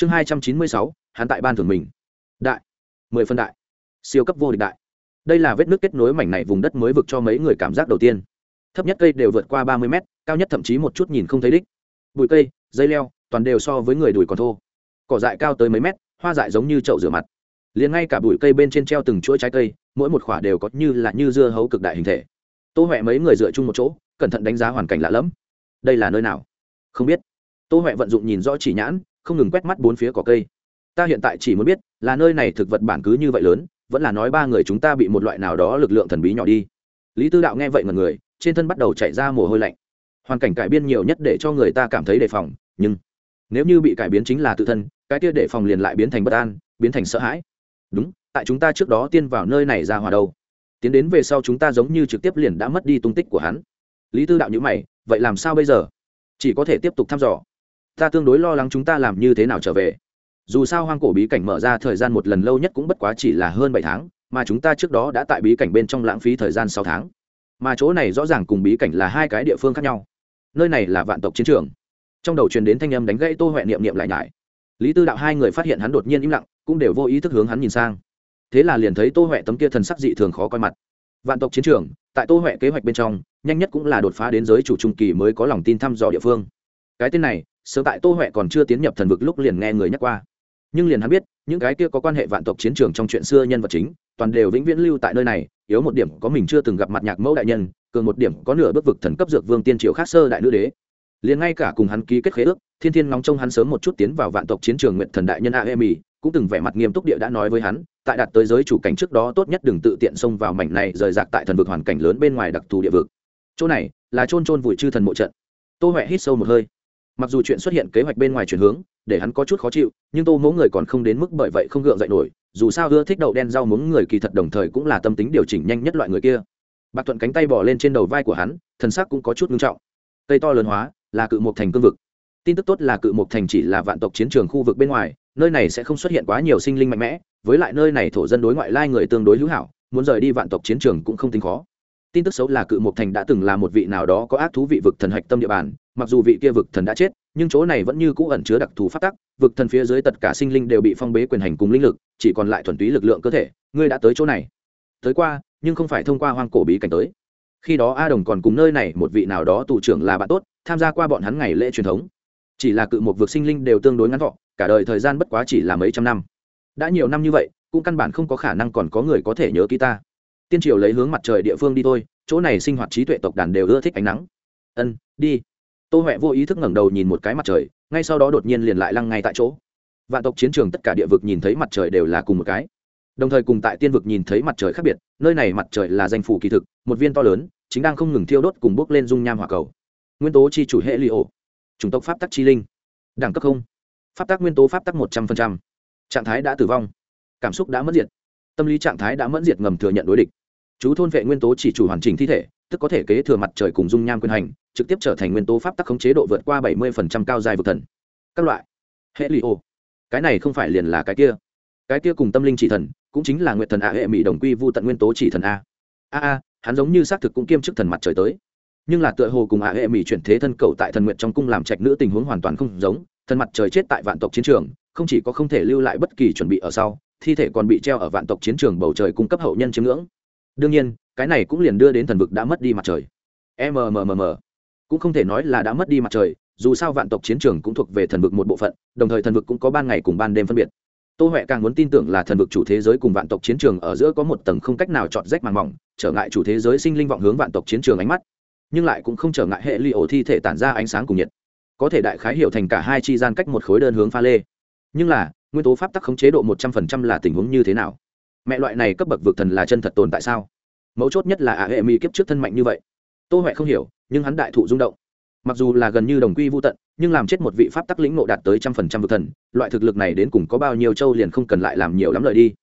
chương hai trăm chín mươi sáu, hắn tại ban thường mình. Đại. Mười phân đại. Siêu cấp vô địch đại. Đây là vết nước kết nối mảnh này vùng đất mới vực cho mấy người cảm giác đầu tiên. Thấp nhất cây đều vượt qua ba mươi mét, cao nhất thậm chí một chút nhìn không thấy đích. Bụi cây, dây leo, toàn đều so với người đùi còn thô. Cỏ dại cao tới mấy mét, hoa dại giống như chậu rửa mặt. Liền ngay cả bụi cây bên trên treo từng chuỗi trái cây, mỗi một khoả đều có như là như dưa hấu cực đại hình thể. Tô huệ mấy người dựa chung một chỗ, cẩn thận đánh giá hoàn cảnh lạ lẫm. Đây là nơi nào? Không biết. Tô huệ vận dụng nhìn rõ chỉ nhãn không ngừng quét mắt bốn phía cỏ cây. Ta hiện tại chỉ muốn biết, là nơi này thực vật bản cứ như vậy lớn, vẫn là nói ba người chúng ta bị một loại nào đó lực lượng thần bí nhỏ đi. Lý tư đạo nghe vậy ngần người, trên thân bắt đầu chạy ra mồ hôi lạnh. Hoàn cảnh cải biên nhiều nhất để cho người ta cảm thấy đề phòng, nhưng nếu như bị cải biến chính là tự thân, cái kia đề phòng liền lại biến thành bất an, biến thành sợ hãi. Đúng, tại chúng ta trước đó tiên vào nơi này ra hòa đâu. Tiến đến về sau chúng ta giống như trực tiếp liền đã mất đi tung tích của hắn. Lý tư đạo nhữ mày, vậy làm sao bây giờ? Chỉ có thể tiếp tục thăm dò ta tương đối lo lắng chúng ta làm như thế nào trở về. Dù sao hoang cổ bí cảnh mở ra thời gian một lần lâu nhất cũng bất quá chỉ là hơn bảy tháng, mà chúng ta trước đó đã tại bí cảnh bên trong lãng phí thời gian sáu tháng. Mà chỗ này rõ ràng cùng bí cảnh là hai cái địa phương khác nhau. Nơi này là vạn tộc chiến trường. Trong đầu truyền đến thanh âm đánh gãy tô huệ niệm niệm lại nhải. Lý tư đạo hai người phát hiện hắn đột nhiên im lặng, cũng đều vô ý thức hướng hắn nhìn sang. Thế là liền thấy tô huệ tấm kia thần sắc dị thường khó coi mặt. Vạn tộc chiến trường, tại tô huệ kế hoạch bên trong, nhanh nhất cũng là đột phá đến giới chủ trung kỳ mới có lòng tin thăm dò địa phương. Cái tên này sớm tại tô huệ còn chưa tiến nhập thần vực lúc liền nghe người nhắc qua. Nhưng liền hắn biết, những cái kia có quan hệ vạn tộc chiến trường trong chuyện xưa nhân vật chính, toàn đều vĩnh viễn lưu tại nơi này, yếu một điểm có mình chưa từng gặp mặt nhạc mẫu đại nhân, cường một điểm có nửa bước vực thần cấp dược vương tiên triều khác sơ đại nữ đế. Liền ngay cả cùng hắn ký kết khế ước, thiên thiên nóng trông hắn sớm một chút tiến vào vạn tộc chiến trường nguyện thần đại nhân a cũng từng vẻ mặt nghiêm túc địa đã nói với hắn, tại đạt tới giới chủ cảnh trước đó tốt nhất đừng tự tiện xông vào mảnh này rời rạc tại thần vực hoàn cảnh lớn bên ngoài đặc thù địa vực. Chỗ này là chôn chôn vùi chư thần mộ trận. Tô huệ hít sâu một hơi mặc dù chuyện xuất hiện kế hoạch bên ngoài chuyển hướng, để hắn có chút khó chịu, nhưng tô mỗ người còn không đến mức bởi vậy không gượng dậy nổi, dù sao ưa thích đậu đen rau muống người kỳ thật đồng thời cũng là tâm tính điều chỉnh nhanh nhất loại người kia. Bạc thuận cánh tay bỏ lên trên đầu vai của hắn, thần sắc cũng có chút ngưng trọng. Cây to lớn hóa, là cự mộc thành cương vực. Tin tức tốt là cự mộc thành chỉ là vạn tộc chiến trường khu vực bên ngoài, nơi này sẽ không xuất hiện quá nhiều sinh linh mạnh mẽ, với lại nơi này thổ dân đối ngoại lai người tương đối hữu hảo, muốn rời đi vạn tộc chiến trường cũng không tính khó tin tức xấu là cự một thành đã từng là một vị nào đó có ác thú vị vực thần hạch tâm địa bàn, mặc dù vị kia vực thần đã chết, nhưng chỗ này vẫn như cũ ẩn chứa đặc thù phát tắc, vực thần phía dưới tất cả sinh linh đều bị phong bế quyền hành cùng linh lực, chỉ còn lại thuần túy lực lượng cơ thể, ngươi đã tới chỗ này. Tới qua, nhưng không phải thông qua hoang cổ bí cảnh tới. Khi đó a đồng còn cùng nơi này một vị nào đó tù trưởng là bạn tốt, tham gia qua bọn hắn ngày lễ truyền thống. Chỉ là cự một vực sinh linh đều tương đối ngắn thọ cả đời thời gian bất quá chỉ là mấy trăm năm. Đã nhiều năm như vậy, cũng căn bản không có khả năng còn có người có thể nhớ ký ta tiên triều lấy hướng mặt trời địa phương đi thôi, chỗ này sinh hoạt trí tuệ tộc đàn đều ưa thích ánh nắng. Ân, đi. Tô huệ vô ý thức ngẩng đầu nhìn một cái mặt trời, ngay sau đó đột nhiên liền lại lăng ngay tại chỗ. Vạn tộc chiến trường tất cả địa vực nhìn thấy mặt trời đều là cùng một cái. Đồng thời cùng tại tiên vực nhìn thấy mặt trời khác biệt, nơi này mặt trời là danh phủ kỳ thực, một viên to lớn, chính đang không ngừng thiêu đốt cùng bước lên dung nham hỏa cầu. Nguyên tố chi chủ hệ li ô chủng tộc pháp tắc chi linh. Đẳng cấp không. Pháp tắc nguyên tố pháp tắc một trăm linh trạng thái đã tử vong. Cảm xúc đã mất diệt tâm lý trạng thái đã mẫn diệt ngầm thừa nhận đối địch. Chú thôn vệ nguyên tố chỉ chủ hoàn chỉnh thi thể, tức có thể kế thừa mặt trời cùng dung nham quyền hành, trực tiếp trở thành nguyên tố pháp tắc khống chế độ vượt qua bảy mươi phần trăm cao dài vực thần. Các loại. Hệ li ô cái này không phải liền là cái kia. Cái kia cùng tâm linh chỉ thần, cũng chính là nguyện thần a hệ mỹ đồng quy vu tận nguyên tố chỉ thần a. A a, hắn giống như xác thực cũng kiêm chức thần mặt trời tới. Nhưng là tựa hồ cùng a hệ mỹ chuyển thế thân cầu tại thần nguyện trong cung làm trạch nữ tình huống hoàn toàn không giống, thần mặt trời chết tại vạn tộc chiến trường, không chỉ có không thể lưu lại bất kỳ chuẩn bị ở sau thi thể còn bị treo ở vạn tộc chiến trường bầu trời cung cấp hậu nhân chiếm ngưỡng. Đương nhiên, cái này cũng liền đưa đến thần vực đã mất đi mặt trời. Mmm cũng không thể nói là đã mất đi mặt trời, dù sao vạn tộc chiến trường cũng thuộc về thần vực một bộ phận, đồng thời thần vực cũng có ban ngày cùng ban đêm phân biệt. Tô huệ càng muốn tin tưởng là thần vực chủ thế giới cùng vạn tộc chiến trường ở giữa có một tầng không cách nào chọn rách màng mỏng, trở ngại chủ thế giới sinh linh vọng hướng vạn tộc chiến trường ánh mắt. Nhưng lại cũng không trở ngại hệ ly ổ thi thể tản ra ánh sáng cùng nhiệt. Có thể đại khái hiểu thành cả hai chi gian cách một khối đơn hướng pha lê. Nhưng là nguyên tố pháp tắc khống chế độ một trăm phần trăm là tình huống như thế nào? Mẹ loại này cấp bậc vực thần là chân thật tồn tại sao? Mấu chốt nhất là ả hệ mỹ kiếp trước thân mạnh như vậy. Tô huệ không hiểu, nhưng hắn đại thụ rung động. Mặc dù là gần như đồng quy vô tận, nhưng làm chết một vị pháp tắc lĩnh nộ đạt tới trăm phần trăm vực thần, loại thực lực này đến cùng có bao nhiêu châu liền không cần lại làm nhiều lắm lời đi.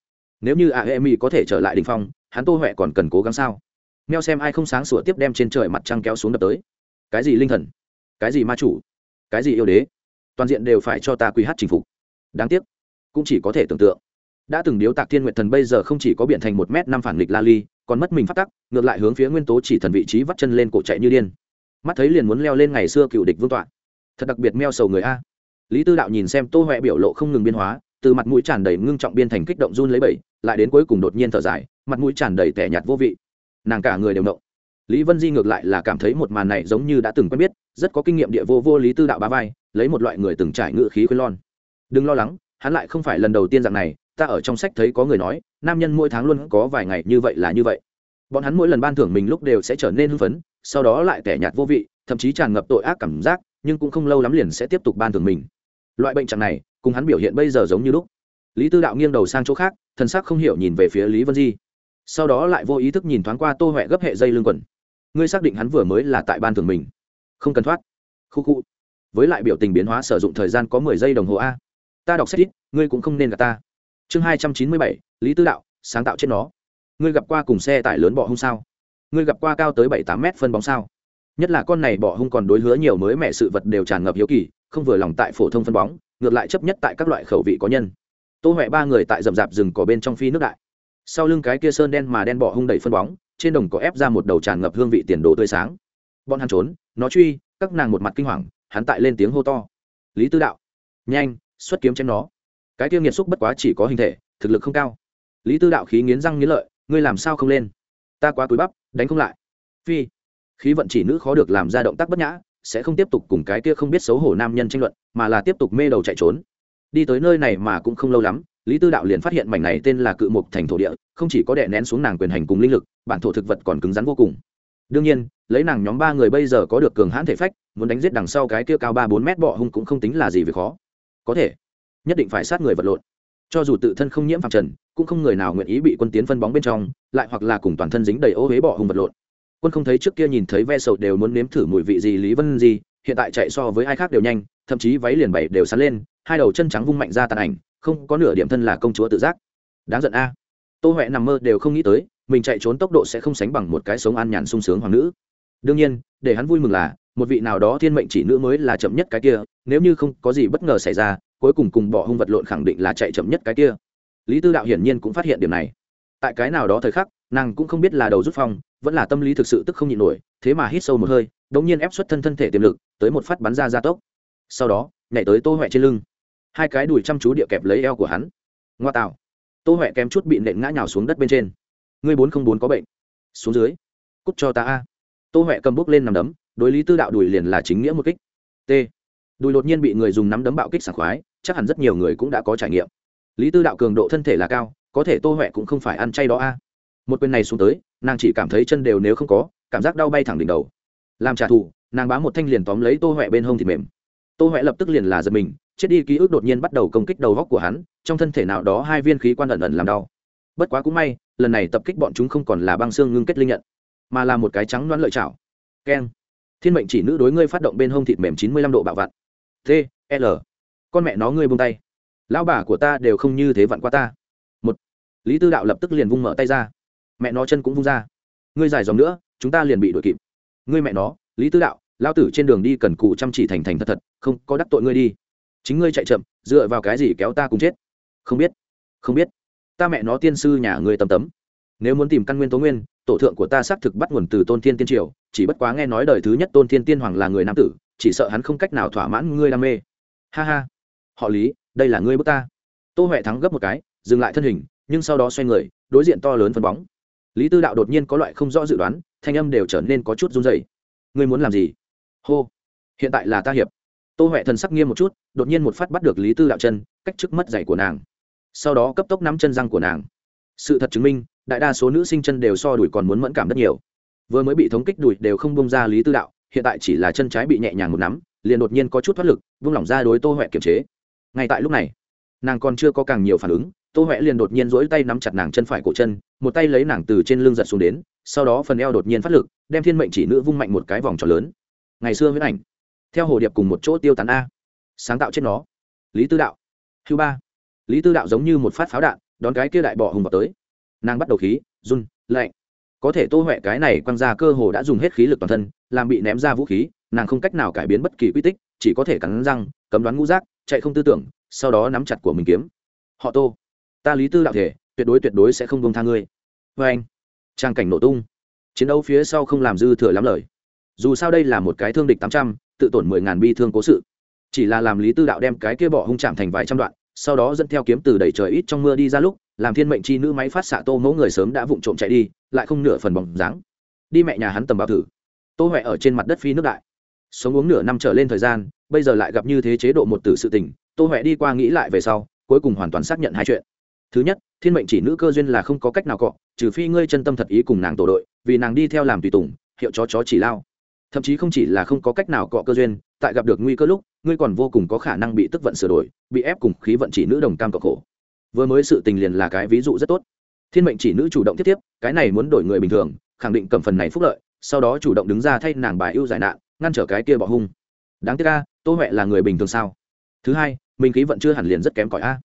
Nếu như ả hệ mỹ có thể trở lại đình phong, hắn tô huệ còn cần cố gắng sao? Meo xem ai không sáng sủa tiếp đem trên trời mặt trăng kéo xuống đập tới. Cái gì linh thần? Cái gì ma chủ? Cái gì yêu đế? Toàn diện đều phải cho ta quy hát chinh phục. Đáng tiếc cũng chỉ có thể tưởng tượng. Đã từng điếu tạc thiên nguyệt thần bây giờ không chỉ có biện thành một m năm phản nghịch la ly, còn mất mình phát tắc, ngược lại hướng phía nguyên tố chỉ thần vị trí vắt chân lên cổ chạy như điên. Mắt thấy liền muốn leo lên ngày xưa cựu địch vương tọa. Thật đặc biệt meo sầu người a. Lý tư đạo nhìn xem tô huệ biểu lộ không ngừng biến hóa, từ mặt mũi tràn đầy ngưng trọng biên thành kích động run lấy bẩy, lại đến cuối cùng đột nhiên thở dài, mặt mũi tràn đầy tẻ nhạt vô vị. Nàng cả người đều động. Lý vân di ngược lại là cảm thấy một màn này giống như đã từng quen biết, rất có kinh nghiệm địa vô vô lý tư đạo bá vai, lấy một loại người từng trải ngự khí khuyên lon. Đừng lo lắng hắn lại không phải lần đầu tiên dạng này, ta ở trong sách thấy có người nói, nam nhân mỗi tháng luôn có vài ngày như vậy là như vậy. Bọn hắn mỗi lần ban thưởng mình lúc đều sẽ trở nên hưng phấn, sau đó lại tẻ nhạt vô vị, thậm chí tràn ngập tội ác cảm giác, nhưng cũng không lâu lắm liền sẽ tiếp tục ban thưởng mình. Loại bệnh trạng này, cùng hắn biểu hiện bây giờ giống như lúc. Lý tư đạo nghiêng đầu sang chỗ khác, thần sắc không hiểu nhìn về phía lý vân di. Sau đó lại vô ý thức nhìn thoáng qua tô huệ gấp hệ dây lưng quần. Ngươi xác định hắn vừa mới là tại ban thưởng mình. Không cần thoát. Khu khu. Với lại biểu tình biến hóa sử dụng thời gian có mười giây đồng hồ a ta đọc sách ít, ngươi cũng không nên gặp ta. Chương hai trăm chín mươi bảy, lý tư đạo, sáng tạo trên nó. Ngươi gặp qua cùng xe tải lớn bọ hung sao? Ngươi gặp qua cao tới bảy tám mét phân bóng sao? Nhất là con này bọ hung còn đối hứa nhiều mới mẹ sự vật đều tràn ngập hiếu kỳ, không vừa lòng tại phổ thông phân bóng, ngược lại chấp nhất tại các loại khẩu vị có nhân. Tô huệ ba người tại rậm rạp rừng cỏ bên trong phi nước đại. Sau lưng cái kia sơn đen mà đen bọ hung đẩy phân bóng, trên đồng có ép ra một đầu tràn ngập hương vị tiền đồ tươi sáng. Bọn hắn trốn, nó truy, các nàng một mặt kinh hoàng, hắn tại lên tiếng hô to. Lý tư đạo, nhanh xuất kiếm chém nó. Cái kia nghiệt xúc bất quá chỉ có hình thể, thực lực không cao. Lý tư đạo khí nghiến răng nghiến lợi, ngươi làm sao không lên? Ta quá túi bắp, đánh không lại. Phi, khí vận chỉ nữ khó được làm ra động tác bất nhã, sẽ không tiếp tục cùng cái kia không biết xấu hổ nam nhân tranh luận, mà là tiếp tục mê đầu chạy trốn. Đi tới nơi này mà cũng không lâu lắm, lý tư đạo liền phát hiện mảnh này tên là cự mục thành thổ địa, không chỉ có đè nén xuống nàng quyền hành cùng linh lực, bản thổ thực vật còn cứng rắn vô cùng. Đương nhiên, lấy nàng nhóm ba người bây giờ có được cường hãn thể phách, muốn đánh giết đằng sau cái kia cao ba bốn mét bọ hung cũng không tính là gì việc khó có thể. Nhất định phải sát người vật lộn. Cho dù tự thân không nhiễm phạm trần, cũng không người nào nguyện ý bị quân tiến phân bóng bên trong, lại hoặc là cùng toàn thân dính đầy ô huế bỏ hùng vật lộn. Quân không thấy trước kia nhìn thấy ve sầu đều muốn nếm thử mùi vị gì lý vân gì hiện tại chạy so với ai khác đều nhanh, thậm chí váy liền bảy đều sắn lên, hai đầu chân trắng vung mạnh ra tàn ảnh, không có nửa điểm thân là công chúa tự giác. Đáng giận a. Tô huệ nằm mơ đều không nghĩ tới, mình chạy trốn tốc độ sẽ không sánh bằng một cái sống an nhàn sung sướng hoàng nữ. Đương nhiên, để hắn vui mừng là, một vị nào đó thiên mệnh chỉ nữ mới là chậm nhất cái kia nếu như không có gì bất ngờ xảy ra, cuối cùng cùng bỏ hung vật lộn khẳng định là chạy chậm nhất cái kia. Lý tư đạo hiển nhiên cũng phát hiện điểm này. Tại cái nào đó thời khắc, nàng cũng không biết là đầu rút phong, vẫn là tâm lý thực sự tức không nhịn nổi, thế mà hít sâu một hơi đ ỗ n g nhiên ép xuất thân thân thể tiềm lực, tới một phát bắn ra gia tốc. Sau đó, nhảy tới tô huệ trên lưng. Hai cái đùi chăm chú địa kẹp lấy eo của hắn. Ngoa tạo. Tô huệ kém chút bị nện ngã nhào xuống đất bên trên. Ngươi bốn không bốn có bệnh. Xuống dưới. Cút cho ta a. Tô huệ cầm bốc lên nằm đấm, đối lý tư đạo đùi liền là chính nghĩa một kích. T đùi đột nhiên bị người dùng nắm đấm bạo kích sảng khoái, chắc hẳn rất nhiều người cũng đã có trải nghiệm. Lý tư đạo cường độ thân thể là cao, có thể tô huệ cũng không phải ăn chay đó a. Một quyền này xuống tới, nàng chỉ cảm thấy chân đều nếu không có, cảm giác đau bay thẳng đỉnh đầu. Làm trả thù, nàng bám một thanh liền tóm lấy tô huệ bên hông thịt mềm. Tô huệ lập tức liền là giật mình, chết đi ký ức đột nhiên bắt đầu công kích đầu góc của hắn, trong thân thể nào đó hai viên khí quan ẩn ẩn làm đau. Bất quá cũng may, lần này tập kích bọn chúng không còn là băng xương ngưng kết linh nhận, mà là một cái trắng loãn lợi chảo. Keng. Thiên mệnh chỉ nữ đối ngươi phát động bên hông thịt mềm chín mươi lăm độ bạo vặn t, l. Con mẹ nó ngươi buông tay. Lão bà của ta đều không như thế vặn qua ta. Một. Lý tư đạo lập tức liền vung mở tay ra. Mẹ nó chân cũng vung ra. Ngươi dài dòng nữa, chúng ta liền bị đuổi kịp. Ngươi mẹ nó, lý tư đạo lao tử trên đường đi cần cụ chăm chỉ thành thành thật thật, không có đắc tội ngươi đi. Chính ngươi chạy chậm, dựa vào cái gì kéo ta cùng chết? Không biết. Không biết. Ta mẹ nó tiên sư nhà ngươi tầm tấm. Nếu muốn tìm căn nguyên tố nguyên, tổ thượng của ta xác thực bắt nguồn từ tôn thiên tiên triều, chỉ bất quá nghe nói đời thứ nhất tôn thiên tiên hoàng là người nam tử chỉ sợ hắn không cách nào thỏa mãn ngươi đam mê. Ha ha. Họ lý, đây là ngươi bước ta. Tô huệ thắng gấp một cái, dừng lại thân hình, nhưng sau đó xoay người, đối diện to lớn phân bóng. Lý tư đạo đột nhiên có loại không rõ dự đoán, thanh âm đều trở nên có chút run dày ngươi muốn làm gì? Hô. Hiện tại là ta hiệp. Tô huệ thần sắc nghiêm một chút, đột nhiên một phát bắt được lý tư đạo chân, cách chức mất giày của nàng. Sau đó cấp tốc nắm chân răng của nàng. Sự thật chứng minh, đại đa số nữ sinh chân đều so đuổi còn muốn mẫn cảm rất nhiều. Vừa mới bị thống kích đuổi đều không bông ra lý tư đạo hiện tại chỉ là chân trái bị nhẹ nhàng một nắm, liền đột nhiên có chút thoát lực, vung lỏng ra đối tô huệ kiềm chế. Ngay tại lúc này, nàng còn chưa có càng nhiều phản ứng, tô huệ liền đột nhiên rỗi tay nắm chặt nàng chân phải cổ chân, một tay lấy nàng từ trên lưng giật xuống đến, sau đó phần eo đột nhiên phát lực, đem thiên mệnh chỉ nữ vung mạnh một cái vòng tròn lớn. Ngày xưa huyết ảnh, theo hồ điệp cùng một chỗ tiêu tán a. Sáng tạo trên nó. Lý tư đạo. Thứ ba. Lý tư đạo giống như một phát pháo đạn, đón cái kia đại bọ hùng vào tới. Nàng bắt đầu khí, run, lạnh có thể tô huệ cái này quăng ra cơ hồ đã dùng hết khí lực toàn thân, làm bị ném ra vũ khí, nàng không cách nào cải biến bất kỳ quy tích, chỉ có thể cắn răng, cấm đoán ngũ rác chạy không tư tưởng, sau đó nắm chặt của mình kiếm. Họ tô, ta lý tư đạo thể, tuyệt đối tuyệt đối sẽ không buông tha ngươi. Vê anh, trang cảnh nổ tung. Chiến đấu phía sau không làm dư thừa lắm lời. Dù sao đây là một cái thương địch tám trăm, tự tổn mười ngàn bi thương cố sự. Chỉ là làm lý tư đạo đem cái kia bỏ hung chạm thành vài trăm đoạn, sau đó dẫn theo kiếm từ đầy trời ít trong mưa đi ra lúc làm thiên mệnh chi nữ máy phát xạ tô mẫu người sớm đã vụng trộm chạy đi, lại không nửa phần bóng dáng. Đi mẹ nhà hắn tầm bao thử. Tô huệ ở trên mặt đất phi nước đại. Sống uống nửa năm trở lên thời gian, bây giờ lại gặp như thế chế độ một tử sự tình, tô huệ đi qua nghĩ lại về sau, cuối cùng hoàn toàn xác nhận hai chuyện. Thứ nhất, thiên mệnh chỉ nữ cơ duyên là không có cách nào cọ, trừ phi ngươi chân tâm thật ý cùng nàng tổ đội, vì nàng đi theo làm tùy tùng, hiệu chó chó chỉ lao. Thậm chí không chỉ là không có cách nào cọ cơ duyên, tại gặp được nguy cơ lúc, ngươi còn vô cùng có khả năng bị tức vận sửa đổi, bị ép cùng khí vận chỉ nữ đồng cam cộng khổ vừa mới sự tình liền là cái ví dụ rất tốt. Thiên mệnh chỉ nữ chủ động tiếp tiếp, cái này muốn đổi người bình thường, khẳng định cầm phần này phúc lợi, sau đó chủ động đứng ra thay nàng bài ưu giải nạn, ngăn trở cái kia bỏ hung. Đáng tiếc a, tô huệ là người bình thường sao? Thứ hai, mình khí vận chưa hẳn liền rất kém cỏi a.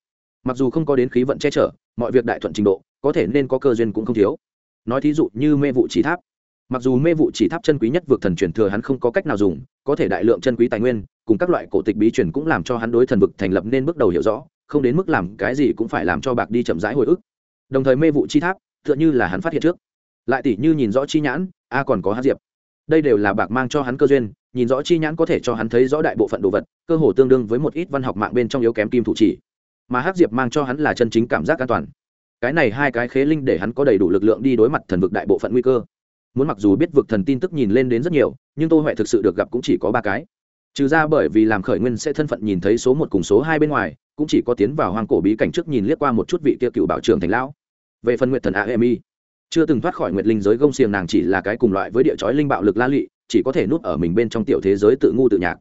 Mặc dù không có đến khí vận che chở, mọi việc đại thuận trình độ, có thể nên có cơ duyên cũng không thiếu. Nói thí dụ như mê vụ chỉ tháp. Mặc dù mê vụ chỉ tháp chân quý nhất vượt thần truyền thừa hắn không có cách nào dùng, có thể đại lượng chân quý tài nguyên, cùng các loại cổ tịch bí truyền cũng làm cho hắn đối thần vực thành lập nên bước đầu hiểu rõ không đến mức làm cái gì cũng phải làm cho bạc đi chậm rãi hồi ức. Đồng thời mê vụ chi tháp, tựa như là hắn phát hiện trước. Lại tỷ như nhìn rõ chi nhãn, a còn có hát diệp. Đây đều là bạc mang cho hắn cơ duyên, nhìn rõ chi nhãn có thể cho hắn thấy rõ đại bộ phận đồ vật, cơ hồ tương đương với một ít văn học mạng bên trong yếu kém kim thủ chỉ. Mà hát diệp mang cho hắn là chân chính cảm giác an toàn. Cái này hai cái khế linh để hắn có đầy đủ lực lượng đi đối mặt thần vực đại bộ phận nguy cơ. Muốn mặc dù biết vực thần tin tức nhìn lên đến rất nhiều, nhưng tô huệ thực sự được gặp cũng chỉ có ba cái. Trừ ra bởi vì làm khởi nguyên sẽ thân phận nhìn thấy số một cùng số hai bên ngoài cũng chỉ có tiến vào hoang cổ bí cảnh trước nhìn liếc qua một chút vị kia cựu bảo trường thành lão. Về phần nguyệt thần a emi chưa từng thoát khỏi nguyệt linh giới gông xiềng nàng chỉ là cái cùng loại với địa chói linh bạo lực la lụy chỉ có thể nuốt ở mình bên trong tiểu thế giới tự ngu tự nhạc.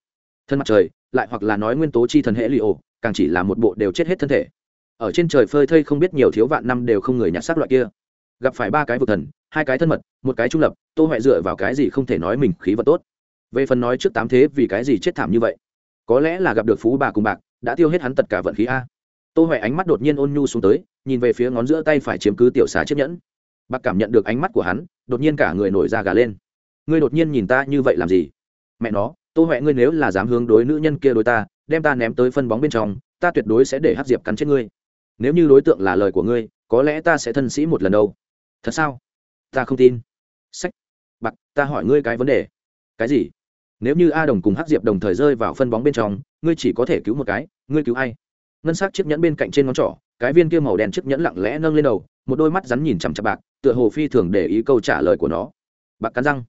Thân mặt trời, lại hoặc là nói nguyên tố chi thần hệ li ô càng chỉ là một bộ đều chết hết thân thể. Ở trên trời phơi thây không biết nhiều thiếu vạn năm đều không người nhặt xác loại kia. Gặp phải ba cái vực thần, hai cái thân mật, một cái trung lập, tô huệ dựa vào cái gì không thể nói mình khí vật tốt? Về phần nói trước tám thế vì cái gì chết thảm như vậy? Có lẽ là gặp được phú bà cùng bạc đã tiêu hết hắn tất cả vận khí a. Tô huệ ánh mắt đột nhiên ôn nhu xuống tới, nhìn về phía ngón giữa tay phải chiếm cứ tiểu xà chiếc nhẫn. Bạc cảm nhận được ánh mắt của hắn, đột nhiên cả người nổi da gà lên. Ngươi đột nhiên nhìn ta như vậy làm gì? Mẹ nó, tô huệ ngươi nếu là dám hướng đối nữ nhân kia đối ta, đem ta ném tới phân bóng bên trong, ta tuyệt đối sẽ để hát diệp cắn chết ngươi. Nếu như đối tượng là lời của ngươi, có lẽ ta sẽ thân sĩ một lần đâu. Thật sao? Ta không tin. Sách. Bạc, ta hỏi ngươi cái vấn đề. Cái gì? Nếu như a đồng cùng hắc diệp đồng thời rơi vào phân bóng bên trong ngươi chỉ có thể cứu một cái, ngươi cứu ai? Ngân s ắ c chiếc nhẫn bên cạnh trên ngón trỏ, cái viên kia màu đen chiếc nhẫn lặng lẽ nâng lên đầu, một đôi mắt rắn nhìn chằm chặp bạc, tựa hồ phi thường để ý câu trả lời của nó. Bạc cắn răng.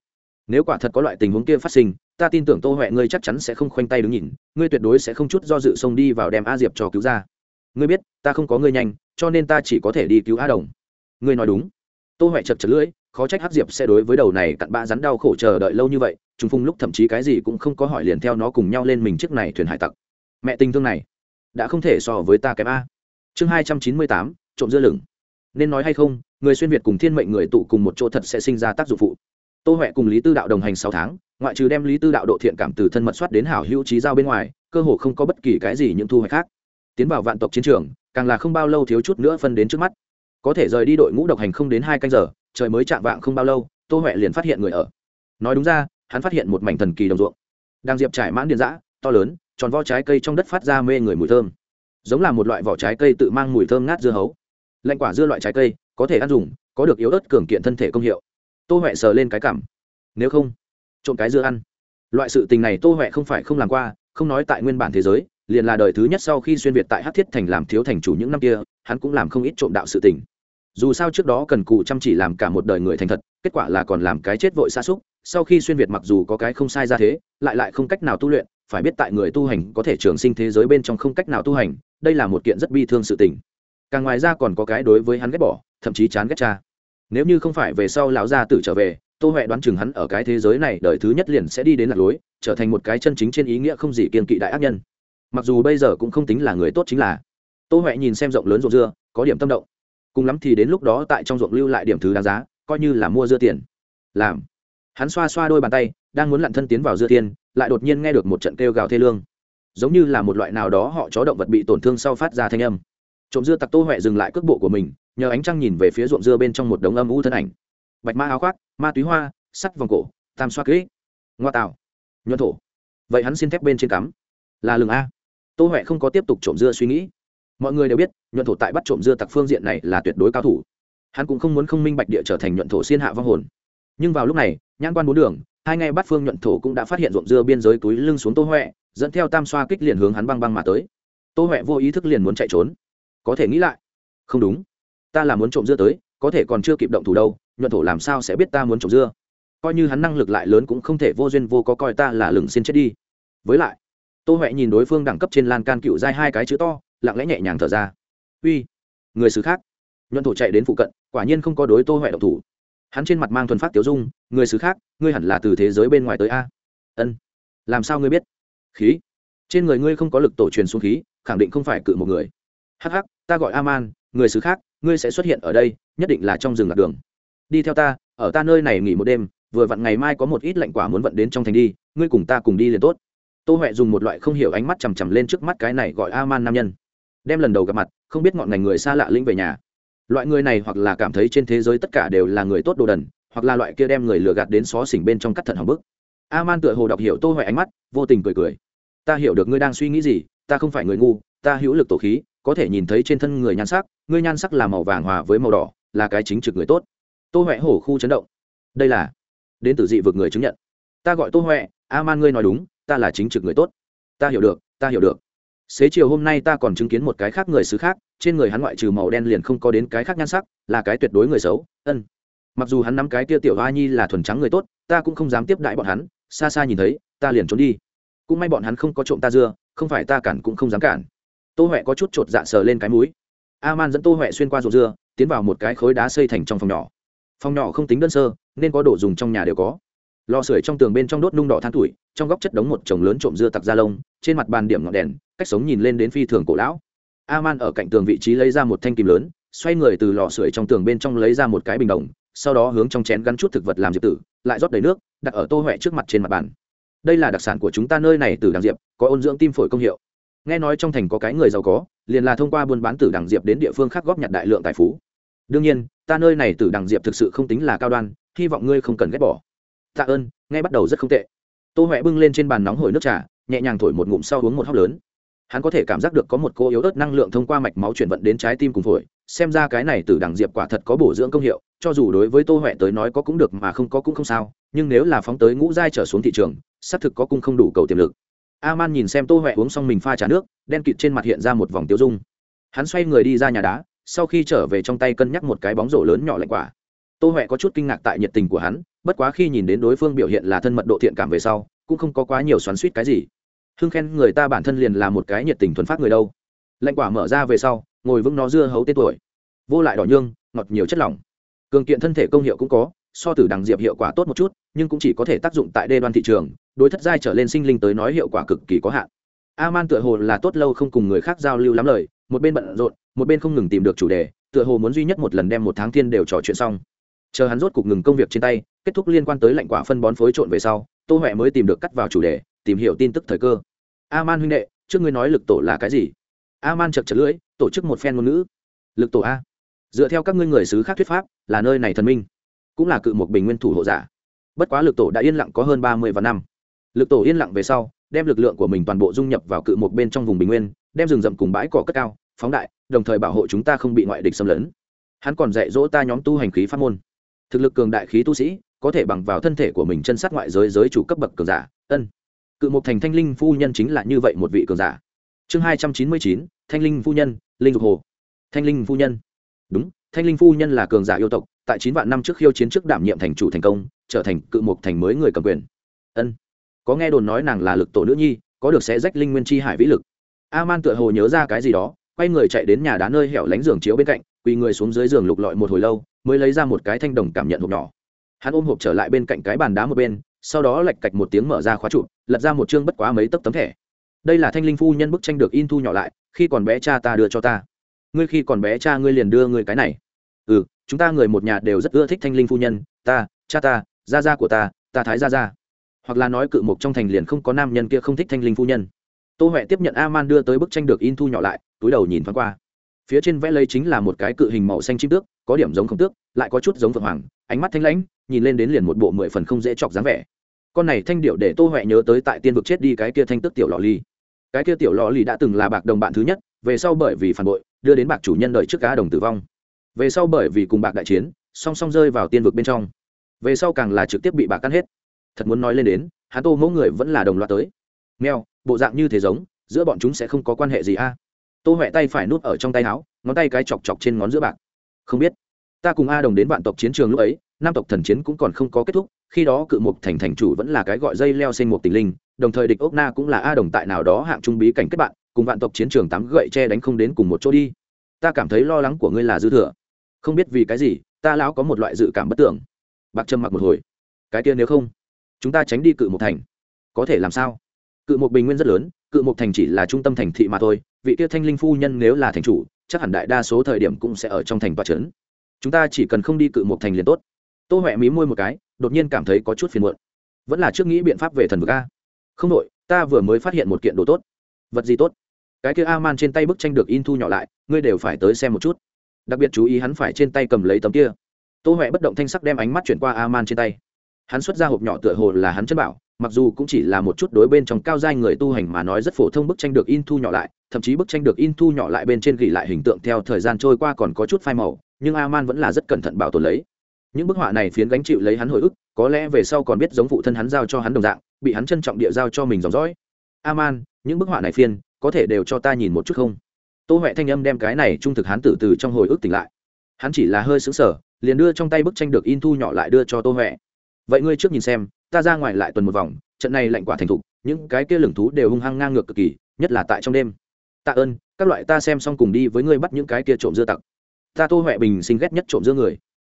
Nếu quả thật có loại tình huống kia phát sinh, ta tin tưởng tô huệ ngươi chắc chắn sẽ không khoanh tay đứng nhìn, ngươi tuyệt đối sẽ không chút do dự xông đi vào đem a diệp cho cứu ra. Ngươi biết, ta không có ngươi nhanh, cho nên ta chỉ có thể đi cứu a đồng. Ngươi nói đúng. Tô huệ chật chật lưỡi khó trách hắc diệp sẽ đối với đầu này cặn bã rắn đau khổ chờ đợi lâu như vậy trung phung lúc thậm chí cái gì cũng không có hỏi liền theo nó cùng nhau lên mình chiếc này thuyền hải tặc. Mẹ tình thương này, đã không thể so với ta kém a. Chương hai trăm chín mươi tám, trộm dưa lửng. Nên nói hay không, người xuyên việt cùng thiên mệnh người tụ cùng một chỗ thật sẽ sinh ra tác dụng phụ. Tô huệ cùng lý tư đạo đồng hành sáu tháng, ngoại trừ đem lý tư đạo độ thiện cảm từ thân mật soát đến hảo hữu trí giao bên ngoài, cơ hồ không có bất kỳ cái gì những thu hoạch khác. Tiến vào vạn tộc chiến trường, càng là không bao lâu thiếu chút nữa phân đến trước mắt. Có thể rời đi đội ngũ độc hành không đến hai canh giờ trời mới chạm vạng không bao lâu, tô huệ liền phát hiện người ở. Nói đúng ra, hắn phát hiện một mảnh thần kỳ đồng ruộng. Đang diệp trải mãn điện giã to lớn, tròn vo trái cây trong đất phát ra mê người mùi thơm. Giống là một loại vỏ trái cây tự mang mùi thơm ngát dưa hấu. Lạnh quả dưa loại trái cây, có thể ăn dùng, có được yếu ớt cường kiện thân thể công hiệu. Tô huệ sờ lên cái cảm. Nếu không, trộm cái dưa ăn. Loại sự tình này tô huệ không phải không làm qua, không nói tại nguyên bản thế giới, liền là đời thứ nhất sau khi xuyên việt tại hát thiết thành làm thiếu thành chủ những năm kia, hắn cũng làm không ít trộm đạo sự tình dù sao trước đó cần cụ chăm chỉ làm cả một đời người thành thật, kết quả là còn làm cái chết vội xa xúc, sau khi xuyên việt mặc dù có cái không sai ra thế, lại lại không cách nào tu luyện, phải biết tại người tu hành có thể trường sinh thế giới bên trong không cách nào tu hành, đây là một kiện rất bi thương sự tình. Càng ngoài ra còn có cái đối với hắn ghét bỏ, thậm chí chán ghét cha. Nếu như không phải về sau lão gia tử trở về, tô huệ đoán chừng hắn ở cái thế giới này đời thứ nhất liền sẽ đi đến lạc lối, trở thành một cái chân chính trên ý nghĩa không gì kiên kỵ đại ác nhân. Mặc dù bây giờ cũng không tính là người tốt chính là. Tô huệ nhìn xem rộng lớn rộn dưa, có điểm tâm động cùng lắm thì đến lúc đó tại trong ruộng lưu lại điểm thứ đáng giá, coi như là mua dưa tiền. Làm. Hắn xoa xoa đôi bàn tay, đang muốn lặn thân tiến vào dưa tiền, lại đột nhiên nghe được một trận kêu gào thê lương. Giống như là một loại nào đó họ chó động vật bị tổn thương sau phát ra thanh âm. Trộm dưa tặc tô huệ dừng lại cước bộ của mình, nhờ ánh trăng nhìn về phía ruộng dưa bên trong một đống âm u thân ảnh. Bạch ma áo khoác, ma túy hoa, sắt vòng cổ, tam xoa kỹ. Ngoa tạo. Nhuận thổ. Vậy hắn xin thép bên trên cắm. Là lừng a. Tô huệ không có tiếp tục trộm dưa suy nghĩ mọi người đều biết, nhuận thổ tại bắt trộm dưa tặc phương diện này là tuyệt đối cao thủ. Hắn cũng không muốn không minh bạch địa trở thành nhuận thổ xiên hạ vong hồn. Nhưng vào lúc này, nhãn quan bốn đường, hai ngay bắt phương nhuận thổ cũng đã phát hiện ruộng dưa biên giới túi lưng xuống tô huệ, dẫn theo tam xoa kích liền hướng hắn băng băng mà tới. Tô huệ vô ý thức liền muốn chạy trốn. Có thể nghĩ lại. Không đúng. Ta là muốn trộm dưa tới, có thể còn chưa kịp động thủ đâu, nhuận thổ làm sao sẽ biết ta muốn trộm dưa? Coi như hắn năng lực lại lớn cũng không thể vô duyên vô có coi ta là lừng xin chết đi. Với lại, tô huệ nhìn đối phương đẳng cấp trên lan can cựu dai hai cái chữ to lặng lẽ nhẹ nhàng thở ra. Uy, người xứ khác. Nhuận thổ chạy đến phụ cận, quả nhiên không có đối tô huệ độc thủ. Hắn trên mặt mang thuần phát tiểu dung, người xứ khác, ngươi hẳn là từ thế giới bên ngoài tới a. Ân, làm sao ngươi biết? Khí. Trên người ngươi không có lực tổ truyền xuống khí, khẳng định không phải cự một người. Hh ta gọi a man người xứ khác, ngươi sẽ xuất hiện ở đây, nhất định là trong rừng lạc đường. Đi theo ta, ở ta nơi này nghỉ một đêm, vừa vặn ngày mai có một ít lạnh quả muốn vận đến trong thành đi, ngươi cùng ta cùng đi liền tốt. Tô huệ dùng một loại không hiểu ánh mắt chằm chằm lên trước mắt cái này gọi a man nam nhân đem lần đầu gặp mặt, không biết ngọn ngành người xa lạ lĩnh về nhà. Loại người này hoặc là cảm thấy trên thế giới tất cả đều là người tốt đồ đần, hoặc là loại kia đem người lừa gạt đến xó xỉnh bên trong cắt thận hỏng bức. A man tựa hồ đọc hiểu tô huệ ánh mắt, vô tình cười cười. Ta hiểu được ngươi đang suy nghĩ gì, ta không phải người ngu, ta hữu lực tổ khí, có thể nhìn thấy trên thân người nhan sắc, ngươi nhan sắc là màu vàng hòa với màu đỏ, là cái chính trực người tốt. Tô huệ hổ khu chấn động. Đây là đến từ dị vực người chứng nhận. Ta gọi tô huệ a man ngươi nói đúng, ta là chính trực người tốt. Ta hiểu được, ta hiểu được xế chiều hôm nay ta còn chứng kiến một cái khác người xứ khác, trên người hắn ngoại trừ màu đen liền không có đến cái khác nhan sắc, là cái tuyệt đối người xấu, ân. Mặc dù hắn nắm cái tia tiểu hoa nhi là thuần trắng người tốt, ta cũng không dám tiếp đãi bọn hắn, xa xa nhìn thấy, ta liền trốn đi. Cũng may bọn hắn không có trộm ta dưa, không phải ta cản cũng không dám cản. Tô huệ có chút chột dạ sờ lên cái mũi. a man dẫn tô huệ xuyên qua ruột dưa, tiến vào một cái khối đá xây thành trong phòng nhỏ. Phòng nhỏ không tính đơn sơ, nên có đồ dùng trong nhà đều có. Lò sưởi trong tường bên trong đốt nung đỏ than tuổi, trong góc chất đống một chồng lớn trộm dưa tặc da lông, trên mặt bàn điểm ngọn đèn cách sống nhìn lên đến phi thường cổ lão. A man ở cạnh tường vị trí lấy ra một thanh kim lớn, xoay người từ lò sưởi trong tường bên trong lấy ra một cái bình đồng, sau đó hướng trong chén gắn chút thực vật làm diệp tử, lại rót đầy nước, đặt ở tô huệ trước mặt trên mặt bàn. Đây là đặc sản của chúng ta nơi này từ đằng diệp, có ôn dưỡng tim phổi công hiệu. Nghe nói trong thành có cái người giàu có, liền là thông qua buôn bán tử đằng diệp đến địa phương khác góp nhặt đại lượng tài phú. Đương nhiên, ta nơi này tử đằng diệp thực sự không tính là cao đoan, hy vọng ngươi không cần ghét bỏ. Tạ ơn, nghe bắt đầu rất không tệ. Tô huệ bưng lên trên bàn nóng hổi nước trà, nhẹ nhàng thổi một ngụm sau uống một hóc lớn hắn có thể cảm giác được có một cô yếu ớt năng lượng thông qua mạch máu chuyển vận đến trái tim cùng phổi, xem ra cái này từ đằng diệp quả thật có bổ dưỡng công hiệu, cho dù đối với tô huệ tới nói có cũng được mà không có cũng không sao, nhưng nếu là phóng tới ngũ giai trở xuống thị trường, xác thực có cung không đủ cầu tiềm lực. A man nhìn xem tô huệ uống xong mình pha trà nước, đen kịt trên mặt hiện ra một vòng tiêu dung. Hắn xoay người đi ra nhà đá, sau khi trở về trong tay cân nhắc một cái bóng rổ lớn nhỏ lạnh quả. Tô huệ có chút kinh ngạc tại nhiệt tình của hắn, bất quá khi nhìn đến đối phương biểu hiện là thân mật độ thiện cảm về sau, cũng không có quá nhiều xoắn suýt cái gì hưng khen người ta bản thân liền là một cái nhiệt tình thuần phát người đâu. Lạnh quả mở ra về sau, ngồi vững nó dưa hấu tên tuổi. Vô lại đỏ nhương, ngọt nhiều chất lỏng. Cường kiện thân thể công hiệu cũng có, so từ đằng diệp hiệu quả tốt một chút, nhưng cũng chỉ có thể tác dụng tại đê đoan thị trường, đối thất giai trở lên sinh linh tới nói hiệu quả cực kỳ có hạn. A man tựa hồ là tốt lâu không cùng người khác giao lưu lắm lời, một bên bận rộn, một bên không ngừng tìm được chủ đề, tựa hồ muốn duy nhất một lần đem một tháng thiên đều trò chuyện xong. Chờ hắn rốt cục ngừng công việc trên tay, kết thúc liên quan tới lệnh quả phân bón phối trộn về sau, tô huệ mới tìm được cắt vào chủ đề, tìm hiểu tin tức thời cơ a man huynh đệ, trước ngươi nói lực tổ là cái gì? A man chật chật lưỡi, tổ chức một phen ngôn ngữ. Lực tổ a. Dựa theo các ngươi người xứ khác thuyết pháp, là nơi này thần minh. Cũng là cự một bình nguyên thủ hộ giả. Bất quá lực tổ đã yên lặng có hơn ba mươi vạn năm. Lực tổ yên lặng về sau, đem lực lượng của mình toàn bộ dung nhập vào cự một bên trong vùng bình nguyên, đem rừng rậm cùng bãi cỏ cất cao, phóng đại, đồng thời bảo hộ chúng ta không bị ngoại địch xâm lấn. Hắn còn dạy dỗ ta nhóm tu hành khí pháp môn. Thực lực cường đại khí tu sĩ, có thể bằng vào thân thể của mình chân sát ngoại giới giới chủ cấp bậc cường giả. Ân cự mục thành thanh linh phu nhân chính là như vậy một vị cường giả. Chương hai trăm chín mươi chín, thanh linh phu nhân, linh dục hồ. Thanh linh phu nhân. Đúng, thanh linh phu nhân là cường giả yêu tộc, tại chín vạn năm trước khiêu chiến trước đảm nhiệm thành chủ thành công, trở thành cự mục thành mới người cầm quyền. Ân. Có nghe đồn nói nàng là lực tổ nữ nhi, có được sẽ rách linh nguyên chi hải vĩ lực. A man tựa hồ nhớ ra cái gì đó, quay người chạy đến nhà đá nơi hẻo lánh giường chiếu bên cạnh, quỳ người xuống dưới giường lục lọi một hồi lâu, mới lấy ra một cái thanh đồng cảm nhận hộp nhỏ. Hắn ôm hộp trở lại bên cạnh cái bàn đá một bên sau đó lạch cạch một tiếng mở ra khóa trụ, lật ra một chương bất quá mấy tấc tấm thẻ. Đây là thanh linh phu nhân bức tranh được in thu nhỏ lại, khi còn bé cha ta đưa cho ta. Ngươi khi còn bé cha ngươi liền đưa ngươi cái này. Ừ chúng ta người một nhà đều rất ưa thích thanh linh phu nhân, ta, cha ta, gia gia của ta ta thái gia gia. Hoặc là nói cự mục trong thành liền không có nam nhân kia không thích thanh linh phu nhân. Tô huệ tiếp nhận a man đưa tới bức tranh được in thu nhỏ lại, túi đầu nhìn thoáng qua phía trên vẽ lấy chính là một cái cự hình màu xanh chim tước, có điểm giống không tước, lại có chút giống phượng hoàng, ánh mắt thanh lãnh, nhìn lên đến liền một bộ mười phần không dễ chọc dáng vẻ. Con này thanh điệu để tô huệ nhớ tới tại tiên vực chết đi cái kia thanh tức tiểu lò ly cái kia tiểu lò ly đã từng là bạc đồng bạn thứ nhất, về sau bởi vì phản bội, đưa đến bạc chủ nhân đợi trước cá đồng tử vong. Về sau bởi vì cùng bạc đại chiến, song song rơi vào tiên vực bên trong. Về sau càng là trực tiếp bị bạc cắn hết. Thật muốn nói lên đến, hắn tô mẫu người vẫn là đồng loạt tới. Mèo, bộ dạng như thế giống, giữa bọn chúng sẽ không có quan hệ gì a? Tô huệ tay phải nút ở trong tay áo, ngón tay cái chọc chọc trên ngón giữa bạc. Không biết, ta cùng a đồng đến vạn tộc chiến trường lúc ấy nam tộc thần chiến cũng còn không có kết thúc, khi đó cự mục thành thành chủ vẫn là cái gọi dây leo xanh một tình linh, đồng thời địch ốc na cũng là a đồng tại nào đó hạng trung bí cảnh kết bạn, cùng vạn tộc chiến trường tám gậy che đánh không đến cùng một chỗ đi. Ta cảm thấy lo lắng của ngươi là dư thừa. Không biết vì cái gì, ta lão có một loại dự cảm bất tưởng. Bạc trầm mặc một hồi. Cái kia nếu không, chúng ta tránh đi cự một thành. Có thể làm sao? Cự một bình nguyên rất lớn, cự một thành chỉ là trung tâm thành thị mà thôi vị kia thanh linh phu nhân nếu là thành chủ, chắc hẳn đại đa số thời điểm cũng sẽ ở trong thành toa trấn. Chúng ta chỉ cần không đi cự một thành liền tốt. Tô huệ mí môi một cái, đột nhiên cảm thấy có chút phiền muộn. Vẫn là trước nghĩ biện pháp về thần vực a. Không đội ta vừa mới phát hiện một kiện đồ tốt. Vật gì tốt? Cái kia a man trên tay bức tranh được in thu nhỏ lại, ngươi đều phải tới xem một chút. Đặc biệt chú ý hắn phải trên tay cầm lấy tấm kia. Tô huệ bất động thanh sắc đem ánh mắt chuyển qua a man trên tay. Hắn xuất ra hộp nhỏ tựa hồ là hắn chân bảo mặc dù cũng chỉ là một chút đối bên trong cao giai người tu hành mà nói rất phổ thông bức tranh được in thu nhỏ lại, thậm chí bức tranh được in thu nhỏ lại bên trên gỉ lại hình tượng theo thời gian trôi qua còn có chút phai màu, nhưng a man vẫn là rất cẩn thận bảo tồn lấy. Những bức họa này phiến gánh chịu lấy hắn hồi ức, có lẽ về sau còn biết giống phụ thân hắn giao cho hắn đồng dạng, bị hắn trân trọng địa giao cho mình dòng dõi. A man những bức họa này phiên, có thể đều cho ta nhìn một chút không? Tô huệ thanh âm đem cái này trung thực hắn từ từ trong hồi ức tỉnh lại. Hắn chỉ là hơi xứng sở liền đưa trong tay bức tranh được in thu nhỏ lại đưa cho tô huệ. Vậy ngươi trước nhìn xem ta ra ngoài lại tuần một vòng, trận này lạnh quả thành thục, những cái kia lửng thú đều hung hăng ngang ngược cực kỳ, nhất là tại trong đêm. Tạ ơn, các loại ta xem xong cùng đi với ngươi bắt những cái kia trộm dưa tặc. Ta tô huệ bình sinh ghét nhất trộm dưa người.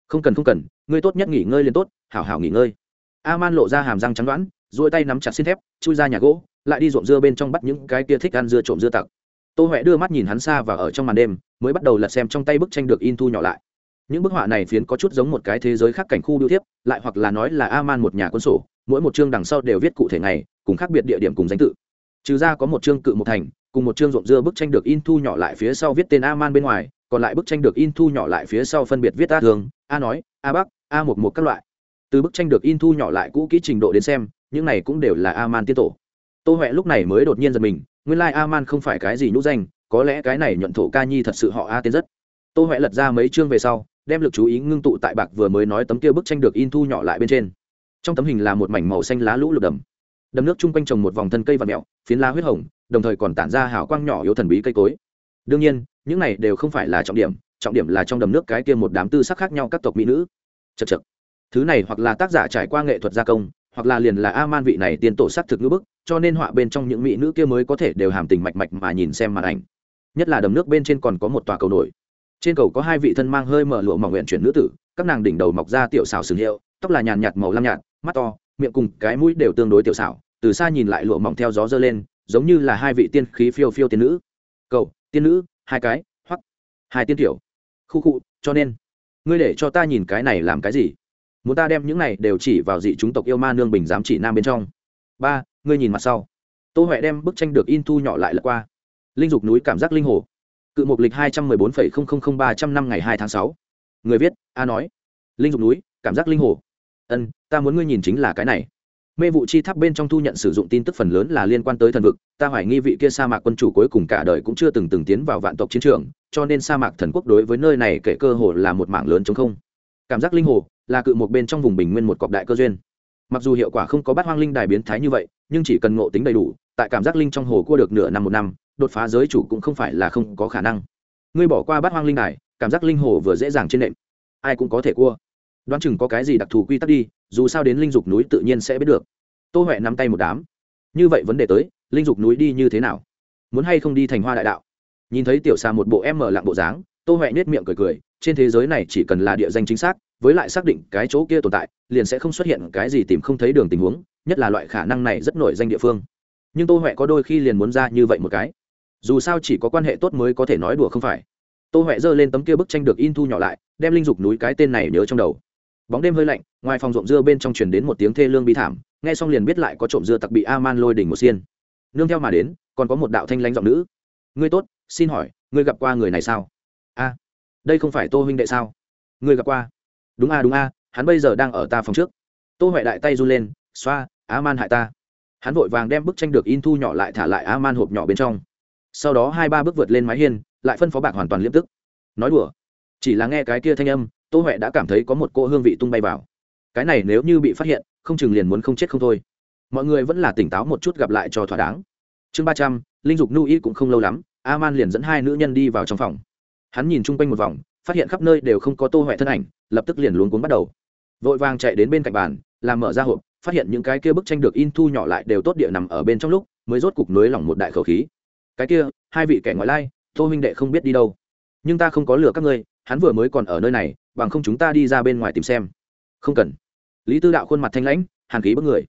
Không cần không cần, ngươi tốt nhất nghỉ ngơi liền tốt, hảo hảo nghỉ ngơi. A man lộ ra hàm răng trắng đoán, duỗi tay nắm chặt xin thép, chui ra nhà gỗ, lại đi ruộng dưa bên trong bắt những cái kia thích ăn dưa trộm dưa tặc. Tô huệ đưa mắt nhìn hắn xa và ở trong màn đêm, mới bắt đầu lật xem trong tay bức tranh được in thu nhỏ lại những bức họa này phiến có chút giống một cái thế giới khác cảnh khu biêu thiếp, lại hoặc là nói là a man một nhà quân sổ, mỗi một chương đằng sau đều viết cụ thể ngày, cùng khác biệt địa điểm cùng danh tự. Trừ ra có một chương cự một thành, cùng một chương ruộng dưa bức tranh được in thu nhỏ lại phía sau viết tên a man bên ngoài, còn lại bức tranh được in thu nhỏ lại phía sau phân biệt viết a thường, a nói, a bắc, a một một các loại. Từ bức tranh được in thu nhỏ lại cũ kỹ trình độ đến xem, những này cũng đều là a man tiên tổ. Tô huệ lúc này mới đột nhiên giật mình, nguyên lai man không phải cái gì nhũ danh, có lẽ cái này nhuận thổ ca nhi thật sự họ a tên rất. Tô huệ lật ra mấy chương về sau đem lực chú ý ngưng tụ tại bạc vừa mới nói tấm kia bức tranh được in thu nhỏ lại bên trên. Trong tấm hình là một mảnh màu xanh lá lũ lụt đầm. Đầm nước chung quanh trồng một vòng thân cây và mẹo, phiến lá huyết hồng, đồng thời còn tản ra hào quang nhỏ yếu thần bí cây cối. Đương nhiên, những này đều không phải là trọng điểm trọng điểm là trong đầm nước cái kia một đám tư sắc khác nhau các tộc mỹ nữ. Chật chật thứ này hoặc là tác giả trải qua nghệ thuật gia công, hoặc là liền là a man vị này tiên tổ s thực ngữ bức, cho nên họa bên trong những mỹ nữ kia mới có thể đều hàm tình mạch mạch mà nhìn xem màn ảnh. Nhất là đầm nước bên trên còn có một tòa cầu nổi trên cầu có hai vị thân mang hơi mở lụa mỏng nguyện chuyển nữ tử, các nàng đỉnh đầu mọc ra tiểu xảo sừng hiệu, tóc là nhàn nhạt màu lam nhạt, mắt to, miệng cùng cái mũi đều tương đối tiểu xảo, từ xa nhìn lại lụa mỏng theo gió dơ lên, giống như là hai vị tiên khí phiêu phiêu tiên nữ. Cầu, tiên nữ, hai cái hoặc hai tiên tiểu. Khu khu, cho nên, ngươi để cho ta nhìn cái này làm cái gì? Muốn ta đem những này đều chỉ vào dị chúng tộc yêu ma nương bình dám chỉ nam bên trong. Ba, ngươi nhìn mặt sau. Tô huệ đem bức tranh được in thu nhỏ lại lật qua. Linh dục núi cảm giác linh hồ cự mục lịch hai trăm mười bốn phẩy không không không ba trăm năm ngày hai tháng sáu. Người viết, a nói. Linh dục núi, cảm giác linh hồ. Ân, ta muốn ngươi nhìn chính là cái này. Mê vụ chi tháp bên trong thu nhận sử dụng tin tức phần lớn là liên quan tới thần vực, ta hoài nghi vị kia sa mạc quân chủ cuối cùng cả đời cũng chưa từng từng tiến vào vạn tộc chiến trường, cho nên sa mạc thần quốc đối với nơi này kể cơ hồ là một mảng lớn chống không. Cảm giác linh hồ là cự một bên trong vùng bình nguyên một cọc đại cơ duyên. Mặc dù hiệu quả không có bát hoang linh đài biến thái như vậy, nhưng chỉ cần ngộ tính đầy đủ, tại cảm giác linh trong hồ cua được nửa năm một năm đột phá giới chủ cũng không phải là không có khả năng. Ngươi bỏ qua bát hoang linh đài, cảm giác linh hồ vừa dễ dàng trên nệm ai cũng có thể cua. Đoán chừng có cái gì đặc thù quy tắc đi, dù sao đến linh dục núi tự nhiên sẽ biết được. Tô huệ nắm tay một đám. Như vậy vấn đề tới, linh dục núi đi như thế nào? Muốn hay không đi thành hoa đại đạo? Nhìn thấy tiểu xà một bộ em mở lặng bộ dáng, tô huệ nết miệng cười cười, trên thế giới này chỉ cần là địa danh chính xác, với lại xác định cái chỗ kia tồn tại, liền sẽ không xuất hiện cái gì tìm không thấy đường tình huống, nhất là loại khả năng này rất nổi danh địa phương. Nhưng tô huệ có đôi khi liền muốn ra như vậy một cái dù sao chỉ có quan hệ tốt mới có thể nói đùa không phải. Tô huệ giơ lên tấm kia bức tranh được in thu nhỏ lại, đem linh dục núi cái tên này nhớ trong đầu. Bóng đêm hơi lạnh, ngoài phòng rộng dưa bên trong truyền đến một tiếng thê lương bi thảm, nghe xong liền biết lại có trộm dưa tặc bị a man lôi đỉnh một xiên. Nương theo mà đến, còn có một đạo thanh lãnh giọng nữ. Ngươi tốt, xin hỏi, ngươi gặp qua người này sao? A, đây không phải tô huynh đệ sao? Ngươi gặp qua. Đúng a đúng a, hắn bây giờ đang ở ta phòng trước. Tô huệ đại tay run lên, xoa a man hại ta. Hắn vội vàng đem bức tranh được in thu nhỏ lại thả lại a man hộp nhỏ bên trong sau đó hai ba bước vượt lên mái hiên, lại phân phó bạc hoàn toàn liêm tức. Nói đùa. Chỉ là nghe cái kia thanh âm, tô huệ đã cảm thấy có một cô hương vị tung bay vào. Cái này nếu như bị phát hiện, không chừng liền muốn không chết không thôi. Mọi người vẫn là tỉnh táo một chút gặp lại cho thỏa đáng. Chương ba trăm, linh dục nu y cũng không lâu lắm a man liền dẫn hai nữ nhân đi vào trong phòng. Hắn nhìn chung quanh một vòng, phát hiện khắp nơi đều không có tô huệ thân ảnh, lập tức liền luống cuốn bắt đầu. Vội vàng chạy đến bên cạnh bàn, làm mở ra hộp, phát hiện những cái kia bức tranh được in thu nhỏ lại đều tốt địa nằm ở bên trong lúc, mới rốt cục nối lỏng một đại khẩu khí cái kia, hai vị kẻ ngoại lai, tô huynh đệ không biết đi đâu. Nhưng ta không có lừa các ngươi, hắn vừa mới còn ở nơi này, bằng không chúng ta đi ra bên ngoài tìm xem. Không cần. Lý tư đạo khuôn mặt thanh lãnh, hàn khí bất người.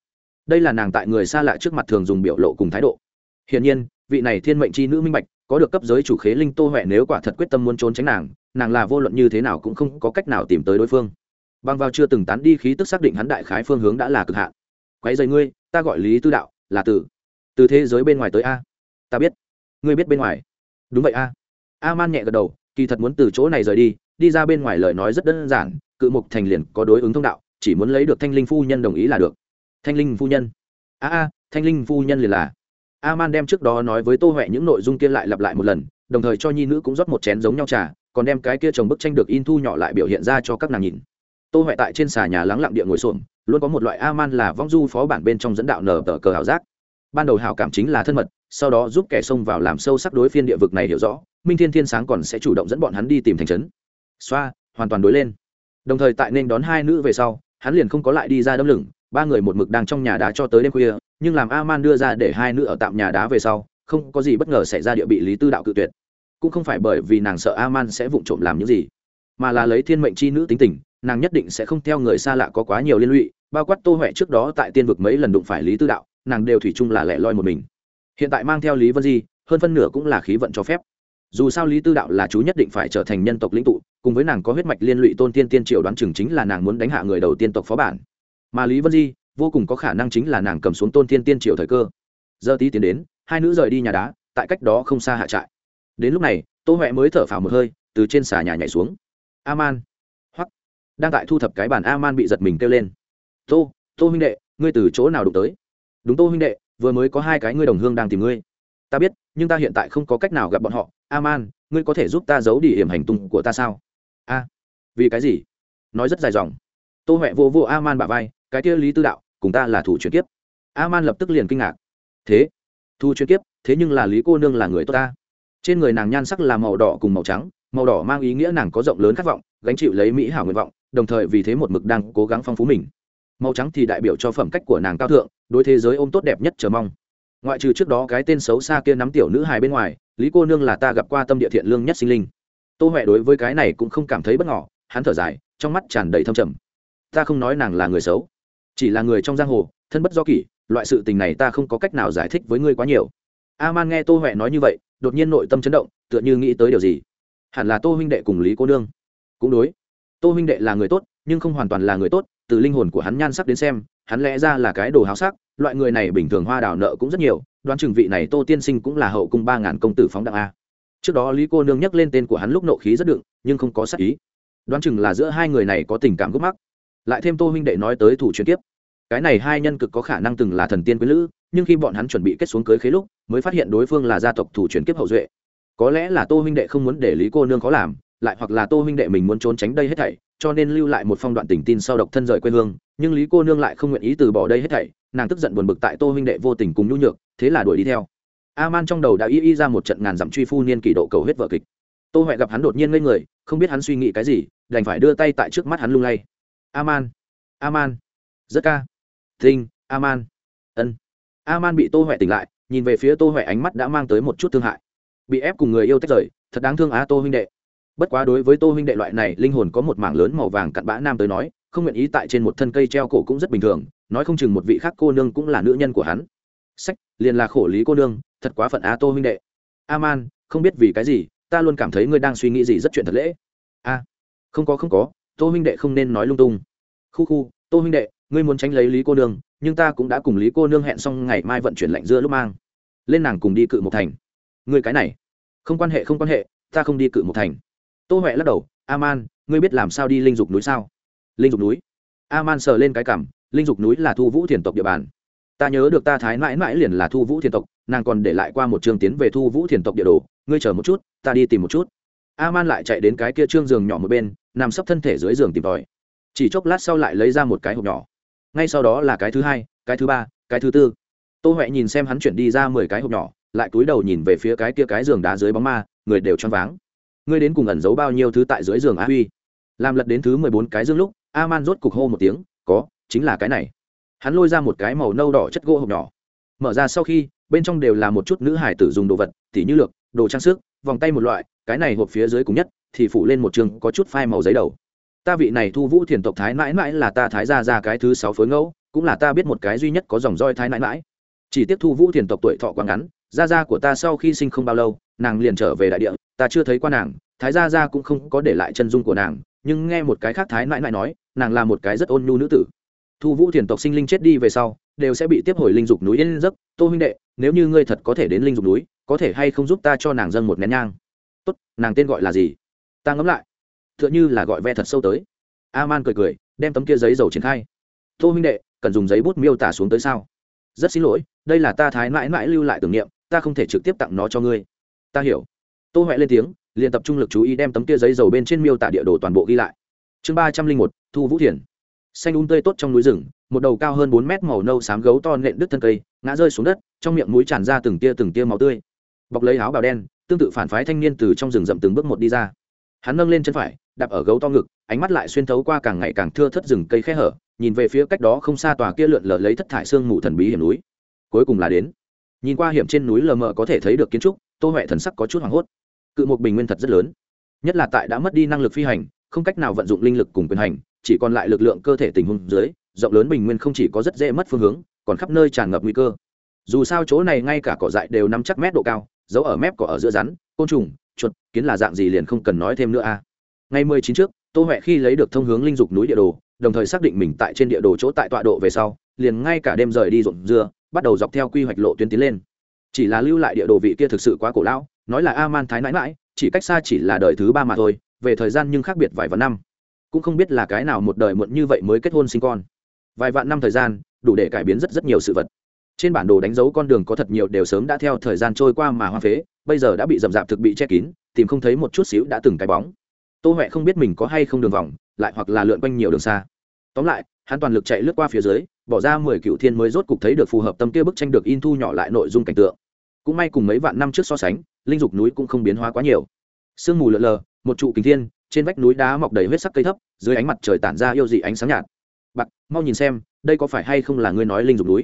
Đây là nàng tại người xa lạ trước mặt thường dùng biểu lộ cùng thái độ. Hiển nhiên, vị này thiên mệnh c h i nữ minh bạch, có được cấp giới chủ khế linh tô huệ nếu quả thật quyết tâm muốn trốn tránh nàng nàng là vô luận như thế nào cũng không có cách nào tìm tới đối phương. Bằng vào chưa từng tán đi khí tức xác định hắn đại khái phương hướng đã là cực hạn. Quái dày ngươi, ta gọi lý tư đạo, là từ. Từ thế giới bên ngoài tới a. Ta biết ngươi biết bên ngoài. Đúng vậy a. A man nhẹ gật đầu, kỳ thật muốn từ chỗ này rời đi đi ra bên ngoài lời nói rất đơn giản, cự mục thành liền có đối ứng thông đạo, chỉ muốn lấy được thanh linh phu nhân đồng ý là được. Thanh linh phu nhân. A a, thanh linh phu nhân liền là. A man đem trước đó nói với tô huệ những nội dung kia lại lặp lại một lần, đồng thời cho nhi nữ cũng rót một chén giống nhau trà, còn đem cái kia trồng bức tranh được in thu nhỏ lại biểu hiện ra cho các nàng nhìn. Tô huệ tại trên xà nhà lắng lặng địa ngồi xuồng luôn có một loại a man là vong du phó bản bên trong dẫn đạo nở tờ cờ hảo giác. Ban đầu hảo cảm chính là thân mật sau đó giúp kẻ xông vào làm sâu sắc đối phiên địa vực này hiểu rõ, minh thiên thiên sáng còn sẽ chủ động dẫn bọn hắn đi tìm thành trấn. Xoa, hoàn toàn đối lên. Đồng thời tại nên đón hai nữ về sau, hắn liền không có lại đi ra đâm lửng, ba người một mực đang trong nhà đá cho tới đêm khuya, nhưng làm a man đưa ra để hai nữ ở tạm nhà đá về sau, không có gì bất ngờ xảy ra địa bị lý tư đạo cự tuyệt. Cũng không phải bởi vì nàng sợ a man sẽ vụng trộm làm những gì, mà là lấy thiên mệnh c h i nữ tính tình, nàng nhất định sẽ không theo người xa lạ có quá nhiều liên lụy, bao quát tô huệ trước đó tại tiên vực mấy lần đụng phải lý tư đạo, nàng đều thủy chung là lẻ loi một mình hiện tại mang theo lý vân di, hơn phân nửa cũng là khí vận cho phép. Dù sao lý tư đạo là chú nhất định phải trở thành nhân tộc lĩnh tụ, cùng với nàng có huyết mạch liên lụy tôn tiên tiên triều đoán chừng chính là nàng muốn đánh hạ người đầu tiên tộc phó bản. Mà lý vân di, vô cùng có khả năng chính là nàng cầm xuống tôn tiên tiên triều thời cơ. Giờ tí tiến đến, hai nữ rời đi nhà đá, tại cách đó không xa hạ trại. Đến lúc này, tô huệ mới thở phào một hơi, từ trên xà nhà nhảy xuống. A man hoặc đang tại thu thập cái bàn a man bị giật mình kêu lên. Tô tô huynh đệ, ngươi từ chỗ nào đụng tới? Đúng tô huynh đệ vừa mới có hai cái ngươi đồng hương đang tìm ngươi. Ta biết, nhưng ta hiện tại không có cách nào gặp bọn họ. A man ngươi có thể giúp ta giấu đi hiểm hành tung của ta sao? A, vì cái gì? Nói rất dài dòng. Tô huệ vô vô a man bà vai, cái kia lý tư đạo, cùng ta là thủ chuyển kiếp. A man lập tức liền kinh ngạc. Thế thu chuyển kiếp, thế nhưng là lý cô nương là người tốt ta. Trên người nàng nhan sắc là màu đỏ cùng màu trắng, màu đỏ mang ý nghĩa nàng có rộng lớn khát vọng, gánh chịu lấy mỹ hảo nguyện vọng, đồng thời vì thế một mực đang cố gắng phong phú mình màu trắng thì đại biểu cho phẩm cách của nàng cao thượng, đối thế giới ôm tốt đẹp nhất chờ mong. Ngoại trừ trước đó cái tên xấu xa kia nắm tiểu nữ hài bên ngoài, lý cô nương là ta gặp qua tâm địa thiện lương nhất sinh linh. Tô huệ đối với cái này cũng không cảm thấy bất ngỏ hắn thở dài, trong mắt tràn đầy thâm trầm. Ta không nói nàng là người xấu, chỉ là người trong giang hồ, thân bất do kỷ, loại sự tình này ta không có cách nào giải thích với ngươi quá nhiều. A man nghe tô huệ nói như vậy, đột nhiên nội tâm chấn động, tựa như nghĩ tới điều gì. Hẳn là tô huynh đệ cùng lý cô nương. Cũng đối, tô huynh đệ là người tốt, nhưng không hoàn toàn là người tốt từ linh hồn của hắn nhan sắc đến xem, hắn lẽ ra là cái đồ háo sắc, loại người này bình thường hoa đào nợ cũng rất nhiều, đoán chừng vị này tô tiên sinh cũng là hậu cung ba ngàn công tử phóng đặng a. Trước đó lý cô nương nhắc lên tên của hắn lúc nộ khí rất đựng, nhưng không có sắc ý. Đoán chừng là giữa hai người này có tình cảm gốc mắc. Lại thêm tô huynh đệ nói tới thủ truyền tiếp cái này hai nhân cực có khả năng từng là thần tiên quý lữ, nhưng khi bọn hắn chuẩn bị kết xuống cưới khế lúc, mới phát hiện đối phương là gia tộc thủ truyền kiếp hậu duệ. Có lẽ là tô huynh đệ không muốn để lý cô nương khó làm lại hoặc là tô huynh đệ mình muốn trốn tránh đây hết thảy, cho nên lưu lại một phong đoạn tình tin sau độc thân rời quê hương. Nhưng lý cô nương lại không nguyện ý từ bỏ đây hết thảy, nàng tức giận buồn bực tại tô huynh đệ vô tình cùng nhu nhược, thế là đuổi đi theo. A man trong đầu đã y y ra một trận ngàn dặm truy phu niên kỷ độ cầu hết vợ kịch. Tô huệ gặp hắn đột nhiên ngây người, không biết hắn suy nghĩ cái gì, đành phải đưa tay tại trước mắt hắn lung lay. A man a man rất ca. Thinh a man ân. A man bị tô huệ tỉnh lại, nhìn về phía tô huệ ánh mắt đã mang tới một chút thương hại. Bị ép cùng người yêu tách rời, thật đáng thương á tô huynh đệ bất quá đối với tô huynh đệ loại này, linh hồn có một mảng lớn màu vàng cặn bã nam tới nói, không nguyện ý tại trên một thân cây treo cổ cũng rất bình thường, nói không chừng một vị khác cô nương cũng là nữ nhân của hắn. Sách, liền là khổ lý cô nương, thật quá phận á tô huynh đệ. A man không biết vì cái gì, ta luôn cảm thấy ngươi đang suy nghĩ gì rất chuyện thật lễ. A, không có không có, tô huynh đệ không nên nói lung tung. Khu khu, tô huynh đệ, ngươi muốn tránh lấy lý cô nương, nhưng ta cũng đã cùng lý cô nương hẹn xong ngày mai vận chuyển lạnh dưa lúc mang. Lên nàng cùng đi cự một thành. Ngươi cái này, không quan hệ, không quan hệ, ta không đi cự một thành tô huệ lắc đầu a man ngươi biết làm sao đi linh dục núi sao? Linh dục núi? A man sờ lên cái cảm linh dục núi là thu vũ thiền tộc địa bàn. Ta nhớ được ta thái mãi mãi liền là thu vũ thiền tộc, nàng còn để lại qua một chương tiến về thu vũ thiền tộc địa đồ, ngươi chờ một chút, ta đi tìm một chút. A man lại chạy đến cái kia trương giường nhỏ một bên, nằm sấp thân thể dưới giường tìm tòi. Chỉ chốc lát sau lại lấy ra một cái hộp nhỏ. Ngay sau đó là cái thứ hai, cái thứ ba, cái thứ tư. Tô huệ nhìn xem hắn chuyển đi ra mười cái hộp nhỏ, lại cúi đầu nhìn về phía cái kia cái giường đá dưới bóng ma, người đều choáng váng ngươi đến cùng ẩn giấu bao nhiêu thứ tại dưới giường a huy? Làm lật đến thứ mười bốn cái dương lúc a man rốt cục hô một tiếng, có, chính là cái này. Hắn lôi ra một cái màu nâu đỏ chất gỗ hộp nhỏ. Mở ra sau khi, bên trong đều là một chút nữ hải tử dùng đồ vật, tỉ như lược, đồ trang sức, vòng tay một loại, cái này hộp phía dưới cùng nhất, thì phủ lên một trường có chút phai màu giấy đầu. Ta vị này thu vũ thiền tộc thái mãi mãi là ta thái ra ra cái thứ sáu phối ngẫu, cũng là ta biết một cái duy nhất có dòng roi thái mãi mãi. Chỉ tiếp thu vũ thiền tộc tuổi thọ quá ngắn, gia gia của ta sau khi sinh không bao lâu, nàng liền trở về đại địa ta chưa thấy qua nàng, thái gia gia cũng không có để lại chân dung của nàng, nhưng nghe một cái khác thái mãi mãi nói, nàng là một cái rất ôn nhu nữ tử. Thu vũ thiền tộc sinh linh chết đi về sau, đều sẽ bị tiếp hồi linh dục núi yên giấc. Tô huynh đệ, nếu như ngươi thật có thể đến linh dục núi, có thể hay không giúp ta cho nàng dâng một nén nhang? Tốt, nàng tên gọi là gì? Ta ngẫm lại. T h ư ợ n h ư là gọi ve thật sâu tới. A man cười cười, đem tấm kia giấy dầu triển khai. Tô huynh đệ, cần dùng giấy bút miêu tả xuống tới sao? Rất xin lỗi, đây là ta thái mãi mãi lưu lại tưởng niệm, ta không thể trực tiếp tặng nó cho ngươi. Ta hiểu tô huệ lên tiếng, liền tập trung lực chú ý đem tấm kia giấy dầu bên trên miêu tả địa đồ toàn bộ ghi lại. Chương ba trăm linh một, thu vũ thiền. Xanh un tươi tốt trong núi rừng, một đầu cao hơn bốn mét màu nâu xám gấu to nện đứt thân cây, ngã rơi xuống đất, trong miệng mũi tràn ra từng tia từng tia máu tươi. Bọc lấy áo bào đen, tương tự phản phái thanh niên từ trong rừng rậm từng bước một đi ra. Hắn nâng lên chân phải, đạp ở gấu to ngực, ánh mắt lại xuyên thấu qua càng ngày càng thưa thất rừng cây khe hở, nhìn về phía cách đó không xa tòa kia lượn lờ lấy thất thải xương mù thần bí hiểm núi. Cuối cùng là đến. Nhìn qua hiểm trên núi lờ mờ có thể thấy được kiến trúc, tô huệ thần sắc có chút hoảng hốt cự một bình nguyên thật rất lớn. Nhất là tại đã mất đi năng lực phi hành, không cách nào vận dụng linh lực cùng quyền hành, chỉ còn lại lực lượng cơ thể tình huống dưới, rộng lớn bình nguyên không chỉ có rất dễ mất phương hướng, còn khắp nơi tràn ngập nguy cơ. Dù sao chỗ này ngay cả cỏ dại đều nắm chắc mét độ cao giấu ở mép cỏ ở giữa rắn, côn trùng, chuột, kiến là dạng gì liền không cần nói thêm nữa a. À. Ngày mười chín trước, tô huệ khi lấy được thông hướng linh dục núi địa đồ, đồng thời xác định mình tại trên địa đồ chỗ tại tọa độ về sau, liền ngay cả đêm rời đi rộn dưa, bắt đầu dọc theo quy hoạch lộ tuyến tiến lên chỉ là lưu lại địa đồ vị kia thực sự quá cổ lão, nói là a man thái mãi mãi chỉ cách xa chỉ là đời thứ ba mà thôi, về thời gian nhưng khác biệt vài vạn năm. Cũng không biết là cái nào một đời muộn như vậy mới kết hôn sinh con. Vài vạn năm thời gian, đủ để cải biến rất rất nhiều sự vật. Trên bản đồ đánh dấu con đường có thật nhiều đều sớm đã theo thời gian trôi qua mà hoa phế, bây giờ đã bị rậm rạp thực bị che kín, tìm không thấy một chút xíu đã từng cái bóng. Tô huệ không biết mình có hay không đường vòng, lại hoặc là lượn quanh nhiều đường xa. Tóm lại, hắn toàn lực chạy lướt qua phía dưới, bỏ ra mười cựu thiên mới rốt cục thấy được phù hợp tâm kia bức tranh được in thu nhỏ lại nội dung cảnh tượng cũng may cùng mấy vạn năm trước so sánh, linh dục núi cũng không biến hóa quá nhiều. Sương mù lợn lờ, một trụ kính thiên, trên vách núi đá mọc đầy huyết sắc cây thấp, dưới ánh mặt trời tản ra yêu dị ánh sáng nhạt. Bạc mau nhìn xem, đây có phải hay không là ngươi nói linh dục núi?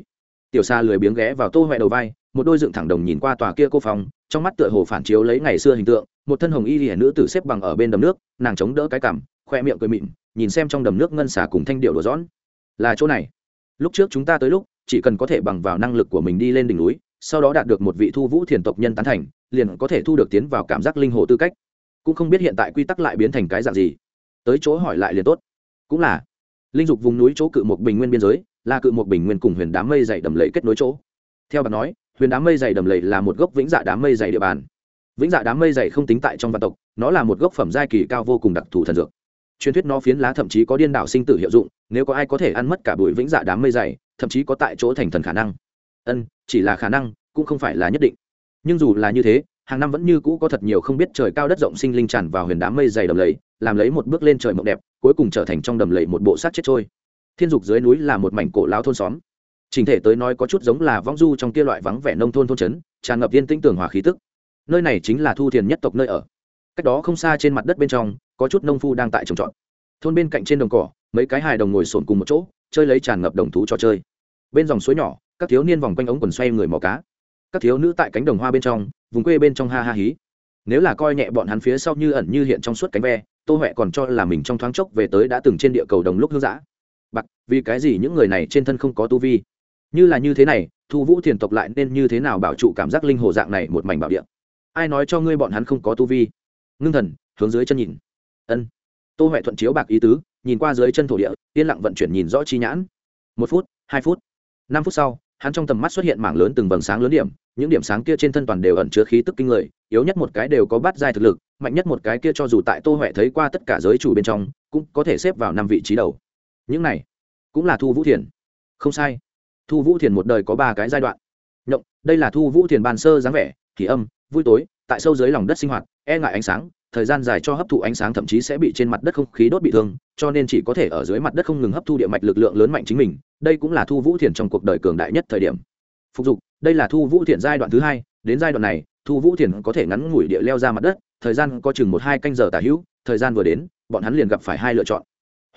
Tiểu xa lười biếng ghé vào tô huệ đầu vai, một đôi dựng thẳng đồng nhìn qua tòa kia cô phòng, trong mắt tựa hồ phản chiếu lấy ngày xưa hình tượng, một thân hồng y hiển nữ tử xếp bằng ở bên đầm nước, nàng chống đỡ cái cằm, khoe miệng cười mịn, nhìn xem trong đầm nước ngân xả cùng thanh điệu đồ rõn là chỗ này. Lúc trước chúng ta tới lúc, chỉ cần có thể bằng vào năng lực của mình đi lên đỉnh núi sau đó đạt được một vị thu vũ thiền tộc nhân tán thành, liền có thể thu được tiến vào cảm giác linh hồ tư cách. Cũng không biết hiện tại quy tắc lại biến thành cái dạng gì. Tới chỗ hỏi lại liền tốt. Cũng là, linh dục vùng núi chỗ cự một bình nguyên biên giới, là cự một bình nguyên cùng huyền đám mây dày đầm lầy kết nối chỗ. Theo bà nói, huyền đám mây dày đầm lầy là một gốc vĩnh dạ đám mây dày địa bàn. Vĩnh dạ đám mây dày không tính tại trong văn tộc, nó là một gốc phẩm giai kỳ cao vô cùng đặc thù thần dược. Truyền thuyết nó phiến lá thậm chí có điên đảo sinh tử hiệu dụng, nếu có ai có thể ăn mất cả bụi vĩnh dạ đám mây dày, thậm chí có tại chỗ thành thần khả năng ân, chỉ là khả năng, cũng không phải là nhất định. Nhưng dù là như thế, hàng năm vẫn như cũ có thật nhiều không biết trời cao đất rộng sinh linh tràn vào huyền đám mây dày đầm lầy, làm lấy một bước lên trời mộng đẹp, cuối cùng trở thành trong đầm lầy một bộ sát chết trôi. Thiên dục dưới núi là một mảnh cổ lao thôn xóm. Trình thể tới nói có chút giống là vong du trong kia loại vắng vẻ nông thôn thôn trấn, tràn ngập yên tĩnh tường hòa khí tức. Nơi này chính là thu thiền nhất tộc nơi ở. Cách đó không xa trên mặt đất bên trong, có chút nông phu đang tại trồng trọt. Thôn bên cạnh trên đồng cỏ, mấy cái hài đồng ngồi sồn cùng một chỗ, chơi lấy tràn ngập đồng thú cho chơi. Bên dòng suối nhỏ các thiếu niên vòng quanh ống quần xoay người mò cá. Các thiếu nữ tại cánh đồng hoa bên trong, vùng quê bên trong ha ha hí. Nếu là coi nhẹ bọn hắn phía sau như ẩn như hiện trong suốt cánh ve, tô huệ còn cho là mình trong thoáng chốc về tới đã từng trên địa cầu đồng lúc hương giã bạc, vì cái gì những người này trên thân không có tu vi? Như là như thế này, thu vũ thiền tộc lại nên như thế nào bảo trụ cảm giác linh hồ dạng này một mảnh bảo địa? Ai nói cho ngươi bọn hắn không có tu vi? Ngưng thần, hướng dưới chân nhìn. Ân. Tô huệ thuận chiếu bạc ý tứ, nhìn qua dưới chân thổ địa, yên lặng vận chuyển nhìn rõ chi nhãn. Một phút, hai phút, năm phút sau hắn trong tầm mắt xuất hiện mảng lớn từng vầng sáng lớn điểm, những điểm sáng kia trên thân toàn đều ẩn chứa khí tức kinh người, yếu nhất một cái đều có bát giai thực lực, mạnh nhất một cái kia cho dù tại tô huệ thấy qua tất cả giới chủ bên trong, cũng có thể xếp vào năm vị trí đầu. Những này cũng là thu vũ thiền. Không sai. Thu vũ thiền một đời có ba cái giai đoạn. Nhộng, đây là thu vũ thiền bàn sơ dáng vẻ kỳ âm, vui tối, tại sâu dưới lòng đất sinh hoạt e ngại ánh sáng thời gian dài cho hấp thụ ánh sáng thậm chí sẽ bị trên mặt đất không khí đốt bị thương, cho nên chỉ có thể ở dưới mặt đất không ngừng hấp thu địa mạch lực lượng lớn mạnh chính mình, đây cũng là thu vũ thiền trong cuộc đời cường đại nhất thời điểm. Phục dụng đây là thu vũ thiền giai đoạn thứ hai, đến giai đoạn này, thu vũ thiền có thể ngắn ngủi địa leo ra mặt đất, thời gian có chừng một hai canh giờ tả hữu, thời gian vừa đến, bọn hắn liền gặp phải hai lựa chọn.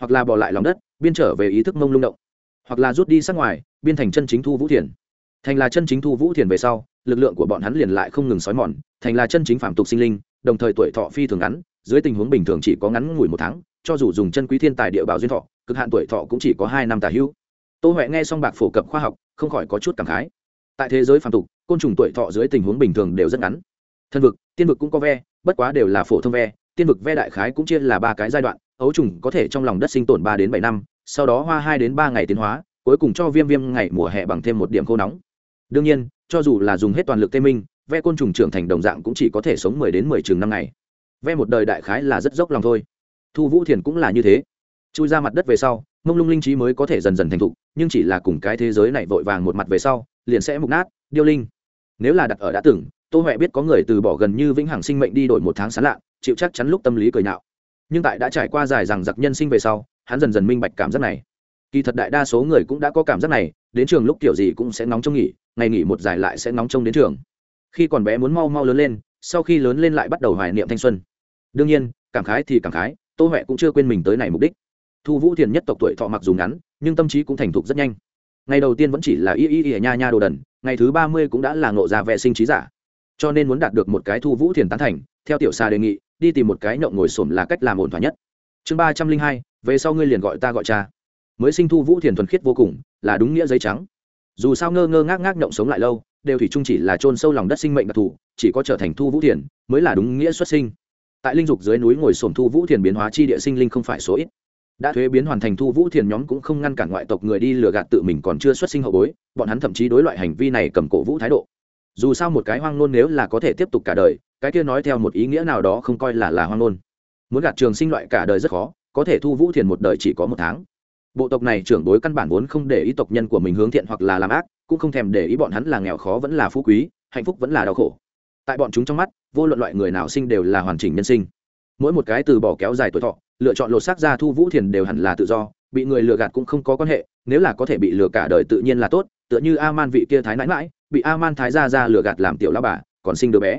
Hoặc là bỏ lại lòng đất, biên trở về ý thức mông lung động. Hoặc là rút đi sát ngoài, biên thành chân chính thu vũ thiền thành là chân chính thu vũ thiền về sau, lực lượng của bọn hắn liền lại không ngừng sói mòn, thành là chân chính phạm tục sinh linh đồng thời tuổi thọ phi thường ngắn, dưới tình huống bình thường chỉ có ngắn ngủi một tháng, cho dù dùng chân quý thiên tài địa bảo duyên thọ, cực hạn tuổi thọ cũng chỉ có hai năm tả hữu. Tô huệ nghe xong bạc phổ cập khoa học, không khỏi có chút cảm khái. Tại thế giới phàm tục, côn trùng tuổi thọ dưới tình huống bình thường đều rất ngắn. Thân vực, tiên vực cũng có ve, bất quá đều là phổ thông ve, tiên vực ve đại khái cũng chia là ba cái giai đoạn, ấu trùng có thể trong lòng đất sinh tồn ba đến bảy năm, sau đó hoa hai đến ba ngày tiến hóa, cuối cùng cho viêm viêm ngày mùa hè bằng thêm một điểm khô nóng. Đương nhiên, cho dù là dùng hết toàn lực tê minh ve côn trùng trưởng thành đồng dạng cũng chỉ có thể sống mười đến mười chừng năm ngày. Ve một đời đại khái là rất dốc lòng thôi. Thu vũ thiền cũng là như thế. Chui ra mặt đất về sau, mông lung linh trí mới có thể dần dần thành thục, nhưng chỉ là cùng cái thế giới này vội vàng một mặt về sau, liền sẽ mục nát, điêu linh. Nếu là đặt ở đã từng, tô huệ biết có người từ bỏ gần như vĩnh hằng sinh mệnh đi đổi một tháng sán lạ, chịu chắc chắn lúc tâm lý cười nhạo. Nhưng tại đã trải qua dài rằng giặc nhân sinh về sau, hắn dần dần minh bạch cảm giác này. Kỳ thật đại đa số người cũng đã có cảm giác này, đến trường lúc kiểu gì cũng sẽ nóng trong nghỉ, ngày nghỉ một dài lại sẽ nóng trong đến trường khi còn bé muốn mau mau lớn lên, sau khi lớn lên lại bắt đầu hoài niệm thanh xuân. Đương nhiên, cảm khái thì cảm khái, tô huệ cũng chưa quên mình tới này mục đích. Thu vũ thiền nhất tộc tuổi thọ mặc dù ngắn, nhưng tâm trí cũng thành thục rất nhanh. Ngày đầu tiên vẫn chỉ là y y y nha nha đồ đần, ngày thứ ba mươi cũng đã là ngộ ra vệ sinh trí giả. Cho nên muốn đạt được một cái thu vũ thiền tán thành, theo tiểu xa đề nghị, đi tìm một cái nhậu ngồi xổm là cách làm ổn thỏa nhất. Chương ba trăm linh hai, về sau ngươi liền gọi ta gọi cha. Mới sinh thu vũ thiền thuần khiết vô cùng, là đúng nghĩa giấy trắng. Dù sao ngơ ngơ ngác ngác nhộng sống lại lâu đều thủy chung chỉ là chôn sâu lòng đất sinh mệnh đặc thù, chỉ có trở thành thu vũ thiền mới là đúng nghĩa xuất sinh. Tại linh dục dưới núi ngồi sổm thu vũ thiền biến hóa chi địa sinh linh không phải số ít. Đã thuế biến hoàn thành thu vũ thiền nhóm cũng không ngăn cản ngoại tộc người đi lừa gạt tự mình còn chưa xuất sinh hậu bối, bọn hắn thậm chí đối loại hành vi này cầm cổ vũ thái độ. Dù sao một cái hoang nôn nếu là có thể tiếp tục cả đời, cái kia nói theo một ý nghĩa nào đó không coi là là hoang nôn muốn gạt trường sinh loại cả đời rất khó, có thể thu vũ thiền một đời chỉ có một tháng. Bộ tộc này trưởng bối căn bản vốn không để ý tộc nhân của mình hướng thiện hoặc là làm ác cũng không thèm để ý bọn hắn là nghèo khó vẫn là phú quý, hạnh phúc vẫn là đau khổ. Tại bọn chúng trong mắt, vô luận loại người nào sinh đều là hoàn chỉnh nhân sinh. Mỗi một cái từ bỏ kéo dài tuổi thọ, lựa chọn lột xác ra thu vũ thiền đều hẳn là tự do, bị người lừa gạt cũng không có quan hệ, nếu là có thể bị lừa cả đời tự nhiên là tốt, tựa như a man vị kia thái nãi mãi bị a man thái ra ra lừa gạt làm tiểu lao bà, còn sinh đứa bé.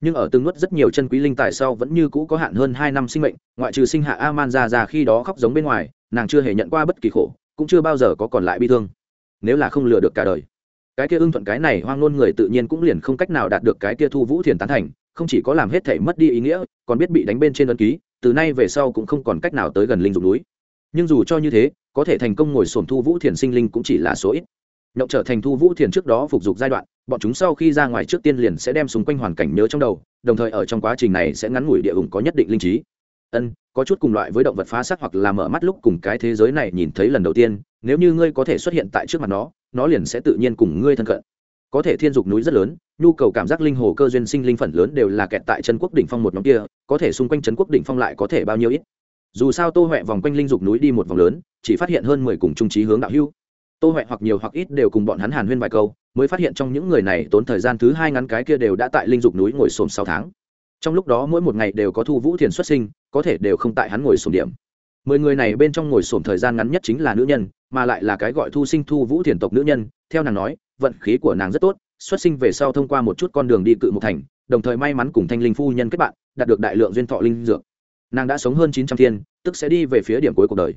Nhưng ở từng nuốt rất nhiều chân quý linh tài sau vẫn như cũ có hạn hơn hai năm sinh mệnh, ngoại trừ sinh hạ a man ra ra khi đó khóc giống bên ngoài, nàng chưa hề nhận qua bất kỳ khổ, cũng chưa bao giờ có còn lại bi thương nếu là không lừa được cả đời. Cái kia ưng thuận cái này hoang ngôn người tự nhiên cũng liền không cách nào đạt được cái kia thu vũ thiền tán thành, không chỉ có làm hết thể mất đi ý nghĩa, còn biết bị đánh bên trên ấn ký, từ nay về sau cũng không còn cách nào tới gần linh dục núi. Nhưng dù cho như thế, có thể thành công ngồi sổm thu vũ thiền sinh linh cũng chỉ là số ít. Nhậu trở thành thu vũ thiền trước đó phục dục giai đoạn, bọn chúng sau khi ra ngoài trước tiên liền sẽ đem xung quanh hoàn cảnh nhớ trong đầu, đồng thời ở trong quá trình này sẽ ngắn ngủi địa hùng có nhất định linh trí ân, có chút cùng loại với động vật phá xác hoặc là mở mắt lúc cùng cái thế giới này nhìn thấy lần đầu tiên, nếu như ngươi có thể xuất hiện tại trước mặt nó nó liền sẽ tự nhiên cùng ngươi thân cận. Có thể thiên dục núi rất lớn, nhu cầu cảm giác linh hồ cơ duyên sinh linh phần lớn đều là kẹt tại chân quốc đỉnh phong một nhóm kia, có thể xung quanh chân quốc đỉnh phong lại có thể bao nhiêu ít. Dù sao tô huệ vòng quanh linh dục núi đi một vòng lớn, chỉ phát hiện hơn mười cùng trung trí hướng đạo hưu tô huệ hoặc nhiều hoặc ít đều cùng bọn hắn hàn huyên vài câu, mới phát hiện trong những người này tốn thời gian thứ hai ngắn cái kia đều đã tại linh dục núi ngồi xổm sáu tháng trong lúc đó mỗi một ngày đều có thu vũ thiền xuất sinh, có thể đều không tại hắn ngồi sổm điểm. Mười người này bên trong ngồi sổm thời gian ngắn nhất chính là nữ nhân, mà lại là cái gọi thu sinh thu vũ thiền tộc nữ nhân, theo nàng nói, vận khí của nàng rất tốt, xuất sinh về sau thông qua một chút con đường đi cự một thành, đồng thời may mắn cùng thanh linh phu nhân kết bạn, đạt được đại lượng duyên thọ linh dược. Nàng đã sống hơn chín trăm thiên, tức sẽ đi về phía điểm cuối cuộc đời.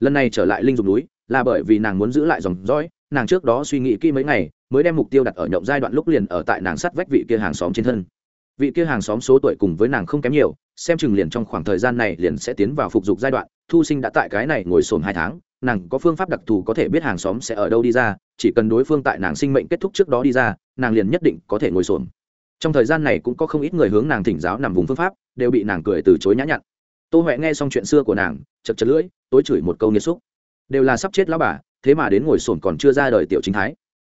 Lần này trở lại linh dục núi, là bởi vì nàng muốn giữ lại dòng dõi, nàng trước đó suy nghĩ kỹ mấy ngày, mới đem mục tiêu đặt ở nhậu giai đoạn lúc liền ở tại nàng sắt vách vị kia hàng xóm trên thân vị kia hàng xóm số tuổi cùng với nàng không kém nhiều, xem chừng liền trong khoảng thời gian này liền sẽ tiến vào phục dục giai đoạn, thu sinh đã tại cái này ngồi sồn hai tháng, nàng có phương pháp đặc thù có thể biết hàng xóm sẽ ở đâu đi ra, chỉ cần đối phương tại nàng sinh mệnh kết thúc trước đó đi ra, nàng liền nhất định có thể ngồi sồn trong thời gian này cũng có không ít người hướng nàng thỉnh giáo nằm vùng phương pháp, đều bị nàng cười từ chối nhã nhặn. Tô huệ nghe xong chuyện xưa của nàng, chật chật lưỡi, tối chửi một câu nghiêm xúc đều là sắp chết lão bà, thế mà đến ngồi sồn còn chưa ra đời tiểu chính thái.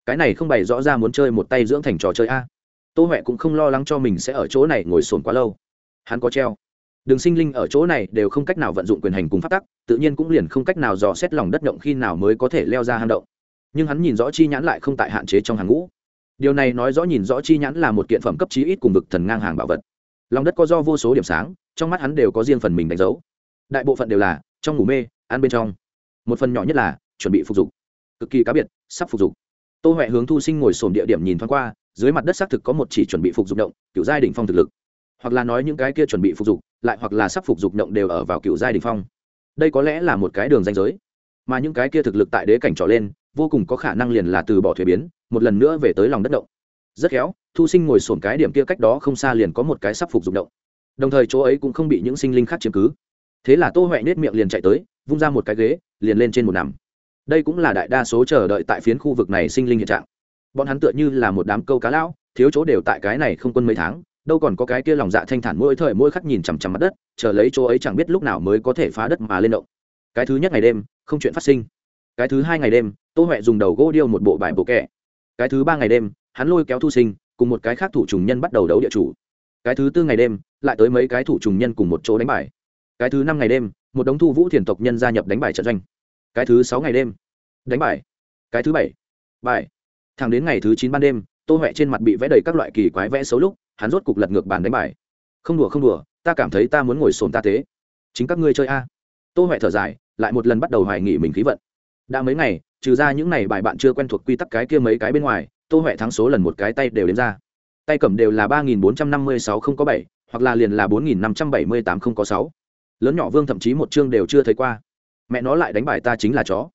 Cái này không bày rõ ra muốn chơi một tay dưỡng thành trò chơi a tô huệ cũng không lo lắng cho mình sẽ ở chỗ này ngồi sồn quá lâu. Hắn có treo. Đường sinh linh ở chỗ này đều không cách nào vận dụng quyền hành cùng phát tắc, tự nhiên cũng liền không cách nào dò xét lòng đất động khi nào mới có thể leo ra hang động. Nhưng hắn nhìn rõ chi nhãn lại không tại hạn chế trong hàng ngũ. Điều này nói rõ nhìn rõ chi nhãn là một kiện phẩm cấp chí ít cùng vực thần ngang hàng bảo vật. Lòng đất có do vô số điểm sáng, trong mắt hắn đều có riêng phần mình đánh dấu. Đại bộ phận đều là trong ngủ mê, ăn bên trong. Một phần nhỏ nhất là chuẩn bị phục dụng cực kỳ cá biệt, sắp phục dụng tô huệ hướng thu sinh ngồi sồn địa điểm nhìn thoáng qua dưới mặt đất xác thực có một chỉ chuẩn bị phục dụng động cựu giai đỉnh phong thực lực. Hoặc là nói những cái kia chuẩn bị phục dụng lại hoặc là sắp phục dụng động đều ở vào cựu giai đỉnh phong. Đây có lẽ là một cái đường danh giới. Mà những cái kia thực lực tại đế cảnh trọ lên, vô cùng có khả năng liền là từ bỏ thuế biến, một lần nữa về tới lòng đất động. Rất khéo, thu sinh ngồi sồn cái điểm kia cách đó không xa liền có một cái sắp phục dụng động. Đồng thời chỗ ấy cũng không bị những sinh linh khác chiếm cứ. Thế là tô huệ nết miệng liền chạy tới, vung ra một cái ghế, liền lên trên một nằm. Đây cũng là đại đa số chờ đợi tại phiến khu vực này sinh linh hiện trạng bọn hắn tựa như là một đám câu cá lão, thiếu chỗ đều tại cái này không quân mấy tháng, đâu còn có cái kia lòng dạ thanh thản mỗi thời mỗi khắc nhìn chằm chằm mặt đất, chờ lấy chỗ ấy chẳng biết lúc nào mới có thể phá đất mà lên động. Cái thứ nhất ngày đêm, không chuyện phát sinh. Cái thứ hai ngày đêm, tô huệ dùng đầu gỗ điêu một bộ bài bộ kẹ. Cái thứ ba ngày đêm, hắn lôi kéo thu sinh, cùng một cái khác thủ trùng nhân bắt đầu đấu địa chủ. Cái thứ tư ngày đêm, lại tới mấy cái thủ trùng nhân cùng một chỗ đánh bài. Cái thứ năm ngày đêm, một đống thu vũ thiền tộc nhân gia nhập đánh bài trận doanh. Cái thứ sáu ngày đêm, đánh bài. Cái thứ bảy, bài thẳng đến ngày thứ chín ban đêm, tô huệ trên mặt bị vẽ đầy các loại kỳ quái vẽ xấu lúc, hắn rốt cục lật ngược bàn đánh bài. Không đùa không đùa, ta cảm thấy ta muốn ngồi sồn ta thế. chính các ngươi chơi a. Tô huệ thở dài, lại một lần bắt đầu hoài nghỉ mình khí vận. Đã mấy ngày, trừ ra những ngày bài bạn chưa quen thuộc quy tắc cái kia mấy cái bên ngoài, tô huệ thắng số lần một cái tay đều đếm ra. Tay cầm đều là ba nghìn bốn trăm năm mươi sáu không có bảy, hoặc là liền là bốn nghìn năm trăm bảy mươi tám không có sáu. Lớn nhỏ vương thậm chí một chương đều chưa thấy qua. Mẹ nó lại đánh bài ta chính là chó.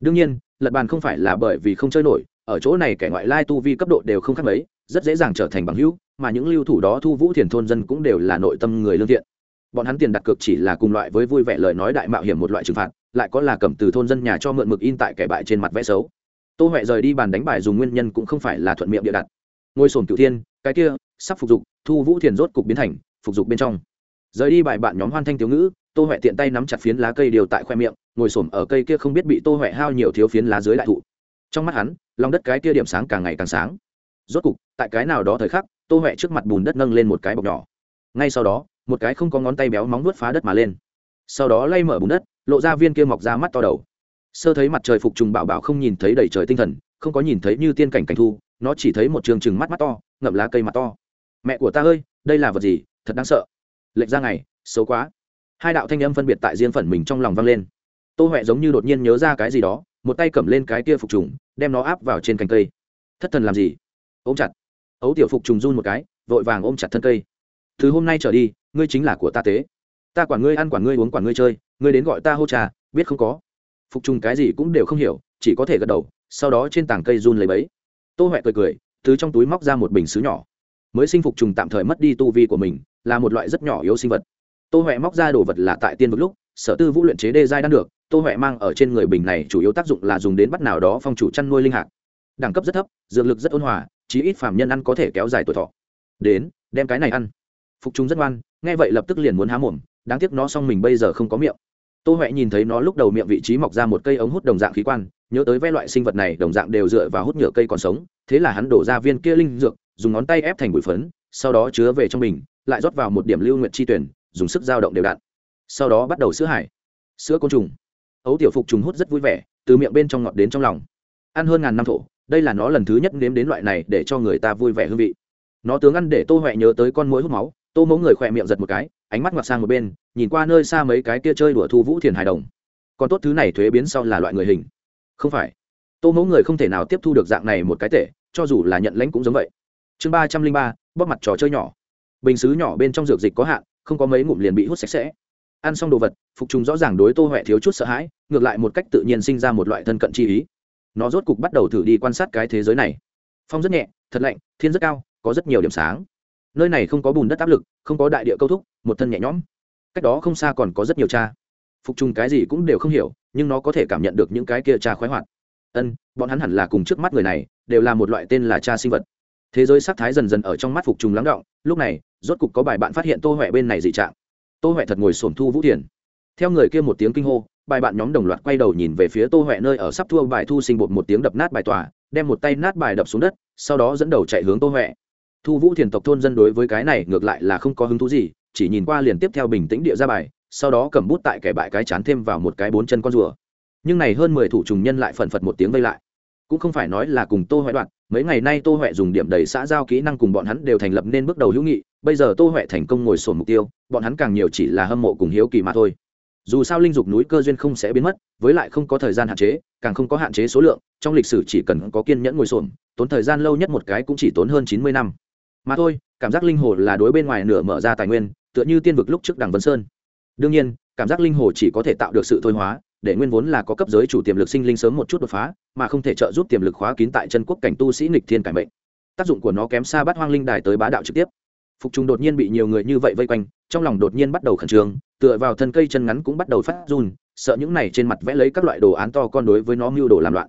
Đương nhiên, lật bàn không phải là bởi vì không chơi nổi ở chỗ này kẻ ngoại lai tu vi cấp độ đều không khác mấy rất dễ dàng trở thành bằng hữu mà những lưu thủ đó thu vũ thiền thôn dân cũng đều là nội tâm người lương thiện. Bọn hắn tiền đặt cược chỉ là cùng loại với vui vẻ lời nói đại mạo hiểm một loại trừng phạt lại có là cầm từ thôn dân nhà cho mượn mực in tại kẻ bại trên mặt vẽ xấu. Tô huệ rời đi bàn đánh bài dùng nguyên nhân cũng không phải là thuận miệng địa đặt. Ngôi sồn cửu thiên cái kia sắp phục dụng, thu vũ thiền rốt cục biến thành phục dụng bên trong. Rời đi bài bạn nhóm hoan thanh thiếu ngữ tô huệ tiện tay nắm chặt phiến lá cây điều tại khoe miệng ngồi s ở cây kia không biết bị tô huệ hao nhiều thiếu phiến lá dưới đại thụ. Trong mắt hắn lòng đất cái kia điểm sáng càng ngày càng sáng. Rốt cục, tại cái nào đó thời khắc, tô huệ trước mặt bùn đất nâng lên một cái bọc nhỏ. Ngay sau đó, một cái không có ngón tay béo móng vuốt phá đất mà lên. Sau đó lay mở bùn đất, lộ ra viên kia mọc ra mắt to đầu. Sơ thấy mặt trời phục trùng bảo bảo không nhìn thấy đầy trời tinh thần, không có nhìn thấy như tiên cảnh cảnh thu, nó chỉ thấy một trường trừng mắt mắt to, ngậm lá cây mặt to. Mẹ của ta ơi, đây là vật gì? Thật đáng sợ. Lệch ra ngày, xấu quá. Hai đạo thanh âm phân biệt tại riêng phần mình trong lòng vang lên. Tô huệ giống như đột nhiên nhớ ra cái gì đó một tay cầm lên cái kia phục trùng, đem nó áp vào trên cành cây. Thất thần làm gì? Ôm chặt. Ấu tiểu phục trùng run một cái, vội vàng ôm chặt thân cây. Thứ hôm nay trở đi, ngươi chính là của ta tế. Ta quản ngươi ăn, quản ngươi uống, quản ngươi chơi, ngươi đến gọi ta hô trà, biết không có? Phục trùng cái gì cũng đều không hiểu, chỉ có thể gật đầu, sau đó trên tảng cây run lấy bấy tô huệ cười cười thứ trong túi móc ra một bình xứ nhỏ. Mới sinh phục trùng tạm thời mất đi tu vi của mình, là một loại rất nhỏ yếu sinh vật. Tô huệ móc ra đồ vật là tại tiên vực lúc sở tư vũ luyện chế đê giai đang được, tô huệ mang ở trên người bình này chủ yếu tác dụng là dùng đến bắt nào đó phong chủ chăn nuôi linh hạt đẳng cấp rất thấp, dược lực rất ôn hòa, chí ít phàm nhân ăn có thể kéo dài tuổi thọ. Đến, đem cái này ăn. Phục chúng rất ngoan, nghe vậy lập tức liền muốn há mồm, đáng tiếc nó xong mình bây giờ không có miệng. Tô huệ nhìn thấy nó lúc đầu miệng vị trí mọc ra một cây ống hút đồng dạng khí quan, nhớ tới ve loại sinh vật này, đồng dạng đều dựa vào hút nhựa cây còn sống, thế là hắn đổ ra viên kia linh dược, dùng ngón tay ép thành bụi phấn, sau đó chứa về trong mình lại rót vào một điểm lưu nguyện chi tuyển, dùng sức dao động đều đặn sau đó bắt đầu sữa hải, sữa côn trùng. Ấu tiểu phục trùng hút rất vui vẻ, từ miệng bên trong ngọt đến trong lòng. Ăn hơn ngàn năm thổ, đây là nó lần thứ nhất nếm đến loại này để cho người ta vui vẻ hương vị. Nó tướng ăn để tô huệ nhớ tới con mũi hút máu, tô mẫu người khỏe miệng giật một cái, ánh mắt ngoặt sang một bên, nhìn qua nơi xa mấy cái kia chơi đùa thu vũ thiền hài đồng. Còn tốt thứ này thuế biến sau là loại người hình. Không phải. Tô mẫu người không thể nào tiếp thu được dạng này một cái tệ cho dù là nhận lãnh cũng giống vậy. Chương ba trăm linh ba, bóp mặt trò chơi nhỏ. Bình xứ nhỏ bên trong dược dịch có hạn, không có mấy ngụm liền bị hút sạch sẽ ăn xong đồ vật, phục trùng rõ ràng đối tô huệ thiếu chút sợ hãi, ngược lại một cách tự nhiên sinh ra một loại thân cận chi ý. Nó rốt cục bắt đầu thử đi quan sát cái thế giới này. Phong rất nhẹ, thật lạnh, thiên rất cao, có rất nhiều điểm sáng. Nơi này không có bùn đất áp lực, không có đại địa câu thúc, một thân nhẹ nhõm. Cách đó không xa còn có rất nhiều cha. Phục trùng cái gì cũng đều không hiểu, nhưng nó có thể cảm nhận được những cái kia cha khoái hoạt. Ân, bọn hắn hẳn là cùng trước mắt người này, đều là một loại tên là cha sinh vật. Thế giới sắc thái dần dần ở trong mắt phục trùng lắng động, lúc này, rốt cục có bài bạn phát hiện tô huệ bên này dị trạng tô huệ thật ngồi sổm thu vũ thiền. Theo người kia một tiếng kinh hô, bài bạn nhóm đồng loạt quay đầu nhìn về phía tô huệ nơi ở sắp thua bài thu sinh bột một tiếng đập nát bài tòa đem một tay nát bài đập xuống đất, sau đó dẫn đầu chạy hướng tô huệ. Thu vũ thiền tộc thôn dân đối với cái này ngược lại là không có hứng thú gì, chỉ nhìn qua liền tiếp theo bình tĩnh địa ra bài, sau đó cầm bút tại kẻ bại cái chán thêm vào một cái bốn chân con rùa. Nhưng này hơn mười thủ trùng nhân lại phần phật một tiếng vây lại. Cũng không phải nói là cùng tô huệ đoạn mấy ngày nay tô huệ dùng điểm đầy xã giao kỹ năng cùng bọn hắn đều thành lập nên bước đầu hữu nghị, bây giờ tô huệ thành công ngồi sổn mục tiêu, bọn hắn càng nhiều chỉ là hâm mộ cùng hiếu kỳ mà thôi. Dù sao linh dục núi cơ duyên không sẽ biến mất, với lại không có thời gian hạn chế, càng không có hạn chế số lượng, trong lịch sử chỉ cần có kiên nhẫn ngồi sổn, tốn thời gian lâu nhất một cái cũng chỉ tốn hơn chín mươi năm. Mà thôi, cảm giác linh hồ là đối bên ngoài nửa mở ra tài nguyên, tựa như tiên vực lúc trước đằng vân sơn. Đương nhiên, cảm giác linh hồ chỉ có thể tạo được sự thôi hóa để nguyên vốn là có cấp giới chủ tiềm lực sinh linh sớm một chút đột phá, mà không thể trợ giúp tiềm lực khóa kín tại chân quốc cảnh tu sĩ nghịch thiên cải mệnh. Tác dụng của nó kém xa bắt hoang linh đài tới bá đạo trực tiếp. Phục trùng đột nhiên bị nhiều người như vậy vây quanh, trong lòng đột nhiên bắt đầu khẩn trương, tựa vào thân cây chân ngắn cũng bắt đầu phát run, sợ những này trên mặt vẽ lấy các loại đồ án to con đối với nó mưu đồ làm loạn.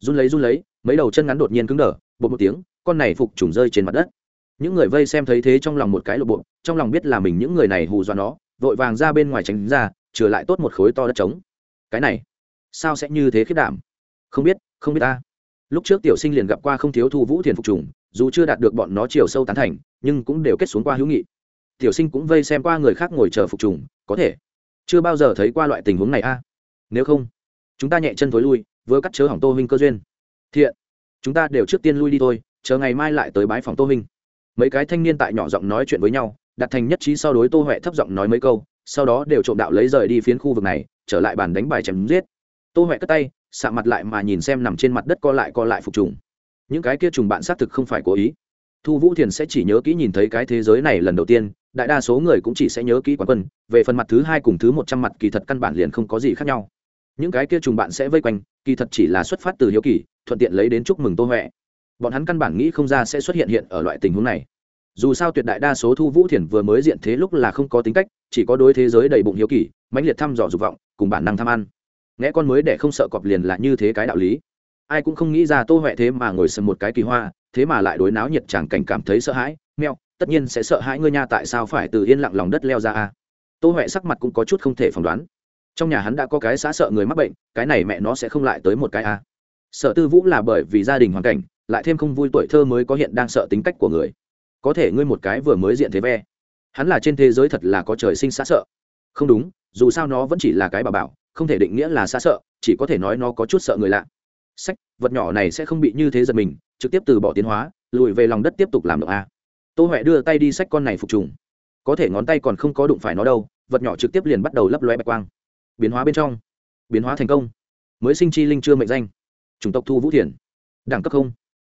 Run lấy run lấy, mấy đầu chân ngắn đột nhiên cứng đờ bột một tiếng, con này phục trùng rơi trên mặt đất. Những người vây xem thấy thế trong lòng một cái lộ bộ, trong lòng biết là mình những người này hù dọa nó, vội vàng ra bên ngoài tránh ra trở lại tốt một khối to đất trống cái này, sao sẽ như thế khiết đảm? Không biết không biết ta. Lúc trước tiểu sinh liền gặp qua không thiếu thu vũ thiền phục trùng, dù chưa đạt được bọn nó chiều sâu tán thành, nhưng cũng đều kết xuống qua hữu nghị. Tiểu sinh cũng vây xem qua người khác ngồi chờ phục trùng, có thể. Chưa bao giờ thấy qua loại tình huống này a. Nếu không, chúng ta nhẹ chân thối lui, vừa cắt chớ hỏng tô huynh cơ duyên. Thiện, chúng ta đều trước tiên lui đi thôi, chờ ngày mai lại tới bái phòng tô huynh. Mấy cái thanh niên tại nhỏ giọng nói chuyện với nhau, đặt thành nhất trí sau đối tô huệ thấp giọng nói mấy câu sau đó đều trộm đạo lấy rời đi phiến khu vực này, trở lại bàn đánh bài chém giết. Tô huệ cất tay sạ mặt lại mà nhìn xem nằm trên mặt đất co lại co lại phục trùng. Những cái kia trùng bạn xác thực không phải cố ý. Thu vũ thiền sẽ chỉ nhớ kỹ nhìn thấy cái thế giới này lần đầu tiên, đại đa số người cũng chỉ sẽ nhớ kỹ quán quân, về phần mặt thứ hai cùng thứ một trăm mặt kỳ thật căn bản liền không có gì khác nhau. Những cái kia trùng bạn sẽ vây quanh, kỳ thật chỉ là xuất phát từ hiếu kỳ, thuận tiện lấy đến chúc mừng tô huệ. Bọn hắn căn bản nghĩ không ra sẽ xuất hiện hiện ở loại tình huống này dù sao tuyệt đại đa số thu vũ thiền vừa mới diện thế lúc là không có tính cách, chỉ có đối thế giới đầy bụng hiếu kỳ, mãnh liệt thăm dò dục vọng, cùng bản năng tham ăn. Nghe con mới để không sợ cọp liền là như thế cái đạo lý. Ai cũng không nghĩ ra tô huệ thế mà ngồi sầm một cái kỳ hoa, thế mà lại đối náo nhiệt chẳng cảnh cảm thấy sợ hãi meo tất nhiên sẽ sợ hãi ngươi nha, tại sao phải từ yên lặng lòng đất leo ra a? Tô huệ sắc mặt cũng có chút không thể phỏng đoán. Trong nhà hắn đã có cái xã sợ người mắc bệnh, cái này mẹ nó sẽ không lại tới một cái a. Sợ tư vũ là bởi vì gia đình hoàn cảnh, lại thêm không vui tuổi thơ mới có hiện đang sợ tính cách của người có thể ngươi một cái vừa mới diện thế ve. Hắn là trên thế giới thật là có trời sinh xa sợ. Không đúng, dù sao nó vẫn chỉ là cái bà bảo, không thể định nghĩa là xa sợ, chỉ có thể nói nó có chút sợ người lạ. Sách, vật nhỏ này sẽ không bị như thế giật mình, trực tiếp từ bỏ tiến hóa, lùi về lòng đất tiếp tục làm động a. Tô huệ đưa tay đi sách con này phục trùng. Có thể ngón tay còn không có đụng phải nó đâu, vật nhỏ trực tiếp liền bắt đầu lấp loe bạch quang. Biến hóa bên trong. Biến hóa thành công. Mới sinh chi linh chưa mệnh danh. Chủng tộc thu vũ thiền. Đẳng cấp không.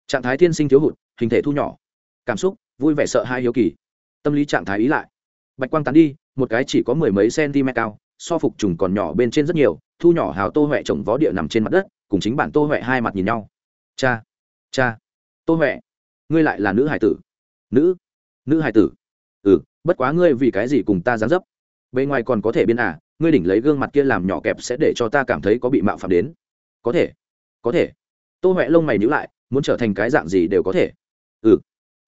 Trạng thái thiên sinh thiếu hụt, hình thể thu nhỏ. Cảm xúc vui vẻ sợ hai hiếu kỳ. Tâm lý trạng thái ý lại. Bạch quang tán đi, một cái chỉ có mười mấy cm cao, so phục trùng còn nhỏ bên trên rất nhiều, thu nhỏ hào tô huệ trồng vó địa nằm trên mặt đất, cùng chính bản tô huệ hai mặt nhìn nhau. Cha cha, tô huệ, ngươi lại là nữ hải tử. Nữ nữ hải tử. Ừ bất quá ngươi vì cái gì cùng ta dán dấp? Bề ngoài còn có thể biên à ngươi đỉnh lấy gương mặt kia làm nhỏ kẹp sẽ để cho ta cảm thấy có bị mạo phạm đến. Có thể có thể. Tô huệ lông mày nhữ lại, muốn trở thành cái dạng gì đều có thể. Ừ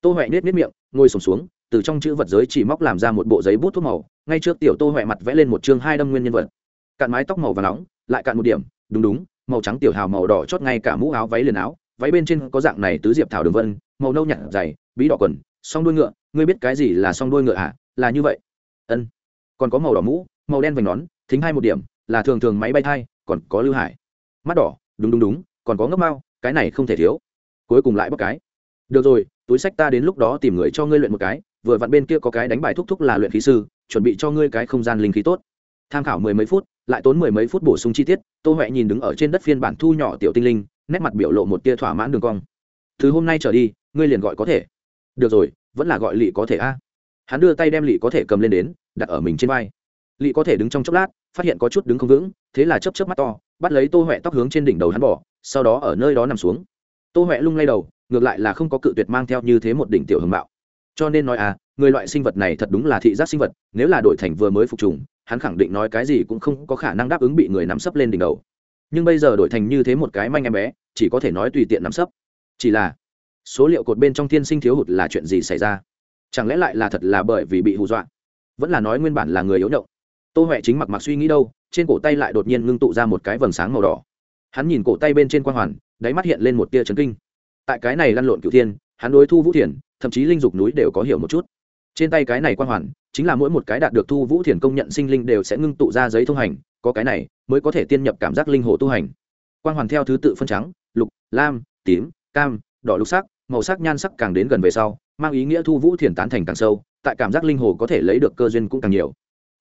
tô huệ nết nết miệng ngồi sùng xuống, xuống từ trong chữ vật giới chỉ móc làm ra một bộ giấy bút thuốc màu ngay trước tiểu tô huệ mặt vẽ lên một chương hai đâm nguyên nhân vật. Cạn mái tóc màu và nóng lại cạn một điểm đúng đúng màu trắng tiểu hào màu đỏ chót ngay cả mũ áo váy liền áo váy bên trên có dạng này tứ diệp thảo đường vân màu nâu nhạt dày bí đỏ quần song đuôi ngựa ngươi biết cái gì là song đuôi ngựa à là như vậy. Ân. Còn có màu đỏ mũ màu đen vành nón thính hai một điểm là thường thường máy bay thai còn có lưu hải. Mắt đỏ đúng đúng đúng còn có ngốc mao cái này không thể thiếu. Cuối cùng lại bóc cái. Được rồi túi sách ta đến lúc đó tìm người cho ngươi luyện một cái, vừa vặn bên kia có cái đánh bài thúc thúc là luyện khí sư, chuẩn bị cho ngươi cái không gian linh khí tốt. Tham khảo mười mấy phút, lại tốn mười mấy phút bổ sung chi tiết, tô huệ nhìn đứng ở trên đất phiên bản thu nhỏ tiểu tinh linh, nét mặt biểu lộ một tia thỏa mãn đường cong. Từ hôm nay trở đi, ngươi liền gọi có thể. Được rồi, vẫn là gọi lỵ có thể a. Hắn đưa tay đem lỵ có thể cầm lên đến, đặt ở mình trên vai. Lỵ có thể đứng trong chốc lát, phát hiện có chút đứng không vững, thế là chấp chấp mắt to, bắt lấy tô huệ tóc hướng trên đỉnh đầu hắn bỏ, sau đó ở nơi đó nằm xuống. Tô huệ lung lay đầu ngược lại là không có cự tuyệt mang theo như thế một đỉnh tiểu hưng bạo cho nên nói à người loại sinh vật này thật đúng là thị giác sinh vật, nếu là đội thành vừa mới phục trùng, hắn khẳng định nói cái gì cũng không có khả năng đáp ứng bị người nắm sấp lên đỉnh đầu. Nhưng bây giờ đổi thành như thế một cái manh em bé, chỉ có thể nói tùy tiện nắm sấp. Chỉ là, số liệu cột bên trong thiên sinh thiếu hụt là chuyện gì xảy ra? Chẳng lẽ lại là thật là bởi vì bị hù dọa? Vẫn là nói nguyên bản là người yếu động tô huệ chính mặc mặc suy nghĩ đâu, trên cổ tay lại đột nhiên ngưng tụ ra một cái vầng sáng màu đỏ. Hắn nhìn cổ tay bên trên quang hoàn, đáy mắt hiện lên một tia chấn kinh tại cái này lăn lộn cửu thiên, hắn đối thu vũ thiền, thậm chí linh dục núi đều có hiểu một chút. Trên tay cái này quan hoàn, chính là mỗi một cái đạt được thu vũ thiền công nhận sinh linh đều sẽ ngưng tụ ra giấy thông hành, có cái này mới có thể tiên nhập cảm giác linh hồ tu hành. Quan hoàn theo thứ tự phân trắng, lục, lam, tím, cam, đỏ lục sắc, màu sắc nhan sắc càng đến gần về sau, mang ý nghĩa thu vũ thiền tán thành càng sâu, tại cảm giác linh hồ có thể lấy được cơ duyên cũng càng nhiều.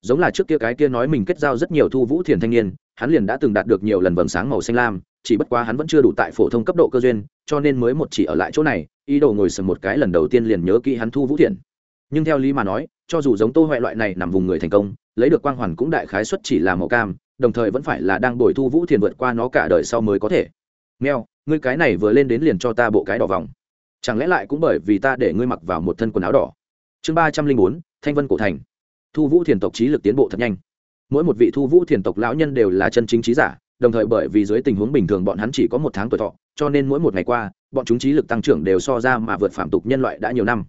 Giống là trước kia cái kia nói mình kết giao rất nhiều thu vũ thiền thanh niên, hắn liền đã từng đạt được nhiều lần vầng sáng màu xanh lam chỉ bất quá hắn vẫn chưa đủ tại phổ thông cấp độ cơ duyên, cho nên mới một chỉ ở lại chỗ này, ý đồ ngồi sầm một cái lần đầu tiên liền nhớ kỹ hắn thu vũ thiền nhưng theo lý mà nói, cho dù giống tô huệ loại này nằm vùng người thành công, lấy được quang hoàn cũng đại khái xuất chỉ là màu cam, đồng thời vẫn phải là đang đổi thu vũ thiền vượt qua nó cả đời sau mới có thể. Meo ngươi cái này vừa lên đến liền cho ta bộ cái đỏ vòng. Chẳng lẽ lại cũng bởi vì ta để ngươi mặc vào một thân quần áo đỏ? Chương ba trăm linh bốn, thanh vân cổ thành. Thu vũ thiền tộc trí lực tiến bộ thật nhanh. Mỗi một vị thu vũ thiền tộc lão nhân đều là chân chính trí giả đồng thời bởi vì dưới tình huống bình thường bọn hắn chỉ có một tháng tuổi thọ, cho nên mỗi một ngày qua, bọn chúng trí lực tăng trưởng đều so ra mà vượt phạm tục nhân loại đã nhiều năm.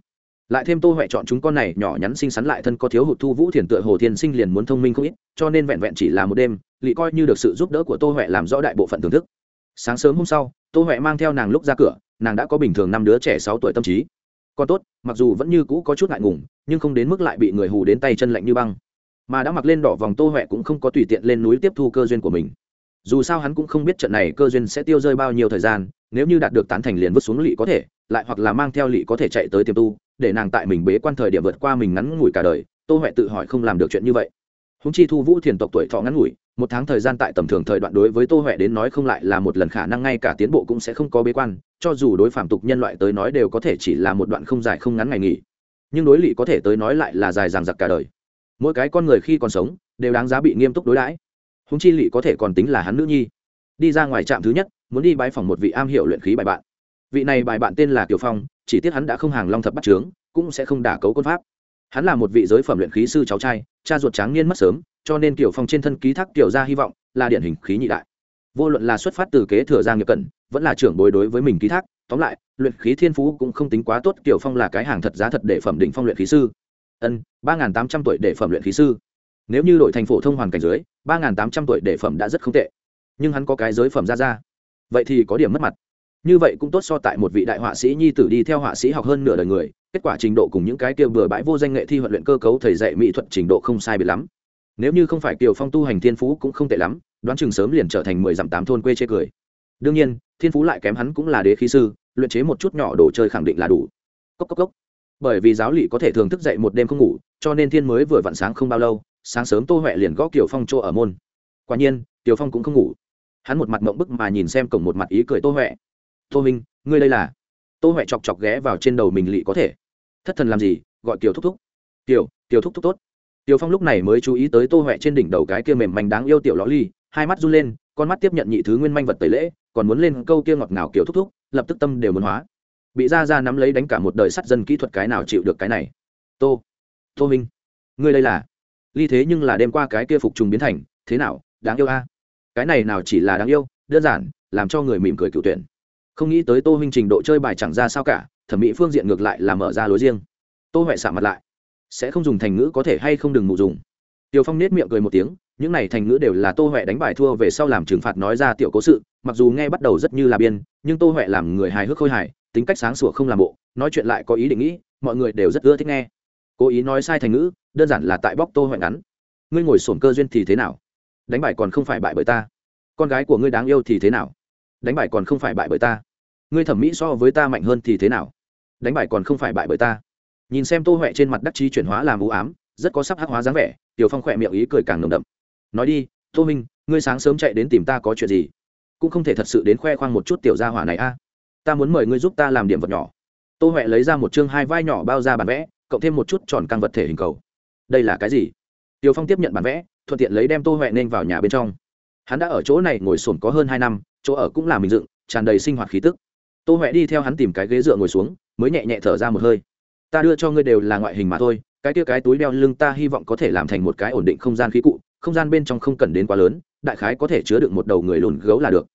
Lại thêm tô huệ chọn chúng con này nhỏ nhắn xinh xắn lại thân có thiếu hụt thu vũ thiền tựa hồ thiên sinh liền muốn thông minh không ít, cho nên vẹn vẹn chỉ là một đêm lị coi như được sự giúp đỡ của tô huệ làm rõ đại bộ phận thưởng thức. Sáng sớm hôm sau, tô huệ mang theo nàng lúc ra cửa, nàng đã có bình thường năm đứa trẻ sáu tuổi tâm trí. Còn tốt, mặc dù vẫn như cũ có chút ngại ngùng, nhưng không đến mức lại bị người hù đến tay chân lạnh như băng. Mà đã mặc lên đỏ vòng tô huệ cũng không có tùy tiện lên núi tiếp thu cơ duyên của mình dù sao hắn cũng không biết trận này cơ duyên sẽ tiêu rơi bao nhiêu thời gian, nếu như đạt được tán thành liền vứt xuống lỵ có thể, lại hoặc là mang theo lỵ có thể chạy tới tiềm tu, để nàng tại mình bế quan thời điểm vượt qua mình ngắn ngủi cả đời, tô huệ tự hỏi không làm được chuyện như vậy. Húng chi thu vũ thiền tộc tuổi thọ ngắn ngủi, một tháng thời gian tại tầm thường thời đoạn đối với tô huệ đến nói không lại là một lần khả năng, ngay cả tiến bộ cũng sẽ không có bế quan, cho dù đối phạm tục nhân loại tới nói đều có thể chỉ là một đoạn không dài không ngắn ngày nghỉ. Nhưng đối lỵ có thể tới nói lại là dài dằng dặc cả đời. Mỗi cái con người khi còn sống, đều đáng giá bị nghiêm túc đối đãi húng chi lỵ có thể còn tính là hắn nữ nhi. Đi ra ngoài trạm thứ nhất, muốn đi bái phòng một vị am hiểu luyện khí bài bạn. Vị này bài bạn tên là kiều phong, chỉ tiếc hắn đã không hàng long thập bắt trướng cũng sẽ không đả cấu quân pháp. Hắn là một vị giới phẩm luyện khí sư cháu trai, cha ruột tráng niên mất sớm, cho nên kiều phong trên thân ký thác kiều ra hy vọng, là điển hình khí nhị đại. Vô luận là xuất phát từ kế thừa gia nghiệp cận, vẫn là trưởng bối đối với mình ký thác, tóm lại, luyện khí thiên phú cũng không tính quá tốt, kiều phong là cái hàng thật giá thật để phẩm định phong luyện khí sư. Ân, ba n tám trăm tuổi để phẩm luyện khí sư nếu như đội thành phổ thông hoàn cảnh dưới, ba n tám trăm tuổi để phẩm đã rất không tệ. Nhưng hắn có cái giới phẩm ra ra. Vậy thì có điểm mất mặt. Như vậy cũng tốt so tại một vị đại họa sĩ nhi tử đi theo họa sĩ học hơn nửa đời người, kết quả trình độ cùng những cái kia bừa bãi vô danh nghệ thi huấn luyện cơ cấu thầy dạy mỹ thuật trình độ không sai biệt lắm. Nếu như không phải kiều phong tu hành thiên phú cũng không tệ lắm, đoán chừng sớm liền trở thành mười dặm tám thôn quê chê cười. Đương nhiên, thiên phú lại kém hắn cũng là đế khí sư, luyện chế một chút nhỏ đồ chơi khẳng định là đủ. Cốc cốc cốc. Bởi vì giáo lỵ có thể thường thức dậy một đêm không ngủ, cho nên thiên mới vừa vặn sáng không bao lâu sáng sớm tô huệ liền gõ kiều phong chỗ ở môn. Quả nhiên kiều phong cũng không ngủ. Hắn một mặt mộng bức mà nhìn xem cổng một mặt ý cười tô huệ. Tô minh ngươi đây là? Tô huệ chọc chọc ghé vào trên đầu mình lị có thể. Thất thần làm gì? Gọi kiều thúc thúc. Kiều kiều thúc thúc tốt. Tiểu Phong lúc này mới chú ý tới Tô huệ trên đỉnh đầu cái kia mềm manh đáng yêu tiểu ló ly, hai mắt run lên, con mắt tiếp nhận nhị thứ nguyên manh vật tẩy lễ, còn muốn lên câu kia ngọt ngào kiểu thúc thúc, lập tức tâm đều muốn hóa. Bị ra ra nắm lấy đánh cả một đời sắt dân kỹ thuật cái nào chịu được cái này. Tô, Tô Minh, ngươi đây là? Ly thế nhưng là đêm qua cái kia phục trùng biến thành, thế nào, đáng yêu a? Cái này nào chỉ là đáng yêu, đơn giản, làm cho người mỉm cười cựu tuyển. Không nghĩ tới Tô huynh trình độ chơi bài chẳng ra sao cả, thẩm mỹ phương diện ngược lại là mở ra lối riêng. Tô huệ sạm mặt lại sẽ không dùng thành ngữ có thể hay không đừng mụ dùng Tiêu Phong nết miệng cười một tiếng, những này thành ngữ đều là Tô Hoè đánh bài thua về sau làm trừng phạt nói ra tiểu cố sự, mặc dù nghe bắt đầu rất như là biên, nhưng Tô Hoè làm người hài hước khôi hài, tính cách sáng sủa không làm bộ, nói chuyện lại có ý định nghĩ, mọi người đều rất ưa thích nghe. Cố ý nói sai thành ngữ, đơn giản là tại bóc Tô Hoè ngắn. Ngươi ngồi sổn cơ duyên thì thế nào? Đánh bài còn không phải bại bởi ta. Con gái của ngươi đáng yêu thì thế nào? Đánh bài còn không phải bại bởi ta. Ngươi thẩm mỹ so với ta mạnh hơn thì thế nào? Đánh bài còn không phải bại bởi ta nhìn xem tô huệ trên mặt đắc chí chuyển hóa làm u ám rất có sắp hắc hóa dáng vẻ tiểu phong khỏe miệng ý cười càng nồng đậm nói đi tô minh ngươi sáng sớm chạy đến tìm ta có chuyện gì cũng không thể thật sự đến khoe khoang một chút tiểu gia hỏa này a ta muốn mời ngươi giúp ta làm điểm vật nhỏ tô huệ lấy ra một chương hai vai nhỏ bao ra bản vẽ cộng thêm một chút tròn căng vật thể hình cầu. Đây là cái gì? Tiều phong tiếp nhận bản vẽ, thuận tiện lấy đem tô huệ nên vào nhà bên trong. Hắn đã ở chỗ này ngồi sồn có hơn hai năm, chỗ ở cũng là mình dựng, tràn đầy sinh hoạt khí tức. Tô huệ đi theo hắn tìm cái ghế dựa ngồi xuống, mới nhẹ nhẹ thở ra một hơi. Ta đưa cho ngươi đều là ngoại hình mà thôi, cái kia cái túi đeo lưng ta hy vọng có thể làm thành một cái ổn định không gian khí cụ, không gian bên trong không cần đến quá lớn, đại khái có thể chứa được một đầu người lùn gấu là được.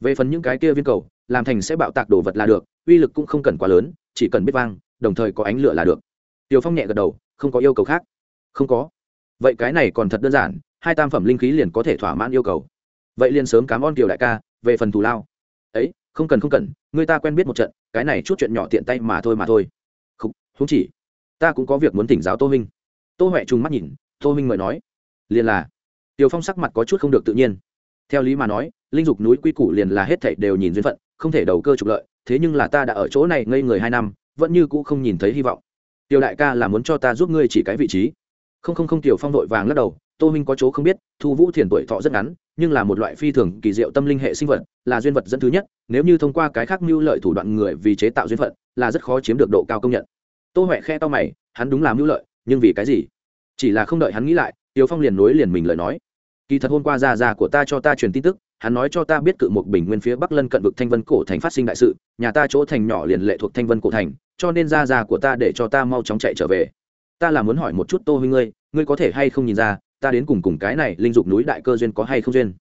Về phần những cái kia viên cầu, làm thành sẽ bạo tạc đồ vật là được, uy lực cũng không cần quá lớn, chỉ cần biết vang, đồng thời có ánh lửa là được tiều phong nhẹ gật đầu không có yêu cầu khác. Không có. Vậy cái này còn thật đơn giản hai tam phẩm linh khí liền có thể thỏa mãn yêu cầu. Vậy liền sớm cám ơn kiều đại ca về phần thù lao. Ấy không cần không cần người ta quen biết một trận cái này chút chuyện nhỏ tiện tay mà thôi mà thôi. Không, không chỉ ta cũng có việc muốn tỉnh giáo tô minh tô huệ trùng mắt nhìn tô minh mời nói. Liền là tiều phong sắc mặt có chút không được tự nhiên. Theo lý mà nói linh dục núi quy củ liền là hết thảy đều nhìn duyên phận không thể đầu cơ trục lợi thế nhưng là ta đã ở chỗ này ngây người hai năm vẫn như cũ không nhìn thấy hy vọng tiểu đại ca là muốn cho ta giúp ngươi chỉ cái vị trí. Không không không, tiểu phong đội vàng lắc đầu, tô minh có chỗ không biết, thu vũ thiền tuổi thọ rất ngắn, nhưng là một loại phi thường kỳ diệu tâm linh hệ sinh vật, là duyên vật dẫn thứ nhất, nếu như thông qua cái khác mưu lợi thủ đoạn người vì chế tạo duyên phận, là rất khó chiếm được độ cao công nhận. Tô huệ khe to mày, hắn đúng là mưu lợi, nhưng vì cái gì? Chỉ là không đợi hắn nghĩ lại, Tiểu phong liền nối liền mình lời nói kỳ thật hôm qua già già của ta cho ta truyền tin tức, hắn nói cho ta biết cự một bình nguyên phía bắc lân cận vực thanh vân cổ thành phát sinh đại sự, nhà ta chỗ thành nhỏ liền lệ thuộc thanh vân cổ thành, cho nên Ra già của ta để cho ta mau chóng chạy trở về. Ta là muốn hỏi một chút tô huynh ngươi ngươi có thể hay không nhìn ra, ta đến cùng cùng cái này linh dục núi đại cơ duyên có hay không duyên?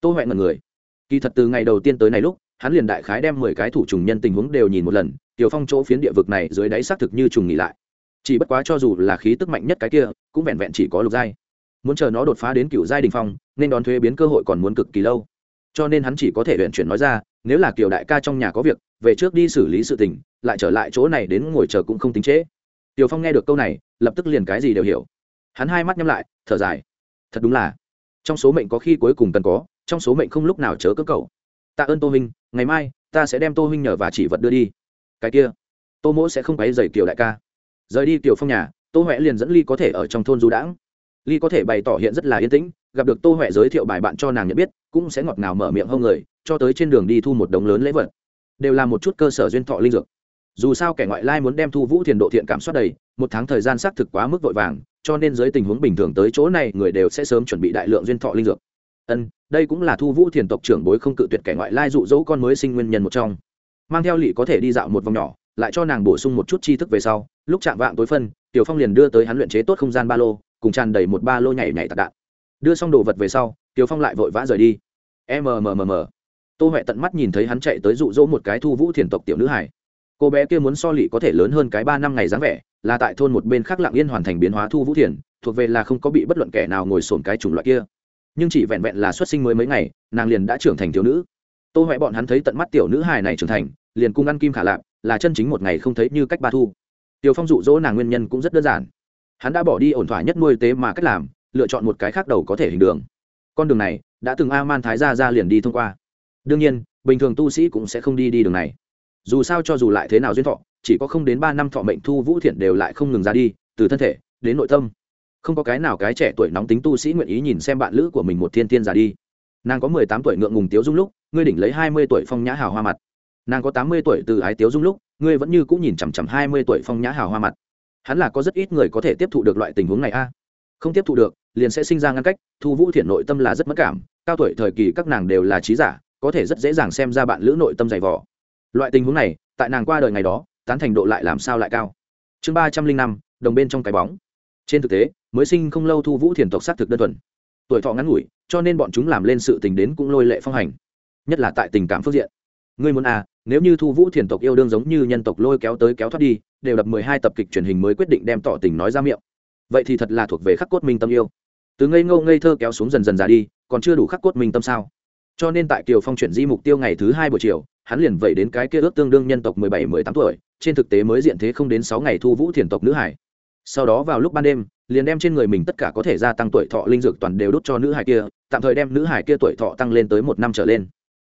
Tô huệ ngần người. Kỳ thật từ ngày đầu tiên tới này lúc, hắn liền đại khái đem mười cái thủ trùng nhân tình huống đều nhìn một lần, tiểu phong chỗ phiến địa vực này dưới đáy xác thực như trùng nghỉ lại. Chỉ bất quá cho dù là khí tức mạnh nhất cái kia, cũng vẹn vẹn chỉ có lục giai muốn chờ nó đột phá đến cựu giai đình phong, nên đón thuế biến cơ hội còn muốn cực kỳ lâu. Cho nên hắn chỉ có thể luyện chuyển nói ra, nếu là kiểu đại ca trong nhà có việc, về trước đi xử lý sự tình, lại trở lại chỗ này đến ngồi chờ cũng không tính trễ. Tiểu phong nghe được câu này, lập tức liền cái gì đều hiểu. Hắn hai mắt nhắm lại, thở dài. Thật đúng là, trong số mệnh có khi cuối cùng cần có, trong số mệnh không lúc nào chớ cơ cầu. Tạ ơn tô huynh, ngày mai, ta sẽ đem tô huynh nhờ và chỉ vật đưa đi. Cái kia, tô mỗ sẽ không quấy dày kiều đại ca. Rời đi kiều phong nhà, tô huệ liền dẫn ly có thể ở trong thôn du đãng ly có thể bày tỏ hiện rất là yên tĩnh, gặp được tô huệ giới thiệu bài bạn cho nàng nhận biết, cũng sẽ ngọt ngào mở miệng hông người, cho tới trên đường đi thu một đống lớn lễ vật. Đều là một chút cơ sở duyên thọ linh dược. Dù sao kẻ ngoại lai muốn đem thu vũ thiền độ thiện cảm soát đầy, một tháng thời gian xác thực quá mức vội vàng, cho nên dưới tình huống bình thường tới chỗ này, người đều sẽ sớm chuẩn bị đại lượng duyên thọ linh dược. Ân, đây cũng là thu vũ thiền tộc trưởng bối không cự tuyệt kẻ ngoại lai dụ dỗ con mới sinh nguyên nhân một trong. Mang theo lỵ có thể đi dạo một vòng nhỏ lại cho nàng bổ sung một chút tri thức về sau, lúc chạm vạng tối phân, tiểu phong liền đưa tới hắn luyện chế tốt không gian ba lô, cùng tràn đầy một ba lô nhảy nhảy tạc đạn. Đưa xong đồ vật về sau, tiểu phong lại vội vã rời đi. Mmm tô huệ tận mắt nhìn thấy hắn chạy tới dụ dỗ một cái thu vũ thiền tộc tiểu nữ hải cô bé kia muốn so lị có thể lớn hơn cái ba năm ngày dáng vẻ, là tại thôn một bên khác lạng yên hoàn thành biến hóa thu vũ thiền, thuộc về là không có bị bất luận kẻ nào ngồi sồn cái chủng loại kia. Nhưng chỉ vẹn vẹn là xuất sinh mới mấy ngày, nàng liền đã trưởng thành thiếu nữ. Tô huệ bọn hắn thấy tận mắt tiểu nữ hài này trưởng thành liền cung ăn kim khả lạp, là chân chính một ngày không thấy như cách ba thu. Tiểu phong dụ dỗ nàng nguyên nhân cũng rất đơn giản. Hắn đã bỏ đi ổn thỏa nhất nuôi tế mà cách làm, lựa chọn một cái khác đầu có thể hình đường. Con đường này đã từng a man thái ra ra liền đi thông qua. Đương nhiên, bình thường tu sĩ cũng sẽ không đi đi đường này. Dù sao cho dù lại thế nào duyên thọ, chỉ có không đến ba năm thọ mệnh thu vũ thiện đều lại không ngừng ra đi, từ thân thể đến nội tâm. Không có cái nào cái trẻ tuổi nóng tính tu sĩ nguyện ý nhìn xem bạn lữ của mình một thiên tiên già đi. Nàng có mười tám tuổi ngượng ngùng tiếu dung lúc, ngươi đỉnh lấy hai mươi tuổi phong nhã hào hoa mặt nàng có tám mươi tuổi từ ái tiếu dung lúc, ngươi vẫn như cũng nhìn chằm chằm hai mươi tuổi phong nhã hào hoa mặt. Hắn là có rất ít người có thể tiếp thụ được loại tình huống này a. Không tiếp thụ được, liền sẽ sinh ra ngăn cách, thu vũ thiện nội tâm là rất mất cảm, cao tuổi thời kỳ các nàng đều là trí giả, có thể rất dễ dàng xem ra bạn lữ nội tâm dày vỏ loại tình huống này, tại nàng qua đời ngày đó, tán thành độ lại làm sao lại cao. Chương ba trăm linh năm, đồng bên trong cái bóng. Trên thực tế, mới sinh không lâu thu vũ thiền tộc xác thực đơn thuần. Tuổi thọ ngắn ngủi, cho nên bọn chúng làm lên sự tình đến cũng lôi lệ phong hành. Nhất là tại tình cảm phương diện. Ngươi muốn à nếu như thu vũ thiền tộc yêu đương giống như nhân tộc lôi kéo tới kéo thoát đi, đều đập mười hai tập kịch truyền hình mới quyết định đem tỏ tình nói ra miệng. Vậy thì thật là thuộc về khắc cốt minh tâm yêu. Từ ngây ngô ngây thơ kéo xuống dần dần già đi, còn chưa đủ khắc cốt minh tâm sao? Cho nên tại kiều phong chuyển di mục tiêu ngày thứ hai buổi chiều, hắn liền vậy đến cái kia ước tương đương nhân tộc mười bảy, mười tám tuổi, trên thực tế mới diện thế không đến sáu ngày thu vũ thiền tộc nữ hải. Sau đó vào lúc ban đêm, liền đem trên người mình tất cả có thể gia tăng tuổi thọ linh dược toàn đều đốt cho nữ hải kia, tạm thời đem nữ hải kia tuổi thọ tăng lên tới một năm trở lên.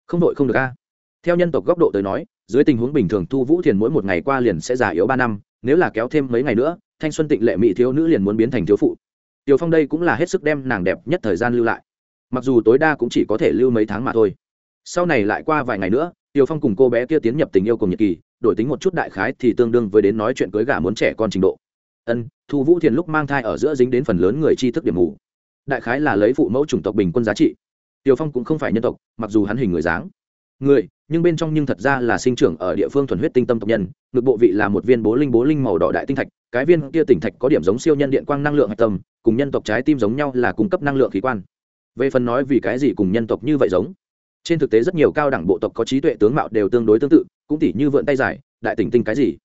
Không đội không được a theo nhân tộc góc độ tới nói, dưới tình huống bình thường thu vũ thiền mỗi một ngày qua liền sẽ già yếu ba năm, nếu là kéo thêm mấy ngày nữa, thanh xuân tịnh lệ mỹ thiếu nữ liền muốn biến thành thiếu phụ. Tiểu phong đây cũng là hết sức đem nàng đẹp nhất thời gian lưu lại. Mặc dù tối đa cũng chỉ có thể lưu mấy tháng mà thôi. Sau này lại qua vài ngày nữa, tiểu phong cùng cô bé kia tiến nhập tình yêu cùng nhật kỳ, đổi tính một chút đại khái thì tương đương với đến nói chuyện cưới gà muốn trẻ con trình độ. Ân, thu vũ thiền lúc mang thai ở giữa dính đến phần lớn người tri thức điểm mù. Đại khái là lấy phụ mẫu chủng tộc bình quân giá trị. Tiểu phong cũng không phải nhân tộc, mặc dù hắn hình người dáng người, nhưng bên trong nhưng thật ra là sinh trưởng ở địa phương thuần huyết tinh tâm tộc nhân, ngực bộ vị là một viên bố linh bố linh màu đỏ đại tinh thạch, cái viên kia tỉnh thạch có điểm giống siêu nhân điện quang năng lượng hạch tâm, cùng nhân tộc trái tim giống nhau là cung cấp năng lượng khí quan. Về phần nói vì cái gì cùng nhân tộc như vậy giống, trên thực tế rất nhiều cao đẳng bộ tộc có trí tuệ tướng mạo đều tương đối tương tự, cũng tỉ như vượn tay dài đại tỉnh tinh cái gì,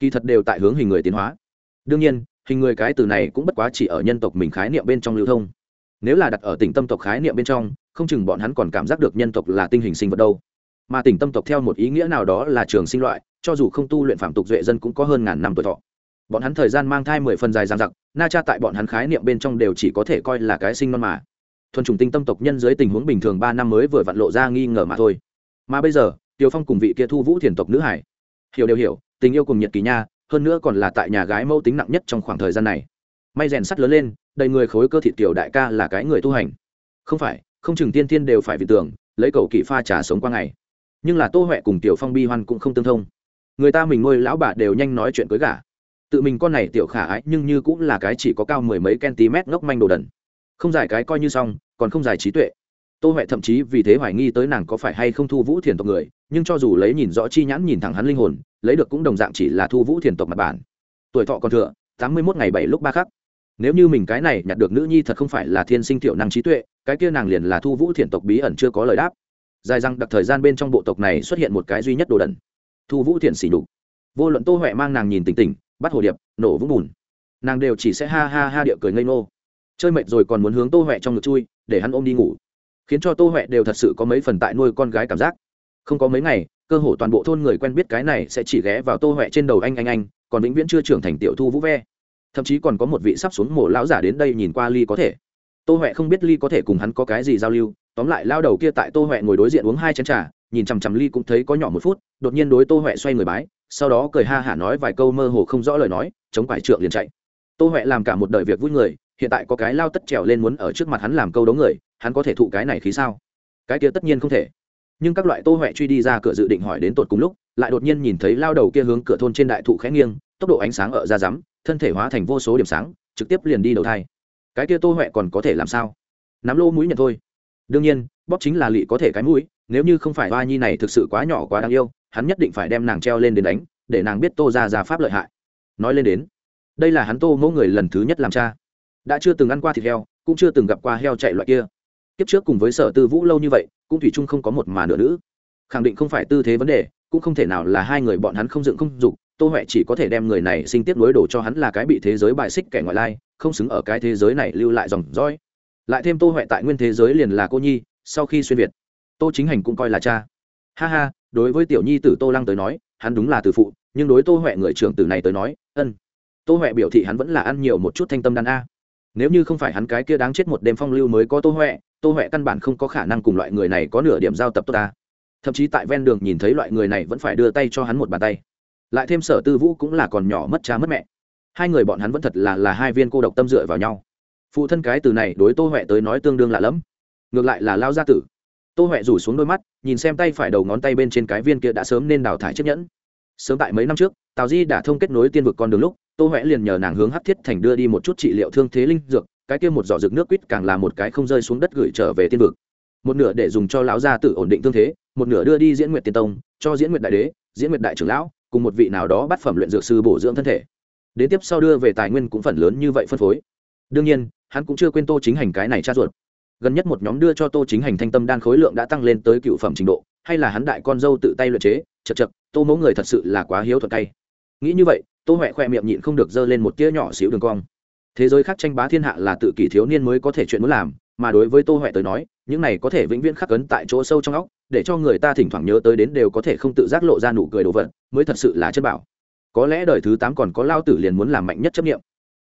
kỳ thật đều tại hướng hình người tiến hóa. Đương nhiên, hình người cái từ này cũng bất quá chỉ ở nhân tộc mình khái niệm bên trong lưu thông. Nếu là đặt ở tỉnh tâm tộc khái niệm bên trong, không chừng bọn hắn còn cảm giác được nhân tộc là tinh hình sinh vật đâu mà tỉnh tâm tộc theo một ý nghĩa nào đó là trường sinh loại, cho dù không tu luyện phạm tục duệ dân cũng có hơn ngàn năm tuổi thọ. Bọn hắn thời gian mang thai mười phần dài dang dặc, na cha tại bọn hắn khái niệm bên trong đều chỉ có thể coi là cái sinh non mà. Thuần chủng tinh tâm tộc nhân dưới tình huống bình thường ba năm mới vừa vặn lộ ra nghi ngờ mà thôi. Mà bây giờ tiều phong cùng vị kia thu vũ thiền tộc nữ hải. Hiểu đều hiểu, tình yêu cùng nhiệt kỳ nha, hơn nữa còn là tại nhà gái mâu tính nặng nhất trong khoảng thời gian này. May rèn sắt lớn lên, đầy người khối cơ thịt tiểu đại ca là cái người tu hành. Không phải, không chừng tiên tiên đều phải vì tưởng, lấy cầu kỵ pha trà sống qua ngày nhưng là tô huệ cùng tiểu phong bi hoan cũng không tương thông. Người ta mình nuôi lão bà đều nhanh nói chuyện cưới gả. Tự mình con này tiểu khả ái nhưng như cũng là cái chỉ có cao mười mấy cm ngốc manh đồ đần. Không giải cái coi như xong, còn không giải trí tuệ. Tô huệ thậm chí vì thế hoài nghi tới nàng có phải hay không thu vũ thiền tộc người, nhưng cho dù lấy nhìn rõ chi nhãn nhìn thẳng hắn linh hồn, lấy được cũng đồng dạng chỉ là thu vũ thiền tộc mặt bản. Tuổi thọ còn thừa, tám mươi mốt ngày bảy lúc ba khắc. Nếu như mình cái này nhặt được nữ nhi thật không phải là thiên sinh thiệu năng trí tuệ, cái kia nàng liền là thu vũ thiền tộc bí ẩn chưa có lời đáp dài răng đặc thời gian bên trong bộ tộc này xuất hiện một cái duy nhất đồ đần. Thu vũ thiện xỉ đục vô luận tô huệ mang nàng nhìn tỉnh tỉnh, bắt hồ điệp, nổ vũng bùn. Nàng đều chỉ sẽ ha ha ha điệu cười ngây ngô. Chơi mệt rồi còn muốn hướng tô huệ trong ngực chui, để hắn ôm đi ngủ. Khiến cho tô huệ đều thật sự có mấy phần tại nuôi con gái cảm giác. Không có mấy ngày, cơ hồ toàn bộ thôn người quen biết cái này sẽ chỉ ghé vào tô huệ trên đầu anh anh anh, còn vĩnh viễn chưa trưởng thành tiểu thu vũ ve. Thậm chí còn có một vị sắp xuống mổ lão giả đến đây nhìn qua ly có thể. Tô huệ không biết ly có thể cùng hắn có cái gì giao lưu tóm lại, lao đầu kia tại tô huệ ngồi đối diện uống hai chén trà, nhìn chằm chằm ly cũng thấy có nhỏ một phút, đột nhiên đối tô huệ xoay người bái, sau đó cười ha hả nói vài câu mơ hồ không rõ lời nói, chống quải trượng liền chạy. Tô huệ làm cả một đời việc vui người, hiện tại có cái lao tất trèo lên muốn ở trước mặt hắn làm câu đấu người, hắn có thể thụ cái này khí sao? Cái kia tất nhiên không thể. Nhưng các loại tô huệ truy đi ra cửa dự định hỏi đến tột cùng lúc, lại đột nhiên nhìn thấy lao đầu kia hướng cửa thôn trên đại thụ khẽ nghiêng, tốc độ ánh sáng ở ra rắm, thân thể hóa thành vô số điểm sáng, trực tiếp liền đi đầu thai. Cái kia tô huệ còn có thể làm sao? Nắm lô mũi nhận thôi đương nhiên, bóp chính là lị có thể cái mũi, nếu như không phải hoa nhi này thực sự quá nhỏ quá đáng yêu, hắn nhất định phải đem nàng treo lên đến đánh, để nàng biết tô ra ra pháp lợi hại. Nói lên đến, đây là hắn tô mẫu người lần thứ nhất làm cha. Đã chưa từng ăn qua thịt heo, cũng chưa từng gặp qua heo chạy loại kia. Kiếp trước cùng với sở tư vũ lâu như vậy, cũng thủy chung không có một mà nửa nữ. Khẳng định không phải tư thế vấn đề, cũng không thể nào là hai người bọn hắn không dựng không dục, tô huệ chỉ có thể đem người này sinh tiếp nối đổ cho hắn là cái bị thế giới bài xích kẻ ngoại lai, không xứng ở cái thế giới này lưu lại dòng dõi lại thêm tô huệ tại nguyên thế giới liền là cô nhi, sau khi xuyên việt, tô chính hành cũng coi là cha. Ha ha, đối với tiểu nhi tử tô lăng tới nói, hắn đúng là từ phụ, nhưng đối tô huệ người trưởng tử này tới nói, ân. Tô huệ biểu thị hắn vẫn là ăn nhiều một chút thanh tâm đan a. Nếu như không phải hắn cái kia đáng chết một đêm phong lưu mới có tô huệ tô huệ căn bản không có khả năng cùng loại người này có nửa điểm giao tập tốt ta. Thậm chí tại ven đường nhìn thấy loại người này vẫn phải đưa tay cho hắn một bàn tay. Lại thêm sở tư vũ cũng là còn nhỏ mất cha mất mẹ. Hai người bọn hắn vẫn thật là là hai viên cô độc tâm dựa vào nhau phụ thân cái từ này đối tô huệ tới nói tương đương lạ lẫm. Ngược lại là lao gia tử. Tô huệ rủ xuống đôi mắt, nhìn xem tay phải đầu ngón tay bên trên cái viên kia đã sớm nên đào thải chiếc nhẫn. Sớm tại mấy năm trước, tào di đã thông kết nối tiên vực con đường lúc, tô huệ liền nhờ nàng hướng hắc thiết thành đưa đi một chút trị liệu thương thế linh dược, cái kia một giỏ dược nước quýt càng là một cái không rơi xuống đất gửi trở về tiên vực. Một nửa để dùng cho lão gia tử ổn định thương thế, một nửa đưa đi diễn nguyện tiên tông, cho diễn nguyện đại đế, diễn nguyện đại trưởng lão, cùng một vị nào đó bắt phẩm luyện dược sư bổ dưỡng thân thể. Đến tiếp sau đưa về tài nguyên cũng phần lớn như vậy phân phối. Đương nhiên hắn cũng chưa quên tô chính hành cái này cha ruột. Gần nhất một nhóm đưa cho tô chính hành thanh tâm đan khối lượng đã tăng lên tới cựu phẩm trình độ, hay là hắn đại con dâu tự tay luyện chế, chật chật, tô mẫu người thật sự là quá hiếu thuật tay. Nghĩ như vậy, tô huệ khoe miệng nhịn không được dơ lên một tia nhỏ xíu đường cong. Thế giới khác tranh bá thiên hạ là tự kỷ thiếu niên mới có thể chuyện muốn làm, mà đối với tô huệ tới nói, những này có thể vĩnh viễn khắc ấn tại chỗ sâu trong óc, để cho người ta thỉnh thoảng nhớ tới đến đều có thể không tự giác lộ ra nụ cười đồ vật, mới thật sự là chất bảo. Có lẽ đời thứ tám còn có lao tử liền muốn làm mạnh nhất chấp nghiệm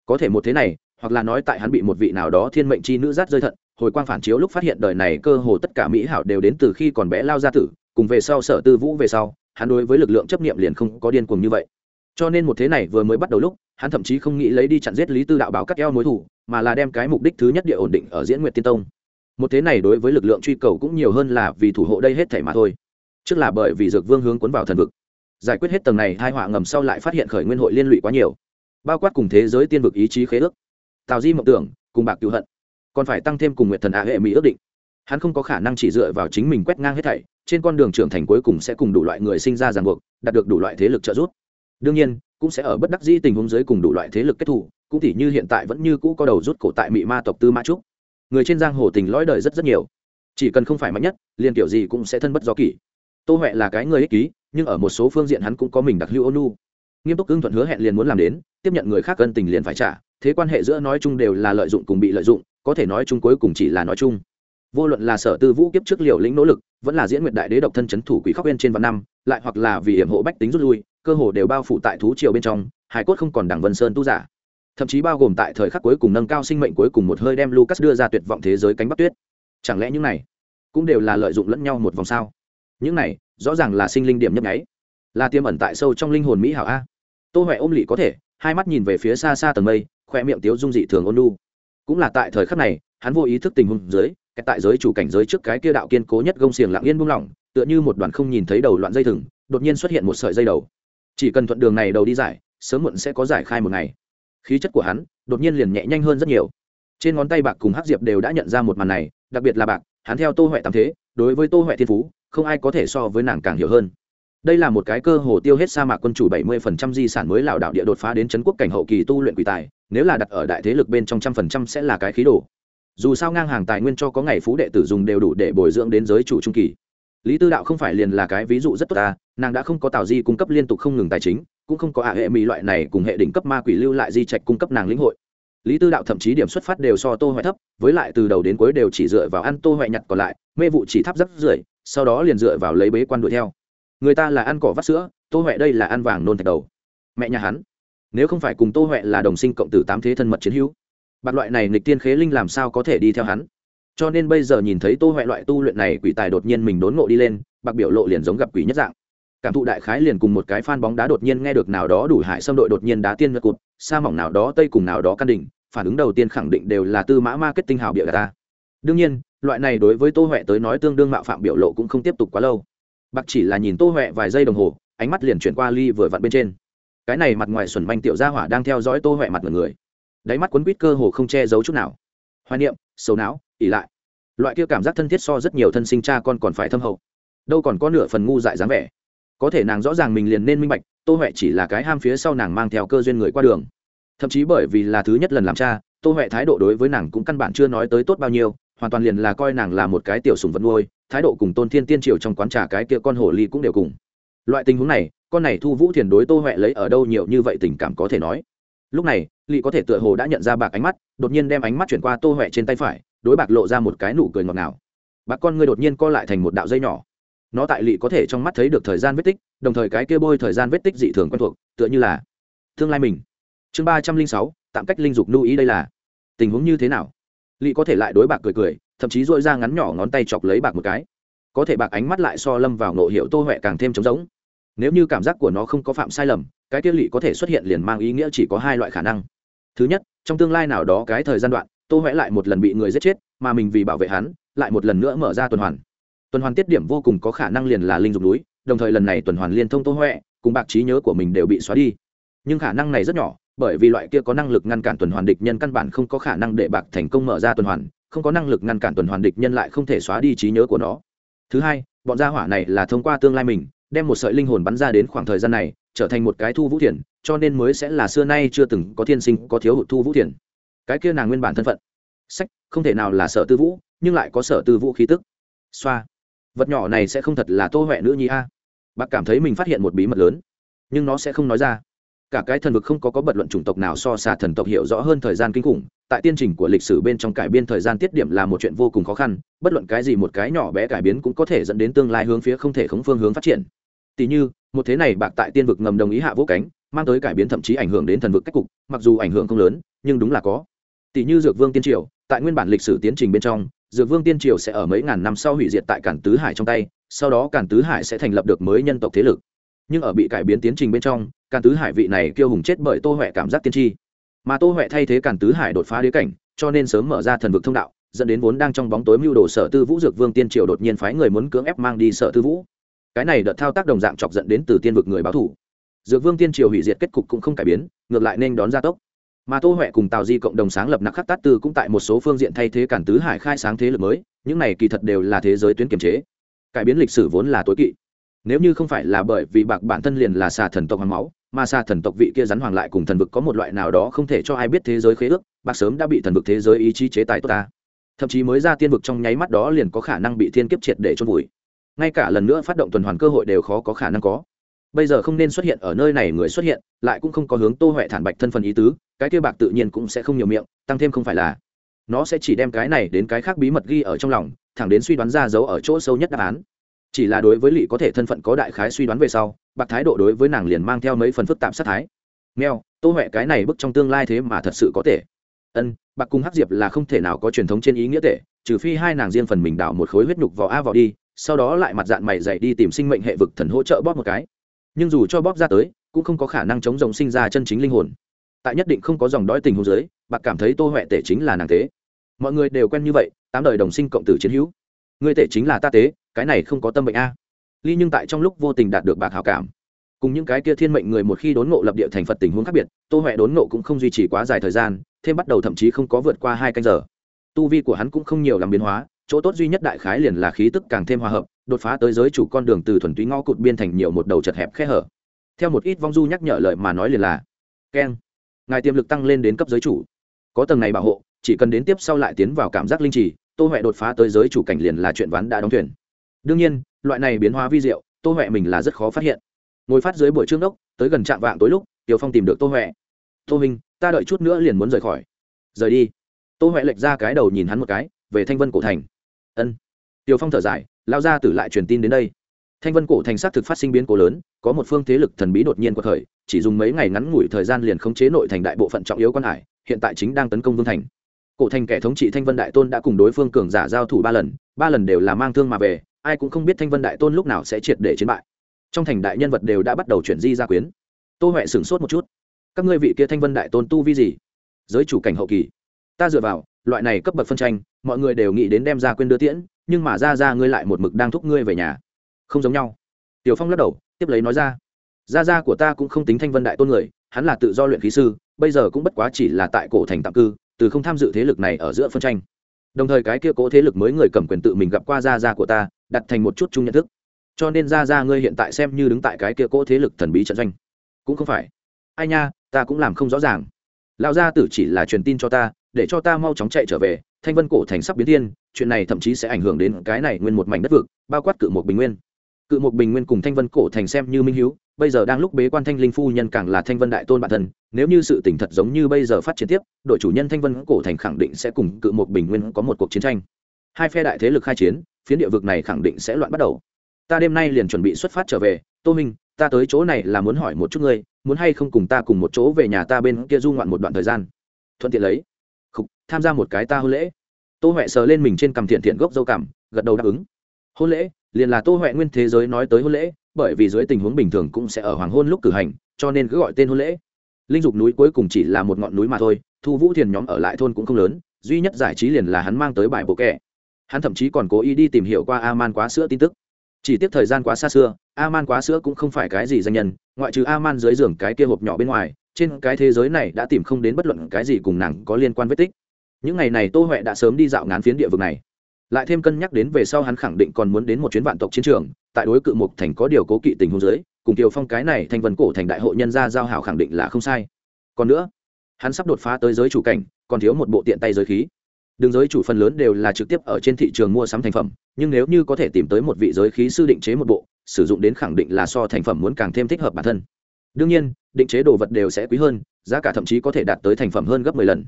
có thể một thế này hoặc là nói tại hắn bị một vị nào đó thiên mệnh chi nữ rát rơi thận, hồi quang phản chiếu lúc phát hiện đời này cơ hồ tất cả mỹ hảo đều đến từ khi còn bé lao gia tử, cùng về sau sở tư vũ về sau, hắn đối với lực lượng chấp nghiệm liền không có điên cuồng như vậy. Cho nên một thế này vừa mới bắt đầu lúc, hắn thậm chí không nghĩ lấy đi chặn giết lý tư đạo báo cắt eo mối thủ, mà là đem cái mục đích thứ nhất địa ổn định ở diễn nguyệt tiên tông. Một thế này đối với lực lượng truy cầu cũng nhiều hơn là vì thủ hộ đây hết thể mà thôi. Trước là bởi vì dược vương hướng cuốn vào thần vực. Giải quyết hết tầng này hai họa ngầm sau lại phát hiện khởi nguyên hội liên lụy quá nhiều. Bao quát cùng thế giới tiên vực ý chí khế ước tào di mộng tưởng cùng bạc cựu hận còn phải tăng thêm cùng nguyệt thần A hệ mỹ ước định. Hắn không có khả năng chỉ dựa vào chính mình quét ngang hết thảy trên con đường trưởng thành cuối cùng sẽ cùng đủ loại người sinh ra ràng buộc đạt được đủ loại thế lực trợ giúp. Đương nhiên cũng sẽ ở bất đắc dĩ tình huống dưới cùng đủ loại thế lực kết thù, cũng tỉ như hiện tại vẫn như cũ có đầu rút cổ tại mỹ ma tộc tư ma trúc. Người trên giang hồ tình lõi đời rất rất nhiều. Chỉ cần không phải mạnh nhất liền kiểu gì cũng sẽ thân bất do kỷ. Tô huệ là cái người ích ký nhưng ở một số phương diện hắn cũng có mình đặc hữu ônu nghiêm túc ưng thuận hứa hẹn liền muốn làm đến tiếp nhận người khác cân tình liền phải trả thế quan hệ giữa nói chung đều là lợi dụng cùng bị lợi dụng, có thể nói chung cuối cùng chỉ là nói chung. Vô luận là sở tư vũ kiếp trước liều lĩnh nỗ lực, vẫn là diễn nguyện đại đế độc thân chấn thủ quỷ khóc bên trên vạn năm, lại hoặc là vì hiểm hộ bách tính rút lui, cơ hồ đều bao phủ tại thú triều bên trong, hải cốt không còn đảng vân sơn tu giả. Thậm chí bao gồm tại thời khắc cuối cùng nâng cao sinh mệnh cuối cùng một hơi đem lucas đưa ra tuyệt vọng thế giới cánh bắc tuyết. Chẳng lẽ những này cũng đều là lợi dụng lẫn nhau một vòng sao? Những này rõ ràng là sinh linh điểm nhấp nháy, là tiềm ẩn tại sâu trong linh hồn mỹ hảo a. Tô huệ ôm lị có thể, hai mắt nhìn về phía xa xa tầng mây khoe miệng tiếu dung dị thường ôn lu cũng là tại thời khắc này, hắn vô ý thức tình huống dưới, cái tại giới chủ cảnh giới trước cái kia đạo kiên cố nhất gông xiềng lặng yên buông lỏng, tựa như một đoàn không nhìn thấy đầu loạn dây thừng, đột nhiên xuất hiện một sợi dây đầu. Chỉ cần thuận đường này đầu đi giải, sớm muộn sẽ có giải khai một ngày. Khí chất của hắn đột nhiên liền nhẹ nhanh hơn rất nhiều. Trên ngón tay bạc cùng hắc diệp đều đã nhận ra một màn này, đặc biệt là bạc, hắn theo tô huệ tam thế, đối với tô huệ thiên phú, không ai có thể so với nàng càng hiểu hơn đây là một cái cơ hồ tiêu hết sa mạc quân chủ bảy mươi phần trăm di sản mới lảo đạo địa đột phá đến chấn quốc cảnh hậu kỳ tu luyện quỷ tài, nếu là đặt ở đại thế lực bên trong trăm phần trăm sẽ là cái khí đồ. Dù sao ngang hàng tài nguyên cho có ngày phú đệ tử dùng đều đủ để bồi dưỡng đến giới chủ trung kỳ. Lý tư đạo không phải liền là cái ví dụ rất tốt ta, nàng đã không có tào di cung cấp liên tục không ngừng tài chính, cũng không có ả hệ mỹ loại này cùng hệ đỉnh cấp ma quỷ lưu lại di trạch cung cấp nàng lĩnh hội. Lý tư đạo thậm chí điểm xuất phát đều so tô huệ thấp, với lại từ đầu đến cuối đều chỉ dựa vào ăn tô huệ nhặt còn lại, mê vụ chỉ thắp rất rưởi, sau đó liền dựa vào lấy bế quan đuổi theo người ta là ăn cỏ vắt sữa, tô huệ đây là ăn vàng nôn thạch đầu. Mẹ nhà hắn. Nếu không phải cùng tô huệ là đồng sinh cộng tử tám thế thân mật chiến hữu bạc loại này nghịch tiên khế linh làm sao có thể đi theo hắn? Cho nên bây giờ nhìn thấy tô huệ loại tu luyện này, quỷ tài đột nhiên mình đốn ngộ đi lên, bạc biểu lộ liền giống gặp quỷ nhất dạng. Cảm thụ đại khái liền cùng một cái phan bóng đá đột nhiên nghe được nào đó đủ hại xâm đội đột nhiên đá tiên ngất cụt, sa mỏng nào đó tây cùng nào đó căn đỉnh, phản ứng đầu tiên khẳng định đều là tư mã marketing hào bịa ta. Đương nhiên, loại này đối với tô huệ tới nói tương đương mạo phạm biểu lộ cũng không tiếp tục quá lâu bạc chỉ là nhìn tô huệ vài giây đồng hồ, ánh mắt liền chuyển qua ly vừa vặn bên trên. Cái này mặt ngoài xuẩn manh tiểu gia hỏa đang theo dõi tô huệ mặt người người. Đáy mắt quấn quýt cơ hồ không che giấu chút nào. Hoài niệm xấu não ỉ lại. Loại kia cảm giác thân thiết so rất nhiều thân sinh cha con còn phải thâm hậu. Đâu còn có nửa phần ngu dại dáng vẻ. Có thể nàng rõ ràng mình liền nên minh bạch, tô huệ chỉ là cái ham phía sau nàng mang theo cơ duyên người qua đường. Thậm chí bởi vì là thứ nhất lần làm cha, tô huệ thái độ đối với nàng cũng căn bản chưa nói tới tốt bao nhiêu, hoàn toàn liền là coi nàng là một cái tiểu sùng vật nuôi thái độ cùng tôn thiên tiên triều trong quán trà cái kia con hồ ly cũng đều cùng. Loại tình huống này, con này thu vũ thiền đối tô huệ lấy ở đâu nhiều như vậy tình cảm có thể nói. Lúc này ly có thể tựa hồ đã nhận ra bạc ánh mắt, đột nhiên đem ánh mắt chuyển qua tô huệ trên tay phải, đối bạc lộ ra một cái nụ cười ngọt ngào. Bạc con ngươi đột nhiên co lại thành một đạo dây nhỏ. Nó tại lỵ có thể trong mắt thấy được thời gian vết tích, đồng thời cái kia bôi thời gian vết tích dị thường quen thuộc, tựa như là tương lai mình. Chương ba trăm linh sáu, tạm cách linh dục lưu ý đây là tình huống như thế nào? Lỵ có thể lại đối bạc cười cười thậm chí dội ra ngắn nhỏ ngón tay chọc lấy bạc một cái. Có thể bạc ánh mắt lại so lâm vào nộ hiệu tô huệ càng thêm trống giống nếu như cảm giác của nó không có phạm sai lầm, cái tiết lỵ có thể xuất hiện liền mang ý nghĩa chỉ có hai loại khả năng. Thứ nhất, trong tương lai nào đó cái thời gian đoạn, tô huệ lại một lần bị người giết chết, mà mình vì bảo vệ hắn, lại một lần nữa mở ra tuần hoàn. Tuần hoàn tiết điểm vô cùng có khả năng liền là linh dục núi, đồng thời lần này tuần hoàn liên thông tô huệ, cùng bạc trí nhớ của mình đều bị xóa đi. Nhưng khả năng này rất nhỏ, bởi vì loại kia có năng lực ngăn cản tuần hoàn địch nhân căn bản không có khả năng để bạc thành công mở ra tuần hoàn không có năng lực ngăn cản tuần hoàn địch nhân lại không thể xóa đi trí nhớ của nó. Thứ hai, bọn gia hỏa này là thông qua tương lai mình, đem một sợi linh hồn bắn ra đến khoảng thời gian này, trở thành một cái thu vũ thiền, cho nên mới sẽ là xưa nay chưa từng có thiên sinh, có thiếu hụt thu vũ thiền. Cái kia nàng nguyên bản thân phận. Sách, không thể nào là sở tư vũ, nhưng lại có sở tư vũ khí tức. Xoa. Vật nhỏ này sẽ không thật là tô huệ nữ nhi a. Bác cảm thấy mình phát hiện một bí mật lớn, nhưng nó sẽ không nói ra cả cái thần vực không có có bật luận chủng tộc nào so xà thần tộc hiểu rõ hơn thời gian kinh khủng, tại tiên trình của lịch sử bên trong cải biên thời gian tiết điểm là một chuyện vô cùng khó khăn, bất luận cái gì một cái nhỏ bé cải biến cũng có thể dẫn đến tương lai hướng phía không thể khống phương hướng phát triển. Tỷ như, một thế này bạc tại tiên vực ngầm đồng ý hạ vũ cánh, mang tới cải biến thậm chí ảnh hưởng đến thần vực cách cục, mặc dù ảnh hưởng không lớn, nhưng đúng là có. Tỷ như dược vương tiên triều, tại nguyên bản lịch sử tiến trình bên trong, dược vương tiên triều sẽ ở mấy ngàn năm sau hủy diệt tại cản tứ hải trong tay, sau đó cản tứ hải sẽ thành lập được mới nhân tộc thế lực nhưng ở bị cải biến tiến trình bên trong, càn tứ hải vị này kiêu hùng chết bởi tô huệ cảm giác tiên tri. Mà tô huệ thay thế càn tứ hải đột phá đế cảnh, cho nên sớm mở ra thần vực thông đạo, dẫn đến vốn đang trong bóng tối mưu đồ sở tư vũ dược vương tiên triều đột nhiên phái người muốn cưỡng ép mang đi sở tư vũ. Cái này đợt thao tác đồng dạng chọc dẫn đến từ tiên vực người báo thủ. Dược vương tiên triều hủy diệt kết cục cũng không cải biến, ngược lại nên đón gia tốc. Mà tô huệ cùng tào di cộng đồng sáng lập nặc khắc tát tư cũng tại một số phương diện thay thế cản tứ hải khai sáng thế lực mới, những này kỳ thật đều là thế giới tuyến kiềm chế. Cải biến lịch sử vốn là tối kỵ nếu như không phải là bởi vì bạc bản thân liền là xà thần tộc hoàng máu, mà xà thần tộc vị kia rắn hoàng lại cùng thần vực có một loại nào đó không thể cho ai biết thế giới khế ước, bạc sớm đã bị thần vực thế giới ý chí chế tài tốt ta. Thậm chí mới ra tiên vực trong nháy mắt đó liền có khả năng bị thiên kiếp triệt để trôn vùi. Ngay cả lần nữa phát động tuần hoàn cơ hội đều khó có khả năng có. Bây giờ không nên xuất hiện ở nơi này người xuất hiện, lại cũng không có hướng tô huệ thản bạch thân phần ý tứ, cái kia bạc tự nhiên cũng sẽ không nhiều miệng, tăng thêm không phải là nó sẽ chỉ đem cái này đến cái khác bí mật ghi ở trong lòng, thẳng đến suy đoán ra dấu ở chỗ sâu nhất đáp án chỉ là đối với lỵ có thể thân phận có đại khái suy đoán về sau, bạc thái độ đối với nàng liền mang theo mấy phần phức tạp sát thái. Nghèo tô huệ cái này bức trong tương lai thế mà thật sự có thể ân, bạc cùng hắc diệp là không thể nào có truyền thống trên ý nghĩa tệ, trừ phi hai nàng riêng phần mình đào một khối huyết nhục vào a vào đi, sau đó lại mặt dạng mày dậy đi tìm sinh mệnh hệ vực thần hỗ trợ bóp một cái. Nhưng dù cho bóp ra tới, cũng không có khả năng chống rồng sinh ra chân chính linh hồn. Tại nhất định không có dòng đói tình hồ dưới, bạc cảm thấy tô huệ tể chính là nàng thế. mọi người đều quen như vậy, tám đời đồng sinh cộng tử chiến hữu. Ngươi tể chính là ta tế, cái này không có tâm bệnh a. Ly nhưng tại trong lúc vô tình đạt được bạc hào cảm. Cùng những cái kia thiên mệnh người một khi đốn ngộ lập địa thành phật tình huống khác biệt, tô huệ đốn ngộ cũng không duy trì quá dài thời gian, thêm bắt đầu thậm chí không có vượt qua hai canh giờ. Tu vi của hắn cũng không nhiều làm biến hóa, chỗ tốt duy nhất đại khái liền là khí tức càng thêm hòa hợp, đột phá tới giới chủ con đường từ thuần túy ngõ cụt biên thành nhiều một đầu chật hẹp khe hở. Theo một ít vong du nhắc nhở lời mà nói liền là, keng, ngài tiềm lực tăng lên đến cấp giới chủ. Có tầng này bảo hộ, chỉ cần đến tiếp sau lại tiến vào cảm giác linh trì tô huệ đột phá tới giới chủ cảnh liền là chuyện ván đã đóng thuyền. Đương nhiên, loại này biến hóa vi diệu, tô huệ mình là rất khó phát hiện. Ngồi phát dưới buổi trương đốc tới gần trạm vạng tối lúc, tiểu phong tìm được tô huệ. Tô minh ta đợi chút nữa liền muốn rời khỏi. Rời đi? Tô huệ lệch ra cái đầu nhìn hắn một cái, về thanh vân cổ thành. Ân. Tiểu phong thở dài lao ra tử lại truyền tin đến đây. Thanh vân cổ thành xác thực phát sinh biến cố lớn, có một phương thế lực thần bí đột nhiên qua thời, chỉ dùng mấy ngày ngắn ngủi thời gian liền khống chế nội thành đại bộ phận trọng yếu quan hải, hiện tại chính đang tấn công vương thành cổ thành kẻ thống trị thanh vân đại tôn đã cùng đối phương cường giả giao thủ ba lần ba lần đều là mang thương mà về, ai cũng không biết thanh vân đại tôn lúc nào sẽ triệt để chiến bại. Trong thành đại nhân vật đều đã bắt đầu chuyển di ra quyến. Tô huệ sửng sốt một chút. Các ngươi vị kia thanh vân đại tôn tu vi gì? Giới chủ cảnh hậu kỳ. Ta dựa vào, loại này cấp bậc phân tranh, mọi người đều nghĩ đến đem ra quên đưa tiễn, nhưng mà ra ra ngươi lại một mực đang thúc ngươi về nhà. Không giống nhau. Tiểu phong lắc đầu, tiếp lấy nói ra. Gia gia của ta cũng không tính thanh vân đại tôn người, hắn là tự do luyện khí sư, bây giờ cũng bất quá chỉ là tại cổ thành tạm cư từ không tham dự thế lực này ở giữa phân tranh. Đồng thời cái kia cố thế lực mới người cầm quyền tự mình gặp qua gia gia của ta, đặt thành một chút chung nhận thức. Cho nên gia gia ngươi hiện tại xem như đứng tại cái kia cố thế lực thần bí trận doanh. Cũng không phải. Ai nha, ta cũng làm không rõ ràng. Lão gia tử chỉ là truyền tin cho ta, để cho ta mau chóng chạy trở về, thanh vân cổ thành sắp biến thiên, chuyện này thậm chí sẽ ảnh hưởng đến cái này nguyên một mảnh đất vực, bao quát cự một bình nguyên. Cự một bình nguyên cùng thanh vân cổ thành xem như minh hiếu bây giờ đang lúc bế quan thanh linh phu nhân càng là thanh vân đại tôn bản thân nếu như sự tỉnh thật giống như bây giờ phát triển tiếp đội chủ nhân thanh vân cổ thành khẳng định sẽ cùng cự một bình nguyên có một cuộc chiến tranh. Hai phe đại thế lực khai chiến phiến địa vực này khẳng định sẽ loạn bắt đầu. Ta đêm nay liền chuẩn bị xuất phát trở về. Tô minh ta tới chỗ này là muốn hỏi một chút ngươi muốn hay không cùng ta cùng một chỗ về nhà ta bên kia du ngoạn một đoạn thời gian? Thuận tiện lấy. Khúc, tham gia một cái ta hôn lễ. Tô huệ sờ lên mình trên cằm thiện thiện gốc dâu cảm gật đầu đáp ứng. Hôn lễ liền là tô huệ nguyên thế giới nói tới hôn lễ bởi vì dưới tình huống bình thường cũng sẽ ở hoàng hôn lúc cử hành, cho nên cứ gọi tên hôn lễ. Linh dục núi cuối cùng chỉ là một ngọn núi mà thôi, thu vũ thiền nhóm ở lại thôn cũng không lớn, duy nhất giải trí liền là hắn mang tới bài bộ kẻ. Hắn thậm chí còn cố ý đi tìm hiểu qua a man quá sữa tin tức. Chỉ tiếc thời gian quá xa xưa a man quá sữa cũng không phải cái gì danh nhân, ngoại trừ a man dưới giường cái kia hộp nhỏ bên ngoài, trên cái thế giới này đã tìm không đến bất luận cái gì cùng nàng có liên quan vết tích. Những ngày này tô huệ đã sớm đi dạo ngán phiến địa vực này. Lại thêm cân nhắc đến về sau hắn khẳng định còn muốn đến một chuyến vạn tộc chiến trường tại đối cự mục thành có điều cố kỵ tình hôn giới cùng kiều phong cái này thành vần cổ thành đại hội nhân gia giao hảo khẳng định là không sai. Còn nữa, hắn sắp đột phá tới giới chủ cảnh, còn thiếu một bộ tiện tay giới khí. Đường giới chủ phần lớn đều là trực tiếp ở trên thị trường mua sắm thành phẩm, nhưng nếu như có thể tìm tới một vị giới khí sư định chế một bộ, sử dụng đến khẳng định là so thành phẩm muốn càng thêm thích hợp bản thân. Đương nhiên, định chế đồ vật đều sẽ quý hơn, giá cả thậm chí có thể đạt tới thành phẩm hơn gấp 10 lần.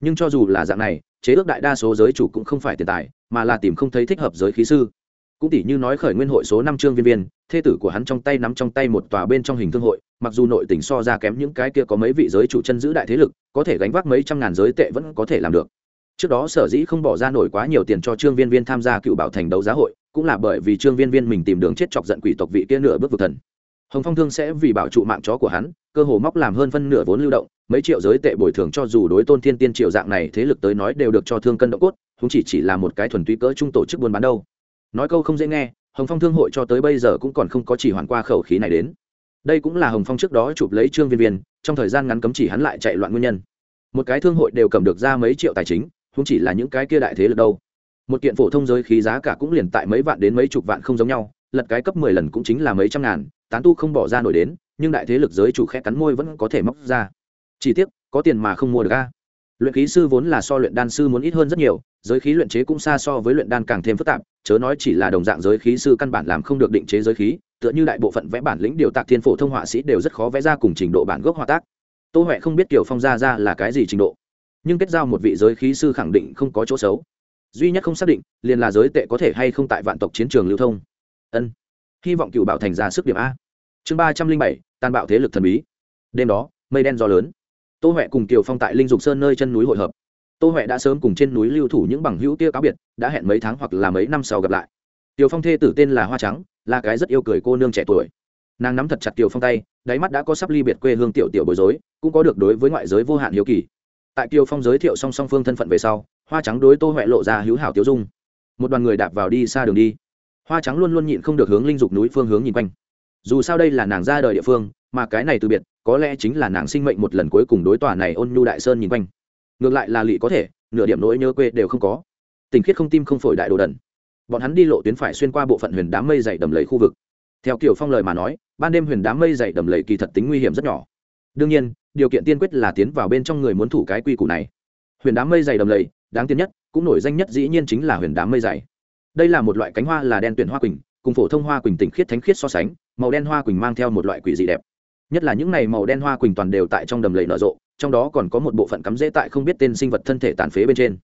Nhưng cho dù là dạng này, chế ước đại đa số giới chủ cũng không phải tiền tài, mà là tìm không thấy thích hợp giới khí sư cũng tỷ như nói khởi nguyên hội số năm trương viên viên, thê tử của hắn trong tay nắm trong tay một tòa bên trong hình thương hội, mặc dù nội tình so ra kém những cái kia có mấy vị giới chủ chân giữ đại thế lực, có thể gánh vác mấy trăm ngàn giới tệ vẫn có thể làm được. Trước đó sở dĩ không bỏ ra nổi quá nhiều tiền cho trương viên viên tham gia cựu bảo thành đấu giá hội, cũng là bởi vì trương viên viên mình tìm đường chết chọc giận quỷ tộc vị kia nửa bước vực thần. Hồng phong thương sẽ vì bảo trụ mạng chó của hắn, cơ hồ móc làm hơn phân nửa vốn lưu động, mấy triệu giới tệ bồi thường cho dù đối tôn thiên tiên triệu dạng này thế lực tới nói đều được cho thương cân độ cốt chúng chỉ chỉ là một cái thuần túy cỡ trung tổ chức buôn bán đâu nói câu không dễ nghe, hồng phong thương hội cho tới bây giờ cũng còn không có chỉ hoàn qua khẩu khí này đến. Đây cũng là hồng phong trước đó chụp lấy trương viên viên, trong thời gian ngắn cấm chỉ hắn lại chạy loạn nguyên nhân. Một cái thương hội đều cầm được ra mấy triệu tài chính không chỉ là những cái kia đại thế lực đâu. Một kiện phổ thông giới khí giá cả cũng liền tại mấy vạn đến mấy chục vạn không giống nhau, lật cái cấp mười lần cũng chính là mấy trăm ngàn, tán tu không bỏ ra nổi đến, nhưng đại thế lực giới chủ khẽ cắn môi vẫn có thể móc ra. Chỉ tiếc, có tiền mà không mua được a. Luyện khí sư vốn là so luyện đan sư muốn ít hơn rất nhiều, giới khí luyện chế cũng xa so với luyện đan càng thêm phức tạp chớ nói chỉ là đồng dạng giới khí sư căn bản làm không được định chế giới khí, tựa như đại bộ phận vẽ bản lĩnh điều tạc thiên phổ thông họa sĩ đều rất khó vẽ ra cùng trình độ bản gốc họa tác. Tô huệ không biết kiểu phong ra ra là cái gì trình độ, nhưng kết giao một vị giới khí sư khẳng định không có chỗ xấu. Duy nhất không xác định, liền là giới tệ có thể hay không tại vạn tộc chiến trường lưu thông. Ân, hy vọng cựu bảo thành ra sức điểm a. Chương ba trăm linh bảy, tàn bạo thế lực thần bí. Đêm đó, mây đen gió lớn. Tô huệ cùng kiều phong tại linh dục sơn nơi chân núi hội hợp tô huệ đã sớm cùng trên núi lưu thủ những bằng hữu kia cáo biệt, đã hẹn mấy tháng hoặc là mấy năm sau gặp lại. Tiểu phong thê tử tên là hoa trắng, là cái rất yêu cười cô nương trẻ tuổi. Nàng nắm thật chặt tiểu phong tay, đáy mắt đã có sắp ly biệt quê hương tiểu tiểu bối rối, cũng có được đối với ngoại giới vô hạn hiếu kỳ. Tại tiểu phong giới thiệu song song phương thân phận về sau, hoa trắng đối tô huệ lộ ra hữu hảo tiêu dung. Một đoàn người đạp vào đi xa đường đi. Hoa trắng luôn luôn nhịn không được hướng linh dục núi phương hướng nhìn quanh. Dù sao đây là nàng ra đời địa phương, mà cái này từ biệt, có lẽ chính là nàng sinh mệnh một lần cuối cùng đối tòa này ôn nhu đại sơn nhìn quanh ngược lại là lỵ có thể, nửa điểm nỗi nhớ quê đều không có. Tình khiết không tim không phổi đại đồ đần. Bọn hắn đi lộ tuyến phải xuyên qua bộ phận huyền đám mây dày đầm lầy khu vực. Theo kiểu phong lời mà nói, ban đêm huyền đám mây dày đầm lầy kỳ thật tính nguy hiểm rất nhỏ. Đương nhiên, điều kiện tiên quyết là tiến vào bên trong người muốn thủ cái quy củ này. Huyền đám mây dày đầm lầy, đáng tiến nhất, cũng nổi danh nhất dĩ nhiên chính là huyền đám mây dày. Đây là một loại cánh hoa là đen tuyển hoa quỳnh, cùng phổ thông hoa quỳnh tỉnh khiết thánh khiết so sánh, màu đen hoa quỳnh mang theo một loại quỷ dị đẹp. Nhất là những ngày màu đen hoa quỳnh toàn đều tại trong đầm lầy nở rộ trong đó còn có một bộ phận cắm rễ tại không biết tên sinh vật thân thể tàn phế bên trên.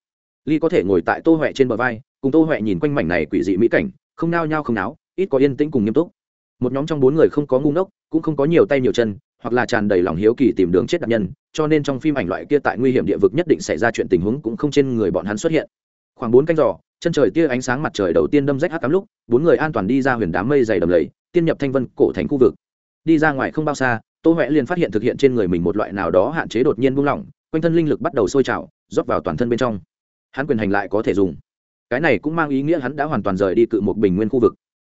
Ly có thể ngồi tại tô huệ trên bờ vai, cùng tô huệ nhìn quanh mảnh này quỷ dị mỹ cảnh, không nao nhao không náo, ít có yên tĩnh cùng nghiêm túc. Một nhóm trong bốn người không có ngu ngốc, cũng không có nhiều tay nhiều chân, hoặc là tràn đầy lòng hiếu kỳ tìm đường chết nạn nhân, cho nên trong phim ảnh loại kia tại nguy hiểm địa vực nhất định xảy ra chuyện tình huống cũng không trên người bọn hắn xuất hiện. Khoảng bốn canh giỏ chân trời tia ánh sáng mặt trời đầu tiên đâm rách hắc cắm lúc, bốn người an toàn đi ra huyền đám mây dày đầm lầy, tiên nhập thanh vân cổ thành khu vực. Đi ra ngoài không bao xa tô huệ liền phát hiện thực hiện trên người mình một loại nào đó hạn chế đột nhiên buông lỏng, quanh thân linh lực bắt đầu sôi trào, rót vào toàn thân bên trong. Hắn quyền hành lại có thể dùng. Cái này cũng mang ý nghĩa hắn đã hoàn toàn rời đi cự một bình nguyên khu vực.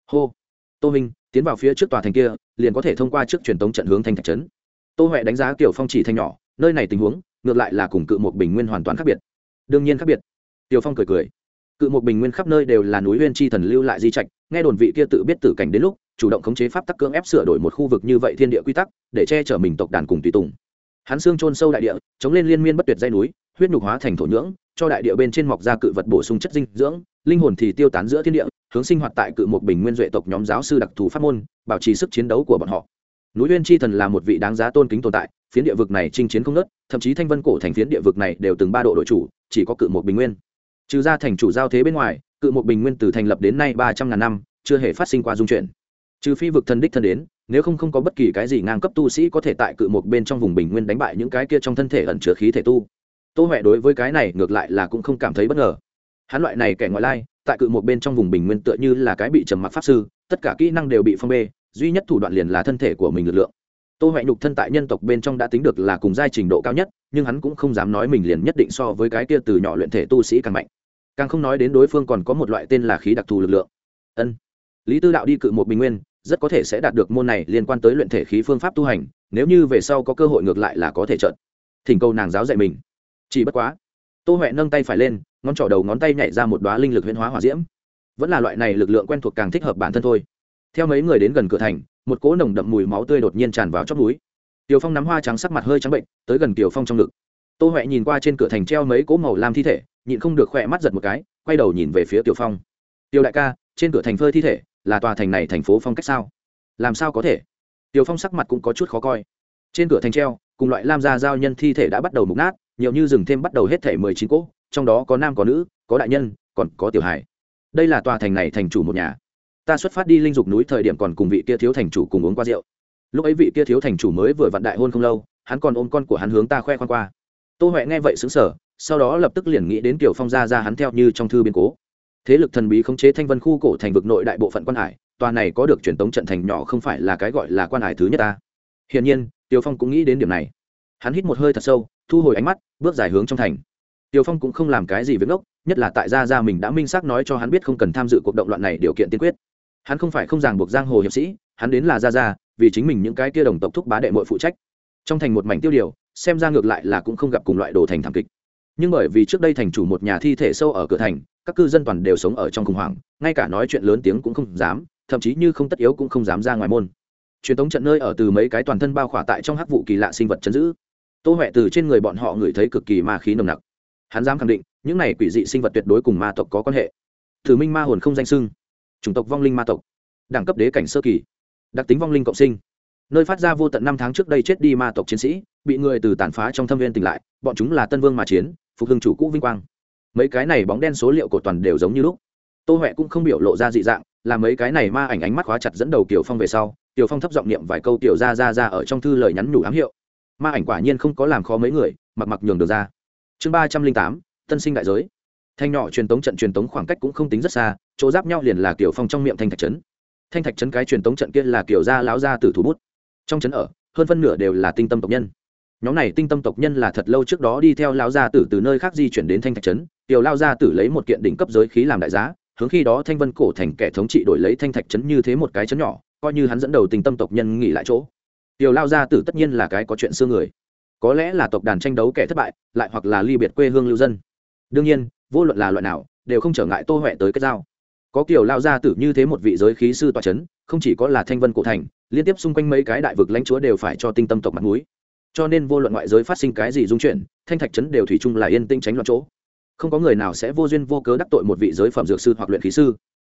Hô! Tô minh, tiến vào phía trước tòa thành kia, liền có thể thông qua trước truyền tống trận hướng thành thạch trấn. Tô huệ đánh giá kiểu phong chỉ thanh nhỏ, nơi này tình huống, ngược lại là cùng cự một bình nguyên hoàn toàn khác biệt. Đương nhiên khác biệt. Tiểu phong cười cười. Cự một bình nguyên khắp nơi đều là núi huyên chi thần lưu lại di trạch, nghe đồn vị kia tự biết tử cảnh đến lúc chủ động khống chế pháp tắc cưỡng ép sửa đổi một khu vực như vậy thiên địa quy tắc, để che chở mình tộc đàn cùng tùy tùng. Hắn xương trôn sâu đại địa, chống lên liên miên bất tuyệt dây núi, huyết nhục hóa thành thổ nhưỡng, cho đại địa bên trên mọc ra cự vật bổ sung chất dinh dưỡng, linh hồn thì tiêu tán giữa thiên địa, hướng sinh hoạt tại cự một bình nguyên duệ tộc nhóm giáo sư đặc thù pháp môn, bảo trì sức chiến đấu của bọn họ. Núi uyên chi thần là một vị đáng giá tôn kính tồn tại, phiến địa vực này chinh chiến không nớt thậm chí thanh vân cổ thành phiến địa vực này đều từng ba độ đội chủ, chỉ có cự một bình nguyên. Trừ ra thành chủ giao thế bên ngoài, cự một bình nguyên từ thành lập đến nay ba trăm ngàn năm, chưa hề phát sinh qua dung chuyển trừ phi vực thần đích thân đến, nếu không không có bất kỳ cái gì ngang cấp tu sĩ có thể tại cự một bên trong vùng bình nguyên đánh bại những cái kia trong thân thể ẩn chứa khí thể tu. Tô huệ đối với cái này ngược lại là cũng không cảm thấy bất ngờ. Hắn loại này kẻ ngoại lai, tại cự một bên trong vùng bình nguyên tựa như là cái bị trầm mặc pháp sư, tất cả kỹ năng đều bị phong bê, duy nhất thủ đoạn liền là thân thể của mình lực lượng. Tô huệ nhục thân tại nhân tộc bên trong đã tính được là cùng giai trình độ cao nhất, nhưng hắn cũng không dám nói mình liền nhất định so với cái kia từ nhỏ luyện thể tu sĩ càng mạnh. Càng không nói đến đối phương còn có một loại tên là khí đặc thù lực lượng. Ân. Lý tư đạo đi cự một bình nguyên rất có thể sẽ đạt được môn này liên quan tới luyện thể khí phương pháp tu hành nếu như về sau có cơ hội ngược lại là có thể trợn thỉnh cầu nàng giáo dạy mình. Chỉ bất quá tô huệ nâng tay phải lên ngón trỏ đầu ngón tay nhảy ra một đoá linh lực huyễn hóa hỏa diễm. Vẫn là loại này lực lượng quen thuộc càng thích hợp bản thân thôi. Theo mấy người đến gần cửa thành một cỗ nồng đậm mùi máu tươi đột nhiên tràn vào chót núi Tiểu Phong nắm hoa trắng sắc mặt hơi trắng bệnh, tới gần Tiểu Phong trong ngực. Tô huệ nhìn qua trên cửa thành treo mấy cỗ màu lam thi thể, nhịn không được khỏe mắt giật một cái, quay đầu nhìn về phía Tiểu Phong. "Tiểu đại ca, trên cửa thành phơi thi thể, là tòa thành này thành phố phong cách sao? Làm sao có thể?" Tiểu Phong sắc mặt cũng có chút khó coi. Trên cửa thành treo, cùng loại lam gia giao nhân thi thể đã bắt đầu mục nát, nhiều như rừng thêm bắt đầu hết thể mười chín cỗ, trong đó có nam có nữ, có đại nhân, còn có tiểu hải. Đây là tòa thành này thành chủ một nhà. Ta xuất phát đi linh dục núi thời điểm còn cùng vị kia thiếu thành chủ cùng uống qua rượu lúc ấy vị kia thiếu thành chủ mới vừa vặn đại hôn không lâu hắn còn ôm con của hắn hướng ta khoe khoan qua tô huệ nghe vậy xứng sở sau đó lập tức liền nghĩ đến kiểu phong gia ra hắn theo như trong thư biến cố thế lực thần bí khống chế thanh vân khu cổ thành vực nội đại bộ phận quan hải, tòa này có được truyền tống trận thành nhỏ không phải là cái gọi là quan hải thứ nhất ta. Hiển nhiên, tiêu phong cũng nghĩ đến điểm này. Hắn hít một hơi thật sâu, thu hồi ánh mắt, bước dài hướng trong thành. Tiêu phong cũng không làm cái gì với ngốc, nhất là tại gia gia mình đã minh xác nói cho hắn biết không cần tham dự cuộc động loạn này điều kiện tiên quyết. Hắn không phải không ràng buộc giang hồ hiệp sĩ, hắn đến là gia gia, vì chính mình những cái kia đồng tộc thúc bá đệ mội phụ trách. Trong thành một mảnh tiêu điều, xem ra ngược lại là cũng không gặp cùng loại đồ thành thảm kịch. Nhưng bởi vì trước đây thành chủ một nhà thi thể sâu ở cửa thành các cư dân toàn đều sống ở trong khủng hoảng, ngay cả nói chuyện lớn tiếng cũng không dám, thậm chí như không tất yếu cũng không dám ra ngoài môn. Truyền thống trận nơi ở từ mấy cái toàn thân bao khỏa tại trong hắc vụ kỳ lạ sinh vật chấn giữ. Tô huệ từ trên người bọn họ ngửi thấy cực kỳ ma khí nồng nặc. Hắn dám khẳng định, những này quỷ dị sinh vật tuyệt đối cùng ma tộc có quan hệ. Thử minh ma hồn không danh sưng chủng tộc vong linh ma tộc. Đẳng cấp đế cảnh sơ kỳ. Đặc tính vong linh cộng sinh. Nơi phát ra vô tận năm tháng trước đây chết đi ma tộc chiến sĩ, bị người từ tàn phá trong thâm viên tỉnh lại, bọn chúng là tân vương mà chiến, phục hưng chủ cũ vinh quang mấy cái này bóng đen số liệu của toàn đều giống như lúc. Tô huệ cũng không biểu lộ ra dị dạng, là mấy cái này ma ảnh ánh mắt khóa chặt dẫn đầu kiều phong về sau, kiều phong thấp giọng niệm vài câu tiểu ra ra ra ở trong thư lời nhắn nhủ ám hiệu. Ma ảnh quả nhiên không có làm khó mấy người, mặc mặc nhường được ra. Chương ba trăm linh tám, tân sinh đại giới. Thanh nhỏ truyền tống trận truyền tống khoảng cách cũng không tính rất xa, chỗ giáp nhau liền là kiểu phong trong miệng thanh thạch trấn. Thanh thạch trấn cái truyền tống trận kia là kiểu gia láo gia tử thủ bút. Trong trấn ở, hơn phân nửa đều là tinh tâm tộc nhân. Nhóm này tinh tâm tộc nhân là thật lâu trước đó đi theo láo gia tử từ nơi khác di chuyển đến thanh thạch trấn tiểu lao gia tử lấy một kiện đỉnh cấp giới khí làm đại giá, hướng khi đó thanh vân cổ thành kẻ thống trị đổi lấy thanh thạch trấn như thế một cái trấn nhỏ, coi như hắn dẫn đầu tinh tâm tộc nhân nghỉ lại chỗ. Tiểu lao gia tử tất nhiên là cái có chuyện xưa người. Có lẽ là tộc đàn tranh đấu kẻ thất bại, lại hoặc là ly biệt quê hương lưu dân. Đương nhiên, vô luận là loại nào, đều không trở ngại tô huệ tới cái giao. Có kiểu lao gia tử như thế một vị giới khí sư tọa chấn không chỉ có là thanh vân cổ thành, liên tiếp xung quanh mấy cái đại vực lãnh chúa đều phải cho tinh tâm tộc mặt mũi. Cho nên vô luận ngoại giới phát sinh cái gì dung chuyển, thanh thạch trấn đều thủy chung là yên tĩnh tránh loạn chỗ không có người nào sẽ vô duyên vô cớ đắc tội một vị giới phẩm dược sư hoặc luyện khí sư.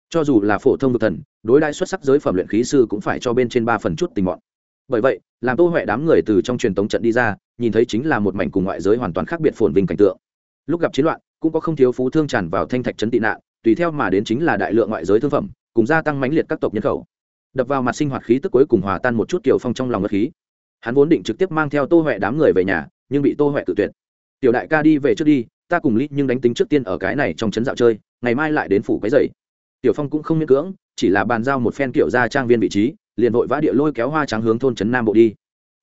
Cho dù là phổ thông vực thần, đối đãi xuất sắc giới phẩm luyện khí sư cũng phải cho bên trên ba phần chút tình mọn. Bởi vậy, làm tô huệ đám người từ trong truyền tống trận đi ra, nhìn thấy chính là một mảnh cùng ngoại giới hoàn toàn khác biệt phồn vinh cảnh tượng. Lúc gặp chiến loạn, cũng có không thiếu phú thương tràn vào thanh thạch trấn tị nạn, tùy theo mà đến chính là đại lượng ngoại giới thương phẩm, cùng gia tăng mãnh liệt các tộc nhân khẩu. Đập vào mặt sinh hoạt khí tức cuối cùng hòa tan một chút kiểu phong trong lòng ngất khí. Hắn vốn định trực tiếp mang theo tô huệ đám người về nhà, nhưng bị tô huệ tự tuyệt. Tiểu đại ca đi về trước đi ta cùng lý nhưng đánh tính trước tiên ở cái này trong trấn dạo chơi, ngày mai lại đến phủ cái dậy tiểu phong cũng không miễn cưỡng, chỉ là bàn giao một phen kiểu ra trang viên vị trí, liền vội vã địa lôi kéo hoa trắng hướng thôn trấn nam bộ đi.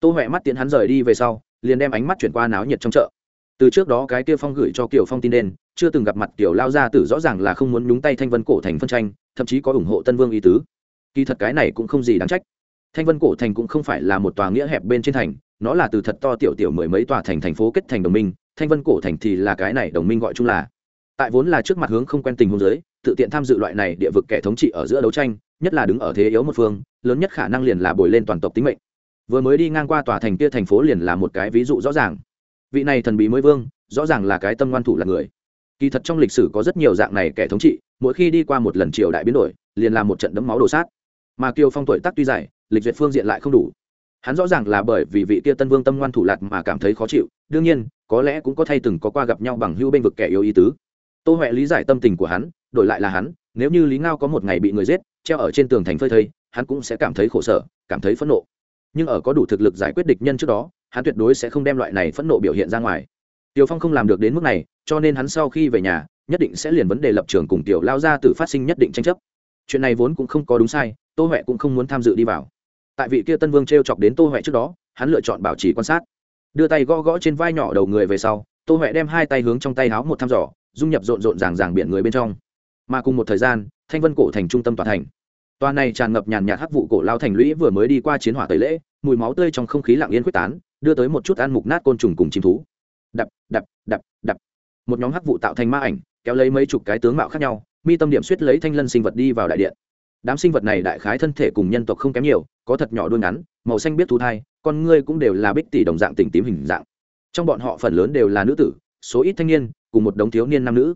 Tô huệ mắt tiện hắn rời đi về sau, liền đem ánh mắt chuyển qua náo nhiệt trong chợ. Từ trước đó cái kia phong gửi cho kiểu phong tin đen chưa từng gặp mặt kiểu lao gia tử rõ ràng là không muốn nhúng tay thanh vân cổ thành phân tranh, thậm chí có ủng hộ tân vương ý tứ. Kỳ thật cái này cũng không gì đáng trách. Thanh vân cổ thành cũng không phải là một tòa nghĩa hẹp bên trên thành, nó là từ thật to tiểu tiểu mười mấy tòa thành thành phố kết thành đồng minh thanh vân cổ thành thì là cái này đồng minh gọi chung là. Tại vốn là trước mặt hướng không quen tình hôn giới tự tiện tham dự loại này địa vực kẻ thống trị ở giữa đấu tranh, nhất là đứng ở thế yếu một phương, lớn nhất khả năng liền là bồi lên toàn tộc tính mệnh. Vừa mới đi ngang qua tòa thành kia thành phố liền là một cái ví dụ rõ ràng. Vị này thần bí mới vương, rõ ràng là cái tâm ngoan thủ là người. Kỳ thật trong lịch sử có rất nhiều dạng này kẻ thống trị, mỗi khi đi qua một lần triều đại biến đổi, liền là một trận đấm máu đổ sát. Mà kiều phong tuổi tác tuy dài, lịch duyệt phương diện lại không đủ. Hắn rõ ràng là bởi vì vị kia tân vương tâm ngoan thủ lạt mà cảm thấy khó chịu, đương nhiên có lẽ cũng có thay từng có qua gặp nhau bằng hữu bên vực kẻ yêu ý tứ. Tô huệ lý giải tâm tình của hắn, đổi lại là hắn, nếu như lý ngao có một ngày bị người giết, treo ở trên tường thành phơi thây, hắn cũng sẽ cảm thấy khổ sở, cảm thấy phẫn nộ. Nhưng ở có đủ thực lực giải quyết địch nhân trước đó, hắn tuyệt đối sẽ không đem loại này phẫn nộ biểu hiện ra ngoài. Tiểu phong không làm được đến mức này, cho nên hắn sau khi về nhà, nhất định sẽ liền vấn đề lập trường cùng tiểu lao ra từ phát sinh nhất định tranh chấp. Chuyện này vốn cũng không có đúng sai, tô huệ cũng không muốn tham dự đi vào. Tại vị kia tân vương t r e o chọc đến tô huệ trước đó, hắn lựa chọn bảo trì quan sát đưa tay gõ gõ trên vai nhỏ đầu người về sau, tô huệ đem hai tay hướng trong tay háo một thăm dò, dung nhập rộn rộn ràng ràng biển người bên trong. Mà cùng một thời gian, thanh vân cổ thành trung tâm tòa thành. Tòa này tràn ngập nhàn nhạt hắc vụ cổ lao thành lũy vừa mới đi qua chiến hỏa tẩy lễ, mùi máu tươi trong không khí lặng yên quyết tán, đưa tới một chút ăn mục nát côn trùng cùng chim thú. Đập đập đập đập. Một nhóm hắc vụ tạo thành ma ảnh, kéo lấy mấy chục cái tướng mạo khác nhau, mi tâm điểm suýt lấy thanh lân sinh vật đi vào đại điện. Đám sinh vật này đại khái thân thể cùng nhân tộc không kém nhiều, có thật nhỏ đuôi ngắn, màu xanh biết thú thai con ngươi cũng đều là bích tỷ đồng dạng tỉnh tím hình dạng. Trong bọn họ phần lớn đều là nữ tử, số ít thanh niên, cùng một đống thiếu niên nam nữ.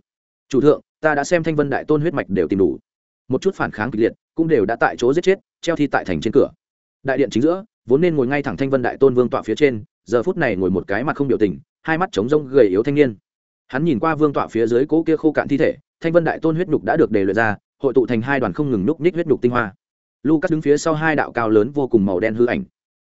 Chủ thượng, ta đã xem thanh vân đại tôn huyết mạch đều tìm đủ. Một chút phản kháng kịch liệt, cũng đều đã tại chỗ giết chết, treo thi tại thành trên cửa. Đại điện chính giữa, vốn nên ngồi ngay thẳng thanh vân đại tôn vương tọa phía trên, giờ phút này ngồi một cái mặt không biểu tình, hai mắt trống rông gầy yếu thanh niên. Hắn nhìn qua vương tọa phía dưới cỗ kia khô cạn thi thể, thanh vân đại tôn huyết nhục đã được đề luyện ra, hội tụ thành hai đoàn không ngừng núp ních huyết nhục tinh hoa. Lucas đứng phía sau hai đạo cao lớn vô cùng màu đen hư ảnh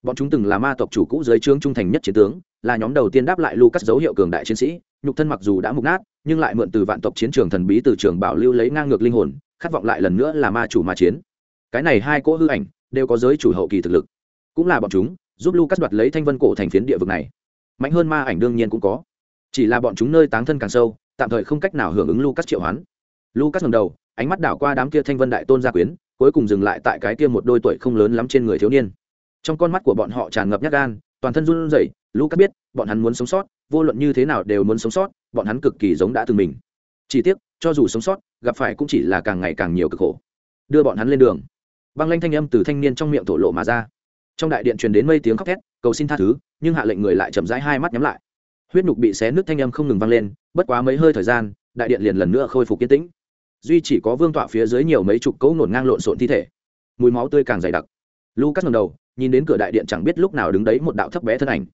bọn chúng từng là ma tộc chủ cũ dưới trướng trung thành nhất chiến tướng, là nhóm đầu tiên đáp lại lucas dấu hiệu cường đại chiến sĩ, nhục thân mặc dù đã mục nát, nhưng lại mượn từ vạn tộc chiến trường thần bí từ trường bảo lưu lấy ngang ngược linh hồn, khát vọng lại lần nữa là ma chủ ma chiến. Cái này hai cỗ hư ảnh đều có giới chủ hậu kỳ thực lực. Cũng là bọn chúng, giúp lucas đoạt lấy thanh vân cổ thành phiến địa vực này. Mạnh hơn ma ảnh đương nhiên cũng có. Chỉ là bọn chúng nơi táng thân càng sâu, tạm thời không cách nào hưởng ứng lucas triệu hoán. Lucas ngầm đầu, ánh mắt đảo qua đám kia thanh vân đại tôn gia quyến, cuối cùng dừng lại tại cái kia một đôi tuổi không lớn lắm trên người thiếu niên trong con mắt của bọn họ tràn ngập nhát gan, toàn thân run rẩy, lucas biết, bọn hắn muốn sống sót, vô luận như thế nào đều muốn sống sót, bọn hắn cực kỳ giống đã từng mình. Chỉ tiếc, cho dù sống sót, gặp phải cũng chỉ là càng ngày càng nhiều cực khổ. Đưa bọn hắn lên đường. Băng lanh thanh âm từ thanh niên trong miệng thổ lộ mà ra. Trong đại điện truyền đến mây tiếng khóc thét, cầu xin tha thứ, nhưng hạ lệnh người lại chậm rãi hai mắt nhắm lại. Huyết nhục bị xé nước thanh âm không ngừng vang lên, bất quá mấy hơi thời gian, đại điện liền lần nữa khôi phục yên tĩnh. Duy chỉ có vương tọa phía dưới nhiều mấy chục cấu nổn ngang lộn xộn thi thể. Mùi máu tươi càng dày đặc. Lucas ngầm đầu nhìn đến cửa đại điện chẳng biết lúc nào đứng đấy một đạo thấp bé thân ảnh.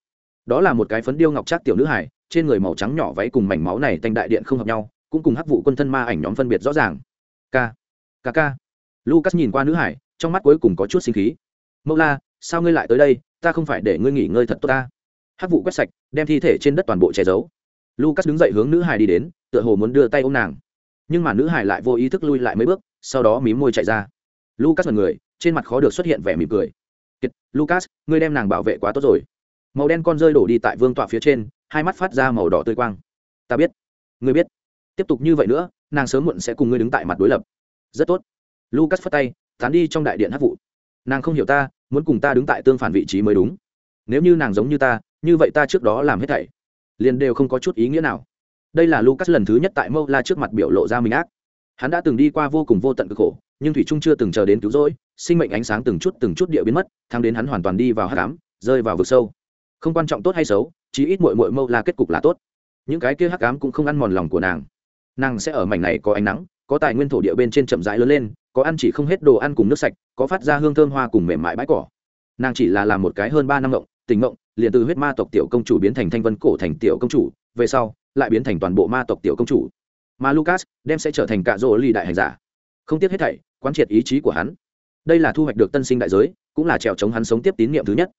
Đó là một cái phấn điêu ngọc trác tiểu nữ hải trên người màu trắng nhỏ váy cùng mảnh máu này tanh đại điện không hợp nhau, cũng cùng hắc vụ quân thân ma ảnh nhóm phân biệt rõ ràng. K k k lucas nhìn qua nữ hải trong mắt cuối cùng có chút sinh khí. Mẫu la, sao ngươi lại tới đây? Ta không phải để ngươi nghỉ ngơi thật tốt ta. Hắc vụ quét sạch, đem thi thể trên đất toàn bộ che giấu. Lucas đứng dậy hướng nữ hải đi đến, tựa hồ muốn đưa tay ôm nàng. Nhưng mà nữ hải lại vô ý thức lui lại mấy bước, sau đó mím môi chạy ra. Lucas là người, trên mặt khó được xuất hiện vẻ mỉm cười. Kiệt, lucas ngươi đem nàng bảo vệ quá tốt rồi. Màu đen con rơi đổ đi tại vương tọa phía trên hai mắt phát ra màu đỏ tươi quang. Ta biết. Ngươi biết. Tiếp tục như vậy nữa nàng sớm muộn sẽ cùng ngươi đứng tại mặt đối lập. Rất tốt. Lucas phất tay tán đi trong đại điện hát vụ. Nàng không hiểu ta muốn cùng ta đứng tại tương phản vị trí mới đúng. Nếu như nàng giống như ta như vậy ta trước đó làm hết thảy liền đều không có chút ý nghĩa nào. Đây là lucas lần thứ nhất tại mâu la trước mặt biểu lộ ra mình ác. Hắn đã từng đi qua vô cùng vô tận cực khổ nhưng thủy trung chưa từng chờ đến cứu rỗi, sinh mệnh ánh sáng từng chút từng chút địa biến mất, thang đến hắn hoàn toàn đi vào hát cám rơi vào vực sâu. Không quan trọng tốt hay xấu, chí ít mội mội mâu là kết cục là tốt. Những cái kia hắc cám cũng không ăn mòn lòng của nàng. Nàng sẽ ở mảnh này có ánh nắng, có tài nguyên thổ địa bên trên chậm rãi lớn lên, có ăn chỉ không hết đồ ăn cùng nước sạch, có phát ra hương thơm hoa cùng mềm mại bãi cỏ. Nàng chỉ là làm một cái hơn ba năm ngộng, tình ngộng, liền từ huyết ma tộc tiểu công chủ biến thành thanh vân cổ thành tiểu công chủ, về sau, lại biến thành toàn bộ ma tộc tiểu công chủ. Mà lucas đem sẽ trở thành cạ rỗ ly đại hành giả. Không tiếc hết thảy quán triệt ý chí của hắn. Đây là thu hoạch được tân sinh đại giới, cũng là trèo chống hắn sống tiếp tín nhiệm thứ nhất.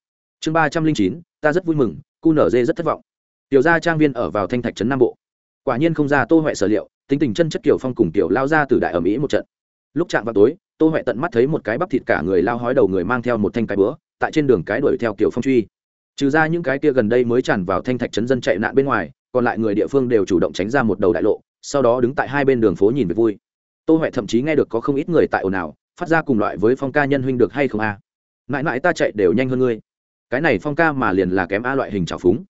Chương ba trăm linh chín, ta rất vui mừng, cu nở dê rất thất vọng. Tiểu gia trang viên ở vào thanh thạch trấn nam bộ. Quả nhiên không ra tô huệ sở liệu, tính tình chân chất kiểu phong cùng tiểu lao ra từ đại ở mỹ một trận. Lúc chạm vào tối, tô huệ tận mắt thấy một cái bắp thịt cả người lao hói đầu người mang theo một thanh cái bữa tại trên đường cái đuổi theo kiểu phong truy. Trừ ra những cái kia gần đây mới tràn vào thanh thạch trấn dân chạy nạn bên ngoài, còn lại người địa phương đều chủ động tránh ra một đầu đại lộ, sau đó đứng tại hai bên đường phố nhìn về vui tô huệ thậm chí nghe được có không ít người tại ồn ào, phát ra cùng loại với phong ca nhân huynh được hay không a? À? mãi mãi ta chạy đều nhanh hơn ngươi. Cái này phong ca mà liền là kém a loại hình trào phúng.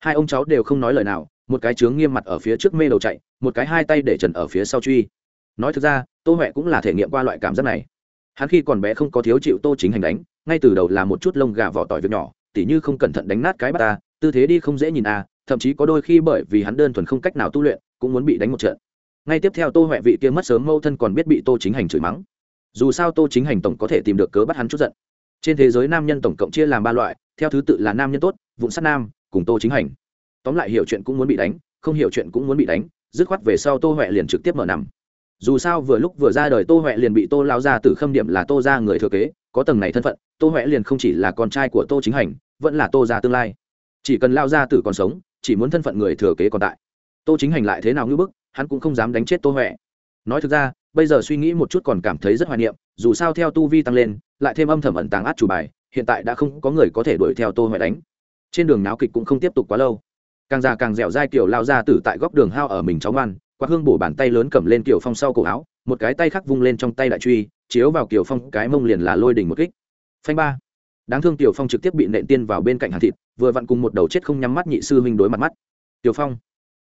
Hai ông cháu đều không nói lời nào, một cái trướng nghiêm mặt ở phía trước mê đầu chạy, một cái hai tay để trần ở phía sau truy. Nói thực ra, tô huệ cũng là thể nghiệm qua loại cảm giác này. Hắn khi còn bé không có thiếu chịu tô chính hành đánh, ngay từ đầu là một chút lông gà vỏ tỏi việc nhỏ, tỉ như không cẩn thận đánh nát cái bắt ta, tư thế đi không dễ nhìn à thậm chí có đôi khi bởi vì hắn đơn thuần không cách nào tu luyện, cũng muốn bị đánh một trận ngay tiếp theo tô huệ vị kia mất sớm mâu thân còn biết bị tô chính hành chửi mắng. Dù sao tô chính hành tổng có thể tìm được cớ bắt hắn chút giận. Trên thế giới nam nhân tổng cộng chia làm ba loại, theo thứ tự là nam nhân tốt, vụn sát nam, cùng tô chính hành. Tóm lại hiểu chuyện cũng muốn bị đánh, không hiểu chuyện cũng muốn bị đánh, dứt khoát về sau tô huệ liền trực tiếp mở nằm. Dù sao vừa lúc vừa ra đời tô huệ liền bị tô lao ra từ khâm điểm là tô ra người thừa kế, có tầng này thân phận, tô huệ liền không chỉ là con trai của tô chính hành, vẫn là tô ra tương lai. Chỉ cần lao ra tử còn sống, chỉ muốn thân phận người thừa kế còn tại. Tô chính hành lại thế nào ngưỡng bức hắn cũng không dám đánh chết tô huệ. Nói thực ra, bây giờ suy nghĩ một chút còn cảm thấy rất hoài niệm, dù sao theo tu vi tăng lên, lại thêm âm thầm ẩn tàng át chủ bài, hiện tại đã không có người có thể đuổi theo tô huệ đánh. Trên đường náo kịch cũng không tiếp tục quá lâu. Càng già càng dẻo dai kiểu lao ra tử tại góc đường hao ở mình cháu ngoan, quạt hương bổ bàn tay lớn cầm lên kiểu phong sau cổ áo, một cái tay khác vung lên trong tay đại truy, chiếu vào kiểu phong, cái mông liền là lôi đỉnh một kích. Phanh ba. Đáng thương tiểu phong trực tiếp bị nện tiên vào bên cạnh hàn thịt, vừa vặn cùng một đầu chết không nhắm mắt nhị sư huynh đối mặt mắt. Tiểu phong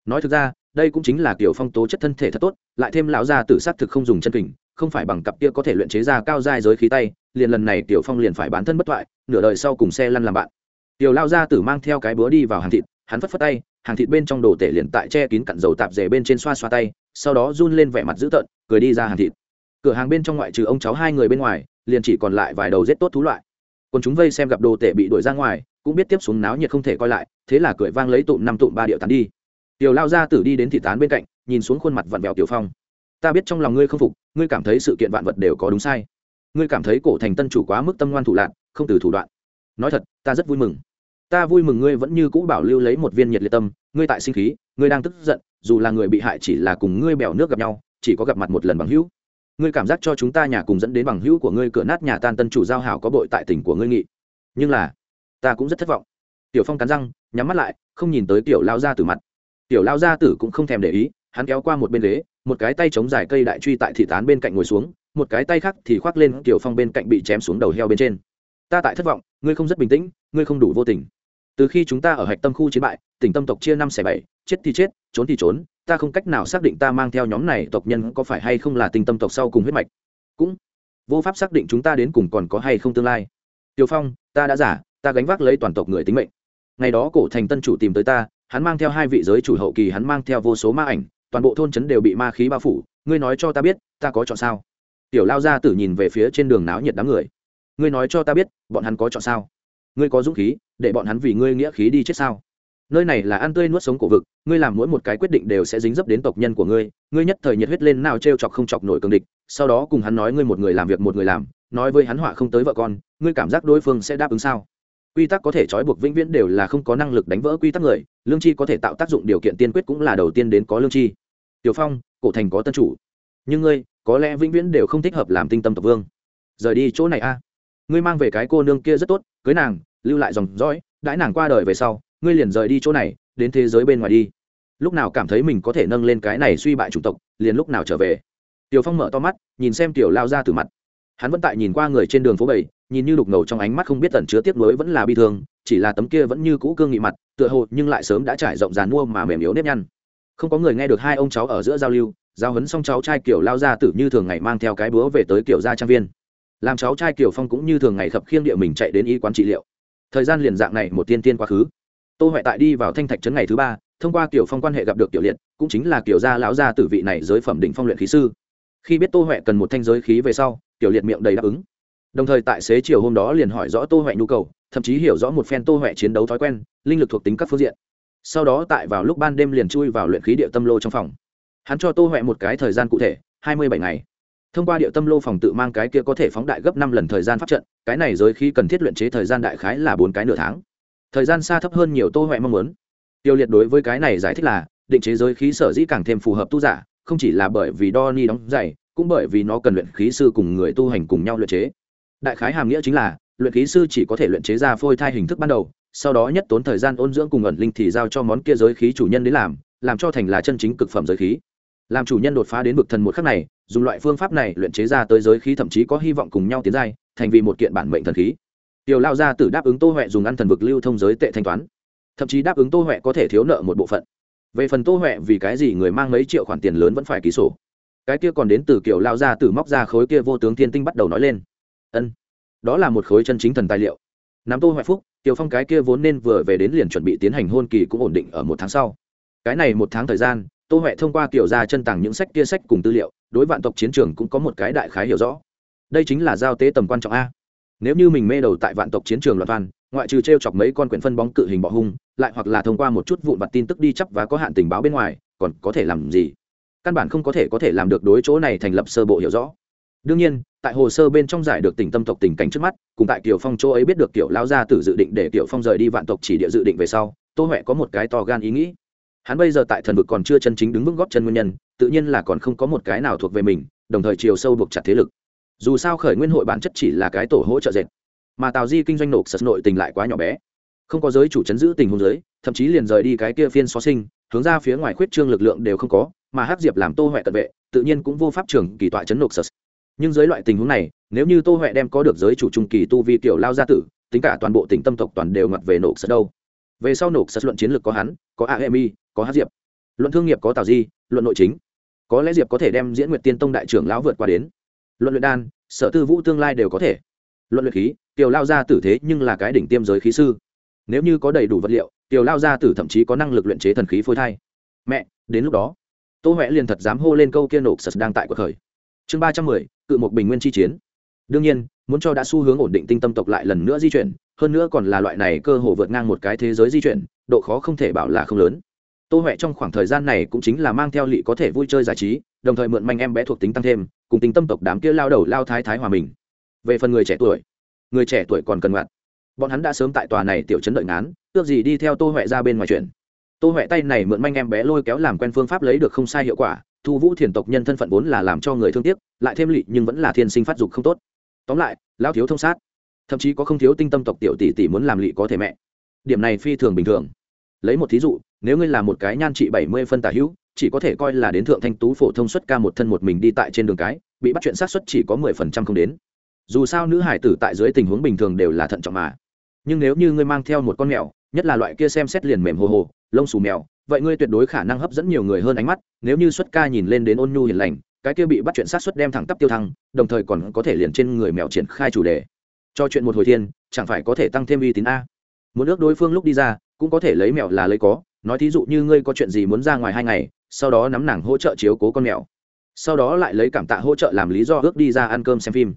nói thực ra, đây cũng chính là tiểu phong tố chất thân thể thật tốt, lại thêm lão gia tử sát thực không dùng chân kình, không phải bằng cặp kia có thể luyện chế ra cao giai giới khí tay, liền lần này tiểu phong liền phải bán thân bất thoại, nửa đời sau cùng xe lăn làm bạn. Tiểu lao gia tử mang theo cái búa đi vào hàng thịt, hắn phất phất tay, hàng thịt bên trong đồ tể liền tại che kín cặn dầu tạp rể bên trên xoa xoa tay, sau đó run lên vẻ mặt dữ tợn, cười đi ra hàng thịt. Cửa hàng bên trong ngoại trừ ông cháu hai người bên ngoài, liền chỉ còn lại vài đầu rết tốt thú loại. Còn chúng vây xem gặp đồ tể bị đuổi ra ngoài, cũng biết tiếp xuống náo nhiệt không thể coi lại, thế là cười vang lấy tụm năm tụm ba điệu tán đi tiểu lao Gia tử đi đến thị tán bên cạnh, nhìn xuống khuôn mặt vặn vẹo tiểu phong. Ta biết trong lòng ngươi không phục, ngươi cảm thấy sự kiện vạn vật đều có đúng sai. Ngươi cảm thấy cổ thành tân chủ quá mức tâm ngoan thủ lạc không từ thủ đoạn. Nói thật, ta rất vui mừng. Ta vui mừng ngươi vẫn như cũ bảo lưu lấy một viên nhiệt liệt tâm, ngươi tại sinh khí, ngươi đang tức giận, dù là người bị hại chỉ là cùng ngươi bèo nước gặp nhau, chỉ có gặp mặt một lần bằng hữu. Ngươi cảm giác cho chúng ta nhà cùng dẫn đến bằng hữu của ngươi cửa nát nhà tan tân chủ giao hảo có bội tại tỉnh của ngươi nghị. Nhưng là, ta cũng rất thất vọng. Tiểu phong cắn răng, nhắm mắt lại, không nhìn tới tiểu lao gia tử mặt tiểu lao gia tử cũng không thèm để ý, hắn kéo qua một bên ghế, một cái tay chống dài cây đại truy tại thị tán bên cạnh ngồi xuống, một cái tay khác thì khoác lên tiểu phong bên cạnh bị chém xuống đầu heo bên trên. Ta tại thất vọng, ngươi không rất bình tĩnh, ngươi không đủ vô tình. Từ khi chúng ta ở hạch tâm khu chiến bại, tỉnh tâm tộc chia năm xẻ bảy, chết thì chết, trốn thì trốn, ta không cách nào xác định ta mang theo nhóm này tộc nhân có phải hay không là tình tâm tộc sau cùng huyết mạch. Cũng vô pháp xác định chúng ta đến cùng còn có hay không tương lai. Tiêu phong, ta đã giả, ta gánh vác lấy toàn tộc người tính mệnh. Ngày đó cổ thành tân chủ tìm tới ta hắn mang theo hai vị giới chủ hậu kỳ, hắn mang theo vô số ma ảnh, toàn bộ thôn trấn đều bị ma khí bao phủ. Ngươi nói cho ta biết, ta có chọn sao? Tiểu lao ra tử nhìn về phía trên đường náo nhiệt đám người. Ngươi nói cho ta biết, bọn hắn có chọn sao? Ngươi có dũng khí, để bọn hắn vì ngươi nghĩa khí đi chết sao? Nơi này là ăn tươi nuốt sống cổ vực, ngươi làm mỗi một cái quyết định đều sẽ dính dấp đến tộc nhân của ngươi. Ngươi nhất thời nhiệt huyết lên, nào t r e o chọc không chọc nổi cường địch. Sau đó cùng hắn nói ngươi một người làm việc một người làm, nói với hắn họa không tới vợ con, ngươi cảm giác đối phương sẽ đáp ứng sao? Quy tắc có thể trói buộc vĩnh viễn đều là không có năng lực đánh vỡ quy tắc người, lương chi có thể tạo tác dụng điều kiện tiên quyết cũng là đầu tiên đến có lương chi. Tiểu phong, cổ thành có tân chủ. Nhưng ngươi, có lẽ vĩnh viễn đều không thích hợp làm tinh tâm tộc vương. Rời đi chỗ này a. Ngươi mang về cái cô nương kia rất tốt, cưới nàng, lưu lại dòng dõi, đãi nàng qua đời về sau, ngươi liền rời đi chỗ này, đến thế giới bên ngoài đi. Lúc nào cảm thấy mình có thể nâng lên cái này suy bại chủng tộc, liền lúc nào trở về. Tiểu phong mở to mắt, nhìn xem tiểu lao ra từ mặt. Hắn vẫn tại nhìn qua người trên đường phố bảy nhìn như đục ngầu trong ánh mắt không biết tẩn chứa tiếc nuối vẫn là bi thương, chỉ là tấm kia vẫn như cũ cương nghị mặt, tựa hồ nhưng lại sớm đã trải rộng dàn mua mà mềm yếu nếp nhăn. Không có người nghe được hai ông cháu ở giữa giao lưu, giao hấn xong cháu trai kiểu lao ra tử như thường ngày mang theo cái búa về tới kiểu gia trang viên. Làm cháu trai kiểu phong cũng như thường ngày khập khiêng địa mình chạy đến y quán trị liệu. Thời gian liền dạng này một tiên tiên quá khứ. Tô huệ tại đi vào thanh thạch trấn ngày thứ ba, thông qua kiểu phong quan hệ gặp được tiểu liệt, cũng chính là kiểu gia lão gia tử vị này giới phẩm đỉnh phong luyện khí sư. Khi biết tô huệ cần một thanh giới khí về sau, tiểu liệt miệng đầy đáp ứng đồng thời tại xế chiều hôm đó liền hỏi rõ tô huệ nhu cầu, thậm chí hiểu rõ một phen tô huệ chiến đấu thói quen, linh lực thuộc tính các phương diện. Sau đó tại vào lúc ban đêm liền chui vào luyện khí địa tâm lô trong phòng. Hắn cho tô huệ một cái thời gian cụ thể, hai mươi bảy ngày. Thông qua địa tâm lô phòng tự mang cái kia có thể phóng đại gấp năm lần thời gian pháp trận, cái này giới khí cần thiết luyện chế thời gian đại khái là bốn cái nửa tháng. Thời gian xa thấp hơn nhiều tô huệ mong muốn. Tiêu liệt đối với cái này giải thích là, định chế giới khí sở dĩ càng thêm phù hợp tu giả, không chỉ là bởi vì đo ni đóng dày cũng bởi vì nó cần luyện khí sư cùng người tu hành cùng nhau luyện chế đại khái hàm nghĩa chính là, luyện khí sư chỉ có thể luyện chế ra phôi thai hình thức ban đầu, sau đó nhất tốn thời gian ôn dưỡng cùng ẩn linh thì giao cho món kia giới khí chủ nhân đến làm làm cho thành là chân chính cực phẩm giới khí. Làm chủ nhân đột phá đến vực thần một khắc này, dùng loại phương pháp này luyện chế ra tới giới khí thậm chí có hy vọng cùng nhau tiến giai, thành vì một kiện bản mệnh thần khí. Tiểu lao gia tử đáp ứng tô huệ dùng ăn thần vực lưu thông giới tệ thanh toán. Thậm chí đáp ứng tô huệ có thể thiếu nợ một bộ phận. Về phần tô huệ vì cái gì người mang mấy triệu khoản tiền lớn vẫn phải ký sổ. Cái kia còn đến từ kiểu lao gia tử móc ra khối kia vô tướng thiên tinh bắt đầu nói lên ân. Đó là một khối chân chính thần tài liệu. Nắm tô huệ phúc, tiểu phong cái kia vốn nên vừa về đến liền chuẩn bị tiến hành hôn kỳ cũng ổn định ở một tháng sau. Cái này một tháng thời gian, tô huệ thông qua kiểu ra chân tàng những sách kia sách cùng tư liệu, đối vạn tộc chiến trường cũng có một cái đại khái hiểu rõ. Đây chính là giao tế tầm quan trọng a. Nếu như mình mê đầu tại vạn tộc chiến trường loạt toàn, ngoại trừ t r e o chọc mấy con quyển phân bóng cự hình bọ hung, lại hoặc là thông qua một chút vụn vặt tin tức đi chấp và có hạn tình báo bên ngoài, còn có thể làm gì? Căn bản không có thể có thể làm được đối chỗ này thành lập sơ bộ hiểu rõ. Đương nhiên tại hồ sơ bên trong giải được tình tâm tộc tình cảnh trước mắt, cùng tại kiều phong chỗ ấy biết được kiểu lao gia tử dự định để kiểu phong rời đi vạn tộc chỉ địa dự định về sau, tô huệ có một cái to gan ý nghĩ. Hắn bây giờ tại thần vực còn chưa chân chính đứng vững góp chân nguyên nhân, tự nhiên là còn không có một cái nào thuộc về mình, đồng thời chiều sâu buộc chặt thế lực. Dù sao khởi nguyên hội bản chất chỉ là cái tổ hỗ trợ dệt, mà tào di kinh doanh nộp sật nội tình lại quá nhỏ bé. Không có giới chủ chấn giữ tình huống giới, thậm chí liền rời đi cái kia phiên xó sinh, hướng ra phía ngoài khuyết trương lực lượng đều không có, mà hắc diệp làm tô huệ cận vệ, tự nhiên cũng vô pháp trường kỳ tọa chấn nộp sật nhưng dưới loại tình huống này, nếu như tô huệ đem có được giới chủ trung kỳ tu vi tiểu lao gia tử, tính cả toàn bộ tỉnh tâm tộc toàn đều ngặt về nổ sật đâu. Về sau nổ sật luận chiến lược có hắn, có aemi có hát diệp. Luận thương nghiệp có tào di, luận nội chính. Có lẽ diệp có thể đem diễn nguyệt tiên tông đại trưởng lão vượt qua đến. Luận luyện đan, sở tư vũ tương lai đều có thể. Luận luyện khí, tiểu lao gia tử thế nhưng là cái đỉnh tiêm giới khí sư. Nếu như có đầy đủ vật liệu, tiểu lao gia tử thậm chí có năng lực luyện chế thần khí phôi thai. Mẹ, đến lúc đó, tô huệ liền thật dám hô lên câu kia nổ sật đang tại cuộc khởi chương ba trăm mười, cự một bình nguyên chi chiến. Đương nhiên, muốn cho đã xu hướng ổn định tinh tâm tộc lại lần nữa di chuyển, hơn nữa còn là loại này cơ hồ vượt ngang một cái thế giới di chuyển, độ khó không thể bảo là không lớn. Tô huệ trong khoảng thời gian này cũng chính là mang theo lị có thể vui chơi giải trí, đồng thời mượn manh em bé thuộc tính tăng thêm, cùng tính tâm tộc đám kia lao đầu lao thái thái hòa mình. Về phần người trẻ tuổi, người trẻ tuổi còn cần ngặt bọn hắn đã sớm tại tòa này tiểu chấn đợi ngán, ước gì đi theo tô huệ ra bên ngoài chuyện tô huệ tay này mượn manh em bé lôi kéo làm quen phương pháp lấy được không sai hiệu quả thu vũ thiền tộc nhân thân phận vốn là làm cho người thương tiếc, lại thêm lị nhưng vẫn là thiên sinh phát dục không tốt. Tóm lại lao thiếu thông sát. Thậm chí có không thiếu tinh tâm tộc tiểu tỷ tỷ muốn làm lị có thể mẹ. Điểm này phi thường bình thường. Lấy một thí dụ, nếu ngươi là một cái nhan trị bảy mươi phân tả hữu, chỉ có thể coi là đến thượng thanh tú phổ thông xuất ca một thân một mình đi tại trên đường cái, bị bắt chuyện sát xuất chỉ có mười phần trăm không đến. Dù sao nữ hải tử tại dưới tình huống bình thường đều là thận trọng mà. Nhưng nếu như ngươi mang theo một con mèo, nhất là loại kia xem xét liền mềm hồ hồ, lông xù mèo vậy ngươi tuyệt đối khả năng hấp dẫn nhiều người hơn ánh mắt, nếu như xuất ca nhìn lên đến ôn nhu hiền lành, cái kia bị bắt chuyện sát xuất đem thẳng tắp tiêu thăng, đồng thời còn có thể liền trên người mèo triển khai chủ đề. Cho chuyện một hồi thiên, chẳng phải có thể tăng thêm uy tín a? Muốn ước đối phương lúc đi ra, cũng có thể lấy mèo là lấy có. Nói thí dụ như ngươi có chuyện gì muốn ra ngoài hai ngày, sau đó nắm nàng hỗ trợ chiếu cố con mèo. Sau đó lại lấy cảm tạ hỗ trợ làm lý do ước đi ra ăn cơm xem phim.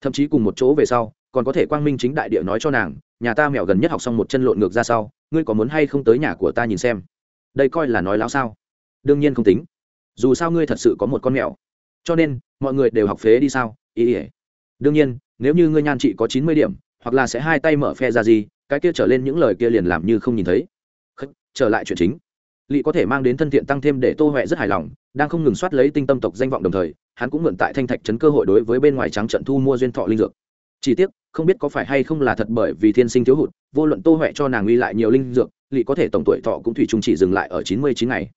Thậm chí cùng một chỗ về sau, còn có thể quang minh chính đại địa nói cho nàng, nhà ta mèo gần nhất học xong một chân lộn ngược ra sau, ngươi có muốn hay không tới nhà của ta nhìn xem? Đây coi là nói láo sao? Đương nhiên không tính. Dù sao ngươi thật sự có một con mèo. Cho nên, mọi người đều học phế đi sao? Ý ỉa đương nhiên, nếu như ngươi nhan chị có chín mươi điểm, hoặc là sẽ hai tay mở phe ra gì, cái kia trở lên những lời kia liền làm như không nhìn thấy. Trở lại chuyện chính. Lỵ có thể mang đến thân thiện tăng thêm để tô huệ rất hài lòng, đang không ngừng soát lấy tinh tâm tộc danh vọng đồng thời, hắn cũng mượn tại thanh thạch trấn cơ hội đối với bên ngoài trắng trận thu mua duyên thọ linh dược. Chỉ tiếc, không biết có phải hay không là thật bởi vì thiên sinh thiếu hụt, vô luận tô huệ cho nàng uy lại nhiều linh dược lỵ có thể tổng tuổi thọ cũng thủy chung chỉ dừng lại ở chín mươi chín ngày.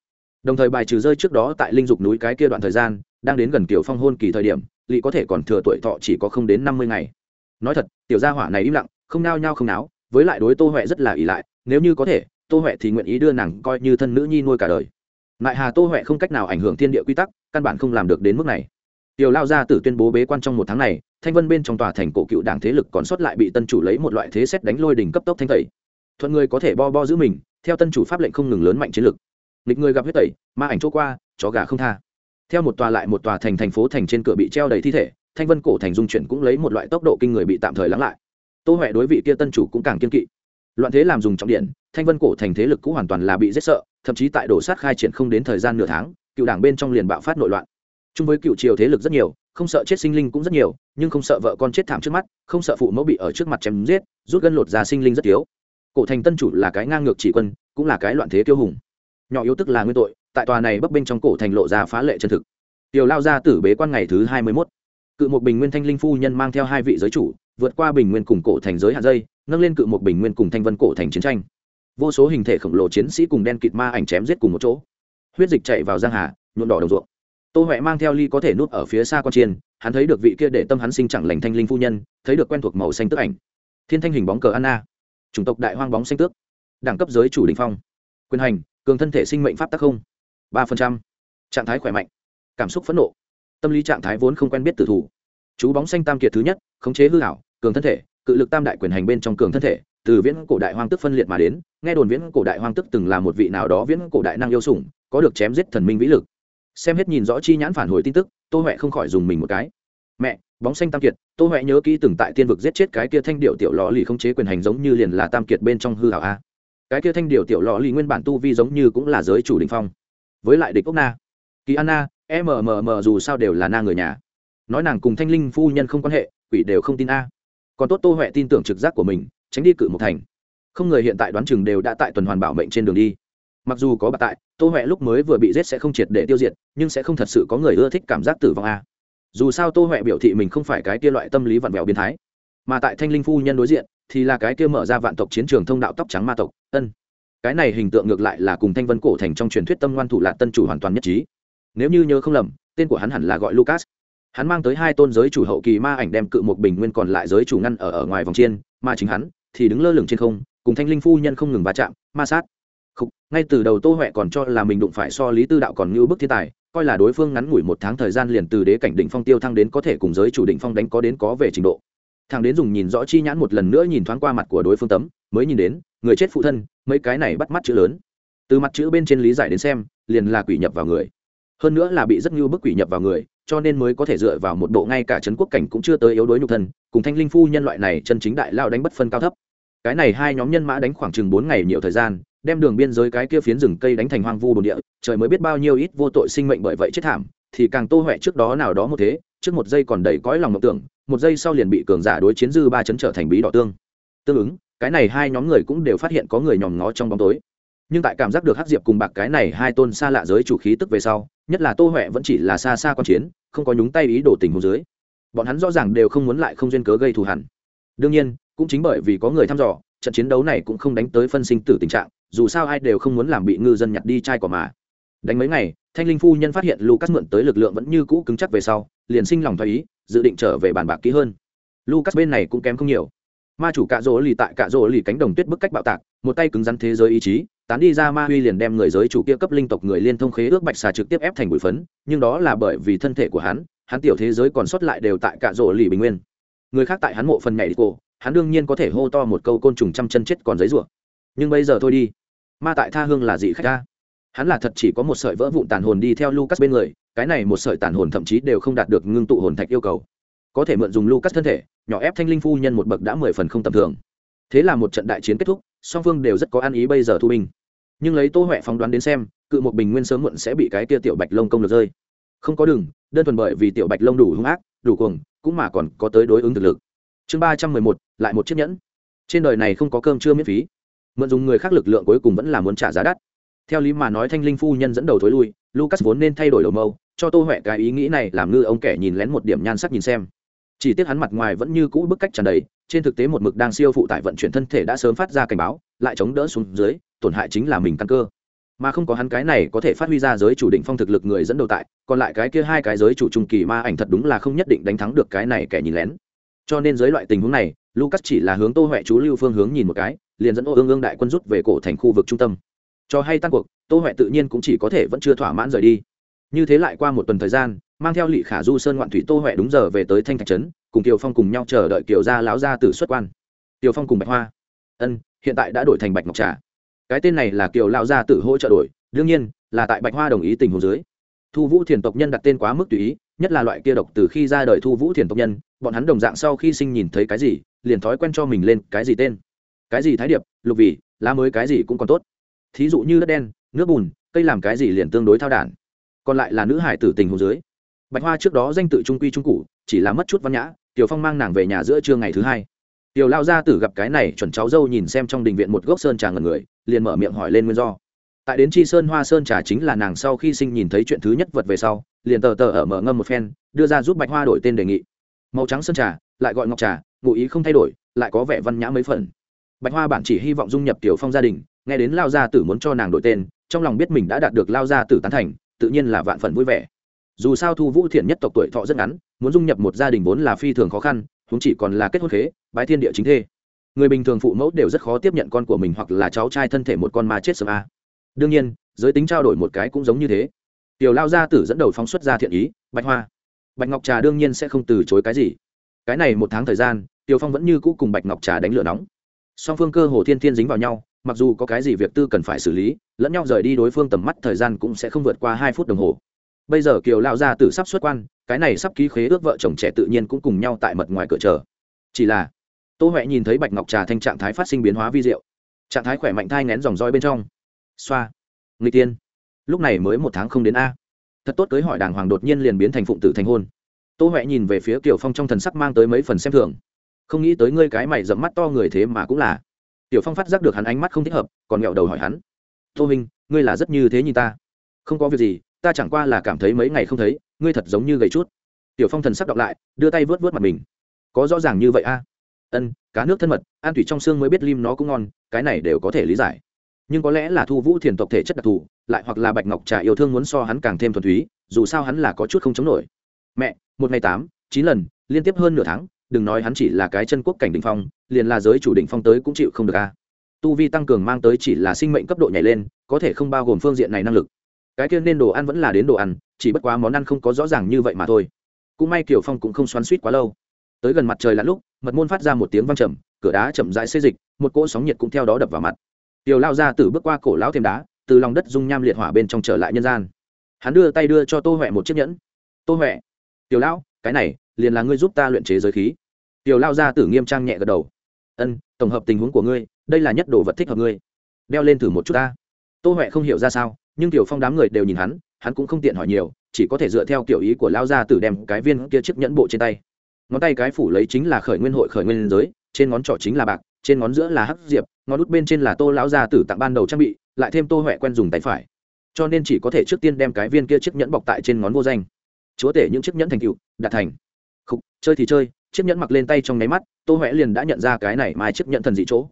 Đồng thời bài trừ rơi trước đó tại linh dục núi cái kia đoạn thời gian, đang đến gần kiểu phong hôn kỳ thời điểm lỵ có thể còn thừa tuổi thọ chỉ có không đến năm mươi ngày. Nói thật, tiểu gia hỏa này im lặng, không nao nhao không náo, với lại đối tô huệ rất là ỷ lại, nếu như có thể, tô huệ thì nguyện ý đưa nàng coi như thân nữ nhi nuôi cả đời. Lại hà tô huệ không cách nào ảnh hưởng thiên địa quy tắc, căn bản không làm được đến mức này. Tiểu lao gia tử tuyên bố bế quan trong một tháng này, thanh vân bên trong tòa thành cổ cựu đảng thế lực còn sót lại bị tân chủ lấy một loại thế xét đánh lôi đỉnh cấp tốc thanh tẩy thuận người có thể bo bo giữ mình, theo tân chủ pháp lệnh không ngừng lớn mạnh chiến lực. Nghịch người gặp huyết tẩy, ma ảnh chỗ qua, chó gà không tha. Theo một tòa lại một tòa thành thành phố thành trên cửa bị treo đầy thi thể, thanh vân cổ thành dung chuyển cũng lấy một loại tốc độ kinh người bị tạm thời lắng lại. Tô huệ đối vị kia tân chủ cũng càng kiên kỵ. Loạn thế làm dùng trọng điện, thanh vân cổ thành thế lực cũng hoàn toàn là bị rét sợ, thậm chí tại đổ sát khai triển không đến thời gian nửa tháng, cựu đảng bên trong liền bạo phát nội loạn. Chung với cựu triều thế lực rất nhiều, không sợ chết sinh linh cũng rất nhiều, nhưng không sợ vợ con chết thảm trước mắt, không sợ phụ mẫu bị ở trước mặt chém giết, rút gân lột ra sinh linh rất thiếu cổ thành tân chủ là cái ngang ngược chỉ quân, cũng là cái loạn thế kiêu hùng. Nhỏ yếu tức là nguyên tội, tại tòa này bấp bênh trong cổ thành lộ ra phá lệ chân thực. Tiểu lao ra tử bế quan ngày thứ hai mươi mốt. Cự một bình nguyên thanh linh phu nhân mang theo hai vị giới chủ, vượt qua bình nguyên cùng cổ thành giới hạ dây, nâng lên cự một bình nguyên cùng thanh vân cổ thành chiến tranh. Vô số hình thể khổng lồ chiến sĩ cùng đen kịt ma ảnh chém giết cùng một chỗ. Huyết dịch chạy vào giang hà, nhuộm đỏ đồng ruộng. Tô huệ mang theo ly có thể nút ở phía xa con chiên, hắn thấy được vị kia để tâm hắn sinh chẳng lành thanh linh phu nhân, thấy được quen thuộc màu xanh tức ảnh. Thiên thanh hình bóng cờ anna chủng tộc đại hoang bóng xanh tước, đẳng cấp giới chủ đình phong, quyền hành, cường thân thể sinh mệnh pháp tắc không, ba phần trăm, trạng thái khỏe mạnh, cảm xúc phẫn nộ, tâm lý trạng thái vốn không quen biết tử thủ, chú bóng xanh tam kiệt thứ nhất, khống chế hư hảo, cường thân thể, cự lực tam đại quyền hành bên trong cường thân thể, từ viễn cổ đại hoang tức phân liệt mà đến, nghe đồn viễn cổ đại hoang tức từng là một vị nào đó viễn cổ đại năng yêu sủng, có được chém giết thần minh vĩ lực. Xem hết nhìn rõ chi nhãn phản hồi tin tức, tô huệ không khỏi dùng mình một cái mẹ, bóng xanh tam kiệt, tô huệ nhớ kỹ từng tại tiên vực giết chết cái kia thanh điệu tiểu lò lì không chế quyền hành giống như liền là tam kiệt bên trong hư hảo a. Cái kia thanh điệu tiểu lò lì nguyên bản tu vi giống như cũng là giới chủ đình phong. Với lại địch ốc na. Kỳ anna mmm dù sao đều là na người nhà. Nói nàng cùng thanh linh phu nhân không quan hệ, quỷ đều không tin a. Còn tốt tô huệ tin tưởng trực giác của mình, tránh đi cự một thành. Không người hiện tại đoán chừng đều đã tại tuần hoàn bảo mệnh trên đường đi. Mặc dù có bạc tại, tô huệ lúc mới vừa bị giết sẽ không triệt để tiêu diệt, nhưng sẽ không thật sự có người ưa thích cảm giác tử vong a dù sao tô huệ biểu thị mình không phải cái kia loại tâm lý vặn vẹo biến thái. Mà tại thanh linh phu nhân đối diện thì là cái kia mở ra vạn tộc chiến trường thông đạo tóc trắng ma tộc ân. Cái này hình tượng ngược lại là cùng thanh vân cổ thành trong truyền thuyết tâm ngoan thủ lạc tân chủ hoàn toàn nhất trí. Nếu như nhớ không lầm tên của hắn hẳn là gọi lucas. Hắn mang tới hai tôn giới chủ hậu kỳ ma ảnh đem cự một bình nguyên còn lại giới chủ ngăn ở ở ngoài vòng chiên mà chính hắn thì đứng lơ lửng trên không cùng thanh linh phu nhân không ngừng va chạm ma sát. Khúc, ngay từ đầu tô huệ còn cho là mình đụng phải so lý tư đạo còn như bức thiên tài coi là đối phương ngắn ngủi một tháng thời gian liền từ đế cảnh đỉnh phong tiêu thăng đến có thể cùng giới chủ đỉnh phong đánh có đến có về trình độ. Thằng đến dùng nhìn rõ chi nhãn một lần nữa nhìn thoáng qua mặt của đối phương tấm, mới nhìn đến, người chết phụ thân, mấy cái này bắt mắt chữ lớn. Từ mặt chữ bên trên lý giải đến xem, liền là quỷ nhập vào người. Hơn nữa là bị rất như bức quỷ nhập vào người, cho nên mới có thể dựa vào một bộ ngay cả trấn quốc cảnh cũng chưa tới yếu đối nhục thân, cùng thanh linh phu nhân loại này chân chính đại lao đánh bất phân cao thấp. Cái này hai nhóm nhân mã đánh khoảng chừng bốn ngày nhiều thời gian đem đường biên giới cái kia phiến rừng cây đánh thành hoang vu đồn địa, trời mới biết bao nhiêu ít vô tội sinh mệnh bởi vậy chết thảm, thì càng tô huệ trước đó nào đó một thế, trước một giây còn đầy cõi lòng mộng tưởng, một giây sau liền bị cường giả đối chiến dư ba chấn trở thành bí đỏ tương. Tương ứng, cái này hai nhóm người cũng đều phát hiện có người nhòm ngó trong bóng tối. Nhưng tại cảm giác được hắc diệp cùng bạc cái này hai tôn xa lạ giới chủ khí tức về sau, nhất là tô huệ vẫn chỉ là xa xa con chiến, không có nhúng tay ý đồ tình hồ dưới. Bọn hắn rõ ràng đều không muốn lại không duyên cớ gây thù hẳn đương nhiên, cũng chính bởi vì có người thăm dò trận chiến đấu này cũng không đánh tới phân sinh tử tình trạng, dù sao ai đều không muốn làm bị ngư dân nhặt đi chai quả mà. Đánh mấy ngày, thanh linh phu nhân phát hiện lucas mượn tới lực lượng vẫn như cũ cứng chắc về sau, liền sinh lòng thoái ý, dự định trở về bàn bạc kỹ hơn. Lucas bên này cũng kém không nhiều. Ma chủ cạ rỗ lì tại cạ rỗ lì cánh đồng tuyết bức cách bạo tạc, một tay cứng rắn thế giới ý chí, tán đi ra ma huy liền đem người giới chủ kia cấp linh tộc người liên thông khế ước bạch xà trực tiếp ép thành bụi phấn, nhưng đó là bởi vì thân thể của hắn hắn tiểu thế giới còn sót lại đều tại cạ rỗ lì bình nguyên người khác tại hắn mộ phần nhảy đi cổ, hắn đương nhiên có thể hô to một câu côn trùng trăm chân chết còn giấy rủa. Nhưng bây giờ thôi đi. Ma tại tha hương là gì khách ta. Hắn là thật chỉ có một sợi vỡ vụn tàn hồn đi theo lucas bên người, cái này một sợi tàn hồn thậm chí đều không đạt được ngưng tụ hồn thạch yêu cầu. Có thể mượn dùng lucas thân thể, nhỏ ép thanh linh phu nhân một bậc đã mười phần không tầm thường. Thế là một trận đại chiến kết thúc, song phương đều rất có ăn ý bây giờ thu binh. Nhưng lấy tô huệ phóng đoán đến xem, cự một bình nguyên sớm muộn sẽ bị cái kia tiểu bạch lông công được rơi. Không có đường, đơn thuần bởi vì tiểu bạch lông đủ hung ác đủ cuồng, cũng mà còn có tới đối ứng thực lực. Chương ba trăm mười một, lại một chiếc nhẫn. Trên đời này không có cơm chưa miễn phí. Mượn dùng người khác lực lượng cuối cùng vẫn là muốn trả giá đắt. Theo lý mà nói, thanh linh phu nhân dẫn đầu thối lui, lucas vốn nên thay đổi đầu mâu, cho tô huệ cái ý nghĩ này làm ngư ông kẻ nhìn lén một điểm nhan sắc nhìn xem. Chỉ tiếc hắn mặt ngoài vẫn như cũ bức cách tràn đầy, trên thực tế một mực đang siêu phụ tải vận chuyển thân thể đã sớm phát ra cảnh báo, lại chống đỡ xuống dưới, tổn hại chính là mình căn cơ mà không có hắn cái này có thể phát huy ra giới chủ định phong thực lực người dẫn đầu tại, còn lại cái kia hai cái giới chủ trung kỳ ma ảnh thật đúng là không nhất định đánh thắng được cái này kẻ nhìn lén. Cho nên dưới loại tình huống này, lucas chỉ là hướng tô huệ chú lưu phương hướng nhìn một cái, liền dẫn ô ương ương đại quân rút về cổ thành khu vực trung tâm. Cho hay tan cuộc, tô huệ tự nhiên cũng chỉ có thể vẫn chưa thỏa mãn rời đi. Như thế lại qua một tuần thời gian, mang theo lị khả du sơn ngoạn thủy tô huệ đúng giờ về tới thanh thạch trấn, cùng kiều phong cùng nhau chờ đợi kiều gia láo gia tử xuất quan. Kiều phong cùng bạch hoa. Ân, hiện tại đã đổi thành bạch ngọc trà cái tên này là kiều lao gia tử hỗ trợ đổi, đương nhiên, là tại bạch hoa đồng ý tình hồ dưới. Thu vũ thiền tộc nhân đặt tên quá mức tùy ý, nhất là loại kia độc từ khi ra đời thu vũ thiền tộc nhân, bọn hắn đồng dạng sau khi sinh nhìn thấy cái gì, liền thói quen cho mình lên cái gì tên. Cái gì thái điệp, lục vị, lá mới cái gì cũng còn tốt. Thí dụ như đất đen, nước bùn, cây làm cái gì liền tương đối thao đản. Còn lại là nữ hải tử tình hồ dưới. Bạch hoa trước đó danh tự trung quy trung cụ chỉ là mất chút văn nhã, tiểu phong mang nàng về nhà giữa trưa ngày thứ hai. Tiểu lao gia tử gặp cái này chuẩn cháu dâu nhìn xem trong đình viện một gốc sơn trà ngần người liền mở miệng hỏi lên nguyên do. Tại đến chi sơn hoa sơn trà chính là nàng sau khi sinh nhìn thấy chuyện thứ nhất vật về sau, liền tờ tờ ở mở ngâm một phen, đưa ra giúp bạch hoa đổi tên đề nghị. Màu trắng sơn trà, lại gọi ngọc trà, ngụ ý không thay đổi, lại có vẻ văn nhã mấy phần. Bạch hoa bản chỉ hy vọng dung nhập tiểu phong gia đình, nghe đến lao gia tử muốn cho nàng đổi tên, trong lòng biết mình đã đạt được lao gia tử tán thành, tự nhiên là vạn phần vui vẻ. Dù sao thu vũ thiện nhất tộc tuổi thọ rất ngắn, muốn dung nhập một gia đình vốn là phi thường khó khăn chúng chỉ còn là kết hôn khế, bái thiên địa chính thê người bình thường phụ mẫu đều rất khó tiếp nhận con của mình hoặc là cháu trai thân thể một con ma chết sớm a. Đương nhiên, giới tính trao đổi một cái cũng giống như thế. Tiểu lao gia tử dẫn đầu phóng xuất ra thiện ý, bạch hoa. Bạch ngọc trà đương nhiên sẽ không từ chối cái gì. Cái này một tháng thời gian, tiểu phong vẫn như cũ cùng bạch ngọc trà đánh lửa nóng. Song phương cơ hồ thiên thiên dính vào nhau, mặc dù có cái gì việc tư cần phải xử lý, lẫn nhau rời đi đối phương tầm mắt thời gian cũng sẽ không vượt qua hai phút đồng hồ. Bây giờ kiều lao gia tử sắp xuất quan, cái này sắp ký khế ước vợ chồng trẻ tự nhiên cũng cùng nhau tại mật ngoài cửa chờ. Chỉ là tô huệ nhìn thấy bạch ngọc trà thanh trạng thái phát sinh biến hóa vi diệu. Trạng thái khỏe mạnh thai ngén dòng roi bên trong. Xoa. Người tiên. Lúc này mới một tháng không đến a. Thật tốt cưới hỏi đàng hoàng đột nhiên liền biến thành phụng tử thành hôn. Tô huệ nhìn về phía kiều phong trong thần sắc mang tới mấy phần xem thường. Không nghĩ tới ngươi cái mày dẫm mắt to người thế mà cũng là. Tiểu phong phát giác được hắn ánh mắt không thích hợp, còn nghẹo đầu hỏi hắn. Tô minh, ngươi là rất như thế như ta. Không có việc gì, ta chẳng qua là cảm thấy mấy ngày không thấy, ngươi thật giống như gầy chút. Tiểu phong thần sắc đọc lại, đưa tay vớt vớt mặt mình. Có rõ ràng như vậy a? Ân, cá nước thân mật, an thủy trong xương mới biết lim nó cũng ngon, cái này đều có thể lý giải. Nhưng có lẽ là thu vũ thiền tộc thể chất đặc thù, lại hoặc là bạch ngọc trà yêu thương muốn so hắn càng thêm thuần túy, dù sao hắn là có chút không chống nổi. Mẹ, một ngày tám, chín lần, liên tiếp hơn nửa tháng, đừng nói hắn chỉ là cái chân quốc cảnh đ ỉ n h phong, liền là giới chủ đ ỉ n h phong tới cũng chịu không được a. Tu vi tăng cường mang tới chỉ là sinh mệnh cấp độ nhảy lên, có thể không bao gồm phương diện này năng lực. Cái kia nên đồ ăn vẫn là đến đồ ăn, chỉ bất quá món ăn không có rõ ràng như vậy mà thôi. Cũng may kiều phong cũng không xoắn suýt quá lâu. Tới gần mặt trời lặn lúc mật môn phát ra một tiếng vang trầm, cửa đá chậm rãi xê dịch, một cỗ sóng nhiệt cũng theo đó đập vào mặt. Tiểu lao ra từ bước qua cổ lão thêm đá, từ lòng đất dung nham liệt hỏa bên trong trở lại nhân gian. Hắn đưa tay đưa cho tô huệ một chiếc nhẫn. Tô huệ, tiểu lão, cái này liền là ngươi giúp ta luyện chế giới khí. Tiểu lao ra tử nghiêm trang nhẹ gật đầu. Ân, tổng hợp tình huống của ngươi, đây là nhất đồ vật thích hợp ngươi. Đeo lên thử một chút ta. Tô huệ không hiểu ra sao, nhưng tiểu phong đám người đều nhìn hắn hắn cũng không tiện hỏi nhiều, chỉ có thể dựa theo kiểu ý của lao gia tử đem cái viên kia chiếc nhẫn bộ trên tay ngón tay cái phủ lấy chính là khởi nguyên hội khởi nguyên giới trên ngón trỏ chính là bạc trên ngón giữa là hắc diệp ngón út bên trên là tô lão gia tử tặng ban đầu trang bị lại thêm tô huệ quen dùng tay phải. Cho nên chỉ có thể trước tiên đem cái viên kia chiếc nhẫn bọc tại trên ngón vô danh. Chúa tể những chiếc nhẫn thành cựu đạt thành. Khúc, chơi thì chơi chiếc nhẫn mặc lên tay trong nháy mắt tô huệ liền đã nhận ra cái này mai chiếc nhẫn thần dị chỗ.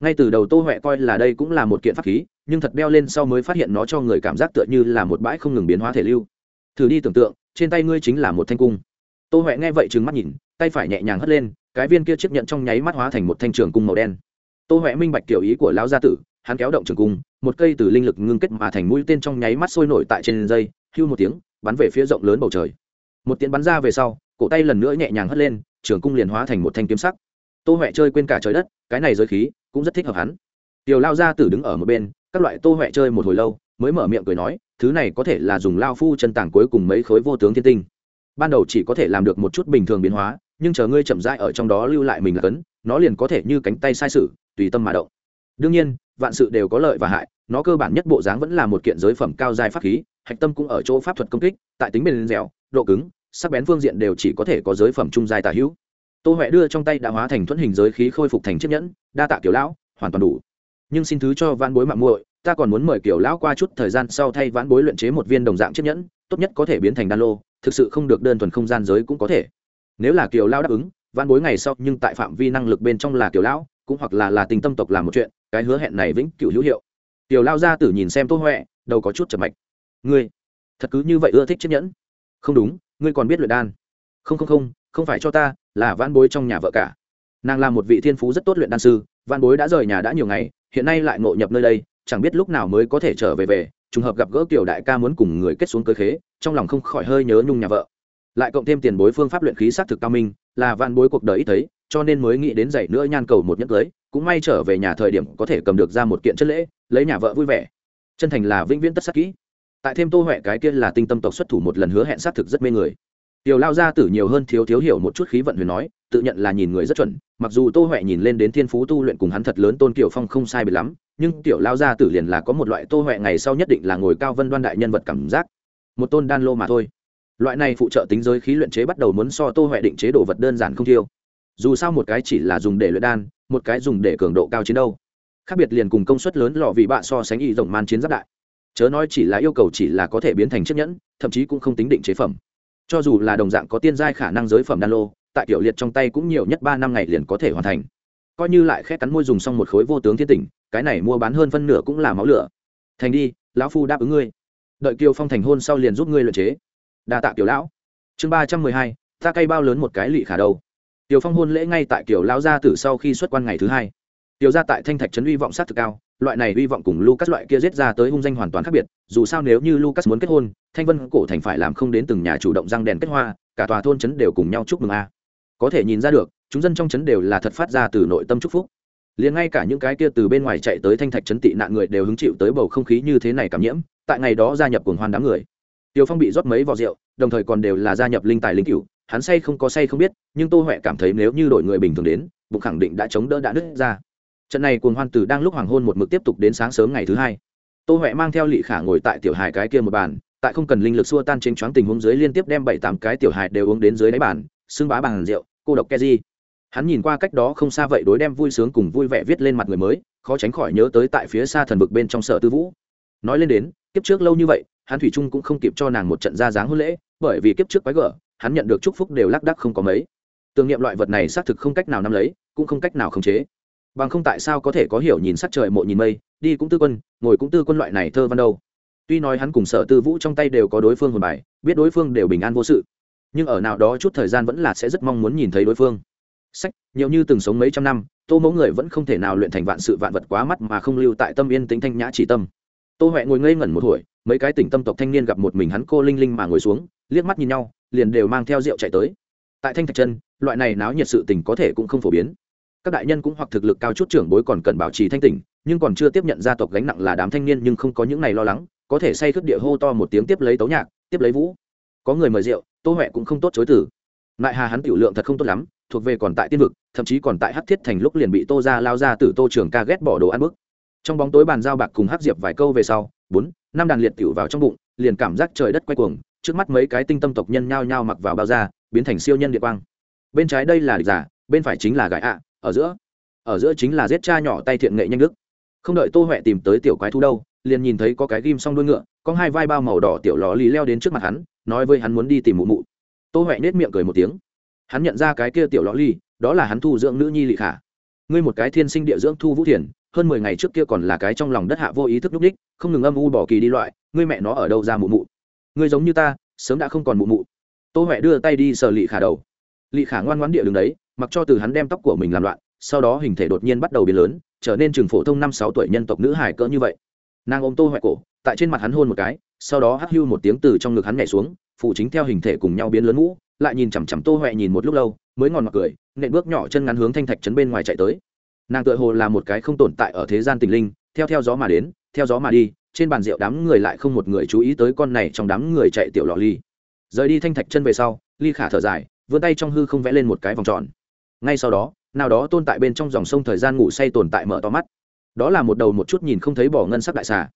Ngay từ đầu tô huệ coi là đây cũng là một kiện pháp khí nhưng thật đeo lên sau mới phát hiện nó cho người cảm giác tựa như là một bãi không ngừng biến hóa thể lưu. Thử đi tưởng tượng trên tay ngươi chính là một thanh cung tô huệ nghe vậy trừng mắt nhìn, tay phải nhẹ nhàng hất lên, cái viên kia chiếc nhận trong nháy mắt hóa thành một thanh trường cung màu đen. Tô huệ minh bạch kiểu ý của lão gia tử, hắn kéo động trường cung, một cây từ linh lực ngưng kết mà thành mũi tên trong nháy mắt sôi nổi tại trên dây, hưu một tiếng, bắn về phía rộng lớn bầu trời. Một tiếng bắn ra về sau, cổ tay lần nữa nhẹ nhàng hất lên, trường cung liền hóa thành một thanh kiếm sắc. Tô huệ chơi quên cả trời đất, cái này giới khí cũng rất thích hợp hắn. Tiểu lao gia tử đứng ở một bên, các loại tô huệ chơi một hồi lâu, mới mở miệng cười nói, thứ này có thể là dùng lao phu chân tảng cuối cùng mấy khối vô tướng thiên tinh ban đầu chỉ có thể làm được một chút bình thường biến hóa, nhưng chờ ngươi chậm rãi ở trong đó lưu lại mình là cấn, nó liền có thể như cánh tay sai sự, tùy tâm mà động. Đương nhiên, vạn sự đều có lợi và hại, nó cơ bản nhất bộ dáng vẫn là một kiện giới phẩm cao dài pháp khí, hạch tâm cũng ở chỗ pháp thuật công kích, tại tính bền dẻo, độ cứng, sắc bén phương diện đều chỉ có thể có giới phẩm trung dài tả hữu. Tô huệ đưa trong tay đã hóa thành thuẫn hình giới khí khôi phục thành chiếc nhẫn, đa tạ kiểu lão, hoàn toàn đủ. Nhưng xin thứ cho van bối mạng muội, ta còn muốn mời kiểu lão qua chút thời gian sau thay vãn bối luyện chế một viên đồng dạng chiếc nhẫn, tốt nhất có thể biến thành đan lô thực sự không được đơn thuần không gian giới cũng có thể. Nếu là kiều lão đáp ứng văn bối ngày sau nhưng tại phạm vi năng lực bên trong là kiều lão, cũng hoặc là là tình tâm tộc làm một chuyện, cái hứa hẹn này vĩnh cửu hữu hiệu. Tiểu lao ra tử nhìn xem tô huệ đâu có chút chật mạch. Ngươi, thật cứ như vậy ưa thích chiếc nhẫn? Không đúng, ngươi còn biết luyện đan. Không không không không phải cho ta, là van bối trong nhà vợ cả. Nàng là một vị thiên phú rất tốt luyện đan sư van bối đã rời nhà đã nhiều ngày, hiện nay lại ngộ nhập nơi đây, chẳng biết lúc nào mới có thể trở về về trùng hợp gặp gỡ kiểu đại ca muốn cùng người kết xuống cơ khế, trong lòng không khỏi hơi nhớ nhung nhà vợ. Lại cộng thêm tiền bối phương pháp luyện khí xác thực cao minh, là vạn bối cuộc đời ít thấy, cho nên mới nghĩ đến dạy nữa nhan cầu một nhẫn cưới, cũng may trở về nhà thời điểm có thể cầm được ra một kiện chất lễ, lấy nhà vợ vui vẻ. Chân thành là vĩnh viễn tất sắc kỹ. Tại thêm tô huệ cái kia là tinh tâm tộc xuất thủ một lần hứa hẹn xác thực rất mê người tiểu lao gia tử nhiều hơn thiếu thiếu hiểu một chút khí vận huyền nói, tự nhận là nhìn người rất chuẩn, mặc dù tô huệ nhìn lên đến thiên phú tu luyện cùng hắn thật lớn tôn kiểu phong không sai bị lắm, nhưng tiểu lao gia tử liền là có một loại tô huệ ngày sau nhất định là ngồi cao vân đoan đại nhân vật cảm giác. Một tôn đan lô mà thôi. Loại này phụ trợ tính giới khí luyện chế bắt đầu muốn so tô huệ định chế đồ vật đơn giản không thiêu. Dù sao một cái chỉ là dùng để luyện đan, một cái dùng để cường độ cao chiến đâu khác biệt liền cùng công suất lớn lò vì bạ so sánh y rộng man chiến giáp đại. Chớ nói chỉ là yêu cầu chỉ là có thể biến thành chiếc nhẫn, thậm chí cũng không tính định chế phẩm cho dù là đồng dạng có tiên giai khả năng giới phẩm đan lô, tại tiểu liệt trong tay cũng nhiều nhất ba năm ngày liền có thể hoàn thành. Coi như lại khét cắn môi dùng xong một khối vô tướng thiên tỉnh, cái này mua bán hơn phân nửa cũng là máu lửa. Thành đi, lão phu đáp ứng ngươi. Đợi kiều phong thành hôn sau liền giúp ngươi luyện chế. Đa tạ tiểu lão. Chương ba trăm mười hai, ta cây bao lớn một cái lị khả đâu tiểu phong hôn lễ ngay tại kiểu lão gia tử sau khi xuất quan ngày thứ hai tiểu gia tại thanh thạch trấn uy vọng sát thực cao, loại này uy vọng cùng lucas loại kia giết ra tới hung danh hoàn toàn khác biệt, dù sao nếu như lucas muốn kết hôn, thanh vân cổ thành phải làm không đến từng nhà chủ động răng đèn kết hoa, cả tòa thôn trấn đều cùng nhau chúc mừng a. Có thể nhìn ra được, chúng dân trong trấn đều là thật phát ra từ nội tâm chúc phúc. Liền ngay cả những cái kia từ bên ngoài chạy tới thanh thạch trấn tị nạn người đều hứng chịu tới bầu không khí như thế này cảm nhiễm, tại ngày đó gia nhập cuồng hoan đám người. Tiêu phong bị rót mấy vò rượu, đồng thời còn đều là gia nhập linh tài linh cửu, hắn say không có say không biết, nhưng tô Hoạ cảm thấy nếu như đổi người bình thường đến, bụng khẳng định đã chống đỡ đã nứt ra trận này cuồng hoan tử đang lúc hoàng hôn một mực tiếp tục đến sáng sớm ngày thứ hai. Tô huệ mang theo lị khả ngồi tại tiểu hài cái kia một bàn, tại không cần linh lực xua tan trên choáng tình huống dưới liên tiếp đem bảy tám cái tiểu hài đều uống đến dưới đáy bàn, xưng bá bàn rượu, cô độc keji hắn nhìn qua cách đó không xa vậy đối đem vui sướng cùng vui vẻ viết lên mặt người mới, khó tránh khỏi nhớ tới tại phía xa thần vực bên trong sở tư vũ. Nói lên đến, kiếp trước lâu như vậy, hắn thủy trung cũng không kịp cho nàng một trận ra dáng hôn lễ, bởi vì kiếp trước quái gở, hắn nhận được chúc phúc đều lác đắc không có mấy. Tưởng niệm loại vật này xác thực không cách nào nắm lấy, cũng không cách nào khống chế bằng không tại sao có thể có hiểu nhìn sắc trời mộ nhìn mây, đi cũng tư quân, ngồi cũng tư quân loại này thơ văn đâu. Tuy nói hắn cùng sở tư vũ trong tay đều có đối phương hồn bài, biết đối phương đều bình an vô sự, nhưng ở nào đó chút thời gian vẫn là sẽ rất mong muốn nhìn thấy đối phương. Sách, nhiều như từng sống mấy trăm năm, tô mẫu người vẫn không thể nào luyện thành vạn sự vạn vật quá mắt mà không lưu tại tâm yên tính thanh nhã chỉ tâm. Tô huệ ngồi ngây ngẩn một hồi, mấy cái tỉnh tâm tộc thanh niên gặp một mình hắn cô linh linh mà ngồi xuống, liếc mắt nhìn nhau, liền đều mang theo rượu chạy tới. Tại thanh thạch chân loại này náo nhiệt sự tình có thể cũng không phổ biến các đại nhân cũng hoặc thực lực cao chút trưởng bối còn cần bảo trì thanh tỉnh, nhưng còn chưa tiếp nhận gia tộc gánh nặng là đám thanh niên nhưng không có những này lo lắng, có thể say khướt địa hô to một tiếng tiếp lấy tấu nhạc, tiếp lấy vũ. Có người mời rượu, tô huệ cũng không tốt chối tử lại hà hắn tiểu lượng thật không tốt lắm, thuộc về còn tại tiên vực, thậm chí còn tại hắc thiết thành lúc liền bị tô ra lao ra từ tô trường ca ghét bỏ đồ ăn bức. Trong bóng tối bàn giao bạc cùng hắc diệp vài câu về sau, bốn, năm đàn liệt tiểu vào trong bụng, liền cảm giác trời đất quay cuồng, trước mắt mấy cái tinh tâm tộc nhân nhao nhao mặc vào bao da, biến thành siêu nhân địa quang. Bên trái đây là địch giả, bên phải chính là gãi ạ ở giữa. Ở giữa chính là giết cha nhỏ tay thiện nghệ nhanh đức. Không đợi tô huệ tìm tới tiểu quái thú đâu, liền nhìn thấy có cái ghim xong đuôi ngựa, có hai vai bao màu đỏ tiểu lò lì leo đến trước mặt hắn, nói với hắn muốn đi tìm mụ mụ. Tô huệ nết miệng cười một tiếng. Hắn nhận ra cái kia tiểu lò lì, đó là hắn thu dưỡng nữ nhi lị khả. Ngươi một cái thiên sinh địa dưỡng thu vũ thiền, hơn mười ngày trước kia còn là cái trong lòng đất hạ vô ý thức nhúc ních không ngừng âm u bỏ kỳ đi loại, ngươi mẹ nó ở đâu ra mụ mụ? Ngươi giống như ta, sớm đã không còn mụ mụ. Tô huệ đưa tay đi sờ lị khả đầu. Lị khả ngoan ngoãn địa đường đấy mặc cho từ hắn đem tóc của mình làm loạn, sau đó hình thể đột nhiên bắt đầu biến lớn, trở nên trường phổ thông năm sáu tuổi nhân tộc nữ hải cỡ như vậy. Nàng ôm tô hoại cổ, tại trên mặt hắn hôn một cái, sau đó hắt hưu một tiếng từ trong ngực hắn nhảy xuống phụ chính theo hình thể cùng nhau biến lớn mũ lại nhìn chằm chằm tô huệ nhìn một lúc lâu, mới ngon mặc cười, nện bước nhỏ chân ngắn hướng thanh thạch trấn bên ngoài chạy tới. Nàng tựa hồ là một cái không tồn tại ở thế gian tình linh, theo theo gió mà đến, theo gió mà đi, trên bàn rượu đám người lại không một người chú ý tới con này trong đám người chạy tiểu lò ly. Rời đi thanh thạch chân về sau, ly khả thở dài, vươn tay trong hư không vẽ lên một cái vòng tròn ngay sau đó, nào đó tồn tại bên trong dòng sông thời gian ngủ say tồn tại mở to mắt. Đó là một đầu một chút nhìn không thấy bỏ ngân sắc đại xà.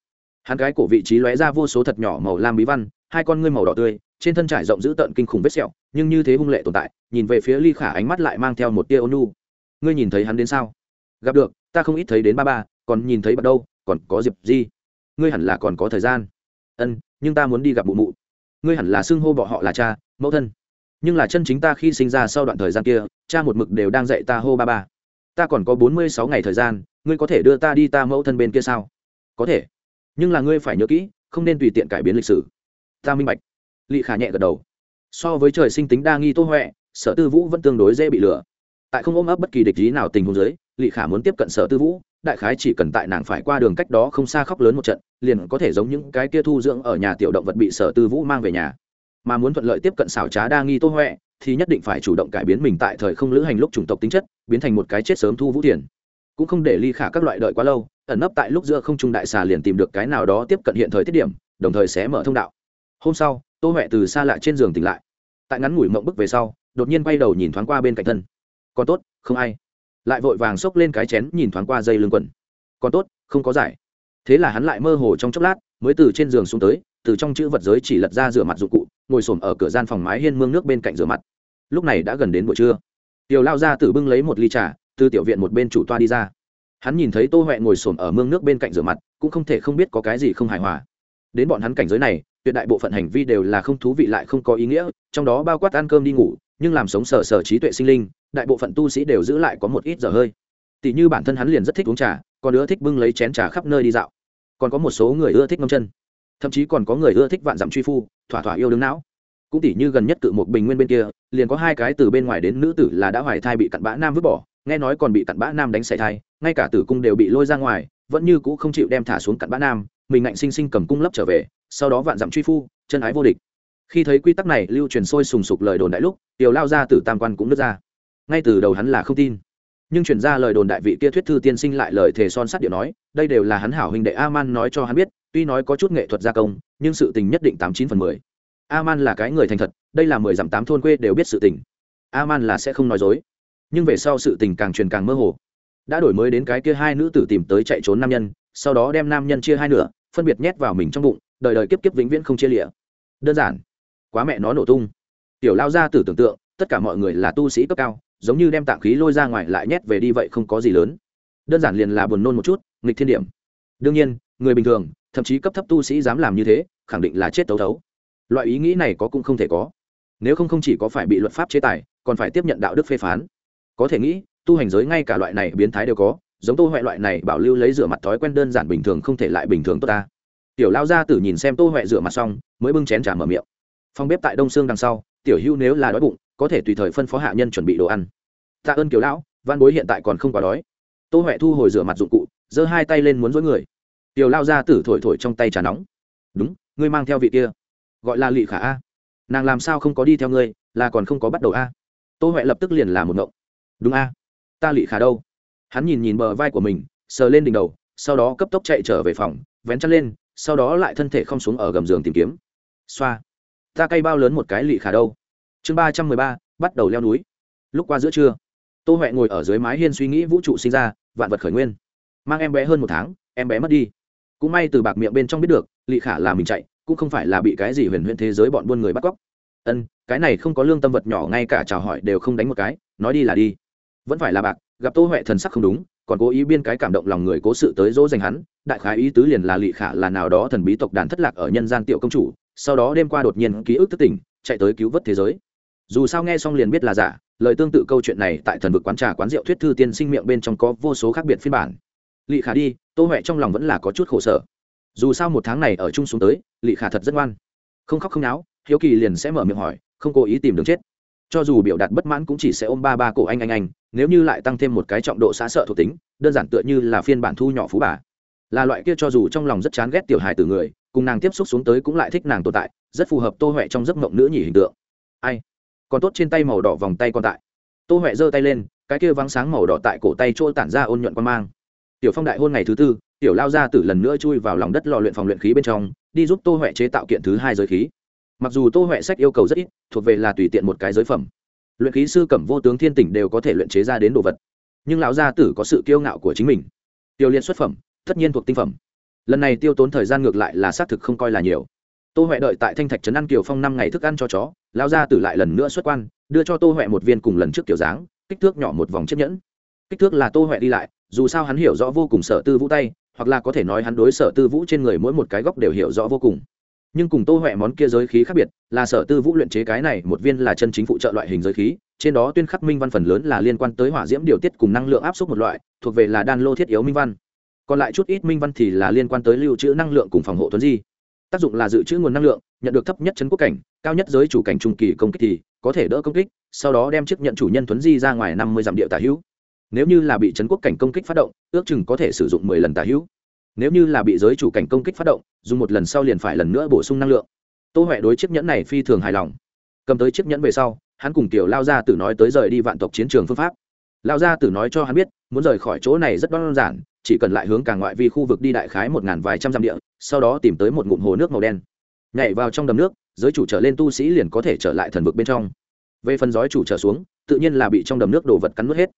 Hắn cái cổ vị trí lóe ra vô số thật nhỏ màu lam bí văn, hai con ngươi màu đỏ tươi, trên thân trải rộng dữ tợn kinh khủng vết sẹo, nhưng như thế hung lệ tồn tại, nhìn về phía ly khả ánh mắt lại mang theo một tia ônu ngươi nhìn thấy hắn đến sao? Gặp được, ta không ít thấy đến ba ba, còn nhìn thấy bắt đâu, còn có diệp di. Ngươi hẳn là còn có thời gian. Ân, nhưng ta muốn đi gặp mụ mụ. Ngươi hẳn là xưng hô bọ họ là cha, mẫu thân nhưng là chân chính ta khi sinh ra sau đoạn thời gian kia, cha một mực đều đang dạy ta hô ba ba. Ta còn có bốn mươi sáu ngày thời gian, ngươi có thể đưa ta đi ta mẫu thân bên kia sao? Có thể. Nhưng là ngươi phải nhớ kỹ, không nên tùy tiện cải biến lịch sử. Ta minh bạch. Lị khả nhẹ gật đầu. So với trời sinh tính đa nghi tô huệ, sở tư vũ vẫn tương đối dễ bị lừa. Tại không ôm ấp bất kỳ địch lý nào tình huống giới lị khả muốn tiếp cận sở tư vũ, đại khái chỉ cần tại nàng phải qua đường cách đó không xa khóc lớn một trận, liền có thể giống những cái kia thu dưỡng ở nhà tiểu động vật bị sở tư vũ mang về nhà mà muốn thuận lợi tiếp cận xảo trá đa nghi tô huệ, thì nhất định phải chủ động cải biến mình tại thời không lữ hành lúc chủng tộc tính chất, biến thành một cái chết sớm thu vũ thiền. cũng không để ly khả các loại đợi quá lâu, ẩn nấp tại lúc giữa không trung đại xà liền tìm được cái nào đó tiếp cận hiện thời tiết điểm, đồng thời sẽ mở thông đạo. Hôm sau, tô huệ từ xa lạ trên giường tỉnh lại. Tại ngắn ngủi mộng bức về sau, đột nhiên quay đầu nhìn thoáng qua bên cạnh thân. Còn tốt, không ai. Lại vội vàng xốc lên cái chén nhìn thoáng qua dây lưng quần. Còn tốt, không có giải. Thế là hắn lại mơ hồ trong chốc lát, mới từ trên giường xuống tới từ trong chữ vật giới chỉ lật ra rửa mặt dụng cụ, ngồi s ổ m ở cửa gian phòng mái hiên mương nước bên cạnh rửa mặt. Lúc này đã gần đến buổi trưa. Tiểu lao ra tử bưng lấy một ly trà, từ tiểu viện một bên chủ toa đi ra. Hắn nhìn thấy tô huệ ngồi s ổ m ở mương nước bên cạnh rửa mặt, cũng không thể không biết có cái gì không hài hòa. Đến bọn hắn cảnh giới này, tuyệt đại bộ phận hành vi đều là không thú vị lại không có ý nghĩa, trong đó bao quát ăn cơm đi ngủ, nhưng làm sống sờ sờ trí tuệ sinh linh, đại bộ phận tu sĩ đều giữ lại có một ít giờ hơi. Tỷ như bản thân hắn liền rất thích uống trà, còn ưa thích bưng lấy chén trà khắp nơi đi dạo. Còn có một số người ưa thích ngâm chân thậm chí còn có người ưa thích vạn dặm truy phu, thỏa thỏa yêu đứng não. Cũng tỷ như gần nhất cự một bình nguyên bên kia, liền có hai cái từ bên ngoài đến nữ tử là đã hoài thai bị cặn bã nam vứt bỏ, nghe nói còn bị cặn bã nam đánh xảy thai, ngay cả tử cung đều bị lôi ra ngoài, vẫn như cũ không chịu đem thả xuống cặn bã nam, mình ngạnh sinh sinh cầm cung lấp trở về, sau đó vạn dặm truy phu, chân ái vô địch. Khi thấy quy tắc này, lưu truyền sôi sùng sục lời đồn đại lúc, tiểu lao ra từ tam quan cũng nứt ra. Ngay từ đầu hắn là không tin. Nhưng chuyển ra lời đồn đại vị kia thuyết thư tiên sinh lại lời thề son sắt điệu nói, đây đều là hắn hảo huynh đệ a man nói cho hắn biết tuy nói có chút nghệ thuật gia công, nhưng sự tình nhất định tám chín phần mười. A man là cái người thành thật, đây là mười dặm tám thôn quê đều biết sự tình. A man là sẽ không nói dối. Nhưng về sau sự tình càng truyền càng mơ hồ. Đã đổi mới đến cái kia hai nữ tử tìm tới chạy trốn nam nhân, sau đó đem nam nhân chia hai nửa, phân biệt nhét vào mình trong bụng, đời đời kiếp kiếp vĩnh viễn không chia lịa đơn giản. Quá mẹ nó nổ tung. Tiểu lao ra tử tưởng tượng, tất cả mọi người là tu sĩ cấp cao, giống như đem tạng khí lôi ra ngoài lại nhét về đi vậy không có gì lớn. Đơn giản liền là buồn nôn một chút, nghịch thiên điểm. Đương nhiên, người bình thường thậm chí cấp thấp tu sĩ dám làm như thế, khẳng định là chết tấu thấu. Loại ý nghĩ này có cũng không thể có. Nếu không không chỉ có phải bị luật pháp chế tài, còn phải tiếp nhận đạo đức phê phán. Có thể nghĩ, tu hành giới ngay cả loại này biến thái đều có, giống tô huệ loại này bảo lưu lấy rửa mặt thói quen đơn giản bình thường không thể lại bình thường tốt ta. Tiểu lao ra tử nhìn xem tô huệ rửa mặt xong, mới bưng chén trà mở miệng. Phòng bếp tại đông sương đằng sau, tiểu hưu nếu là đói bụng, có thể tùy thời phân phó hạ nhân chuẩn bị đồ ăn. Tạ ơn kiểu lão, văn bối hiện tại còn không quá đói. Tô huệ thu hồi rửa mặt dụng cụ, giơ hai tay lên muốn dối người tiểu lao ra tử thổi thổi trong tay trà nóng. Đúng, ngươi mang theo vị kia. Gọi là lị khả a. Nàng làm sao không có đi theo ngươi, là còn không có bắt đầu a. Tô huệ lập tức liền là một ngộng. Đúng a, ta lị khả đâu? Hắn nhìn nhìn bờ vai của mình, sờ lên đỉnh đầu, sau đó cấp tốc chạy trở về phòng, vén chăn lên, sau đó lại thân thể không xuống ở gầm giường tìm kiếm. Xoa, ta cây bao lớn một cái lị khả đâu. Chương ba trăm mười ba, bắt đầu leo núi. Lúc qua giữa trưa, tô huệ ngồi ở dưới mái hiên suy nghĩ vũ trụ sinh ra, vạn vật khởi nguyên. Mang em bé hơn một tháng, em bé mất đi cũng may từ bạc miệng bên trong biết được, lị khả là mình chạy, cũng không phải là bị cái gì huyền huyền thế giới bọn buôn người bắt cóc. Ân, cái này không có lương tâm vật nhỏ ngay cả chào hỏi đều không đánh một cái, nói đi là đi. Vẫn phải là bạc, gặp tô huệ thần sắc không đúng, còn cố ý biên cái cảm động lòng người cố sự tới dỗ dành hắn, đại khái ý tứ liền là lị khả là nào đó thần bí tộc đàn thất lạc ở nhân gian tiểu công chủ, sau đó đêm qua đột nhiên ký ức thất tỉnh chạy tới cứu vớt thế giới. Dù sao nghe xong liền biết là giả, lời tương tự câu chuyện này tại thần vực quán trà quán rượu thuyết thư tiên sinh miệng bên trong có vô số khác biệt phiên bản. Lị khả đi tô huệ trong lòng vẫn là có chút khổ sở. Dù sao một tháng này ở chung xuống tới, lị khả thật rất ngoan. Không khóc không náo, hiếu kỳ liền sẽ mở miệng hỏi, không cố ý tìm đường chết. Cho dù biểu đạt bất mãn cũng chỉ sẽ ôm ba ba cổ anh anh anh, nếu như lại tăng thêm một cái trọng độ xã sợ thuộc tính, đơn giản tựa như là phiên bản thu nhỏ phú bà. Là loại kia cho dù trong lòng rất chán ghét tiểu hài từ người, cùng nàng tiếp xúc xuống tới cũng lại thích nàng tồn tại, rất phù hợp tô huệ trong giấc mộng nữ nhỉ hình tượng. Ai? Còn tốt trên tay màu đỏ vòng tay còn tại. Tô huệ giơ tay lên, cái kia vắng sáng màu đỏ tại cổ tay trôi tản ra ôn nhuận quan mang tiểu phong đại hôn ngày thứ tư, tiểu lao ra từ lần nữa chui vào lòng đất lò luyện phòng luyện khí bên trong, đi giúp tô huệ chế tạo kiện thứ hai giới khí. Mặc dù tô huệ sách yêu cầu rất ít, thuộc về là tùy tiện một cái giới phẩm. Luyện khí sư cẩm vô tướng thiên tỉnh đều có thể luyện chế ra đến đồ vật. Nhưng lão gia tử có sự kiêu ngạo của chính mình. Tiêu liên xuất phẩm, tất nhiên thuộc tinh phẩm. Lần này tiêu tốn thời gian ngược lại là xác thực không coi là nhiều. Tô huệ đợi tại thanh thạch trấn ăn kiều phong năm ngày thức ăn cho chó, lão gia tử lại lần nữa xuất quan, đưa cho tô huệ một viên cùng lần trước kiểu dáng, kích thước nhỏ một vòng chiếc nhẫn. Kích thước là tô huệ đi lại dù sao hắn hiểu rõ vô cùng sợ tư vũ tay, hoặc là có thể nói hắn đối sở tư vũ trên người mỗi một cái góc đều hiểu rõ vô cùng. Nhưng cùng tô huệ món kia giới khí khác biệt, là sở tư vũ luyện chế cái này một viên là chân chính phụ trợ loại hình giới khí, trên đó tuyên khắc minh văn phần lớn là liên quan tới hỏa diễm điều tiết cùng năng lượng áp suất một loại, thuộc về là đan lô thiết yếu minh văn. Còn lại chút ít minh văn thì là liên quan tới lưu trữ năng lượng cùng phòng hộ thuấn di. Tác dụng là dự trữ nguồn năng lượng, nhận được thấp nhất chấn quốc cảnh, cao nhất giới chủ cảnh trung kỳ công kích thì có thể đỡ công kích, sau đó đem chức nhận chủ nhân thuấn di ra ngoài năm mươi dặm địa tả hữu nếu như là bị chấn quốc cảnh công kích phát động, ước chừng có thể sử dụng mười lần tà hữu. Nếu như là bị giới chủ cảnh công kích phát động, dùng một lần sau liền phải lần nữa bổ sung năng lượng. Tô huệ đối chiếc nhẫn này phi thường hài lòng. Cầm tới chiếc nhẫn về sau, hắn cùng tiểu lao gia tử nói tới rời đi vạn tộc chiến trường phương pháp. Lao gia tử nói cho hắn biết, muốn rời khỏi chỗ này rất đơn giản, chỉ cần lại hướng càng ngoại vi khu vực đi đại khái một ngàn vài trăm dặm địa, sau đó tìm tới một ngụm hồ nước màu đen. Nhảy vào trong đầm nước, giới chủ trở lên tu sĩ liền có thể trở lại thần vực bên trong. Về phần giói chủ trở xuống, tự nhiên là bị trong đầm nước đồ vật cắn nuốt hết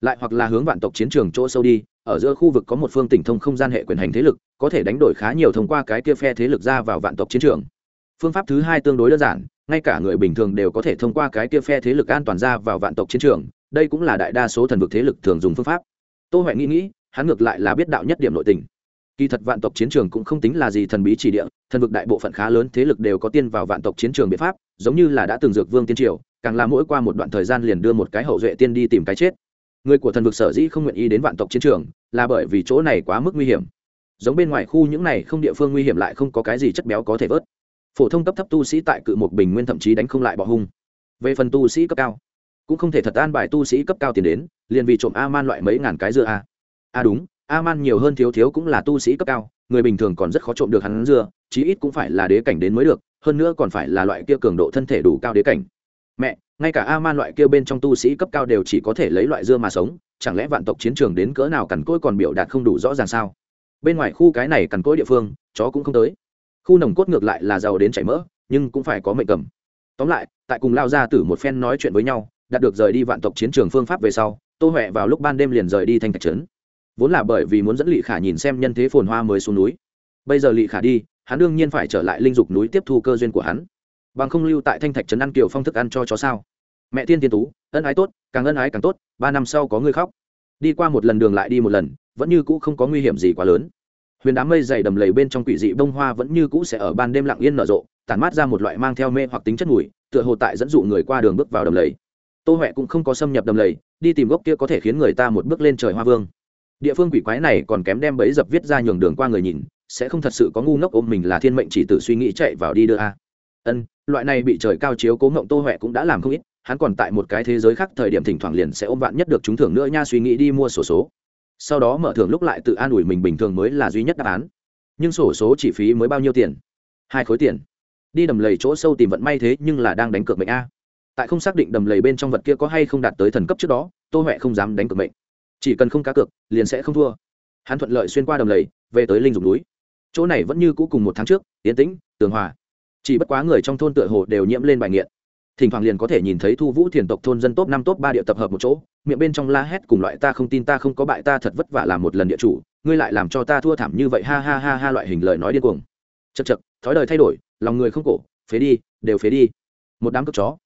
lại hoặc là hướng vạn tộc chiến trường chỗ sâu đi, ở giữa khu vực có một phương tỉnh thông không gian hệ quyền hành thế lực, có thể đánh đổi khá nhiều thông qua cái kia phe thế lực ra vào vạn tộc chiến trường. Phương pháp thứ hai tương đối đơn giản, ngay cả người bình thường đều có thể thông qua cái kia phe thế lực an toàn ra vào vạn tộc chiến trường, đây cũng là đại đa số thần vực thế lực thường dùng phương pháp. Tô huệ nghĩ nghĩ, hắn ngược lại là biết đạo nhất điểm nội tình. Kỳ thật vạn tộc chiến trường cũng không tính là gì thần bí chỉ địa, thần vực đại bộ phận khá lớn thế lực đều có tiên vào vạn tộc chiến trường biện pháp, giống như là đã từng dược vương tiên triều, càng là mỗi qua một đoạn thời gian liền đưa một cái hậu duệ tiên đi tìm cái chết người của thần vực sở dĩ không nguyện ý đến vạn tộc chiến trường là bởi vì chỗ này quá mức nguy hiểm. Giống bên ngoài khu những này không địa phương nguy hiểm lại không có cái gì chất béo có thể vớt. Phổ thông cấp thấp tu sĩ tại cự một bình nguyên thậm chí đánh không lại bọ hung. Về phần tu sĩ cấp cao, cũng không thể thật an bài tu sĩ cấp cao tiền đến, liền vì trộm a man loại mấy ngàn cái dưa a. A đúng a man nhiều hơn thiếu thiếu cũng là tu sĩ cấp cao, người bình thường còn rất khó trộm được hắn dưa, chí ít cũng phải là đế cảnh đến mới được, hơn nữa còn phải là loại kia cường độ thân thể đủ cao đế cảnh. Mẹ ngay cả a man loại kia bên trong tu sĩ cấp cao đều chỉ có thể lấy loại dưa mà sống, chẳng lẽ vạn tộc chiến trường đến cỡ nào cằn cỗi còn biểu đạt không đủ rõ ràng sao? Bên ngoài khu cái này cằn cỗi địa phương, chó cũng không tới. Khu nồng cốt ngược lại là giàu đến chảy mỡ, nhưng cũng phải có mệnh cầm. Tóm lại, tại cùng lao ra từ một phen nói chuyện với nhau, đạt được rời đi vạn tộc chiến trường phương pháp về sau, tô huệ vào lúc ban đêm liền rời đi thanh thạch trấn. Vốn là bởi vì muốn dẫn lị khả nhìn xem nhân thế phồn hoa mới xuống núi. Bây giờ lị khả đi, hắn đương nhiên phải trở lại linh dục núi tiếp thu cơ duyên của hắn bằng không lưu tại thanh thạch trấn ăn kiều phong thức ăn cho chó sao? Mẹ tiên tiên tú, ân ái tốt, càng ân ái càng tốt, ba năm sau có người khóc. Đi qua một lần đường lại đi một lần, vẫn như cũ không có nguy hiểm gì quá lớn. Huyền đám mây dày đầm lầy bên trong quỷ dị bông hoa vẫn như cũ sẽ ở ban đêm lặng yên nở rộ, tản mát ra một loại mang theo mê hoặc tính chất mùi, tựa hồ tại dẫn dụ người qua đường bước vào đầm lầy. Tô huệ cũng không có xâm nhập đầm lầy, đi tìm gốc kia có thể khiến người ta một bước lên trời hoa vương. Địa phương quỷ quái này còn kém đem bẫy dập viết ra nhường đường qua người nhìn, sẽ không thật sự có ngu ngốc ôm mình là thiên mệnh chỉ tự suy nghĩ chạy vào đi đưa a. Ân loại này bị trời cao chiếu cố ngộng tô huệ cũng đã làm không ít, hắn còn tại một cái thế giới khác, thời điểm thỉnh thoảng liền sẽ ôm vạn nhất được trúng thưởng nữa nha, suy nghĩ đi mua sổ số. Sau đó mở thưởng lúc lại tự an ủi mình bình thường mới là duy nhất đáp án. Nhưng sổ số chỉ phí mới bao nhiêu tiền? Hai khối tiền. Đi đầm lầy chỗ sâu tìm vận may thế nhưng là đang đánh cược mệnh a. Tại không xác định đầm lầy bên trong vật kia có hay không đạt tới thần cấp trước đó, tô huệ không dám đánh cược mệnh. Chỉ cần không cá cược, liền sẽ không thua. Hắn thuận lợi xuyên qua đầm lầy, về tới linh dùng núi. Chỗ này vẫn như cũ cùng một tháng trước tiến tĩnh, tường hòa chỉ bất quá người trong thôn tựa hồ đều nhiễm lên bài nghiện. Thỉnh thoảng liền có thể nhìn thấy thu vũ thiền tộc thôn dân top năm, top ba địa tập hợp một chỗ, miệng bên trong la hét cùng loại ta không tin ta không có bại ta thật vất vả làm một lần địa chủ, ngươi lại làm cho ta thua thảm như vậy, ha ha ha ha loại hình lời nói điên cuồng. Chật chật thói đời thay đổi, lòng người không cổ, phế đi, đều phế đi. Một đám cướp chó.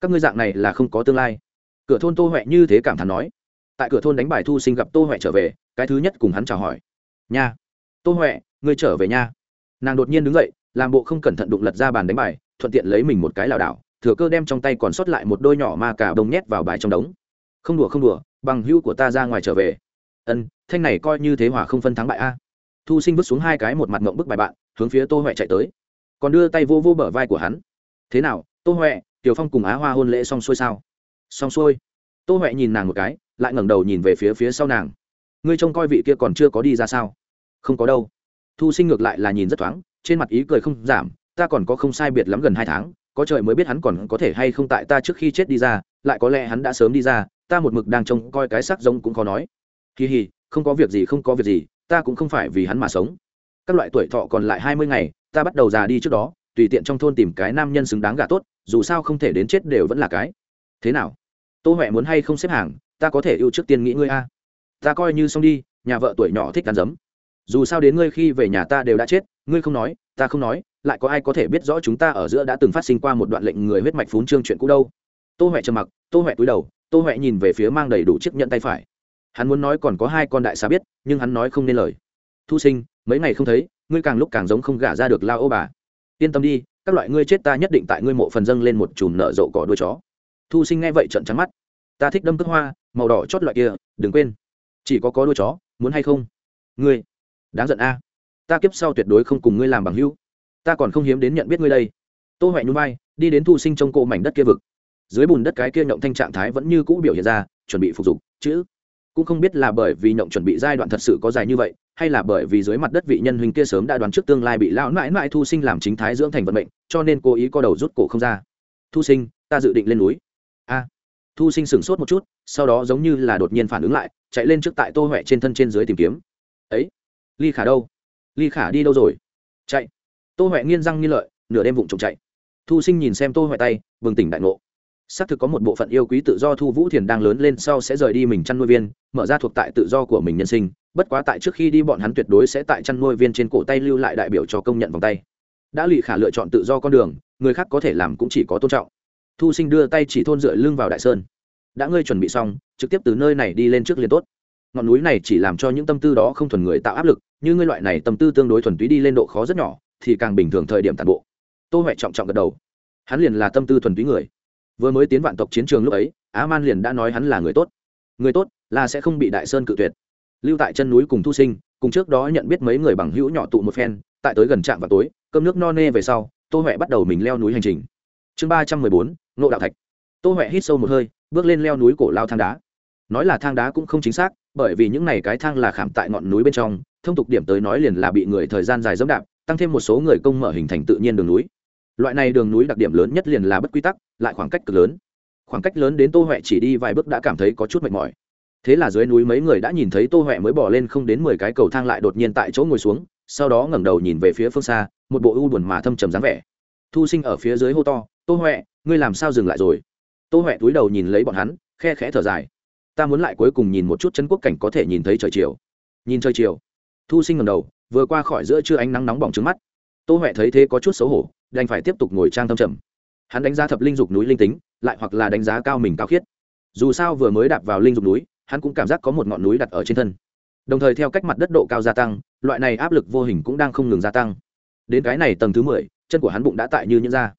Các ngươi dạng này là không có tương lai. Cửa thôn tô huệ như thế cảm thán nói. Tại cửa thôn đánh bài thu sinh gặp tô huệ trở về, cái thứ nhất cùng hắn chào hỏi. Nha. Tô huệ, ngươi trở về nha. Nàng đột nhiên đứng dậy làm bộ không cẩn thận đụng lật ra bàn đánh bài, thuận tiện lấy mình một cái lảo đảo, thừa cơ đem trong tay còn sót lại một đôi nhỏ ma cả bông nhét vào bài trong đống. Không đùa không đùa, bằng hữu của ta ra ngoài trở về. Ân, thanh này coi như thế hỏa không phân thắng bại a. Thu sinh vứt xuống hai cái một mặt ngộng bức bài bạn, hướng phía tô huệ chạy tới. Còn đưa tay vô vô bờ vai của hắn. Thế nào, tô huệ tiểu phong cùng á hoa hôn lễ xong xuôi sao? Xong xuôi. Tô huệ nhìn nàng một cái, lại ngẩng đầu nhìn về phía phía sau nàng. Ngươi trông coi vị kia còn chưa có đi ra sao? Không có đâu thu sinh ngược lại là nhìn rất thoáng, trên mặt ý cười không giảm, ta còn có không sai biệt lắm gần hai tháng, có trời mới biết hắn còn có thể hay không tại ta trước khi chết đi ra, lại có lẽ hắn đã sớm đi ra, ta một mực đang trông coi cái sắc giống cũng khó nói. Kỳ hì, không có việc gì, không có việc gì, ta cũng không phải vì hắn mà sống. Các loại tuổi thọ còn lại hai mươi ngày, ta bắt đầu già đi trước đó, tùy tiện trong thôn tìm cái nam nhân xứng đáng gà tốt, dù sao không thể đến chết đều vẫn là cái. Thế nào? Tô huệ muốn hay không xếp hàng, ta có thể yêu trước tiên nghĩ ngươi a. Ta coi như xong đi, nhà vợ tuổi nhỏ thích cắn giấm dù sao đến ngươi khi về nhà ta đều đã chết, ngươi không nói, ta không nói, lại có ai có thể biết rõ chúng ta ở giữa đã từng phát sinh qua một đoạn lệnh người huyết mạch phún trương chuyện cũ đâu. Tô huệ trầm mặc, tô huệ cúi đầu, tô huệ nhìn về phía mang đầy đủ chiếc nhận tay phải. Hắn muốn nói còn có hai con đại xá biết, nhưng hắn nói không nên lời. Thu sinh, mấy ngày không thấy, ngươi càng lúc càng giống không gả ra được lao ô bà. Yên tâm đi, các loại ngươi chết ta nhất định tại ngươi mộ phần dâng lên một chùm nợ rộ cỏ đuôi chó. Thu sinh nghe vậy trận trắng mắt. Ta thích đâm cước hoa, màu đỏ chót loại kia, đừng quên. Chỉ có có đuôi chó, muốn hay không? Ngươi đáng giận a. Ta kiếp sau tuyệt đối không cùng ngươi làm bằng hữu. Ta còn không hiếm đến nhận biết ngươi đây. Tô huệ nhún vai, đi đến thu sinh trong cỗ mảnh đất kia vực. Dưới bùn đất cái kia nhộng thanh trạng thái vẫn như cũ biểu hiện ra, chuẩn bị phục dụng, chữ. Cũng không biết là bởi vì nhộng chuẩn bị giai đoạn thật sự có dài như vậy, hay là bởi vì dưới mặt đất vị nhân huynh kia sớm đã đoán trước tương lai bị lão mãi mãi thu sinh làm chính thái dưỡng thành vận mệnh, cho nên cố ý co đầu rút cổ không ra. Thu sinh, ta dự định lên núi. A. Thu sinh sửng sốt một chút, sau đó giống như là đột nhiên phản ứng lại, chạy lên trước tại tô huệ trên thân trên dưới tìm kiếm. Ấy ly khả đâu? Ly khả đi đâu rồi? Chạy. Tô huệ nghiên răng nghiên lợi, nửa đêm vụng trộm chạy. Thu sinh nhìn xem tô huệ tay, bừng tỉnh đại ngộ. Xác thực có một bộ phận yêu quý tự do thu vũ thiền đang lớn lên sau sẽ rời đi mình chăn nuôi viên, mở ra thuộc tại tự do của mình nhân sinh. Bất quá tại trước khi đi bọn hắn tuyệt đối sẽ tại chăn nuôi viên trên cổ tay lưu lại đại biểu cho công nhận vòng tay. Đã lụy khả lựa chọn tự do con đường, người khác có thể làm cũng chỉ có tôn trọng. Thu sinh đưa tay chỉ thôn dựa lưng vào đại sơn. Đã ngươi chuẩn bị xong, trực tiếp từ nơi này đi lên trước liền tốt ngọn núi này chỉ làm cho những tâm tư đó không thuần người tạo áp lực, như ngươi loại này tâm tư tương đối thuần túy đi lên độ khó rất nhỏ, thì càng bình thường thời điểm tàn bộ. Tô huệ trọng trọng gật đầu. Hắn liền là tâm tư thuần túy người. Vừa mới tiến vạn tộc chiến trường lúc ấy, á man liền đã nói hắn là người tốt. Người tốt là sẽ không bị đại sơn cự tuyệt. Lưu tại chân núi cùng thu sinh, cùng trước đó nhận biết mấy người bằng hữu nhỏ tụ một phen, tại tới gần trạm vào tối, cơm nước no nê về sau, tô huệ bắt đầu mình leo núi hành trình. Chương ba trăm mười bốn nộ đạo thạch. Tô huệ hít sâu một hơi, bước lên leo núi cổ lao thang đá nói là thang đá cũng không chính xác, bởi vì những n à y cái thang là khảm tại ngọn núi bên trong, thông tục điểm tới nói liền là bị người thời gian dài dẫm đạp, tăng thêm một số người công mở hình thành tự nhiên đường núi. Loại này đường núi đặc điểm lớn nhất liền là bất quy tắc, lại khoảng cách cực lớn. Khoảng cách lớn đến tô huệ chỉ đi vài bước đã cảm thấy có chút mệt mỏi. Thế là dưới núi mấy người đã nhìn thấy tô huệ mới bỏ lên không đến mười cái cầu thang lại đột nhiên tại chỗ ngồi xuống, sau đó ngẩng đầu nhìn về phía phương xa, một bộ u buồn mà thâm trầm dáng vẻ. Thu sinh ở phía dưới hô to, tô huệ, ngươi làm sao dừng lại rồi? Tô huệ túi đầu nhìn lấy bọn hắn, khe khẽ thở dài ta muốn lại cuối cùng nhìn một chút chân quốc cảnh có thể nhìn thấy trời chiều. Nhìn trời chiều. Thu sinh ngầm đầu, vừa qua khỏi giữa trưa ánh nắng nóng bỏng trứng mắt. Tô huệ thấy thế có chút xấu hổ, đành phải tiếp tục ngồi trang thâm trầm. Hắn đánh giá thập linh dục núi linh tính, lại hoặc là đánh giá cao mình cao khiết. Dù sao vừa mới đạp vào linh dục núi, hắn cũng cảm giác có một ngọn núi đặt ở trên thân. Đồng thời theo cách mặt đất độ cao gia tăng, loại này áp lực vô hình cũng đang không ngừng gia tăng. Đến cái này tầng thứ mười, chân của hắn bụng đã tại như những da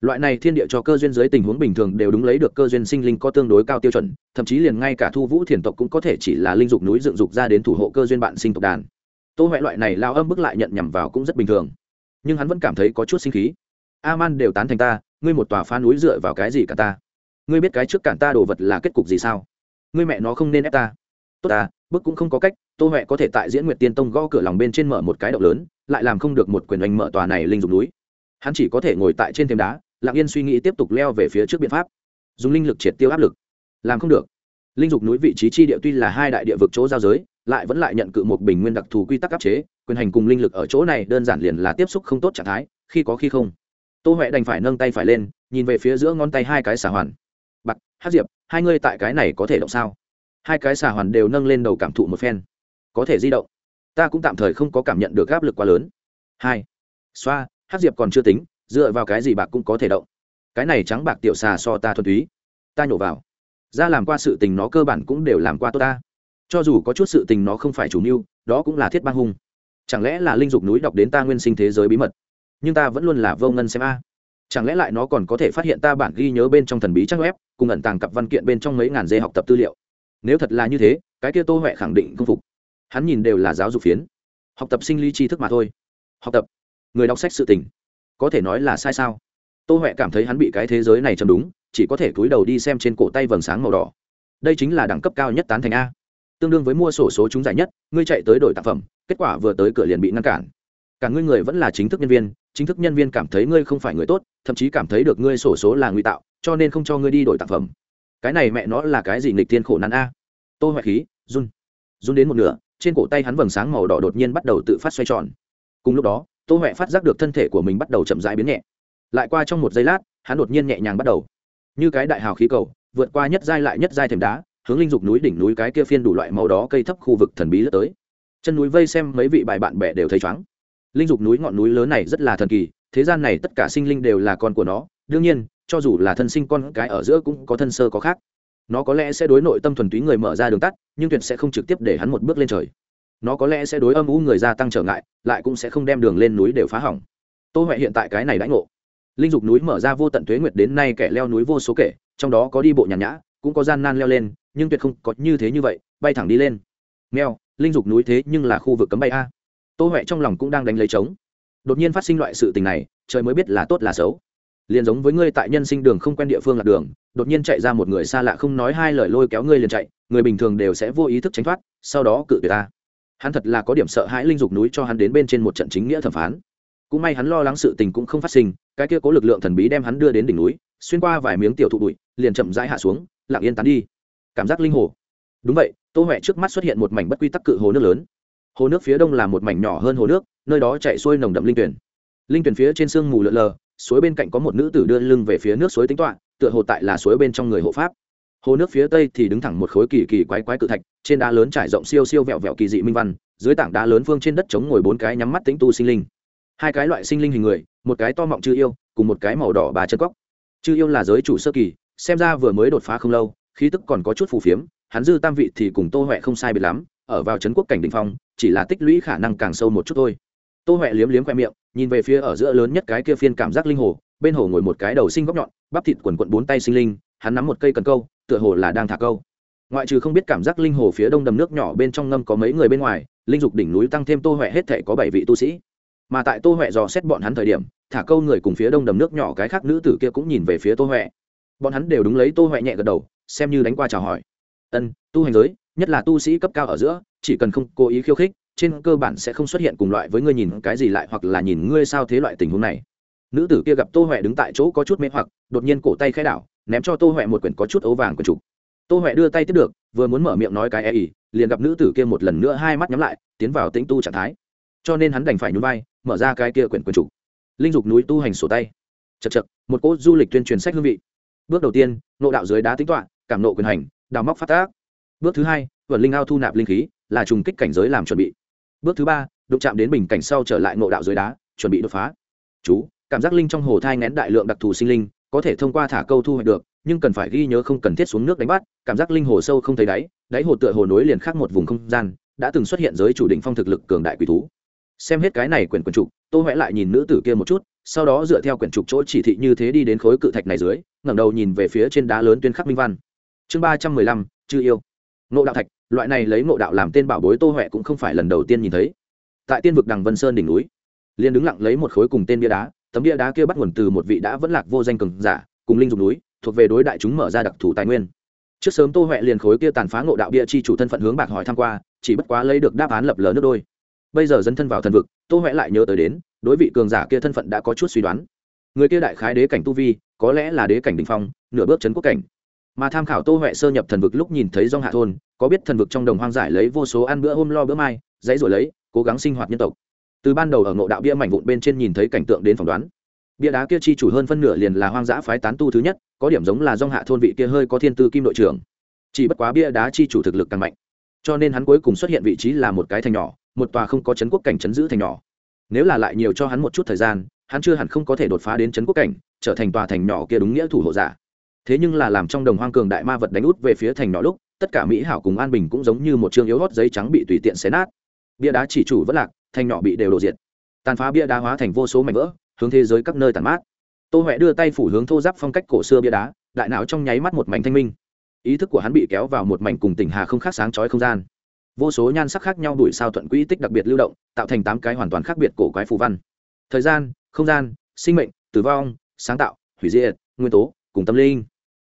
loại này thiên địa cho cơ duyên dưới tình huống bình thường đều đúng lấy được cơ duyên sinh linh có tương đối cao tiêu chuẩn, thậm chí liền ngay cả thu vũ thiền tộc cũng có thể chỉ là linh dục núi dựng dục ra đến thủ hộ cơ duyên bạn sinh tộc đàn. Tô huệ loại này lao âm bức lại nhận nhầm vào cũng rất bình thường. Nhưng hắn vẫn cảm thấy có chút sinh khí. A man đều tán thành ta, ngươi một tòa phá núi dựa vào cái gì cả ta? Ngươi biết cái trước cản ta đồ vật là kết cục gì sao? Ngươi mẹ nó không nên ép ta. Tốt ta, bức cũng không có cách, tô huệ có thể tại diễn nguyệt tiên tông gõ cửa lòng bên trên mở một cái động lớn, lại làm không được một quyền oanh mở tòa này linh dục núi. Hắn chỉ có thể ngồi tại trên thềm đá lặng yên suy nghĩ tiếp tục leo về phía trước biện pháp. Dùng linh lực triệt tiêu áp lực. Làm không được. Linh dục núi vị trí chi địa tuy là hai đại địa vực chỗ giao giới, lại vẫn lại nhận cự một bình nguyên đặc thù quy tắc áp chế, quyền hành cùng linh lực ở chỗ này đơn giản liền là tiếp xúc không tốt trạng thái, khi có khi không. Tô huệ đành phải nâng tay phải lên, nhìn về phía giữa ngón tay hai cái xà hoàn. Bạc hát diệp, hai ngươi tại cái này có thể động sao? Hai cái xà hoàn đều nâng lên đầu cảm thụ một phen. Có thể di động. Ta cũng tạm thời không có cảm nhận được áp lực quá lớn. Hai. Xoa hát diệp còn chưa tính dựa vào cái gì bạc cũng có thể động. Cái này trắng bạc tiểu xà so ta thuần túy. Ta nhổ vào. Ra làm qua sự tình nó cơ bản cũng đều làm qua tốt ta. Cho dù có chút sự tình nó không phải chủ mưu, đó cũng là thiết bang hung. Chẳng lẽ là linh dục núi đọc đến ta nguyên sinh thế giới bí mật? Nhưng ta vẫn luôn là vô ngân xem a. Chẳng lẽ lại nó còn có thể phát hiện ta bản ghi nhớ bên trong thần bí trang web, cùng ẩn tàng cặp văn kiện bên trong mấy ngàn dây học tập tư liệu? Nếu thật là như thế, cái kia tô huệ khẳng định không phục. Hắn nhìn đều là giáo dục phiến. Học tập sinh lý tri thức mà thôi. Học tập. Người đọc sách sự tình có thể nói là sai sao? Tô huệ cảm thấy hắn bị cái thế giới này chầm đúng, chỉ có thể cúi đầu đi xem trên cổ tay vầng sáng màu đỏ. Đây chính là đẳng cấp cao nhất tán thành a. Tương đương với mua sổ số trúng giải nhất, ngươi chạy tới đổi tác phẩm, kết quả vừa tới cửa liền bị ngăn cản. Cả ngươi người vẫn là chính thức nhân viên, chính thức nhân viên cảm thấy ngươi không phải người tốt, thậm chí cảm thấy được ngươi sổ số là nguy tạo, cho nên không cho ngươi đi đổi tác phẩm. Cái này mẹ nó là cái gì nghịch thiên khổ nan a? Tô huệ khí, run. Run đến một nửa, trên cổ tay hắn vầng sáng màu đỏ đột nhiên bắt đầu tự phát xoay tròn. Cùng lúc đó tô huệ phát giác được thân thể của mình bắt đầu chậm rãi biến nhẹ. Lại qua trong một giây lát, hắn đột nhiên nhẹ nhàng bắt đầu. Như cái đại hào khí cầu, vượt qua nhất giai lại nhất giai thềm đá, hướng linh dục núi đỉnh núi cái kia phiên đủ loại màu đó cây thấp khu vực thần bí lướt tới. Chân núi vây xem mấy vị bài bạn bè đều thấy chóng. Linh dục núi ngọn núi lớn này rất là thần kỳ, thế gian này tất cả sinh linh đều là con của nó. Đương nhiên, cho dù là thân sinh con cái ở giữa cũng có thân sơ có khác. Nó có lẽ sẽ đối nội tâm thuần túy người mở ra đường tắt, nhưng tuyệt sẽ không trực tiếp để hắn một bước lên trời nó có lẽ sẽ đối âm u người gia tăng trở ngại, lại cũng sẽ không đem đường lên núi đều phá hỏng. Tô huệ hiện tại cái này đãi ngộ. Linh dục núi mở ra vô tận thuế nguyệt đến nay kẻ leo núi vô số kể, trong đó có đi bộ nhàn nhã, cũng có gian nan leo lên, nhưng tuyệt không có như thế như vậy, bay thẳng đi lên. Nghèo, linh dục núi thế nhưng là khu vực cấm bay a. Tô huệ trong lòng cũng đang đánh lấy trống. Đột nhiên phát sinh loại sự tình này, trời mới biết là tốt là xấu. Liền giống với ngươi tại nhân sinh đường không quen địa phương lạc đường, đột nhiên chạy ra một người xa lạ không nói hai lời lôi kéo ngươi liền chạy, người bình thường đều sẽ vô ý thức tránh thoát, sau đó cự tuyệt ta hắn thật là có điểm sợ hãi linh dục núi cho hắn đến bên trên một trận chính nghĩa thẩm phán. Cũng may hắn lo lắng sự tình cũng không phát sinh, cái kia cố lực lượng thần bí đem hắn đưa đến đỉnh núi, xuyên qua vài miếng tiểu thụ bụi, liền chậm rãi hạ xuống, lặng yên tán đi. Cảm giác linh hồ. Đúng vậy, tô huệ trước mắt xuất hiện một mảnh bất quy tắc cự hồ nước lớn. Hồ nước phía đông là một mảnh nhỏ hơn hồ nước, nơi đó chạy xuôi nồng đậm linh tuyển. Linh tuyển phía trên sương mù lợn lờ, suối bên cạnh có một nữ tử đưa lưng về phía nước suối tính toạ tựa hồ tại là suối bên trong người hộ pháp. Hồ nước phía tây thì đứng thẳng một khối kỳ kỳ quái quái cự thạch trên đá lớn trải rộng siêu siêu vẹo vẹo kỳ dị minh văn, dưới tảng đá lớn phương trên đất chống ngồi bốn cái nhắm mắt tính tu sinh linh. Hai cái loại sinh linh hình người, một cái to mọng chư yêu, cùng một cái màu đỏ bà chân cóc. Chư yêu là giới chủ sơ kỳ, xem ra vừa mới đột phá không lâu, khí tức còn có chút phù phiếm, hắn dư tam vị thì cùng tô huệ không sai biệt lắm, ở vào trấn quốc cảnh đình phong, chỉ là tích lũy khả năng càng sâu một chút thôi. Tô huệ liếm liếm khoe miệng, nhìn về phía ở giữa lớn nhất cái kia phiên cảm giác linh hồ, bên hồ ngồi một cái đầu sinh góc nhọn, bắp thịt quần quận bốn tay sinh linh, hắn nắm một cây cần câu, tựa hồ là đang thả câu ngoại trừ không biết cảm giác linh hồ phía đông đầm nước nhỏ bên trong ngâm có mấy người bên ngoài, linh dục đỉnh núi tăng thêm tô huệ hết thể có bảy vị tu sĩ. Mà tại tô huệ dò xét bọn hắn thời điểm, thả câu người cùng phía đông đầm nước nhỏ cái khác nữ tử kia cũng nhìn về phía tô huệ. Bọn hắn đều đúng lấy tô huệ nhẹ gật đầu, xem như đánh qua chào hỏi. Ân, tu hành giới, nhất là tu sĩ cấp cao ở giữa, chỉ cần không cố ý khiêu khích, trên cơ bản sẽ không xuất hiện cùng loại với ngươi nhìn cái gì lại hoặc là nhìn ngươi sao thế loại tình huống này. Nữ tử kia gặp tô huệ đứng tại chỗ có chút mê hoặc, đột nhiên cổ tay khai đảo, ném cho tô huệ một quyển có chút ấu vàng của trục tô huệ đưa tay tiếp được, vừa muốn mở miệng nói cái e ỉ liền gặp nữ tử kia một lần nữa hai mắt nhắm lại, tiến vào tĩnh tu trạng thái. Cho nên hắn đành phải nhún vai, mở ra cái kia quyển quyển trục. Linh dục núi tu hành sổ tay. Chật chật một cỗ du lịch tuyên truyền sách hương vị. Bước đầu tiên, nộ đạo dưới đá tính toạ cảm nộ quyền hành, đào móc phát tác. Bước thứ hai, vận linh ao thu nạp linh khí, là trùng kích cảnh giới làm chuẩn bị. Bước thứ ba, đụng chạm đến bình cảnh sau trở lại nộ đạo dưới đá, chuẩn bị đột phá. Chú, cảm giác linh trong hồ thai ngén đại lượng đặc thù sinh linh, có thể thông qua thả câu thu hoạch được nhưng cần phải ghi nhớ không cần thiết xuống nước đánh bắt, cảm giác linh hồ sâu không thấy đáy đáy hồ tựa hồ nối liền khác một vùng không gian, đã từng xuất hiện giới chủ định phong thực lực cường đại quỷ thú. Xem hết cái này quyển quyển trục, tô huệ lại nhìn nữ tử kia một chút, sau đó dựa theo quyển trục chỗ chỉ thị như thế đi đến khối cự thạch này dưới, ngẩng đầu nhìn về phía trên đá lớn tuyên khắc minh văn. Chương ba trăm mười lăm, chư yêu. Ngộ đạo thạch, loại này lấy ngộ đạo làm tên bảo bối tô huệ cũng không phải lần đầu tiên nhìn thấy. Tại tiên vực đằng vân sơn đỉnh núi, liền đứng lặng lấy một khối cùng tên bia đá, tấm bia đá kia bắt nguồn từ một vị đã vẫn lạc vô danh cường giả, cùng linh dục núi thuộc về đối đại chúng mở ra đặc thù tài nguyên. Trước sớm tô huệ liền khối kia tàn phá ngộ đạo bia chi chủ thân phận hướng bạc hỏi tham q u a chỉ bất quá lấy được đáp án lập lờ nước đôi. Bây giờ dấn thân vào thần vực, tô huệ lại nhớ tới đến, đối vị cường giả kia thân phận đã có chút suy đoán. Người kia đại khái đế cảnh tu vi, có lẽ là đế cảnh đình phong, nửa bước trấn quốc cảnh. Mà tham khảo tô huệ sơ nhập thần vực lúc nhìn thấy dong hạ thôn, có biết thần vực trong đồng hoang giải lấy vô số ăn bữa hôm lo bữa mai, dãy rồi lấy, cố gắng sinh hoạt nhân tộc. Từ ban đầu ở ngộ đạo bia mảnh vụn bên trên nhìn thấy cảnh tượng đến phỏng đoán. Bia đá kia chi chủ hơn phân nửa liền là hoang dã phái tán tu thứ nhất có điểm giống là dong hạ thôn vị kia hơi có thiên tư kim đội trưởng. Chỉ bất quá bia đá chi chủ thực lực càng mạnh. Cho nên hắn cuối cùng xuất hiện vị trí là một cái thành nhỏ, một tòa không có chấn quốc cảnh chấn giữ thành nhỏ. Nếu là lại nhiều cho hắn một chút thời gian, hắn chưa hẳn không có thể đột phá đến chấn quốc cảnh, trở thành tòa thành nhỏ kia đúng nghĩa thủ hộ giả. Thế nhưng là làm trong đồng hoang cường đại ma vật đánh út về phía thành nhỏ lúc, tất cả mỹ hảo cùng an bình cũng giống như một chương yếu hót giấy trắng bị tùy tiện xé nát. Bia đá chỉ chủ vất lạc, thành nhỏ bị đều đổ diệt. Tàn phá bia đá hóa thành vô số mảnh vỡ, hướng thế giới các nơi tàn mát tô huệ đưa tay phủ hướng thô giáp phong cách cổ xưa bia đá, đại não trong nháy mắt một mảnh thanh minh. Ý thức của hắn bị kéo vào một mảnh cùng tỉnh hà không khác sáng chói không gian. Vô số nhan sắc khác nhau đuổi sao thuận quỹ tích đặc biệt lưu động, tạo thành tám cái hoàn toàn khác biệt cổ quái phù văn. Thời gian, không gian, sinh mệnh, tử vong, sáng tạo, hủy diệt, nguyên tố, cùng tâm linh.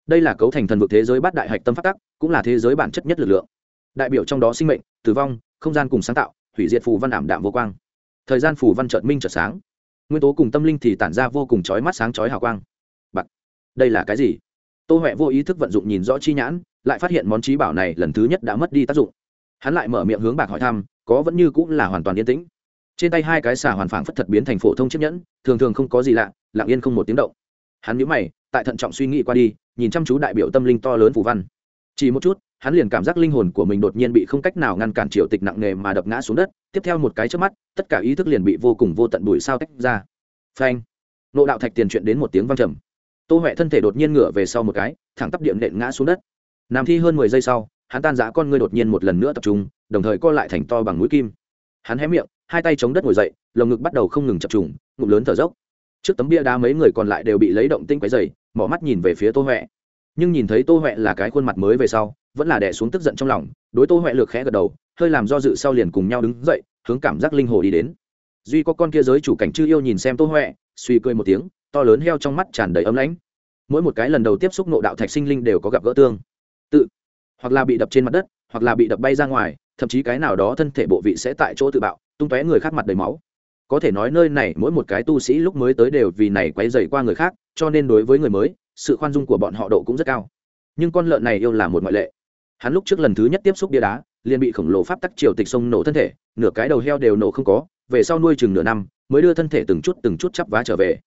Đây là cấu thành thần vực thế giới bát đại hạch tâm phát tắc, cũng là thế giới bản chất nhất lực lượng. Đại biểu trong đó sinh mệnh, tử vong, không gian cùng sáng tạo, hủy diệt phù văn ảm đạm vô quang. Thời gian phù văn trợt minh trợt sáng nguyên tố cùng tâm linh thì tản ra vô cùng chói mắt sáng chói hào quang. Bạc đây là cái gì? Tô huệ vô ý thức vận dụng nhìn rõ chi nhãn, lại phát hiện món trí bảo này lần thứ nhất đã mất đi tác dụng. Hắn lại mở miệng hướng bạc hỏi thăm, có vẫn như cũng là hoàn toàn yên tĩnh. Trên tay hai cái xà hoàn phảng phất thật biến thành phổ thông chiếc nhẫn, thường thường không có gì lạ, lặng yên không một tiếng động. Hắn nhíu mày, tại thận trọng suy nghĩ qua đi, nhìn chăm chú đại biểu tâm linh to lớn phù văn. Chỉ một chút hắn liền cảm giác linh hồn của mình đột nhiên bị không cách nào ngăn cản triều tịch nặng nề mà đập ngã xuống đất. Tiếp theo một cái trước mắt, tất cả ý thức liền bị vô cùng vô tận bụi sao tách ra. Phanh! Nộ đạo thạch tiền chuyện đến một tiếng văng trầm. Tô huệ thân thể đột nhiên ngửa về sau một cái, thẳng tắp điện nện ngã xuống đất. Nằm thi hơn mười giây sau, hắn tan giã con ngươi đột nhiên một lần nữa tập trung, đồng thời co lại thành to bằng mũi kim. Hắn hé miệng, hai tay chống đất ngồi dậy, lồng ngực bắt đầu không ngừng chập trùng, ngụm lớn thở dốc. Trước tấm bia đá mấy người còn lại đều bị lấy động tinh quấy dày mỏ mắt nhìn về phía tô huệ nhưng nhìn thấy tô huệ là cái khuôn mặt mới về sau, vẫn là đẻ xuống tức giận trong lòng, đối tô huệ lược khẽ gật đầu, hơi làm do dự sau liền cùng nhau đứng dậy, hướng cảm giác linh hồ đi đến. Duy có con kia giới chủ cảnh chư yêu nhìn xem tô huệ, suy cười một tiếng, to lớn heo trong mắt tràn đầy ấm lãnh. Mỗi một cái lần đầu tiếp xúc nộ đạo thạch sinh linh đều có gặp gỡ tương tự, hoặc là bị đập trên mặt đất, hoặc là bị đập bay ra ngoài, thậm chí cái nào đó thân thể bộ vị sẽ tại chỗ tự bạo, tung tóe người khác mặt đầy máu. Có thể nói nơi này mỗi một cái tu sĩ lúc mới tới đều vì này quấy dày qua người khác, cho nên đối với người mới sự khoan dung của bọn họ độ cũng rất cao. Nhưng con lợn này yêu là một ngoại lệ. Hắn lúc trước lần thứ nhất tiếp xúc bia đá, liền bị khổng lồ pháp tắc triều tịch sông nổ thân thể, nửa cái đầu heo đều nổ không có, về sau nuôi chừng nửa năm, mới đưa thân thể từng chút từng chút chắp vá trở về.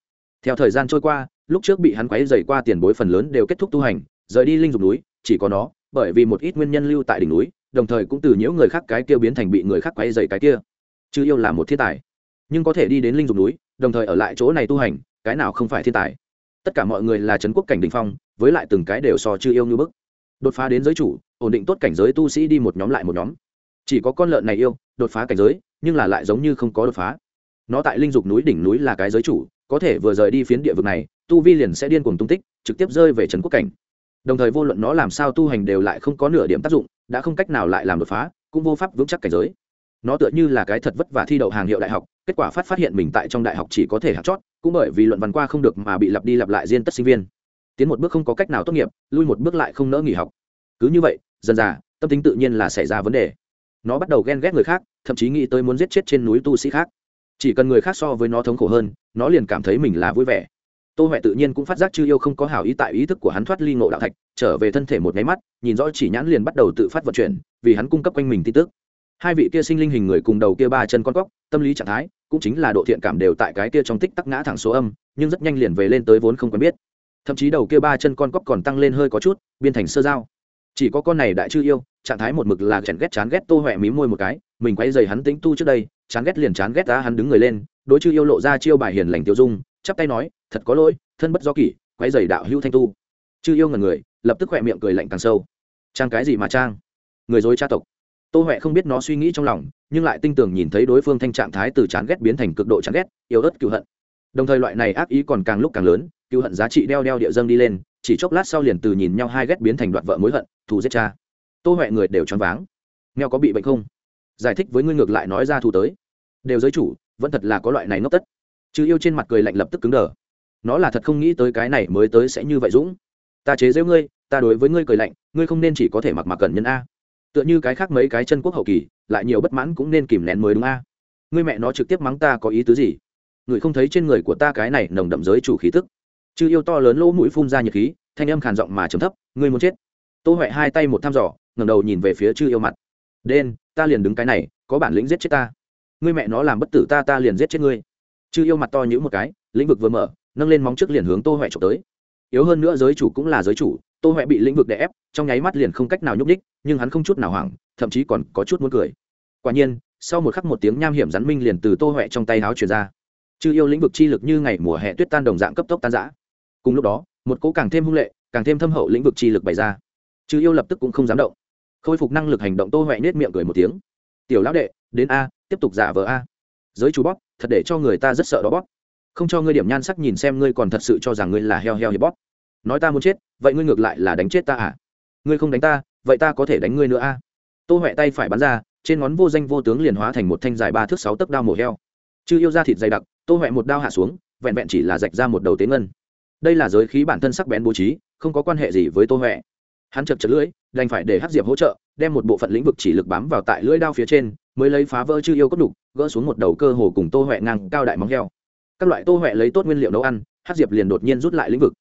Theo thời gian trôi qua, lúc trước bị hắn quấy dày qua tiền bối phần lớn đều kết thúc tu hành, rời đi linh dục núi, chỉ có nó, bởi vì một ít nguyên nhân lưu tại đỉnh núi, đồng thời cũng từ những người khác cái kia biến thành bị người khác quấy dày cái kia. Chứ yêu là một thiên tài. Nhưng có thể đi đến linh dục núi, đồng thời ở lại chỗ này tu hành, cái nào không phải thiên tài? Tất cả mọi người là trấn quốc cảnh đình phong, với lại từng cái đều so chưa yêu như bức. Đột phá đến giới chủ, ổn định tốt cảnh giới tu sĩ đi một nhóm lại một nhóm. Chỉ có con lợn này yêu, đột phá cảnh giới, nhưng là lại giống như không có đột phá. Nó tại linh dục núi đỉnh núi là cái giới chủ, có thể vừa rời đi phiến địa vực này, tu vi liền sẽ điên cuồng tung tích, trực tiếp rơi về trấn quốc cảnh. Đồng thời vô luận nó làm sao tu hành đều lại không có nửa điểm tác dụng, đã không cách nào lại làm đột phá, cũng vô pháp vững chắc cảnh giới. Nó tựa như là cái thật vất vả thi đậu hàng hiệu đại học kết quả phát phát hiện mình tại trong đại học chỉ có thể học chót, cũng bởi vì luận văn qua không được mà bị lặp đi lặp lại riêng tất sinh viên. Tiến một bước không có cách nào tốt nghiệp, lui một bước lại không nỡ nghỉ học. Cứ như vậy, dần dà, tâm tính tự nhiên là xảy ra vấn đề. Nó bắt đầu ghen ghét người khác, thậm chí nghĩ tới muốn giết chết trên núi tu sĩ khác. Chỉ cần người khác so với nó thống khổ hơn, nó liền cảm thấy mình là vui vẻ. Tô huệ tự nhiên cũng phát giác chư yêu không có hảo ý tại ý thức của hắn thoát ly ngộ đạo thạch, trở về thân thể một nháy mắt, nhìn rõ chỉ nhãn liền bắt đầu tự phát vận chuyển, vì hắn cung cấp quanh mình tin tức hai vị kia sinh linh hình người cùng đầu kia ba chân con cóc, tâm lý trạng thái cũng chính là độ thiện cảm đều tại cái kia trong tích tắc ngã thẳng số âm, nhưng rất nhanh liền về lên tới vốn không quen biết. Thậm chí đầu kia ba chân con cóc còn tăng lên hơi có chút biên thành sơ dao. Chỉ có con này đại chưa yêu, trạng thái một mực là chèn ghét chán ghét tô huệ mí môi một cái, mình quay dày hắn tính tu trước đây, chán ghét liền chán ghét ta hắn đứng người lên, đối chư yêu lộ ra chiêu bài hiền lành tiêu dung, chắp tay nói, thật có lỗi, thân bất do kỷ quay dày đạo hữu thanh tu. Chư yêu ngần người, lập tức khỏe miệng cười lạnh càng sâu. Trang cái gì mà trang? Người dối cha tộc tô huệ không biết nó suy nghĩ trong lòng, nhưng lại tinh tường nhìn thấy đối phương thanh trạng thái từ chán ghét biến thành cực độ chán ghét, yếu ớt cựu hận. Đồng thời loại này ác ý còn càng lúc càng lớn cựu hận giá trị đeo đeo địa dâng đi lên, chỉ chốc lát sau liền từ nhìn nhau hai ghét biến thành đoạn vợ mối hận, thù giết cha. Tô huệ người đều choáng váng. Nghèo có bị bệnh không? Giải thích với ngươi ngược lại nói ra thù tới. Đều giới chủ, vẫn thật là có loại này ngốc tất. Chứ yêu trên mặt cười lạnh lập tức cứng đờ. Nó là thật không nghĩ tới cái này mới tới sẽ như vậy dũng. Ta chế giễu ngươi, ta đối với ngươi cười lạnh, ngươi không nên chỉ có thể mặc mặc cận nhân a tựa như cái khác mấy cái chân quốc hậu kỳ, lại nhiều bất mãn cũng nên kìm nén mới đúng a. Ngươi mẹ nó trực tiếp mắng ta có ý tứ gì? Người không thấy trên người của ta cái này nồng đậm giới chủ khí tức. Chư yêu to lớn lỗ mũi phun ra nhiệt khí, thanh âm khàn giọng mà trầm thấp, ngươi muốn chết? Tô huệ hai tay một thăm dò, ngẩng đầu nhìn về phía chư yêu mặt. Đen, ta liền đứng cái này, có bản lĩnh giết chết ta. Ngươi mẹ nó làm bất tử ta ta liền giết chết ngươi. Chư yêu mặt to nhữ một cái, lĩnh vực vừa mở, nâng lên móng trước liền hướng tô huệ trộm tới. Yếu hơn nữa giới chủ cũng là giới chủ tô huệ bị lĩnh vực đè ép, trong nháy mắt liền không cách nào nhúc ních nhưng hắn không chút nào hoảng, thậm chí còn có chút muốn cười. Quả nhiên, sau một khắc một tiếng nham hiểm rắn minh liền từ tô huệ trong tay háo truyền ra. Chư yêu lĩnh vực chi lực như ngày mùa hè tuyết tan đồng dạng cấp tốc tan giã cùng lúc đó, một cỗ càng thêm hung lệ, càng thêm thâm hậu lĩnh vực chi lực bày ra. Chư yêu lập tức cũng không dám động. Khôi phục năng lực hành động tô huệ nết miệng cười một tiếng. Tiểu lão đệ, đến a, tiếp tục giả vờ a. Giới chú bóp, thật để cho người ta rất sợ đó bóp. Không cho ngươi điểm nhan sắc nhìn xem ngươi còn thật sự cho rằng ngươi là heo heo hiệp bóp nói ta muốn chết, vậy ngươi ngược lại là đánh chết ta à? Ngươi không đánh ta, vậy ta có thể đánh ngươi nữa a tô huệ tay phải bắn ra, trên ngón vô danh vô tướng liền hóa thành một thanh dài ba thước sáu tấc đao mổ heo. Chư yêu ra thịt dày đặc, tô huệ một đao hạ xuống, vẹn vẹn chỉ là rạch ra một đầu tế ngân. Đây là giới khí bản thân sắc bén bố trí, không có quan hệ gì với tô huệ. Hắn chật chật lưỡi, đành phải để hát diệp hỗ trợ, đem một bộ phận lĩnh vực chỉ lực bám vào tại lưỡi đao phía trên, mới lấy phá vỡ chư yêu cốt đục, gỡ xuống một đầu cơ hồ cùng tô huệ ngang cao đại móng heo. Các loại tô huệ lấy tốt nguyên liệu nấu ăn hát diệp liền đột nhiên rút lại lĩnh vực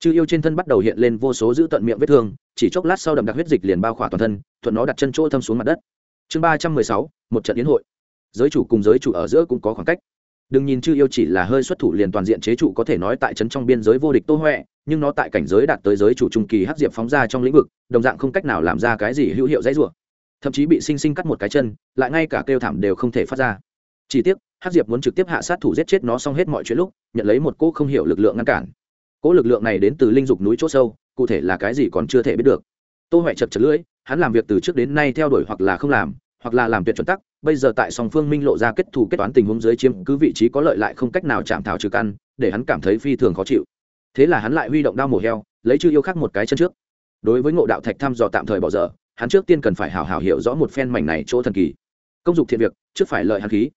chư yêu trên thân bắt đầu hiện lên vô số giữ tận miệng vết thương, chỉ chốc lát sau đậm đặc huyết dịch liền bao khỏa toàn thân, thuận nó đặt chân chỗ thâm xuống mặt đất. Chương ba trăm mười sáu, một trận yến hội. Giới chủ cùng giới chủ ở giữa cũng có khoảng cách. Đừng nhìn chư yêu chỉ là hơi xuất thủ liền toàn diện chế trụ có thể nói tại trấn trong biên giới vô địch tô huệ, nhưng nó tại cảnh giới đạt tới giới chủ trung kỳ hắc diệp phóng ra trong lĩnh vực, đồng dạng không cách nào làm ra cái gì hữu hiệu dãy rủa. Thậm chí bị sinh sinh cắt một cái chân, lại ngay cả kêu thảm đều không thể phát ra. Chỉ tiếc, hắc diệp muốn trực tiếp hạ sát thủ giết chết nó xong hết mọi chuyện lúc, nhận lấy một cô không hiểu lực lượng ngăn cản cỗ lực lượng này đến từ linh dục núi chỗ sâu, cụ thể là cái gì còn chưa thể biết được. Tô huệ chật chật lưỡi, hắn làm việc từ trước đến nay theo đuổi hoặc là không làm, hoặc là làm tuyệt chuẩn tắc, bây giờ tại song phương minh lộ ra kết thù kết toán tình huống dưới chiếm cứ vị trí có lợi lại không cách nào chạm thảo trừ căn, để hắn cảm thấy phi thường khó chịu. Thế là hắn lại huy động đao mổ heo, lấy chư yêu khác một cái chân trước. Đối với ngộ đạo thạch thăm dò tạm thời bỏ dở, hắn trước tiên cần phải hào hào hiểu rõ một phen mảnh này chỗ thần kỳ. Công dụng thiện việc, trước phải lợi hắn khí.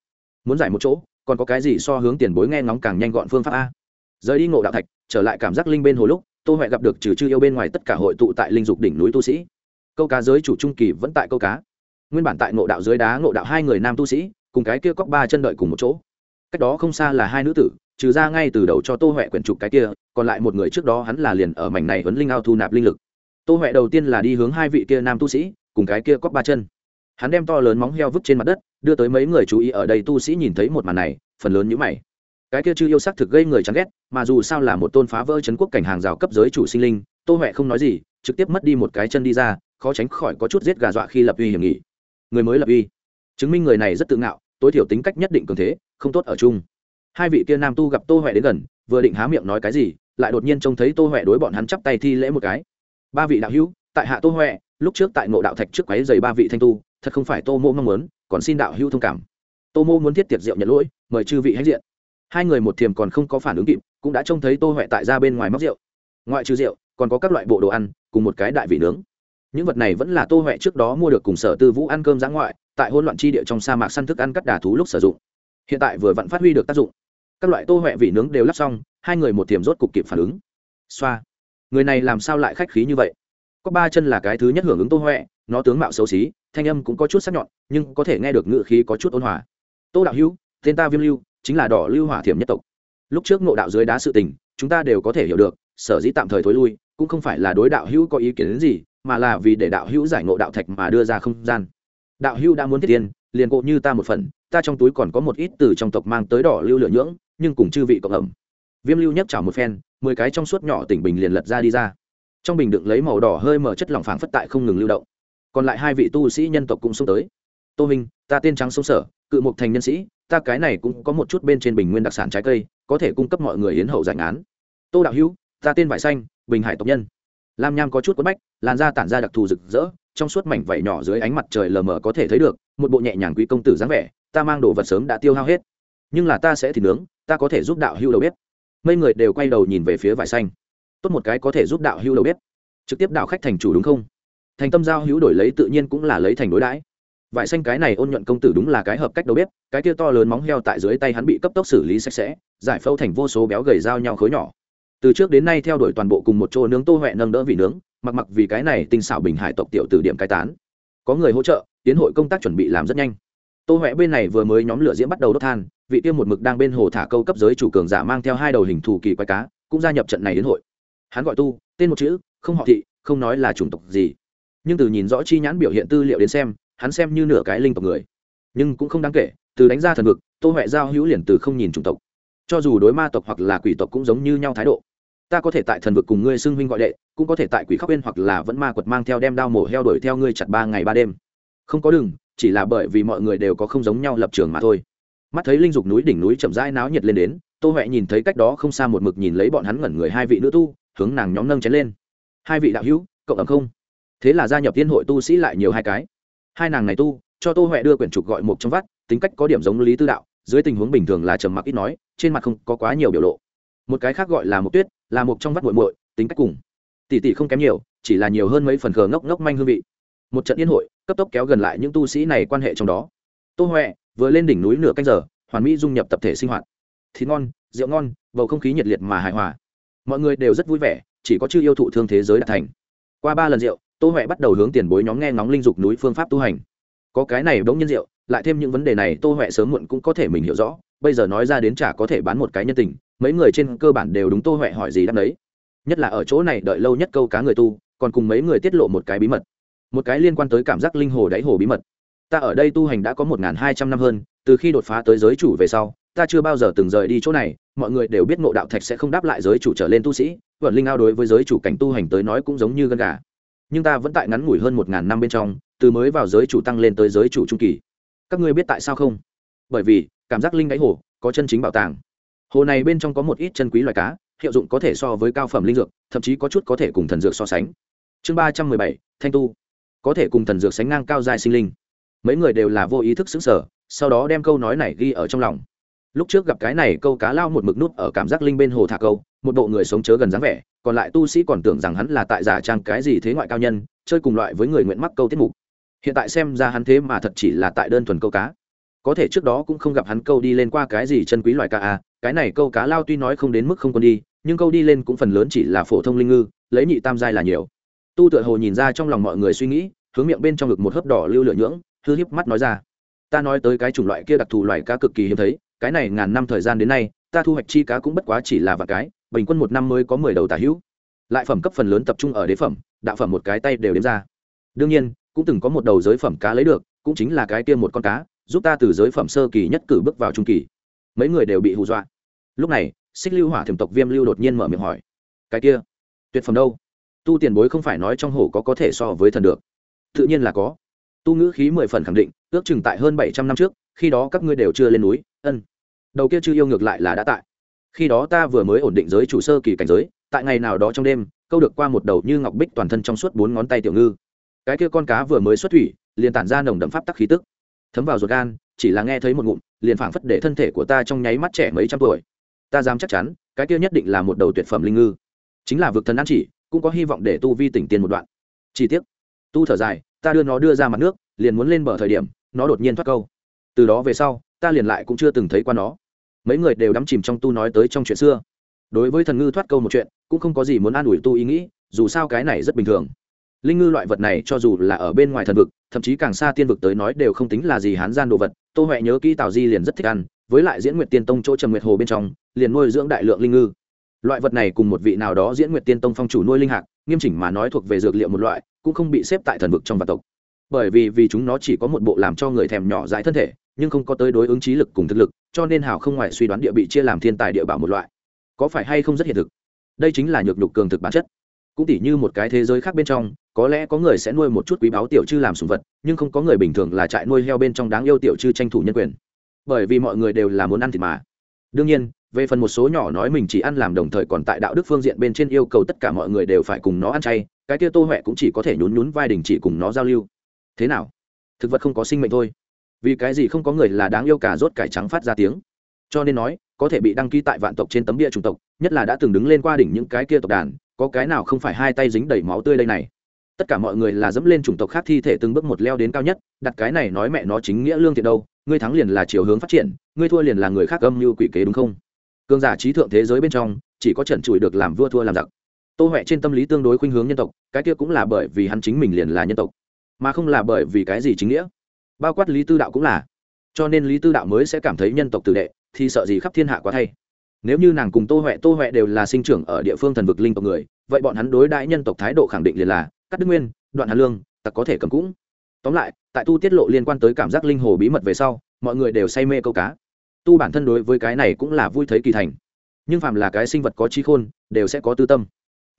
Muốn giải một chỗ, còn có cái gì so hướng tiền bối nghe ngóng càng nhanh gọn phương pháp a? Rời đi ngộ đạo thạch trở lại cảm giác linh bên hồ lúc, tô huệ gặp được trừ chư yêu bên ngoài tất cả hội tụ tại linh dục đỉnh núi tu sĩ. Câu cá giới chủ trung kỳ vẫn tại câu cá. Nguyên bản tại ngộ đạo dưới đá ngộ đạo hai người nam tu sĩ, cùng cái kia cóc ba chân đợi cùng một chỗ. Cách đó không xa là hai nữ tử, trừ ra ngay từ đầu cho tô huệ quyển trục cái kia, còn lại một người trước đó hắn là liền ở mảnh này vấn linh ao thu nạp linh lực. Tô huệ đầu tiên là đi hướng hai vị kia nam tu sĩ, cùng cái kia cóc ba chân. Hắn đem to lớn móng heo vứt trên mặt đất, đưa tới mấy người chú ý ở đây tu sĩ nhìn thấy một màn này, phần lớn nhữ mày cái kia chưa yêu sắc thực gây người chán ghét, mà dù sao là một tôn phá vỡ chấn quốc cảnh hàng rào cấp giới chủ sinh linh, tô huệ không nói gì, trực tiếp mất đi một cái chân đi ra, khó tránh khỏi có chút giết gà dọa khi lập uy hiểm nghị người mới lập uy. Chứng minh người này rất tự ngạo, tối thiểu tính cách nhất định cường thế, không tốt ở chung. Hai vị kia nam tu gặp tô huệ đến gần, vừa định há miệng nói cái gì, lại đột nhiên trông thấy tô huệ đối bọn hắn chắp tay thi lễ một cái. Ba vị đạo hữu, tại hạ tô huệ, lúc trước tại ngộ đạo thạch trước quấy dày ba vị thanh tu, thật không phải tô mô mong muốn, còn xin đạo hữu thông cảm. Tô mô muốn thiết tiệc rượu nhận lỗi, mời chư vị hãnh diện hai người một thiềm còn không có phản ứng kịp, cũng đã trông thấy tô huệ tại ra bên ngoài móc rượu. Ngoại trừ rượu, còn có các loại bộ đồ ăn, cùng một cái đại vị nướng. Những vật này vẫn là tô huệ trước đó mua được cùng sở tư vũ ăn cơm giã ngoại, tại hôn loạn tri địa trong sa mạc săn thức ăn cắt đà thú lúc sử dụng. Hiện tại vừa vặn phát huy được tác dụng. Các loại tô huệ vị nướng đều lắp xong, hai người một thiềm rốt cục kịp phản ứng. Xoa. Người này làm sao lại khách khí như vậy? Có ba chân là cái thứ nhất hưởng ứng tô huệ, nó tướng mạo xấu xí, thanh âm cũng có chút sắc nhọn, nhưng có thể nghe được ngự khí có chút ôn hòa. Tô đạo hữu, tên ta viêm lưu chính là đỏ lưu hỏa thiểm nhất tộc. Lúc trước ngộ đạo dưới đá sự tình, chúng ta đều có thể hiểu được, sở dĩ tạm thời thối lui, cũng không phải là đối đạo hữu có ý kiến đến gì, mà là vì để đạo hữu giải ngộ đạo thạch mà đưa ra không gian. Đạo hữu đã muốn thiết tiền liền cộ như ta một phần, ta trong túi còn có một ít từ trong tộc mang tới đỏ lưu lửa nhưỡng, nhưng cùng chư vị cộng hầm viêm lưu nhất chảo một phen, mười cái trong suốt nhỏ tỉnh bình liền lật ra đi ra. Trong bình đựng lấy màu đỏ hơi mở chất lỏng phảng phất tại không ngừng lưu động. Còn lại hai vị tu sĩ nhân tộc cũng xông tới. Tô minh, ta tên trắng sông sở, cự mục thành nhân sĩ ta cái này cũng có một chút bên trên bình nguyên đặc sản trái cây, có thể cung cấp mọi người hiến hậu giải án tô đạo hữu, ta tên vải xanh, bình hải tộc nhân. Lam nham có chút quất bách, làn da tản ra đặc thù rực rỡ, trong suốt mảnh vảy nhỏ dưới ánh mặt trời lờ mờ có thể thấy được, một bộ nhẹ nhàng quý công tử dáng vẻ, ta mang đồ vật sớm đã tiêu hao hết. Nhưng là ta sẽ thì nướng, ta có thể giúp đạo hưu đầu bếp. Mấy người đều quay đầu nhìn về phía vải xanh. Tốt một cái có thể giúp đạo hưu đầu bếp. Trực tiếp đạo khách thành chủ đúng không? Thành tâm giao hữu đổi lấy tự nhiên cũng là lấy thành đối đãi vải xanh cái này ôn nhuận công tử đúng là cái hợp cách đầu bếp, cái kia to lớn móng heo tại dưới tay hắn bị cấp tốc xử lý sạch sẽ, giải phâu thành vô số béo gầy dao nhau khối nhỏ. Từ trước đến nay theo đuổi toàn bộ cùng một chỗ nướng tô huệ nâng đỡ vị nướng, mặc mặc vì cái này tinh xảo bình hải tộc tiểu từ điểm cai tán. Có người hỗ trợ, tiến hội công tác chuẩn bị làm rất nhanh. Tô huệ bên này vừa mới nhóm lửa diễm bắt đầu đốt than, vị tiêu một mực đang bên hồ thả câu cấp giới chủ cường giả mang theo hai đầu hình thủ kỳ quái cá, cũng gia nhập trận này đến hội. Hắn gọi tu, tên một chữ, không họ thị, không nói là chủng tộc gì. Nhưng từ nhìn rõ chi nhãn biểu hiện tư liệu đến xem hắn xem như nửa cái linh tộc người. Nhưng cũng không đáng kể, từ đánh ra thần vực, tô huệ giao hữu liền từ không nhìn chủng tộc. Cho dù đối ma tộc hoặc là quỷ tộc cũng giống như nhau thái độ. Ta có thể tại thần vực cùng ngươi xưng huynh gọi đệ, cũng có thể tại quỷ khóc bên hoặc là vẫn ma quật mang theo đem đao mổ heo đuổi theo ngươi chặt ba ngày ba đêm. Không có đừng, chỉ là bởi vì mọi người đều có không giống nhau lập trường mà thôi. Mắt thấy linh dục núi đỉnh núi chậm rãi náo nhiệt lên đến, tô huệ nhìn thấy cách đó không xa một mực nhìn lấy bọn hắn ngẩn người hai vị nữ tu, hướng nàng nhóm nâng chén lên. Hai vị đạo hữu cộng ẩm không? Thế là gia nhập tiên hội tu sĩ lại nhiều hai cái hai nàng này tu, cho tô huệ đưa quyển trục gọi một trong vắt, tính cách có điểm giống lý tư đạo, dưới tình huống bình thường là trầm mặc ít nói, trên mặt không có quá nhiều biểu lộ. Một cái khác gọi là một tuyết, là một trong vắt muội muội, tính cách cùng. Tỷ tỷ không kém nhiều, chỉ là nhiều hơn mấy phần khờ ngốc ngốc manh hương vị. Một trận yên hội, cấp tốc kéo gần lại những tu sĩ này quan hệ trong đó. Tô huệ, vừa lên đỉnh núi nửa canh giờ, hoàn mỹ dung nhập tập thể sinh hoạt. Thịt ngon, rượu ngon, bầu không khí nhiệt liệt mà hài hòa. Mọi người đều rất vui vẻ, chỉ có chư yêu thụ thương thế giới đã thành. Qua ba lần rượu tô huệ bắt đầu hướng tiền bối nhóm nghe ngóng linh dục núi phương pháp tu hành. Có cái này bỗng nhiên rượu, lại thêm những vấn đề này tô huệ sớm muộn cũng có thể mình hiểu rõ, bây giờ nói ra đến chả có thể bán một cái nhân tình, mấy người trên cơ bản đều đúng tô huệ hỏi gì đáp đấy nhất là ở chỗ này đợi lâu nhất câu cá người tu, còn cùng mấy người tiết lộ một cái bí mật. Một cái liên quan tới cảm giác linh hồ đáy hồ bí mật. Ta ở đây tu hành đã có một hai trăm năm hơn, từ khi đột phá tới giới chủ về sau, ta chưa bao giờ từng rời đi chỗ này, mọi người đều biết ngộ đạo thạch sẽ không đáp lại giới chủ trở lên tu sĩ vận linh ao đối với giới chủ cảnh tu hành tới nói cũng giống như gân gà nhưng ta vẫn tại ngắn ngủi hơn một ngàn năm bên trong, từ mới vào giới chủ tăng lên tới giới chủ trung kỳ. Các ngươi biết tại sao không? Bởi vì, cảm giác linh đáy hồ có chân chính bảo tàng. Hồ này bên trong có một ít chân quý loài cá, hiệu dụng có thể so với cao phẩm linh dược, thậm chí có chút có thể cùng thần dược so sánh. Chương ba trăm mười bảy, thanh tu. Có thể cùng thần dược sánh ngang cao dài sinh linh. Mấy người đều là vô ý thức xứng sở sau đó đem câu nói này ghi ở trong lòng lúc trước gặp cái này câu cá lao một mực nút ở cảm giác linh bên hồ thả câu, một bộ người sống chớ gần dáng vẻ, còn lại tu sĩ còn tưởng rằng hắn là tại giả trang cái gì thế ngoại cao nhân, chơi cùng loại với người nguyện mắc câu tiết mục. Hiện tại xem ra hắn thế mà thật chỉ là tại đơn thuần câu cá. Có thể trước đó cũng không gặp hắn câu đi lên qua cái gì chân quý loài cá à cái này câu cá lao tuy nói không đến mức không còn đi, nhưng câu đi lên cũng phần lớn chỉ là phổ thông linh ngư, lấy nhị tam giai là nhiều. Tu tựa hồ nhìn ra trong lòng mọi người suy nghĩ, hướng miệng bên trong ngực một hớp đỏ lưu lửa nhưỡng, hư hiếp mắt nói ra. Ta nói tới cái chủng loại kia đặc thù loài cá cực kỳ hiếm thấy cái này ngàn năm thời gian đến nay, ta thu hoạch chi cá cũng bất quá chỉ là vài cái, bình quân một năm mới có mười đầu tả hữu. Lại phẩm cấp phần lớn tập trung ở đế phẩm, đạo phẩm một cái tay đều đếm ra. Đương nhiên, cũng từng có một đầu giới phẩm cá lấy được, cũng chính là cái kia một con cá, giúp ta từ giới phẩm sơ kỳ nhất cử bước vào trung kỳ. Mấy người đều bị hù dọa. Lúc này, xích lưu hỏa thiểm tộc viêm lưu đột nhiên mở miệng hỏi, cái kia, tuyệt phẩm đâu? Tu tiền bối không phải nói trong hổ có có thể so với thần được. Tự nhiên là có. Tu ngữ khí mười phần khẳng định, ước chừng tại hơn bảy trăm năm trước, khi đó các ngươi đều chưa lên núi, ân đầu kia chưa yêu ngược lại là đã tại. Khi đó ta vừa mới ổn định giới chủ sơ kỳ cảnh giới tại ngày nào đó trong đêm câu được qua một đầu như ngọc bích toàn thân trong suốt bốn ngón tay tiểu ngư. Cái kia con cá vừa mới xuất thủy liền tản ra nồng đậm pháp tắc khí tức. Thấm vào ruột gan chỉ là nghe thấy một ngụm liền phảng phất để thân thể của ta trong nháy mắt trẻ mấy trăm tuổi. Ta dám chắc chắn cái kia nhất định là một đầu tuyệt phẩm linh ngư. Chính là vực thần ăn chỉ cũng có hy vọng để tu vi tỉnh tiền một đoạn. Chỉ tiếc, tu thở dài ta đưa nó đưa ra mặt nước liền muốn lên bờ thời điểm nó đột nhiên thoát câu. Từ đó về sau ta liền lại cũng chưa từng thấy qua nó mấy người đều đắm chìm trong tu nói tới trong chuyện xưa. Đối với thần ngư thoát câu một chuyện, cũng không có gì muốn an ủi tu ý nghĩ, dù sao cái này rất bình thường. Linh ngư loại vật này cho dù là ở bên ngoài thần vực, thậm chí càng xa tiên vực tới nói đều không tính là gì hán gian đồ vật. Tô huệ nhớ kỹ tào di liền rất thích ăn, với lại diễn nguyệt tiên tông chỗ trầm nguyệt hồ bên trong, liền nuôi dưỡng đại lượng linh ngư. Loại vật này cùng một vị nào đó diễn nguyệt tiên tông phong chủ nuôi linh hạc, nghiêm chỉnh mà nói thuộc về dược liệu một loại, cũng không bị xếp tại thần vực trong vạn tộc. Bởi vì vì chúng nó chỉ có một bộ làm cho người thèm nhỏ dãi thân thể, nhưng không có tới đối ứng trí lực cùng thực lực cho nên hào không ngoài suy đoán địa bị chia làm thiên tài địa bảo một loại. Có phải hay không rất hiện thực? Đây chính là nhược nhục cường thực bản chất. Cũng tỉ như một cái thế giới khác bên trong, có lẽ có người sẽ nuôi một chút quý báo tiểu chư làm sùng vật, nhưng không có người bình thường là trại nuôi heo bên trong đáng yêu tiểu chư tranh thủ nhân quyền. Bởi vì mọi người đều là muốn ăn thịt mà. Đương nhiên, về phần một số nhỏ nói mình chỉ ăn làm đồng thời còn tại đạo đức phương diện bên trên yêu cầu tất cả mọi người đều phải cùng nó ăn chay, cái kia tô huệ cũng chỉ có thể nhún nhún vai đình chỉ cùng nó giao lưu. Thế nào? Thực vật không có sinh mệnh thôi vì cái gì không có người là đáng yêu cả rốt cải trắng phát ra tiếng. Cho nên nói, có thể bị đăng ký tại vạn tộc trên tấm bia chủng tộc, nhất là đã từng đứng lên qua đỉnh những cái kia tộc đàn, có cái nào không phải hai tay dính đầy máu tươi đây này. Tất cả mọi người là dẫm lên chủng tộc khác thi thể từng bước một leo đến cao nhất, đặt cái này nói mẹ nó chính nghĩa lương thiện đâu, ngươi thắng liền là chiều hướng phát triển, ngươi thua liền là người khác âm như quỷ kế đúng không? Cương giả trí thượng thế giới bên trong, chỉ có trần trụi được làm vua thua làm giặc. Tô huệ trên tâm lý tương đối khuynh hướng nhân tộc, cái kia cũng là bởi vì hắn chính mình liền là nhân tộc, mà không là bởi vì cái gì chính nghĩa bao quát lý tư đạo cũng là. Cho nên lý tư đạo mới sẽ cảm thấy nhân tộc tử đệ, thì sợ gì khắp thiên hạ quá thay. Nếu như nàng cùng tô huệ tô huệ đều là sinh trưởng ở địa phương thần vực linh tộc người, vậy bọn hắn đối đãi nhân tộc thái độ khẳng định liền là cắt đức nguyên, đoạn hà lương tặc có thể cầm cũng. Tóm lại, tại tu tiết lộ liên quan tới cảm giác linh hồ bí mật về sau, mọi người đều say mê câu cá. Tu bản thân đối với cái này cũng là vui thấy kỳ thành. Nhưng phàm là cái sinh vật có trí khôn, đều sẽ có tư tâm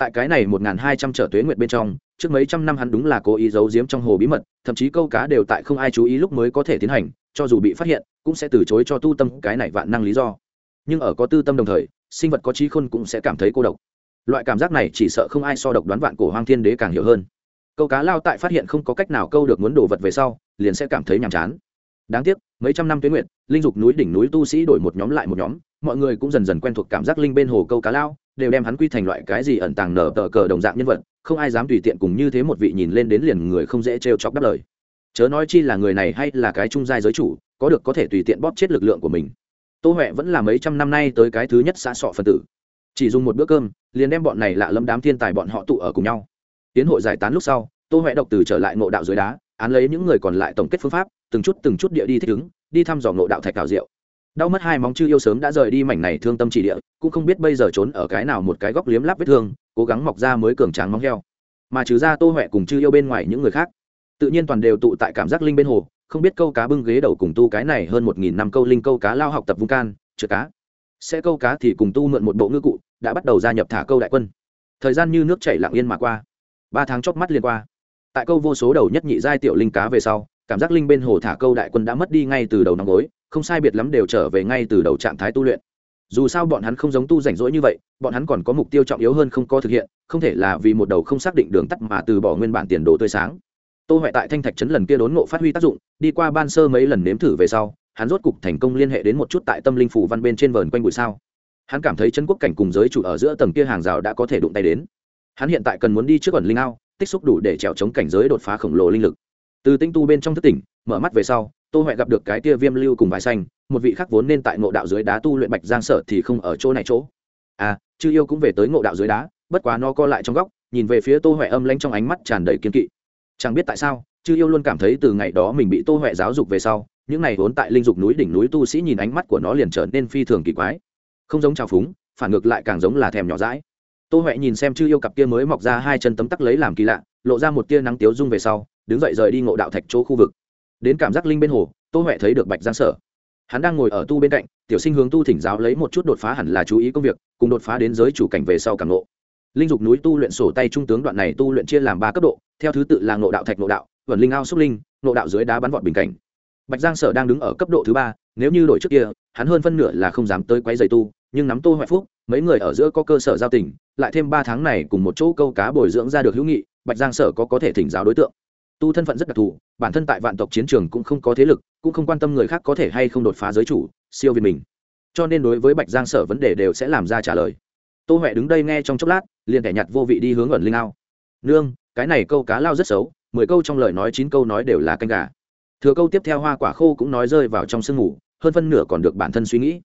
tại cái này một n g h n hai trăm trở tuế nguyệt bên trong, trước mấy trăm năm hắn đúng là cố ý giấu giếm trong hồ bí mật, thậm chí câu cá đều tại không ai chú ý lúc mới có thể tiến hành, cho dù bị phát hiện, cũng sẽ từ chối cho tu tâm cái này vạn năng lý do. Nhưng ở có tư tâm đồng thời, sinh vật có trí khôn cũng sẽ cảm thấy cô độc. Loại cảm giác này chỉ sợ không ai so độc đoán vạn cổ hoang thiên đế càng hiểu hơn. Câu cá lao tại phát hiện không có cách nào câu được muốn đồ vật về sau, liền sẽ cảm thấy nhàm chán. Đáng tiếc, mấy trăm năm tuyến nguyện linh dục núi đỉnh núi tu sĩ đổi một nhóm lại một nhóm mọi người cũng dần dần quen thuộc cảm giác linh bên hồ câu cá lao, đều đem hắn quy thành loại cái gì ẩn tàng nở tờ cờ đồng dạng nhân vật, không ai dám tùy tiện cùng như thế một vị nhìn lên đến liền người không dễ trêu chọc đáp lời. Chớ nói chi là người này hay là cái trung giai giới chủ, có được có thể tùy tiện bóp chết lực lượng của mình. Tô huệ vẫn là mấy trăm năm nay tới cái thứ nhất xã sọ phân tử. Chỉ dùng một bữa cơm, liền đem bọn này lạ lẫm đám thiên tài bọn họ tụ ở cùng nhau. Tiến hội giải tán lúc sau, tô huệ độc từ trở lại ngộ đạo dưới đá, án lấy những người còn lại tổng kết phương pháp, từng chút từng chút địa đi thích ứng, đi thăm dò ngộ đạo thạch cào rượu đau mất hai móng chư yêu sớm đã rời đi mảnh này thương tâm chỉ địa, cũng không biết bây giờ trốn ở cái nào một cái góc liếm láp vết thương, cố gắng mọc ra mới cường tráng móng heo. Mà trừ ra tô huệ cùng chư yêu bên ngoài những người khác, tự nhiên toàn đều tụ tại cảm giác linh bên hồ, không biết câu cá bưng ghế đầu cùng tu cái này hơn một nghìn năm câu linh câu cá lao học tập vung can chữa cá. Sẽ câu cá thì cùng tu mượn một bộ ngư cụ, đã bắt đầu gia nhập thả câu đại quân. Thời gian như nước chảy lặng yên mà qua. Ba tháng chóp mắt liên qua. Tại câu vô số đầu nhất nhị giai tiểu linh cá về sau, cảm giác linh bên hồ thả câu đại quân đã mất đi ngay từ đầu năm gối không sai biệt lắm đều trở về ngay từ đầu trạng thái tu luyện. Dù sao bọn hắn không giống tu rảnh rỗi như vậy, bọn hắn còn có mục tiêu trọng yếu hơn không có thực hiện, không thể là vì một đầu không xác định đường tắt mà từ bỏ nguyên bản tiền đồ tươi sáng. Tô huệ tại thanh thạch trấn lần kia đốn ngộ phát huy tác dụng, đi qua ban sơ mấy lần nếm thử về sau, hắn rốt cục thành công liên hệ đến một chút tại tâm linh phủ văn bên trên vờn quanh bụi sao. Hắn cảm thấy chân quốc cảnh cùng giới chủ ở giữa tầng kia hàng rào đã có thể đụng tay đến. Hắn hiện tại cần muốn đi trước ẩn linh ao, tích xúc đủ để trèo chống cảnh giới đột phá khổng lồ linh lực. Từ tinh tu bên trong thức tỉnh, mở mắt về sau tô huệ gặp được cái tia viêm lưu cùng vải xanh, một vị khác vốn nên tại ngộ đạo dưới đá tu luyện bạch giang sở thì không ở chỗ này chỗ. À chư yêu cũng về tới ngộ đạo dưới đá, bất quá nó co lại trong góc, nhìn về phía tô huệ âm lanh trong ánh mắt tràn đầy kiên kỵ. Chẳng biết tại sao, chư yêu luôn cảm thấy từ ngày đó mình bị tô huệ giáo dục về sau, những ngày vốn tại linh dục núi đỉnh núi tu sĩ nhìn ánh mắt của nó liền trở nên phi thường kỳ quái. Không giống trào phúng, phản ngược lại càng giống là thèm nhỏ rãi tô huệ nhìn xem chư yêu cặp kia mới mọc ra hai chân tấm tắc lấy làm kỳ lạ, lộ ra một tia nắng tiếu dung về sau, đứng dậy rời đi ngộ đạo thạch chỗ khu vực đến cảm giác linh bên hồ, tô huệ thấy được bạch giang sở. Hắn đang ngồi ở tu bên cạnh, tiểu sinh hướng tu thỉnh giáo lấy một chút đột phá hẳn là chú ý công việc, cùng đột phá đến giới chủ cảnh về sau càng ngộ. Linh dục núi tu luyện sổ tay trung tướng đoạn này tu luyện chia làm ba cấp độ, theo thứ tự là ngộ đạo thạch ngộ đạo vẩn linh ao xúc linh, ngộ đạo dưới đá bắn vọt bình cảnh. Bạch giang sở đang đứng ở cấp độ thứ ba, nếu như đổi trước kia, hắn hơn phân nửa là không dám tới quấy giày tu, nhưng nắm tô hoại phúc, mấy người ở giữa có cơ sở giao tình, lại thêm ba tháng này cùng một chỗ câu cá bồi dưỡng ra được hữu nghị, bạch giang sở có có thể thỉnh giáo đối tượng tu thân phận rất đặc thù, bản thân tại vạn tộc chiến trường cũng không có thế lực, cũng không quan tâm người khác có thể hay không đột phá giới chủ, siêu việt mình. Cho nên đối với bạch giang sở vấn đề đều sẽ làm ra trả lời. Tô huệ đứng đây nghe trong chốc lát, liền kẻ nhặt vô vị đi hướng ẩn linh ao. Nương, cái này câu cá lao rất xấu, mười câu trong lời nói chín câu nói đều là canh gà. Thừa câu tiếp theo hoa quả khô cũng nói rơi vào trong sương ngủ hơn phân nửa còn được bản thân suy nghĩ.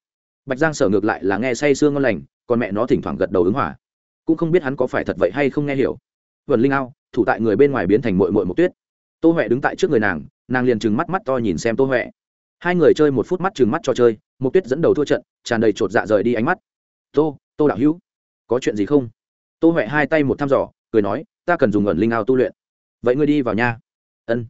Bạch giang sở ngược lại là nghe say sương ngon lành, còn mẹ nó thỉnh thoảng gật đầu ứng hỏa cũng không biết hắn có phải thật vậy hay không nghe hiểu. Vần linh ao, thủ tại người bên ngoài biến thành mội mội một tuyết tô huệ đứng tại trước người nàng nàng liền trừng mắt mắt to nhìn xem tô huệ. Hai người chơi một phút mắt trừng mắt cho chơi Mục tuyết dẫn đầu thua trận, tràn đầy chột dạ rời đi ánh mắt. Tô tô đạo hữu, có chuyện gì không? Tô huệ hai tay một thăm dò, cười nói, ta cần dùng ẩn linh ao tu luyện. Vậy ngươi đi vào nha. Ân.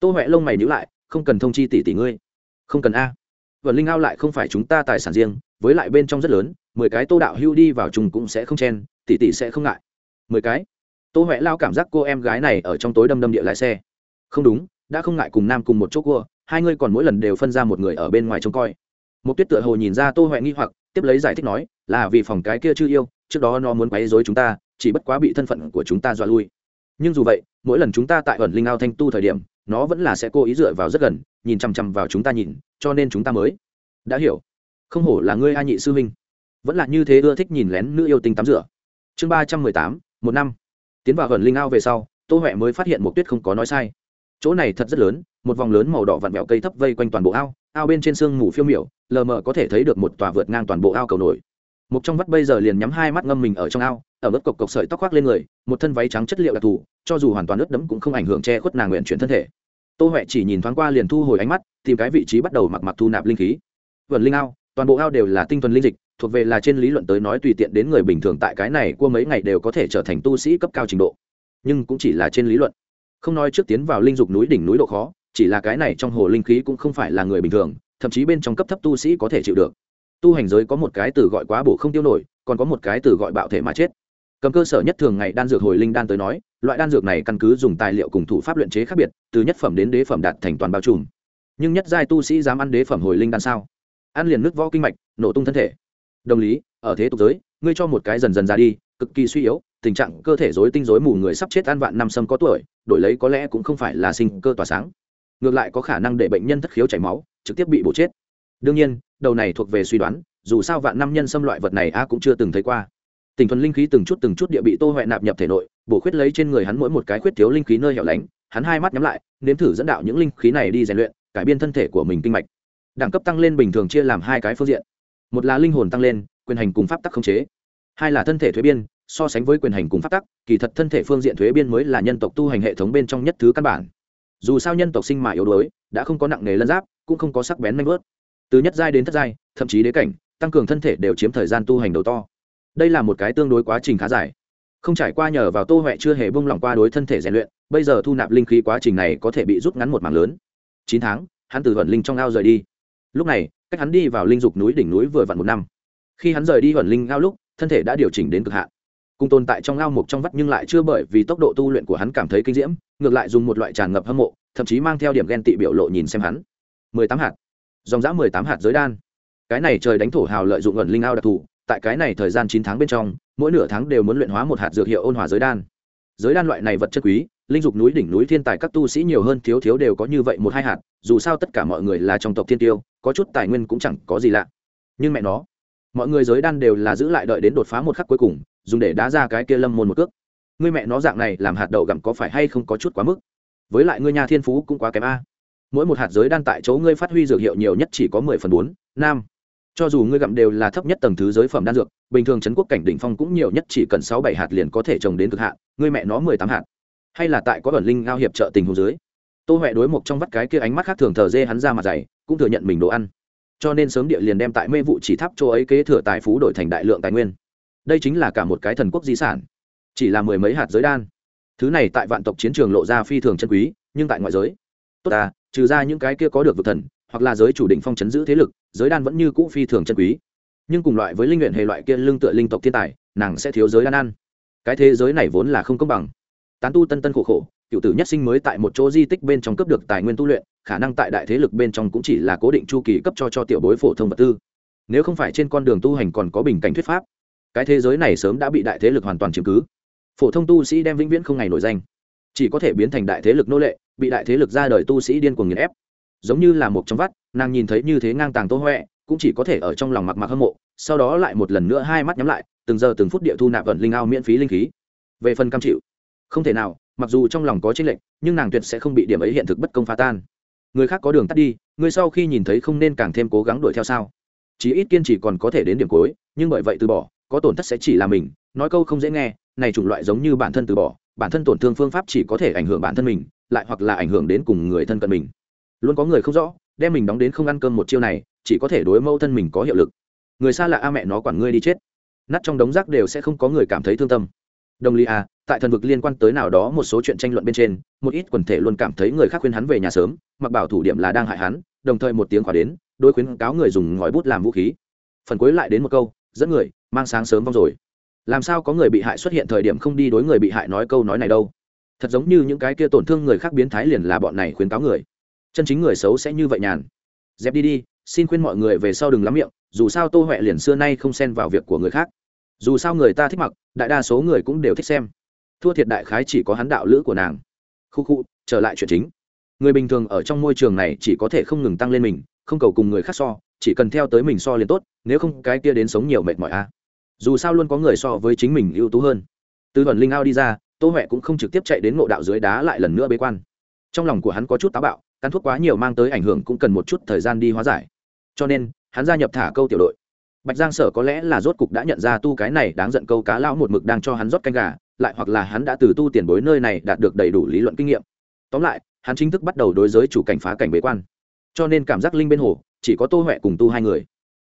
Tô huệ lông mày nhữ lại, không cần thông chi tỷ tỷ ngươi. Không cần a. Ẩn linh ao lại không phải chúng ta tài sản riêng, với lại bên trong rất lớn, mười cái tô đạo hưu đi vào chung cũng sẽ không chen, tỷ tỷ sẽ không ngại. Mười cái? Tô huệ lao cảm giác cô em gái này ở trong tối đâm đâm địa lái xe không đúng, đã không ngại cùng nam cùng một chỗ cua, hai ngươi còn mỗi lần đều phân ra một người ở bên ngoài trông coi. Một tuyết tựa hồ nhìn ra tô huệ nghi hoặc, tiếp lấy giải thích nói, là vì phòng cái kia chưa yêu, trước đó nó muốn quấy dối chúng ta, chỉ bất quá bị thân phận của chúng ta dọa lui. Nhưng dù vậy, mỗi lần chúng ta tại ẩn linh ao thanh tu thời điểm, nó vẫn là sẽ cố ý dựa vào rất gần, nhìn chằm chằm vào chúng ta nhìn, cho nên chúng ta mới đã hiểu. Không hổ là ngươi a nhị sư huynh. Vẫn là như thế ưa thích nhìn lén nữ yêu tinh tắm rửa. Chương ba trăm mười tám, một năm. Tiến vào gần linh ao về sau, tô huệ mới phát hiện một tuyết không có nói sai chỗ này thật rất lớn, một vòng lớn màu đỏ vặn vẹo cây thấp vây quanh toàn bộ ao ao bên trên sương mù phiêu miểu, lờ mờ có thể thấy được một tòa vượt ngang toàn bộ ao cầu nổi. Một trong vắt bây giờ liền nhắm hai mắt ngâm mình ở trong ao, ở mức cộc cộc sợi tóc khoác lên người, một thân váy trắng chất liệu đặc thù, cho dù hoàn toàn ướt đẫm cũng không ảnh hưởng che khuất nàng nguyện chuyển thân thể. Tô huệ chỉ nhìn thoáng qua liền thu hồi ánh mắt, tìm cái vị trí bắt đầu mặc mặc thu nạp linh khí. Vườn linh ao, toàn bộ ao đều là tinh thuần linh dịch, thuộc về là trên lý luận tới nói tùy tiện đến người bình thường tại cái này qua mấy ngày đều có thể trở thành tu sĩ cấp cao trình độ. Nhưng cũng chỉ là trên lý luận không nói trước tiến vào linh dục núi đỉnh núi độ khó, chỉ là cái này trong hồ linh khí cũng không phải là người bình thường, thậm chí bên trong cấp thấp tu sĩ có thể chịu được. Tu hành giới có một cái từ gọi quá bổ không tiêu nổi, còn có một cái từ gọi bạo thể mà chết. Cầm cơ sở nhất thường ngày đan dược hồi linh đan tới nói, loại đan dược này căn cứ dùng tài liệu cùng thủ pháp luyện chế khác biệt, từ nhất phẩm đến đế phẩm đạt thành toàn bao trùm. Nhưng nhất giai tu sĩ dám ăn đế phẩm hồi linh đan sao? Ăn liền nước võ kinh mạch, nổ tung thân thể. Đồng lý, ở thế tục giới, ngươi cho một cái dần dần ra đi, cực kỳ suy yếu tình trạng cơ thể rối tinh rối mù người sắp chết ăn vạn năm sâm có tuổi, đổi lấy có lẽ cũng không phải là sinh cơ tỏa sáng. Ngược lại có khả năng để bệnh nhân thất khiếu chảy máu, trực tiếp bị bổ chết. Đương nhiên, đầu này thuộc về suy đoán, dù sao vạn năm nhân xâm loại vật này a cũng chưa từng thấy qua. Tình thuần linh khí từng chút từng chút địa bị tô huệ nạp nhập thể nội, bổ khuyết lấy trên người hắn mỗi một cái khuyết thiếu linh khí nơi hẻo lánh, hắn hai mắt nhắm lại, nếm thử dẫn đạo những linh khí này đi rèn luyện, cải biên thân thể của mình kinh mạch. Đẳng cấp tăng lên bình thường chia làm hai cái phương diện. Một là linh hồn tăng lên, quyền hành cùng pháp tắc khống chế. Hai là thân thể thuế biên so sánh với quyền hành cùng pháp tắc, kỳ thật thân thể phương diện thuế biên mới là nhân tộc tu hành hệ thống bên trong nhất thứ căn bản. Dù sao nhân tộc sinh mà yếu đuối, đã không có nặng nề lân giáp, cũng không có sắc bén nanh vớt từ nhất giai đến thất giai, thậm chí đế cảnh, tăng cường thân thể đều chiếm thời gian tu hành đầu to. Đây là một cái tương đối quá trình khá dài. Không trải qua nhờ vào tô huệ chưa hề bông lỏng qua đối thân thể rèn luyện, bây giờ thu nạp linh khí quá trình này có thể bị rút ngắn một mảng lớn. Chín tháng, hắn từ vận linh trong ao rời đi. Lúc này, cách hắn đi vào linh dục núi đỉnh núi vừa vặn một năm. Khi hắn rời đi vận linh ao lúc, thân thể đã điều chỉnh đến cực hạn cùng tồn tại trong ao mục trong vắt nhưng lại chưa bởi vì tốc độ tu luyện của hắn cảm thấy kinh diễm, ngược lại dùng một loại tràn ngập hâm mộ, thậm chí mang theo điểm ghen tị biểu lộ nhìn xem hắn. Mười tám hạt. Dòng dã mười tám hạt giới đan. Cái này trời đánh thổ hào lợi dụng ẩn linh ao đặc thù, tại cái này thời gian chín tháng bên trong, mỗi nửa tháng đều muốn luyện hóa một hạt dược hiệu ôn hòa giới đan. Giới đan loại này vật chất quý, linh dục núi đỉnh núi thiên tài các tu sĩ nhiều hơn thiếu thiếu đều có như vậy một hai hạt, dù sao tất cả mọi người là trong tộc thiên tiêu, có chút tài nguyên cũng chẳng có gì lạ. Nhưng mẹ nó, mọi người giới đan đều là giữ lại đợi đến đột phá một khắc cuối cùng dùng để đá ra cái kia lâm môn một cước. Ngươi mẹ nó dạng này làm hạt đậu gặm có phải hay không có chút quá mức? Với lại ngươi nhà thiên phú cũng quá kém a. Mỗi một hạt giới đan tại chỗ ngươi phát huy dược hiệu nhiều nhất chỉ có mười phần bốn nam cho dù ngươi gặm đều là thấp nhất tầng thứ giới phẩm đan dược, bình thường trấn quốc cảnh đỉnh phong cũng nhiều nhất chỉ cần sáu bảy hạt liền có thể trồng đến cực hạn, ngươi mẹ nó mười tám hạt. Hay là tại có ẩn linh ao hiệp trợ tình hồ dưới, tô huệ đối một trong vắt cái kia ánh mắt khác thường thờ dê hắn ra mặt dày, cũng thừa nhận mình đồ ăn. Cho nên sớm địa liền đem tại mê vụ chỉ tháp chỗ ấy kế thừa tài phú đổi thành đại lượng tài nguyên đây chính là cả một cái thần quốc di sản. Chỉ là mười mấy hạt giới đan. Thứ này tại vạn tộc chiến trường lộ ra phi thường chân quý, nhưng tại ngoại giới. Tốt à trừ ra những cái kia có được vực thần, hoặc là giới chủ định phong chấn giữ thế lực, giới đan vẫn như cũ phi thường chân quý. Nhưng cùng loại với linh nguyện hệ loại kia lương tựa linh tộc thiên tài, nàng sẽ thiếu giới đan ăn. Cái thế giới này vốn là không công bằng. Tán tu tân tân khổ khổ, cựu tử nhất sinh mới tại một chỗ di tích bên trong cấp được tài nguyên tu luyện, khả năng tại đại thế lực bên trong cũng chỉ là cố định chu kỳ cấp cho cho tiểu bối phổ thông vật tư. Nếu không phải trên con đường tu hành còn có bình cảnh thuyết pháp cái thế giới này sớm đã bị đại thế lực hoàn toàn chiếm cứ. Phổ thông tu sĩ đem vĩnh viễn không ngày nổi danh. Chỉ có thể biến thành đại thế lực nô lệ bị đại thế lực ra đời tu sĩ điên cuồng nghiền ép. Giống như là một trong vắt nàng nhìn thấy như thế ngang tàng tô huệ cũng chỉ có thể ở trong lòng mặc mặc hâm mộ sau đó lại một lần nữa hai mắt nhắm lại từng giờ từng phút địa thu nạp vận linh ao miễn phí linh khí. Về phần cam chịu không thể nào mặc dù trong lòng có tranh lệnh, nhưng nàng tuyệt sẽ không bị điểm ấy hiện thực bất công phá tan. Người khác có đường tắt đi người sau khi nhìn thấy không nên càng thêm cố gắng đuổi theo sao? Chí ít kiên trì còn có thể đến điểm cuối nhưng bởi vậy từ bỏ có tổn thất sẽ chỉ là mình, nói câu không dễ nghe, này chủng loại giống như bản thân từ bỏ, bản thân tổn thương phương pháp chỉ có thể ảnh hưởng bản thân mình, lại hoặc là ảnh hưởng đến cùng người thân cận mình. Luôn có người không rõ, đem mình đóng đến không ăn cơm một chiêu này, chỉ có thể đối mâu thân mình có hiệu lực. Người xa lạ a mẹ nó quản ngươi đi chết. Nát trong đống rác đều sẽ không có người cảm thấy thương tâm. Đồng lý a tại thần vực liên quan tới nào đó một số chuyện tranh luận bên trên, một ít quần thể luôn cảm thấy người khác khuyên hắn về nhà sớm, mặc bảo thủ điểm là đang hại hắn, đồng thời một tiếng khỏa đến đôi khuyến cáo người dùng ngòi bút làm vũ khí. Phần cuối lại đến một câu, dẫn người mang sáng sớm vong rồi. Làm sao có người bị hại xuất hiện thời điểm không đi đối người bị hại nói câu nói này đâu? Thật giống như những cái kia tổn thương người khác biến thái liền là bọn này khuyến cáo người. Chân chính người xấu sẽ như vậy nhàn. Dẹp đi đi, xin khuyên mọi người về sau đừng lắm miệng, dù sao tô huệ liền xưa nay không xen vào việc của người khác. Dù sao người ta thích mặc, đại đa số người cũng đều thích xem. Thua thiệt đại khái chỉ có hắn đạo lữ của nàng. Khu khu, trở lại chuyện chính. Người bình thường ở trong môi trường này chỉ có thể không ngừng tăng lên mình, không cầu cùng người khác so, chỉ cần theo tới mình so liền tốt, nếu không cái kia đến sống nhiều mệt mỏi a dù sao luôn có người so với chính mình ưu tú hơn. Từ vần linh ao đi ra, tô huệ cũng không trực tiếp chạy đến ngộ đạo dưới đá lại lần nữa bế quan. Trong lòng của hắn có chút táo bạo, cắn thuốc quá nhiều mang tới ảnh hưởng cũng cần một chút thời gian đi hóa giải. Cho nên, hắn gia nhập thả câu tiểu đội. Bạch giang sở có lẽ là rốt cục đã nhận ra tu cái này đáng giận câu cá lão một mực đang cho hắn rót canh gà, lại hoặc là hắn đã từ tu tiền bối nơi này đạt được đầy đủ lý luận kinh nghiệm. Tóm lại, hắn chính thức bắt đầu đối giới chủ cảnh phá cảnh bế quan. Cho nên cảm giác linh bên hồ, chỉ có tô huệ cùng tu hai người.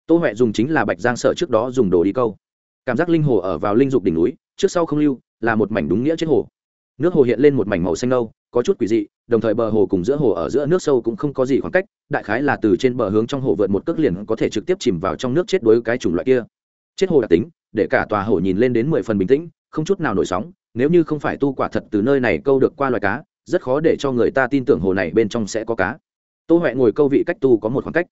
Tô huệ dùng chính là bạch giang sở trước đó dùng đồ đi câu cảm giác linh hồ ở vào linh dục đỉnh núi, trước sau không lưu, là một mảnh đúng nghĩa chết hồ. Nước hồ hiện lên một mảnh màu xanh nâu, có chút quỷ dị, đồng thời bờ hồ cùng giữa hồ ở giữa nước sâu cũng không có gì khoảng cách, đại khái là từ trên bờ hướng trong hồ vượt một cước liền có thể trực tiếp chìm vào trong nước chết đối cái chủng loại kia. Chết hồ đặc tính, để cả tòa hồ nhìn lên đến mười phần bình tĩnh, không chút nào nổi sóng, nếu như không phải tu quả thật từ nơi này câu được qua loài cá, rất khó để cho người ta tin tưởng hồ này bên trong sẽ có cá. Tô huệ ngồi câu vị cách tu có một khoảng cách.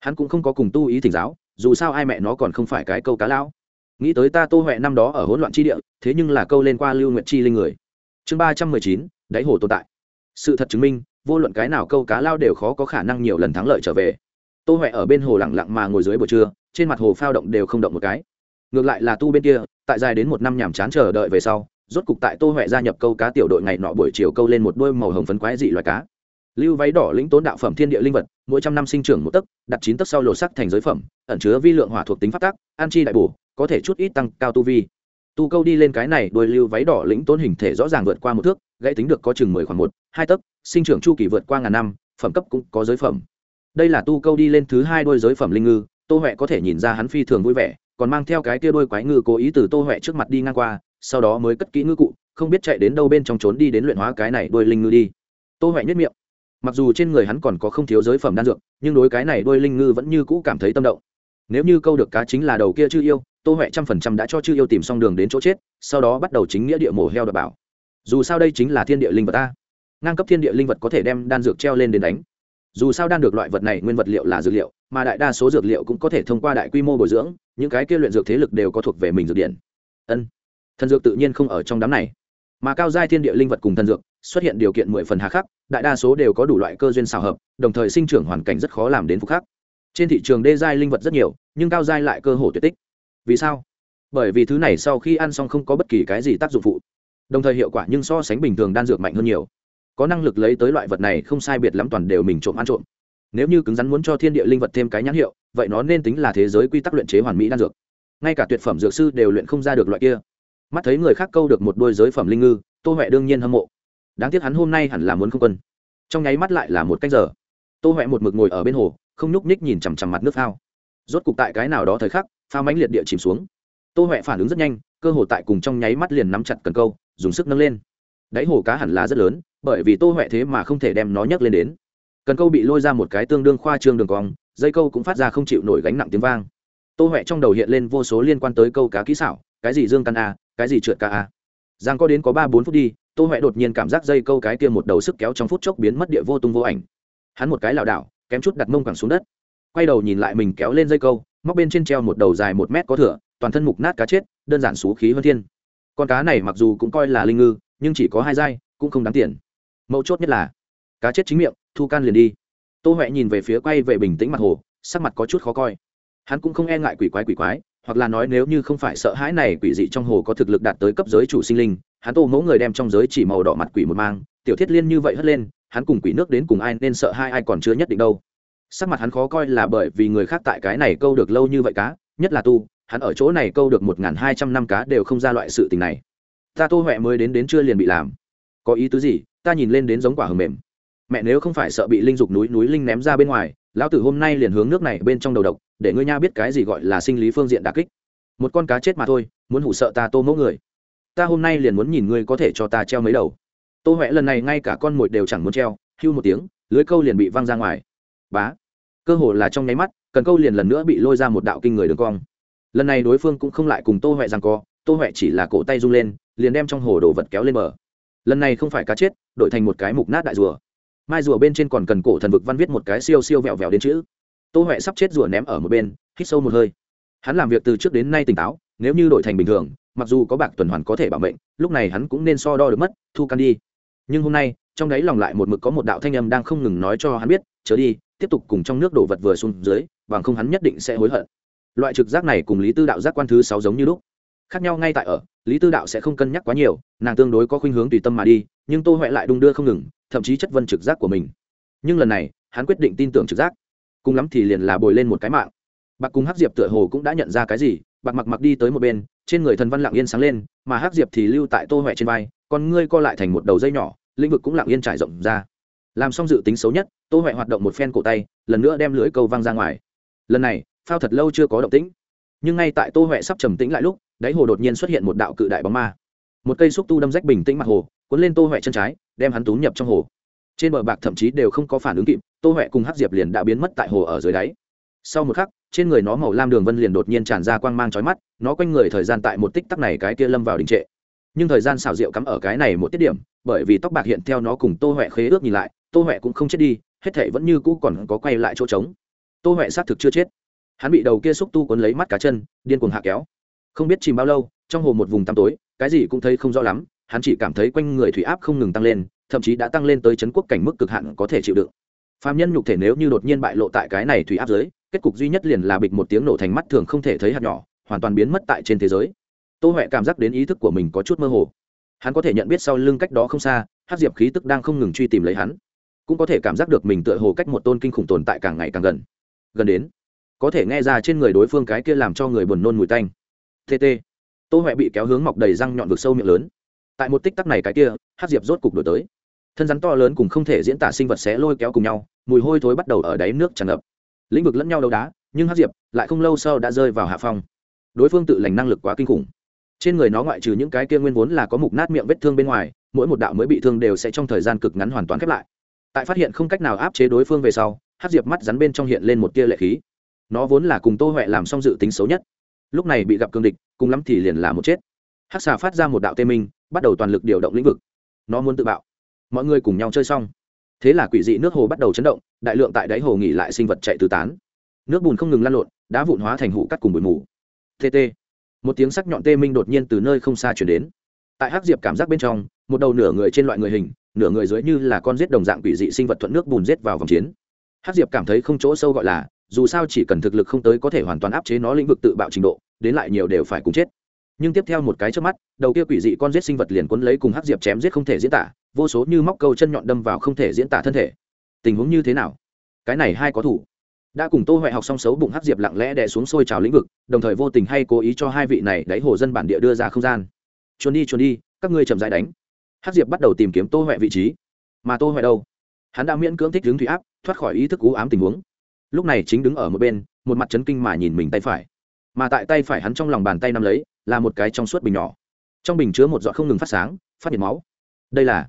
Hắn cũng không có cùng tu ý thỉnh giáo, dù sao ai mẹ nó còn không phải cái câu cá lão nghĩ tới ta tô huệ năm đó ở hỗn loạn chi địa, thế nhưng là câu lên qua lưu nguyện chi linh người. Chương ba trăm mười chín, đáy hồ tồn tại. Sự thật chứng minh, vô luận cái nào câu cá lao đều khó có khả năng nhiều lần thắng lợi trở về. Tô huệ ở bên hồ lẳng lặng mà ngồi dưới buổi trưa, trên mặt hồ phao động đều không động một cái. Ngược lại là tu bên kia, tại dài đến một năm nhàm chán chờ đợi về sau, rốt cục tại tô huệ gia nhập câu cá tiểu đội ngày nọ buổi chiều câu lên một đôi màu hồng phấn quái dị loài cá. Lưu váy đỏ lĩnh tốn đạo phẩm thiên địa linh vật, mỗi trăm năm sinh trưởng một tấc, đặt chín tấc sau lột sắc thành giới phẩm, ẩn chứa vi lượng hỏa thuộc tính phát tác an chi đại bổ có thể chút ít tăng cao tu vi. Tu câu đi lên cái này đôi lưu váy đỏ lĩnh tốn hình thể rõ ràng vượt qua một thước, gãy tính được có chừng mười khoảng một, hai tấc, sinh trưởng chu kỳ vượt qua ngàn năm, phẩm cấp cũng có giới phẩm. Đây là tu câu đi lên thứ hai đôi giới phẩm linh ngư, tô huệ có thể nhìn ra hắn phi thường vui vẻ, còn mang theo cái kia đôi quái ngư cố ý từ tô huệ trước mặt đi ngang qua, sau đó mới cất kỹ ngư cụ, không biết chạy đến đâu bên trong trốn đi đến luyện hóa cái này đôi linh ngư đi. Tô huệ nhất miệng. Mặc dù trên người hắn còn có không thiếu giới phẩm đan dược, nhưng đối cái này đôi linh ngư vẫn như cũ cảm thấy tâm động. Nếu như câu được cá chính là đầu kia chưa yêu tô huệ trăm phần trăm đã cho chư yêu tìm xong đường đến chỗ chết, sau đó bắt đầu chính nghĩa địa mổ heo đ bảo. Dù sao đây chính là thiên địa linh vật ta. Ngang cấp thiên địa linh vật có thể đem đan dược treo lên đến đánh. Dù sao đan được loại vật này nguyên vật liệu là dược liệu, mà đại đa số dược liệu cũng có thể thông qua đại quy mô bồi dưỡng, những cái kia luyện dược thế lực đều có thuộc về mình dược điện. Ân. Thần dược tự nhiên không ở trong đám này. Mà cao giai thiên địa linh vật cùng thần dược, xuất hiện điều kiện mười phần hà khắc, đại đa số đều có đủ loại cơ duyên xào hợp, đồng thời sinh trưởng hoàn cảnh rất khó làm đến phục khắc. Trên thị trường đê giai linh vật rất nhiều, nhưng cao giai lại cơ hồ tuyệt tích vì sao? Bởi vì thứ này sau khi ăn xong không có bất kỳ cái gì tác dụng phụ. Đồng thời hiệu quả nhưng so sánh bình thường đan dược mạnh hơn nhiều. Có năng lực lấy tới loại vật này không sai biệt lắm toàn đều mình trộm ăn trộm. Nếu như cứng rắn muốn cho thiên địa linh vật thêm cái nhãn hiệu, vậy nó nên tính là thế giới quy tắc luyện chế hoàn mỹ đan dược. Ngay cả tuyệt phẩm dược sư đều luyện không ra được loại kia. Mắt thấy người khác câu được một đôi giới phẩm linh ngư, tô huệ đương nhiên hâm mộ. Đáng tiếc hắn hôm nay hẳn là muốn không quân. Trong nháy mắt lại là một cách giờ. Tô huệ một mực ngồi ở bên hồ, không nhúc nhích nhìn chằm chằm mặt nước phao rốt cục tại cái nào đó thời khắc phao mãnh liệt địa chìm xuống. Tô huệ phản ứng rất nhanh, cơ hồ tại cùng trong nháy mắt liền nắm chặt cần câu, dùng sức nâng lên. Đáy hồ cá hẳn là rất lớn, bởi vì tô huệ thế mà không thể đem nó nhấc lên đến. Cần câu bị lôi ra một cái tương đương khoa trương đường cong, dây câu cũng phát ra không chịu nổi gánh nặng tiếng vang. Tô huệ trong đầu hiện lên vô số liên quan tới câu cá kỹ xảo, cái gì dương căn a, cái gì trượt ca a. Giang có đến có ba bốn phút đi, tô huệ đột nhiên cảm giác dây câu cái kia một đầu sức kéo trong phút chốc biến mất địa vô tung vô ảnh. Hắn một cái lảo đảo, kém chút đặt mông cẳng xuống đất. Quay đầu nhìn lại mình kéo lên dây câu móc bên trên treo một đầu dài một mét có thửa toàn thân mục nát cá chết, đơn giản xú khí hơn thiên. Con cá này mặc dù cũng coi là linh ngư, nhưng chỉ có hai dai cũng không đáng tiền. Mấu chốt nhất là, cá chết chính miệng, thu can liền đi. Tô huệ nhìn về phía quay về bình tĩnh mặt hồ, sắc mặt có chút khó coi. Hắn cũng không e ngại quỷ quái quỷ quái, hoặc là nói nếu như không phải sợ hãi này quỷ dị trong hồ có thực lực đạt tới cấp giới chủ sinh linh, hắn tô mẫu người đem trong giới chỉ màu đỏ mặt quỷ một mang, tiểu thiết liên như vậy hất lên, hắn cùng quỷ nước đến cùng ai nên sợ hai ai còn chưa nhất định đâu sắc mặt hắn khó coi là bởi vì người khác tại cái này câu được lâu như vậy cá, nhất là tu, hắn ở chỗ này câu được một n g h n hai trăm năm cá đều không ra loại sự tình này. Ta tô huệ mới đến đến chưa liền bị làm. Có ý tứ gì? Ta nhìn lên đến giống quả hầm mềm. Mẹ nếu không phải sợ bị linh dục núi núi linh ném ra bên ngoài, lão tử hôm nay liền hướng nước này bên trong đầu độc, để ngươi nha biết cái gì gọi là sinh lý phương diện đà kích. Một con cá chết mà thôi, muốn hủ sợ ta tô mẫu người. Ta hôm nay liền muốn nhìn ngươi có thể cho ta treo mấy đầu. Tô huệ lần này ngay cả con mồi đều chẳng muốn treo, hưu một tiếng, lưới câu liền bị văng ra ngoài bá. Cơ hồ là trong nháy mắt, cần câu liền lần nữa bị lôi ra một đạo kinh người đường cong. Lần này đối phương cũng không lại cùng tô huệ rằng co, tô huệ chỉ là cổ tay rung lên, liền đem trong hồ đồ vật kéo lên bờ. Lần này không phải cá chết, đổi thành một cái mục nát đại rùa. Mai rùa bên trên còn cần cổ thần vực văn viết một cái siêu siêu vẹo vẹo đến chữ. Tô huệ sắp chết rùa ném ở một bên, hít sâu một hơi. Hắn làm việc từ trước đến nay tỉnh táo, nếu như đổi thành bình thường, mặc dù có bạc tuần hoàn có thể bảo mệnh, lúc này hắn cũng nên so đo được mất, thu can đi. Nhưng hôm nay, trong đáy lòng lại một mực có một đạo thanh âm đang không ngừng nói cho hắn biết, chớ đi tiếp tục cùng trong nước đổ vật vừa xuống dưới, bằng không hắn nhất định sẽ hối hận. Loại trực giác này cùng lý tư đạo giác quan thứ sáu giống như lúc. Khác nhau ngay tại ở, lý tư đạo sẽ không cân nhắc quá nhiều, nàng tương đối có khuynh hướng tùy tâm mà đi, nhưng tô huệ lại đung đưa không ngừng, thậm chí chất vân trực giác của mình. Nhưng lần này, hắn quyết định tin tưởng trực giác. Cùng lắm thì liền là bồi lên một cái mạng. Bạc cùng hắc diệp tựa hồ cũng đã nhận ra cái gì, bạc mặc mặc đi tới một bên, trên người thần văn lặng yên sáng lên, mà hắc diệp thì lưu tại tô huệ trên vai còn ngươi co lại thành một đầu dây nhỏ, lĩnh vực cũng lặng yên trải rộng ra làm xong dự tính xấu nhất, tô huệ hoạt động một phen cổ tay, lần nữa đem lưới câu văng ra ngoài. Lần này, phao thật lâu chưa có động tĩnh. Nhưng ngay tại tô huệ sắp trầm tĩnh lại lúc, đáy hồ đột nhiên xuất hiện một đạo cự đại bóng ma. Một cây xúc tu đâm rách bình tĩnh mặt hồ, cuốn lên tô huệ chân trái, đem hắn túm nhập trong hồ. Trên bờ bạc thậm chí đều không có phản ứng kịp, tô huệ cùng hắc diệp liền đã biến mất tại hồ ở dưới đáy. Sau một khắc, trên người nó màu lam đường vân liền đột nhiên tràn ra quang mang trói mắt, nó quanh người thời gian tại một tích tắc này cái kia lâm vào đình trệ. Nhưng thời gian xào rượu cắm ở cái này một tiết điểm, bởi vì tóc bạc hiện theo nó cùng tô huệ khế ước nhìn lại tô huệ cũng không chết đi, hết thể vẫn như cũ còn có quay lại chỗ trống. Tô huệ xác thực chưa chết. Hắn bị đầu kia xúc tu quấn lấy mắt cá chân, điên cuồng hạ kéo. Không biết chìm bao lâu, trong hồ một vùng tăm tối, cái gì cũng thấy không rõ lắm, hắn chỉ cảm thấy quanh người thủy áp không ngừng tăng lên, thậm chí đã tăng lên tới chấn quốc cảnh mức cực hạn có thể chịu đựng. Phạm nhân nhục thể nếu như đột nhiên bại lộ tại cái này thủy áp giới, kết cục duy nhất liền là bịch một tiếng nổ thành mắt thường không thể thấy hạt nhỏ, hoàn toàn biến mất tại trên thế giới. Tô huệ cảm giác đến ý thức của mình có chút mơ hồ. Hắn có thể nhận biết sau lưng cách đó không xa hát diệp khí tức đang không ngừng truy tìm lấy hắn cũng có thể cảm giác được mình tựa hồ cách một tôn kinh khủng tồn tại càng ngày càng gần. Gần đến, có thể nghe ra trên người đối phương cái kia làm cho người buồn nôn mùi tanh. Tt tô huệ bị kéo hướng mọc đầy răng nhọn vực sâu miệng lớn. Tại một tích tắc này cái kia, hát diệp rốt cục đổi tới. Thân rắn to lớn cùng không thể diễn tả sinh vật sẽ lôi kéo cùng nhau, mùi hôi thối bắt đầu ở đáy nước tràn ngập. Lĩnh vực lẫn nhau đấu đá, nhưng hát diệp lại không lâu sau đã rơi vào hạ phong. Đối phương tự lành năng lực quá kinh khủng. Trên người nó ngoại trừ những cái kia nguyên vốn là có mục nát miệng vết thương bên ngoài, mỗi một đạo mới bị thương đều sẽ trong thời gian cực ngắn hoàn toàn khép lại tại phát hiện không cách nào áp chế đối phương về sau hát diệp mắt rắn bên trong hiện lên một tia lệ khí. Nó vốn là cùng tô huệ làm xong dự tính xấu nhất. Lúc này bị gặp cương địch, cùng lắm thì liền là một chết. Hát xà phát ra một đạo tê minh, bắt đầu toàn lực điều động lĩnh vực. Nó muốn tự bạo. Mọi người cùng nhau chơi xong. Thế là quỷ dị nước hồ bắt đầu chấn động, đại lượng tại đáy hồ nghỉ lại sinh vật chạy tứ tán. Nước bùn không ngừng lăn lộn, đá vụn hóa thành hụ cắt cùng bụi mù. Tt một tiếng sắc nhọn tê minh đột nhiên từ nơi không xa chuyển đến. Tại hắc diệp cảm giác bên trong, một đầu nửa người trên loại người hình nửa người dưới như là con giết đồng dạng quỷ dị sinh vật thuận nước bùn giết vào vòng chiến. Hắc diệp cảm thấy không chỗ sâu gọi là, dù sao chỉ cần thực lực không tới có thể hoàn toàn áp chế nó lĩnh vực tự bạo trình độ, đến lại nhiều đều phải cùng chết. Nhưng tiếp theo một cái trước mắt, đầu kia quỷ dị con giết sinh vật liền quấn lấy cùng hắc diệp chém giết không thể diễn tả, vô số như móc câu chân nhọn đâm vào không thể diễn tả thân thể. Tình huống như thế nào? Cái này hai có thủ. Đã cùng tô huệ học xong xấu bụng hắc diệp lặng lẽ đè xuống sôi trào lĩnh vực, đồng thời vô tình hay cố ý cho hai vị này đáy hồ dân bản địa đưa ra không gian. Trốn đi trốn đi, các ngươi chậm dãi đánh hắc diệp bắt đầu tìm kiếm tô huệ vị trí. Mà tô huệ đâu? Hắn đã miễn cưỡng thích hướng thủy áp, thoát khỏi ý thức cú ám tình huống. Lúc này chính đứng ở một bên, một mặt chấn kinh mà nhìn mình tay phải. Mà tại tay phải hắn trong lòng bàn tay nắm lấy, là một cái trong suốt bình nhỏ. Trong bình chứa một giọt không ngừng phát sáng, phát nhiệt máu. Đây là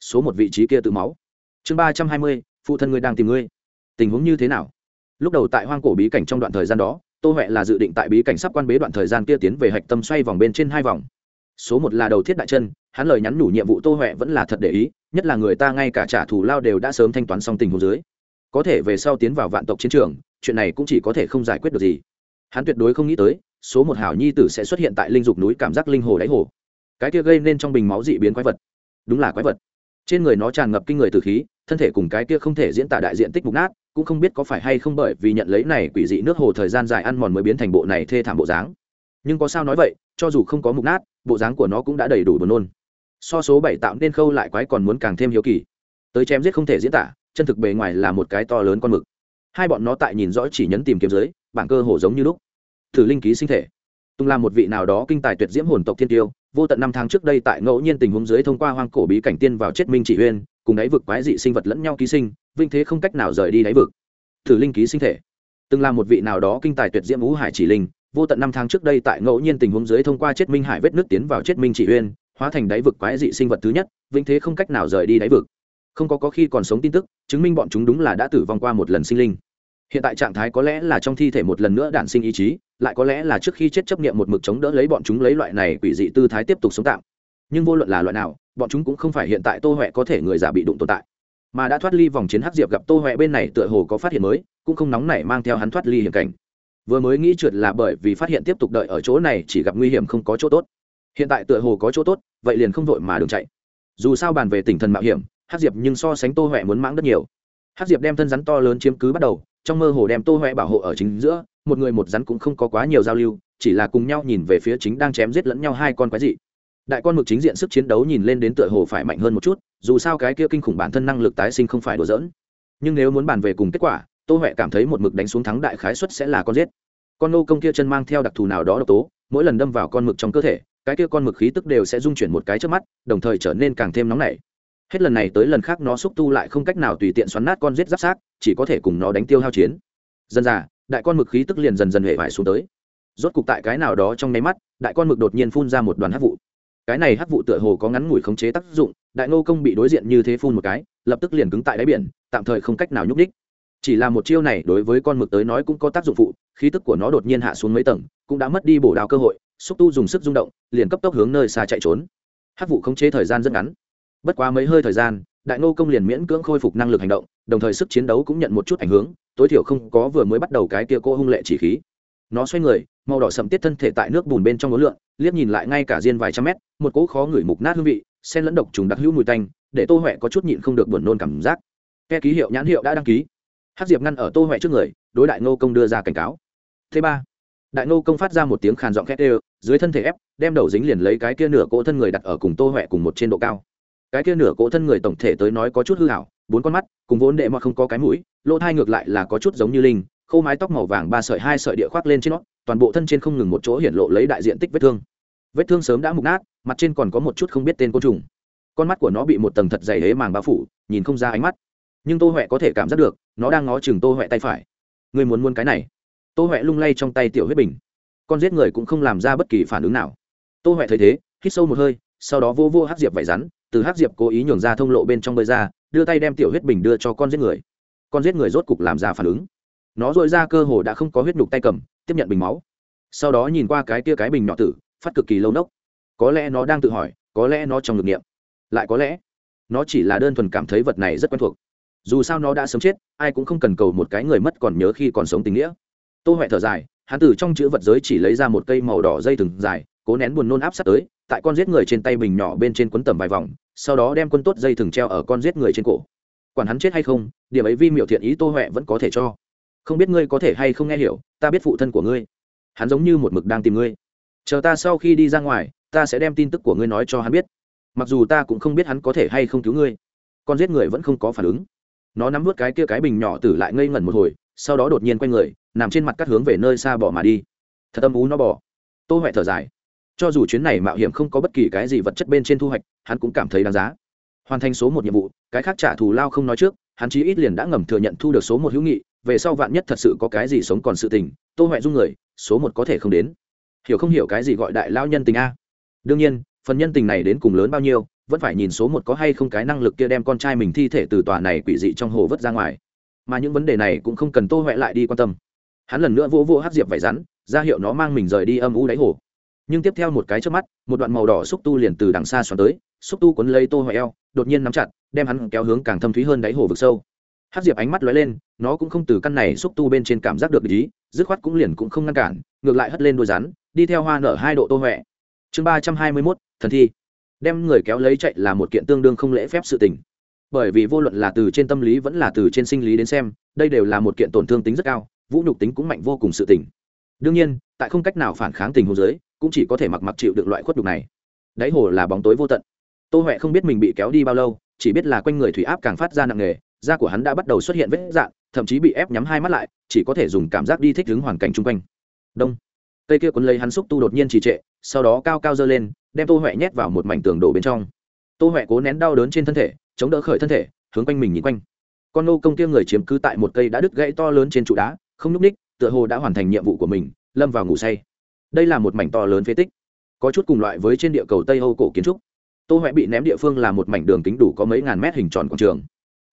số một vị trí kia tự máu. Chương ba trăm hai mươi, phụ thân ngươi đang tìm ngươi. Tình huống như thế nào? Lúc đầu tại hoang cổ bí cảnh trong đoạn thời gian đó, tô huệ là dự định tại bí cảnh sắp quan bế đoạn thời gian kia tiến về hạch tâm xoay vòng bên trên hai vòng số một là đầu thiết đại chân, hắn lời nhắn nhủ nhiệm vụ tô huệ vẫn là thật để ý, nhất là người ta ngay cả trả thù lao đều đã sớm thanh toán xong tình huống dưới. Có thể về sau tiến vào vạn tộc chiến trường, chuyện này cũng chỉ có thể không giải quyết được gì. Hắn tuyệt đối không nghĩ tới, số một hảo nhi tử sẽ xuất hiện tại linh dục núi cảm giác linh hồ đáy hồ. Cái kia gây nên trong bình máu dị biến quái vật. Đúng là quái vật. Trên người nó tràn ngập kinh người từ khí, thân thể cùng cái kia không thể diễn tả đại diện tích mục nát, cũng không biết có phải hay không bởi vì nhận lấy này quỷ dị nước hồ thời gian dài ăn mòn mới biến thành bộ này thê thảm bộ dáng. Nhưng có sao nói vậy, cho dù không có mục nát bộ dáng của nó cũng đã đầy đủ buồn nôn. So số bảy tạo nên khâu lại quái còn muốn càng thêm hiếu kỳ. Tới chém giết không thể diễn tả, chân thực bề ngoài là một cái to lớn con mực. Hai bọn nó tại nhìn rõ chỉ nhấn tìm kiếm dưới, bảng cơ hồ giống như lúc. Thử linh ký sinh thể. Tung làm một vị nào đó kinh tài tuyệt diễm hồn tộc thiên tiêu, vô tận năm tháng trước đây tại ngẫu nhiên tình huống dưới thông qua hoang cổ bí cảnh tiên vào chết minh chỉ huyên, cùng đáy vực quái dị sinh vật lẫn nhau ký sinh, vinh thế không cách nào rời đi đáy vực. Thử linh ký sinh thể. Từng là một vị nào đó kinh tài tuyệt diễm ngũ hải chỉ linh vô tận năm tháng trước đây tại ngẫu nhiên tình huống dưới thông qua chết minh hải vết nước tiến vào chết minh chỉ uyên, hóa thành đáy vực quái dị sinh vật thứ nhất, vĩnh thế không cách nào rời đi đáy vực. Không có có khi còn sống tin tức, chứng minh bọn chúng đúng là đã tử vong qua một lần sinh linh. Hiện tại trạng thái có lẽ là trong thi thể một lần nữa đản sinh ý chí, lại có lẽ là trước khi chết chấp nghiệm một mực chống đỡ lấy bọn chúng lấy loại này quỷ dị tư thái tiếp tục sống tạm. Nhưng vô luận là loại nào, bọn chúng cũng không phải hiện tại tô huệ có thể người giả bị đụng tồn tại. Mà đã thoát ly vòng chiến hắc diệp gặp tô huệ bên này tựa hồ có phát hiện mới, cũng không nóng nảy mang theo hắn thoát ly hiểm cảnh vừa mới nghĩ trượt là bởi vì phát hiện tiếp tục đợi ở chỗ này chỉ gặp nguy hiểm không có chỗ tốt. Hiện tại tựa hồ có chỗ tốt, vậy liền không vội mà đường chạy. Dù sao bàn về tỉnh thần mạo hiểm hát diệp nhưng so sánh tô huệ muốn mãng rất nhiều. Hát diệp đem thân rắn to lớn chiếm cứ bắt đầu, trong mơ hồ đem tô huệ bảo hộ ở chính giữa, một người một rắn cũng không có quá nhiều giao lưu, chỉ là cùng nhau nhìn về phía chính đang chém giết lẫn nhau hai con quái dị. Đại con mực chính diện sức chiến đấu nhìn lên đến tựa hồ phải mạnh hơn một chút, dù sao cái kia kinh khủng bản thân năng lực tái sinh không phải đùa dỡn nhưng nếu muốn bàn về cùng kết quả, tô huệ cảm thấy một mực đánh xuống thắng đại khái suất sẽ là con giết con nô công kia chân mang theo đặc thù nào đó độc tố, mỗi lần đâm vào con mực trong cơ thể, cái kia con mực khí tức đều sẽ dung chuyển một cái trước mắt, đồng thời trở nên càng thêm nóng nảy. Hết lần này tới lần khác nó xúc tu lại không cách nào tùy tiện xoắn nát con giết giáp sát chỉ có thể cùng nó đánh tiêu hao chiến. Dần dà, đại con mực khí tức liền dần dần hệ vải xuống tới. Rốt cục tại cái nào đó trong nháy mắt, đại con mực đột nhiên phun ra một đoàn hát vụ. Cái này hát vụ tựa hồ có ngắn ngủi khống chế tác dụng, đại ngô công bị đối diện như thế phun một cái, lập tức liền cứng tại đáy biển, tạm thời không cách nào nhúc đích chỉ là một chiêu này đối với con mực tới nói cũng có tác dụng phụ, khí tức của nó đột nhiên hạ xuống mấy tầng, cũng đã mất đi bổ đào cơ hội, xúc tu dùng sức rung động, liền cấp tốc hướng nơi xa chạy trốn. Hát vụ khống chế thời gian rất ngắn. Bất quá mấy hơi thời gian, đại ngô công liền miễn cưỡng khôi phục năng lực hành động, đồng thời sức chiến đấu cũng nhận một chút ảnh hưởng, tối thiểu không có vừa mới bắt đầu cái tia cô hung lệ chỉ khí. Nó xoay người, màu đỏ sầm tiết thân thể tại nước bùn bên trong ngối lượn, liếc nhìn lại ngay cả riêng vài trăm mét, một cỗ khó ngửi mục nát hương vị sen lẫn độc trùng đặc hữu mùi tanh, để tô huệ có chút nhịn không được buồn nôn cảm giác. Ke ký hiệu nhãn hiệu đã đăng ký hát diệp ngăn ở tô huệ trước người, đối đại ngô công đưa ra cảnh cáo. Thứ ba, đại ngô công phát ra một tiếng khàn giọng khét ê dưới thân thể ép, đem đầu dính liền lấy cái kia nửa cỗ thân người đặt ở cùng tô huệ cùng một trên độ cao. Cái kia nửa cỗ thân người tổng thể tới nói có chút hư hảo bốn con mắt, cùng vốn đệ mà không có cái mũi, lỗ thai ngược lại là có chút giống như linh, khô mái tóc màu vàng ba sợi hai sợi địa khoác lên trên nó, toàn bộ thân trên không ngừng một chỗ hiện lộ lấy đại diện tích vết thương. Vết thương sớm đã mục nát, mặt trên còn có một chút không biết tên côn trùng. Con mắt của nó bị một tầng thật dày hế màng bao phủ, nhìn không ra ánh mắt nhưng tô huệ có thể cảm giác được, nó đang ngó chừng tô huệ tay phải. Người muốn muốn cái này. Tô huệ lung lay trong tay tiểu huyết bình. Con giết người cũng không làm ra bất kỳ phản ứng nào. Tô huệ thấy thế, hít sâu một hơi, sau đó vô vô hát diệp vải rắn, từ hát diệp cố ý nhường ra thông lộ bên trong bơi ra, đưa tay đem tiểu huyết bình đưa cho con giết người. Con giết người rốt cục làm ra phản ứng. Nó dội ra cơ hồ đã không có huyết nhục tay cầm, tiếp nhận bình máu. Sau đó nhìn qua cái tia cái bình nhỏ tử, phát cực kỳ lâu nốc. Có lẽ nó đang tự hỏi, có lẽ nó trong ngực nghiệm lại có lẽ, nó chỉ là đơn thuần cảm thấy vật này rất quen thuộc dù sao nó đã sớm chết, ai cũng không cần cầu một cái người mất còn nhớ khi còn sống tình nghĩa. Tô huệ thở dài, hắn từ trong chữ vật giới chỉ lấy ra một cây màu đỏ dây thừng dài, cố nén buồn nôn áp sát tới, tại con giết người trên tay bình nhỏ bên trên quấn tầm vài vòng, sau đó đem quân tốt dây thừng treo ở con giết người trên cổ. Quản hắn chết hay không, điểm ấy vi miệu thiện ý tô huệ vẫn có thể cho. Không biết ngươi có thể hay không nghe hiểu, ta biết phụ thân của ngươi. Hắn giống như một mực đang tìm ngươi. Chờ ta sau khi đi ra ngoài, ta sẽ đem tin tức của ngươi nói cho hắn biết. Mặc dù ta cũng không biết hắn có thể hay không cứu ngươi. Con giết người vẫn không có phản ứng nó nắm vút cái kia cái bình nhỏ tử lại ngây ngẩn một hồi, sau đó đột nhiên quay người, nằm trên mặt cắt hướng về nơi xa bỏ mà đi. Thật âm ú nó bỏ. Tô huệ thở dài. Cho dù chuyến này mạo hiểm không có bất kỳ cái gì vật chất bên trên thu hoạch, hắn cũng cảm thấy đáng giá. Hoàn thành số một nhiệm vụ, cái khác trả thù lao không nói trước, hắn chí ít liền đã ngầm thừa nhận thu được số một hữu nghị, về sau vạn nhất thật sự có cái gì sống còn sự tình, tô huệ dung người, số một có thể không đến. Hiểu không hiểu cái gì gọi đại lao nhân tình a? Đương nhiên, phần nhân tình này đến cùng lớn bao nhiêu vẫn phải nhìn số một có hay không cái năng lực kia đem con trai mình thi thể từ tòa này quỷ dị trong hồ vớt ra ngoài. Mà những vấn đề này cũng không cần tô huệ lại đi quan tâm. Hắn lần nữa vỗ vỗ hát diệp vải rắn, ra hiệu nó mang mình rời đi âm u đáy hồ. Nhưng tiếp theo một cái trước mắt, một đoạn màu đỏ xúc tu liền từ đằng xa xoắn tới, xúc tu quấn lấy tô huệ eo, đột nhiên nắm chặt, đem hắn kéo hướng càng thâm thúy hơn đáy hồ vực sâu. Hát diệp ánh mắt lóe lên, nó cũng không từ căn này xúc tu bên trên cảm giác được ý, dứt khoát cũng liền cũng không ngăn cản, ngược lại hất lên đôi rắn, đi theo hoa nở hai độ tô huệ. Chương ba trăm hai mươi mốt, thần thi đem người kéo lấy chạy là một kiện tương đương không lễ phép sự tình. Bởi vì vô luận là từ trên tâm lý vẫn là từ trên sinh lý đến xem, đây đều là một kiện tổn thương tính rất cao, vũ nhục tính cũng mạnh vô cùng sự tình. Đương nhiên, tại không cách nào phản kháng tình hồ dưới, cũng chỉ có thể mặc mặc chịu được loại khuất đục này. Đáy hồ là bóng tối vô tận. Tô huệ không biết mình bị kéo đi bao lâu, chỉ biết là quanh người thủy áp càng phát ra nặng nề, da của hắn đã bắt đầu xuất hiện vết dạn thậm chí bị ép nhắm hai mắt lại, chỉ có thể dùng cảm giác đi thích ứng hoàn cảnh chung quanh. Đông. Cây kia quấn lấy hắn xúc tu đột nhiên trì trệ, sau đó cao cao dơ lên đem tô huệ nhét vào một mảnh tường đổ bên trong. Tô huệ cố nén đau đớn trên thân thể, chống đỡ khởi thân thể, hướng quanh mình nhìn quanh. Con nô công kia người chiếm cứ tại một cây đã đứt gãy to lớn trên trụ đá, không nhúc ních, tựa hồ đã hoàn thành nhiệm vụ của mình, lâm vào ngủ say. Đây là một mảnh to lớn phế tích, có chút cùng loại với trên địa cầu tây âu cổ kiến trúc. Tô huệ bị ném địa phương là một mảnh đường kính đủ có mấy ngàn mét hình tròn quảng trường.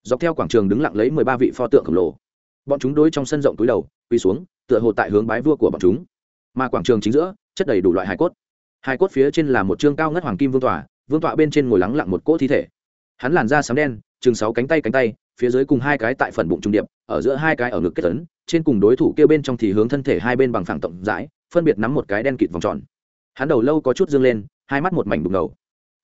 Dọc theo quảng trường đứng lặng lấy mười ba vị pho tượng khổng lồ. Bọn chúng đối trong sân rộng túi đầu, quỳ xuống, tựa hồ tại hướng bái vua của bọn chúng. Mà quảng trường chính giữa, chất đầy đủ loại hài cốt hai cốt phía trên là một chương cao ngất hoàng kim vương tọa vương tọa bên trên ngồi lắng lặng một cỗ thi thể. Hắn làn da sám đen, chừng sáu cánh tay cánh tay, phía dưới cùng hai cái tại phần bụng trung điệp, ở giữa hai cái ở ngực kết tấn trên cùng đối thủ kia bên trong thì hướng thân thể hai bên bằng phẳng rộng rãi, phân biệt nắm một cái đen kịt vòng tròn. Hắn đầu lâu có chút dương lên, hai mắt một mảnh đục ngầu.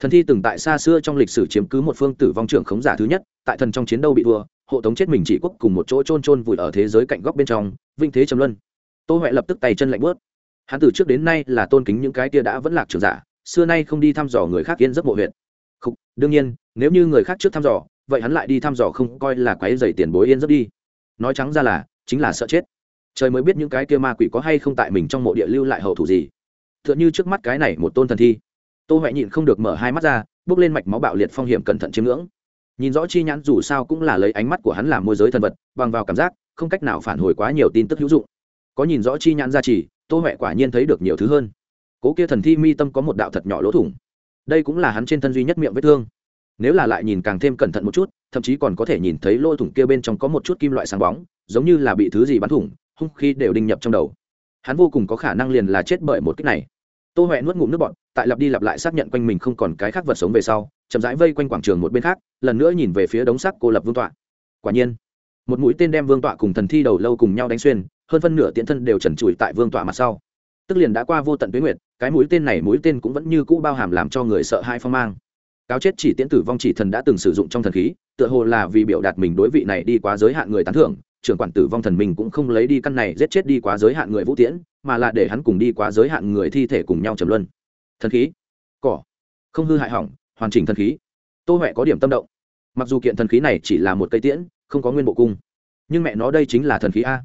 Thần thi từng tại xa xưa trong lịch sử chiếm cứ một phương tử vong trưởng khống giả thứ nhất, tại thần trong chiến đấu bị thua, hộ tống chết mình chỉ quốc cùng một chỗ trôn trôn vùi ở thế giới cạnh góc bên trong, vinh thế trầm luân. Tô huệ lập tức tay chân lạnh bớt hắn từ trước đến nay là tôn kính những cái kia đã vẫn lạc trường giả xưa nay không đi thăm dò người khác yên giấc mộ huyện không, đương nhiên nếu như người khác trước thăm dò vậy hắn lại đi thăm dò không coi là quái dày tiền bối yên giấc đi. Nói trắng ra là chính là sợ chết. Trời mới biết những cái kia ma quỷ có hay không tại mình trong mộ địa lưu lại hậu thủ gì. T h ư ợ n h ư trước mắt cái này một tôn thần thi. Tô huệ nhịn không được mở hai mắt ra bước lên mạch máu bạo liệt phong hiểm cẩn thận chiếm ngưỡng. Nhìn rõ chi nhãn dù sao cũng là lấy ánh mắt của hắn làm môi giới thần vật bằng vào cảm giác không cách nào phản hồi quá nhiều tin tức hữu dụng. Có nhìn rõ chi nhãn ra chỉ tô huệ quả nhiên thấy được nhiều thứ hơn. Cố kia thần thi mi tâm có một đạo thật nhỏ lỗ thủng. Đây cũng là hắn trên thân duy nhất miệng vết thương. Nếu là lại nhìn càng thêm cẩn thận một chút, thậm chí còn có thể nhìn thấy lỗ thủng kia bên trong có một chút kim loại sáng bóng, giống như là bị thứ gì bắn thủng, hung khi đều đinh nhập trong đầu. Hắn vô cùng có khả năng liền là chết bởi một cách này. Tô huệ nuốt ngụm nước bọn tại lặp đi lặp lại xác nhận quanh mình không còn cái khác vật sống về sau, chậm rãi vây quanh quảng trường một bên khác, lần nữa nhìn về phía đống xác cô lập vương tọa. Quả nhiên, một mũi tên đem vương tọa cùng thần thi đầu lâu cùng nhau đánh xuyên hơn phân nửa tiện thân đều trần trụi tại vương tọa mặt sau. Tức liền đã qua vô tận tuyến nguyệt, cái mũi tên này mũi tên cũng vẫn như cũ bao hàm làm cho người sợ hai phong mang. Cáo chết chỉ tiễn tử vong chỉ thần đã từng sử dụng trong thần khí, tựa hồ là vì biểu đạt mình đối vị này đi quá giới hạn người tán thưởng, trưởng quản tử vong thần mình cũng không lấy đi căn này giết chết đi quá giới hạn người vũ tiễn, mà là để hắn cùng đi quá giới hạn người thi thể cùng nhau trầm luân. Thần khí, cỏ, không hư hại hỏng, hoàn chỉnh thần khí. Tô huệ có điểm tâm động. Mặc dù kiện thần khí này chỉ là một cây tiễn, không có nguyên bộ cung, nhưng mẹ nó đây chính là thần khí a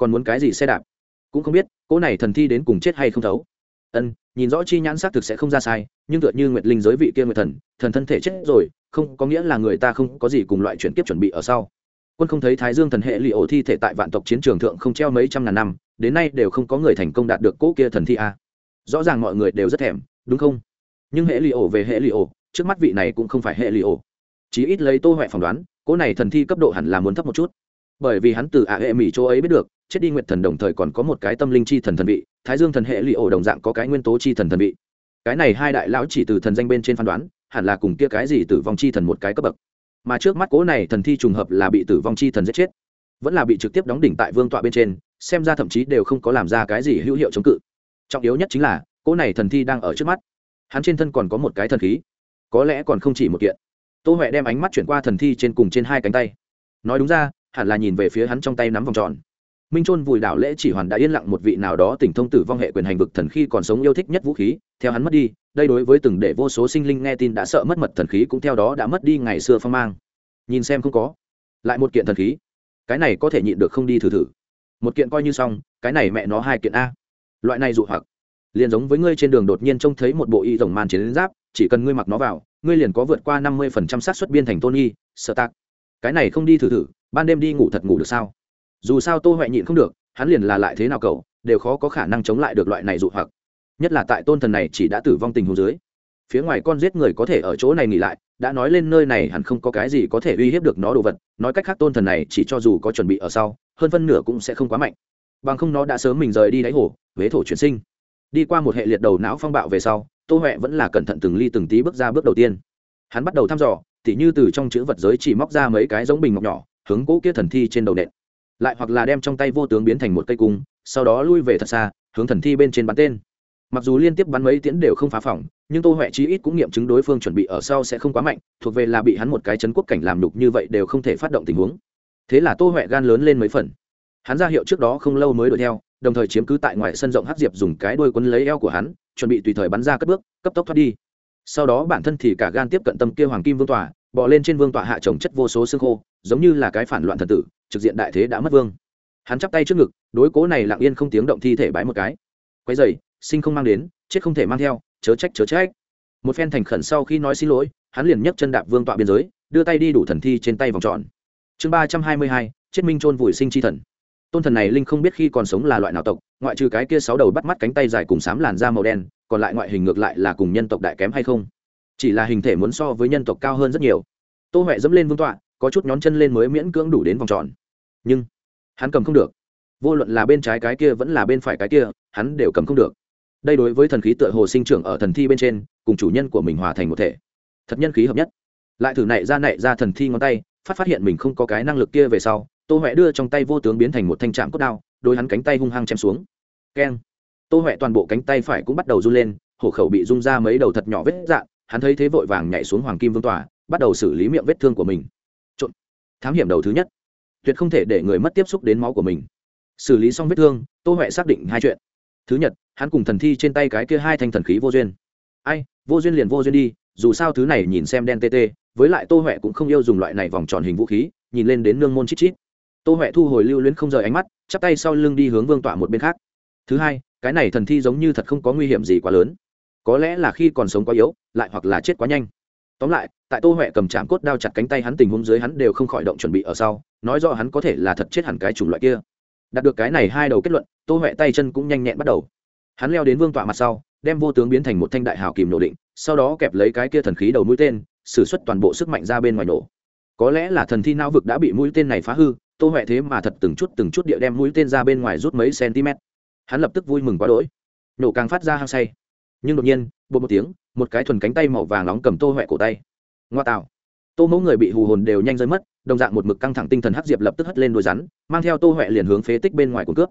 còn muốn cái gì xe đạp? Cũng không biết, cỗ này thần thi đến cùng chết hay không thấu. Ân, nhìn rõ chi nhãn xác thực sẽ không ra sai, nhưng tựa như nguyệt linh giới vị kia nguyệt thần thần thân thể chết rồi, không có nghĩa là người ta không có gì cùng loại chuyển kiếp chuẩn bị ở sau. Quân không thấy thái dương thần hệ lì ổ thi thể tại vạn tộc chiến trường thượng không treo mấy trăm ngàn năm, đến nay đều không có người thành công đạt được cỗ kia thần thi a. Rõ ràng mọi người đều rất thèm, đúng không? Nhưng hệ lì ổ về hệ lì ổ, trước mắt vị này cũng không phải hệ lì ổ. Chí ít lấy tô huệ phỏng đoán, cỗ này thần thi cấp độ hẳn là muốn thấp một chút. Bởi vì hắn từ ả hệ mỹ chỗ ấy biết được chết đi nguyệt thần đồng thời còn có một cái tâm linh chi thần thần vị, thái dương thần hệ lụy ổ đồng dạng có cái nguyên tố chi thần thần vị. Cái này hai đại lão chỉ từ thần danh bên trên phán đoán, hẳn là cùng kia cái gì tử vong chi thần một cái cấp bậc. Mà trước mắt cố này thần thi trùng hợp là bị tử vong chi thần giết chết, vẫn là bị trực tiếp đóng đỉnh tại vương tọa bên trên, xem ra thậm chí đều không có làm ra cái gì hữu hiệu chống cự. Trọng yếu nhất chính là, cố này thần thi đang ở trước mắt. Hắn trên thân còn có một cái thần khí, có lẽ còn không chỉ một kiện. Tô huệ đem ánh mắt chuyển qua thần thi trên cùng trên hai cánh tay. Nói đúng ra, hẳn là nhìn về phía hắn trong tay nắm vòng tròn minh trôn vùi đảo lễ chỉ hoàn đã yên lặng một vị nào đó tỉnh thông tử vong hệ quyền hành vực thần khi còn sống yêu thích nhất vũ khí, theo hắn mất đi, đây đối với từng để vô số sinh linh nghe tin đã sợ mất mật thần khí cũng theo đó đã mất đi ngày xưa phong mang. Nhìn xem không có. Lại một kiện thần khí. Cái này có thể nhịn được không đi thử thử. Một kiện coi như xong, cái này mẹ nó hai kiện a. Loại này dụ hoặc. Liền giống với ngươi trên đường đột nhiên trông thấy một bộ y rồng màn chiến giáp, chỉ cần ngươi mặc nó vào, ngươi liền có vượt qua năm mươi phần trăm xác suất biên thành tôn y sợ tạc cái này không đi thử thử, ban đêm đi ngủ thật ngủ được sao? Dù sao tô huệ nhịn không được, hắn liền là lại thế nào cậu, đều khó có khả năng chống lại được loại này dụ hoặc. Nhất là tại tôn thần này chỉ đã tử vong tình hồ dưới. Phía ngoài con giết người có thể ở chỗ này nghỉ lại, đã nói lên nơi này hẳn không có cái gì có thể uy hiếp được nó đồ vật, nói cách khác tôn thần này chỉ cho dù có chuẩn bị ở sau, hơn phân nửa cũng sẽ không quá mạnh. Bằng không nó đã sớm mình rời đi đáy hồ, huế thổ chuyển sinh. Đi qua một hệ liệt đầu não phong bạo về sau, tô huệ vẫn là cẩn thận từng ly từng tí bước ra bước đầu tiên. Hắn bắt đầu thăm dò, tỉ như từ trong chữ vật giới chỉ móc ra mấy cái giống bình ngọc nhỏ, hướng cỗ kia thần thi trên đầu nện lại hoặc là đem trong tay vô tướng biến thành một cây cung, sau đó lui về thật xa, hướng thần thi bên trên bắn tên. Mặc dù liên tiếp bắn mấy tiễn đều không phá phỏng, nhưng tô huệ chí ít cũng nghiệm chứng đối phương chuẩn bị ở sau sẽ không quá mạnh, thuộc về là bị hắn một cái chấn quốc cảnh làm đục như vậy đều không thể phát động tình huống. Thế là tô huệ gan lớn lên mấy phần. Hắn ra hiệu trước đó không lâu mới đuổi theo, đồng thời chiếm cứ tại ngoài sân rộng hát diệp dùng cái đuôi quấn lấy eo của hắn, chuẩn bị tùy thời bắn ra cất bước, cấp tốc thoát đi. Sau đó bản thân thì cả gan tiếp cận tâm kia hoàng kim vương tỏa bỏ lên trên vương tọa hạ trồng chất vô số xương khô giống như là cái phản loạn thần tử, trực diện đại thế đã mất vương. Hắn chắp tay trước ngực, đối cố này lặng yên không tiếng động thi thể bái một cái. Quay dày sinh không mang đến, chết không thể mang theo, chớ trách chớ trách. Một phen thành khẩn sau khi nói xin lỗi, hắn liền nhấc chân đạp vương tọa biên giới, đưa tay đi đủ thần thi trên tay vòng tròn. Chương ba trăm hai mươi hai, chết minh trôn vùi sinh chi thần. Tôn thần này linh không biết khi còn sống là loại nào tộc, ngoại trừ cái kia sáu đầu bắt mắt cánh tay dài cùng sám làn da màu đen, còn lại ngoại hình ngược lại là cùng nhân tộc đại kém hay không? Chỉ là hình thể muốn so với nhân tộc cao hơn rất nhiều. Tô huệ dẫm lên vương tọa có chút nhón chân lên mới miễn cưỡng đủ đến vòng tròn. Nhưng, hắn cầm không được. Vô luận là bên trái cái kia vẫn là bên phải cái kia, hắn đều cầm không được. Đây đối với thần khí tựa hồ sinh trưởng ở thần thi bên trên, cùng chủ nhân của mình hòa thành một thể. Thật nhân khí hợp nhất. Lại thử nảy ra nảy ra thần thi ngón tay, phát phát hiện mình không có cái năng lực kia về sau, tô huệ đưa trong tay vô tướng biến thành một thanh trạm cốt đao, đôi hắn cánh tay hung hăng chém xuống. Keng. Tô huệ toàn bộ cánh tay phải cũng bắt đầu run lên, hổ khẩu bị rung ra mấy đầu thật nhỏ vết dạn hắn thấy thế vội vàng nhảy xuống hoàng kim vương tòa, bắt đầu xử lý miệng vết thương của mình thám hiểm đầu thứ nhất. Tuyệt không thể để người mất tiếp xúc đến máu của mình. Xử lý xong vết thương, tô huệ xác định hai chuyện. Thứ nhất, hắn cùng thần thi trên tay cái kia hai thanh thần khí vô duyên. Ai, vô duyên liền vô duyên đi, dù sao thứ này nhìn xem đen tê tê, với lại tô huệ cũng không yêu dùng loại này vòng tròn hình vũ khí, nhìn lên đến nương môn chít chít. Tô huệ thu hồi lưu luyến không rời ánh mắt, chắp tay sau lưng đi hướng vương tọa một bên khác. Thứ hai, cái này thần thi giống như thật không có nguy hiểm gì quá lớn. Có lẽ là khi còn sống quá yếu, lại hoặc là chết quá nhanh tóm lại, tại tô huệ cầm chạm cốt đao chặt cánh tay hắn tình huống dưới hắn đều không khỏi động chuẩn bị ở sau, nói rõ hắn có thể là thật chết hẳn cái chủng loại kia. Đạt được cái này hai đầu kết luận, tô huệ tay chân cũng nhanh nhẹn bắt đầu. Hắn leo đến vương tọa mặt sau, đem vô tướng biến thành một thanh đại hào kìm nổ định, sau đó kẹp lấy cái kia thần khí đầu mũi tên xử suất toàn bộ sức mạnh ra bên ngoài nổ. Có lẽ là thần thi não vực đã bị mũi tên này phá hư, tô huệ thế mà thật từng chút từng chút địa đem mũi tên ra bên ngoài rút mấy cm hắn lập tức vui mừng quá đỗi. Nổ càng phát ra hăng say nhưng đột nhiên, bột một tiếng, một cái thuần cánh tay màu vàng nóng cầm tô huệ cổ tay. Ngoa tạo. Tô mẫu người bị hù hồn đều nhanh rơi mất, đồng dạng một mực căng thẳng tinh thần hắc diệp lập tức hất lên đôi rắn, mang theo tô huệ liền hướng phế tích bên ngoài của cướp.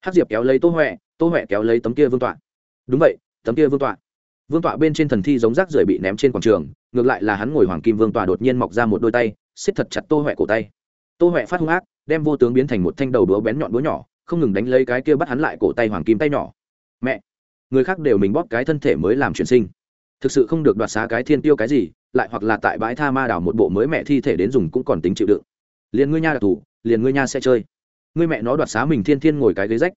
Hắc diệp kéo lấy tô huệ tô huệ kéo lấy tấm kia vương tọa. Đúng vậy, tấm kia vương tọa. Vương tọa bên trên thần thi giống rác rưởi bị ném trên quảng trường, ngược lại là hắn ngồi hoàng kim vương tọa đột nhiên mọc ra một đôi tay xiết thật chặt tô huệ cổ tay. Tô huệ phát hung ác, đem vô tướng biến thành một thanh đầu đũa bén nhọn đũa nhỏ, không ngừng đánh lấy cái kia bắt hắn lại cổ tay hoàng kim tay nhỏ. Mẹ người khác đều mình bóp cái thân thể mới làm chuyển sinh. Thực sự không được đoạt xá cái thiên tiêu cái gì, lại hoặc là tại bãi tha ma đảo một bộ mới mẹ thi thể đến dùng cũng còn tính chịu đựng. Liền ngươi nha đặc thủ, liền ngươi nha sẽ chơi. Ngươi mẹ nó đoạt xá mình thiên thiên ngồi cái ghế rách.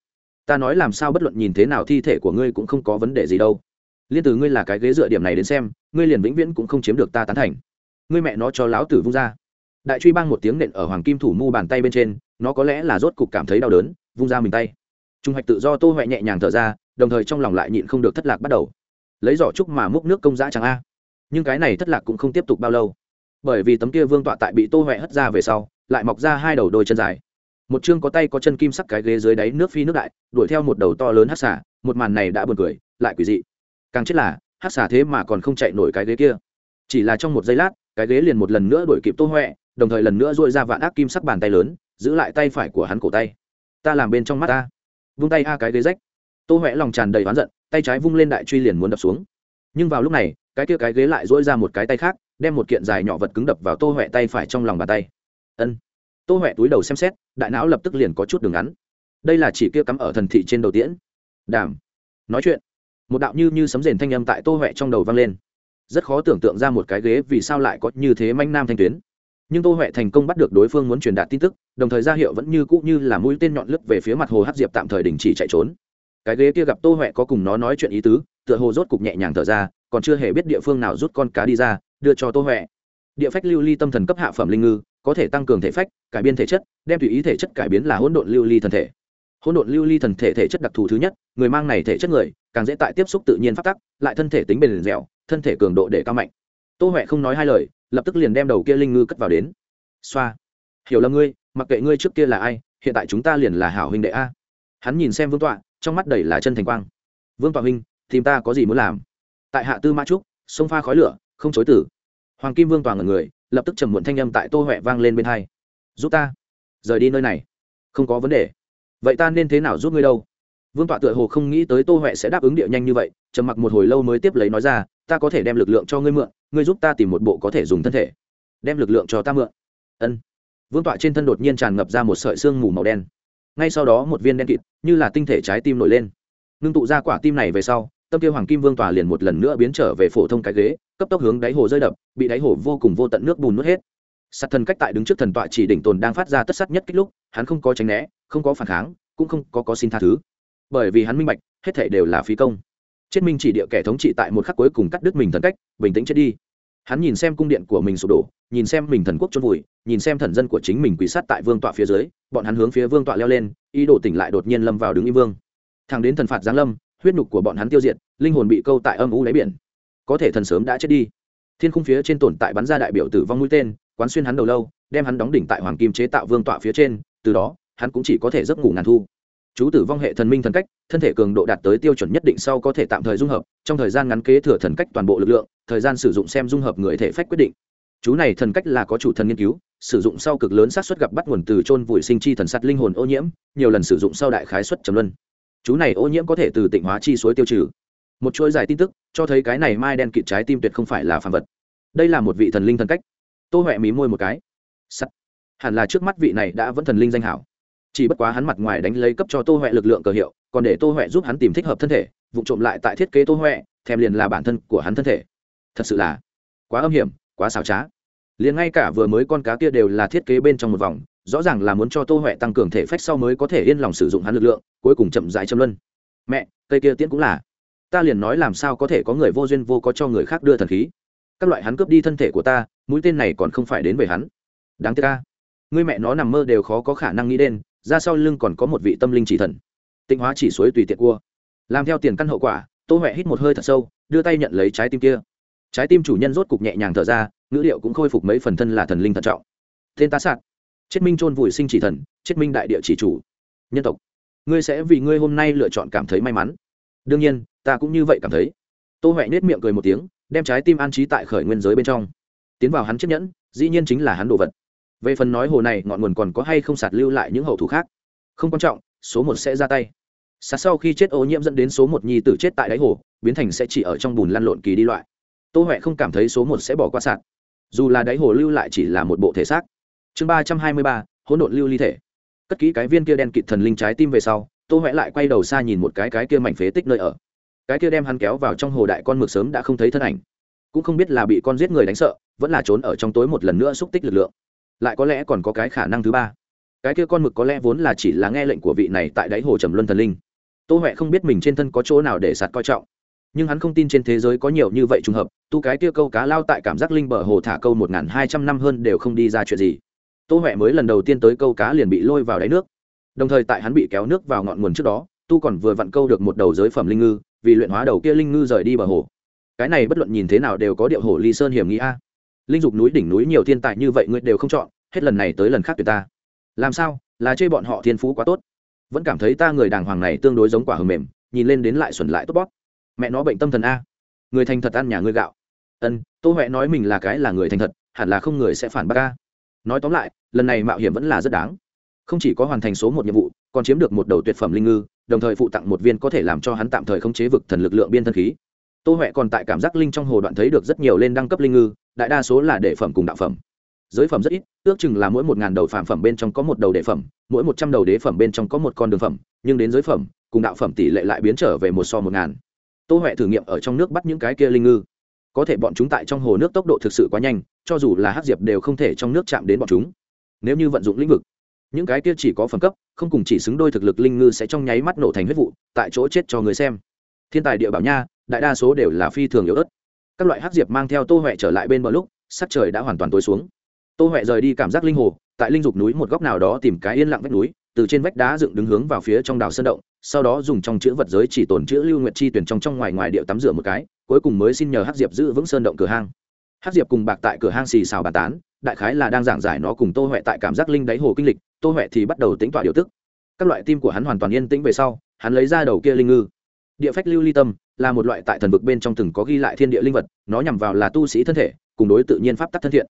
Ta nói làm sao bất luận nhìn thế nào thi thể của ngươi cũng không có vấn đề gì đâu. Liên từ ngươi là cái ghế dựa điểm này đến xem, ngươi liền vĩnh viễn cũng không chiếm được ta tán thành. Ngươi mẹ nó cho láo tử vung ra. Đại truy bang một tiếng nện ở hoàng kim thủ mu bàn tay bên trên, nó có lẽ là rốt cục cảm thấy đau đớn, vung ra mình tay trung hoạch tự do tô huệ nhẹ nhàng thở ra, đồng thời trong lòng lại nhịn không được thất lạc bắt đầu. Lấy giỏ trúc mà múc nước công giã chẳng a. Nhưng cái này thất lạc cũng không tiếp tục bao lâu. Bởi vì tấm kia vương tọa tại bị tô huệ hất ra về sau, lại mọc ra hai đầu đôi chân dài. Một chương có tay có chân kim sắc cái ghế dưới đáy nước phi nước đại, đuổi theo một đầu to lớn hát xả một màn này đã buồn cười, lại quỷ dị. Càng chết là hát xả thế mà còn không chạy nổi cái ghế kia. Chỉ là trong một giây lát, cái ghế liền một lần nữa đuổi kịp tô huệ, đồng thời lần nữa dội ra vạn ác kim sắc bàn tay lớn, giữ lại tay phải của hắn cổ tay. Ta làm bên trong mắt ta vung tay a cái ghế rách. Tô huệ lòng tràn đầy oán giận, tay trái vung lên đại truy liền muốn đập xuống. Nhưng vào lúc này, cái kia cái ghế lại dỗi ra một cái tay khác, đem một kiện dài nhỏ vật cứng đập vào tô huệ tay phải trong lòng bàn tay. Ân. Tô huệ túi đầu xem xét, đại não lập tức liền có chút đường ngắn. Đây là chỉ kia cắm ở thần thị trên đầu tiễn. Đàm. Nói chuyện. Một đạo như như sấm rền thanh âm tại tô huệ trong đầu vang lên. Rất khó tưởng tượng ra một cái ghế vì sao lại có như thế manh nam thanh tuyến nhưng tô huệ thành công bắt được đối phương muốn truyền đạt tin tức, đồng thời ra hiệu vẫn như cũ như là mũi tên nhọn lướt về phía mặt hồ hát diệp tạm thời đình chỉ chạy trốn. Cái ghế kia gặp tô huệ có cùng nó nói chuyện ý tứ, tựa hồ rốt cục nhẹ nhàng thở ra, còn chưa hề biết địa phương nào rút con cá đi ra, đưa cho tô huệ. Địa phách lưu ly tâm thần cấp hạ phẩm linh ngư, có thể tăng cường thể phách, cải biên thể chất, đem tùy ý thể chất cải biến là hỗn độn lưu ly thần thể. Hỗn độn lưu ly thần thể thể chất đặc thù thứ nhất, người mang này thể chất người, càng dễ tại tiếp xúc tự nhiên phát tắc, lại thân thể tính bền dẻo, thân thể cường độ để cao mạnh. Tô huệ không nói hai lời lập tức liền đem đầu kia linh ngư cất vào đến. Xoa. Hiểu là ngươi, mặc kệ ngươi trước kia là ai, hiện tại chúng ta liền là hảo huynh đệ a. Hắn nhìn xem vương tọa, trong mắt đầy là chân thành quang. Vương tọa huynh, tìm ta có gì muốn làm? Tại hạ tư mã trúc, sông pha khói lửa, không chối tử. Hoàng kim vương toàn ngần người, lập tức trầm muộn thanh âm tại tô huệ vang lên bên hai. Giúp ta. Rời đi nơi này. Không có vấn đề. Vậy ta nên thế nào giúp ngươi đâu? Vương tọa tựa hồ không nghĩ tới tô huệ sẽ đáp ứng địa nhanh như vậy, trầm mặc một hồi lâu mới tiếp lấy nói ra, ta có thể đem lực lượng cho ngươi mượn ngươi giúp ta tìm một bộ có thể dùng thân thể, đem lực lượng cho ta mượn. Ân. Vương tọa trên thân đột nhiên tràn ngập ra một sợi xương mù màu đen. Ngay sau đó một viên đen kịt, như là tinh thể trái tim nổi lên. Ngưng tụ ra quả tim này về sau, tâm kia hoàng kim vương tòa liền một lần nữa biến trở về phổ thông cái ghế, cấp tốc hướng đáy hồ rơi đập, bị đáy hồ vô cùng vô tận nước bùn nuốt hết. Sắt thần cách tại đứng trước thần tọa chỉ đỉnh tồn đang phát ra tất sắt nhất kích lúc, hắn không có tránh né, không có phản kháng, cũng không có có xin tha thứ. Bởi vì hắn minh bạch, hết thể đều là phí công. Chết minh chỉ địa kẻ thống trị tại một khắc cuối cùng cắt đứt mình thần cách, bình tĩnh chết đi hắn nhìn xem cung điện của mình sụp đổ, nhìn xem mình thần quốc chôn vùi, nhìn xem thần dân của chính mình quỳ sát tại vương tọa phía dưới, bọn hắn hướng phía vương tọa leo lên, ý đồ tỉnh lại đột nhiên lâm vào đứng y vương. Thằng đến thần phạt giáng lâm, huyết nhục của bọn hắn tiêu diệt, linh hồn bị câu tại âm u lấy biển. Có thể thần sớm đã chết đi. Thiên khung phía trên tồn tại bắn ra đại biểu tử vong mũi tên, quán xuyên hắn đầu lâu, đem hắn đóng đỉnh tại hoàng kim chế tạo vương tọa phía trên, từ đó, hắn cũng chỉ có thể giấc ngủ ngàn thu chú tử vong hệ thần minh thần cách, thân thể cường độ đạt tới tiêu chuẩn nhất định sau có thể tạm thời dung hợp, trong thời gian ngắn kế thừa thần cách toàn bộ lực lượng, thời gian sử dụng xem dung hợp người thể phách quyết định. Chú này thần cách là có chủ thần nghiên cứu, sử dụng sau cực lớn xác suất gặp bắt nguồn từ chôn vùi sinh chi thần sắt linh hồn ô nhiễm, nhiều lần sử dụng sau đại khái suất trầm luân. Chú này ô nhiễm có thể từ tịnh hóa chi suối tiêu trừ. Một chuỗi dài tin tức, cho thấy cái này mai đen kịt trái tim tuyệt không phải là phàm vật. Đây là một vị thần linh thần cách. Tô huệ mí môi một cái. Sắt. Hẳn là trước mắt vị này đã vẫn thần linh danh hảo chỉ bất quá hắn mặt ngoài đánh lấy cấp cho tô huệ lực lượng cờ hiệu, còn để tô huệ giúp hắn tìm thích hợp thân thể, vụ trộm lại tại thiết kế tô huệ, thèm liền là bản thân của hắn thân thể. Thật sự là quá âm hiểm, quá xảo trá. Liền ngay cả vừa mới con cá kia đều là thiết kế bên trong một vòng, rõ ràng là muốn cho tô huệ tăng cường thể phách sau mới có thể yên lòng sử dụng hắn lực lượng, cuối cùng chậm rãi châm luân. Mẹ, cây kia tiễn cũng là. Ta liền nói làm sao có thể có người vô duyên vô có cho người khác đưa thần khí. Các loại hắn cướp đi thân thể của ta, mũi tên này còn không phải đến về hắn. Đáng tiếc ca ngươi mẹ nó nằm mơ đều khó có khả năng nghĩ đến ra sau lưng còn có một vị tâm linh chỉ thần. Tịnh hóa chỉ suối tùy tiện cua. Làm theo tiền căn hậu quả, tô huệ hít một hơi thật sâu, đưa tay nhận lấy trái tim kia. Trái tim chủ nhân rốt cục nhẹ nhàng thở ra, ngữ liệu cũng khôi phục mấy phần thân là thần linh thận trọng. Tên tá sạt. Chết minh chôn vùi sinh chỉ thần, chết minh đại địa chỉ chủ. Nhân tộc. Ngươi sẽ vì ngươi hôm nay lựa chọn cảm thấy may mắn. Đương nhiên, ta cũng như vậy cảm thấy. Tô huệ nết miệng cười một tiếng, đem trái tim an trí tại khởi nguyên giới bên trong. Tiến vào hắn chiếc nhẫn, dĩ nhiên chính là hắn đồ vật về phần nói hồ này ngọn nguồn còn có hay không sạt lưu lại những hậu thủ khác? Không quan trọng, số một sẽ ra tay. Sạt sau khi chết ô nhiễm dẫn đến số một nhi tử chết tại đáy hồ, biến thành sẽ chỉ ở trong bùn lăn lộn kỳ đi loại. Tô huệ không cảm thấy số một sẽ bỏ qua sạt. Dù là đáy hồ lưu lại chỉ là một bộ thể xác. Chương ba trăm hai mươi ba, hỗn độn lưu ly thể. Cất kỹ cái viên kia đen kịt thần linh trái tim về sau, tô huệ lại quay đầu xa nhìn một cái cái kia mảnh phế tích nơi ở. Cái kia đem hắn kéo vào trong hồ đại con mực sớm đã không thấy thân ảnh. Cũng không biết là bị con giết người đánh sợ, vẫn là trốn ở trong tối một lần nữa xúc tích lực lượng lại có lẽ còn có cái khả năng thứ ba. Cái kia con mực có lẽ vốn là chỉ là nghe lệnh của vị này tại đáy hồ trầm luân thần linh. Tô huệ không biết mình trên thân có chỗ nào để sạt coi trọng. Nhưng hắn không tin trên thế giới có nhiều như vậy trùng hợp, tu cái kia câu cá lao tại cảm giác linh bờ hồ thả câu một n hai trăm năm hơn đều không đi ra chuyện gì. Tô huệ mới lần đầu tiên tới câu cá liền bị lôi vào đáy nước. Đồng thời tại hắn bị kéo nước vào ngọn nguồn trước đó, tu còn vừa vặn câu được một đầu giới phẩm linh ngư, vì luyện hóa đầu kia linh ngư rời đi bờ hồ. Cái này bất luận nhìn thế nào đều có điệu hồ ly sơn hiểm nghĩ a linh dục núi đỉnh núi nhiều thiên tài như vậy ngươi đều không chọn, hết lần này tới lần khác tuyệt ta. Làm sao? Là chê bọn họ thiên phú quá tốt. Vẫn cảm thấy ta người đàng hoàng này tương đối giống quả hầm mềm, nhìn lên đến lại xuẩn lại tốt bóp. Mẹ nó bệnh tâm thần a. Người thành thật ăn nhà ngươi gạo. Ân, tô huệ nói mình là cái là người thành thật, hẳn là không người sẽ phản bác a. Nói tóm lại, lần này mạo hiểm vẫn là rất đáng. Không chỉ có hoàn thành số một nhiệm vụ, còn chiếm được một đầu tuyệt phẩm linh ngư, đồng thời phụ tặng một viên có thể làm cho hắn tạm thời khống chế vực thần lực lượng biên thân khí tô huệ còn tại cảm giác linh trong hồ đoạn thấy được rất nhiều lên đăng cấp linh ngư, đại đa số là đệ phẩm cùng đạo phẩm. Giới phẩm rất ít, ước chừng là mỗi một ngàn đầu phạm phẩm bên trong có một đầu đệ phẩm, mỗi một trăm đầu đế phẩm bên trong có một con đường phẩm, nhưng đến giới phẩm, cùng đạo phẩm tỷ lệ lại biến trở về một so một ngàn. Tô huệ thử nghiệm ở trong nước bắt những cái kia linh ngư. Có thể bọn chúng tại trong hồ nước tốc độ thực sự quá nhanh, cho dù là hát diệp đều không thể trong nước chạm đến bọn chúng. Nếu như vận dụng lĩnh vực, những cái kia chỉ có phẩm cấp, không cùng chỉ xứng đôi thực lực linh ngư sẽ trong nháy mắt nổ thành huyết vụ, tại chỗ chết cho người xem thiên tài địa bảo nha, đại đa số đều là phi thường yếu ớt. Các loại hát diệp mang theo tô huệ trở lại bên bờ lúc, sắc trời đã hoàn toàn tối xuống. Tô huệ rời đi cảm giác linh hồ, tại linh dục núi một góc nào đó tìm cái yên lặng vách núi, từ trên vách đá dựng đứng hướng vào phía trong đảo sơn động, sau đó dùng trong chữ vật giới chỉ tồn chữ lưu nguyện chi tuyển trong trong ngoài ngoài điệu tắm rửa một cái, cuối cùng mới xin nhờ hát diệp giữ vững sơn động cửa hang. Hát diệp cùng bạc tại cửa hang xì xào bàn tán, đại khái là đang giảng giải nó cùng tô huệ tại cảm giác linh đáy hồ kinh lịch, tô huệ thì bắt đầu tính tọa điều tức. Các loại tim của hắn hoàn toàn yên tĩnh về sau, hắn lấy ra đầu kia linh ngư địa phách lưu ly tâm là một loại tại thần vực bên trong từng có ghi lại thiên địa linh vật, nó nhằm vào là tu sĩ thân thể, cùng đối tự nhiên pháp tắc thân thiện.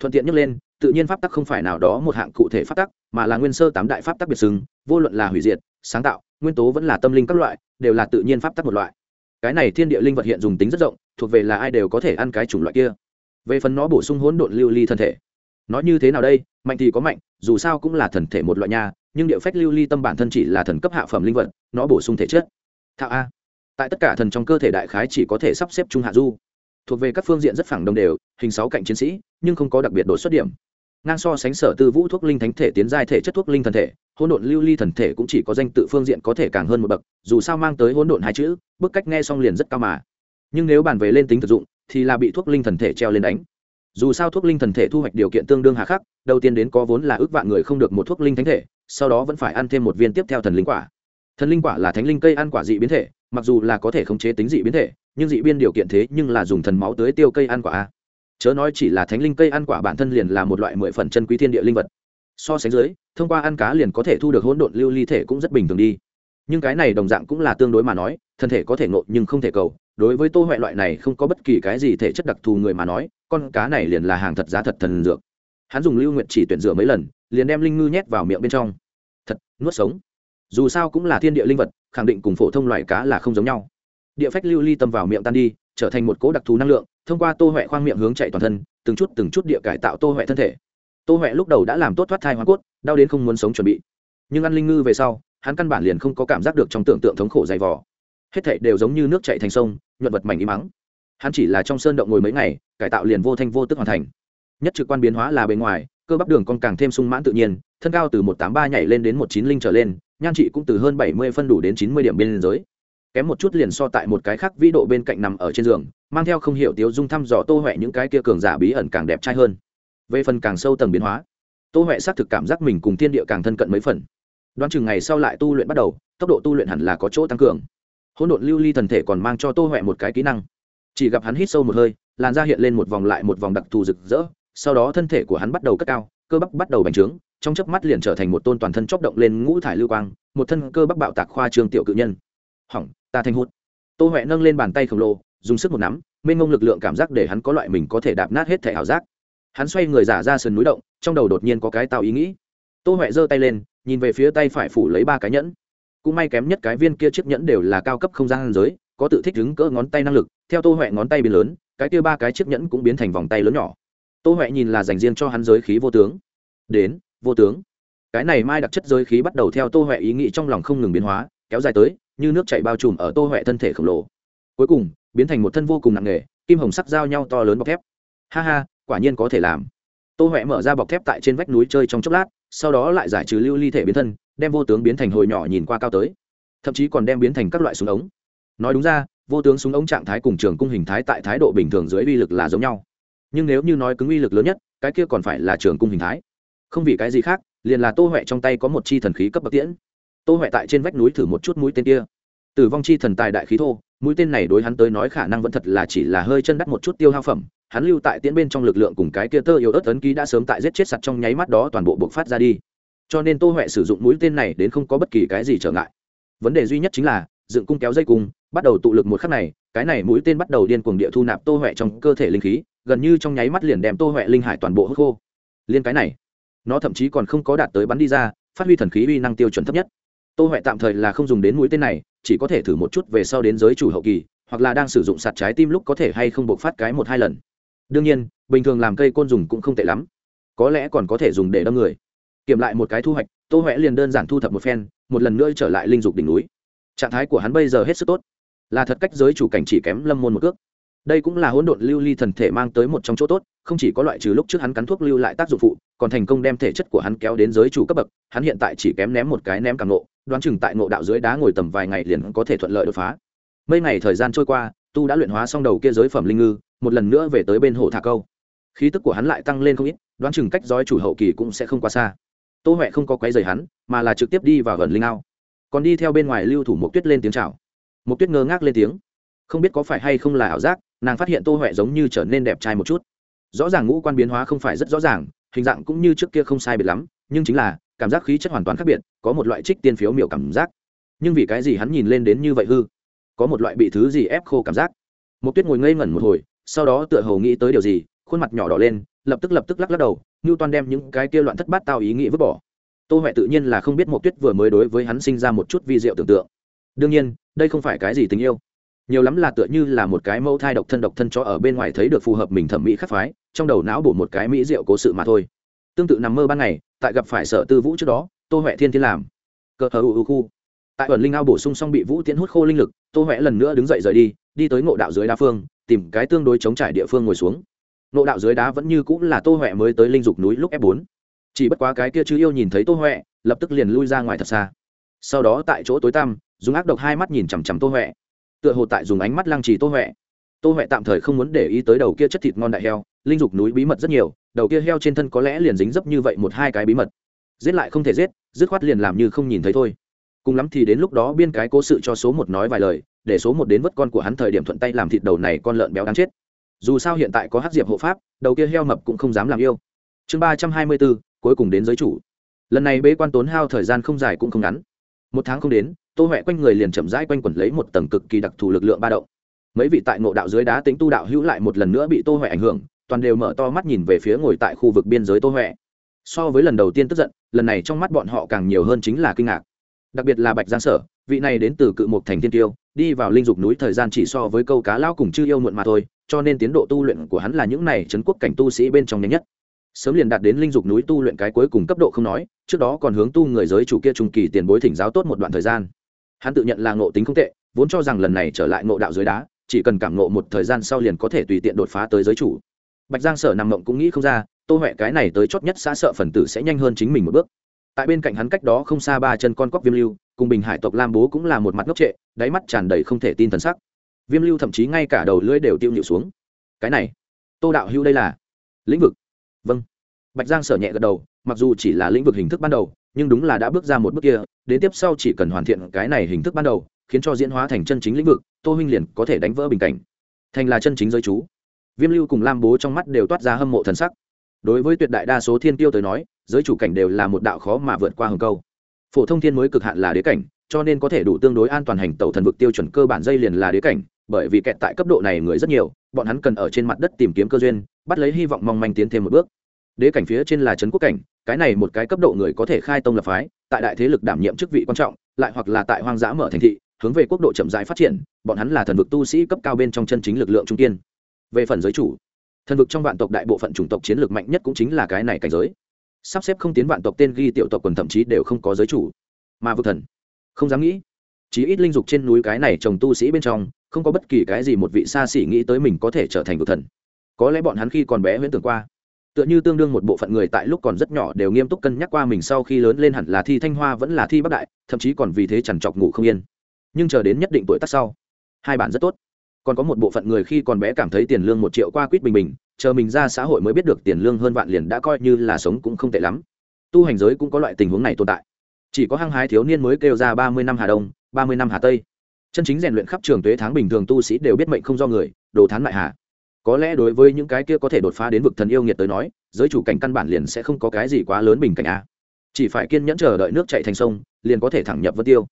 Thuận tiện nhắc lên, tự nhiên pháp tắc không phải nào đó một hạng cụ thể pháp tắc, mà là nguyên sơ tám đại pháp tắc biệt xứng vô luận là hủy diệt, sáng tạo, nguyên tố vẫn là tâm linh các loại, đều là tự nhiên pháp tắc một loại. Cái này thiên địa linh vật hiện dùng tính rất rộng, thuộc về là ai đều có thể ăn cái chủng loại kia. Về phần nó bổ sung hỗn độn lưu ly thân thể. Nó như thế nào đây? Mạnh thì có mạnh, dù sao cũng là thần thể một loại nha, nhưng địa phách lưu ly tâm bản thân chỉ là thần cấp hạ phẩm linh vật, nó bổ sung thể chất thạo a. Tại tất cả thần trong cơ thể đại khái chỉ có thể sắp xếp trung hạ du. Thuộc về các phương diện rất phẳng đồng đều, hình sáu cạnh chiến sĩ, nhưng không có đặc biệt đột xuất điểm. Ngang so sánh sở tư vũ thuốc linh thánh thể tiến giai thể chất thuốc linh thần thể, hỗn độn lưu ly thần thể cũng chỉ có danh tự phương diện có thể càng hơn một bậc, dù sao mang tới hỗn độn hai chữ, bức cách nghe xong liền rất cao mà. Nhưng nếu bàn về lên tính thực dụng, thì là bị thuốc linh thần thể treo lên đánh. Dù sao thuốc linh thần thể thu hoạch điều kiện tương đương hà khắc, đầu tiên đến có vốn là ước vạn người không được một thuốc linh thánh thể, sau đó vẫn phải ăn thêm một viên tiếp theo thần linh quả thần linh quả là thánh linh cây ăn quả dị biến thể, mặc dù là có thể khống chế tính dị biến thể, nhưng dị biên điều kiện thế nhưng là dùng thần máu tới tiêu cây ăn quả a. Chớ nói chỉ là thánh linh cây ăn quả bản thân liền là một loại mười phần chân quý thiên địa linh vật. So sánh dưới, thông qua ăn cá liền có thể thu được hỗn độn lưu ly thể cũng rất bình thường đi. Nhưng cái này đồng dạng cũng là tương đối mà nói, thân thể có thể ngộ nhưng không thể cầu. Đối với tô huệ loại này không có bất kỳ cái gì thể chất đặc thù người mà nói, con cá này liền là hàng thật giá thật thần dược. Hắn dùng lưu nguyện chỉ tuyển rửa mấy lần, liền đem linh ngư nhét vào miệng bên trong. Thật, nuốt sống dù sao cũng là thiên địa linh vật, khẳng định cùng phổ thông loại cá là không giống nhau. Địa phách lưu ly tâm vào miệng tan đi, trở thành một cố đặc thù năng lượng, thông qua tô huệ khoang miệng hướng chạy toàn thân, từng chút từng chút địa cải tạo tô huệ thân thể. Tô huệ lúc đầu đã làm tốt thoát thai hoa cốt, đau đến không muốn sống chuẩn bị. Nhưng ăn linh ngư về sau, hắn căn bản liền không có cảm giác được trong tưởng tượng thống khổ dày vò. Hết thảy đều giống như nước chạy thành sông, nhuận vật mảnh im mắng. Hắn chỉ là trong sơn động ngồi mấy ngày, cải tạo liền vô thanh vô tức hoàn thành. Nhất trực quan biến hóa là bề ngoài, cơ bắp đường còn càng thêm sung mãn tự nhiên, thân cao từ một tám ba nhảy lên đến một chín linh trở lên nhan trị cũng từ hơn bảy mươi phân đủ đến chín mươi điểm bên giới. Kém một chút liền so tại một cái khác vĩ độ bên cạnh nằm ở trên giường, mang theo không hiểu tiếu dung thăm dò tô huệ những cái kia cường giả bí ẩn càng đẹp trai hơn. Về phần càng sâu tầng biến hóa, tô huệ xác thực cảm giác mình cùng thiên địa càng thân cận mấy phần. Đoán chừng ngày sau lại tu luyện bắt đầu, tốc độ tu luyện hẳn là có chỗ tăng cường. Hỗn độn lưu ly thần thể còn mang cho tô huệ một cái kỹ năng. Chỉ gặp hắn hít sâu một hơi, làn da hiện lên một vòng lại một vòng đặc thù rực rỡ, sau đó thân thể của hắn bắt đầu cất cao, cơ bắp bắt đầu bành trướng trong chớp mắt liền trở thành một tôn toàn thân chốc động lên ngũ thải lưu quang, một thân cơ bắp bạo tạc khoa trương tiểu cự nhân. Hỏng, ta thành hút tô huệ nâng lên bàn tay khổng lồ, dùng sức một nắm, mênh ngông lực lượng cảm giác để hắn có loại mình có thể đạp nát hết thể ảo giác. Hắn xoay người giả ra sườn núi động, trong đầu đột nhiên có cái tạo ý nghĩ. Tô huệ giơ tay lên, nhìn về phía tay phải phủ lấy ba cái nhẫn. Cũng may kém nhất cái viên kia chiếc nhẫn đều là cao cấp không gian giới, có tự thích đứng cỡ ngón tay năng lực, theo tô huệ ngón tay biến lớn, cái kia ba cái chiếc nhẫn cũng biến thành vòng tay lớn nhỏ. Tô huệ nhìn là dành riêng cho hắn giới khí vô tướng. Đến vô tướng. Cái này mai đặc chất giới khí bắt đầu theo tô huệ ý nghĩ trong lòng không ngừng biến hóa, kéo dài tới, như nước chảy bao trùm ở tô huệ thân thể khổng lồ. Cuối cùng, biến thành một thân vô cùng nặng nề, kim hồng sắc giao nhau to lớn bọc thép. Ha ha, quả nhiên có thể làm. Tô huệ mở ra bọc thép tại trên vách núi chơi trong chốc lát, sau đó lại giải trừ lưu ly thể biến thân, đem vô tướng biến thành hồi nhỏ nhìn qua cao tới. Thậm chí còn đem biến thành các loại súng ống. Nói đúng ra, vô tướng súng ống trạng thái cùng trường cung hình thái tại thái độ bình thường dưới uy lực là giống nhau. Nhưng nếu như nói cứng uy lực lớn nhất, cái kia còn phải là trường cung hình thái không vì cái gì khác, liền là tô huệ trong tay có một chi thần khí cấp bậc tiễn. Tô huệ tại trên vách núi thử một chút mũi tên kia. Tử vong chi thần tài đại khí thô, mũi tên này đối hắn tới nói khả năng vẫn thật là chỉ là hơi chân đắt một chút tiêu hao phẩm, hắn lưu tại tiễn bên trong lực lượng cùng cái kia tơ yếu ớt ấn ký đã sớm tại giết chết sặt trong nháy mắt đó toàn bộ buộc phát ra đi. Cho nên tô huệ sử dụng mũi tên này đến không có bất kỳ cái gì trở ngại. Vấn đề duy nhất chính là, dựng cung kéo dây cung, bắt đầu tụ lực một khắc này, cái này mũi tên bắt đầu điên cuồng địa thu nạp tô huệ trong cơ thể linh khí, gần như trong nháy mắt liền đem tô huệ linh hải toàn bộ hút khô. Liên cái này nó thậm chí còn không có đạt tới bắn đi ra, phát huy thần khí uy năng tiêu chuẩn thấp nhất. Tô huệ tạm thời là không dùng đến mũi tên này, chỉ có thể thử một chút về sau đến giới chủ hậu kỳ, hoặc là đang sử dụng sạt trái tim lúc có thể hay không buộc phát cái một hai lần. Đương nhiên, bình thường làm cây côn dùng cũng không tệ lắm. Có lẽ còn có thể dùng để đâm người. Kiểm lại một cái thu hoạch, tô huệ liền đơn giản thu thập một phen, một lần nữa trở lại linh dục đỉnh núi. Trạng thái của hắn bây giờ hết sức tốt. Là thật cách giới chủ cảnh chỉ kém lâm môn một cước. Đây cũng là hỗn độn lưu ly thần thể mang tới một trong chỗ tốt không chỉ có loại trừ lúc trước hắn cắn thuốc lưu lại tác dụng phụ, còn thành công đem thể chất của hắn kéo đến giới chủ cấp bậc, hắn hiện tại chỉ kém ném một cái ném càng nộ đoán chừng tại ngộ đạo dưới đá ngồi tầm vài ngày liền có thể thuận lợi đột phá. Mấy ngày thời gian trôi qua, tu đã luyện hóa xong đầu kia giới phẩm linh ngư, một lần nữa về tới bên hồ thả câu. Khí tức của hắn lại tăng lên không ít, đoán chừng cách dõi chủ hậu kỳ cũng sẽ không quá xa. Tô huệ không có quấy rầy hắn, mà là trực tiếp đi vào gần linh ao. Còn đi theo bên ngoài lưu thủ mộc tuyết lên tiếng chào. Mộc tuyết ngơ ngác lên tiếng. Không biết có phải hay không là ảo giác, nàng phát hiện tô huệ giống như trở nên đẹp trai một chút rõ ràng ngũ quan biến hóa không phải rất rõ ràng, hình dạng cũng như trước kia không sai biệt lắm, nhưng chính là, cảm giác khí chất hoàn toàn khác biệt, có một loại trích tiên phiếu miểu cảm giác. Nhưng vì cái gì hắn nhìn lên đến như vậy hư? Có một loại bị thứ gì ép khô cảm giác. Một tuyết ngồi ngây ngẩn một hồi, sau đó tựa hồ nghĩ tới điều gì, khuôn mặt nhỏ đỏ lên, lập tức lập tức lắc lắc đầu như toàn đem những cái kia loạn thất bát tao ý nghĩ vứt bỏ. Tô huệ tự nhiên là không biết một tuyết vừa mới đối với hắn sinh ra một chút vi diệu tưởng tượng. Đương nhiên, đây không phải cái gì tình yêu nhiều lắm là tựa như là một cái mẫu thai độc thân độc thân cho ở bên ngoài thấy được phù hợp mình thẩm mỹ khắc phái, trong đầu não bổ một cái mỹ diệu cố sự mà thôi. Tương tự nằm mơ ban ngày, tại gặp phải sở tư vũ trước đó, tô huệ thiên thiên làm. Cơ hờ u khu. Tại ẩn linh ao bổ sung xong bị vũ tiến hút khô linh lực, tô huệ lần nữa đứng dậy rời đi đi tới ngộ đạo dưới đá phương, tìm cái tương đối chống trải địa phương ngồi xuống. Ngộ đạo dưới đá vẫn như cũng là tô huệ mới tới linh dục núi lúc f bốn. Chỉ bất quá cái kia chứ yêu nhìn thấy tô huệ, lập tức liền lui ra ngoài thật xa. Sau đó tại chỗ tối tăm, dùng ác độc hai mắt nhìn chằm chằm tô huệ tựa hồ tại dùng ánh mắt lăng trì tô huệ. Tô huệ tạm thời không muốn để ý tới đầu kia chất thịt ngon đại heo, linh dục núi bí mật rất nhiều, đầu kia heo trên thân có lẽ liền dính dấp như vậy một hai cái bí mật. Giết lại không thể giết, dứt khoát liền làm như không nhìn thấy thôi. Cùng lắm thì đến lúc đó biên cái cố sự cho số một nói vài lời, để số một đến vớt con của hắn thời điểm thuận tay làm thịt đầu này con lợn béo đáng chết. Dù sao hiện tại có hát diệp hộ pháp, đầu kia heo mập cũng không dám làm yêu. Chương ba trăm hai mươi bốn, cuối cùng đến giới chủ. Lần này bế quan tốn hao thời gian không dài cũng không ngắn một tháng không đến, tô huệ quanh người liền chậm rãi quanh quẩn lấy một tầng cực kỳ đặc thù lực lượng ba động. Mấy vị tại ngộ đạo dưới đá tính tu đạo hữu lại một lần nữa bị tô huệ ảnh hưởng, toàn đều mở to mắt nhìn về phía ngồi tại khu vực biên giới tô huệ. So với lần đầu tiên tức giận, lần này trong mắt bọn họ càng nhiều hơn chính là kinh ngạc. Đặc biệt là bạch giang sở, vị này đến từ cự mục thành tiên tiêu, đi vào linh dục núi thời gian chỉ so với câu cá lao cùng chư yêu muộn mà thôi, cho nên tiến độ tu luyện của hắn là những này trấn quốc cảnh tu sĩ bên trong nhanh nhất sớm liền đạt đến linh dục núi tu luyện cái cuối cùng cấp độ không nói, trước đó còn hướng tu người giới chủ kia trung kỳ tiền bối thỉnh giáo tốt một đoạn thời gian. Hắn tự nhận là ngộ tính không tệ, vốn cho rằng lần này trở lại ngộ đạo dưới đá, chỉ cần cảm ngộ một thời gian sau liền có thể tùy tiện đột phá tới giới chủ. Bạch giang sở nằm mộng cũng nghĩ không ra, tô huệ cái này tới chót nhất xã sợ phần tử sẽ nhanh hơn chính mình một bước. Tại bên cạnh hắn cách đó không xa ba chân con cóc viêm lưu, cùng bình hải tộc lam bố cũng là một mặt ngốc trệ, đáy mắt tràn đầy không thể tin thần sắc. Viêm lưu thậm chí ngay cả đầu lưỡi đều tiêu nhịu xuống. Cái này, tô đạo hưu đây là lĩnh vực vâng. Bạch giang sở nhẹ gật đầu, mặc dù chỉ là lĩnh vực hình thức ban đầu, nhưng đúng là đã bước ra một bước kia, đến tiếp sau chỉ cần hoàn thiện cái này hình thức ban đầu, khiến cho diễn hóa thành chân chính lĩnh vực, tô huynh liền có thể đánh vỡ bình cảnh. Thành là chân chính giới chú. Viêm lưu cùng lam bố trong mắt đều toát ra hâm mộ thần sắc. Đối với tuyệt đại đa số thiên tiêu tới nói, giới chủ cảnh đều là một đạo khó mà vượt qua hừng câu. Phổ thông thiên mới cực hạn là đế cảnh, cho nên có thể đủ tương đối an toàn hành tẩu thần vực tiêu chuẩn cơ bản dây liền là đế cảnh, bởi vì kẹt tại cấp độ này người rất nhiều, bọn hắn cần ở trên mặt đất tìm kiếm cơ duyên, bắt lấy hy vọng mong manh tiến thêm một bước đế cảnh phía trên là trấn quốc cảnh, cái này một cái cấp độ người có thể khai tông lập phái, tại đại thế lực đảm nhiệm chức vị quan trọng, lại hoặc là tại hoang dã mở thành thị, hướng về quốc độ chậm rãi phát triển, bọn hắn là thần vực tu sĩ cấp cao bên trong chân chính lực lượng trung tiên. về phần giới chủ, thần vực trong vạn tộc đại bộ phận chủng tộc chiến lược mạnh nhất cũng chính là cái này cảnh giới. Sắp xếp không tiến vạn tộc tên ghi tiểu tộc quần thậm chí đều không có giới chủ. Mà vực thần, không dám nghĩ. Chí ít linh dục trên núi cái này trồng tu sĩ bên trong, không có bất kỳ cái gì một vị xa xỉ nghĩ tới mình có thể trở thành vực thần. Có lẽ bọn hắn khi còn bé huyễn tưởng qua tựa như tương đương một bộ phận người tại lúc còn rất nhỏ đều nghiêm túc cân nhắc qua mình sau khi lớn lên hẳn là thi thanh hoa vẫn là thi bắc đại, thậm chí còn vì thế chằn trọc ngủ không yên. Nhưng chờ đến nhất định tuổi tác sau, hai bạn rất tốt. Còn có một bộ phận người khi còn bé cảm thấy tiền lương một triệu qua quýt bình bình, chờ mình ra xã hội mới biết được tiền lương hơn vạn liền đã coi như là sống cũng không tệ lắm. Tu hành giới cũng có loại tình huống này tồn tại. Chỉ có hăng hái thiếu niên mới kêu ra ba mươi năm hà đông, ba mươi năm hà tây. Chân chính rèn luyện khắp trường tuế tháng bình thường tu sĩ đều biết mệnh không do người, đồ thán lại hà có lẽ đối với những cái kia có thể đột phá đến vực thần yêu nghiệt tới nói, giới chủ cảnh căn bản liền sẽ không có cái gì quá lớn bình cảnh a. Chỉ phải kiên nhẫn chờ đợi nước chạy thành sông, liền có thể thẳng nhập vân tiêu.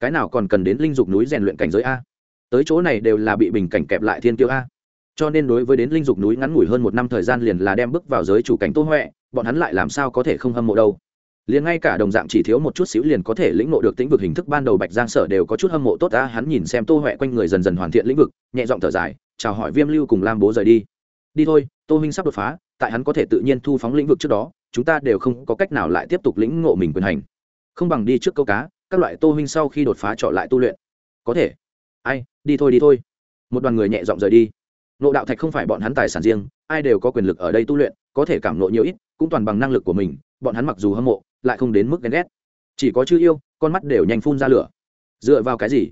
Cái nào còn cần đến linh dục núi rèn luyện cảnh giới a? Tới chỗ này đều là bị bình cảnh kẹp lại thiên tiêu a. Cho nên đối với đến linh dục núi ngắn ngủi hơn một năm thời gian liền là đem bước vào giới chủ cảnh tô huệ, bọn hắn lại làm sao có thể không hâm mộ đâu? Liền ngay cả đồng dạng chỉ thiếu một chút xíu liền có thể lĩnh ngộ được tĩnh vực hình thức ban đầu bạch giang sở đều có chút hâm mộ, tốt ta hắn nhìn xem tô huệ quanh người dần dần hoàn thiện lĩnh vực, nhẹ giọng thở dài, chào hỏi viêm lưu cùng lam bố rời đi. Đi thôi, tô huynh sắp đột phá, tại hắn có thể tự nhiên thu phóng lĩnh vực trước đó, chúng ta đều không có cách nào lại tiếp tục lĩnh ngộ mình quyền hành. Không bằng đi trước câu cá, các loại tô huynh sau khi đột phá trọ lại tu luyện. Có thể. Ai, đi thôi đi thôi. Một đoàn người nhẹ giọng rời đi. Nộ đạo thạch không phải bọn hắn tài sản riêng, ai đều có quyền lực ở đây tu luyện, có thể cảm nộ nhiều ít, cũng toàn bằng năng lực của mình, bọn hắn mặc dù hâm mộ lại không đến mức ghen ghét. Chỉ có chữ yêu, con mắt đều nhanh phun ra lửa. Dựa vào cái gì?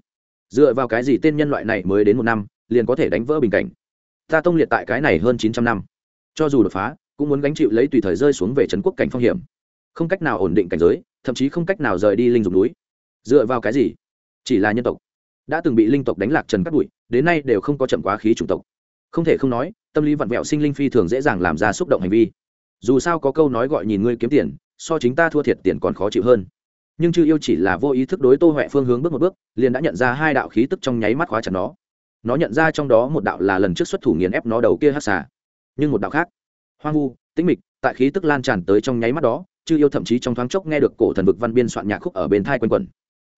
Dựa vào cái gì tên nhân loại này mới đến một năm, liền có thể đánh vỡ bình cảnh? Ta tông liệt tại cái này hơn chín trăm năm. Cho dù đột phá, cũng muốn gánh chịu lấy tùy thời rơi xuống về trấn quốc cảnh phong hiểm. Không cách nào ổn định cảnh giới, thậm chí không cách nào rời đi linh dục núi. Dựa vào cái gì? Chỉ là nhân tộc. Đã từng bị linh tộc đánh lạc trần cắt bụi, đến nay đều không có chậm quá khí chủng tộc. Không thể không nói, tâm lý vặn vẹo sinh linh phi thường dễ dàng làm ra xúc động hành vi. Dù sao có câu nói gọi nhìn ngươi kiếm tiền so chính ta thua thiệt tiền còn khó chịu hơn. Nhưng chư yêu chỉ là vô ý thức đối tô huệ phương hướng bước một bước, liền đã nhận ra hai đạo khí tức trong nháy mắt khóa chặt nó. Nó nhận ra trong đó một đạo là lần trước xuất thủ nghiền ép nó đầu kia hát xà, nhưng một đạo khác. Hoang vu, tĩnh mịch, tại khí tức lan tràn tới trong nháy mắt đó, chư yêu thậm chí trong thoáng chốc nghe được cổ thần vực văn biên soạn nhạc khúc ở bên thai quanh quẩn.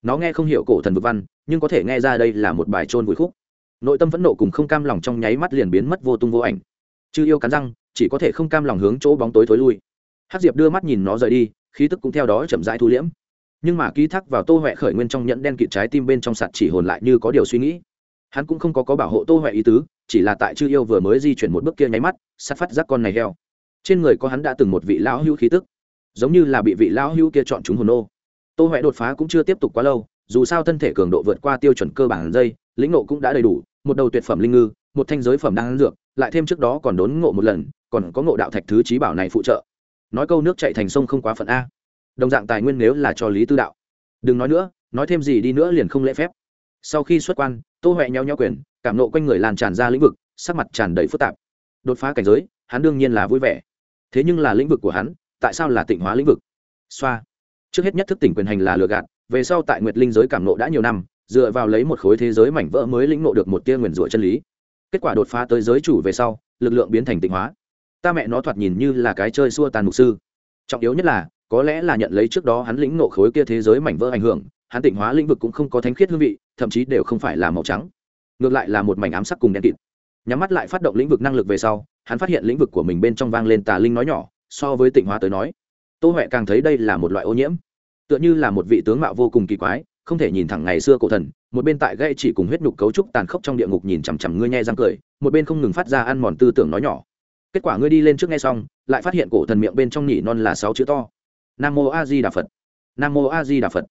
Nó nghe không hiểu cổ thần vực văn, nhưng có thể nghe ra đây là một bài trôn vùi khúc. Nội tâm phẫn nộ cùng không cam lòng trong nháy mắt liền biến mất vô tung vô ảnh. Chư yêu cắn răng, chỉ có thể không cam lòng hướng chỗ bóng tối thối lui hát diệp đưa mắt nhìn nó rời đi, khí tức cũng theo đó chậm rãi thu liễm. Nhưng mà ký thác vào tô huệ khởi nguyên trong nhẫn đen kịt trái tim bên trong sạt chỉ hồn lại như có điều suy nghĩ. Hắn cũng không có có bảo hộ tô huệ ý tứ, chỉ là tại chư yêu vừa mới di chuyển một bước kia nháy mắt, sát phát giác con này heo. Trên người có hắn đã từng một vị lão hữu khí tức, giống như là bị vị lão hữu kia chọn chúng hồn ô tô huệ đột phá cũng chưa tiếp tục quá lâu, dù sao thân thể cường độ vượt qua tiêu chuẩn cơ bản dây lĩnh nộ cũng đã đầy đủ, một đầu tuyệt phẩm linh ngư, một thanh giới phẩm đang dược, lại thêm trước đó còn đốn ngộ một lần, còn có ngộ đạo thạch thứ trí bảo này phụ trợ nói câu nước chạy thành sông không quá phận a. Đồng dạng tài nguyên nếu là cho lý tư đạo. Đừng nói nữa, nói thêm gì đi nữa liền không lễ phép. Sau khi xuất quan, tô huệ nhau nhau quyền, cảm nộ quanh người lan tràn ra lĩnh vực, sắc mặt tràn đầy phức tạp. Đột phá cảnh giới, hắn đương nhiên là vui vẻ. Thế nhưng là lĩnh vực của hắn, tại sao là tịnh hóa lĩnh vực? Xoa. Trước hết nhất thức tỉnh quyền hành là lừa gạt, về sau tại nguyệt linh giới cảm nộ đã nhiều năm, dựa vào lấy một khối thế giới mảnh vỡ mới lĩnh nộ được một tia nguyền rủa chân lý. Kết quả đột phá tới giới chủ về sau, lực lượng biến thành tịnh hóa ta mẹ nó thoạt nhìn như là cái chơi xua tàn mục sư. Trọng yếu nhất là, có lẽ là nhận lấy trước đó hắn lĩnh nộ khối kia thế giới mảnh vỡ ảnh hưởng, hắn tịnh hóa lĩnh vực cũng không có thánh khiết hương vị, thậm chí đều không phải là màu trắng. Ngược lại là một mảnh ám sắc cùng đen kịt. Nhắm mắt lại phát động lĩnh vực năng lực về sau, hắn phát hiện lĩnh vực của mình bên trong vang lên tà linh nói nhỏ, so với tịnh hóa tới nói, tô huệ càng thấy đây là một loại ô nhiễm. Tựa như là một vị tướng mạo vô cùng kỳ quái, không thể nhìn thẳng ngày xưa cổ thần, một bên tại gây chỉ cùng huyết nhục cấu trúc tàn khốc trong địa ngục nhìn chằm chằm ngươi nghe răng cười, một bên không ngừng phát ra ăn mòn tư tưởng nói nhỏ kết quả ngươi đi lên trước nghe xong, lại phát hiện cổ thần miệng bên trong nhỉ non là sáu chữ to. Nam mô a di đà phật. Nam mô a di đà phật.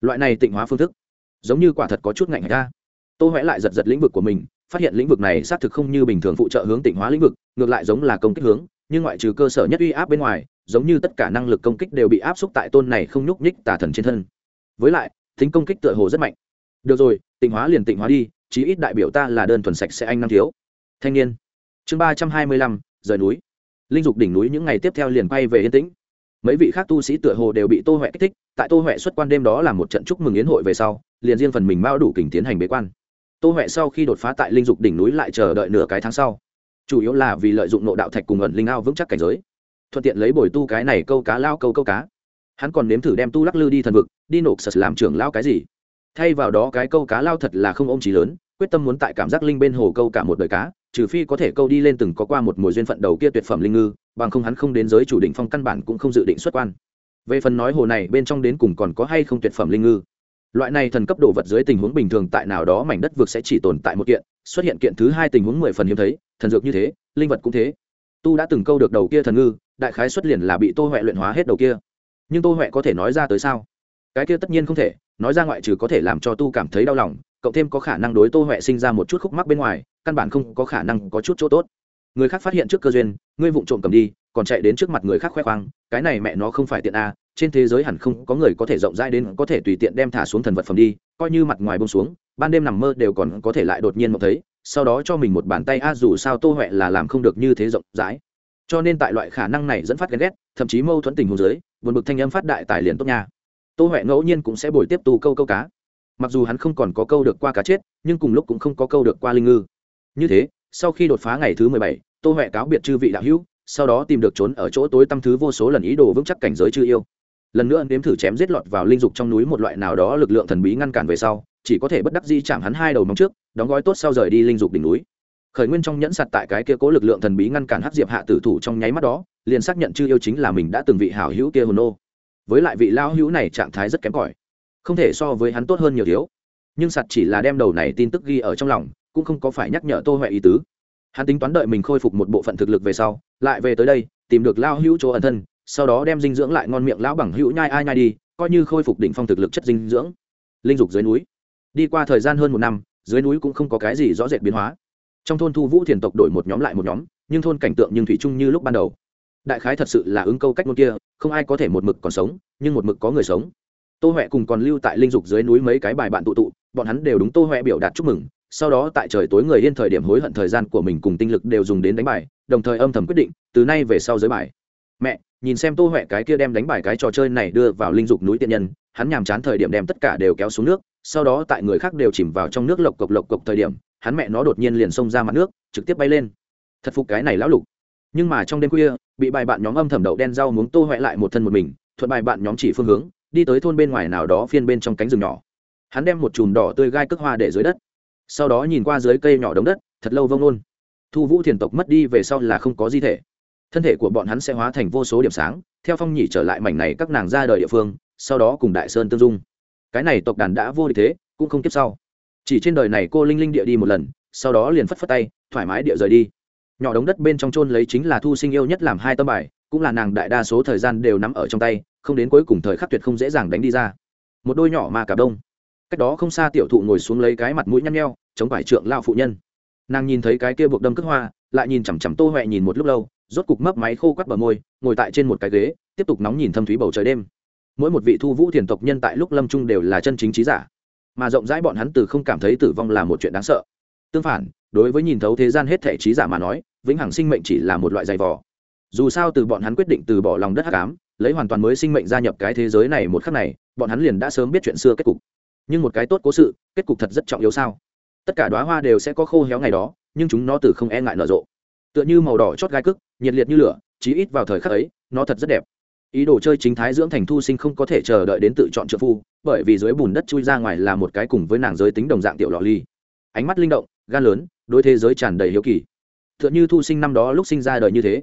Loại này tịnh hóa phương thức, giống như quả thật có chút ngạnh ra. Tô huệ lại giật giật lĩnh vực của mình, phát hiện lĩnh vực này xác thực không như bình thường phụ trợ hướng tịnh hóa lĩnh vực, ngược lại giống là công kích hướng, nhưng ngoại trừ cơ sở nhất uy áp bên ngoài, giống như tất cả năng lực công kích đều bị áp xúc tại tôn này không nhúc nhích tà thần trên thân. Với lại, tính công kích tựa hồ rất mạnh. Được rồi, tịnh hóa liền tịnh hóa đi, chí ít đại biểu ta là đơn thuần sạch sẽ anh năng thiếu. Thanh niên. Chương ba trăm hai mươi lăm rời núi. Linh dục đỉnh núi những ngày tiếp theo liền quay về yên tĩnh. Mấy vị khác tu sĩ tựa hồ đều bị tô huệ kích thích, tại tô huệ xuất quan đêm đó là một trận chúc mừng yến hội về sau, liền riêng phần mình bao đủ kình tiến hành bế quan. Tô huệ sau khi đột phá tại linh dục đỉnh núi lại chờ đợi nửa cái tháng sau. Chủ yếu là vì lợi dụng nộ đạo thạch cùng ẩn linh ao vững chắc cảnh giới. Thuận tiện lấy bồi tu cái này câu cá lao câu câu cá. Hắn còn nếm thử đem tu lắc lư đi thần vực, đi nộp sật làm trưởng lao cái gì. Thay vào đó cái câu cá lao thật là không ôm trí lớn quyết tâm muốn tại cảm giác linh bên hồ câu cả một đời cá, trừ phi có thể câu đi lên từng có qua một mùa duyên phận đầu kia tuyệt phẩm linh ngư, bằng không hắn không đến giới chủ định phong căn bản cũng không dự định xuất quan. Về phần nói hồ này, bên trong đến cùng còn có hay không tuyệt phẩm linh ngư? Loại này thần cấp đồ vật dưới tình huống bình thường tại nào đó mảnh đất vực sẽ chỉ tồn tại một kiện, xuất hiện kiện thứ hai tình huống mười phần hiếm thấy, thần dược như thế, linh vật cũng thế. Tu đã từng câu được đầu kia thần ngư, đại khái xuất liền là bị tô huệ luyện hóa hết đầu kia. Nhưng tô huệ có thể nói ra tới sao? Cái kia tất nhiên không thể, nói ra ngoại trừ có thể làm cho tu cảm thấy đau lòng cộng thêm có khả năng đối tô huệ sinh ra một chút khúc mắc bên ngoài, căn bản không có khả năng có chút chỗ tốt. Người khác phát hiện trước cơ duyên, ngươi vụng trộm cầm đi, còn chạy đến trước mặt người khác khoe khoang, cái này mẹ nó không phải tiện a, trên thế giới hẳn không có người có thể rộng rãi đến có thể tùy tiện đem thả xuống thần vật phẩm đi, coi như mặt ngoài bông xuống, ban đêm nằm mơ đều còn có thể lại đột nhiên mộng thấy, sau đó cho mình một bàn tay a, dù sao tô huệ là làm không được như thế rộng rãi. Cho nên tại loại khả năng này dẫn phát ghen ghét, thậm chí mâu thuẫn tình hồ dưới, buồn bực thanh âm phát đại tài liền tốt nha. Tô huệ ngẫu nhiên cũng sẽ bồi tiếp tu câu câu cá mặc dù hắn không còn có câu được qua cá chết, nhưng cùng lúc cũng không có câu được qua linh ngư. Như thế, sau khi đột phá ngày thứ mười bảy, tô huệ cáo biệt chư vị đạo hữu, sau đó tìm được trốn ở chỗ tối tăm thứ vô số lần ý đồ vững chắc cảnh giới chư yêu. Lần nữa nếm thử chém giết lọt vào linh dục trong núi một loại nào đó lực lượng thần bí ngăn cản về sau, chỉ có thể bất đắc di chạm hắn hai đầu móng trước, đóng gói tốt sau rời đi linh dục đỉnh núi. Khởi nguyên trong nhẫn sạt tại cái kia cố lực lượng thần bí ngăn cản hắc diệp hạ tử thủ trong nháy mắt đó, liền xác nhận chư yêu chính là mình đã từng vị hảo hữu kia hồn ô. với lại vị lao hữu này trạng thái rất kém cỏi không thể so với hắn tốt hơn nhiều thiếu. Nhưng sạt chỉ là đem đầu này tin tức ghi ở trong lòng, cũng không có phải nhắc nhở tô huệ ý tứ. Hắn tính toán đợi mình khôi phục một bộ phận thực lực về sau, lại về tới đây, tìm được lao hữu chỗ ẩn thân, sau đó đem dinh dưỡng lại ngon miệng lão bằng hữu nhai ai nhai đi, coi như khôi phục đỉnh phong thực lực chất dinh dưỡng. Linh dục dưới núi. Đi qua thời gian hơn một năm, dưới núi cũng không có cái gì rõ rệt biến hóa. Trong thôn thu vũ thiền tộc đổi một nhóm lại một nhóm, nhưng thôn cảnh tượng nhưng thủy chung như lúc ban đầu. Đại khái thật sự là ứng câu cách ngôn kia, không ai có thể một mực còn sống, nhưng một mực có người sống tô huệ cùng còn lưu tại linh dục dưới núi mấy cái bài bạn tụ tụ, bọn hắn đều đúng tô huệ biểu đạt chúc mừng, sau đó tại trời tối người yên thời điểm hối hận thời gian của mình cùng tinh lực đều dùng đến đánh bài, đồng thời âm thầm quyết định, từ nay về sau giới bài. Mẹ, nhìn xem tô huệ cái kia đem đánh bài cái trò chơi này đưa vào linh dục núi tiên nhân, hắn nhàm chán thời điểm đem tất cả đều kéo xuống nước, sau đó tại người khác đều chìm vào trong nước lộc cộc lộc cộc thời điểm, hắn mẹ nó đột nhiên liền xông ra mặt nước, trực tiếp bay lên. Thật phục cái này lão lục. Nhưng mà trong đêm khuya, bị bài bạn nhóm âm thầm đậu đen rau muống tô huệ lại một thân một mình, thuận bài bạn nhóm chỉ phương hướng đi tới thôn bên ngoài nào đó phiên bên trong cánh rừng nhỏ. Hắn đem một chùm đỏ tươi gai cước hoa để dưới đất. Sau đó nhìn qua dưới cây nhỏ đống đất, thật lâu vông nôn. Thu vũ thiền tộc mất đi về sau là không có di thể. Thân thể của bọn hắn sẽ hóa thành vô số điểm sáng, theo phong nhị trở lại mảnh này các nàng ra đời địa phương, sau đó cùng đại sơn tương dung. Cái này tộc đàn đã vô địch thế, cũng không kiếp sau. Chỉ trên đời này cô linh linh địa đi một lần, sau đó liền phất phất tay, thoải mái địa rời đi. Nhỏ đống đất bên trong trôn lấy chính là thu sinh yêu nhất làm hai tâm bài, cũng là nàng đại đa số thời gian đều nắm ở trong tay không đến cuối cùng thời khắc tuyệt không dễ dàng đánh đi ra. Một đôi nhỏ mà cả đông. Cách đó không xa tiểu thụ ngồi xuống lấy cái mặt mũi nhăn nheo, chống vải trượng lao phụ nhân. Nàng nhìn thấy cái kia buộc đâm cất hoa, lại nhìn chằm chằm tô huệ nhìn một lúc lâu, rốt cục mấp máy khô quắt bờ môi, ngồi tại trên một cái ghế, tiếp tục nóng nhìn thâm thúy bầu trời đêm. Mỗi một vị thu vũ thiền tộc nhân tại lúc lâm trung đều là chân chính trí giả, mà rộng rãi bọn hắn từ không cảm thấy tử vong là một chuyện đáng sợ. Tương phản, đối với nhìn thấu thế gian hết thể trí giả mà nói, vĩnh hằng sinh mệnh chỉ là một loại giày vò dù sao từ bọn hắn quyết định từ bỏ lòng đất hắc ám, lấy hoàn toàn mới sinh mệnh gia nhập cái thế giới này một khắc này, bọn hắn liền đã sớm biết chuyện xưa kết cục. Nhưng một cái tốt cố sự, kết cục thật rất trọng yếu sao? Tất cả đoá hoa đều sẽ có khô héo ngày đó, nhưng chúng nó từ không e ngại nở rộ. Tựa như màu đỏ chót gai cức, nhiệt liệt như lửa, chí ít vào thời khắc ấy, nó thật rất đẹp. Ý đồ chơi chính thái dưỡng thành thu sinh không có thể chờ đợi đến tự chọn trợ phu, bởi vì dưới bùn đất chui ra ngoài là một cái cùng với nàng giới tính đồng dạng tiểu lọ ly. Ánh mắt linh động, gan lớn đôi thế giới tràn đầy hiếu kỳ. Tựa như thu sinh năm đó lúc sinh ra đời như thế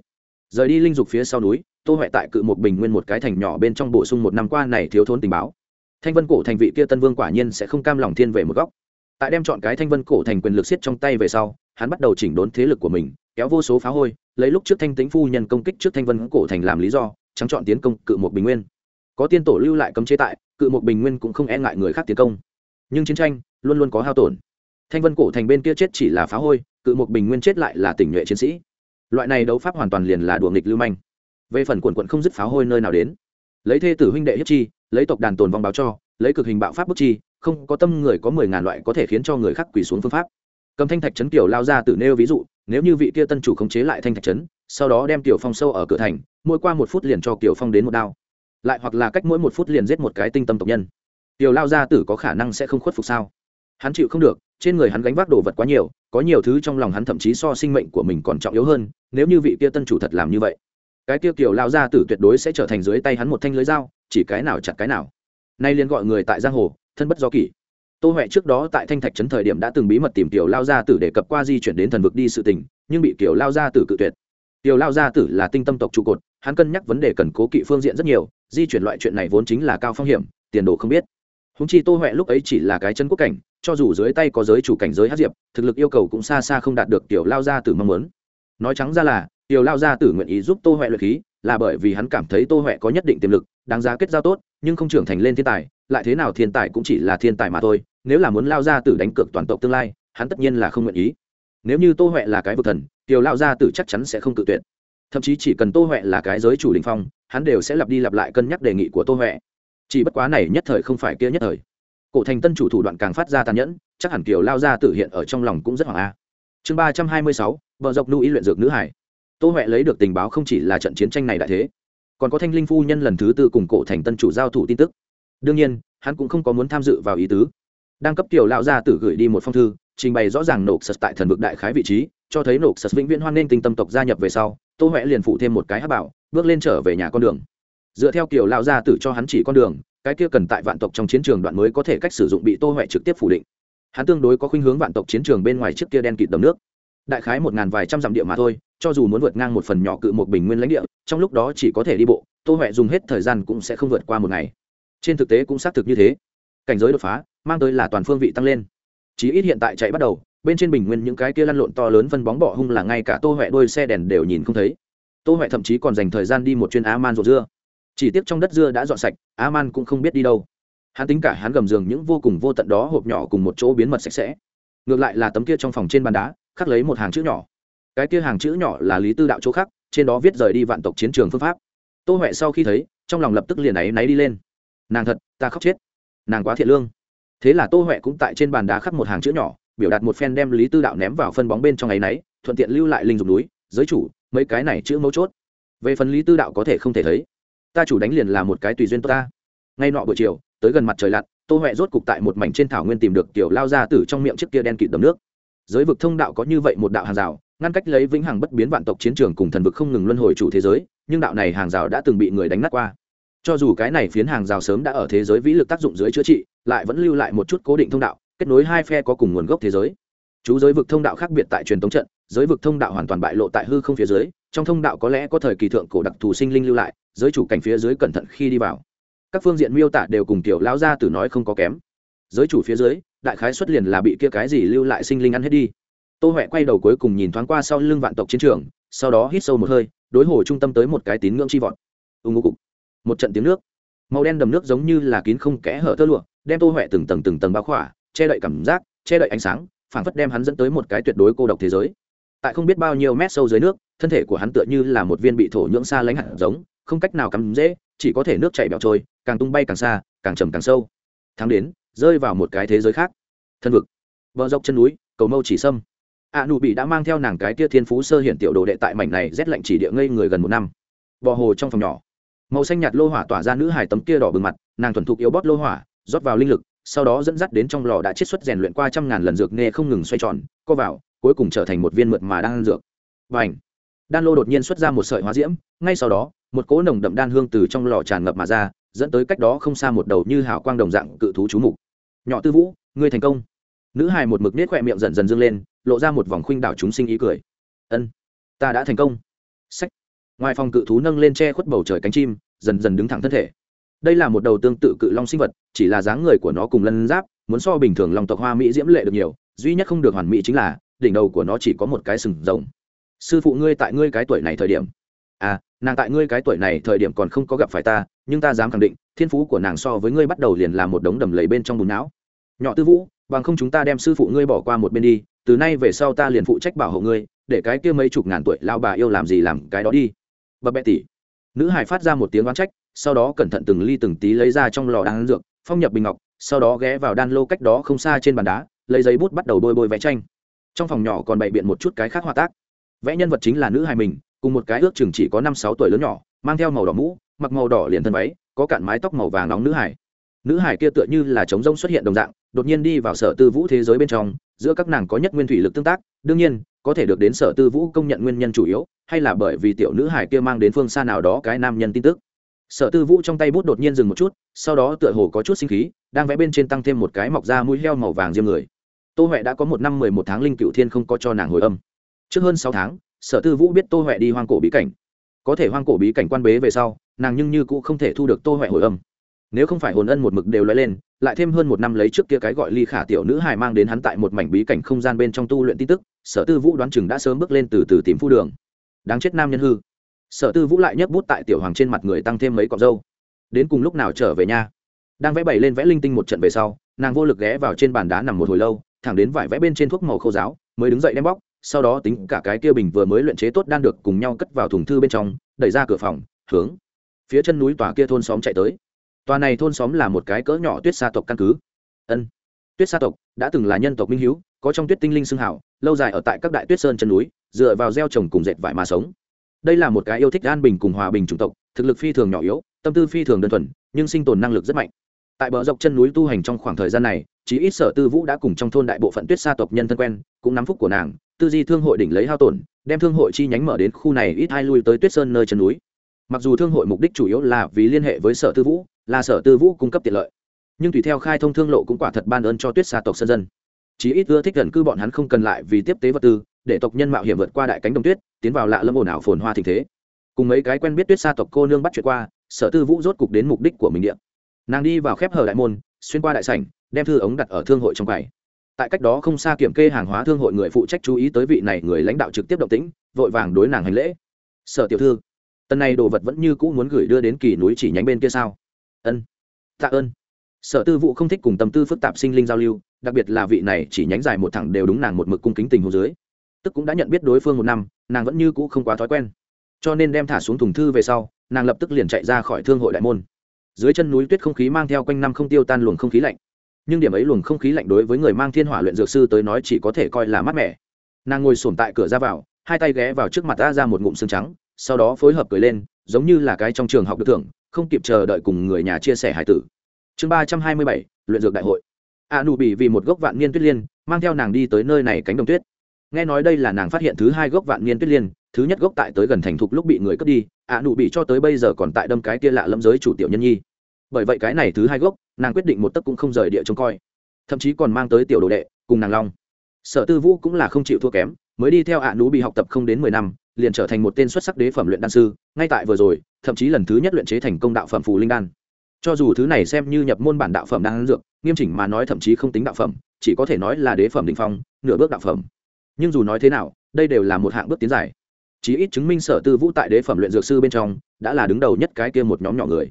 rời đi linh dục phía sau núi, tô huệ tại cự một bình nguyên một cái thành nhỏ bên trong bổ sung một năm qua này thiếu thốn tình báo. Thanh vân cổ thành vị kia tân vương quả nhiên sẽ không cam lòng thiên về một góc. Tại đem chọn cái thanh vân cổ thành quyền lực siết trong tay về sau, hắn bắt đầu chỉnh đốn thế lực của mình, kéo vô số phá hôi, lấy lúc trước thanh tính phu nhân công kích trước thanh vân cổ thành làm lý do, trắng chọn tiến công cự một bình nguyên. Có tiên tổ lưu lại cấm chế tại, cự một bình nguyên cũng không e ngại người khác tiến công. Nhưng chiến tranh luôn luôn có hao tổn. Thanh vân cổ thành bên kia chết chỉ là phá hôi, cự một bình nguyên chết lại là tỉnh nhuệ chiến sĩ loại này đấu pháp hoàn toàn liền là đùa nghịch lưu manh. Về phần quần quận không dứt pháo hôi nơi nào đến. Lấy thê tử huynh đệ hiếp chi, lấy tộc đàn tồn vong báo cho, lấy cực hình bạo pháp bức chi, không có tâm người có mười ngàn loại có thể khiến cho người khác quỳ xuống phương pháp. Cầm thanh thạch trấn tiểu lao ra tự nêu ví dụ, nếu như vị kia tân chủ khống chế lại thanh thạch trấn sau đó đem tiểu phong sâu ở cửa thành, mỗi qua một phút liền cho tiểu phong đến một đao. Lại hoặc là cách mỗi một phút liền giết một cái tinh tâm tộc nhân. Tiểu lao gia tử có khả năng sẽ không khuất phục sao? Hắn chịu không được trên người hắn gánh vác đồ vật quá nhiều, có nhiều thứ trong lòng hắn thậm chí so sinh mệnh của mình còn trọng yếu hơn, nếu như vị kia tân chủ thật làm như vậy, cái kia tiểu lao gia tử tuyệt đối sẽ trở thành dưới tay hắn một thanh lưới dao, chỉ cái nào chặt cái nào. Nay liền gọi người tại giang hồ, thân bất do kỷ. Tô huệ trước đó tại thanh thạch trấn thời điểm đã từng bí mật tìm tiểu lao gia tử để cập qua di chuyển đến thần vực đi sự tình, nhưng bị tiểu lao gia tử cự tuyệt. Tiểu lao gia tử là tinh tâm tộc trụ cột, hắn cân nhắc vấn đề cần cố kỵ phương diện rất nhiều, di chuyển loại chuyện này vốn chính là cao phong hiểm, tiền đồ không biết. Húng chi tô huệ lúc ấy chỉ là cái chân quốc cảnh cho dù dưới tay có giới chủ cảnh giới hát diệp, thực lực yêu cầu cũng xa xa không đạt được tiểu lao gia tử mong muốn. Nói trắng ra là, tiểu lao gia tử nguyện ý giúp tô huệ luyện khí, là bởi vì hắn cảm thấy tô huệ có nhất định tiềm lực, đáng giá kết giao tốt, nhưng không trưởng thành lên thiên tài, lại thế nào thiên tài cũng chỉ là thiên tài mà thôi, nếu là muốn lao gia tử đánh cược toàn tộc tương lai, hắn tất nhiên là không nguyện ý. Nếu như tô huệ là cái vực thần, tiểu lao gia tử chắc chắn sẽ không tự tuyệt. Thậm chí chỉ cần tô huệ là cái giới chủ đình phong, hắn đều sẽ lặp đi lặp lại cân nhắc đề nghị của tô huệ. Chỉ bất quá này nhất thời không phải kia nhất thời cổ thành tân chủ thủ đoạn càng phát ra tàn nhẫn, chắc hẳn kiều lao ra tử hiện ở trong lòng cũng rất hoảng a. Chương ba trăm hai mươi sáu, vợ dọc lưu ý luyện dược nữ hải. Tô huệ lấy được tình báo không chỉ là trận chiến tranh này đại thế, còn có thanh linh phu nhân lần thứ tư cùng cổ thành tân chủ giao thủ tin tức. Đương nhiên, hắn cũng không có muốn tham dự vào ý tứ. Đang cấp tiểu lao ra tử gửi đi một phong thư, trình bày rõ ràng nộp sật tại thần vực đại khái vị trí, cho thấy nộp sật vĩnh viễn hoan nên tinh tâm tộc gia nhập về sau, tô huệ liền phụ thêm một cái hát bảo, bước lên trở về nhà con đường. Dựa theo kiểu lao gia tử cho hắn chỉ con đường cái kia cần tại vạn tộc trong chiến trường đoạn mới có thể cách sử dụng bị tô huệ trực tiếp phủ định. Hắn tương đối có khuynh hướng vạn tộc chiến trường bên ngoài trước kia đen kịt đầm nước. Đại khái một ngàn vài trăm dặm địa mà thôi, cho dù muốn vượt ngang một phần nhỏ cự một bình nguyên lãnh địa, trong lúc đó chỉ có thể đi bộ, tô huệ dùng hết thời gian cũng sẽ không vượt qua một ngày. Trên thực tế cũng xác thực như thế. Cảnh giới đột phá, mang tới là toàn phương vị tăng lên. Chí ít hiện tại chạy bắt đầu, bên trên bình nguyên những cái kia lăn lộn to lớn phân bóng bỏ hung là ngay cả tô huệ đôi xe đèn đều nhìn không thấy. Tô huệ thậm chí còn dành thời gian đi một chuyên á man ruột dưa chỉ tiếc trong đất dưa đã dọn sạch a man cũng không biết đi đâu. Hắn tính cả hắn gầm giường những vô cùng vô tận đó hộp nhỏ cùng một chỗ biến mật sạch sẽ. Ngược lại là tấm kia trong phòng trên bàn đá, khắc lấy một hàng chữ nhỏ. Cái kia hàng chữ nhỏ là lý tư đạo chỗ khác trên đó viết rời đi vạn tộc chiến trường phương pháp. Tô huệ sau khi thấy, trong lòng lập tức liền áy náy đi lên. Nàng thật, ta khóc chết. Nàng quá thiện lương. Thế là tô huệ cũng tại trên bàn đá khắc một hàng chữ nhỏ, biểu đạt một phen đem lý tư đạo ném vào phân bóng bên trong áy náy, thuận tiện lưu lại linh dục núi. Giới chủ, mấy cái này chữ mấu chốt. Về phần lý tư đạo có thể không thể thấy ta chủ đánh liền là một cái tùy duyên tốt ta. Ngay nọ buổi chiều, tới gần mặt trời lặn, tô huệ rốt cục tại một mảnh trên thảo nguyên tìm được kiểu lao ra từ trong miệng chiếc kia đen kịt đầm nước. Giới vực thông đạo có như vậy một đạo hàng rào, ngăn cách lấy vĩnh hằng bất biến vạn tộc chiến trường cùng thần vực không ngừng luân hồi chủ thế giới, nhưng đạo này hàng rào đã từng bị người đánh nát qua. Cho dù cái này phiến hàng rào sớm đã ở thế giới vĩ lực tác dụng dưới chữa trị, lại vẫn lưu lại một chút cố định thông đạo, kết nối hai phe có cùng nguồn gốc thế giới. Chú giới vực thông đạo khác biệt tại truyền thống trận, giới vực thông đạo hoàn toàn bại lộ tại hư không phía dưới trong thông đạo có lẽ có thời kỳ thượng cổ đặc thù sinh linh lưu lại, giới chủ cảnh phía dưới cẩn thận khi đi vào. Các phương diện miêu tả đều cùng tiểu lao ra từ nói không có kém. Giới chủ phía dưới, đại khái xuất liền là bị kia cái gì lưu lại sinh linh ăn hết đi. Tô huệ quay đầu cuối cùng nhìn thoáng qua sau lưng vạn tộc chiến trường, sau đó hít sâu một hơi, đối hồ trung tâm tới một cái tín ngưỡng chi vọt ưng ngô cục. Một trận tiếng nước. Màu đen đầm nước giống như là kín không kẽ hở tơ lụa, đem tô huệ từng tầng từng tầng bao khỏa, che đậy cảm giác, che đậy ánh sáng, phảng phất đem hắn dẫn tới một cái tuyệt đối cô độc thế giới tại không biết bao nhiêu mét sâu dưới nước, thân thể của hắn tựa như là một viên bị thổ nhưỡng xa lánh hạt giống, không cách nào cắm dễ, chỉ có thể nước chảy bẹo trôi, càng tung bay càng xa, càng trầm càng sâu. Thắng đến, rơi vào một cái thế giới khác. Thân vực. Bờ dọc chân núi, cầu mâu chỉ sâm. A nụ bị đã mang theo nàng cái tia thiên phú sơ hiện tiểu đồ đệ tại mảnh này rét lạnh chỉ địa ngây người gần một năm. Bò hồ trong phòng nhỏ. Màu xanh nhạt lô hỏa tỏa ra nữ hải tấm kia đỏ bừng mặt, nàng thuần thục yếu bót lô hỏa, rót vào linh lực, sau đó dẫn dắt đến trong lò đã chiết xuất rèn luyện qua trăm ngàn lần dược nê không ngừng xoay tròn, co vào cuối cùng trở thành một viên mượt mà đang ăn dược. Và ảnh đan lô đột nhiên xuất ra một sợi hóa diễm, ngay sau đó, một cỗ nồng đậm đan hương từ trong lò tràn ngập mà ra, dẫn tới cách đó không xa một đầu như hào quang đồng dạng cự thú chú mục. Nhỏ tư vũ, ngươi thành công. Nữ hài một mực nết khỏe miệng dần dần dâng lên, lộ ra một vòng khuynh đảo chúng sinh ý cười. Ân, ta đã thành công. Sách. Ngoài phòng cự thú nâng lên che khuất bầu trời cánh chim, dần dần đứng thẳng thân thể. Đây là một đầu tương tự cự long sinh vật, chỉ là dáng người của nó cùng lân giáp, muốn so bình thường lòng tộc hoa mỹ diễm lệ được nhiều, duy nhất không được hoàn mỹ chính là đỉnh đầu của nó chỉ có một cái sừng rồng. Sư phụ ngươi tại ngươi cái tuổi này thời điểm. À nàng tại ngươi cái tuổi này thời điểm còn không có gặp phải ta, nhưng ta dám khẳng định, thiên phú của nàng so với ngươi bắt đầu liền là một đống đầm lầy bên trong bùn não. Nhỏ tư vũ, bằng không chúng ta đem sư phụ ngươi bỏ qua một bên đi, từ nay về sau ta liền phụ trách bảo hộ ngươi, để cái kia mấy chục ngàn tuổi lao bà yêu làm gì làm cái đó đi. Bập bẹ tỉ. Nữ hải phát ra một tiếng oán trách, sau đó cẩn thận từng ly từng tí lấy ra trong lò đan dược, phong nhập bình ngọc, sau đó ghé vào đan lô cách đó không xa trên bàn đá, lấy giấy bút bắt đầu bôi bôi vẽ tranh trong phòng nhỏ còn bày biện một chút cái khác hòa tác. Vẽ nhân vật chính là nữ hài mình, cùng một cái ước chừng chỉ có năm sáu tuổi lớn nhỏ, mang theo màu đỏ mũ, mặc màu đỏ liền thân váy, có cạn mái tóc màu vàng nóng nữ hải nữ hải kia tựa như là trống rông xuất hiện đồng dạng, đột nhiên đi vào sở tư vũ thế giới bên trong, giữa các nàng có nhất nguyên thủy lực tương tác, đương nhiên, có thể được đến sở tư vũ công nhận nguyên nhân chủ yếu, hay là bởi vì tiểu nữ hải kia mang đến phương xa nào đó cái nam nhân tin tức. Sở tư vũ trong tay bút đột nhiên dừng một chút, sau đó tựa hồ có chút sinh khí, đang vẽ bên trên tăng thêm một cái mọc ra mũi heo màu vàng riêng người tô huệ đã có một năm mười một tháng linh cựu thiên không có cho nàng hồi âm. Trước hơn sáu tháng, sở tư vũ biết tô huệ đi hoang cổ bí cảnh. Có thể hoang cổ bí cảnh quan bế về sau, nàng nhưng như cũng không thể thu được tô huệ hồi âm. Nếu không phải hồn ân một mực đều lóe lên, lại thêm hơn một năm lấy trước kia cái gọi ly khả tiểu nữ hài mang đến hắn tại một mảnh bí cảnh không gian bên trong tu luyện tin tức, sở tư vũ đoán chừng đã sớm bước lên từ từ tìm phu đường. Đáng chết nam nhân hư. Sở tư vũ lại nhấc bút tại tiểu hoàng trên mặt người tăng thêm mấy cọc dâu đến cùng lúc nào trở về nhà đang vẽ bày lên vẽ linh tinh một trận về sau, nàng vô lực ghé vào trên bàn đá nằm một hồi lâu thẳng đến vải vẽ bên trên thuốc màu khô giáo, mới đứng dậy đem bóc, sau đó tính cả cái kia bình vừa mới luyện chế tốt đan được cùng nhau cất vào thùng thư bên trong, đẩy ra cửa phòng, hướng phía chân núi tòa kia thôn xóm chạy tới. Tòa này thôn xóm là một cái cỡ nhỏ tuyết sa tộc căn cứ. Ân, tuyết sa tộc đã từng là nhân tộc minh hiếu, có trong tuyết tinh linh xương hảo lâu dài ở tại các đại tuyết sơn chân núi, dựa vào gieo trồng cùng dệt vải mà sống. Đây là một cái yêu thích an bình cùng hòa bình chủng tộc, thực lực phi thường nhỏ yếu, tâm tư phi thường đơn thuần, nhưng sinh tồn năng lực rất mạnh. Tại bờ dọc chân núi tu hành trong khoảng thời gian này Chí ít sở tư vũ đã cùng trong thôn đại bộ phận tuyết sa tộc nhân thân quen, cũng nắm phúc của nàng, tư di thương hội đỉnh lấy hao tổn, đem thương hội chi nhánh mở đến khu này ít hai lui tới tuyết sơn nơi chân núi. Mặc dù thương hội mục đích chủ yếu là vì liên hệ với sở tư vũ, là sở tư vũ cung cấp tiện lợi, nhưng tùy theo khai thông thương lộ cũng quả thật ban ơn cho tuyết Sa tộc sân dân. Chí ít ưa thích gần cư bọn hắn không cần lại vì tiếp tế vật tư, để tộc nhân mạo hiểm vượt qua đại cánh đồng tuyết, tiến vào lạ lâm ồn ào phồn hoa tình thế. Cùng mấy cái quen biết tuyết Sa tộc cô nương bắt chuyện qua, sở tư vũ rốt cục đến mục đích của mình điện nàng đi vào khép hở đại môn xuyên qua đại sảnh, đem thư ống đặt ở thương hội trong quầy. Tại cách đó không xa kiểm kê hàng hóa thương hội người phụ trách chú ý tới vị này người lãnh đạo trực tiếp động tĩnh, vội vàng đối nàng hành lễ. Sở tiểu thư, tần này đồ vật vẫn như cũ muốn gửi đưa đến kỳ núi chỉ nhánh bên kia sao? Ân, tạ ơn. Sở tư vụ không thích cùng tâm tư phức tạp sinh linh giao lưu, đặc biệt là vị này chỉ nhánh dài một thẳng đều đúng nàng một mực cung kính tình hồ dưới. Tức cũng đã nhận biết đối phương một năm, nàng vẫn như cũ không quá thói quen. Cho nên đem thả xuống thùng thư về sau, nàng lập tức liền chạy ra khỏi thương hội đại môn dưới chân núi tuyết không khí mang theo quanh năm không tiêu tan luồng không khí lạnh. Nhưng điểm ấy luồng không khí lạnh đối với người mang thiên hỏa luyện dược sư tới nói chỉ có thể coi là mát mẻ. Nàng ngồi sổm tại cửa ra vào, hai tay ghé vào trước mặt ta ra một ngụm xương trắng, sau đó phối hợp cười lên, giống như là cái trong trường học được thưởng, không kịp chờ đợi cùng người nhà chia sẻ hải tử. Chương ba trăm hai mươi bảy, luyện dược đại hội. A nụ bị vì một gốc vạn niên tuyết liên, mang theo nàng đi tới nơi này cánh đồng tuyết. Nghe nói đây là nàng phát hiện thứ hai gốc vạn niên tuyết liên thứ nhất gốc tại tới gần thành thục lúc bị người cướp đi, ạ nụ bị cho tới bây giờ còn tại đâm cái kia lạ lâm giới chủ tiểu nhân nhi. Bởi vậy cái này thứ hai gốc, nàng quyết định một tấc cũng không rời địa trông coi. Thậm chí còn mang tới tiểu đồ đệ, cùng nàng long. Sở tư vũ cũng là không chịu thua kém, mới đi theo ạ nú bị học tập không đến mười năm, liền trở thành một tên xuất sắc đế phẩm luyện đan sư, ngay tại vừa rồi, thậm chí lần thứ nhất luyện chế thành công đạo phẩm phù linh đan. Cho dù thứ này xem như nhập môn bản đạo phẩm đan dược, nghiêm chỉnh mà nói thậm chí không tính đạo phẩm, chỉ có thể nói là đế phẩm đình phong, nửa bước đạo phẩm. Nhưng dù nói thế nào, đây đều là một hạng bước tiến dài chí ít chứng minh sở tư vũ tại đế phẩm luyện dược sư bên trong đã là đứng đầu nhất cái kia một nhóm nhỏ người.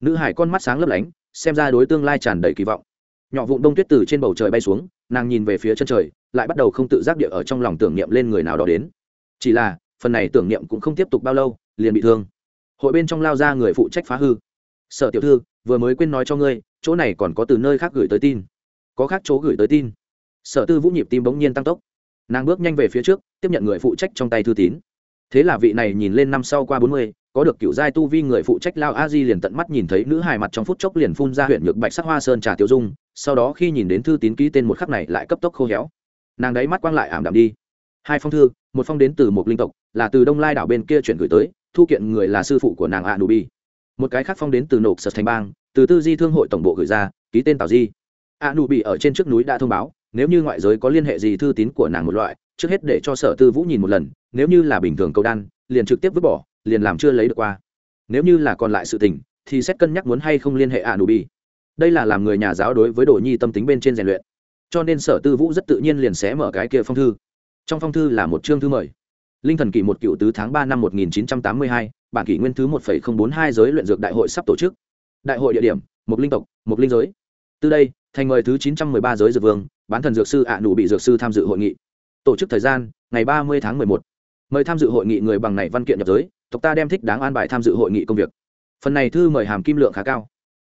Nữ hải con mắt sáng lấp lánh, xem ra đối tương lai tràn đầy kỳ vọng. Nhỏ vụn đông tuyết từ trên bầu trời bay xuống, nàng nhìn về phía chân trời, lại bắt đầu không tự giác địa ở trong lòng tưởng niệm lên người nào đó đến. Chỉ là, phần này tưởng niệm cũng không tiếp tục bao lâu, liền bị thương. Hội bên trong lao ra người phụ trách phá hư. Sở tiểu thư, vừa mới quên nói cho ngươi, chỗ này còn có từ nơi khác gửi tới tin. Có khác chỗ gửi tới tin. Sở tư vũ nhịp tim bỗng nhiên tăng tốc. Nàng bước nhanh về phía trước, tiếp nhận người phụ trách trong tay thư tín thế là vị này nhìn lên năm sau qua bốn mươi, có được cựu giai tu vi người phụ trách lao a di liền tận mắt nhìn thấy nữ hài mặt trong phút chốc liền phun ra huyện nhược bạch sắc hoa sơn trà tiêu dung, sau đó khi nhìn đến thư tín ký tên một khắc này lại cấp tốc khô héo. Nàng đấy mắt quang lại ảm đạm đi. Hai phong thư, một phong đến từ một linh tộc, là từ đông lai đảo bên kia chuyển gửi tới, thu kiện người là sư phụ của nàng a nụ bi một cái khác phong đến từ nộp sật thành bang, từ tư di thương hội tổng bộ gửi ra, ký tên tào di. A nụ ở trên trước núi đã thông báo, nếu như ngoại giới có liên hệ gì thư tín của nàng một loại trước hết để cho sở tư vũ nhìn một lần, nếu như là bình thường câu đan, liền trực tiếp vứt bỏ, liền làm chưa lấy được qua. Nếu như là còn lại sự tình, thì xét cân nhắc muốn hay không liên hệ ạ nụ bi đây là làm người nhà giáo đối với đồ nhi tâm tính bên trên rèn luyện. Cho nên sở tư vũ rất tự nhiên liền xé mở cái kia phong thư. Trong phong thư là một chương thư mời. Linh thần kỷ một cựu tứ tháng ba năm một nghìn chín trăm tám mươi hai, bản kỷ nguyên thứ một phẩy không bốn hai giới luyện dược đại hội sắp tổ chức. Đại hội địa điểm một linh tộc một linh giới. Từ đây, thành mời thứ chín trăm mười ba giới dược vương, bán thần dược sư ạ nụ bị dược sư tham dự hội nghị tổ chức thời gian, ngày ba mươi tháng mười một. Mời tham dự hội nghị người bằng này văn kiện nhập giới, tộc ta đem thích đáng an bài tham dự hội nghị công việc. Phần này thư mời hàm kim lượng khá cao.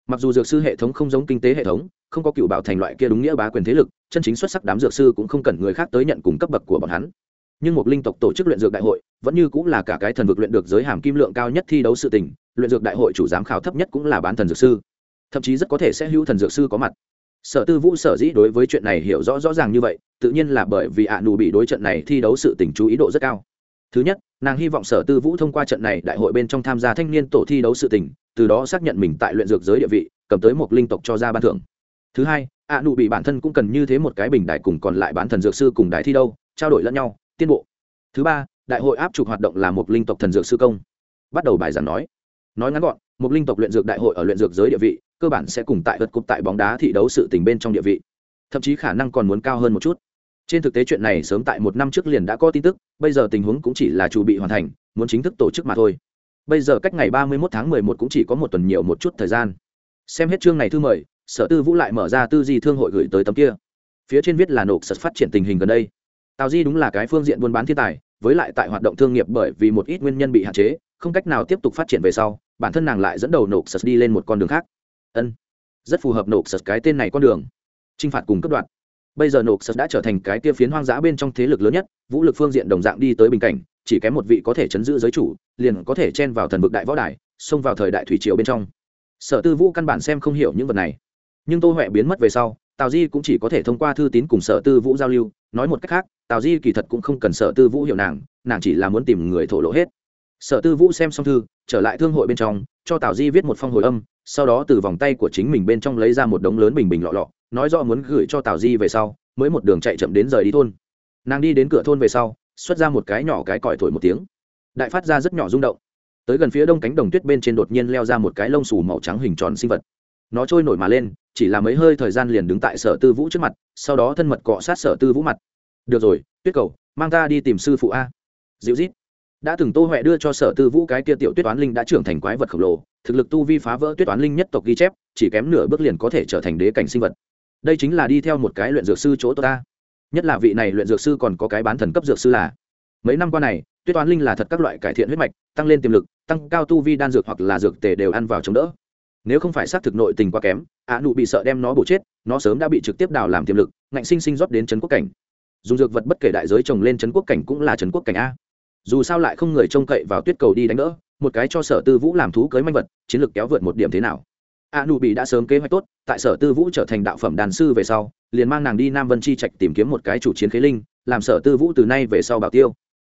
Mặc dù dược sư hệ thống không giống kinh tế hệ thống, không có cựu bảo thành loại kia đúng nghĩa bá quyền thế lực, chân chính xuất sắc đám dược sư cũng không cần người khác tới nhận cùng cấp bậc của bọn hắn. Nhưng một linh tộc tổ chức luyện dược đại hội, vẫn như cũng là cả cái thần vực luyện được giới hàm kim lượng cao nhất thi đấu sự tình, luyện dược đại hội chủ giám khảo thấp nhất cũng là bán thần dược sư. Thậm chí rất có thể sẽ hữu thần dược sư có mặt sở tư vũ sở dĩ đối với chuyện này hiểu rõ rõ ràng như vậy, tự nhiên là bởi vì ạ nù bị đối trận này thi đấu sự tình chú ý độ rất cao. Thứ nhất, nàng hy vọng sở tư vũ thông qua trận này đại hội bên trong tham gia thanh niên tổ thi đấu sự tình, từ đó xác nhận mình tại luyện dược giới địa vị, cầm tới một linh tộc cho ra ban thưởng. Thứ hai, ạ nụ bị bản thân cũng cần như thế một cái bình đại cùng còn lại bán thần dược sư cùng đại thi đâu trao đổi lẫn nhau, tiến bộ. Thứ ba, đại hội áp trục hoạt động là một linh tộc thần dược sư công. Bắt đầu bài giảng nói. Nói ngắn gọn, một linh tộc luyện dược đại hội ở luyện dược giới địa vị cơ bản sẽ cùng tại vật cục tại bóng đá thi đấu sự tình bên trong địa vị. Thậm chí khả năng còn muốn cao hơn một chút. Trên thực tế chuyện này sớm tại một năm trước liền đã có tin tức, bây giờ tình huống cũng chỉ là chuẩn bị hoàn thành, muốn chính thức tổ chức mà thôi. Bây giờ cách ngày ba mươi một tháng mười một cũng chỉ có một tuần nhiều một chút thời gian. Xem hết chương này thư mời, sở tư vũ lại mở ra tư di thương hội gửi tới tấm kia. Phía trên viết là nộp sật phát triển tình hình gần đây. Tào di đúng là cái phương diện buôn bán thiên tài, với lại tại hoạt động thương nghiệp bởi vì một ít nguyên nhân bị hạn chế, không cách nào tiếp tục phát triển về sau, bản thân nàng lại dẫn đầu nộp sật đi lên một con đường khác ân. Rất phù hợp nộp sật cái tên này con đường. T r i n h phạt cùng cấp đoạn bây giờ nộp sật đã trở thành cái tia phiến hoang dã bên trong thế lực lớn nhất, vũ lực phương diện đồng dạng đi tới bình cảnh, chỉ kém một vị có thể chấn giữ giới chủ, liền có thể chen vào thần vực đại võ đài, xông vào thời đại thủy triều bên trong. Sở tư vũ căn bản xem không hiểu những vật này. Nhưng tô huệ biến mất về sau, tào di cũng chỉ có thể thông qua thư tín cùng sở tư vũ giao lưu, nói một cách khác, tào di kỳ thật cũng không cần sở tư vũ hiểu nàng nàng chỉ là muốn tìm người thổ lộ hết. Sở tư vũ xem xong thư, trở lại thương hội bên trong, cho tào di viết một phong hồi âm sau đó từ vòng tay của chính mình bên trong lấy ra một đống lớn bình bình lọ lọ, nói rõ muốn gửi cho tào di về sau, mới một đường chạy chậm đến rời đi thôn. Nàng đi đến cửa thôn về sau, xuất ra một cái nhỏ cái còi thổi một tiếng. Đại phát ra rất nhỏ rung động. Tới gần phía đông cánh đồng tuyết bên trên đột nhiên leo ra một cái lông xù màu trắng hình tròn sinh vật. Nó trôi nổi mà lên, chỉ là mấy hơi thời gian liền đứng tại sở tư vũ trước mặt, sau đó thân mật cọ sát sở tư vũ mặt. Được rồi, tuyết cầu, mang ta đi tìm sư phụ a. Dịu rít đã từng tô huệ đưa cho sở tư vũ cái kia tiểu tuyết toán linh đã trưởng thành quái vật khổng lồ, thực lực tu vi phá vỡ tuyết toán linh nhất tộc ghi chép, chỉ kém nửa bước liền có thể trở thành đế cảnh sinh vật. Đây chính là đi theo một cái luyện dược sư chỗ ta. Nhất là vị này luyện dược sư còn có cái bán thần cấp dược sư là. Mấy năm qua này, tuyết toán linh là thật các loại cải thiện huyết mạch, tăng lên tiềm lực, tăng cao tu vi đan dược hoặc là dược tề đều ăn vào chống đỡ. Nếu không phải xác thực nội tình quá kém ạ nụ bị sợ đem nó bổ chết, nó sớm đã bị trực tiếp đào làm tiềm lực, ngạnh sinh sinh rót đến trấn quốc cảnh. Dùng dược vật bất kể đại giới trồng lên trấn quốc cảnh cũng là trấn quốc cảnh a dù sao lại không người trông cậy vào tuyết cầu đi đánh đỡ, một cái cho sở tư vũ làm thú cưới manh vật, chiến lược kéo vượt một điểm thế nào. A nụ bị đã sớm kế hoạch tốt, tại sở tư vũ trở thành đạo phẩm đàn sư về sau, liền mang nàng đi nam vân chi trạch tìm kiếm một cái chủ chiến khế linh, làm sở tư vũ từ nay về sau bảo tiêu.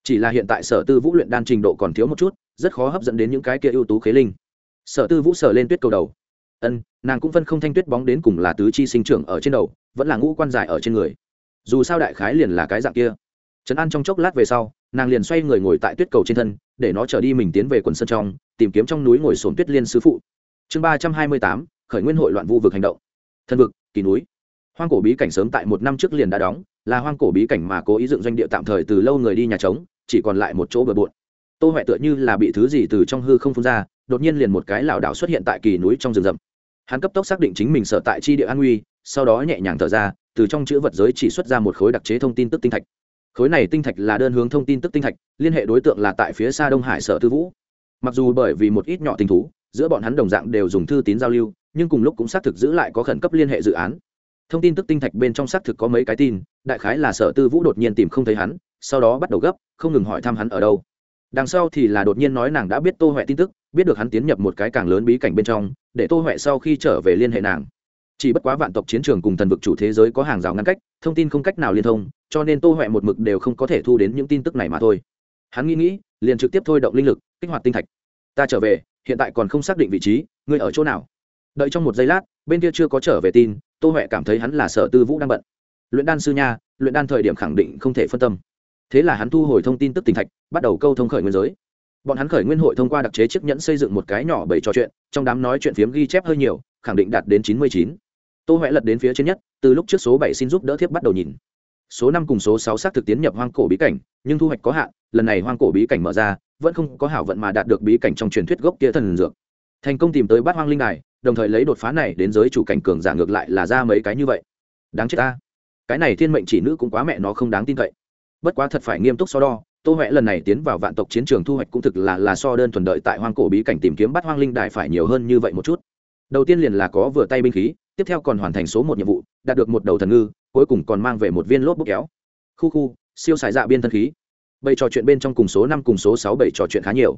Chỉ là hiện tại sở tư vũ luyện đan trình độ còn thiếu một chút, rất khó hấp dẫn đến những cái kia ưu tú khế linh. Sở tư vũ sở lên tuyết cầu đầu. Ân, nàng cũng phân không thanh tuyết bóng đến cùng là tứ chi sinh trưởng ở trên đầu, vẫn là ngũ quan dài ở trên người. Dù sao đại khái liền là cái dạng kia. Trấn an trong chốc lát về sau nàng liền xoay người ngồi tại tuyết cầu trên thân, để nó trở đi mình tiến về quần sân trong, tìm kiếm trong núi ngồi sồn tuyết liên sứ phụ. Chương ba trăm hai mươi tám, khởi nguyên hội loạn vu vực hành động. Thân vực, kỳ núi. Hoang cổ bí cảnh sớm tại một năm trước liền đã đóng, là hoang cổ bí cảnh mà cố ý dựng doanh địa tạm thời từ lâu người đi nhà trống, chỉ còn lại một chỗ bờ bộn. Tô huệ tựa như là bị thứ gì từ trong hư không phun ra, đột nhiên liền một cái lảo đảo xuất hiện tại kỳ núi trong rừng rậm. Hắn cấp tốc xác định chính mình sở tại chi địa an nguy, sau đó nhẹ nhàng thở ra, từ trong chữ vật giới chỉ xuất ra một khối đặc chế thông tin tức tinh thạch khối này tinh thạch là đơn hướng thông tin tức tinh thạch, liên hệ đối tượng là tại phía xa đông hải sở tư vũ. Mặc dù bởi vì một ít nhỏ tình thú, giữa bọn hắn đồng dạng đều dùng thư tín giao lưu, nhưng cùng lúc cũng xác thực giữ lại có khẩn cấp liên hệ dự án. Thông tin tức tinh thạch bên trong xác thực có mấy cái tin, đại khái là sở tư vũ đột nhiên tìm không thấy hắn, sau đó bắt đầu gấp, không ngừng hỏi thăm hắn ở đâu. Đằng sau thì là đột nhiên nói nàng đã biết tô huệ tin tức, biết được hắn tiến nhập một cái càng lớn bí cảnh bên trong, để tô huệ sau khi trở về liên hệ nàng chỉ bất quá vạn tộc chiến trường cùng thần vực chủ thế giới có hàng rào ngăn cách, thông tin không cách nào liên thông, cho nên tô huệ một mực đều không có thể thu đến những tin tức này mà thôi. Hắn nghĩ nghĩ, liền trực tiếp thôi động linh lực, kích hoạt tinh thạch. Ta trở về, hiện tại còn không xác định vị trí, ngươi ở chỗ nào? Đợi trong một giây lát, bên kia chưa có trở về tin, tô huệ cảm thấy hắn là sở tư vũ đang bận. Luyện đan sư nha, luyện đan thời điểm khẳng định không thể phân tâm. Thế là hắn thu hồi thông tin tức tinh thạch, bắt đầu câu thông khởi nguyên giới. Bọn hắn khởi nguyên hội thông qua đặc chế chiếc nhẫn xây dựng một cái nhỏ bảy trò chuyện, trong đám nói chuyện phiếm ghi chép hơi nhiều, khẳng định đạt đến chín mươi chín tô huệ lật đến phía trên nhất, từ lúc trước số bảy xin giúp đỡ thiếp bắt đầu nhìn. Số năm cùng số sáu xác thực tiến nhập hoang cổ bí cảnh, nhưng thu hoạch có hạn, lần này hoang cổ bí cảnh mở ra, vẫn không có hảo vận mà đạt được bí cảnh trong truyền thuyết gốc kia thần dược. Thành công tìm tới bát hoang linh đài, đồng thời lấy đột phá này đến giới chủ cảnh cường giả ngược lại là ra mấy cái như vậy. Đáng chết ta. Cái này thiên mệnh chỉ nữ cũng quá mẹ nó không đáng tin cậy. Bất quá thật phải nghiêm túc so đo, tô huệ lần này tiến vào vạn tộc chiến trường thu hoạch cũng thực là là so đơn thuần đợi tại hoang cổ bí cảnh tìm kiếm bắt hoang linh đài phải nhiều hơn như vậy một chút. Đầu tiên liền là có vừa tay binh khí tiếp theo còn hoàn thành số một nhiệm vụ, đạt được một đầu thần ngư, cuối cùng còn mang về một viên lốp bốc kéo. Khu khu, siêu xài dạ biên thân khí. Bày trò chuyện bên trong cùng số năm cùng số sáu bảy trò chuyện khá nhiều.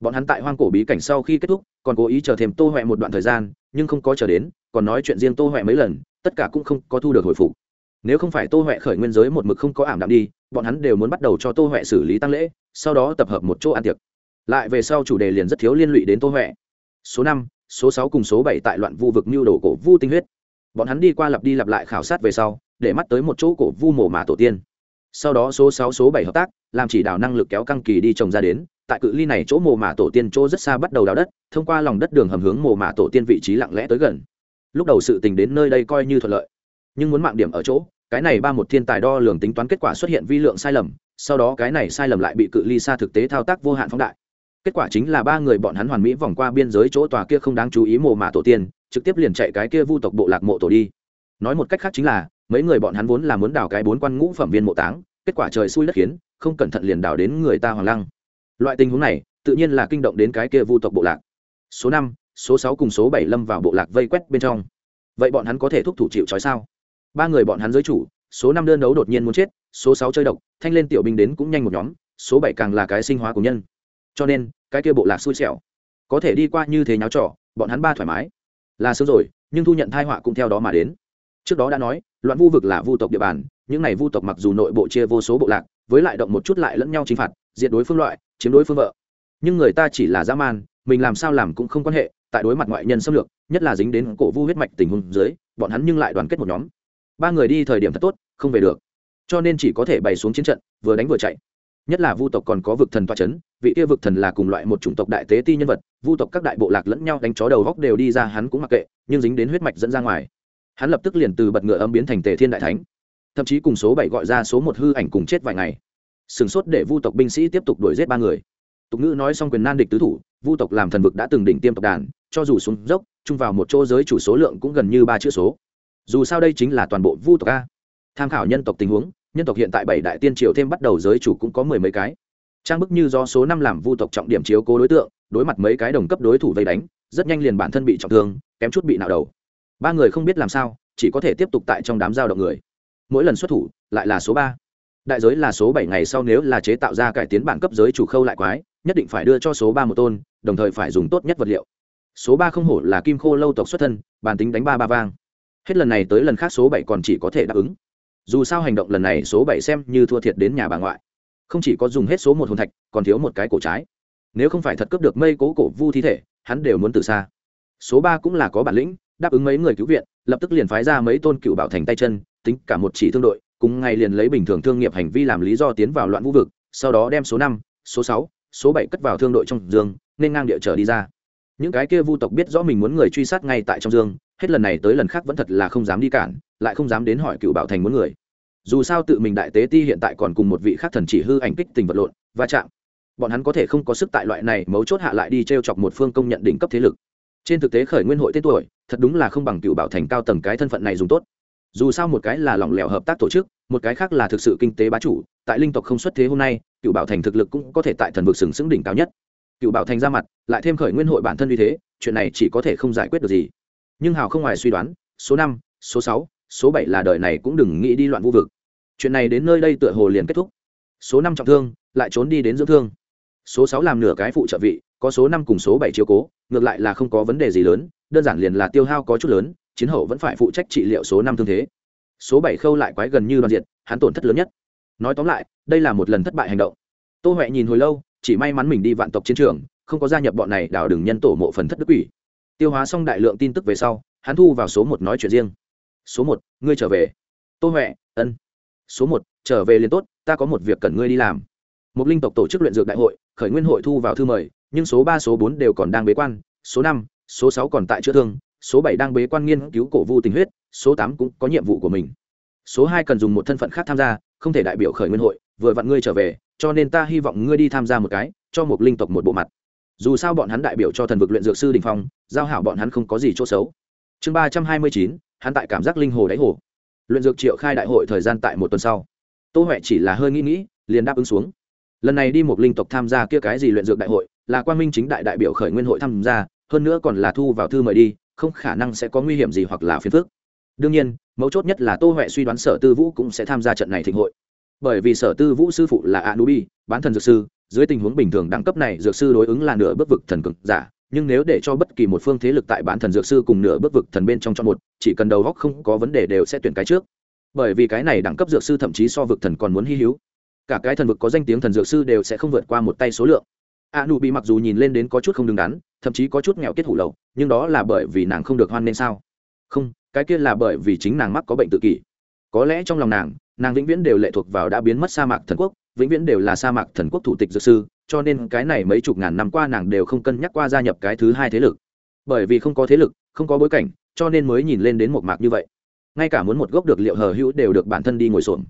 Bọn hắn tại hoang cổ bí cảnh sau khi kết thúc, còn cố ý chờ thêm tô huệ một đoạn thời gian, nhưng không có chờ đến, còn nói chuyện riêng tô huệ mấy lần, tất cả cũng không có thu được hồi phục. Nếu không phải tô huệ khởi nguyên giới một mực không có ảm đạm đi, bọn hắn đều muốn bắt đầu cho tô huệ xử lý tăng lễ, sau đó tập hợp một chỗ ăn tiệc. Lại về sau chủ đề liền rất thiếu liên lụy đến tô huệ. Số năm số sáu cùng số bảy tại loạn vu vực mưu đồ cổ vu tinh huyết. Bọn hắn đi qua lặp đi lặp lại khảo sát về sau, để mắt tới một chỗ cổ vu mồ mả tổ tiên. Sau đó số sáu, số bảy hợp tác, làm chỉ đào năng lực kéo căng kỳ đi trồng ra đến, tại cự ly này chỗ mồ mả tổ tiên chỗ rất xa bắt đầu đào đất, thông qua lòng đất đường hầm hướng mồ mả tổ tiên vị trí lặng lẽ tới gần. Lúc đầu sự tình đến nơi đây coi như thuận lợi, nhưng muốn mạng điểm ở chỗ, cái này ba một thiên tài đo lường tính toán kết quả xuất hiện vi lượng sai lầm, sau đó cái này sai lầm lại bị cự ly xa thực tế thao tác vô hạn phóng đại kết quả chính là ba người bọn hắn hoàn mỹ vòng qua biên giới chỗ tòa kia không đáng chú ý mồ mả tổ tiên, trực tiếp liền chạy cái kia vu tộc bộ lạc mộ tổ đi. Nói một cách khác chính là, mấy người bọn hắn vốn là muốn đào cái bốn quan ngũ phẩm viên mộ táng, kết quả trời xui đất khiến, không cẩn thận liền đào đến người ta hoàng lăng. Loại tình huống này, tự nhiên là kinh động đến cái kia vu tộc bộ lạc. Số năm, số sáu cùng số bảy lâm vào bộ lạc vây quét bên trong. Vậy bọn hắn có thể thúc thủ chịu trói sao? Ba người bọn hắn giới chủ, số năm đơn đấu đột nhiên muốn chết, số sáu chơi độc, thanh lên tiểu binh đến cũng nhanh một nhóm, số bảy càng là cái sinh hóa của nhân cho nên, cái kia bộ lạc xui xẻo, có thể đi qua như thế nháo trò, bọn hắn ba thoải mái. Là sớm rồi, nhưng thu nhận thai họa cũng theo đó mà đến. Trước đó đã nói, loạn vu vực là vu tộc địa bàn, những này vu tộc mặc dù nội bộ chia vô số bộ lạc, với lại động một chút lại lẫn nhau chinh phạt, diệt đối phương loại, chiếm đối phương vợ. Nhưng người ta chỉ là dã man, mình làm sao làm cũng không quan hệ, tại đối mặt ngoại nhân xâm lược, nhất là dính đến cổ vu huyết mạch tình huống dưới, bọn hắn nhưng lại đoàn kết một nhóm. Ba người đi thời điểm thật tốt, không về được. Cho nên chỉ có thể bày xuống chiến trận, vừa đánh vừa chạy. Nhất là vu tộc còn có vực thần toa c h ấ n vị kia vực thần là cùng loại một chủng tộc đại tế ti nhân vật, vu tộc các đại bộ lạc lẫn nhau đánh chó đầu góc đều đi ra, hắn cũng mặc kệ, nhưng dính đến huyết mạch dẫn ra ngoài. Hắn lập tức liền từ bật ngựa ấm biến thành tề thiên đại thánh. Thậm chí cùng số bảy gọi ra số một hư ảnh cùng chết vài ngày. Sửng sốt để vu tộc binh sĩ tiếp tục đuổi giết ba người. Tục ngữ nói xong quyền nan địch tứ thủ, vu tộc làm thần vực đã từng đỉnh tiêm tộc đàn, cho dù xuống dốc, chung vào một chỗ giới chủ số lượng cũng gần như ba chữ số. Dù sao đây chính là toàn bộ vu tộc a. Tham khảo nhân tộc tình huống, nhân tộc hiện tại bảy đại tiên triều thêm bắt đầu giới chủ cũng có mười mấy cái trang bức như do số năm làm vu tộc trọng điểm chiếu cố đối tượng, đối mặt mấy cái đồng cấp đối thủ vây đánh, rất nhanh liền bản thân bị trọng thương, kém chút bị nạo đầu. Ba người không biết làm sao, chỉ có thể tiếp tục tại trong đám giao động người. Mỗi lần xuất thủ, lại là số ba. Đại giới là số bảy ngày sau nếu là chế tạo ra cải tiến bản cấp giới chủ khâu lại quái, nhất định phải đưa cho số ba một tôn, đồng thời phải dùng tốt nhất vật liệu. Số ba không hổ là kim khô lâu tộc xuất thân bản tính đánh ba ba vang. Hết lần này tới lần khác số bảy còn chỉ có thể đáp ứng. Dù sao hành động lần này số bảy xem như thua thiệt đến nhà bà ngoại không chỉ có dùng hết số một hồn thạch, còn thiếu một cái cổ trái. Nếu không phải thật cướp được mây cố cổ vu thi thể, hắn đều muốn từ xa. Số ba cũng là có bản lĩnh, đáp ứng mấy người cứu viện, lập tức liền phái ra mấy tôn cựu bảo thành tay chân, tính cả một chỉ thương đội, cùng ngày liền lấy bình thường thương nghiệp hành vi làm lý do tiến vào loạn vũ vực, sau đó đem số năm, số sáu, số bảy cất vào thương đội trong dương, nên ngang địa trở đi ra. Những cái kia vu tộc biết rõ mình muốn người truy sát ngay tại trong dương, hết lần này tới lần khác vẫn thật là không dám đi cản, lại không dám đến hỏi cựu bảo thành muốn người dù sao tự mình đại tế ti hiện tại còn cùng một vị khác thần chỉ hư ảnh kích tình vật lộn, va chạm. Bọn hắn có thể không có sức tại loại này mấu chốt hạ lại đi t r e o chọc một phương công nhận đỉnh cấp thế lực. Trên thực tế khởi nguyên hội tên tuổi, thật đúng là không bằng cựu bảo thành cao tầng cái thân phận này dùng tốt. Dù sao một cái là lỏng lẻo hợp tác tổ chức, một cái khác là thực sự kinh tế bá chủ, tại linh tộc không xuất thế hôm nay, cựu bảo thành thực lực cũng có thể tại thần vực sừng sững đỉnh cao nhất. Cựu bảo thành ra mặt, lại thêm khởi nguyên hội bản thân uy thế, chuyện này chỉ có thể không giải quyết được gì. Nhưng hào không ngoài suy đoán, số năm, số sáu số bảy là đời này cũng đừng nghĩ đi loạn vũ vực. Chuyện này đến nơi đây tựa hồ liền kết thúc. Số năm trọng thương, lại trốn đi đến dưỡng thương. Số sáu làm nửa cái phụ trợ vị, có số năm cùng số bảy chiếu cố, ngược lại là không có vấn đề gì lớn, đơn giản liền là tiêu hao có chút lớn, chiến hậu vẫn phải phụ trách trị liệu số năm thương thế. Số bảy khâu lại quái gần như đoàn diện hắn tổn thất lớn nhất. Nói tóm lại, đây là một lần thất bại hành động. Tô huệ nhìn hồi lâu, chỉ may mắn mình đi vạn tộc chiến trường, không có gia nhập bọn này đào đừng nhân tổ mộ phần thất đức quỷ. Tiêu hóa xong đại lượng tin tức về sau, hắn thu vào số một nói chuyện riêng số một, ngươi trở về. Tô huệ, ân. Số một, trở về liền tốt, ta có một việc cần ngươi đi làm. Một linh tộc tổ chức luyện dược đại hội, khởi nguyên hội thu vào thư mời, nhưng số ba, số bốn đều còn đang bế quan, số năm, số sáu còn tại chữa thương, số bảy đang bế quan nghiên cứu cổ vu tình huyết, số tám cũng có nhiệm vụ của mình. Số hai cần dùng một thân phận khác tham gia, không thể đại biểu khởi nguyên hội, vừa vặn ngươi trở về, cho nên ta hy vọng ngươi đi tham gia một cái, cho một linh tộc một bộ mặt. Dù sao bọn hắn đại biểu cho thần vực luyện dược sư đình phong, giao hảo bọn hắn không có gì chỗ xấu. Chương ba trăm hai mươi chín hắn tại cảm giác linh hồ đáy hồ. Luyện dược triệu khai đại hội thời gian tại một tuần sau. Tô huệ chỉ là hơi nghĩ nghĩ, liền đáp ứng xuống. Lần này đi một linh tộc tham gia kia cái gì luyện dược đại hội, là quan minh chính đại đại biểu khởi nguyên hội tham gia, hơn nữa còn là thu vào thư mời đi, không khả năng sẽ có nguy hiểm gì hoặc là phiền phức. Đương nhiên, mấu chốt nhất là tô huệ suy đoán sở tư vũ cũng sẽ tham gia trận này thịnh hội. Bởi vì sở tư vũ sư phụ là anubi, bán thần dược sư, dưới tình huống bình thường đẳng cấp này, dược sư đối ứng là nửa bước vực thần cực giả nhưng nếu để cho bất kỳ một phương thế lực tại bán thần dược sư cùng nửa bước vực thần bên trong chọn một, chỉ cần đầu góc không có vấn đề đều sẽ tuyển cái trước. Bởi vì cái này đẳng cấp dược sư thậm chí so vực thần còn muốn hy hữu. Cả cái thần vực có danh tiếng thần dược sư đều sẽ không vượt qua một tay số lượng. A nụ bị mặc dù nhìn lên đến có chút không đứng đắn, thậm chí có chút nghèo kết hủ lậu, nhưng đó là bởi vì nàng không được hoan nên sao? Không, cái kia là bởi vì chính nàng mắc có bệnh tự kỷ. Có lẽ trong lòng nàng nàng vĩnh viễn đều lệ thuộc vào đã biến mất sa mạc thần quốc vĩnh viễn đều là sa mạc thần quốc thủ tịch dược sư, cho nên cái này mấy chục ngàn năm qua nàng đều không cân nhắc qua gia nhập cái thứ hai thế lực. Bởi vì không có thế lực, không có bối cảnh, cho nên mới nhìn lên đến một mạc như vậy. Ngay cả muốn một gốc được liệu hờ hữu đều được bản thân đi ngồi xổm.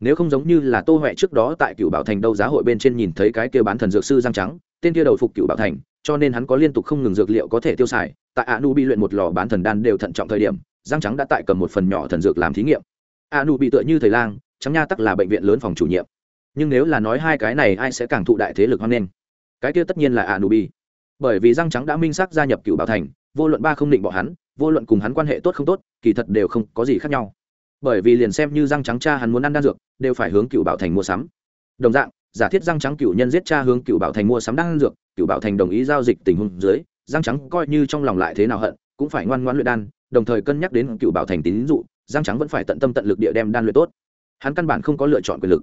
Nếu không giống như là tô huệ trước đó tại cựu bảo thành đâu giá hội bên trên nhìn thấy cái kia bán thần dược sư giang trắng, tên kia đầu phục cựu bảo thành, cho nên hắn có liên tục không ngừng dược liệu có thể tiêu xài, tại a nu bị luyện một lò bán thần đan đều thận trọng thời điểm giang trắng đã tại cầm một phần nhỏ thần dược làm thí nghiệm. A nu bị tựa như thầy lang, trắng nha tắc là bệnh viện lớn phòng chủ nhiệm nhưng nếu là nói hai cái này ai sẽ càng thụ đại thế lực hoan nghênh? Cái kia tất nhiên là a nu bởi vì răng trắng đã minh xác gia nhập cựu bảo thành, vô luận ba không định bỏ hắn, vô luận cùng hắn quan hệ tốt không tốt, kỳ thật đều không có gì khác nhau. Bởi vì liền xem như răng trắng cha hắn muốn ăn đan dược, đều phải hướng cựu bảo thành mua sắm. Đồng dạng, giả thiết răng trắng cựu nhân giết cha hướng cựu bảo thành mua sắm đan dược cựu bảo thành đồng ý giao dịch tình huống dưới, răng trắng coi như trong lòng lại thế nào hận, cũng phải ngoan ngoãn luyện đan, đồng thời cân nhắc đến cựu bảo thành tín dụ răng trắng vẫn phải tận tâm tận lực địa đem đan luyện tốt. Hắn căn bản không có lựa chọn quyền lực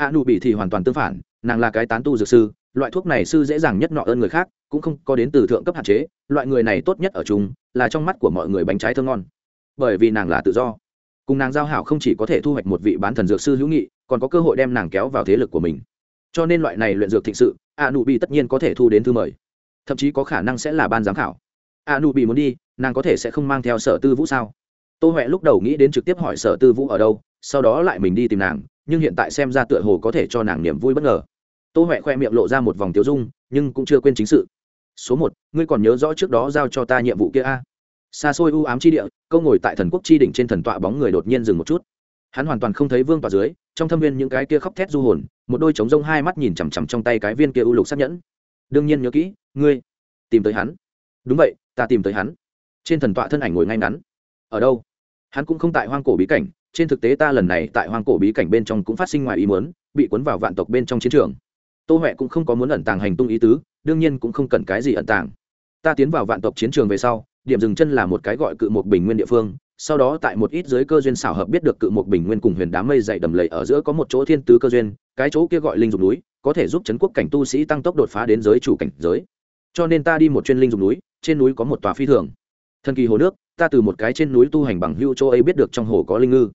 a nụ bị thì hoàn toàn tương phản, nàng là cái tán tu dược sư, loại thuốc này sư dễ dàng nhất nọ ơn người khác, cũng không có đến từ thượng cấp hạn chế, loại người này tốt nhất ở chung là trong mắt của mọi người bánh trái thơ ngon. Bởi vì nàng là tự do. Cùng nàng giao hảo không chỉ có thể thu hoạch một vị bán thần dược sư hữu nghị, còn có cơ hội đem nàng kéo vào thế lực của mình. Cho nên loại này luyện dược thịnh sự, a nụ bị tất nhiên có thể thu đến thư mời. Thậm chí có khả năng sẽ là ban giám khảo. A nụ bị muốn đi, nàng có thể sẽ không mang theo sở tư vũ sao? Tô huệ lúc đầu nghĩ đến trực tiếp hỏi sở tư vũ ở đâu, sau đó lại mình đi tìm nàng nhưng hiện tại xem ra tựa hồ có thể cho nàng niềm vui bất ngờ. Tô huệ khoe miệng lộ ra một vòng tiêu dung, nhưng cũng chưa quên chính sự. Số một, ngươi còn nhớ rõ trước đó giao cho ta nhiệm vụ kia a? Xa xôi u ám chi địa, câu ngồi tại thần quốc chi đỉnh trên thần tọa bóng người đột nhiên dừng một chút. Hắn hoàn toàn không thấy vương tọa dưới, trong thâm viên những cái kia khóc thét du hồn, một đôi trống rông hai mắt nhìn chằm chằm trong tay cái viên kia u lục xác nhẫn. Đương nhiên nhớ kỹ, ngươi tìm tới hắn. Đúng vậy, ta tìm tới hắn. Trên thần tọa thân ảnh ngồi ngay ngắn. Ở đâu? Hắn cũng không tại hoang cổ bí cảnh trên thực tế ta lần này tại hoang cổ bí cảnh bên trong cũng phát sinh ngoài ý muốn, bị cuốn vào vạn tộc bên trong chiến trường. Tô huệ cũng không có muốn ẩn tàng hành tung ý tứ, đương nhiên cũng không cần cái gì ẩn tàng. Ta tiến vào vạn tộc chiến trường về sau, điểm dừng chân là một cái gọi cự một bình nguyên địa phương, sau đó tại một ít giới cơ duyên xảo hợp biết được cự một bình nguyên cùng huyền đám mây dày đầm lầy ở giữa có một chỗ thiên tứ cơ duyên, cái chỗ kia gọi linh dục núi, có thể giúp chấn quốc cảnh tu sĩ tăng tốc đột phá đến giới chủ cảnh giới. Cho nên ta đi một chuyên linh dục núi, trên núi có một tòa phi thường. Thần kỳ hồ nước, ta từ một cái trên núi tu hành bằng hưu châu ấy biết được trong hồ có linh ngư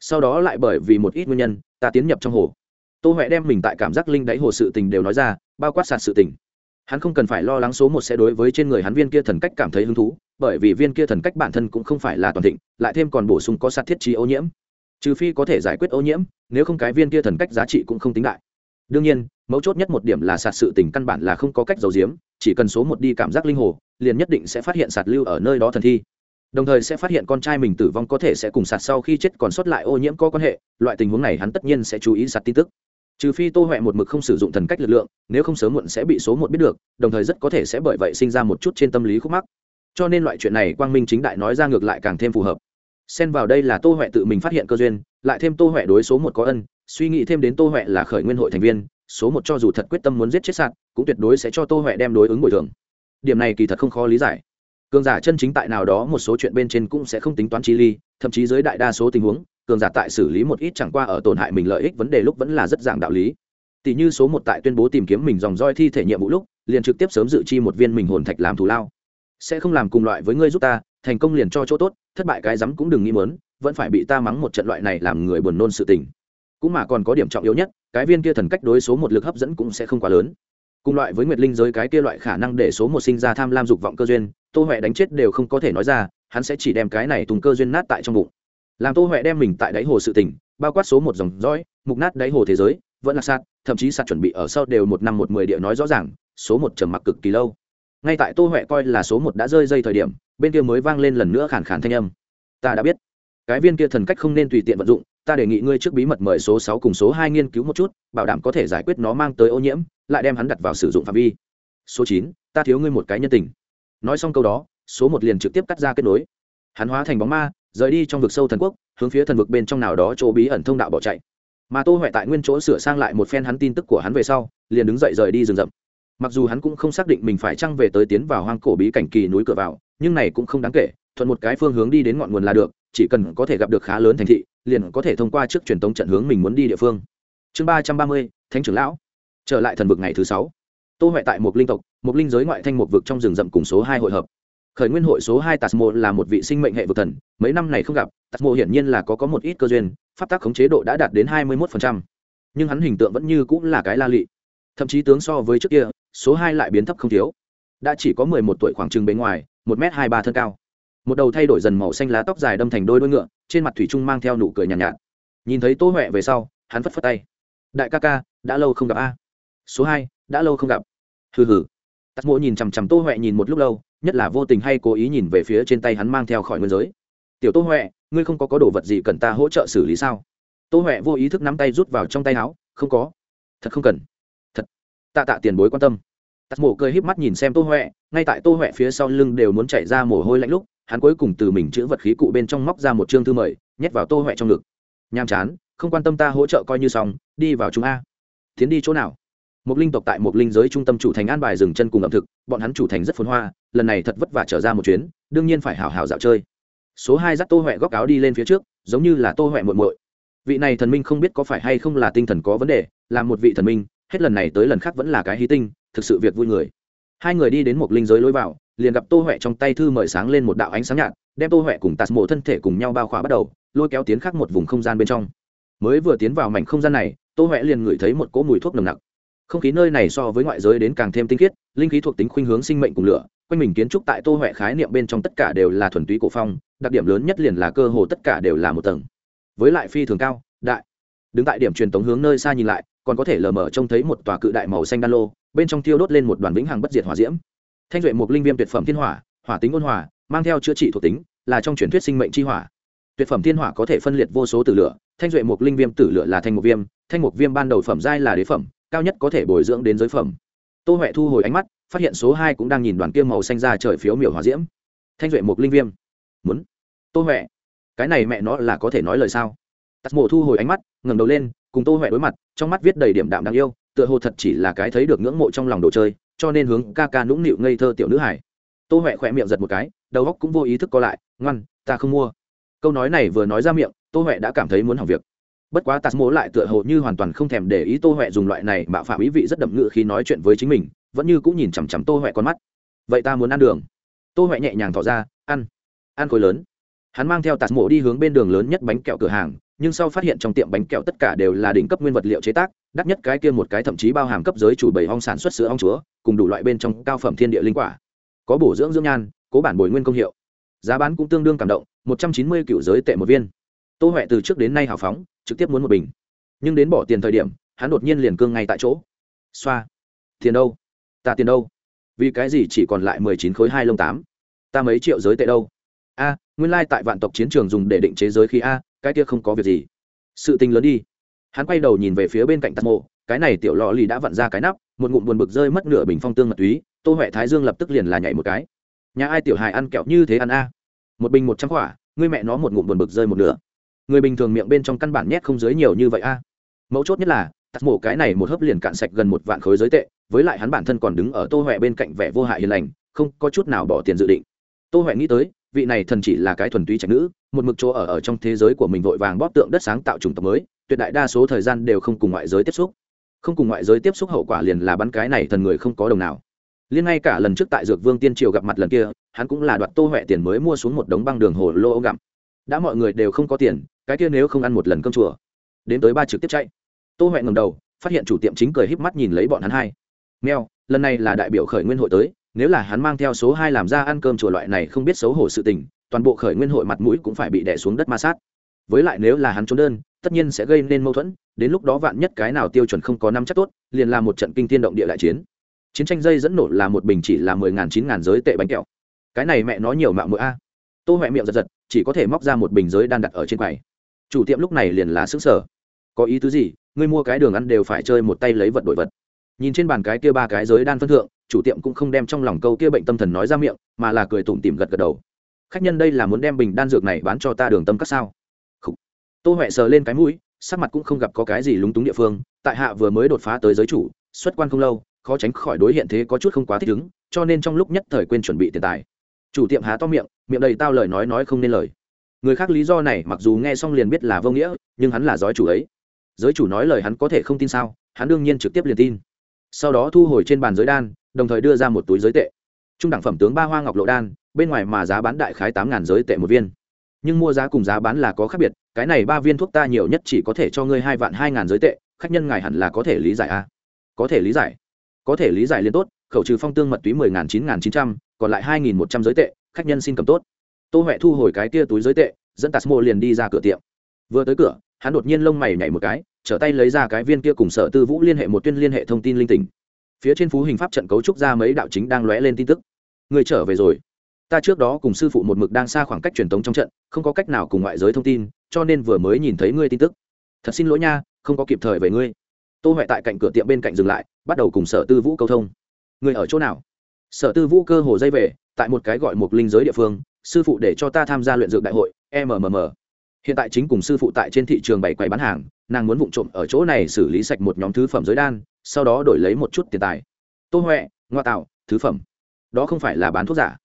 sau đó lại bởi vì một ít nguyên nhân, ta tiến nhập trong hồ. Tô huệ đem mình tại cảm giác linh đáy hồ sự tình đều nói ra, bao quát sạt sự tình. Hắn không cần phải lo lắng số một sẽ đối với trên người hắn viên kia thần cách cảm thấy hứng thú, bởi vì viên kia thần cách bản thân cũng không phải là toàn thịnh, lại thêm còn bổ sung có sạt thiết trí ô nhiễm. Trừ phi có thể giải quyết ô nhiễm, nếu không cái viên kia thần cách giá trị cũng không tính đại. Đương nhiên, mấu chốt nhất một điểm là sạt sự tình căn bản là không có cách giấu giếm, chỉ cần số một đi cảm giác linh hồ, liền nhất định sẽ phát hiện sạt lưu ở nơi đó thần thi đồng thời sẽ phát hiện con trai mình tử vong có thể sẽ cùng sạt sau khi chết còn sót lại ô nhiễm có quan hệ, loại tình huống này hắn tất nhiên sẽ chú ý sạt tin tức. Trừ phi tô huệ một mực không sử dụng thần cách lực lượng, nếu không sớm muộn sẽ bị số một biết được, đồng thời rất có thể sẽ bởi vậy sinh ra một chút trên tâm lý khúc mắc. Cho nên loại chuyện này quang minh chính đại nói ra ngược lại càng thêm phù hợp. Xen vào đây là tô huệ tự mình phát hiện cơ duyên, lại thêm tô huệ đối số một có ân, suy nghĩ thêm đến tô huệ là khởi nguyên hội thành viên, số một cho dù thật quyết tâm muốn giết chết sạt, cũng tuyệt đối sẽ cho tô huệ đem đối ứng bồi thường. Điểm này kỳ thật không khó lý giải cường giả chân chính tại nào đó một số chuyện bên trên cũng sẽ không tính toán chi ly, thậm chí dưới đại đa số tình huống, cường giả tại xử lý một ít chẳng qua ở tổn hại mình lợi ích vấn đề lúc vẫn là rất dạng đạo lý. Tỷ như số một tại tuyên bố tìm kiếm mình dòng roi thi thể nhiệm vụ lúc, liền trực tiếp sớm dự chi một viên mình hồn thạch làm thù lao. Sẽ không làm cùng loại với ngươi giúp ta, thành công liền cho chỗ tốt, thất bại cái rắm cũng đừng nghĩ mớn vẫn phải bị ta mắng một trận loại này làm người buồn nôn sự tình. Cũng mà còn có điểm trọng yếu nhất, cái viên kia thần cách đối số một lực hấp dẫn cũng sẽ không quá lớn. Cùng loại với nguyệt linh giới cái kia loại khả năng để số một sinh ra tham lam dục vọng cơ duyên tô huệ đánh chết đều không có thể nói ra, hắn sẽ chỉ đem cái này tùng cơ duyên nát tại trong bụng. Làm tô huệ đem mình tại đáy hồ sự tỉnh bao quát số một dòng dõi, mục nát đáy hồ thế giới, vẫn là sạt, thậm chí sạt chuẩn bị ở sau đều một năm một mười địa nói rõ ràng, số một trầm mặc cực kỳ lâu. Ngay tại tô huệ coi là số một đã rơi dây thời điểm, bên kia mới vang lên lần nữa khản khản thanh âm. Ta đã biết. Cái viên kia thần cách không nên tùy tiện vận dụng, ta đề nghị ngươi trước bí mật mời số sáu cùng số hai nghiên cứu một chút, bảo đảm có thể giải quyết nó mang tới ô nhiễm, lại đem hắn đặt vào sử dụng phạm vi. Số chín, ta thiếu ngươi một cái nhân tình nói xong câu đó, số một liền trực tiếp cắt ra kết nối. Hắn hóa thành bóng ma, rời đi trong vực sâu thần quốc, hướng phía thần vực bên trong nào đó chỗ bí ẩn thông đạo bỏ chạy. Mà tô huệ tại nguyên chỗ sửa sang lại một phen hắn tin tức của hắn về sau, liền đứng dậy rời đi rừng rậm. Mặc dù hắn cũng không xác định mình phải trăng về tới tiến vào hoang cổ bí cảnh kỳ núi cửa vào, nhưng này cũng không đáng kể, thuận một cái phương hướng đi đến ngọn nguồn là được, chỉ cần có thể gặp được khá lớn thành thị, liền có thể thông qua trước truyền tống trận hướng mình muốn đi địa phương. Chương ba trăm ba mươi, thánh trưởng lão. Trở lại thần vực ngày thứ sáu. Tô huệ tại một linh tộc một linh giới ngoại thanh một vực trong rừng rậm cùng số hai hội hợp. Khởi nguyên hội số hai tasmo là một vị sinh mệnh hệ vực thần mấy năm này không gặp tasmo hiển nhiên là có có một ít cơ duyên pháp tác khống chế độ đã đạt đến hai mươi một nhưng hắn hình tượng vẫn như cũng là cái la lị. Thậm chí tướng so với trước kia số hai lại biến thấp không thiếu. Đã chỉ có mười một tuổi khoảng trừng bên ngoài một m hai ba thân cao. Một đầu thay đổi dần màu xanh lá tóc dài đâm thành đôi đôi ngựa trên mặt thủy trung mang theo nụ cười nhàn nhạt, nhạt. Nhìn thấy tô huệ về sau hắn phất phất tay. Đại ca ca đã lâu không gặp a. Số hai đã lâu không gặp. Hừ hừ tắt mộ nhìn chằm chằm tô huệ nhìn một lúc lâu, nhất là vô tình hay cố ý nhìn về phía trên tay hắn mang theo khỏi nguyên giới. Tiểu tô huệ, ngươi không có có đồ vật gì cần ta hỗ trợ xử lý sao? Tô huệ vô ý thức nắm tay rút vào trong tay áo, không có. Thật không cần. Thật. Tạ tạ tiền bối quan tâm. Tắt mộ cười híp mắt nhìn xem tô huệ, ngay tại tô huệ phía sau lưng đều muốn chạy ra mồ hôi lạnh lúc, hắn cuối cùng từ mình chữ vật khí cụ bên trong móc ra một chương thư mời, nhét vào tô huệ trong ngực. Nham chán, không quan tâm ta hỗ trợ coi như xong, đi vào chúng a. Tiến đi chỗ nào? Một linh tộc tại một linh giới trung tâm chủ thành an bài dừng chân cùng ẩm thực, bọn hắn chủ thành rất phồn hoa, lần này thật vất vả trở ra một chuyến, đương nhiên phải hào hào dạo chơi. Số hai dắt tô huệ góc áo đi lên phía trước, giống như là tô huệ muộn muội. Vị này thần minh không biết có phải hay không là tinh thần có vấn đề, là một vị thần minh, hết lần này tới lần khác vẫn là cái hí tinh, thực sự việc vui người. Hai người đi đến một linh giới lối vào, liền gặp tô huệ trong tay thư mời sáng lên một đạo ánh sáng nhạt, đem tô huệ cùng tạt mộ thân thể cùng nhau bao khỏa bắt đầu, lôi kéo tiến khắc một vùng không gian bên trong. Mới vừa tiến vào mảnh không gian này, tô huệ liền ngửi thấy một cỗ mùi thuốc nồng nặc không khí nơi này so với ngoại giới đến càng thêm tinh khiết, linh khí thuộc tính khuynh hướng sinh mệnh cùng lửa, quanh mình kiến trúc tại tô huệ khái niệm bên trong tất cả đều là thuần túy cổ phong, đặc điểm lớn nhất liền là cơ hồ tất cả đều là một tầng. Với lại phi thường cao, đại. Đứng tại điểm truyền tống hướng nơi xa nhìn lại, còn có thể lờ mờ trông thấy một tòa cự đại màu xanh đan lô, bên trong tiêu đốt lên một đoàn vĩnh hằng bất diệt hỏa diễm. Thanh duệ một linh viêm tuyệt phẩm thiên hỏa hỏa tính ôn hòa, mang theo chữa trị thuộc tính, là trong truyền thuyết sinh mệnh chi hỏa. Tuyệt phẩm thiên hỏa có thể phân liệt vô số tử lửa, thanh duệ một linh viêm tử lửa là thanh một viêm, thanh một viêm ban đầu phẩm giai là đế phẩm cao nhất có thể bồi dưỡng đến giới phẩm. Tô huệ thu hồi ánh mắt, phát hiện số hai cũng đang nhìn đoàn kia màu xanh ra trời phiếu miểu hỏa diễm. Thanh duệ một linh viêm. Muốn. Tô huệ. Cái này mẹ nó là có thể nói lời sao? Tắt mộ thu hồi ánh mắt, ngẩng đầu lên, cùng tô huệ đối mặt, trong mắt viết đầy điểm đạm đáng yêu, tựa hồ thật chỉ là cái thấy được ngưỡng mộ trong lòng đồ chơi, cho nên hướng ca ca nũng nịu ngây thơ tiểu nữ hải. Tô huệ khỏe miệng giật một cái, đầu óc cũng vô ý thức co lại, ngoan, ta không mua. Câu nói này vừa nói ra miệng, tô huệ đã cảm thấy muốn hỏng việc bất quá tạt mỗ lại tựa hồ như hoàn toàn không thèm để ý tô huệ dùng loại này bạo phạm ý vị rất đậm ngự khi nói chuyện với chính mình, vẫn như cũng nhìn chằm chằm tô huệ con mắt. Vậy ta muốn ăn đường. Tô huệ nhẹ nhàng thỏ ra, ăn ăn khối lớn. Hắn mang theo tạt mỗ đi hướng bên đường lớn nhất bánh kẹo cửa hàng, nhưng sau phát hiện trong tiệm bánh kẹo tất cả đều là đỉnh cấp nguyên vật liệu chế tác, đắt nhất cái kia một cái thậm chí bao hàm cấp giới chủ bảy hong sản xuất sữa ong chúa, cùng đủ loại bên trong cao phẩm thiên địa linh quả. Có bổ dưỡng dưỡng nhan, cố bản bồi nguyên công hiệu. Giá bán cũng tương đương cảm động, một trăm chín mươi cựu giới tệ một viên tô huệ từ trước đến nay hào phóng, trực tiếp muốn một bình. Nhưng đến bỏ tiền thời điểm, hắn đột nhiên liền cương ngay tại chỗ. Xoa. Tiền đâu? Ta tiền đâu? Vì cái gì chỉ còn lại mười chín khối hai lông tám? Ta mấy triệu giới tệ đâu? A, nguyên lai tại vạn tộc chiến trường dùng để định chế giới khí a, cái kia không có việc gì. Sự tình lớn đi. Hắn quay đầu nhìn về phía bên cạnh tạt mộ, cái này tiểu lò lì đã vặn ra cái nắp, một ngụm buồn bực rơi mất nửa bình phong tương mật túy, tô huệ thái dương lập tức liền là nhảy một cái. Nhà ai tiểu hài ăn kẹo như thế ăn a? Một bình một trăm quả, ngươi mẹ nó một ngụm buồn bực rơi một nửa người bình thường miệng bên trong căn bản nhét không dưới nhiều như vậy a. Mấu chốt nhất là, tắt mổ cái này một hớp liền cạn sạch gần một vạn khối giới tệ, với lại hắn bản thân còn đứng ở tô huệ bên cạnh vẻ vô hại hiền lành, không có chút nào bỏ tiền dự định. Tô huệ nghĩ tới, vị này thần chỉ là cái thuần túy trạch nữ, một mực chỗ ở ở trong thế giới của mình vội vàng bóp tượng đất sáng tạo chủng tộc mới, tuyệt đại đa số thời gian đều không cùng ngoại giới tiếp xúc. Không cùng ngoại giới tiếp xúc hậu quả liền là bắn cái này thần người không có đồng nào. Liên ngay cả lần trước tại dược vương tiên triều gặp mặt lần kia, hắn cũng là đoạt tô huệ tiền mới mua xuống một đống băng đường hồ lô gặm. Đã mọi người đều không có tiền cái kia nếu không ăn một lần cơm chùa, đến tới ba trực tiếp chạy. Tô huệ ngầm đầu, phát hiện chủ tiệm chính cười híp mắt nhìn lấy bọn hắn hai. Mèo, lần này là đại biểu khởi nguyên hội tới, nếu là hắn mang theo số hai làm ra ăn cơm chùa loại này không biết xấu hổ sự tình, toàn bộ khởi nguyên hội mặt mũi cũng phải bị đè xuống đất ma sát. Với lại nếu là hắn trốn đơn, tất nhiên sẽ gây nên mâu thuẫn, đến lúc đó vạn nhất cái nào tiêu chuẩn không có năm chắc tốt, liền là một trận kinh thiên động địa đại chiến. Chiến tranh dây dẫn nổ là một bình chỉ là mười ngàn chín ngàn giới tệ bánh kẹo. Cái này mẹ nói nhiều mạo mỡ a. Tô huệ miệng giật giật, chỉ có thể móc ra một bình giới đan đặt ở trên quầy chủ tiệm lúc này liền là xứng sở có ý tứ gì? Ngươi mua cái đường ăn đều phải chơi một tay lấy vật đổi vật. Nhìn trên bàn cái kia ba cái giới đan phân thượng, chủ tiệm cũng không đem trong lòng câu kia bệnh tâm thần nói ra miệng, mà là cười tủm tỉm gật gật đầu. Khách nhân đây là muốn đem bình đan dược này bán cho ta đường tâm các sao? Tô huệ sờ lên cái mũi, sắc mặt cũng không gặp có cái gì lúng túng địa phương, tại hạ vừa mới đột phá tới giới chủ, xuất quan không lâu, khó tránh khỏi đối hiện thế có chút không quá thích ứng, cho nên trong lúc nhất thời quên chuẩn bị tiền tài. Chủ tiệm há to miệng miệng đầy tao lời nói nói không nên lời người khác lý do này mặc dù nghe xong liền biết là vô nghĩa, nhưng hắn là giói chủ ấy. Giới chủ nói lời hắn có thể không tin sao? Hắn đương nhiên trực tiếp liền tin. Sau đó thu hồi trên bàn giới đan, đồng thời đưa ra một túi giới tệ. Trung đẳng phẩm tướng ba hoa ngọc lộ đan, bên ngoài mà giá bán đại khái tám ngàn giới tệ một viên. Nhưng mua giá cùng giá bán là có khác biệt, cái này ba viên thuốc ta nhiều nhất chỉ có thể cho ngươi hai vạn hai ngàn giới tệ, khách nhân ngài hẳn là có thể lý giải a à? có thể lý giải. Có thể lý giải liên tốt, khẩu trừ phong tương mật túy mười ngàn chín ngàn chín trăm, còn lại hai nghìn một trăm giới tệ, khách nhân xin cầm tốt tô huệ thu hồi cái kia túi giới tệ, dẫn tasmo liền đi ra cửa tiệm. Vừa tới cửa, hắn đột nhiên lông mày nhảy một cái, trở tay lấy ra cái viên kia cùng sở tư vũ liên hệ một tuyên liên hệ thông tin linh tỉnh. Phía trên phú hình pháp trận cấu trúc ra mấy đạo chính đang lóe lên tin tức. Người trở về rồi. Ta trước đó cùng sư phụ một mực đang xa khoảng cách truyền thống trong trận, không có cách nào cùng ngoại giới thông tin, cho nên vừa mới nhìn thấy ngươi tin tức. Thật xin lỗi nha, không có kịp thời về ngươi. Tô huệ tại cạnh cửa tiệm bên cạnh dừng lại, bắt đầu cùng sở tư vũ câu thông. Người ở chỗ nào? Sở tư vũ cơ hồ dây về, tại một cái gọi một linh giới địa phương sư phụ để cho ta tham gia luyện dược đại hội mmm hiện tại chính cùng sư phụ tại trên thị trường bày quầy bán hàng, nàng muốn vụng trộm ở chỗ này xử lý sạch một nhóm thứ phẩm giới đan, sau đó đổi lấy một chút tiền tài. Tô huệ, ngoa tạo, thứ phẩm. Đó không phải là bán thuốc giả.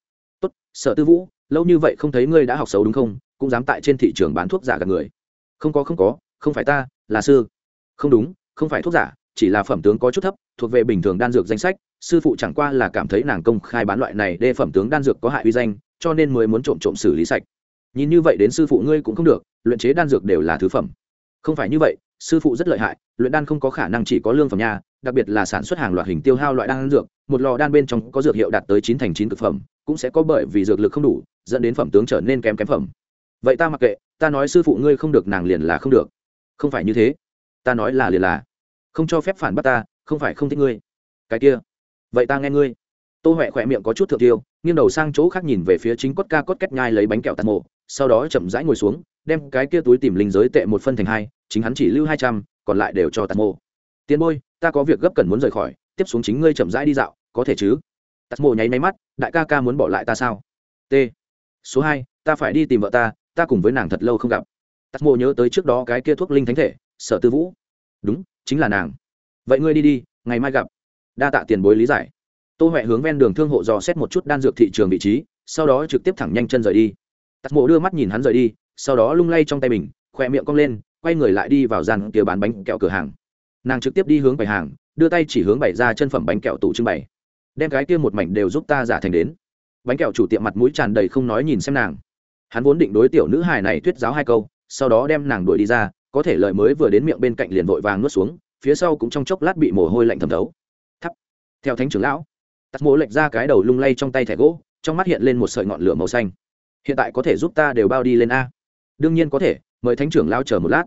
Tốt, sở tư vũ, lâu như vậy không thấy ngươi đã học xấu đúng không? Cũng dám tại trên thị trường bán thuốc giả gặp người. Không có không có, không phải ta, là sư. Không đúng, không phải thuốc giả, chỉ là phẩm tướng có chút thấp, thuộc về bình thường đan dược danh sách. Sư phụ chẳng qua là cảm thấy nàng công khai bán loại này, đê phẩm tướng đan dược có hại uy danh cho nên mới muốn trộm trộm xử lý sạch. Nhìn như vậy đến sư phụ ngươi cũng không được, luyện chế đan dược đều là thứ phẩm. Không phải như vậy, sư phụ rất lợi hại, luyện đan không có khả năng chỉ có lương phẩm nha, đặc biệt là sản xuất hàng loạt hình tiêu hao loại đan dược, một lò đan bên trong có dược hiệu đạt tới chín thành chín thực phẩm, cũng sẽ có bởi vì dược lực không đủ, dẫn đến phẩm tướng trở nên kém kém phẩm. Vậy ta mặc kệ, ta nói sư phụ ngươi không được nàng liền là không được. Không phải như thế. Ta nói là liền là. Không cho phép phản bắt ta, không phải không thích ngươi. Cái kia. Vậy ta nghe ngươi tô huệ khỏe miệng có chút thượng tiêu nghiêng đầu sang chỗ khác nhìn về phía chính cốt ca cốt cách nhai lấy bánh kẹo tạt mộ sau đó chậm rãi ngồi xuống, đem cái kia túi tìm linh giới tệ một phân thành hai, chính hắn chỉ lưu hai trăm, còn lại đều cho tạt mộ tiến bôi, ta có việc gấp cần muốn rời khỏi, tiếp xuống chính ngươi chậm rãi đi dạo, có thể chứ? Tạt mộ nháy máy mắt, đại ca ca muốn bỏ lại ta sao? T. Số hai, ta phải đi tìm vợ ta ta cùng với nàng thật lâu không gặp. Tạt mộ nhớ tới trước đó cái kia thuốc linh thánh thể sở tư vũ. Đúng, chính là nàng. Vậy ngươi đi đi, ngày mai gặp. Đa tạ tiền bối lý giải tô huệ hướng ven đường thương hộ dò xét một chút đan dược thị trường vị trí, sau đó trực tiếp thẳng nhanh chân rời đi. Tắt mộ đưa mắt nhìn hắn rời đi, sau đó lung lay trong tay mình, khỏe miệng cong lên, quay người lại đi vào gian kia bán bánh kẹo cửa hàng. Nàng trực tiếp đi hướng bày hàng, đưa tay chỉ hướng bày ra chân phẩm bánh kẹo tủ trưng bày. Đem cái kia một mảnh đều giúp ta giả thành đến. Bánh kẹo chủ tiệm mặt mũi tràn đầy không nói nhìn xem nàng. Hắn vốn định đối tiểu nữ hài này thuyết giáo hai câu, sau đó đem nàng đuổi đi ra, có thể lời mới vừa đến miệng bên cạnh liền vội vàng nuốt xuống, phía sau cũng trong chốc lát bị mồ hôi lạnh thẩm thấu. Thắp. Theo thánh trưởng lão tắt mỗ lệch ra cái đầu lung lay trong tay thẻ gỗ, trong mắt hiện lên một sợi ngọn lửa màu xanh. Hiện tại có thể giúp ta đều bao đi lên a. Đương nhiên có thể, mời thánh trưởng lao chờ một lát.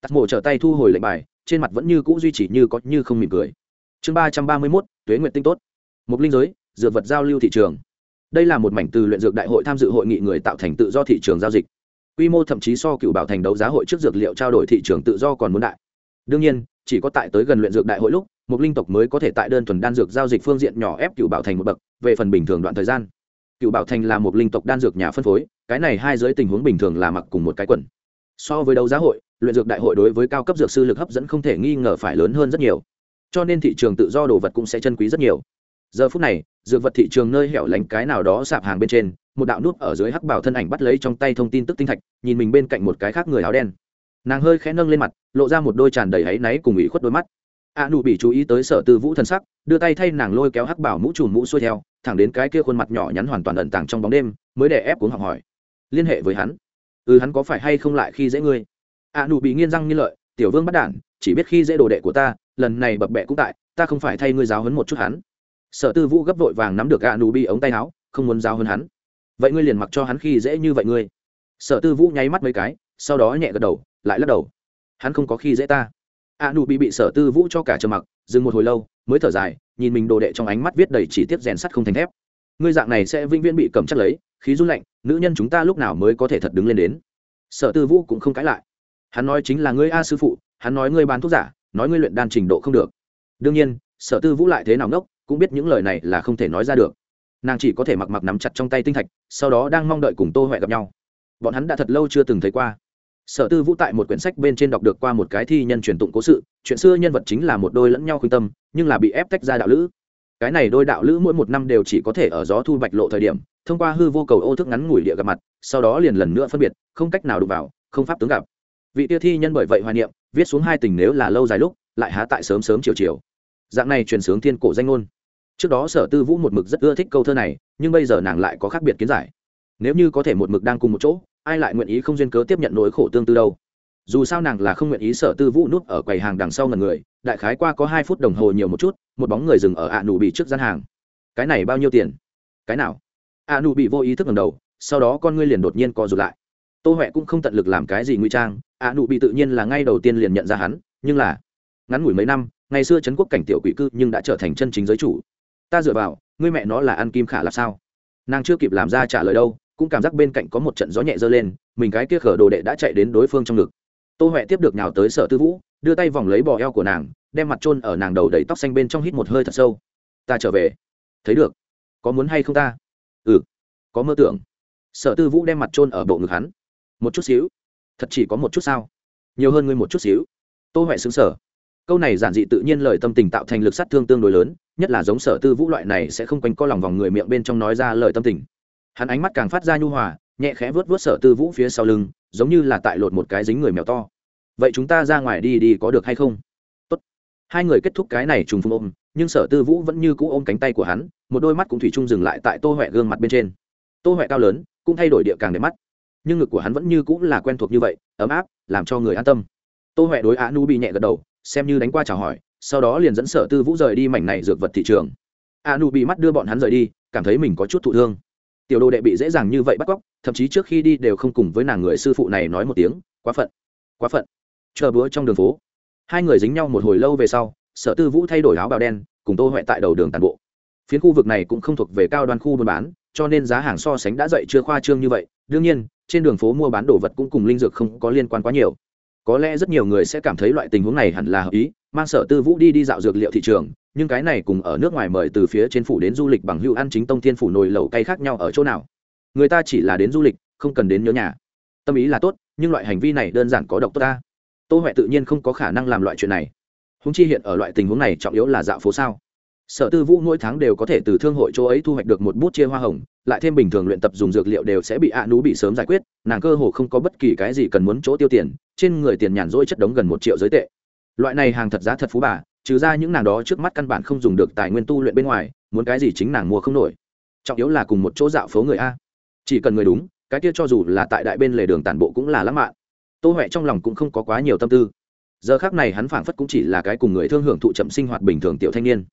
Tắt mộ trở tay thu hồi lệnh bài, trên mặt vẫn như cũ duy trì như có như không mỉm cười. Chương ba trăm ba mươi mốt, tuế nguyện tinh tốt. Mục linh giới, dược vật giao lưu thị trường. Đây là một mảnh từ luyện dược đại hội tham dự hội nghị người tạo thành tự do thị trường giao dịch. Quy mô thậm chí so cựu bảo thành đấu giá hội trước dược liệu trao đổi thị trường tự do còn muốn đại. Đương nhiên, chỉ có tại tới gần luyện dược đại hội lúc một linh tộc mới có thể tại đơn thuần đan dược giao dịch phương diện nhỏ ép cựu bảo thành một bậc, về phần bình thường đoạn thời gian. Cựu bảo thành là một linh tộc đan dược nhà phân phối, cái này hai giới tình huống bình thường là mặc cùng một cái quần. So với đấu giá hội, luyện dược đại hội đối với cao cấp dược sư lực hấp dẫn không thể nghi ngờ phải lớn hơn rất nhiều. Cho nên thị trường tự do đồ vật cũng sẽ chân quý rất nhiều. Giờ phút này, dược vật thị trường nơi hẻo lánh cái nào đó sạp hàng bên trên, một đạo nút ở dưới hắc bảo thân ảnh bắt lấy trong tay thông tin tức tinh thạch, nhìn mình bên cạnh một cái khác người áo đen. Nàng hơi khẽ nâng lên mặt, lộ ra một đôi tràn đầy áy náy cùng ủy khuất đôi mắt a nụ bị chú ý tới sở tư vũ thần sắc, đưa tay thay nàng lôi kéo hắc bảo mũ trùm mũ xuôi theo, thẳng đến cái kia khuôn mặt nhỏ nhắn hoàn toàn ẩn tàng trong bóng đêm, mới để ép cuống học hỏi. Liên hệ với hắn. Ừ hắn có phải hay không lại khi dễ ngươi? A nụ bị nghiên răng nghiên lợi, tiểu vương bắt đản, chỉ biết khi dễ đồ đệ của ta, lần này bập bẹ cũng tại, ta không phải thay ngươi giáo hấn một chút hắn. Sở tư vũ gấp vội vàng nắm được a nụ bị ống tay áo, không muốn giáo hấn hắn. Vậy ngươi liền mặc cho hắn khi dễ như vậy ngươi. Sở tư vũ nháy mắt mấy cái, sau đó nhẹ gật đầu, lại lắc đầu. Hắn không có khi dễ ta a nụ bị bị sở tư vũ cho cả trầm mặc, dừng một hồi lâu, mới thở dài, nhìn mình đồ đệ trong ánh mắt viết đầy chỉ tiết rèn sắt không thành thép. Ngươi dạng này sẽ vĩnh viễn bị cầm chắc lấy, khí run lạnh, nữ nhân chúng ta lúc nào mới có thể thật đứng lên đến? Sở tư vũ cũng không cãi lại. Hắn nói chính là ngươi a sư phụ, hắn nói ngươi bán thuốc giả, nói ngươi luyện đan trình độ không được. Đương nhiên, sở tư vũ lại thế nào ngốc, cũng biết những lời này là không thể nói ra được. Nàng chỉ có thể mặc mặc nắm chặt trong tay tinh thạch, sau đó đang mong đợi cùng tô huệ gặp nhau. Bọn hắn đã thật lâu chưa từng thấy qua sở tư vũ tại một quyển sách bên trên đọc được qua một cái thi nhân truyền tụng cố sự, chuyện xưa nhân vật chính là một đôi lẫn nhau khuyên tâm, nhưng là bị ép tách ra đạo lữ. Cái này đôi đạo lữ mỗi một năm đều chỉ có thể ở gió thu bạch lộ thời điểm, thông qua hư vô cầu ô thức ngắn ngủi địa gặp mặt, sau đó liền lần nữa phân biệt, không cách nào đụng vào, không pháp tướng gặp. Vị tia thi nhân bởi vậy hoài niệm, viết xuống hai tình nếu là lâu dài lúc, lại há tại sớm sớm chiều chiều. Dạng này truyền sướng thiên cổ danh ngôn. Trước đó sở tư vũ một mực rất ưa thích câu thơ này, nhưng bây giờ nàng lại có khác biệt kiến giải. Nếu như có thể một mực đang cùng một chỗ ai lại nguyện ý không duyên cớ tiếp nhận nỗi khổ tương tư đâu? Dù sao nàng là không nguyện ý sở tư vũ nút ở quầy hàng đằng sau ngần người, đại khái qua có hai phút đồng hồ nhiều một chút, một bóng người dừng ở ạ nụ bị trước gian hàng. Cái này bao nhiêu tiền? Cái nào? ạ nụ bị vô ý thức ngầm đầu, sau đó con ngươi liền đột nhiên co rụt lại. Tô huệ cũng không tận lực làm cái gì nguy trang, ạ nụ bị tự nhiên là ngay đầu tiên liền nhận ra hắn, nhưng là, ngắn ngủi mấy năm, ngày xưa trấn quốc cảnh tiểu quỷ cư nhưng đã trở thành chân chính giới chủ. Ta dựa vào, ngươi mẹ nó là ăn kim khả là sao? Nàng chưa kịp làm ra trả lời đâu cũng cảm giác bên cạnh có một trận gió nhẹ dơ lên, mình cái kia khở đồ đệ đã chạy đến đối phương trong ngực. Tô huệ tiếp được nhào tới sở tư vũ, đưa tay vòng lấy bò eo của nàng, đem mặt trôn ở nàng đầu đầy tóc xanh bên trong hít một hơi thật sâu. Ta trở về. Thấy được. Có muốn hay không ta? Ừ. Có mơ tưởng. Sở tư vũ đem mặt trôn ở bộ ngực hắn. Một chút xíu. Thật chỉ có một chút sao? Nhiều hơn ngươi một chút xíu. Tô huệ xứng sở câu này giản dị tự nhiên lời tâm tình tạo thành lực sát thương tương đối lớn, nhất là giống sở tư vũ loại này sẽ không quanh co lòng vòng người miệng bên trong nói ra lời tâm tình hắn ánh mắt càng phát ra nhu hòa, nhẹ khẽ vớt vớt sở tư vũ phía sau lưng, giống như là tại lột một cái dính người mèo to. Vậy chúng ta ra ngoài đi đi có được hay không? Tốt. hai người kết thúc cái này trùng phùng ôm, nhưng sở tư vũ vẫn như cũ ôm cánh tay của hắn, một đôi mắt cũng thủy chung dừng lại tại tô huệ gương mặt bên trên. Tô huệ cao lớn, cũng thay đổi địa càng đẹp mắt. Nhưng ngực của hắn vẫn như cũng là quen thuộc như vậy, ấm áp, làm cho người an tâm. Tô huệ đối Á nu bị nhẹ gật đầu, xem như đánh qua chào hỏi, sau đó liền dẫn sở tư vũ rời đi mảnh này dược vật thị trường. A nu bị mắt đưa bọn hắn rời đi, cảm thấy mình có chút thụ thương tiểu đồ đệ bị dễ dàng như vậy bắt cóc, thậm chí trước khi đi đều không cùng với nàng người sư phụ này nói một tiếng, quá phận quá phận. Chờ bữa trong đường phố, hai người dính nhau một hồi lâu về sau, sở tư vũ thay đổi áo bào đen, cùng tô huệ tại đầu đường tàn bộ. Phiến khu vực này cũng không thuộc về cao đoan khu buôn bán, cho nên giá hàng so sánh đã dậy chưa khoa trương như vậy. Đương nhiên, trên đường phố mua bán đồ vật cũng cùng linh dược không có liên quan quá nhiều. Có lẽ rất nhiều người sẽ cảm thấy loại tình huống này hẳn là hợp ý, mang sở tư vũ đi đi dạo dược liệu thị trường nhưng cái này cùng ở nước ngoài mời từ phía trên phủ đến du lịch bằng hữu ăn chính tông thiên phủ nồi lẩu cay khác nhau ở chỗ nào. Người ta chỉ là đến du lịch, không cần đến nhớ nhà. Tâm ý là tốt, nhưng loại hành vi này đơn giản có độc tốt ta. Tô huệ tự nhiên không có khả năng làm loại chuyện này. Húng chi hiện ở loại tình huống này trọng yếu là dạo phố sao. Sở tư vũ mỗi tháng đều có thể từ thương hội chỗ ấy thu hoạch được một bút chia hoa hồng, lại thêm bình thường luyện tập dùng dược liệu đều sẽ bị ạ nú bị sớm giải quyết, nàng cơ hồ không có bất kỳ cái gì cần muốn chỗ tiêu tiền, trên người tiền nhàn rỗi chất đống gần một triệu giới tệ. Loại này hàng thật giá thật phú bà trừ ra những nàng đó trước mắt căn bản không dùng được tài nguyên tu luyện bên ngoài, muốn cái gì chính nàng mua không nổi. Trọng yếu là cùng một chỗ dạo phố người a. Chỉ cần người đúng, cái kia cho dù là tại đại bên lề đường tản bộ cũng là lãng mạn. Tô huệ trong lòng cũng không có quá nhiều tâm tư. Giờ khác này hắn phảng phất cũng chỉ là cái cùng người thương hưởng thụ chậm sinh hoạt bình thường tiểu thanh niên.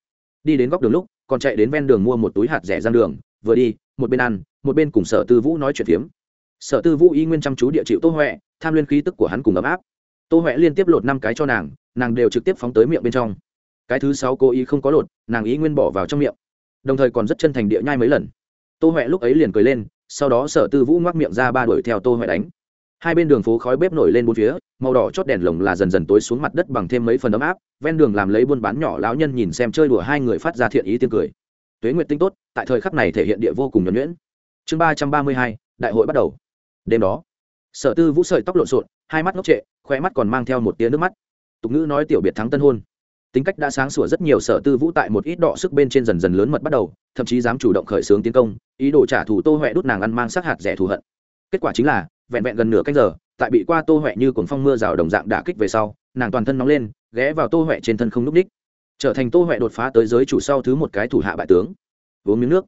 Đi đến góc đường lúc, còn chạy đến ven đường mua một túi hạt rẻ giang đường, vừa đi, một bên ăn, một bên cùng sở tư vũ nói chuyện phiếm. Sở tư vũ y nguyên chăm chú địa chịu tô huệ, tham liên khí tức của hắn cùng ấm áp. Tô huệ liên tiếp lột năm cái cho nàng nàng đều trực tiếp phóng tới miệng bên trong cái thứ sáu cô ý không có lột, nàng ý nguyên bỏ vào trong miệng. Đồng thời còn rất chân thành địa nhai mấy lần. Tô huệ lúc ấy liền cười lên, sau đó sở tư vũ ngoác miệng ra ba đuổi theo tô huệ đánh. Hai bên đường phố khói bếp nổi lên bốn phía, màu đỏ chót đèn lồng là dần dần tối xuống mặt đất bằng thêm mấy phần ấm áp, ven đường làm lấy buôn bán nhỏ lão nhân nhìn xem chơi đùa hai người phát ra thiện ý tiếng cười. Tuế nguyệt tinh tốt, tại thời khắc này thể hiện địa vô cùng nhuẩn nhuyễn. Chương ba trăm ba mươi hai, đại hội bắt đầu. Đêm đó, sở tư vũ sợi tóc lộn xộn, hai mắt ngốc trệ, khoe mắt còn mang theo một tia nước mắt. Tục ngữ nói tiểu biệt thắng tân hôn tính cách đã sáng sủa rất nhiều sở tư vũ tại một ít đọ sức bên trên dần dần lớn mật bắt đầu thậm chí dám chủ động khởi xướng tiến công ý đồ trả thù tô huệ đút nàng ăn mang sát hạt rẻ thù hận. Kết quả chính là vẹn vẹn gần nửa canh giờ tại bị qua tô huệ như cồn phong mưa rào đồng dạng đả kích về sau nàng toàn thân nóng lên ghé vào tô huệ trên thân không n đích, c trở thành tô huệ đột phá tới giới chủ sau thứ một cái thủ hạ bại tướng. Uống miếng nước.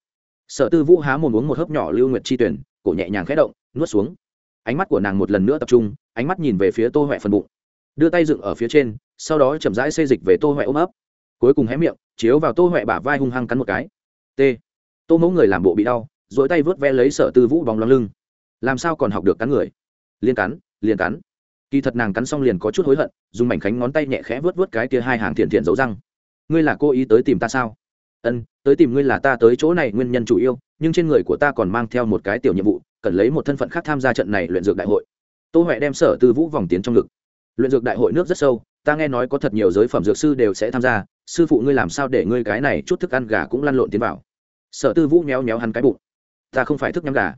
Sở tư vũ há mồm uống một hớp nhỏ lưu nguyệt chi tuyển cổ nhẹ nhàng khẽ động nuốt xuống. Ánh mắt của nàng một lần nữa tập trung ánh mắt nhìn về phía tô huệ phần bụng đưa tay dựng ở phía trên, sau đó chậm rãi xây dịch về tô huệ ôm ấp. Cuối cùng hé miệng, chiếu vào tô huệ bả vai hung hăng cắn một cái. T. Tô mẫu người làm bộ bị đau dỗi tay vớt ve lấy sở tư vũ bóng lóng lưng. Làm sao còn học được cắn người? Liên cắn liên cắn. Kỳ thật nàng cắn xong liền có chút hối hận, dùng mảnh khánh ngón tay nhẹ khẽ vớt vớt cái kia hai hàng thiện thiện dấu răng. Ngươi là cô ý tới tìm ta sao? Ân, tới tìm ngươi là ta tới chỗ này nguyên nhân chủ yêu nhưng trên người của ta còn mang theo một cái tiểu nhiệm vụ, cần lấy một thân phận khác tham gia trận này luyện dược đại hội. Tô huệ đem sở tư vũ vòng tiến trong ngực luyện dược đại hội nước rất sâu, ta nghe nói có thật nhiều giới phẩm dược sư đều sẽ tham gia, sư phụ ngươi làm sao để ngươi cái này chút thức ăn gà cũng lăn lộn tiến vào? Sở tư vũ méo méo hắn cái bụng. Ta không phải thức nhắm gà.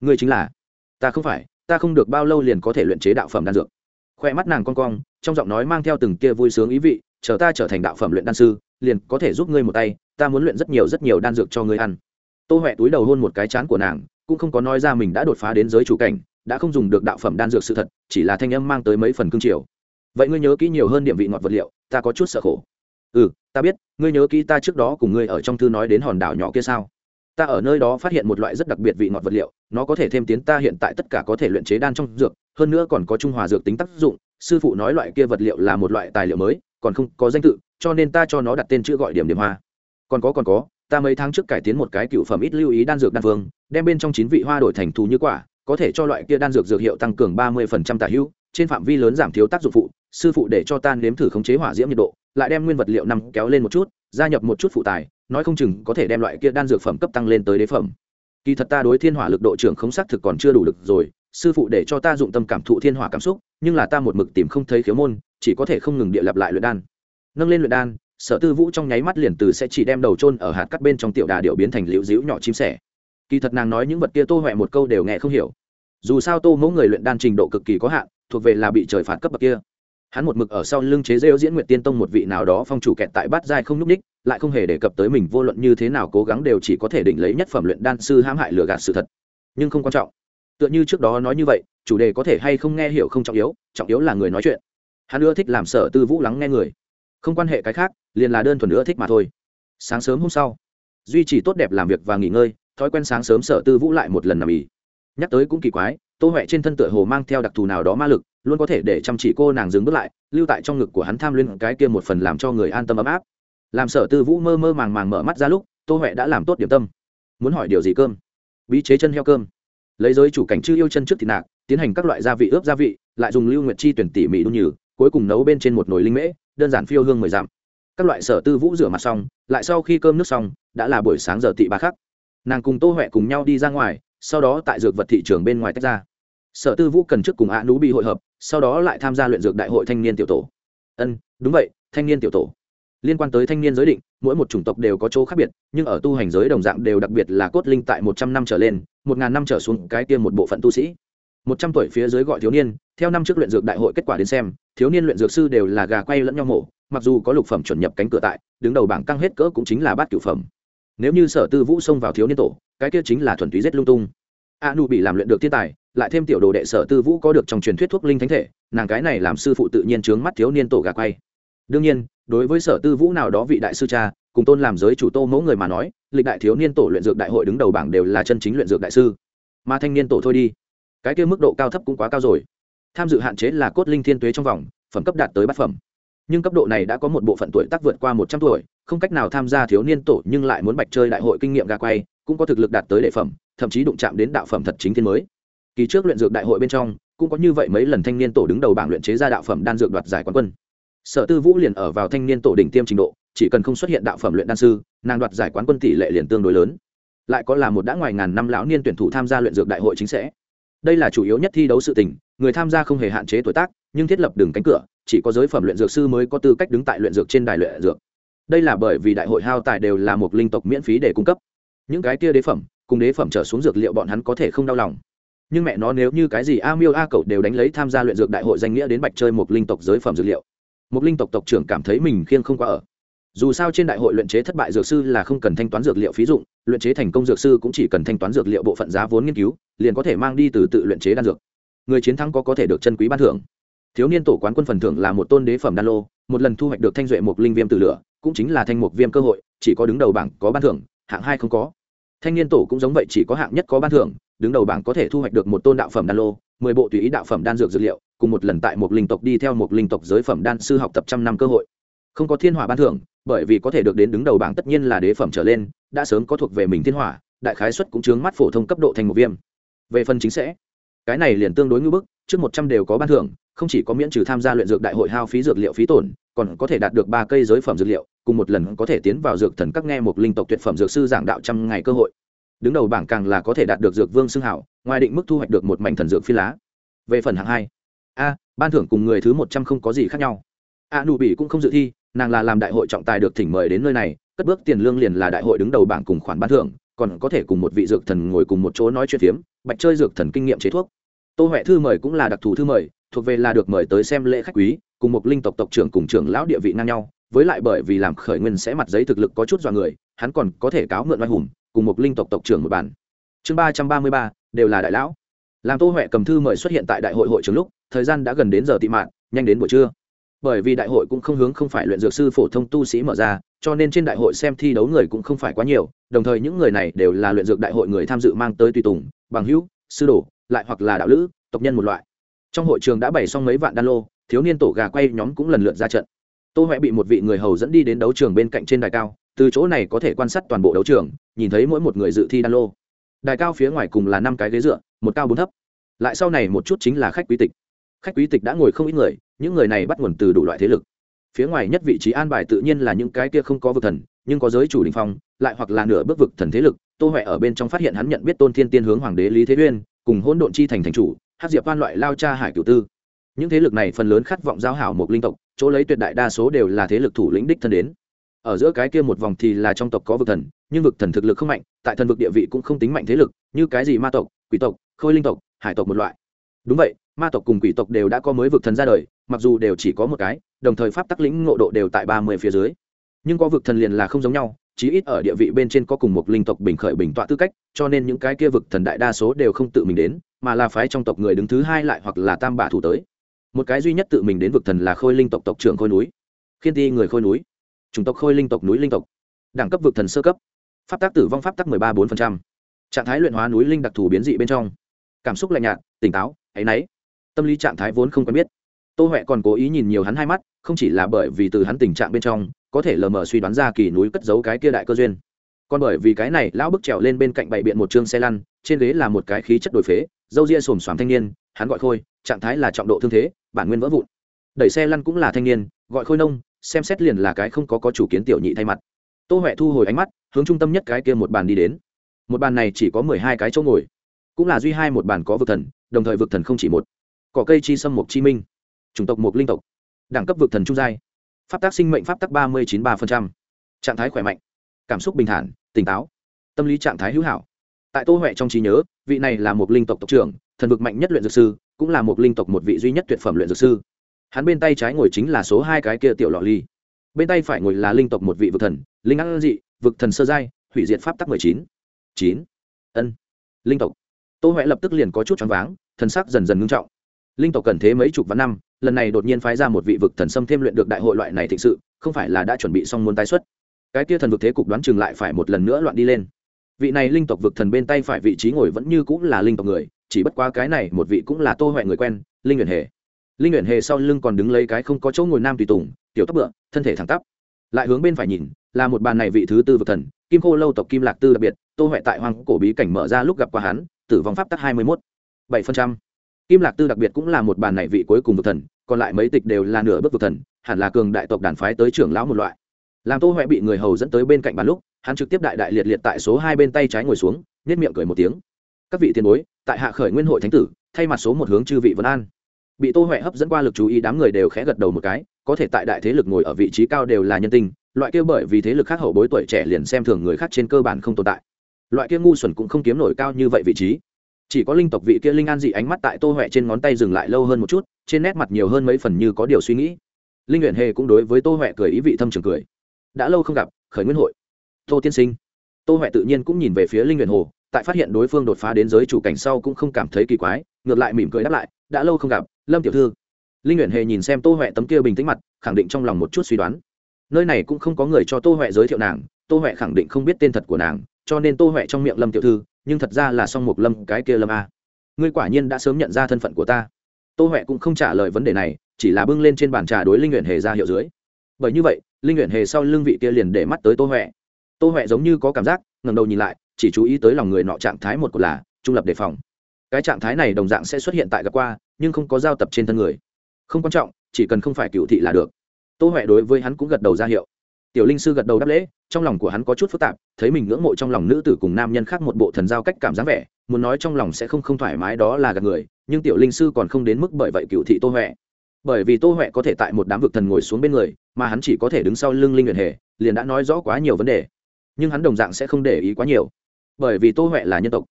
Ngươi chính là? Ta không phải, ta không được bao lâu liền có thể luyện chế đạo phẩm đan dược. Khoe mắt nàng con cong, trong giọng nói mang theo từng kia vui sướng ý vị, chờ ta trở thành đạo phẩm luyện đan sư, liền có thể giúp ngươi một tay, ta muốn luyện rất nhiều rất nhiều đan dược cho ngươi ăn. Tô huệ túi đầu hôn một cái chán của nàng, cũng không có nói ra mình đã đột phá đến giới chủ cảnh đã không dùng được đạo phẩm đan dược sự thật, chỉ là thanh âm mang tới mấy phần cương triều. Vậy ngươi nhớ kỹ nhiều hơn điểm vị ngọt vật liệu, ta có chút sợ khổ. Ừ ta biết, ngươi nhớ kỹ ta trước đó cùng ngươi ở trong thư nói đến hòn đảo nhỏ kia sao? Ta ở nơi đó phát hiện một loại rất đặc biệt vị ngọt vật liệu, nó có thể thêm tiến ta hiện tại tất cả có thể luyện chế đan trong dược, hơn nữa còn có trung hòa dược tính tác dụng, sư phụ nói loại kia vật liệu là một loại tài liệu mới, còn không có danh tự, cho nên ta cho nó đặt tên chữ gọi điểm điểm hoa. Còn có còn có, ta mấy tháng trước cải tiến một cái cựu phẩm ít lưu ý đan dược đan phương, đem bên trong chín vị hoa đổi thành thù như quả có thể cho loại kia đan dược dược hiệu tăng cường ba mươi phần trăm tả hữu, trên phạm vi lớn giảm thiếu tác dụng phụ, sư phụ để cho ta nếm thử khống chế hỏa diễm nhiệt độ, lại đem nguyên vật liệu nằm kéo lên một chút, gia nhập một chút phụ tài, nói không chừng có thể đem loại kia đan dược phẩm cấp tăng lên tới đế phẩm. Kỳ thật ta đối thiên hỏa lực độ trưởng không xác thực còn chưa đủ lực rồi, sư phụ để cho ta dụng tâm cảm thụ thiên hỏa cảm xúc, nhưng là ta một mực tìm không thấy khiếu môn, chỉ có thể không ngừng địa lặp lại luyện đan. Nâng lên luyện đan, sở tư vũ trong nháy mắt liền từ sẽ chỉ đem đầu trôn ở hạt cắt bên trong tiểu đà điệu biến thành liễu dĩu nhỏ chim sẻ kỳ thật nàng nói những vật kia tô huệ một câu đều nghe không hiểu. Dù sao tô mẫu người luyện đan trình độ cực kỳ có hạn, thuộc về là bị trời phạt cấp bậc kia. Hắn một mực ở sau lưng chế rêu diễn nguyện tiên tông một vị nào đó phong chủ kẹt tại bát giai không n ú c ních lại không hề đề cập tới mình vô luận như thế nào cố gắng đều chỉ có thể định lấy nhất phẩm luyện đan sư hãm hại lừa gạt sự thật. Nhưng không quan trọng. Tựa như trước đó nói như vậy, chủ đề có thể hay không nghe hiểu không trọng yếu trọng yếu là người nói chuyện. Hắn ưa thích làm sở tư vũ lắng nghe người. Không quan hệ cái khác, liền là đơn thuần nữa thích mà thôi. Sáng sớm hôm sau, duy trì tốt đẹp làm việc và nghỉ ngơi thói quen sáng sớm sở tư vũ lại một lần nằm ỉ nhắc tới cũng kỳ quái, tô huệ trên thân tựa hồ mang theo đặc thù nào đó ma lực, luôn có thể để chăm chỉ cô nàng dừng bước lại, lưu tại trong ngực của hắn tham luyên cái kia một phần làm cho người an tâm ấm áp. Làm sở tư vũ mơ mơ màng màng mở mắt ra lúc, tô huệ đã làm tốt điểm tâm. Muốn hỏi điều gì cơm? Bí chế chân heo cơm. Lấy giới chủ cảnh chư yêu chân trước thịt nạc, tiến hành các loại gia vị ướp gia vị, lại dùng lưu nguyệt chi tuyển tỉ mỉ đun nhừ, cuối cùng nấu bên trên một nồi linh mễ, đơn giản phiêu hương mười dặm. Các loại sở tư vũ rửa mặt xong, lại sau khi cơm nước xong, đã là buổi sáng giờ tị ba khắc nàng cùng tô huệ cùng nhau đi ra ngoài, sau đó tại dược vật thị trường bên ngoài tách ra. Sở tư vũ cần trước cùng A nú bị hội hợp, sau đó lại tham gia luyện dược đại hội thanh niên tiểu tổ. Ân, đúng vậy, thanh niên tiểu tổ. Liên quan tới thanh niên giới định, mỗi một chủng tộc đều có chỗ khác biệt, nhưng ở tu hành giới đồng dạng đều đặc biệt là cốt linh tại một trăm năm trở lên, một ngàn năm trở xuống cái tiêm một bộ phận tu sĩ. Một trăm tuổi phía dưới gọi thiếu niên, theo năm trước luyện dược đại hội kết quả đến xem, thiếu niên luyện dược sư đều là gà quay lẫn nhau mổ, mặc dù có lục phẩm chuẩn nhập cánh cửa tại, đứng đầu bảng căng hết cỡ cũng chính là bát cửu phẩm nếu như sở tư vũ xông vào thiếu niên tổ, cái kia chính là thuần túy giết lung tung. A nu bị làm luyện được thiên tài, lại thêm tiểu đồ đệ sở tư vũ có được trong truyền thuyết thuốc linh thánh thể, nàng cái này làm sư phụ tự nhiên trướng mắt thiếu niên tổ gà quay. Đương nhiên, đối với sở tư vũ nào đó vị đại sư cha, cùng tôn làm giới chủ tô mẫu người mà nói, lịch đại thiếu niên tổ luyện dược đại hội đứng đầu bảng đều là chân chính luyện dược đại sư. Mà thanh niên tổ thôi đi. Cái kia mức độ cao thấp cũng quá cao rồi. Tham dự hạn chế là cốt linh thiên tuế trong vòng, phẩm cấp đạt tới bát phẩm. Nhưng cấp độ này đã có một bộ phận tuổi tác vượt qua một trăm tuổi không cách nào tham gia thiếu niên tổ nhưng lại muốn bạch chơi đại hội kinh nghiệm gà quay, cũng có thực lực đạt tới đệ phẩm, thậm chí đụng chạm đến đạo phẩm thật chính thiên mới. Kỳ trước luyện dược đại hội bên trong, cũng có như vậy mấy lần thanh niên tổ đứng đầu bảng luyện chế ra đạo phẩm đan dược đoạt giải quán quân. Sở tư vũ liền ở vào thanh niên tổ đỉnh tiêm trình độ, chỉ cần không xuất hiện đạo phẩm luyện đan sư, nàng đoạt giải quán quân tỷ lệ liền tương đối lớn. Lại có là một đã ngoài ngàn năm lão niên tuyển thủ tham gia luyện dược đại hội chính sẽ. Đây là chủ yếu nhất thi đấu sự tình, người tham gia không hề hạn chế tuổi tác, nhưng thiết lập đường cánh cửa, chỉ có giới phẩm luyện dược sư mới có tư cách đứng tại luyện dược trên đài luyện dược đây là bởi vì đại hội hao tài đều là một linh tộc miễn phí để cung cấp. Những cái kia đế phẩm, cùng đế phẩm trở xuống dược liệu bọn hắn có thể không đau lòng. Nhưng mẹ nó nếu như cái gì a miêu a cậu đều đánh lấy tham gia luyện dược đại hội danh nghĩa đến bạch chơi một linh tộc giới phẩm dược liệu. Một linh tộc tộc trưởng cảm thấy mình khiêng không qua ở. Dù sao trên đại hội luyện chế thất bại dược sư là không cần thanh toán dược liệu phí dụng, luyện chế thành công dược sư cũng chỉ cần thanh toán dược liệu bộ phận giá vốn nghiên cứu, liền có thể mang đi từ tự luyện chế đan dược. Người chiến thắng có có thể được chân quý ban thưởng. Thiếu niên tổ quán quân phần thưởng là một tôn đế phẩm đan lô, một lần thu hoạch được thanh duệ một linh viêm từ lửa cũng chính là thanh mục viêm cơ hội, chỉ có đứng đầu bảng có ban thưởng, hạng hai không có. Thanh niên tổ cũng giống vậy, chỉ có hạng nhất có ban thưởng, đứng đầu bảng có thể thu hoạch được một tôn đạo phẩm đan lô, mười bộ tùy ý đạo phẩm đan dược dược liệu, cùng một lần tại một linh tộc đi theo một linh tộc giới phẩm đan sư học tập trăm năm cơ hội. Không có thiên hỏa ban thưởng, bởi vì có thể được đến đứng đầu bảng tất nhiên là đế phẩm trở lên, đã sớm có thuộc về mình thiên hỏa, đại khái xuất cũng chướng mắt phổ thông cấp độ thành một viêm. Về phần chính sẽ, cái này liền tương đối ngưỡng bức, trước một trăm đều có ban thưởng, không chỉ có miễn trừ tham gia luyện dược đại hội hao phí dược liệu phí tổn, còn có thể đạt được ba cây giới phẩm dược liệu cùng một lần có thể tiến vào dược thần các nghe một linh tộc tuyệt phẩm dược sư giảng đạo trăm ngày cơ hội. Đứng đầu bảng càng là có thể đạt được dược vương xưng hảo, ngoài định mức thu hoạch được một mảnh thần dược phi lá. Về phần hạng hai, a, ban thưởng cùng người thứ một trăm không có gì khác nhau. A nụ bị cũng không dự thi, nàng là làm đại hội trọng tài được thỉnh mời đến nơi này, cất bước tiền lương liền là đại hội đứng đầu bảng cùng khoản ban thưởng, còn có thể cùng một vị dược thần ngồi cùng một chỗ nói chuyện phiếm, bạch chơi dược thần kinh nghiệm chế thuốc. Tô huệ thư mời cũng là đặc thù thư mời, thuộc về là được mời tới xem lễ khách quý, cùng một linh tộc tộc trưởng cùng trưởng lão địa vị ngang nhau với lại bởi vì làm khởi nguyên sẽ mặt giấy thực lực có chút dọa người, hắn còn có thể cáo mượn oai hùng, cùng một linh tộc tộc trưởng một bản. Chương ba trăm ba mươi ba, đều là đại lão. Làm tô huệ cầm thư mời xuất hiện tại đại hội hội trường lúc, thời gian đã gần đến giờ tị mạng nhanh đến buổi trưa. Bởi vì đại hội cũng không hướng không phải luyện dược sư phổ thông tu sĩ mở ra, cho nên trên đại hội xem thi đấu người cũng không phải quá nhiều, đồng thời những người này đều là luyện dược đại hội người tham dự mang tới tùy tùng, bằng hữu, sư đồ, lại hoặc là đạo lữ, tộc nhân một loại. Trong hội trường đã bày xong mấy vạn đan lô, thiếu niên tổ gà quay nhóm cũng lần lượt ra trận tô huệ bị một vị người hầu dẫn đi đến đấu trường bên cạnh trên đài cao, từ chỗ này có thể quan sát toàn bộ đấu trường, nhìn thấy mỗi một người dự thi đan lô. Đài cao phía ngoài cùng là năm cái ghế dựa, một cao bốn thấp. Lại sau này một chút chính là khách quý tịch. Khách quý tịch đã ngồi không ít người, những người này bắt nguồn từ đủ loại thế lực. Phía ngoài nhất vị trí an bài tự nhiên là những cái kia không có vực thần, nhưng có giới chủ đình phong, lại hoặc là nửa bước vực thần thế lực. Tô huệ ở bên trong phát hiện hắn nhận biết tôn thiên tiên hướng hoàng đế lý thế uyên, cùng hỗn độn chi thành thành chủ hát diệp văn loại lao cha hải cửu tư. Những thế lực này phần lớn khát vọng giao hảo một linh tộc chỗ lấy tuyệt đại đa số đều là thế lực thủ lĩnh đích thân đến. Ở giữa cái kia một vòng thì là trong tộc có vực thần, nhưng vực thần thực lực không mạnh, tại thần vực địa vị cũng không tính mạnh thế lực, như cái gì ma tộc, quỷ tộc, khôi linh tộc, hải tộc một loại. Đúng vậy, ma tộc cùng quỷ tộc đều đã có mới vực thần ra đời, mặc dù đều chỉ có một cái, đồng thời pháp tắc lĩnh ngộ độ đều tại ba mươi phía dưới. Nhưng có vực thần liền là không giống nhau, chí ít ở địa vị bên trên có cùng một linh tộc bình khởi bình tọa tư cách, cho nên những cái kia vực thần đại đa số đều không tự mình đến, mà là phái trong tộc người đứng thứ hai lại hoặc là tam bả thủ tới một cái duy nhất tự mình đến vực thần là khôi linh tộc tộc trưởng khôi núi. Khiên ti người khôi núi. Chủng tộc khôi linh tộc núi linh tộc. Đẳng cấp vực thần sơ cấp. Pháp tác tử vong pháp tắc mười ba bốn trạng thái luyện hóa núi linh đặc thù biến dị bên trong. Cảm xúc lạnh nhạt, tỉnh táo, áy náy. Tâm lý trạng thái vốn không quen biết. Tô huệ còn cố ý nhìn nhiều hắn hai mắt, không chỉ là bởi vì từ hắn tình trạng bên trong, có thể lờ mờ suy đoán ra kỳ núi cất giấu cái kia đại cơ duyên. Còn bởi vì cái này, lão bức trèo lên bên cạnh bày biện một chương xe lăn, trên ghế là một cái khí chất đổi phế dâu ria xồm xoàm thanh niên, hắn gọi khôi trạng thái là trọng độ thương thế, bản nguyên vỡ vụn. Đẩy xe lăn cũng là thanh niên, gọi khôi nông, xem xét liền là cái không có có chủ kiến tiểu nhị thay mặt. Tô huệ thu hồi ánh mắt, hướng trung tâm nhất cái kia một bàn đi đến. Một bàn này chỉ có mười hai cái chỗ ngồi, cũng là duy hai một bàn có vực thần, đồng thời vực thần không chỉ một. Cỏ cây chi sâm mộc chi minh, chủng tộc mộc linh tộc, đẳng cấp vực thần trung giai. Pháp tác sinh mệnh pháp tắc ba mươi chín ba trạng thái khỏe mạnh, cảm xúc bình thản, tỉnh táo, tâm lý trạng thái hữu hảo. Tại tô huệ trong trí nhớ, vị này là một linh tộc tộc trưởng, thần vực mạnh nhất luyện dược sư cũng là một linh tộc một vị duy nhất tuyệt phẩm luyện dược sư. Hắn bên tay trái ngồi chính là số hai cái kia tiểu lọ ly. Bên tay phải ngồi là linh tộc một vị vực thần, linh ăn dị, vực thần sơ giai, hủy diệt pháp tắc mười chín. Chín. Ân. Linh tộc. Tô huệ lập tức liền có chút choáng váng, thần sắc dần dần ngưng trọng. Linh tộc cần thế mấy chục vạn năm, lần này đột nhiên phái ra một vị vực thần xâm thêm luyện được đại hội loại này thịnh sự, không phải là đã chuẩn bị xong muốn tái xuất. Cái kia thần vực thế cục đoán chừng lại phải một lần nữa loạn đi lên. Vị này linh tộc vực thần bên tay phải vị trí ngồi vẫn như cũng là linh tộc người chỉ bất quá cái này một vị cũng là tô huệ người quen, linh nguyện hề. Linh nguyện hề sau lưng còn đứng lấy cái không có chỗ ngồi nam tùy tùng, tiểu tóc bựa, thân thể thẳng tắp. Lại hướng bên phải nhìn, là một bàn này vị thứ tư vực thần, kim khô lâu tộc kim lạc tư đặc biệt, tô huệ tại hoàng cổ bí cảnh mở ra lúc gặp qua hắn, tử vong pháp tắc hai mươi mốt. bảy phần trăm. Kim lạc tư đặc biệt cũng là một bàn này vị cuối cùng vực thần, còn lại mấy tịch đều là nửa bước vực thần, hẳn là cường đại tộc đàn phái tới trưởng lão một loại. Làm tô huệ bị người hầu dẫn tới bên cạnh bàn lúc, hắn trực tiếp đại đại liệt liệt tại số hai bên tay trái ngồi xuống nhét miệng cười một tiếng các vị tiền bối, tại hạ khởi nguyên hội thánh tử, thay mặt số một hướng chư vị vân an. Bị tô huệ hấp dẫn qua lực chú ý, đám người đều khẽ gật đầu một cái, có thể tại đại thế lực ngồi ở vị trí cao đều là nhân tình, loại kia bởi vì thế lực khác hậu bối tuổi trẻ liền xem thường người khác trên cơ bản không tồn tại. Loại kia ngu xuẩn cũng không kiếm nổi cao như vậy vị trí. Chỉ có linh tộc vị kia linh an dị ánh mắt tại tô huệ trên ngón tay dừng lại lâu hơn một chút, trên nét mặt nhiều hơn mấy phần như có điều suy nghĩ. Linh nguyện hề cũng đối với tô huệ cười ý vị thâm trường cười. Đã lâu không gặp, khởi nguyên hội. Tô tiên sinh. Tô huệ tự nhiên cũng nhìn về phía linh nguyện hồ tại phát hiện đối phương đột phá đến giới chủ cảnh sau cũng không cảm thấy kỳ quái, ngược lại mỉm cười đáp lại, đã lâu không gặp, lâm tiểu thư. Linh nguyện hề nhìn xem tô huệ tấm kia bình tĩnh mặt, khẳng định trong lòng một chút suy đoán. Nơi này cũng không có người cho tô huệ giới thiệu nàng, tô huệ khẳng định không biết tên thật của nàng, cho nên tô huệ trong miệng lâm tiểu thư, nhưng thật ra là song mục lâm, cái kia lâm a. Ngươi quả nhiên đã sớm nhận ra thân phận của ta. Tô huệ cũng không trả lời vấn đề này, chỉ là bưng lên trên bàn trà đối linh nguyện hề ra hiệu dưới. Bởi như vậy, linh nguyện hề sau lưng vị kia liền để mắt tới tô huệ. Tô huệ giống như có cảm giác ngầm đầu nhìn lại chỉ chú ý tới lòng người nọ trạng thái một của là trung lập đề phòng. Cái trạng thái này đồng dạng sẽ xuất hiện tại gặp qua, nhưng không có giao tập trên thân người. Không quan trọng, chỉ cần không phải cựu thị là được. Tô huệ đối với hắn cũng gật đầu ra hiệu. Tiểu linh sư gật đầu đáp lễ, trong lòng của hắn có chút phức tạp, thấy mình ngưỡng mộ trong lòng nữ tử cùng nam nhân khác một bộ thần giao cách cảm giác vẻ, muốn nói trong lòng sẽ không không thoải mái đó là gạt người, nhưng tiểu linh sư còn không đến mức bởi vậy cựu thị tô huệ. Bởi vì tô huệ có thể tại một đám vực thần ngồi xuống bên người, mà hắn chỉ có thể đứng sau lưng linh nguyện hề, liền đã nói rõ quá nhiều vấn đề. Nhưng hắn đồng dạng sẽ không để ý quá nhiều bởi vì tô huệ là nhân tộc.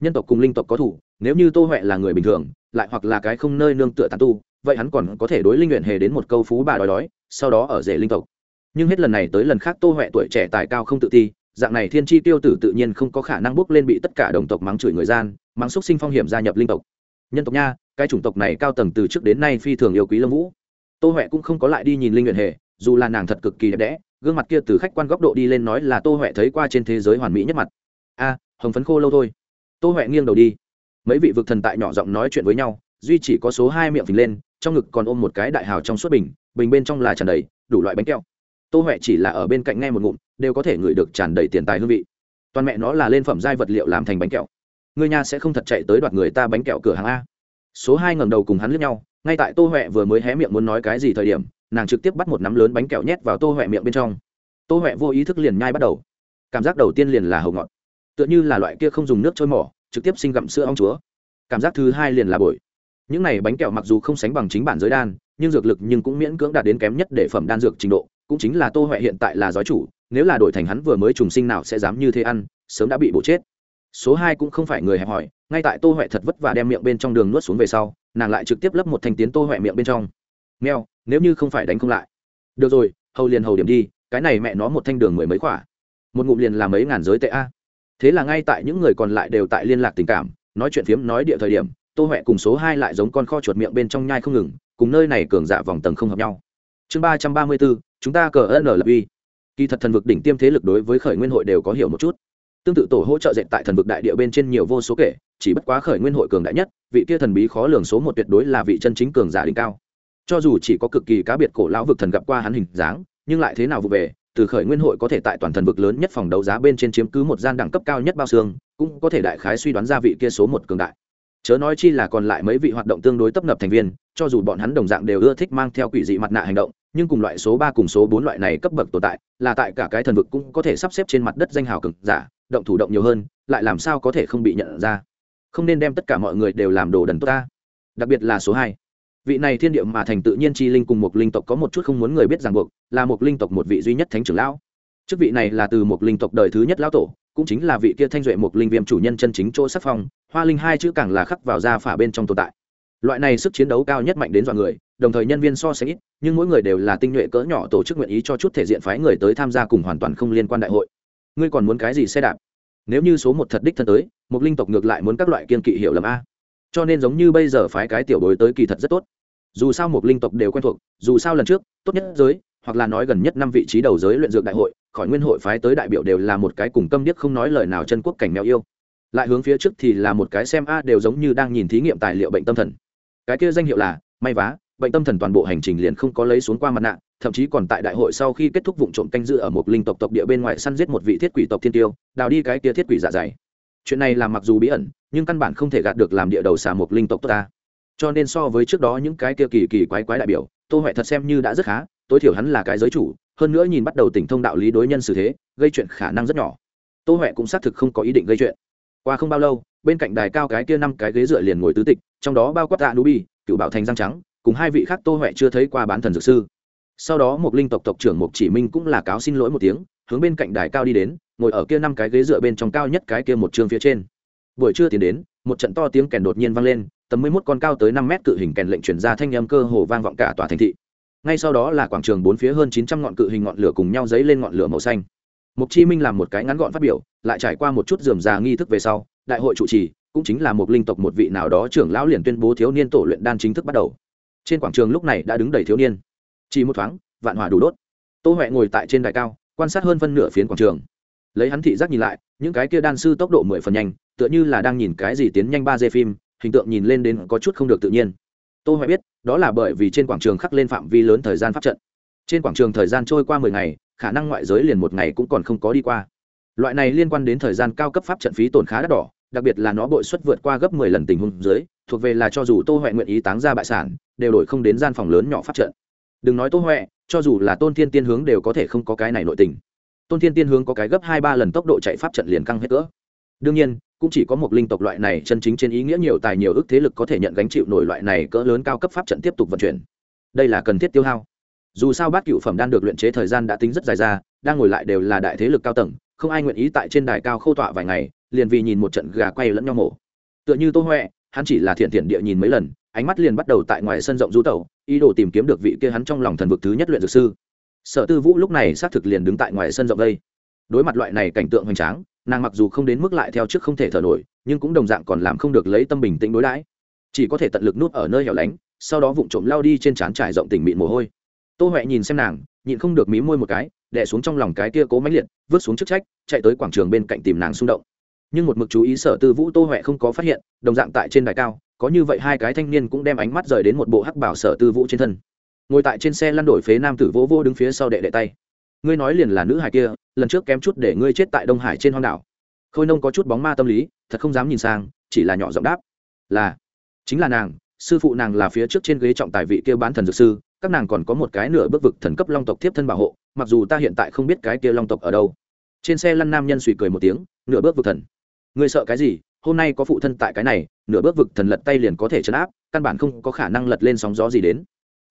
Nhân tộc cùng linh tộc có thủ, nếu như tô huệ là người bình thường, lại hoặc là cái không nơi nương tựa tàn tu, vậy hắn còn có thể đối linh nguyện hề đến một câu phú bà đói đói, sau đó ở rể linh tộc. Nhưng hết lần này tới lần khác tô huệ tuổi trẻ tài cao không tự ti, dạng này thiên tri tiêu tử tự nhiên không có khả năng bước lên bị tất cả đồng tộc mắng chửi người gian, mắng xúc sinh phong hiểm gia nhập linh tộc. Nhân tộc nha, cái chủng tộc này cao tầng từ trước đến nay phi thường yêu quý lâm vũ. Tô huệ cũng không có lại đi nhìn linh nguyện hề, dù là nàng thật cực kỳ đẹp đẽ, gương mặt kia từ khách quan góc độ đi lên nói là tô huệ thấy qua trên thế giới hoàn mỹ nhất mặt a, hồng phấn khô lâu thôi. Tô huệ nghiêng đầu đi. Mấy vị vực thần tại nhỏ giọng nói chuyện với nhau, duy chỉ có số hai miệng phình lên, trong ngực còn ôm một cái đại hào trong suốt bình bình bên trong là tràn đầy đủ loại bánh kẹo. Tô huệ chỉ là ở bên cạnh nghe một ngụm, đều có thể ngửi được tràn đầy tiền tài hương vị. Toàn mẹ nó là lên phẩm giai vật liệu làm thành bánh kẹo. Người nhà sẽ không thật chạy tới đoạt người ta bánh kẹo cửa hàng a. Số hai ngẩng đầu cùng hắn lướt nhau, ngay tại tô huệ vừa mới hé miệng muốn nói cái gì thời điểm, nàng trực tiếp bắt một nắm lớn bánh kẹo nhét vào tô huệ miệng bên trong. Tô huệ vô ý thức liền nhai bắt đầu. Cảm giác đầu tiên liền là hầu ngọt tựa như là loại kia không dùng nước trôi mỏ, trực tiếp sinh gặm sữa ong chúa. Cảm giác thứ hai liền là bội những này bánh kẹo mặc dù không sánh bằng chính bản giới đan, nhưng dược lực nhưng cũng miễn cưỡng đạt đến kém nhất để phẩm đan dược trình độ, cũng chính là tô huệ hiện tại là giói chủ, nếu là đổi thành hắn vừa mới trùng sinh nào sẽ dám như thế ăn, sớm đã bị bổ chết. Số hai cũng không phải người hẹp hỏi, ngay tại tô huệ thật vất và đem miệng bên trong đường nuốt xuống về sau, nàng lại trực tiếp lấp một thành tiến tô huệ miệng bên trong. Mèo, nếu như không phải đánh không lại. Được rồi, hầu liền hầu điểm đi, cái này mẹ nó một thanh đường mười mấy khỏa. Một ngụm liền là mấy ngàn giới tệ a thế là ngay tại những người còn lại đều tại liên lạc tình cảm, nói chuyện phiếm, nói địa thời điểm, tô huệ cùng số hai lại giống con kho chuột miệng bên trong nhai không ngừng, cùng nơi này cường dạ vòng tầng không hợp nhau. Chương ba trăm ba mươi bốn, chúng ta cờ ân lập uy. Kỳ thật thần vực đỉnh tiêm thế lực đối với khởi nguyên hội đều có hiểu một chút. Tương tự tổ hỗ trợ dệt tại thần vực đại địa bên trên nhiều vô số kể, chỉ bất quá khởi nguyên hội cường đại nhất, vị kia thần bí khó lường số một tuyệt đối là vị chân chính cường giả đỉnh cao. Cho dù chỉ có cực kỳ cá biệt cổ lão vực thần gặp qua hắn hình dáng, nhưng lại thế nào vụ về từ khởi nguyên hội có thể tại toàn thần vực lớn nhất phòng đấu giá bên trên chiếm cứ một gian đẳng cấp cao nhất bao xương, cũng có thể đại khái suy đoán ra vị kia số một cường đại. Chớ nói chi là còn lại mấy vị hoạt động tương đối tấp nập thành viên, cho dù bọn hắn đồng dạng đều ưa thích mang theo quỷ dị mặt nạ hành động, nhưng cùng loại số ba cùng số bốn loại này cấp bậc tồn tại, là tại cả cái thần vực cũng có thể sắp xếp trên mặt đất danh hào cực giả, động thủ động nhiều hơn, lại làm sao có thể không bị nhận ra. Không nên đem tất cả mọi người đều làm đồ đần tốt ta. Đặc biệt là số hai vị này thiên địa mà thành tự nhiên chi linh cùng một linh tộc có một chút không muốn người biết ràng buộc, là một linh tộc một vị duy nhất thánh trưởng lão. Chức vị này là từ một linh tộc đời thứ nhất lão tổ, cũng chính là vị kia thanh duệ một linh viêm chủ nhân chân chính chỗ sắc phong, hoa linh hai chữ càng là khắc vào ra phả bên trong tồn tại. Loại này sức chiến đấu cao nhất mạnh đến dọa người, đồng thời nhân viên so sánh ít, nhưng mỗi người đều là tinh nhuệ cỡ nhỏ tổ chức nguyện ý cho chút thể diện phái người tới tham gia cùng hoàn toàn không liên quan đại hội. Ngươi còn muốn cái gì xe đạp? Nếu như số một thật đích thân tới, một linh tộc ngược lại muốn các loại kiên kỵ hiểu lầm a. Cho nên giống như bây giờ phái cái tiểu đối tới kỳ thật rất tốt dù sao một linh tộc đều quen thuộc, dù sao lần trước, tốt nhất giới, hoặc là nói gần nhất năm vị trí đầu giới luyện dược đại hội, khỏi nguyên hội phái tới đại biểu đều là một cái cùng câm điếc không nói lời nào chân quốc cảnh mèo yêu. Lại hướng phía trước thì là một cái xem a đều giống như đang nhìn thí nghiệm tài liệu bệnh tâm thần. Cái kia danh hiệu là, may vá, bệnh tâm thần toàn bộ hành trình liền không có lấy xuống qua mặt nạ, thậm chí còn tại đại hội sau khi kết thúc vụ trộm canh dự ở một linh tộc tộc địa bên ngoài săn giết một vị thiết quỷ tộc thiên tiêu, đào đi cái kia thiết quỷ dạ dày. Chuyện này làm mặc dù bí ẩn, nhưng căn bản không thể gạt được làm địa đầu xà một linh tộc tốt ta cho nên so với trước đó những cái kia kỳ kỳ quái quái đại biểu, tô huệ thật xem như đã rất khá, tối thiểu hắn là cái giới chủ, hơn nữa nhìn bắt đầu tỉnh thông đạo lý đối nhân xử thế, gây chuyện khả năng rất nhỏ. Tô huệ cũng xác thực không có ý định gây chuyện. Qua không bao lâu, bên cạnh đài cao cái kia năm cái ghế dựa liền ngồi tứ tịch, trong đó bao quát tạ nubi cựu bảo thành giang trắng, cùng hai vị khác tô huệ chưa thấy qua bán thần dược sư. Sau đó một linh tộc tộc trưởng mục chỉ minh cũng là cáo xin lỗi một tiếng, hướng bên cạnh đài cao đi đến, ngồi ở kia năm cái ghế dựa bên trong cao nhất cái kia một chương phía trên. Buổi trưa tiến đến, một trận to tiếng kèn đột nhiên vang lên tầm mười một con cao tới năm mét cự hình kèn lệnh chuyển ra thanh âm cơ hồ vang vọng cả tòa thành thị. Ngay sau đó là quảng trường bốn phía hơn chín trăm ngọn cự hình ngọn lửa cùng nhau dấy lên ngọn lửa màu xanh. Mục chi minh làm một cái ngắn gọn phát biểu, lại trải qua một chút dườm già nghi thức về sau, đại hội trụ trì, cũng chính là một linh tộc một vị nào đó trưởng lão liền tuyên bố thiếu niên tổ luyện đan chính thức bắt đầu. Trên quảng trường lúc này đã đứng đầy thiếu niên. Chỉ một thoáng, vạn hỏa đủ đốt. Tô huệ ngồi tại trên đài cao, quan sát hơn phân nửa phiến quảng trường. Lấy hắn thị giác nhìn lại, những cái kia đan sư tốc độ mười phần nhanh, tựa như là đang nhìn cái gì tiến nhanh ba d phim hình tượng nhìn lên đến có chút không được tự nhiên. Tô huệ biết, đó là bởi vì trên quảng trường khắc lên phạm vi lớn thời gian pháp trận. Trên quảng trường thời gian trôi qua mười ngày, khả năng ngoại giới liền một ngày cũng còn không có đi qua. Loại này liên quan đến thời gian cao cấp pháp trận phí tổn khá đắt đỏ, đặc biệt là nó bội suất vượt qua gấp mười lần tình huống dưới, thuộc về là cho dù tô huệ nguyện ý táng ra bại sản, đều đổi không đến gian phòng lớn nhỏ pháp trận. Đừng nói tô huệ cho dù là tôn thiên tiên hướng đều có thể không có cái này nội tình. Tôn thiên tiên hướng có cái gấp hai ba lần tốc độ chạy pháp trận liền căng hết cỡ đương nhiên, cũng chỉ có một linh tộc loại này chân chính trên ý nghĩa nhiều tài nhiều ước thế lực có thể nhận gánh chịu nổi loại này cỡ lớn cao cấp pháp trận tiếp tục vận chuyển. Đây là cần thiết tiêu hao. Dù sao bát cựu phẩm đan được luyện chế thời gian đã tính rất dài ra, đang ngồi lại đều là đại thế lực cao tầng, không ai nguyện ý tại trên đài cao khâu tọa vài ngày, liền vì nhìn một trận gà quay lẫn nhau mổ. Tựa như tô huệ hắn chỉ là thiện thiện địa nhìn mấy lần, ánh mắt liền bắt đầu tại ngoài sân rộng du tẩu, ý đồ tìm kiếm được vị kia hắn trong lòng thần vực thứ nhất luyện dược sư. Sở tư vũ lúc này xác thực liền đứng tại ngoài sân rộng đây. Đối mặt loại này cảnh tượng hoành tráng nàng mặc dù không đến mức lại theo trước không thể thở nổi, nhưng cũng đồng dạng còn làm không được lấy tâm bình tĩnh đối đãi. Chỉ có thể tận lực nuốt ở nơi hẻo lánh, sau đó vụng trộm lao đi trên trán trải rộng tỉnh mịn mồ hôi. Tô huệ nhìn xem nàng, nhịn không được mí môi một cái đẻ xuống trong lòng cái kia cố mãnh liệt, vứt xuống chức trách, chạy tới quảng trường bên cạnh tìm nàng xung động. Nhưng một mực chú ý sở tư vũ tô huệ không có phát hiện, đồng dạng tại trên đài cao, có như vậy hai cái thanh niên cũng đem ánh mắt rời đến một bộ hắc bảo sở tư vũ trên thân. Ngồi tại trên xe lăn đổi phế nam tử vỗ vô đứng phía sau đệ đệ tay ngươi nói liền là nữ hải kia, lần trước kém chút để ngươi chết tại đông hải trên hoang đảo. Khôi nông có chút bóng ma tâm lý, thật không dám nhìn sang, chỉ là nhỏ giọng đáp. Là, chính là nàng, sư phụ nàng là phía trước trên ghế trọng tài vị kia bán thần dược sư, các nàng còn có một cái nửa bước vực thần cấp long tộc tiếp thân bảo hộ, mặc dù ta hiện tại không biết cái kia long tộc ở đâu. Trên xe lăn nam nhân suy cười một tiếng, nửa bước vực thần. Ngươi sợ cái gì? Hôm nay có phụ thân tại cái này, nửa bước vực thần lật tay liền có thể chấn áp, căn bản không có khả năng lật lên sóng gió gì đến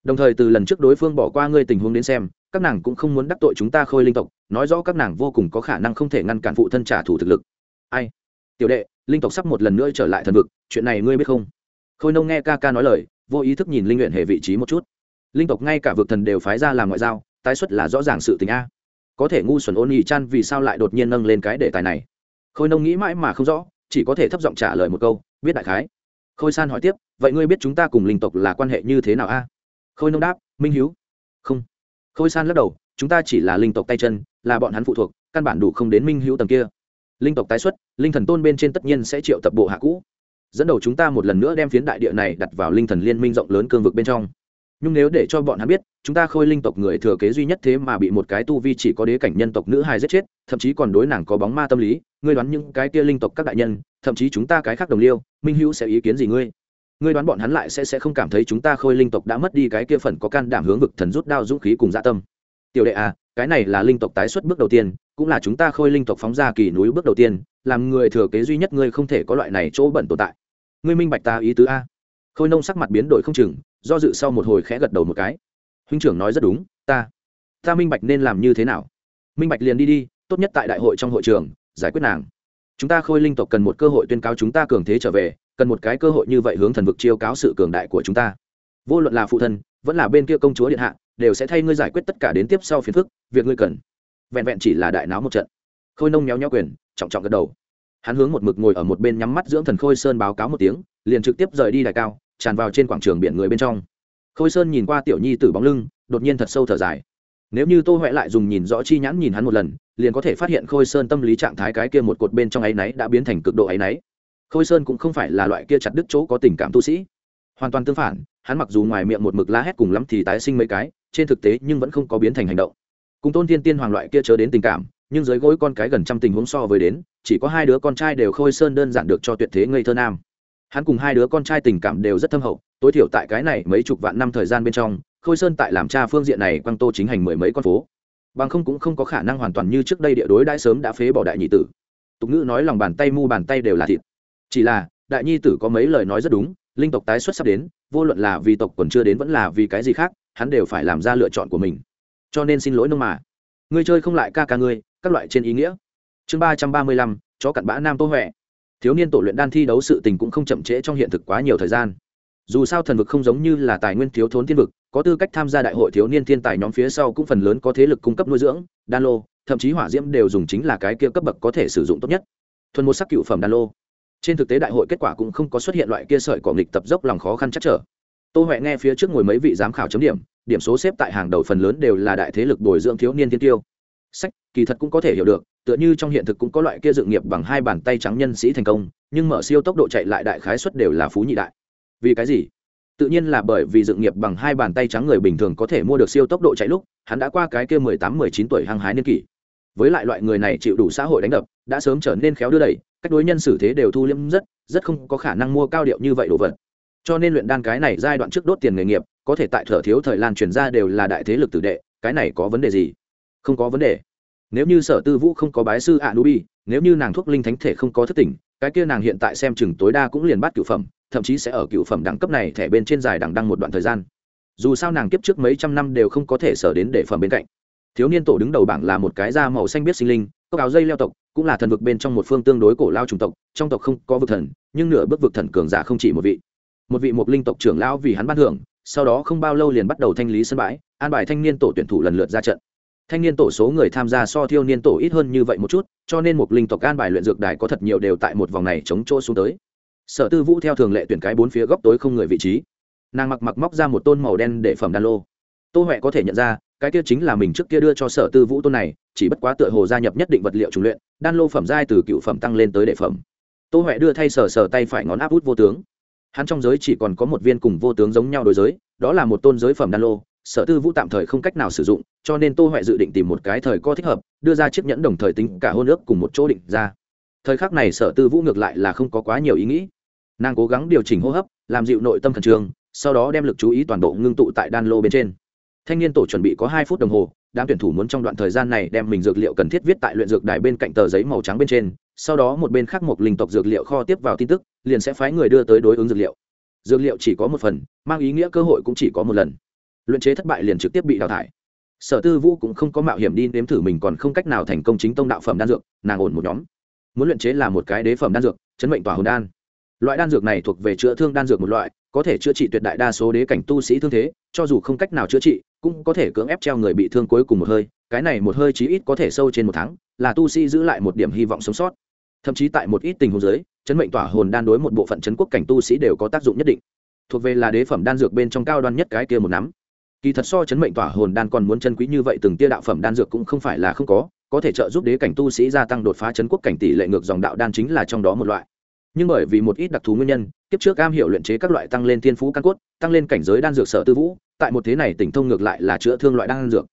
đồng thời từ lần trước đối phương bỏ qua ngươi tình huống đến xem, các nàng cũng không muốn đắc tội chúng ta khôi linh tộc, nói rõ các nàng vô cùng có khả năng không thể ngăn cản phụ thân trả thù thực lực. Ai? Tiểu đệ, linh tộc sắp một lần nữa trở lại thần vực, chuyện này ngươi biết không? Khôi nông nghe ca ca nói lời, vô ý thức nhìn linh nguyện hệ vị trí một chút. Linh tộc ngay cả vực thần đều phái ra làm ngoại giao, tái xuất là rõ ràng sự tình a. Có thể ngu xuẩn ôn nhị chan vì sao lại đột nhiên nâng lên cái đề tài này? Khôi nông nghĩ mãi mà không rõ, chỉ có thể thấp giọng trả lời một câu, biết đại khái. Khôi san hỏi tiếp, vậy ngươi biết chúng ta cùng linh tộc là quan hệ như thế nào a? Khôi nông đáp, minh hiếu. Không. Khôi san lắc đầu, chúng ta chỉ là linh tộc tay chân, là bọn hắn phụ thuộc, căn bản đủ không đến minh hữu tầng kia. Linh tộc tái xuất, linh thần tôn bên trên tất nhiên sẽ triệu tập bộ hạ cũ. Dẫn đầu chúng ta một lần nữa đem phiến đại địa này đặt vào linh thần liên minh rộng lớn cương vực bên trong. Nhưng nếu để cho bọn hắn biết, chúng ta khôi linh tộc người thừa kế duy nhất thế mà bị một cái tu vi chỉ có đế cảnh nhân tộc nữ hài giết chết, thậm chí còn đối nàng có bóng ma tâm lý, ngươi đoán những cái kia linh tộc các đại nhân, thậm chí chúng ta cái khác đồng liêu, minh hữu sẽ ý kiến gì ngươi? Ngươi đoán bọn hắn lại sẽ sẽ không cảm thấy chúng ta khôi linh tộc đã mất đi cái kia phần có can đảm hướng vực thần rút đao dũng khí cùng dạ tâm. Tiểu đệ à cái này là linh tộc tái xuất bước đầu tiên, cũng là chúng ta khôi linh tộc phóng ra kỳ núi bước đầu tiên, làm người thừa kế duy nhất ngươi không thể có loại này chỗ bẩn tồn tại. Ngươi minh bạch ta ý tứ a? Khôi nông sắc mặt biến đổi không chừng, do dự sau một hồi khẽ gật đầu một cái. Huynh trưởng nói rất đúng, ta ta minh bạch nên làm như thế nào. Minh bạch liền đi đi, tốt nhất tại đại hội trong hội trường, giải quyết nàng. Chúng ta khôi linh tộc cần một cơ hội tuyên cáo chúng ta cường thế trở về cần một cái cơ hội như vậy hướng thần vực chiêu cáo sự cường đại của chúng ta. Vô luận là phụ thân, vẫn là bên kia công chúa điện hạ, đều sẽ thay ngươi giải quyết tất cả đến tiếp sau phiền phức, việc ngươi cần. Vẹn vẹn chỉ là đại náo một trận. Khôi nông méo nhéo quyền, trọng trọng gật đầu. Hắn hướng một mực ngồi ở một bên nhắm mắt dưỡng thần khôi sơn báo cáo một tiếng, liền trực tiếp rời đi đại cao, tràn vào trên quảng trường biển người bên trong. Khôi sơn nhìn qua tiểu nhi tử bóng lưng, đột nhiên thật sâu thở dài. Nếu như tô huệ lại dùng nhìn rõ chi nhãn nhìn hắn một lần, liền có thể phát hiện khôi sơn tâm lý trạng thái cái kia một cột bên trong áy náy đã biến thành cực độ áy náy khôi sơn cũng không phải là loại kia chặt đứt chỗ có tình cảm tu sĩ. Hoàn toàn tương phản, hắn mặc dù ngoài miệng một mực la hét cùng lắm thì tái sinh mấy cái, trên thực tế nhưng vẫn không có biến thành hành động. Cùng tôn thiên tiên hoàng loại kia chớ đến tình cảm, nhưng dưới gối con cái gần trăm tình huống so với đến, chỉ có hai đứa con trai đều khôi sơn đơn giản được cho tuyệt thế ngây thơ nam. Hắn cùng hai đứa con trai tình cảm đều rất thâm hậu, tối thiểu tại cái này mấy chục vạn năm thời gian bên trong, khôi sơn tại làm cha phương diện này quang tô chính hành mười mấy con phố. Bằng không cũng không có khả năng hoàn toàn như trước đây địa đối đãi sớm đã phế bỏ đại nhị tử. Tục ngữ nói lòng bàn tay mu bàn tay đều là thịt chỉ là, đại nhi tử có mấy lời nói rất đúng, linh tộc tái xuất sắp đến, vô luận là vì tộc còn chưa đến vẫn là vì cái gì khác, hắn đều phải làm ra lựa chọn của mình. Cho nên xin lỗi nông mà. Ngươi chơi không lại ca ca ngươi, các loại trên ý nghĩa. Chương ba trăm ba mươi lăm, chó cặn bã nam tô huệ. Thiếu niên tổ luyện đan thi đấu sự tình cũng không chậm trễ trong hiện thực quá nhiều thời gian. Dù sao thần vực không giống như là tài nguyên thiếu thốn thiên vực, có tư cách tham gia đại hội thiếu niên thiên tài nhóm phía sau cũng phần lớn có thế lực cung cấp nuôi dưỡng, đan lô, thậm chí hỏa diễm đều dùng chính là cái kia cấp bậc có thể sử dụng tốt nhất. Thuần một sắc cựu phẩm đan lô trên thực tế đại hội kết quả cũng không có xuất hiện loại kia sợi cỏ nghịch tập dốc lòng khó khăn chắc trở. Tô huệ nghe phía trước ngồi mấy vị giám khảo chấm điểm điểm số xếp tại hàng đầu phần lớn đều là đại thế lực bồi dưỡng thiếu niên thiên tiêu. Sách, kỳ thật cũng có thể hiểu được, tựa như trong hiện thực cũng có loại kia dự nghiệp bằng hai bàn tay trắng nhân sĩ thành công, nhưng mở siêu tốc độ chạy lại đại khái suất đều là phú nhị đại. Vì cái gì? Tự nhiên là bởi vì dự nghiệp bằng hai bàn tay trắng người bình thường có thể mua được siêu tốc độ chạy lúc, hắn đã qua cái kia mười tám, mười chín tuổi hăng hái niên kỷ. Với lại loại người này chịu đủ xã hội đánh đập, đã sớm trở nên khéo đưa đẩy cách đối nhân xử thế đều thu liễm rất rất không có khả năng mua cao điệu như vậy đồ vật. Cho nên luyện đan cái này giai đoạn trước đốt tiền nghề nghiệp, có thể tại thở thiếu thời lan truyền ra đều là đại thế lực tử đệ, cái này có vấn đề gì? Không có vấn đề. Nếu như sở tư vũ không có bái sư ạ nubi nếu như nàng thuốc linh thánh thể không có thất tỉnh, cái kia nàng hiện tại xem chừng tối đa cũng liền bắt cựu phẩm, thậm chí sẽ ở cựu phẩm đẳng cấp này thẻ bên trên dài đẳng đăng một đoạn thời gian. Dù sao nàng kiếp trước mấy trăm năm đều không có thể sở đến để phẩm bên cạnh. Thiếu niên tổ đứng đầu bảng là một cái da màu xanh biết sinh linh cốc áo dây leo tộc cũng là thần vực bên trong một phương tương đối cổ lao chủng tộc, trong tộc không có vực thần, nhưng nửa bước vực thần cường giả không chỉ một vị. Một vị một linh tộc trưởng lão vì hắn ban thưởng, sau đó không bao lâu liền bắt đầu thanh lý sân bãi, an bài thanh niên tổ tuyển thủ lần lượt ra trận. Thanh niên tổ số người tham gia so thiêu niên tổ ít hơn như vậy một chút, cho nên một linh tộc an bài luyện dược đài có thật nhiều đều tại một vòng này chống chỗ xuống tới. Sở tư vũ theo thường lệ tuyển cái bốn phía góc tối không người vị trí. Nàng mặc mặc móc ra một tôn màu đen để phẩm đan lô tô huệ có thể nhận ra, cái kia chính là mình trước kia đưa cho sở tư vũ tôn này, chỉ bất quá tựa hồ gia nhập nhất định vật liệu trùng luyện, đan lô phẩm giai từ cựu phẩm tăng lên tới đệ phẩm. Tô huệ đưa thay sở sở tay phải ngón áp út vô tướng. Hắn trong giới chỉ còn có một viên cùng vô tướng giống nhau đối giới, đó là một tôn giới phẩm đan lô, sở tư vũ tạm thời không cách nào sử dụng, cho nên tô huệ dự định tìm một cái thời co thích hợp, đưa ra chiếc nhẫn đồng thời tính cả hôn ước cùng một chỗ định ra. Thời khắc này sở tư vũ ngược lại là không có quá nhiều ý nghĩ. Nàng cố gắng điều chỉnh hô hấp, làm dịu nội tâm khẩn trương, sau đó đem lực chú ý toàn bộ ngưng tụ tại đan lô bên trên thanh niên tổ chuẩn bị có hai phút đồng hồ, đám tuyển thủ muốn trong đoạn thời gian này đem mình dược liệu cần thiết viết tại luyện dược đài bên cạnh tờ giấy màu trắng bên trên, sau đó một bên khác một linh tộc dược liệu kho tiếp vào tin tức, liền sẽ phái người đưa tới đối ứng dược liệu. Dược liệu chỉ có một phần, mang ý nghĩa cơ hội cũng chỉ có một lần. Luyện chế thất bại liền trực tiếp bị đào thải. Sở tư vũ cũng không có mạo hiểm đi nếm thử mình còn không cách nào thành công chính tông đạo phẩm đan dược, nàng ổn một nhóm. Muốn luyện chế là một cái đế phẩm đan dược, chấn mệnh tỏa hồn đan. Loại đan dược này thuộc về chữa thương đan dược một loại, có thể chữa trị tuyệt đại đa số đế cảnh tu sĩ thương thế, cho dù không cách nào chữa trị cũng có thể cưỡng ép treo người bị thương cuối cùng một hơi, cái này một hơi chí ít có thể sâu trên một tháng, là tu sĩ giữ lại một điểm hy vọng sống sót. Thậm chí tại một ít tình huống giới chấn mệnh tỏa hồn đan đối một bộ phận chấn quốc cảnh tu sĩ đều có tác dụng nhất định. Thuộc về là đế phẩm đan dược bên trong cao đoan nhất cái kia một nắm. Kỳ thật so chấn mệnh tỏa hồn đan còn muốn chân quý như vậy từng tia đạo phẩm đan dược cũng không phải là không có có thể trợ giúp đế cảnh tu sĩ gia tăng đột phá chấn quốc cảnh tỷ lệ ngược dòng đạo đan chính là trong đó một loại. Nhưng bởi vì một ít đặc thù nguyên nhân, kiếp trước am hiểu luyện chế các loại tăng lên thiên phú căn cốt, tăng lên cảnh giới đan dược sở tư vũ tại một thế này tỉnh thông ngược lại là chữa thương loại đan dược.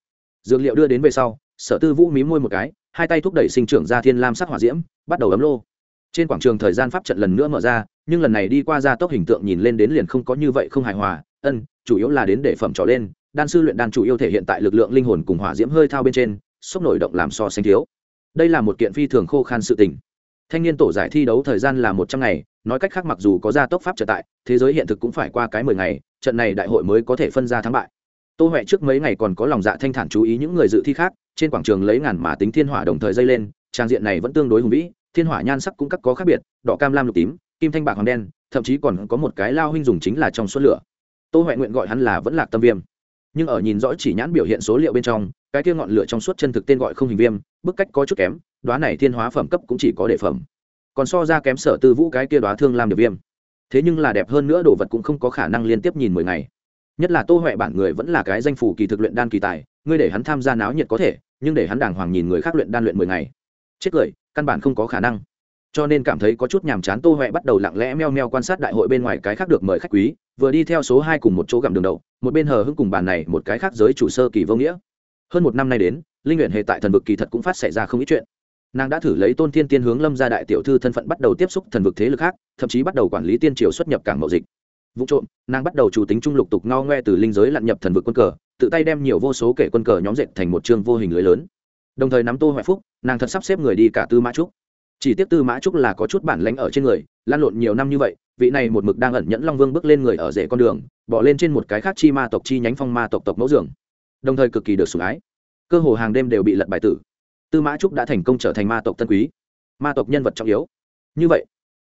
Dược liệu đưa đến về sau, sở tư vũ mí môi một cái, hai tay thúc đẩy sinh trưởng ra thiên lam sắc hỏa diễm, bắt đầu ấm lô. Trên quảng trường thời gian pháp trận lần nữa mở ra, nhưng lần này đi qua gia tốc hình tượng nhìn lên đến liền không có như vậy không hài hòa. Ân, chủ yếu là đến để phẩm trỏ lên, đan sư luyện đan chủ yêu thể hiện tại lực lượng linh hồn cùng hỏa diễm hơi thao bên trên sốc nổi động làm so sánh thiếu. Đây là một kiện phi thường khô khan sự tình. Thanh niên tổ giải thi đấu thời gian là một trăm ngày nói cách khác mặc dù có gia tốc pháp trở tại, thế giới hiện thực cũng phải qua cái mười ngày, trận này đại hội mới có thể phân ra thắng bại. Tô huệ trước mấy ngày còn có lòng dạ thanh thản chú ý những người dự thi khác, trên quảng trường lấy ngàn mà tính thiên hỏa đồng thời dây lên, trang diện này vẫn tương đối hùng vĩ, thiên hỏa nhan sắc cũng các có khác biệt, đỏ cam lam lục tím, kim thanh bạc hoàng đen, thậm chí còn có một cái lao huynh dùng chính là trong suốt lửa. Tô huệ nguyện gọi hắn là vẫn lạc tâm viêm. Nhưng ở nhìn rõ chỉ nhãn biểu hiện số liệu bên trong, cái kia ngọn lửa trong suốt chân thực tên gọi không hình viêm, bức cách có chút kém đoá này thiên hóa phẩm cấp cũng chỉ có đề phẩm còn so ra kém sở tư vũ cái kia đoá thương làm được viêm. Thế nhưng là đẹp hơn nữa, đồ vật cũng không có khả năng liên tiếp nhìn mười ngày. Nhất là tô huệ bản người vẫn là cái danh phủ kỳ thực luyện đan kỳ tài, ngươi để hắn tham gia náo nhiệt có thể, nhưng để hắn đàng hoàng nhìn người khác luyện đan luyện mười ngày. Chết cười, căn bản không có khả năng. Cho nên cảm thấy có chút nhàm chán, tô huệ bắt đầu lặng lẽ meo meo quan sát đại hội bên ngoài cái khác được mời khách quý, vừa đi theo số hai cùng một chỗ gặm đường đậu, một bên hờ hưng cùng bàn này, một cái khác giới chủ sơ kỳ vô nghĩa. Hơn một năm nay đến, linh luyện hệ tại thần vực kỳ thật cũng phát xảy ra không ít chuyện nàng đã thử lấy tôn thiên tiên hướng lâm gia đại tiểu thư thân phận bắt đầu tiếp xúc thần vực thế lực khác, thậm chí bắt đầu quản lý tiên triều xuất nhập cảng mậu dịch. Vụ trộm, nàng bắt đầu chủ tính trung lục tục ngao ngoe từ linh giới lặn nhập thần vực quân cờ, tự tay đem nhiều vô số kể quân cờ nhóm dệt thành một chương vô hình lưới lớn. Đồng thời nắm tô hoại phúc, nàng thật sắp xếp người đi cả tư mã trúc. Chỉ tiếp tư mã trúc là có chút bản lãnh ở trên người, lan lộn nhiều năm như vậy, vị này một mực đang ẩn nhẫn long vương bước lên người ở rể con đường, bỏ lên trên một cái khác chi ma tộc chi nhánh phong ma tộc tộc mẫu dường. Đồng thời cực kỳ được sủng ái. Cơ hồ hàng đêm đều bị lật bài tử tư mã trúc đã thành công trở thành ma tộc tân quý, ma tộc nhân vật trọng yếu. Như vậy,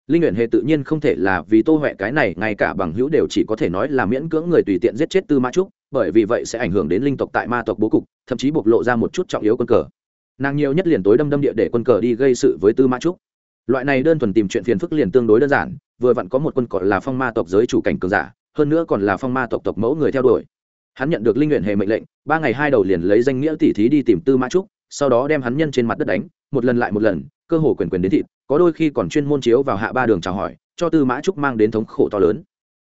linh nguyện hệ tự nhiên không thể là vì tô huệ cái này, ngay cả bằng hữu đều chỉ có thể nói là miễn cưỡng người tùy tiện giết chết tư mã trúc, bởi vì vậy sẽ ảnh hưởng đến linh tộc tại ma tộc bố cục, thậm chí bộc lộ ra một chút trọng yếu quân cờ. Nàng nhiều nhất liền tối đâm đâm địa để quân cờ đi gây sự với tư mã trúc. Loại này đơn thuần tìm chuyện phiền phức liền tương đối đơn giản, vừa vặn có một quân cọ là phong ma tộc giới chủ cảnh cường giả, hơn nữa còn là phong ma tộc tộc mẫu người theo đuổi. Hắn nhận được linh nguyện hệ mệnh lệnh, ba ngày hai đầu liền lấy danh nghĩa tỷ thí đi tìm tư mã trúc sau đó đem hắn nhân trên mặt đất đánh, một lần lại một lần, cơ hồ quyền quyền đến thịt, có đôi khi còn chuyên môn chiếu vào hạ ba đường chào hỏi, cho tư mã trúc mang đến thống khổ to lớn.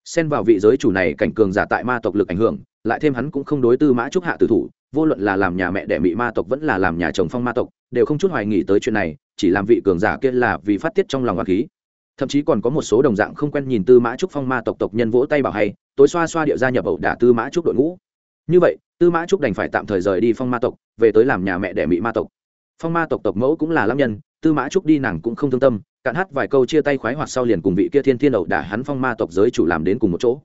Xen vào vị giới chủ này cảnh cường giả tại ma tộc lực ảnh hưởng, lại thêm hắn cũng không đối tư mã trúc hạ tử thủ, vô luận là làm nhà mẹ đẻ mị ma tộc vẫn là làm nhà chồng phong ma tộc, đều không chút hoài nghỉ tới chuyện này, chỉ làm vị cường giả kia là vì phát tiết trong lòng hoa khí. Thậm chí còn có một số đồng dạng không quen nhìn tư mã trúc phong ma tộc tộc nhân vỗ tay bảo hay, tối xoa xoa điệu gia nhập ẩu đả tư mã trúc đội ngũ. Như vậy tư mã trúc đành phải tạm thời rời đi phong ma tộc, về tới làm nhà mẹ đẻ mỹ ma tộc. Phong ma tộc tộc mẫu cũng là lam nhân, tư mã trúc đi nàng cũng không thương tâm, cạn hát vài câu chia tay khoái hoạt sau liền cùng vị kia thiên thiên đầu đả hắn phong ma tộc giới chủ làm đến cùng một chỗ.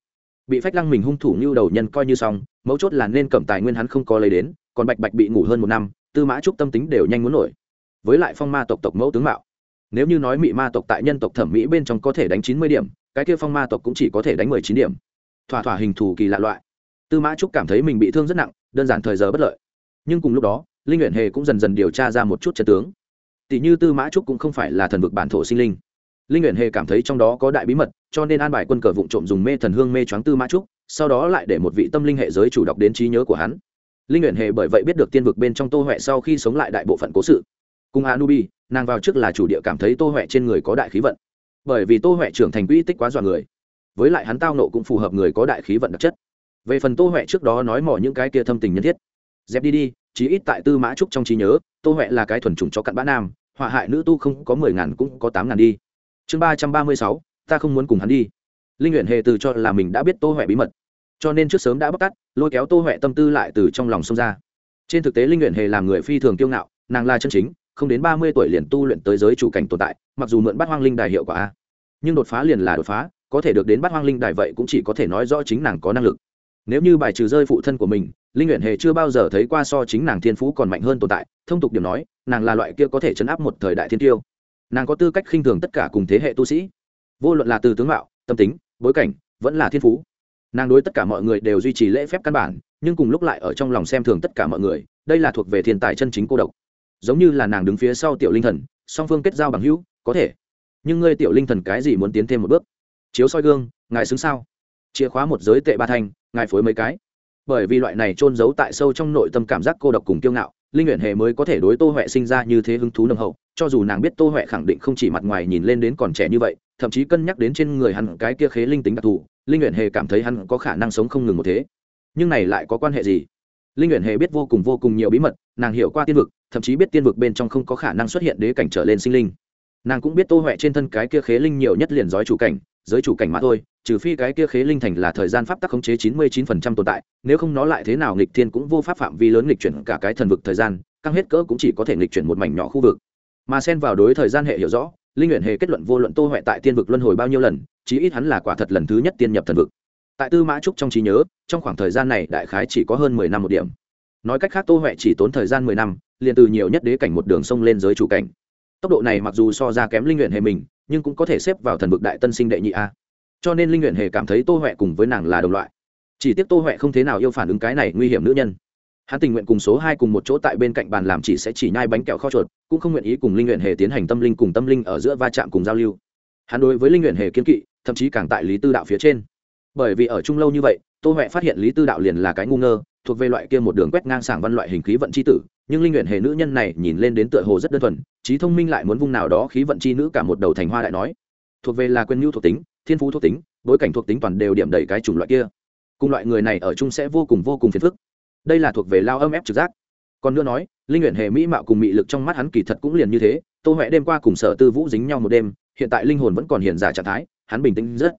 Bị phách lăng mình hung thủ như đầu nhân coi như xong, mấu chốt là nên cầm tài nguyên hắn không có lấy đến, còn bạch bạch bị ngủ hơn một năm, tư mã trúc tâm tính đều nhanh muốn nổi. Với lại phong ma tộc tộc mẫu tướng mạo. Nếu như nói mị ma tộc tại nhân tộc thẩm mỹ bên trong có thể đánh chín mươi điểm, cái kia phong ma tộc cũng chỉ có thể đánh mười chín điểm. Thỏa thỏa hình thù kỳ lạ loại tư mã trúc cảm thấy mình bị thương rất nặng, đơn giản thời giờ bất lợi. Nhưng cùng lúc đó, linh nguyện hề cũng dần dần điều tra ra một chút chân tướng. Tỷ như tư mã trúc cũng không phải là thần vực bản thổ sinh linh. Linh nguyện hề cảm thấy trong đó có đại bí mật, cho nên an bài quân cờ vụ trộm dùng mê thần hương mê choáng tư mã trúc, sau đó lại để một vị tâm linh hệ giới chủ đọc đến trí nhớ của hắn. Linh nguyện hề bởi vậy biết được tiên vực bên trong tô huệ sau khi sống lại đại bộ phận cố sự. Cùng anubi, nàng vào trước là chủ địa cảm thấy tô huệ trên người có đại khí vận. Bởi vì tô huệ trưởng thành quỹ tích quá dọa người, với lại hắn tao nộ cũng phù hợp người có đại khí vận đặc chất về phần tô huệ trước đó nói mỏ những cái kia thâm tình nhân thiết. Dẹp đi đi, chí ít tại tư mã trúc trong trí nhớ, tô huệ là cái thuần chủng cho cặn bã nam, họa hại nữ tu không có mười ngàn cũng có tám ngàn đi. Chương ba trăm ba mươi sáu, ta không muốn cùng hắn đi. Linh nguyện hề từ cho là mình đã biết tô huệ bí mật, cho nên trước sớm đã bóc tắt lôi kéo tô huệ tâm tư lại từ trong lòng sông ra. Trên thực tế linh nguyện hề làm người phi thường kiêu ngạo, nàng là chân chính, không đến ba mươi tuổi liền tu luyện tới giới chủ cảnh tồn tại, mặc dù mượn bắt hoang linh đài hiệu quả a nhưng đột phá liền là đột phá, có thể được đến bắt hoang linh đài vậy cũng chỉ có thể nói rõ chính nàng có năng lực nếu như bài trừ rơi phụ thân của mình, linh nguyện hề chưa bao giờ thấy qua so chính nàng thiên phú còn mạnh hơn tồn tại, thông tục điểm nói, nàng là loại kia có thể chấn áp một thời đại thiên tiêu. Nàng có tư cách khinh thường tất cả cùng thế hệ tu sĩ. Vô luận là từ tướng mạo, tâm tính, bối cảnh, vẫn là thiên phú. Nàng đối tất cả mọi người đều duy trì lễ phép căn bản, nhưng cùng lúc lại ở trong lòng xem thường tất cả mọi người, đây là thuộc về thiên tài chân chính cô độc. Giống như là nàng đứng phía sau tiểu linh thần, song phương kết giao bằng hữu, có thể. Nhưng ngươi tiểu linh thần cái gì muốn tiến thêm một bước? Chiếu soi gương, ngài xứng sao? Chìa khóa một giới tệ ba thanh, ngài phối mấy cái. Bởi vì loại này trôn giấu tại sâu trong nội tâm cảm giác cô độc cùng kiêu ngạo, linh nguyện hề mới có thể đối tô huệ sinh ra như thế hứng thú nồng hậu, cho dù nàng biết tô huệ khẳng định không chỉ mặt ngoài nhìn lên đến còn trẻ như vậy, thậm chí cân nhắc đến trên người hắn cái kia khế linh tính đặc thù, linh nguyện hề cảm thấy hắn có khả năng sống không ngừng một thế. Nhưng này lại có quan hệ gì? Linh nguyện hề biết vô cùng vô cùng nhiều bí mật, nàng hiểu qua tiên vực, thậm chí biết tiên vực bên trong không có khả năng xuất hiện đế cảnh trở lên sinh linh nàng cũng biết tô huệ trên thân cái kia khế linh nhiều nhất liền giói chủ cảnh, giới chủ cảnh mà thôi, trừ phi cái kia khế linh thành là thời gian pháp tắc khống chế chín mươi chín phần trăm tồn tại, nếu không nó lại thế nào nghịch thiên cũng vô pháp phạm vi lớn nghịch chuyển cả cái thần vực thời gian, căng hết cỡ cũng chỉ có thể nghịch chuyển một mảnh nhỏ khu vực. Mà xen vào đối thời gian hệ hiểu rõ, linh nguyện hệ kết luận vô luận tô huệ tại tiên vực luân hồi bao nhiêu lần, chí ít hắn là quả thật lần thứ nhất tiên nhập thần vực. Tại tư mã trúc trong trí nhớ, trong khoảng thời gian này đại khái chỉ có hơn mười năm một điểm. Nói cách khác, tô huệ chỉ tốn thời gian mười năm, liền từ nhiều nhất đế cảnh một đường sông lên giới chủ cảnh tốc độ này mặc dù so ra kém linh nguyện hề mình, nhưng cũng có thể xếp vào thần vực đại tân sinh đệ nhị a. Cho nên linh nguyện hề cảm thấy tô huệ cùng với nàng là đồng loại. Chỉ tiếc tô huệ không thế nào yêu phản ứng cái này nguy hiểm nữ nhân. Hắn tình nguyện cùng số hai cùng một chỗ tại bên cạnh bàn làm chỉ sẽ chỉ nhai bánh kẹo kho chuột, cũng không nguyện ý cùng linh nguyện hề tiến hành tâm linh cùng tâm linh ở giữa va chạm cùng giao lưu. Hắn đối với linh nguyện hề kiên kỵ, thậm chí càng tại lý tư đạo phía trên. Bởi vì ở chung lâu như vậy, tô huệ phát hiện lý tư đạo liền là cái ngu ngơ thuộc về loại kia một đường quét ngang sảng văn loại hình khí vận c h i tử, nhưng linh nguyện hề nữ nhân này nhìn lên đến tựa hồ rất đơn thuần, trí thông minh lại muốn vung nào đó khí vận c h i nữ cả một đầu thành hoa đại nói. Thuộc về là quyền nhu thuộc tính, thiên phú thuộc tính, bối cảnh thuộc tính toàn đều điểm đầy cái chủng loại kia. Cùng loại người này ở chung sẽ vô cùng vô cùng phiền phức. Đây là thuộc về lao âm ép trực giác. Còn nữa nói, linh nguyện hề mỹ mạo cùng mị lực trong mắt hắn kỳ thật cũng liền như thế, tô huệ đêm qua cùng sở tư vũ dính nhau một đêm, hiện tại linh hồn vẫn còn hiện giả trạng thái, hắn bình tĩnh rất.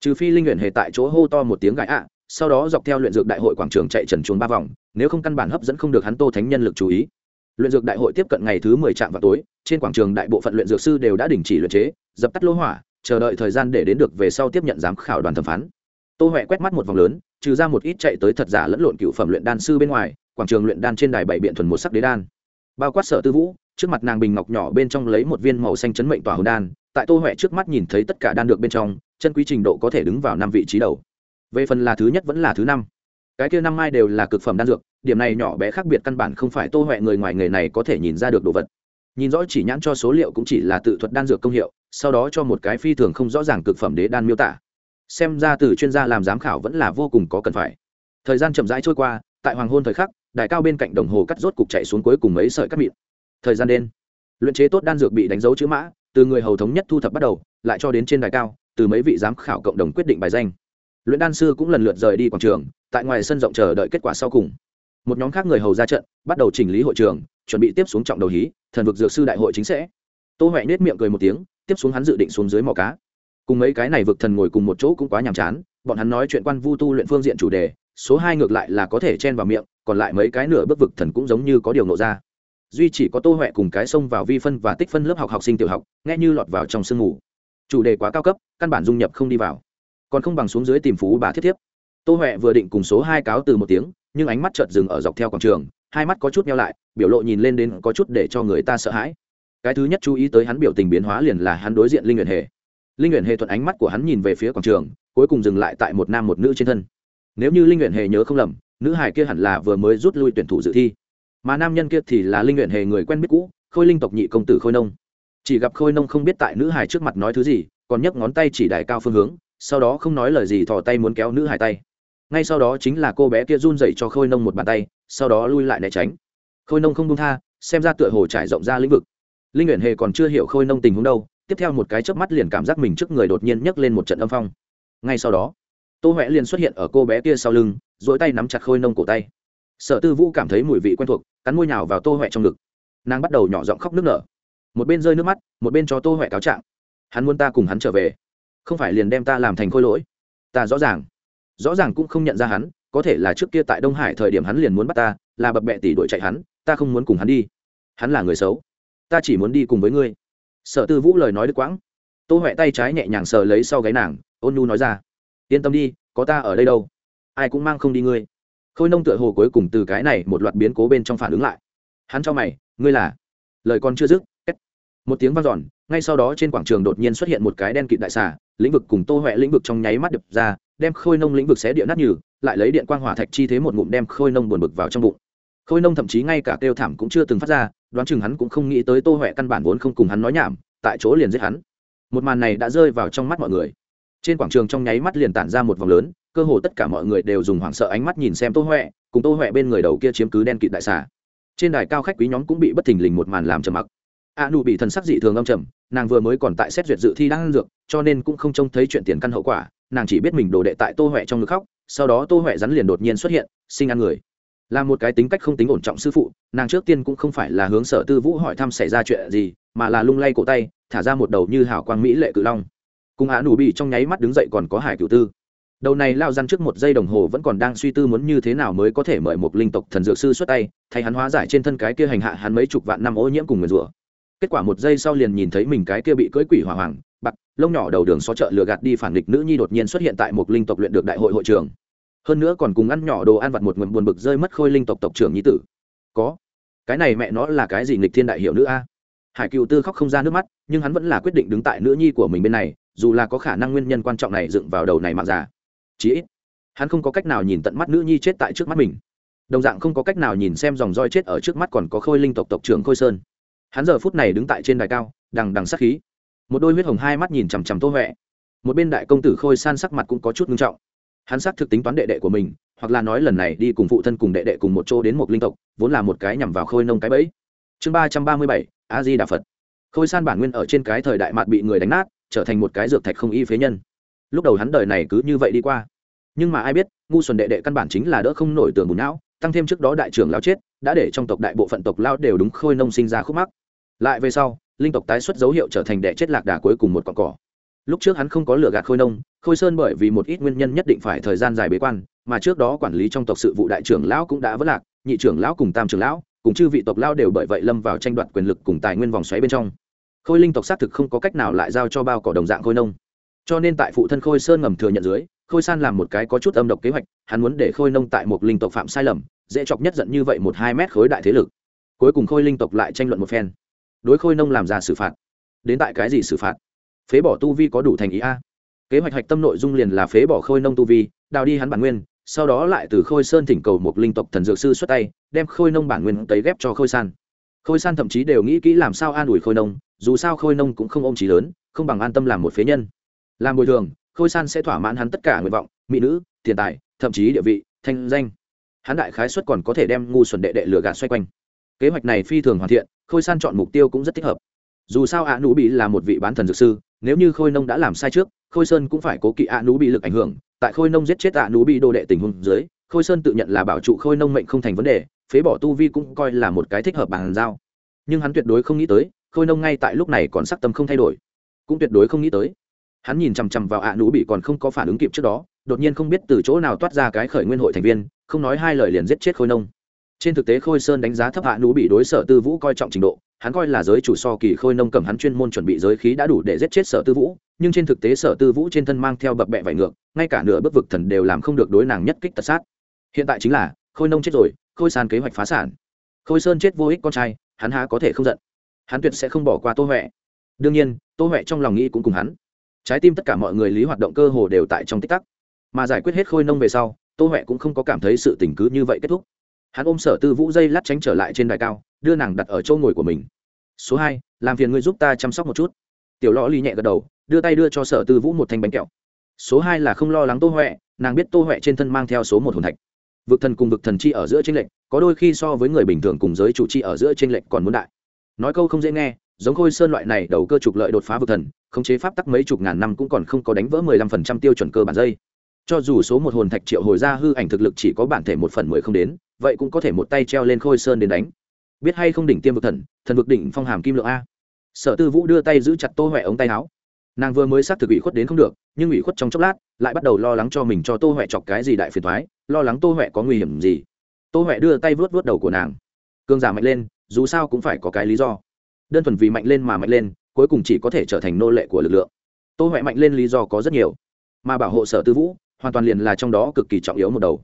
Trừ phi linh nguyện hề tại chỗ hô to một tiếng gãi ạ sau đó dọc theo luyện dược đại hội quảng trường chạy trần chuồng ba vòng, nếu không căn bản hấp dẫn không được hắn tô thánh nhân lực chú ý. Luyện dược đại hội tiếp cận ngày thứ mười trạm vào tối, trên quảng trường đại bộ phận luyện dược sư đều đã đình chỉ luyện chế, dập tắt lỗ hỏa, chờ đợi thời gian để đến được về sau tiếp nhận giám khảo đoàn thẩm phán. Tô huệ quét mắt một vòng lớn, trừ ra một ít chạy tới thật giả lẫn lộn cựu phẩm luyện đan sư bên ngoài, quảng trường luyện đan trên đài bảy biện thuần một sắc đế đan. Bao quát sở tư vũ, trước mặt nàng bình ngọc nhỏ bên trong lấy một viên màu xanh chấn mệnh tỏa hồn đan, tại tô huệ trước mắt nhìn thấy tất cả đan được bên trong, chân quý trình độ có thể đứng vào năm vị trí đầu về phần là thứ nhất vẫn là thứ năm. Cái kia năm mai đều là cực phẩm đan dược, điểm này nhỏ bé khác biệt căn bản không phải tô huệ người ngoài nghề này có thể nhìn ra được đồ vật. Nhìn rõ chỉ nhãn cho số liệu cũng chỉ là tự thuật đan dược công hiệu, sau đó cho một cái phi thường không rõ ràng cực phẩm đế đan miêu tả. Xem ra từ chuyên gia làm giám khảo vẫn là vô cùng có cần phải. Thời gian chậm rãi trôi qua, tại hoàng hôn thời khắc, đài cao bên cạnh đồng hồ cắt rốt cục chạy xuống cuối cùng mấy sợi cắt mịn. Thời gian đen. Luyện chế tốt đan dược bị đánh dấu chữ mã, từ người hầu thống nhất thu thập bắt đầu, lại cho đến trên đài cao, từ mấy vị giám khảo cộng đồng quyết định bài danh luyện đan sư cũng lần lượt rời đi quảng trường, tại ngoài sân rộng chờ đợi kết quả sau cùng. Một nhóm khác người hầu ra trận, bắt đầu chỉnh lý hội trường, chuẩn bị tiếp xuống trọng đầu hí, thần vực dược sư đại hội chính sẽ. Tô huệ nết miệng cười một tiếng, tiếp xuống hắn dự định xuống dưới mỏ cá. Cùng mấy cái này vực thần ngồi cùng một chỗ cũng quá nhàm chán, bọn hắn nói chuyện quan vu tu luyện phương diện chủ đề, số hai ngược lại là có thể chen vào miệng, còn lại mấy cái nửa bước vực thần cũng giống như có điều nộ ra. Duy chỉ có tô huệ cùng cái xông vào vi phân và tích phân lớp học học sinh tiểu học, nghe như lọt vào trong sương ngủ. chủ đề quá cao cấp, căn bản dung nhập không đi vào còn không bằng xuống dưới tìm phú bà thiết thiếp. Tô huệ vừa định cùng số hai cáo từ một tiếng, nhưng ánh mắt chợt dừng ở dọc theo quảng trường, hai mắt có chút nhau lại, biểu lộ nhìn lên đến có chút để cho người ta sợ hãi. Cái thứ nhất chú ý tới hắn biểu tình biến hóa liền là hắn đối diện linh nguyện hề. Linh nguyện hề thuận ánh mắt của hắn nhìn về phía quảng trường, cuối cùng dừng lại tại một nam một nữ trên thân. Nếu như linh nguyện hề nhớ không lầm, nữ hải kia hẳn là vừa mới rút lui tuyển thủ dự thi. Mà nam nhân kia thì là linh nguyện hề người quen biết cũ, khôi linh tộc nhị công tử khôi nông. Chỉ gặp khôi nông không biết tại nữ hải trước mặt nói thứ gì, còn nhấc ngón tay chỉ đại cao phương hướng sau đó không nói lời gì thò tay muốn kéo nữ hải tay. Ngay sau đó chính là cô bé kia run dậy cho khôi nông một bàn tay, sau đó lui lại né tránh. Khôi nông không buông tha, xem ra tựa hồ trải rộng ra lĩnh vực. Linh nguyện hề còn chưa hiểu khôi nông tình huống đâu, tiếp theo một cái chớp mắt liền cảm giác mình trước người đột nhiên nhấc lên một trận âm phong. Ngay sau đó, tô huệ liền xuất hiện ở cô bé kia sau lưng dỗi tay nắm chặt khôi nông cổ tay. Sở tư vũ cảm thấy mùi vị quen thuộc, cắn môi nhào vào tô huệ trong ngực. Nàng bắt đầu nhỏ giọng khóc nước nở. Một bên rơi nước mắt, một bên cho tô huệ cáo trạng. Hắn muốn ta cùng hắn trở về không phải liền đem ta làm thành khôi lỗi. Ta rõ ràng rõ ràng cũng không nhận ra hắn, có thể là trước kia tại đông hải thời điểm hắn liền muốn bắt ta, là bập bẹ tỷ đội chạy hắn, ta không muốn cùng hắn đi. Hắn là người xấu, ta chỉ muốn đi cùng với ngươi. Sở tư vũ lời nói đứt quãng. Tô huệ tay trái nhẹ nhàng sờ lấy sau gáy nàng, ôn nhu nói ra, yên tâm đi, có ta ở đây đâu. Ai cũng mang không đi ngươi. Khôi nông tựa hồ cuối cùng từ cái này một loạt biến cố bên trong phản ứng lại. Hắn cho mày, ngươi là? Lời con chưa dứt một tiếng vang dọn, ngay sau đó trên quảng trường đột nhiên xuất hiện một cái đen kịt đại xà, lĩnh vực cùng tô huệ lĩnh vực trong nháy mắt đập ra, đem khôi nông lĩnh vực xé điện nát nhừ, lại lấy điện quang hỏa thạch chi thế một ngụm đem khôi nông buồn bực vào trong bụng. Khôi nông thậm chí ngay cả kêu thảm cũng chưa từng phát ra, đoán chừng hắn cũng không nghĩ tới tô huệ căn bản vốn không cùng hắn nói nhảm, tại chỗ liền giết hắn. Một màn này đã rơi vào trong mắt mọi người. Trên quảng trường trong nháy mắt liền tản ra một vòng lớn, cơ hồ tất cả mọi người đều dùng hoảng sợ ánh mắt nhìn xem tô huệ, cùng tô huệ bên người đầu kia chiếm cứ đen kịt đại xà. Trên đài cao khách quý nhóm cũng bị bất thình lình một màn làm trầm mặc a nụ bị thần sắc dị thường âm trầm, nàng vừa mới còn tại xét duyệt dự thi đang ăn dược, cho nên cũng không trông thấy chuyện tiền căn hậu quả, nàng chỉ biết mình đồ đệ tại tô huệ trong ngực khóc, sau đó tô huệ rắn liền đột nhiên xuất hiện, sinh ăn người. Là một cái tính cách không tính ổn trọng sư phụ, nàng trước tiên cũng không phải là hướng sở tư vũ hỏi thăm xảy ra chuyện gì, mà là lung lay cổ tay, thả ra một đầu như hảo quang mỹ lệ cự long. Cùng á nụ bị trong nháy mắt đứng dậy còn có hải cựu tư. Đầu này lao răn trước một giây đồng hồ vẫn còn đang suy tư muốn như thế nào mới có thể mời một linh tộc thần dược sư xuất tay, thay hắn hóa giải trên thân cái kia hành hạ hắn mấy chục vạn năm ô nhiễm cùng người rủa kết quả một giây sau liền nhìn thấy mình cái kia bị cưỡi quỷ hỏa hoàng bạc, lông nhỏ đầu đường xó chợ lừa gạt đi phản địch nữ nhi đột nhiên xuất hiện tại một linh tộc luyện được đại hội hội trường. Hơn nữa còn cùng ăn nhỏ đồ ăn vặt một nguồn buồn bực rơi mất khôi linh tộc tộc trưởng nhi tử. Có. Cái này mẹ nó là cái gì nghịch thiên đại hiệu nữ a? Hải cựu tư khóc không ra nước mắt, nhưng hắn vẫn là quyết định đứng tại nữ nhi của mình bên này, dù là có khả năng nguyên nhân quan trọng này dựng vào đầu này mạng già. Chí ít, hắn không có cách nào nhìn tận mắt nữ nhi chết tại trước mắt mình. Đồng dạng không có cách nào nhìn xem dòng roi chết ở trước mắt còn có khôi linh tộc tộc trưởng khôi sơn hắn giờ phút này đứng tại trên đài cao, đằng đằng sắc khí. Một đôi huyết hồng hai mắt nhìn chằm chằm tô huệ. Một bên đại công tử khôi san sắc mặt cũng có chút nghiêm trọng. Hắn xác thực tính toán đệ đệ của mình, hoặc là nói lần này đi cùng phụ thân cùng đệ đệ cùng một chỗ đến một linh tộc, vốn là một cái nhằm vào khôi nông cái bẫy. Chương ba trăm ba mươi bảy a di đà phật khôi san bản nguyên ở trên cái thời đại mạt bị người đánh nát, trở thành một cái dược thạch không y phế nhân. Lúc đầu hắn đời này cứ như vậy đi qua. Nhưng mà ai biết, ngu xuẩn đệ đệ căn bản chính là đỡ không nổi tường bùn não, tăng thêm trước đó đại trưởng lao chết đã để trong tộc đại bộ phận tộc lao đều đúng khôi nông sinh ra khúc mắc. Lại về sau, linh tộc tái xuất dấu hiệu trở thành đệ chết lạc đà cuối cùng một cọn cỏ. Lúc trước hắn không có lựa gạt khôi nông, khôi sơn bởi vì một ít nguyên nhân nhất định phải thời gian dài bế quan, mà trước đó quản lý trong tộc sự vụ đại trưởng lão cũng đã vất lạc, nhị trưởng lão cùng tam trưởng lão, cùng chư vị tộc lao đều bởi vậy lâm vào tranh đoạt quyền lực cùng tài nguyên vòng xoáy bên trong. Khôi linh tộc xác thực không có cách nào lại giao cho bao cỏ đồng dạng khôi nông. Cho nên tại phụ thân khôi sơn ngầm thừa nhận dưới, khôi san làm một cái có chút âm độc kế hoạch, hắn muốn để khôi nông tại một linh tộc phạm sai lầm dễ chọc nhất giận như vậy một hai mét khối đại thế lực. Cuối cùng khôi linh tộc lại tranh luận một phen. Đối khôi nông làm ra xử phạt. Đến tại cái gì xử phạt? Phế bỏ tu vi có đủ thành ý a? Kế hoạch hạch tâm nội dung liền là phế bỏ khôi nông tu vi, đào đi hắn bản nguyên, sau đó lại từ khôi sơn thỉnh cầu một linh tộc thần dược sư xuất tay, đem khôi nông bản nguyên tấy ghép cho khôi san. Khôi san thậm chí đều nghĩ kỹ làm sao an ủi khôi nông, dù sao khôi nông cũng không ôm trí lớn, không bằng an tâm làm một phế nhân. Làm bồi thường, khôi san sẽ thỏa mãn hắn tất cả nguyện vọng, mỹ nữ, tiền tài, thậm chí địa vị, thanh danh hắn đại khái suất còn có thể đem ngu xuẩn đệ đệ lừa gạt xoay quanh. Kế hoạch này phi thường hoàn thiện, khôi san chọn mục tiêu cũng rất thích hợp. Dù sao ạ nú bị là một vị bán thần dược sư, nếu như khôi nông đã làm sai trước, khôi sơn cũng phải cố kỵ ạ nú bị lực ảnh hưởng. Tại khôi nông giết chết ạ nú bị đồ đệ tình huống dưới, khôi sơn tự nhận là bảo trụ khôi nông mệnh không thành vấn đề, phế bỏ tu vi cũng coi là một cái thích hợp bàn giao. Nhưng hắn tuyệt đối không nghĩ tới, khôi nông ngay tại lúc này còn sắc tâm không thay đổi. Cũng tuyệt đối không nghĩ tới. Hắn nhìn chằm chằm vào ạ nú bị còn không có phản ứng kịp trước đó đột nhiên không biết từ chỗ nào toát ra cái khởi nguyên hội thành viên, không nói hai lời liền giết chết khôi nông. Trên thực tế khôi sơn đánh giá thấp hạ nú bị đối sở tư vũ coi trọng trình độ, hắn coi là giới chủ so kỳ khôi nông cầm hắn chuyên môn chuẩn bị giới khí đã đủ để giết chết sở tư vũ, nhưng trên thực tế sở tư vũ trên thân mang theo bập bẹ vải ngược, ngay cả nửa bước vực thần đều làm không được đối nàng nhất kích tật sát. Hiện tại chính là, khôi nông chết rồi, khôi san kế hoạch phá sản. Khôi sơn chết vô ích con trai, hắn há có thể không giận. Hắn tuyệt sẽ không bỏ qua tô huệ. Đương nhiên, tô huệ trong lòng nghĩ cũng cùng hắn. Trái tim tất cả mọi người lý hoạt động cơ hồ đều tại trong tích tắc mà giải quyết hết khôi nông về sau, tô huệ cũng không có cảm thấy sự tình cứ như vậy kết thúc. Hắn ôm sở tư vũ dây lát tránh trở lại trên đài cao, đưa nàng đặt ở chỗ ngồi của mình. Số hai, làm phiền ngươi giúp ta chăm sóc một chút. Tiểu lõ ly nhẹ gật đầu, đưa tay đưa cho sở tư vũ một thanh bánh kẹo. Số hai là không lo lắng tô huệ, nàng biết tô huệ trên thân mang theo số một hồn thạch. Vực thần cùng vực thần chi ở giữa tranh lệch, có đôi khi so với người bình thường cùng giới chủ chi ở giữa tranh lệch còn muốn đại. Nói câu không dễ nghe, giống khôi sơn loại này đầu cơ trục lợi đột phá vực thần, khống chế pháp tắc mấy chục ngàn năm cũng còn không có đánh vỡ mười lăm phần trăm tiêu chuẩn cơ bản dây cho dù số một hồn thạch triệu hồi ra hư ảnh thực lực chỉ có bản thể một phần mười không đến, vậy cũng có thể một tay treo lên khôi sơn đến đánh. Biết hay không đỉnh tiêm vực thần thần vực đỉnh phong hàm kim lượng a. Sở tư vũ đưa tay giữ chặt tô huệ ống tay áo. Nàng vừa mới xác thực ủy khuất đến không được, nhưng ủy khuất trong chốc lát, lại bắt đầu lo lắng cho mình cho tô huệ chọc cái gì đại phiền thoái lo lắng tô huệ có nguy hiểm gì. Tô huệ đưa tay vớt vớt đầu của nàng. Cương giả mạnh lên, dù sao cũng phải có cái lý do. Đơn thuần vì mạnh lên mà mạnh lên, cuối cùng chỉ có thể trở thành nô lệ của lực lượng. Tô huệ mạnh lên lý do có rất nhiều. Mà bảo hộ sở tư vũ hoàn toàn liền là trong đó cực kỳ trọng yếu một đầu.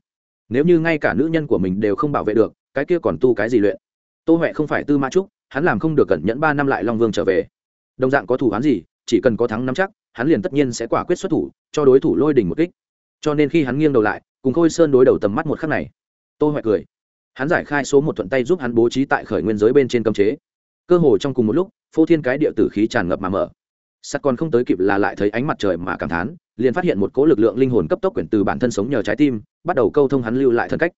Nếu như ngay cả nữ nhân của mình đều không bảo vệ được, cái kia còn tu cái gì luyện? Tô huệ không phải tư mã trúc, hắn làm không được cẩn nhẫn ba năm lại long vương trở về. Đồng dạng có thủ hắn gì, chỉ cần có thắng nắm chắc, hắn liền tất nhiên sẽ quả quyết xuất thủ, cho đối thủ lôi đỉnh một kích. Cho nên khi hắn nghiêng đầu lại, cùng khôi sơn đối đầu tầm mắt một khắc này, tô huệ cười. Hắn giải khai số một thuận tay giúp hắn bố trí tại khởi nguyên giới bên trên cấm chế. Cơ hồ trong cùng một lúc, phô thiên cái địa tử khí tràn ngập mà mở sắt còn không tới kịp là lại thấy ánh mặt trời mà cảm thán, liền phát hiện một cỗ lực lượng linh hồn cấp tốc quyển từ bản thân sống nhờ trái tim, bắt đầu câu thông hắn lưu lại thân cách.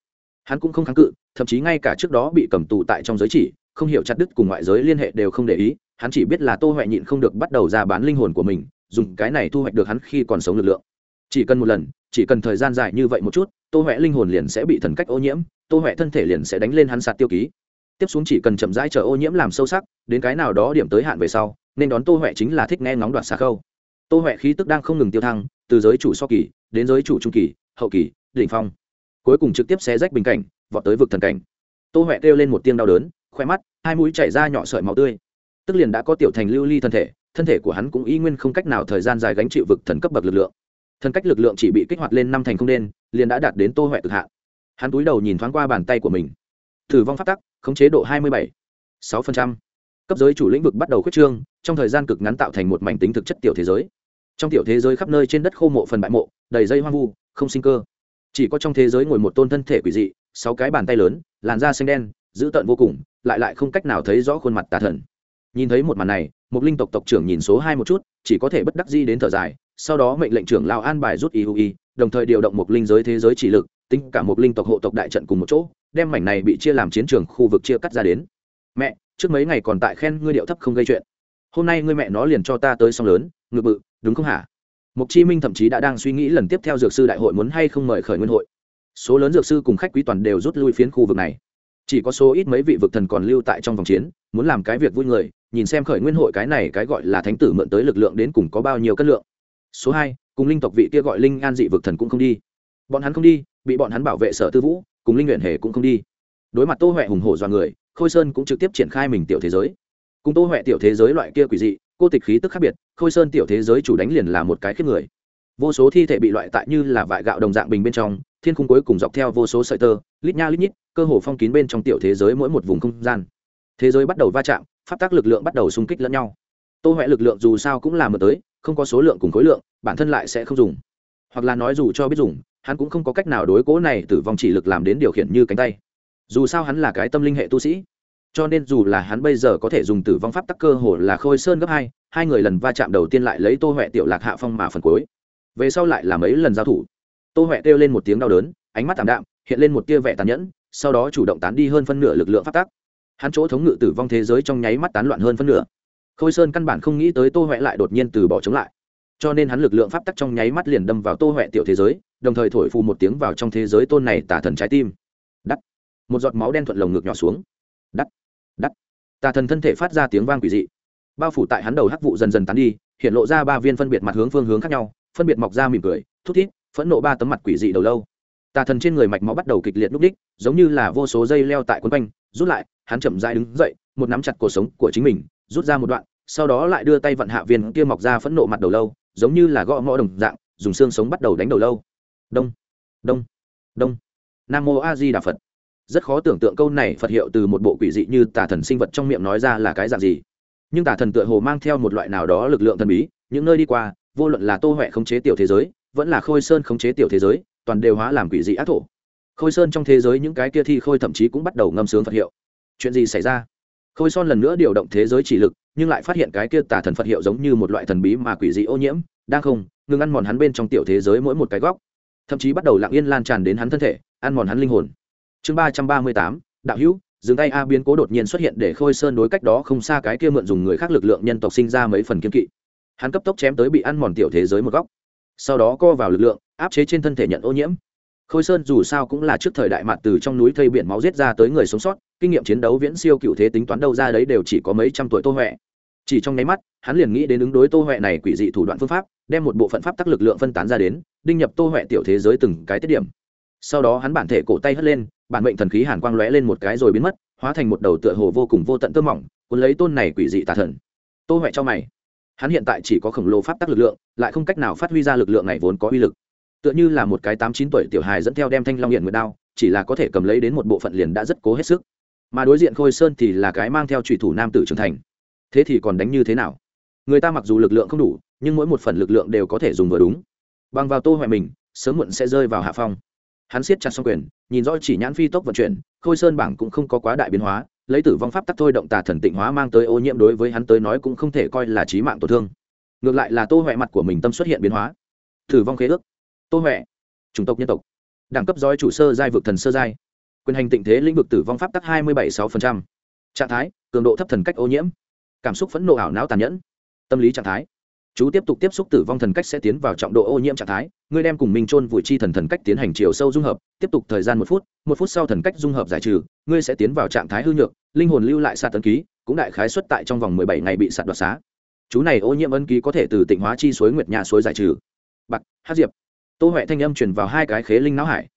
Hắn cũng không kháng cự, thậm chí ngay cả trước đó bị cầm tù tại trong giới chỉ, không hiểu chặt đứt cùng ngoại giới liên hệ đều không để ý, hắn chỉ biết là tô huệ nhịn không được bắt đầu ra bán linh hồn của mình, dùng cái này thu hoạch được hắn khi còn sống lực lượng. Chỉ cần một lần, chỉ cần thời gian dài như vậy một chút, tô huệ linh hồn liền sẽ bị thần cách ô nhiễm, tô huệ thân thể liền sẽ đánh lên hắn sạt tiêu ký. Tiếp xuống chỉ cần chậm rãi chờ ô nhiễm làm sâu sắc, đến cái nào đó điểm tới hạn về sau nên đón tô huệ chính là thích nghe ngóng đoạt xà khâu. Tô huệ khí tức đang không ngừng tiêu thăng, từ giới chủ so kỳ, đến giới chủ trung kỳ, hậu kỳ, đỉnh phong. Cuối cùng trực tiếp xé rách bình cảnh, vọt tới vực thần cảnh. Tô huệ kêu lên một tiếng đau đớn khoe mắt, hai mũi chảy ra nhỏ sợi máu tươi. Tức liền đã có tiểu thành lưu ly thân thể thân thể của hắn cũng y nguyên không cách nào thời gian dài gánh chịu vực thần cấp bậc lực lượng. Thần cách lực lượng chỉ bị kích hoạt lên năm thành không nên liền đã đạt đến tô huệ cực hạ. hắn túi đầu nhìn thoáng qua bàn tay của mình. Thử vong phát tắc, khống chế độ hai mươi bảy. sáu phần trăm cấp giới chủ lĩnh vực bắt đầu khuyết trương, trong thời gian cực ngắn tạo thành một mảnh tính thực chất tiểu thế giới. Trong tiểu thế giới khắp nơi trên đất khô mộ phần bại mộ, đầy dây hoang vu, không sinh cơ. Chỉ có trong thế giới ngồi một tôn thân thể quỷ dị, sáu cái bàn tay lớn, làn da xanh đen, dữ tợn vô cùng, lại lại không cách nào thấy rõ khuôn mặt tà thần. Nhìn thấy một màn này một linh tộc tộc trưởng nhìn số hai một chút, chỉ có thể bất đắc di đến thở dài, sau đó mệnh lệnh trưởng lao an bài rút iui đồng thời điều động một linh giới thế giới chỉ lực, tính cả một linh tộc hộ tộc đại trận cùng một chỗ, đem mảnh này bị chia làm chiến trường khu vực chia cắt ra đến. Mẹ trước mấy ngày còn tại khen ngươi điệu thấp không gây chuyện. Hôm nay ngươi mẹ nó liền cho ta tới song lớn, ngự bự, đúng không hả? Mục chi minh thậm chí đã đang suy nghĩ lần tiếp theo dược sư đại hội muốn hay không mời khởi nguyên hội. Số lớn dược sư cùng khách quý toàn đều rút lui phiến khu vực này. Chỉ có số ít mấy vị vực thần còn lưu tại trong vòng chiến, muốn làm cái việc vui người, nhìn xem khởi nguyên hội cái này cái gọi là thánh tử mượn tới lực lượng đến cùng có bao nhiêu cân lượng. Số hai, cùng linh tộc vị kia gọi linh an dị vực thần cũng không đi. Bọn hắn không đi, bị bọn hắn bảo vệ sở tư vũ, cùng linh nguyện hề cũng không đi. Đối mặt tô huệ hùng hổ do người khôi sơn cũng trực tiếp triển khai mình tiểu thế giới. Cùng tô huệ tiểu thế giới loại kia quỷ dị, cô tịch khí tức khác biệt, khôi sơn tiểu thế giới chủ đánh liền là một cái khiếp người. Vô số thi thể bị loại tại như là vại gạo đồng dạng bình bên trong, thiên khung cuối cùng dọc theo vô số sợi tơ, lít nha lít nhít, cơ hồ phong kín bên trong tiểu thế giới mỗi một vùng không gian. Thế giới bắt đầu va chạm phát tác lực lượng bắt đầu xung kích lẫn nhau. Tô huệ lực lượng dù sao cũng là mượn tới, không có số lượng cùng khối lượng, bản thân lại sẽ không dùng. Hoặc là nói dù cho biết dùng, hắn cũng không có cách nào đối cố này tử vong chỉ lực làm đến điều khiển như cánh tay dù sao hắn là cái tâm linh hệ tu sĩ, cho nên dù là hắn bây giờ có thể dùng tử vong pháp tắc cơ hồ là khôi sơn gấp hai hai người lần va chạm đầu tiên lại lấy tô huệ tiểu lạc hạ phong mà phần cuối. Về sau lại là mấy lần giao thủ. Tô huệ kêu lên một tiếng đau đớn, ánh mắt t ạ m đạm, hiện lên một tia vẻ tàn nhẫn, sau đó chủ động tán đi hơn phân nửa lực lượng pháp tắc. Hắn chỗ thống ngự tử vong thế giới trong nháy mắt tán loạn hơn phân nửa. Khôi sơn căn bản không nghĩ tới tô huệ lại đột nhiên từ bỏ chống lại. Cho nên hắn lực lượng pháp tắc trong nháy mắt liền đâm vào tô huệ tiểu thế giới, đồng thời thổi phù một tiếng vào trong thế giới tôn này tả thần trái tim một giọt máu đen thuận lồng ngực nhỏ xuống. Đắt đắt. Tà thần thân thể phát ra tiếng vang quỷ dị. Bao phủ tại hắn đầu hắc vụ dần dần tán đi, hiện lộ ra ba viên phân biệt mặt hướng phương hướng khác nhau, phân biệt mọc ra mỉm cười, thút thít, phẫn nộ ba tấm mặt quỷ dị đầu lâu. Tà thần trên người mạch máu bắt đầu kịch liệt núp đích, giống như là vô số dây leo tại quấn quanh, rút lại, hắn chậm dãi đứng dậy, một nắm chặt cuộc sống của chính mình, rút ra một đoạn, sau đó lại đưa tay vận hạ viên kia mọc ra phẫn nộ mặt đầu lâu, giống như là gõ ngõ đồng dạng, dùng xương sống bắt đầu đánh đầu lâu. Đông đông đông. Nam mô a di đà phật rất khó tưởng tượng câu này phật hiệu từ một bộ quỷ dị như tà thần sinh vật trong miệng nói ra là cái dạng gì. Nhưng tà thần tựa hồ mang theo một loại nào đó lực lượng thần bí, những nơi đi qua, vô luận là tô huệ khống chế tiểu thế giới, vẫn là khôi sơn khống chế tiểu thế giới, toàn đều hóa làm quỷ dị ác thổ. Khôi sơn trong thế giới những cái kia thi khôi thậm chí cũng bắt đầu ngâm sướng phật hiệu. Chuyện gì xảy ra? Khôi son lần nữa điều động thế giới chỉ lực, nhưng lại phát hiện cái kia tà thần phật hiệu giống như một loại thần bí mà quỷ dị ô nhiễm, đang không, ngừng ăn mòn hắn bên trong tiểu thế giới mỗi một cái góc. Thậm chí bắt đầu lặng yên lan tràn đến hắn thân thể, ăn mòn hắn linh hồn chương ba trăm ba mươi tám, đạo hữu, dừng tay. A biến cố đột nhiên xuất hiện để khôi sơn đối cách đó không xa cái kia mượn dùng người khác lực lượng nhân tộc sinh ra mấy phần kiên kỵ. Hắn cấp tốc chém tới bị ăn mòn tiểu thế giới một góc. Sau đó co vào lực lượng, áp chế trên thân thể nhận ô nhiễm. Khôi sơn dù sao cũng là trước thời đại mạt từ trong núi thây biển máu giết ra tới người sống sót, kinh nghiệm chiến đấu viễn siêu cựu thế tính toán đâu ra đấy đều chỉ có mấy trăm tuổi tô huệ. Chỉ trong nháy mắt, hắn liền nghĩ đến ứng đối tô huệ này quỷ dị thủ đoạn phương pháp, đem một bộ phận pháp tắc lực lượng phân tán ra đến, đinh nhập tô huệ tiểu thế giới từng cái tiết điểm sau đó hắn bản thể cổ tay hất lên, bản mệnh thần khí hàn quang lóe lên một cái rồi biến mất, hóa thành một đầu tựa hồ vô cùng vô tận tơ mỏng, cuốn lấy tôn này quỷ dị tà thần. Tô huệ cho mày. Hắn hiện tại chỉ có khổng lồ pháp tắc lực lượng, lại không cách nào phát huy ra lực lượng này vốn có uy lực. Tựa như là một cái tám chín tuổi tiểu hài dẫn theo đem thanh long hiện nguyệt đao, chỉ là có thể cầm lấy đến một bộ phận liền đã rất cố hết sức. Mà đối diện khôi sơn thì là cái mang theo trùy thủ nam tử trưởng thành. Thế thì còn đánh như thế nào? Người ta mặc dù lực lượng không đủ, nhưng mỗi một phần lực lượng đều có thể dùng vừa đúng. Bằng vào tô huệ mình, sớm muộn sẽ rơi vào hạ phong hắn siết chặt xong quyền, nhìn rõ chỉ nhãn phi tốc vận chuyển, khôi sơn bảng cũng không có quá đại biến hóa, lấy tử vong pháp tắc thôi động tà thần tịnh hóa mang tới ô nhiễm đối với hắn tới nói cũng không thể coi là trí mạng tổn thương. Ngược lại là tô huệ mặt của mình tâm xuất hiện biến hóa. Thử vong khế ước. Tô huệ. Chủng tộc nhân tộc. Đẳng cấp giói chủ sơ giai vực thần sơ giai. Quyền hành tịnh thế lĩnh vực tử vong pháp tắc hai mươi bảy sáu trạng thái, cường độ thấp thần cách ô nhiễm. Cảm xúc phẫn nộ ảo não tàn nhẫn. Tâm lý trạng thái chú tiếp tục tiếp xúc tử vong thần cách sẽ tiến vào trọng độ ô nhiễm trạng thái ngươi đem cùng minh trôn vùi chi thần thần cách tiến hành chiều sâu dung hợp, tiếp tục thời gian một phút một phút sau thần cách dung hợp giải trừ ngươi sẽ tiến vào trạng thái hư nhược, linh hồn lưu lại sạt tấn ký, cũng đại khái xuất tại trong vòng mười bảy ngày bị sạt đoạt xá. Chú này ô nhiễm ân ký có thể từ tịnh hóa chi suối nguyệt nhà suối giải trừ. Bạc hát diệp. Tô huệ thanh âm truyền vào hai cái khế linh não hải.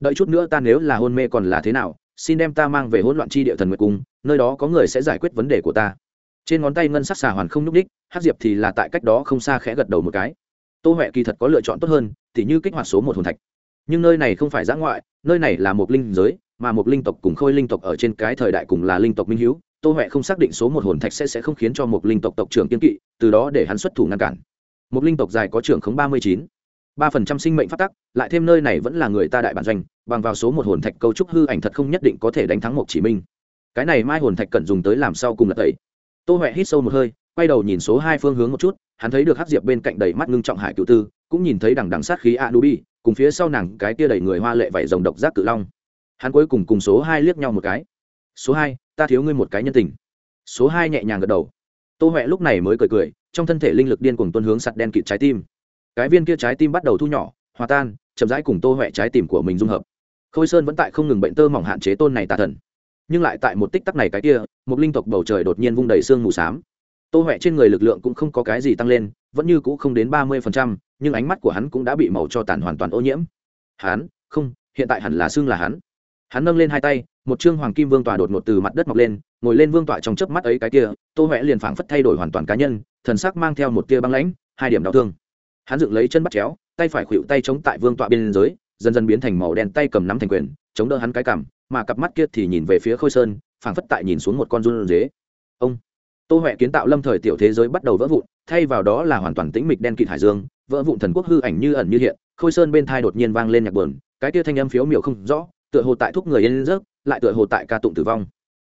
Đợi chút nữa ta nếu là hôn mê còn là thế nào, xin đem ta mang về hỗn loạn chi địa thần nguyệt cung, nơi đó có người sẽ giải quyết vấn đề của ta trên ngón tay ngân sắc xà hoàn không nhúc ních hát diệp thì là tại cách đó không xa khẽ gật đầu một cái. Tô huệ kỳ thật có lựa chọn tốt hơn thì như kích hoạt số một hồn thạch. Nhưng nơi này không phải giã ngoại, nơi này là một linh giới, mà một linh tộc cùng khôi linh tộc ở trên cái thời đại cùng là linh tộc minh hữu tô huệ không xác định số một hồn thạch sẽ sẽ không khiến cho một linh tộc tộc trưởng kiên kỵ, từ đó để hắn xuất thủ ngăn cản. Một linh tộc dài có trưởng khống ba mươi chín, ba phần trăm sinh mệnh phát tắc, lại thêm nơi này vẫn là người ta đại bản doanh, bằng vào số một hồn thạch cấu trúc hư ảnh thật không nhất định có thể đánh thắng một chỉ minh. Cái này mai hồn thạch cần dùng tới làm sao cùng là tẩy tô huệ hít sâu một hơi, quay đầu nhìn số hai phương hướng một chút, hắn thấy được hát diệp bên cạnh đầy mắt ngưng trọng hải cựu tư, cũng nhìn thấy đằng đằng sát khí a nubi cùng phía sau nàng cái kia đầy người hoa lệ vảy rồng độc giác cự long. Hắn cuối cùng cùng số hai liếc nhau một cái. Số hai, ta thiếu ngươi một cái nhân tình. Số hai nhẹ nhàng gật đầu. Tô huệ lúc này mới cười cười, trong thân thể linh lực điên cùng tuân hướng sặt đen kịt trái tim. Cái viên kia trái tim bắt đầu thu nhỏ, hòa tan, chậm rãi cùng tô huệ trái tim của mình dung hợp. Khôi sơn vẫn tại không ngừng bệnh tơ mỏng hạn chế tôn này tà thần nhưng lại tại một tích tắc này cái kia, một linh tộc bầu trời đột nhiên vung đầy sương mù s á m tô huệ trên người lực lượng cũng không có cái gì tăng lên, vẫn như c ũ không đến ba mươi phần trăm, nhưng ánh mắt của hắn cũng đã bị màu cho tàn hoàn toàn ô nhiễm. Hắn? Không, hiện tại hẳn là xương là hắn. Hắn nâng lên hai tay, một chương hoàng kim vương tọa đột ngột từ mặt đất mọc lên, ngồi lên vương tọa trong chớp mắt ấy cái kia, tô huệ liền phảng phất thay đổi hoàn toàn cá nhân, thần sắc mang theo một tia băng lãnh, hai điểm đau thương. Hắn dựng lấy chân bắt chéo, tay phải khuỵu tay chống tại vương tọa bên dưới, dần dần biến thành màu đen tay cầm nắm thành quyền, chống đỡ hắn cái cằm mà cặp mắt kia thì nhìn về phía khôi sơn, phảng phất tại nhìn xuống một con run dế. Ông, tô huệ kiến tạo lâm thời tiểu thế giới bắt đầu vỡ vụn, thay vào đó là hoàn toàn tĩnh mịch đen kịt hải dương, vỡ vụn thần quốc hư ảnh như ẩn như hiện, khôi sơn bên thai đột nhiên vang lên nhạc bờn cái tia thanh âm phiếu miểu không rõ, tựa hồ tại thúc người yên rớt lại tựa hồ tại ca tụng tử vong.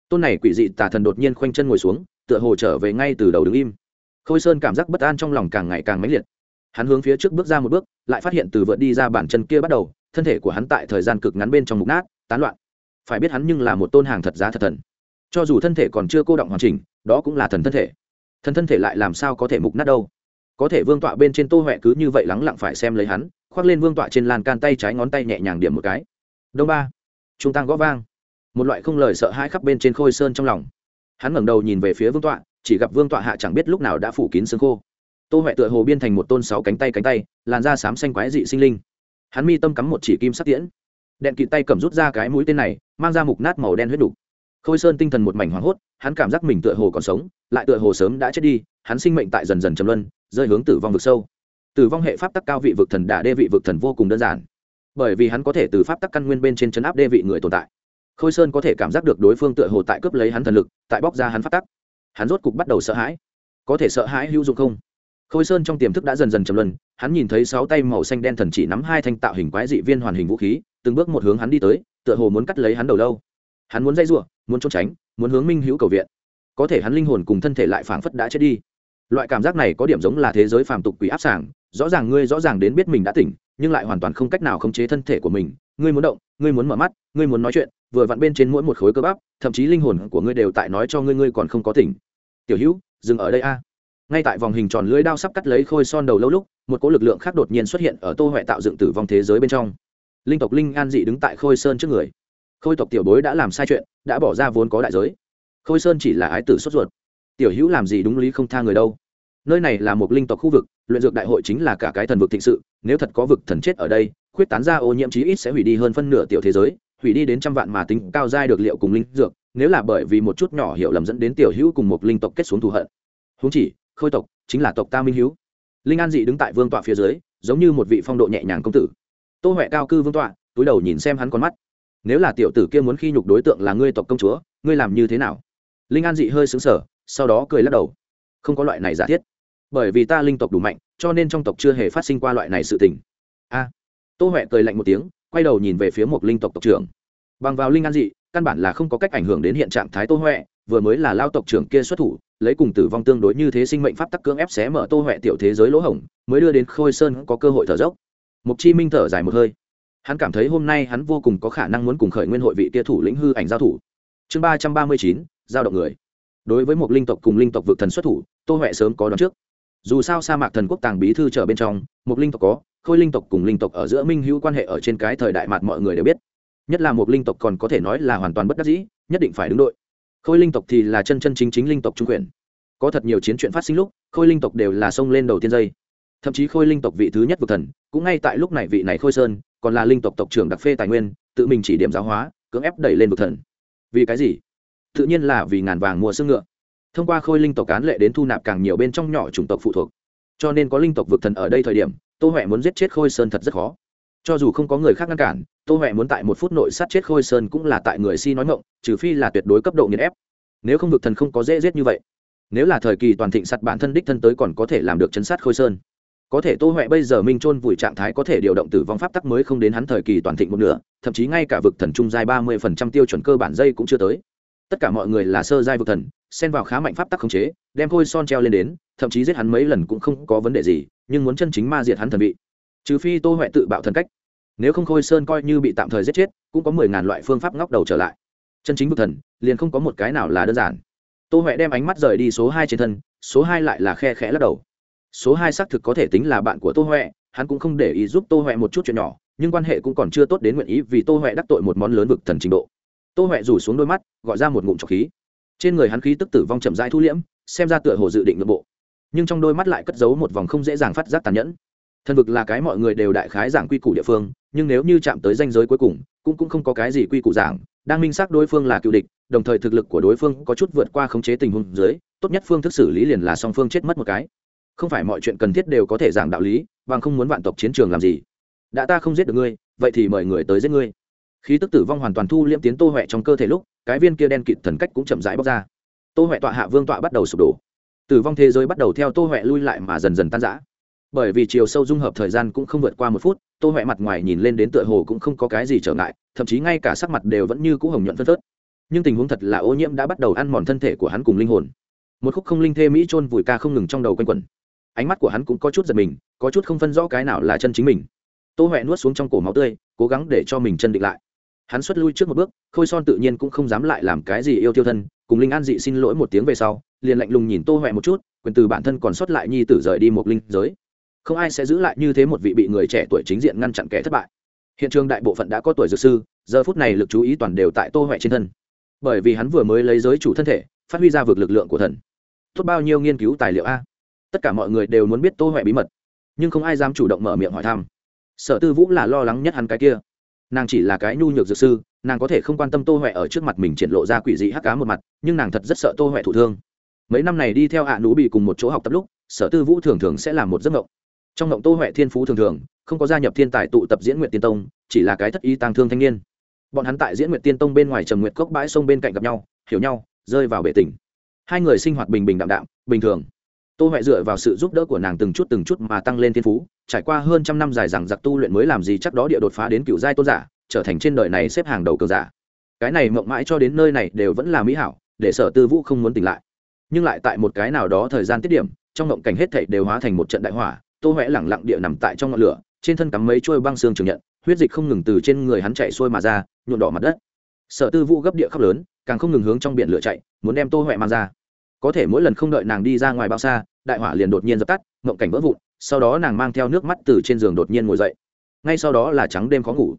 Tôn này quỷ dị tà thần đột nhiên khoanh chân ngồi xuống, tựa hồ trở về ngay từ đầu đứng im. Khôi sơn cảm giác bất an trong lòng càng ngày càng mãnh liệt. Hắn hướng phía trước bước ra một bước, lại phát hiện từ vượt đi ra bản chân kia bắt đầu, thân thể của hắn tại thời gian cực ngắn bên trong mục nát, tán loạn phải biết hắn nhưng là một tôn hàng thật giá thật thần. Cho dù thân thể còn chưa cô động hoàn chỉnh, đó cũng là thần thân thể. Thần thân thể lại làm sao có thể mục nát đâu? Có thể vương tọa bên trên tô huệ cứ như vậy lắng lặng phải xem lấy hắn, khoác lên vương tọa trên lan can tay trái ngón tay nhẹ nhàng điểm một cái. Đông ba chúng tăng gõ vang. Một loại không lời sợ hãi khắp bên trên khôi sơn trong lòng. Hắn ngẩng đầu nhìn về phía vương tọa, chỉ gặp vương tọa hạ chẳng biết lúc nào đã phủ kín xương khô. Tô huệ tựa hồ biên thành một tôn sáu cánh tay cánh tay, làn da xám xanh quái dị sinh linh. Hắn mi tâm cắm một chỉ kim sắc tiễn đèn kịt tay cầm rút ra cái mũi tên này, mang ra mục nát màu đen huyết đục. Khôi sơn tinh thần một mảnh hoảng hốt, hắn cảm giác mình tựa hồ còn sống, lại tựa hồ sớm đã chết đi, hắn sinh mệnh tại dần dần chầm luân, rơi hướng tử vong vực sâu. Tử vong hệ pháp tắc cao vị vực thần đả đê vị vực thần vô cùng đơn giản. Bởi vì hắn có thể từ pháp tắc căn nguyên bên trên chấn áp đê vị người tồn tại. Khôi sơn có thể cảm giác được đối phương tựa hồ tại cướp lấy hắn thần lực, tại bóc ra hắn pháp tắc. Hắn rốt cục bắt đầu sợ hãi. Có thể sợ hãi hữu dụng không? Khôi sơn trong tiềm thức đã dần dần chầm luân, hắn nhìn thấy sáu tay màu xanh đen thần chỉ nắm hai thanh tạo hình quái dị viên hoàn hình vũ khí, từng bước một hướng hắn đi tới, tựa hồ muốn cắt lấy hắn đầu lâu. Hắn muốn dây giụa muốn trốn tránh, muốn hướng minh hữu cầu viện. Có thể hắn linh hồn cùng thân thể lại phảng phất đã chết đi. Loại cảm giác này có điểm giống là thế giới phàm tục quỷ áp sảng, rõ ràng ngươi rõ ràng đến biết mình đã tỉnh, nhưng lại hoàn toàn không cách nào khống chế thân thể của mình. Ngươi muốn động, ngươi muốn mở mắt, ngươi muốn nói chuyện, vừa vặn bên trên mỗi một khối cơ bắp, thậm chí linh hồn của ngươi đều tại nói cho ngươi ngươi còn không có tỉnh. Tiểu hữu, dừng ở đây a ngay tại vòng hình tròn lưỡi đao sắp cắt lấy khôi son đầu lâu lúc, một cỗ lực lượng khác đột nhiên xuất hiện ở tô huệ tạo dựng tử vong thế giới bên trong. Linh tộc linh an dị đứng tại khôi sơn trước người. Khôi tộc tiểu bối đã làm sai chuyện, đã bỏ ra vốn có đại giới. Khôi sơn chỉ là ái tử sốt ruột. Tiểu hữu làm gì đúng lý không tha người đâu. Nơi này là một linh tộc khu vực, luyện dược đại hội chính là cả cái thần vực thịnh sự, nếu thật có vực thần chết ở đây, khuyết tán ra ô nhiễm chí ít sẽ hủy đi hơn phân nửa tiểu thế giới, hủy đi đến trăm vạn mà tính cao giai được liệu cùng linh dược, nếu là bởi vì một chút nhỏ hiểu lầm dẫn đến tiểu hữu cùng một linh tộc kết xuống thù hận. Huống chỉ khôi tộc, chính là tộc ta minh hiếu. Linh an dị đứng tại vương tọa phía dưới, giống như một vị phong độ nhẹ nhàng công tử. Tô huệ cao cư vương tọa, túi đầu nhìn xem hắn con mắt. Nếu là tiểu tử kia muốn khi nhục đối tượng là ngươi tộc công chúa, ngươi làm như thế nào? Linh an dị hơi xứng sở sau đó cười lắc đầu. Không có loại này giả thiết. Bởi vì ta linh tộc đủ mạnh, cho nên trong tộc chưa hề phát sinh qua loại này sự tình. A. Tô huệ cười lạnh một tiếng, quay đầu nhìn về phía một linh tộc tộc trưởng. Bằng vào linh an dị, căn bản là không có cách ảnh hưởng đến hiện trạng thái tô huệ vừa mới là lao tộc trưởng kia xuất thủ, lấy cùng tử vong tương đối như thế sinh mệnh pháp tắc cưỡng ép xé mở tô huệ tiểu thế giới lỗ hổng, mới đưa đến khôi sơn có cơ hội thở dốc. Mục chi minh thở dài một hơi. Hắn cảm thấy hôm nay hắn vô cùng có khả năng muốn cùng khởi nguyên hội vị kia thủ lĩnh hư ảnh giao thủ. Chương ba trăm ba mươi chín, giao động người. Đối với một linh tộc cùng linh tộc vực thần xuất thủ, tô huệ sớm có đón trước. Dù sao sa mạc thần quốc tàng bí thư trở bên trong, một linh tộc có, khôi linh tộc cùng linh tộc ở giữa minh hữu quan hệ ở trên cái thời đại mạt mọi người đều biết. Nhất là một linh tộc còn có thể nói là hoàn toàn bất đắc dĩ, nhất định phải đứng đội khôi linh tộc thì là chân chân chính chính linh tộc trung quyền. Có thật nhiều chiến chuyện phát sinh lúc, khôi linh tộc đều là xông lên đầu tiên dây. Thậm chí khôi linh tộc vị thứ nhất vực thần, cũng ngay tại lúc này vị này khôi sơn, còn là linh tộc tộc trưởng đặc phê tài nguyên, tự mình chỉ điểm giáo hóa, cưỡng ép đẩy lên vực thần. Vì cái gì? Tự nhiên là vì ngàn vàng mua xương ngựa. Thông qua khôi linh tộc cán lệ đến thu nạp càng nhiều bên trong nhỏ chủng tộc phụ thuộc. Cho nên có linh tộc vực thần ở đây thời điểm, tô huệ muốn giết chết khôi sơn thật rất khó. Cho dù không có người khác ngăn cản tô huệ muốn tại một phút nội sát chết khôi sơn cũng là tại người si nói ngộng trừ phi là tuyệt đối cấp độ nghiền ép. Nếu không vực thần không có dễ giết như vậy. Nếu là thời kỳ toàn thịnh sắt bản thân đích thân tới còn có thể làm được chấn sát khôi sơn. Có thể tô huệ bây giờ minh trôn vùi trạng thái có thể điều động tử vong pháp tắc mới không đến hắn thời kỳ toàn thịnh một nửa, thậm chí ngay cả vực thần trung giai ba mươi phần trăm tiêu chuẩn cơ bản dây cũng chưa tới. Tất cả mọi người là sơ giai vực thần, xen vào khá mạnh pháp tắc khống chế, đem khôi son treo lên đến, thậm chí giết hắn mấy lần cũng không có vấn đề gì, nhưng muốn chân chính ma diệt hắn thần vị. Trừ phi tô huệ tự bạo thần cách nếu không khôi sơn coi như bị tạm thời giết chết, cũng có mười ngàn loại phương pháp ngóc đầu trở lại. Chân chính vực thần, liền không có một cái nào là đơn giản. Tô huệ đem ánh mắt rời đi số hai trên thân, số hai lại là khe khẽ lắc đầu. Số hai xác thực có thể tính là bạn của tô huệ, hắn cũng không để ý giúp tô huệ một chút chuyện nhỏ, nhưng quan hệ cũng còn chưa tốt đến nguyện ý vì tô huệ đắc tội một món lớn vực thần trình độ. Tô huệ rủ xuống đôi mắt, gọi ra một ngụm trọc khí. Trên người hắn khí tức tử vong chậm rãi thu liễm, xem ra tựa hồ dự định nội bộ. Nhưng trong đôi mắt lại cất giấu một vòng không dễ dàng phát giác tàn nhẫn thần vực là cái mọi người đều đại khái giảng quy củ địa phương, nhưng nếu như chạm tới danh giới cuối cùng, cũng cũng không có cái gì quy củ giảng. Đang minh xác đối phương là cựu địch, đồng thời thực lực của đối phương có chút vượt qua khống chế tình huống dưới, tốt nhất phương thức xử lý liền là song phương chết mất một cái. Không phải mọi chuyện cần thiết đều có thể giảng đạo lý và không muốn vạn tộc chiến trường làm gì? Đã ta không giết được ngươi, vậy thì mời người tới giết ngươi. Khí tức tử vong hoàn toàn thu liễm tiến tô huệ trong cơ thể lúc, cái viên kia đen kịt thần cách cũng chậm rãi bóc ra. Tô huệ tọa hạ vương tọa bắt đầu sụp đổ. Tử vong thế giới bắt đầu theo tô huệ lui lại mà dần dần tan rã bởi vì chiều sâu dung hợp thời gian cũng không vượt qua một phút, tô huệ mặt ngoài nhìn lên đến tựa hồ cũng không có cái gì trở ngại, thậm chí ngay cả sắc mặt đều vẫn như cũ hồng nhuận phân phớt. Nhưng tình huống thật là ô nhiễm đã bắt đầu ăn mòn thân thể của hắn cùng linh hồn. Một khúc không linh thê mỹ chôn vùi ca không ngừng trong đầu quanh quẩn. Ánh mắt của hắn cũng có chút giật mình, có chút không phân rõ cái nào là chân chính mình. Tô huệ nuốt xuống trong cổ máu tươi, cố gắng để cho mình chân định lại. Hắn xuất lui trước một bước, khôi son tự nhiên cũng không dám lại làm cái gì yêu tiêu thân, cùng linh an dị xin lỗi một tiếng về sau, liền lạnh lùng nhìn tô huệ một chút, quyền từ bản thân còn sót lại nhi tử rời đi một linh giới không ai sẽ giữ lại như thế một vị bị người trẻ tuổi chính diện ngăn chặn kẻ thất bại. Hiện trường đại bộ phận đã có tuổi dược sư, giờ phút này lực chú ý toàn đều tại tô huệ trên thân. Bởi vì hắn vừa mới lấy giới chủ thân thể, phát huy ra vực lực lượng của thần. Tốt bao nhiêu nghiên cứu tài liệu a? Tất cả mọi người đều muốn biết tô huệ bí mật, nhưng không ai dám chủ động mở miệng hỏi thăm. Sở tư vũ là lo lắng nhất hắn cái kia. Nàng chỉ là cái nhu nhược dược sư, nàng có thể không quan tâm tô huệ ở trước mặt mình triển lộ ra quỷ dị hắc cá một mặt, nhưng nàng thật rất sợ tô huệ thụ thương. Mấy năm này đi theo hạ à nú bị cùng một chỗ học tập lúc, sở tư vũ thường thường sẽ làm một giấc mộng trong ngộng tô huệ thiên phú thường thường, không có gia nhập thiên tài tụ tập diễn nguyện tiên tông, chỉ là cái thất ý tàng thương thanh niên. Bọn hắn tại diễn nguyện tiên tông bên ngoài trầm nguyện cốc bãi sông bên cạnh gặp nhau, hiểu nhau, rơi vào bể tỉnh hai người sinh hoạt bình bình đạm đạm, bình thường. Tô huệ dựa vào sự giúp đỡ của nàng từng chút từng chút mà tăng lên thiên phú, trải qua hơn trăm năm dài rằng giặc tu luyện mới làm gì chắc đó địa đột phá đến cựu giai tôn giả, trở thành trên đời này xếp hàng đầu cờ giả. Cái này mộng mãi cho đến nơi này đều vẫn là mỹ hảo, để sở tư vũ không muốn tỉnh lại. Nhưng lại tại một cái nào đó thời gian tiết điểm, trong mộng cảnh hết thảy đều hóa thành một trận đại hỏa tô huệ lẳng lặng địa nằm tại trong ngọn lửa, trên thân cắm mấy chuôi băng xương trường nhận, huyết dịch không ngừng từ trên người hắn chạy xuôi mà ra nhuộn đỏ mặt đất. Sở tư vũ gấp địa khóc lớn, càng không ngừng hướng trong biển lửa chạy, muốn đem tô huệ mang ra. Có thể mỗi lần không đợi nàng đi ra ngoài bao xa, đại hỏa liền đột nhiên dập tắt ngộng cảnh vỡ vụn, sau đó nàng mang theo nước mắt từ trên giường đột nhiên ngồi dậy. Ngay sau đó là trắng đêm khó ngủ.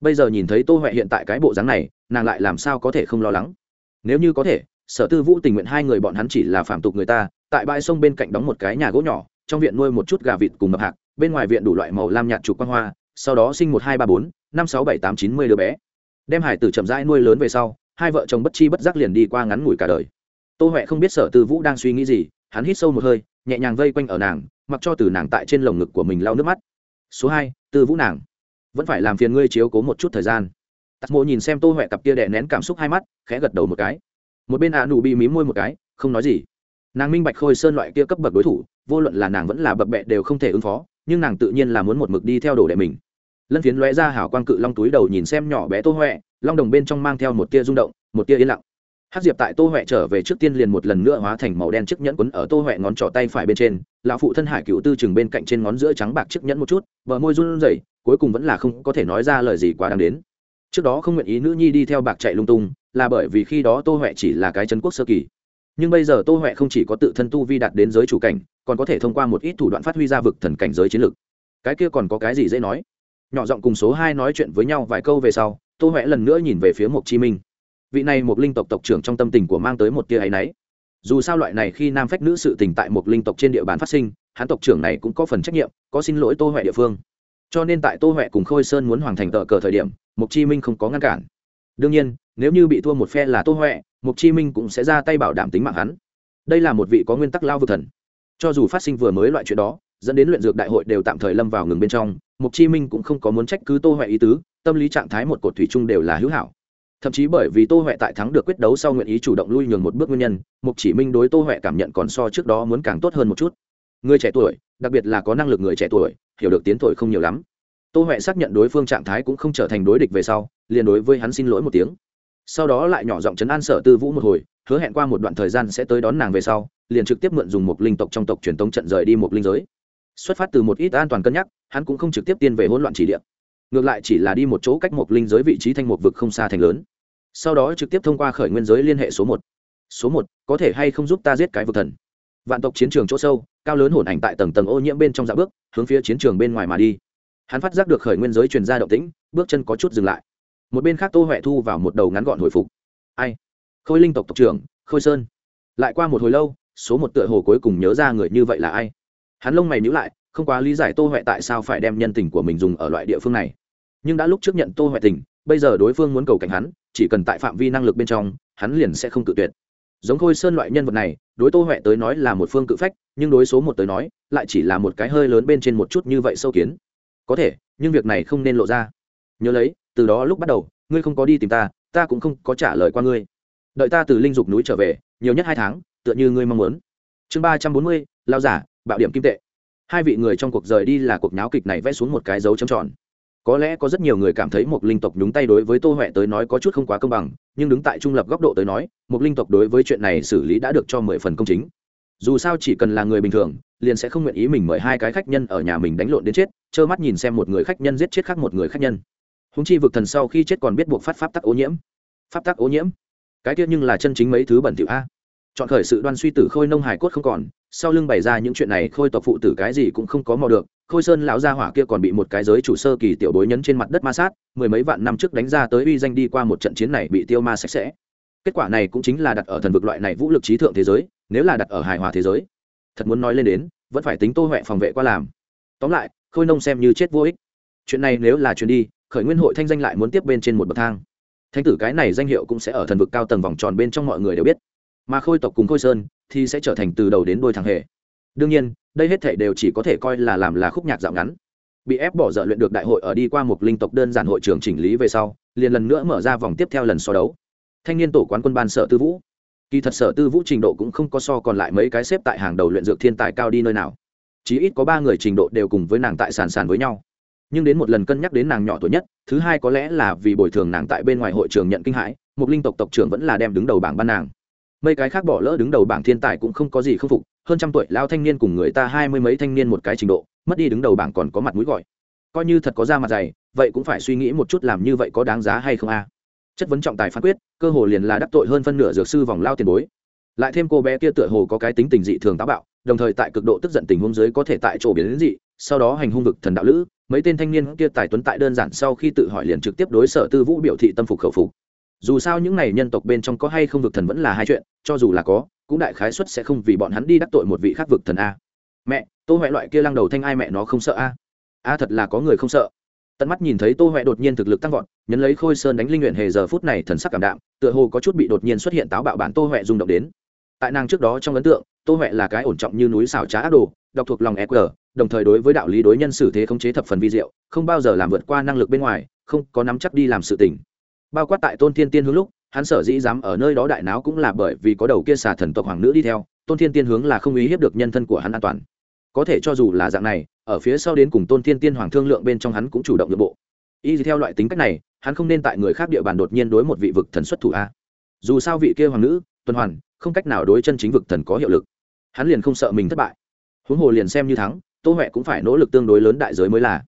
Bây giờ nhìn thấy tô huệ hiện tại cái bộ dáng này, nàng lại làm sao có thể không lo lắng? Nếu như có thể, sở tư vũ tình nguyện hai người bọn hắn chỉ là phạm tục người ta, tại bãi sông bên cạnh đóng một cái nhà gỗ nhỏ trong viện nuôi một chút gà vịt cùng mập hạc, bên ngoài viện đủ loại màu lam nhạt trục quan hoa, sau đó sinh một hai ba bốn, năm sáu bảy tám chín mươi đứa bé. Đem hải tử chậm rãi nuôi lớn về sau, hai vợ chồng bất chi bất giác liền đi qua ngắn ngủi cả đời. Tô huệ không biết sở tư vũ đang suy nghĩ gì, hắn hít sâu một hơi, nhẹ nhàng vây quanh ở nàng, mặc cho từ nàng tại trên lồng ngực của mình lau nước mắt. Số hai, tư vũ nàng, vẫn phải làm phiền ngươi chiếu cố một chút thời gian. Tắt mộ nhìn xem tô huệ cặp kia đè nén cảm xúc hai mắt, khẽ gật đầu một cái. Một bên ạ nụ bị mí môi một cái, không nói gì nàng minh bạch khôi sơn loại kia cấp bậc đối thủ, vô luận là nàng vẫn là bậc bẹ đều không thể ứng phó, nhưng nàng tự nhiên là muốn một mực đi theo đồ đệ mình. Lân phiến lóe ra hảo quang cự long túi đầu nhìn xem nhỏ bé tô huệ, long đồng bên trong mang theo một tia rung động, một tia yên lặng. Hát diệp tại tô huệ trở về trước tiên liền một lần nữa hóa thành màu đen chiếc nhẫn quấn ở tô huệ ngón trỏ tay phải bên trên, lão phụ thân hải cựu tư chừng bên cạnh trên ngón giữa trắng bạc chiếc nhẫn một chút, bờ môi run rẩy, cuối cùng vẫn là không có thể nói ra lời gì quá đáng đến. Trước đó không nguyện ý nữ nhi đi theo bạc chạy lung tung, là bởi vì khi đó tô huệ chỉ là cái trấn quốc sơ kỳ nhưng bây giờ tô huệ không chỉ có tự thân tu vi đạt đến giới chủ cảnh, còn có thể thông qua một ít thủ đoạn phát huy ra vực thần cảnh giới chiến lược. Cái kia còn có cái gì dễ nói? Nhỏ giọng cùng số hai nói chuyện với nhau vài câu về sau, tô huệ lần nữa nhìn về phía mộc chi minh. Vị này mộc linh tộc tộc trưởng trong tâm tình của mang tới một tia áy náy. Dù sao loại này khi nam phách nữ sự tình tại mộc linh tộc trên địa bàn phát sinh, hắn tộc trưởng này cũng có phần trách nhiệm, có xin lỗi tô huệ địa phương. Cho nên tại tô huệ cùng khôi sơn muốn hoàn thành tờ cờ thời điểm mục chi minh không có ngăn cản đương nhiên, nếu như bị thua một phe là tô huệ mục chi minh cũng sẽ ra tay bảo đảm tính mạng hắn. Đây là một vị có nguyên tắc lao vực thần. Cho dù phát sinh vừa mới loại chuyện đó, dẫn đến luyện dược đại hội đều tạm thời lâm vào ngừng bên trong mục chi minh cũng không có muốn trách cứ tô huệ ý tứ, tâm lý trạng thái một cột thủy chung đều là hữu hảo. Thậm chí bởi vì tô huệ tại thắng được quyết đấu sau nguyện ý chủ động lui nhường một bước nguyên nhân mục chỉ minh đối tô huệ cảm nhận còn so trước đó muốn càng tốt hơn một chút. Người trẻ tuổi, đặc biệt là có năng lực người trẻ tuổi, hiểu được tiến tuổi không nhiều lắm tô huệ xác nhận đối phương trạng thái cũng không trở thành đối địch về sau, liền đối với hắn xin lỗi một tiếng. Sau đó lại nhỏ giọng chấn an sở tư vũ một hồi, hứa hẹn qua một đoạn thời gian sẽ tới đón nàng về sau, liền trực tiếp mượn dùng một linh tộc trong tộc truyền tống trận rời đi một linh giới. Xuất phát từ một ít an toàn cân nhắc, hắn cũng không trực tiếp tiên về hỗn loạn chỉ địa. Ngược lại chỉ là đi một chỗ cách một linh giới vị trí thanh một vực không xa thành lớn. Sau đó trực tiếp thông qua khởi nguyên giới liên hệ số một. Số một, có thể hay không giúp ta giết cái vực thần? Vạn tộc chiến trường chỗ sâu, cao lớn hồn ảnh tại tầng tầng ô nhiễm bên trong dạ bước, hướng phía chiến trường bên ngoài mà đi hắn phát giác được khởi nguyên giới truyền ra động tĩnh, bước chân có chút dừng lại. Một bên khác tô huệ thu vào một đầu ngắn gọn hồi phục. Ai? Khôi linh tộc tộc trưởng, khôi sơn. Lại qua một hồi lâu, số một tựa hồ cuối cùng nhớ ra người như vậy là ai? Hắn lông mày nhữ lại, không quá lý giải tô huệ tại sao phải đem nhân tình của mình dùng ở loại địa phương này. Nhưng đã lúc trước nhận tô huệ tình, bây giờ đối phương muốn cầu cảnh hắn, chỉ cần tại phạm vi năng lực bên trong, hắn liền sẽ không cự tuyệt. Giống khôi sơn loại nhân vật này, đối tô huệ tới nói là một phương cự phách, nhưng đối số một tới nói, lại chỉ là một cái hơi lớn bên trên một chút như vậy sâu kiến có thể, nhưng việc này không nên lộ ra. Nhớ lấy, từ đó lúc bắt đầu, ngươi không có đi tìm ta ta cũng không có trả lời qua ngươi. Đợi ta từ linh dục núi trở về, nhiều nhất hai tháng, tựa như ngươi mong muốn. Chương ba trăm bốn mươi, lao giả, bạo điểm kim tệ. Hai vị người trong cuộc rời đi là cuộc nháo kịch này vẽ xuống một cái dấu trầm tròn. Có lẽ có rất nhiều người cảm thấy một linh tộc nhúng tay đối với tô huệ tới nói có chút không quá công bằng, nhưng đứng tại trung lập góc độ tới nói một linh tộc đối với chuyện này xử lý đã được cho mười phần công chính. Dù sao chỉ cần là người bình thường liền sẽ không nguyện ý mình mời hai cái khách nhân ở nhà mình đánh lộn đến chết, trơ mắt nhìn xem một người khách nhân giết chết khác một người khách nhân. Húng chi vực thần sau khi chết còn biết buộc phát pháp tắc ô nhiễm. Pháp tắc ô nhiễm? Cái tiết nhưng là chân chính mấy thứ bẩn thỉu a. Chọn khởi sự đoan suy tử khôi nông hải cốt không còn, sau lưng bày ra những chuyện này khôi tộc phụ tử cái gì cũng không có mò được, khôi sơn lão gia hỏa kia còn bị một cái giới chủ sơ kỳ tiểu bối nhấn trên mặt đất ma sát, mười mấy vạn năm trước đánh ra tới uy danh đi qua một trận chiến này bị tiêu ma sạch sẽ. Kết quả này cũng chính là đặt ở thần vực loại này vũ lực trí thượng thế giới, nếu là đặt ở hài hòa thế giới thật muốn nói lên đến, vẫn phải tính tô huệ phòng vệ qua làm. Tóm lại, khôi nông xem như chết vô ích. Chuyện này nếu là chuyện đi, khởi nguyên hội thanh danh lại muốn tiếp bên trên một bậc thang. Thanh tử cái này danh hiệu cũng sẽ ở thần vực cao tầng vòng tròn bên trong mọi người đều biết. Mà khôi tộc cùng khôi sơn thì sẽ trở thành từ đầu đến đôi thằng hề. Đương nhiên, đây hết thể đều chỉ có thể coi là làm là khúc nhạc dạo ngắn. Bị ép bỏ dở luyện được đại hội ở đi qua một linh tộc đơn giản hội trường chỉnh lý về sau, liền lần nữa mở ra vòng tiếp theo lần so đấu. Thanh niên tổ quán quân ban sở tư vũ kỳ thật sở tư vũ trình độ cũng không có so còn lại mấy cái xếp tại hàng đầu luyện dược thiên tài cao đi nơi nào. Chí ít có ba người trình độ đều cùng với nàng tại sàn sàn với nhau. Nhưng đến một lần cân nhắc đến nàng nhỏ tuổi nhất, thứ hai có lẽ là vì bồi thường nàng tại bên ngoài hội trường nhận kinh hãi một linh tộc tộc trưởng vẫn là đem đứng đầu bảng ban nàng. Mấy cái khác bỏ lỡ đứng đầu bảng thiên tài cũng không có gì khâm phục, hơn trăm tuổi lao thanh niên cùng người ta hai mươi mấy thanh niên một cái trình độ, mất đi đứng đầu bảng còn có mặt mũi gọi. Coi như thật có ra mặt dày, vậy cũng phải suy nghĩ một chút làm như vậy có đáng giá hay không a chất vấn trọng tài phán quyết, cơ hồ liền là đắc tội hơn phân nửa dược sư vòng lao tiền bối. Lại thêm cô bé kia tựa hồ có cái tính tình dị thường táo bạo, đồng thời tại cực độ tức giận tình huống dưới có thể tại chỗ biến đến dị, sau đó hành hung vực thần đạo lữ, mấy tên thanh niên kia tài tuấn tại đơn giản sau khi tự hỏi liền trực tiếp đối sở tư vũ biểu thị tâm phục khẩu phục. Dù sao những này nhân tộc bên trong có hay không vực thần vẫn là hai chuyện, cho dù là có, cũng đại khái suất sẽ không vì bọn hắn đi đắc tội một vị khác vực thần a. Mẹ, tô huệ loại kia lăng đầu thanh ai mẹ nó không sợ a. A thật là có người không sợ. Tận mắt nhìn thấy tô huệ đột nhiên thực lực tăng vọt nhấn lấy khôi sơn đánh linh luyện hề giờ phút này thần sắc cảm đạm, tựa hồ có chút bị đột nhiên xuất hiện táo bạo bản tô huệ rung động đến. Tại nàng trước đó trong ấn tượng, tô huệ là cái ổn trọng như núi xảo trá ác đồ đọc thuộc lòng eq đồng thời đối với đạo lý đối nhân xử thế khống chế thập phần vi diệu, không bao giờ làm vượt qua năng lực bên ngoài, không có nắm chắc đi làm sự tình. Bao quát tại tôn thiên tiên hướng lúc, hắn sở dĩ dám ở nơi đó đại náo cũng là bởi vì có đầu kia xà thần tộc hoàng nữ đi theo, tôn thiên tiên hướng là không ý hiếp được nhân thân của hắn an toàn. Có thể cho dù là dạng này, ở phía sau đến cùng tôn thiên tiên hoàng thương lượng bên trong hắn cũng chủ động nội bộ. Y theo loại tính cách này hắn không nên tại người khác địa bàn đột nhiên đối một vị vực thần xuất thủ a. Dù sao vị kia hoàng nữ, tuần hoàn, không cách nào đối chân chính vực thần có hiệu lực. Hắn liền không sợ mình thất bại. Huống hồ liền xem như thắng, tô huệ cũng phải nỗ lực tương đối lớn đại giới mới là.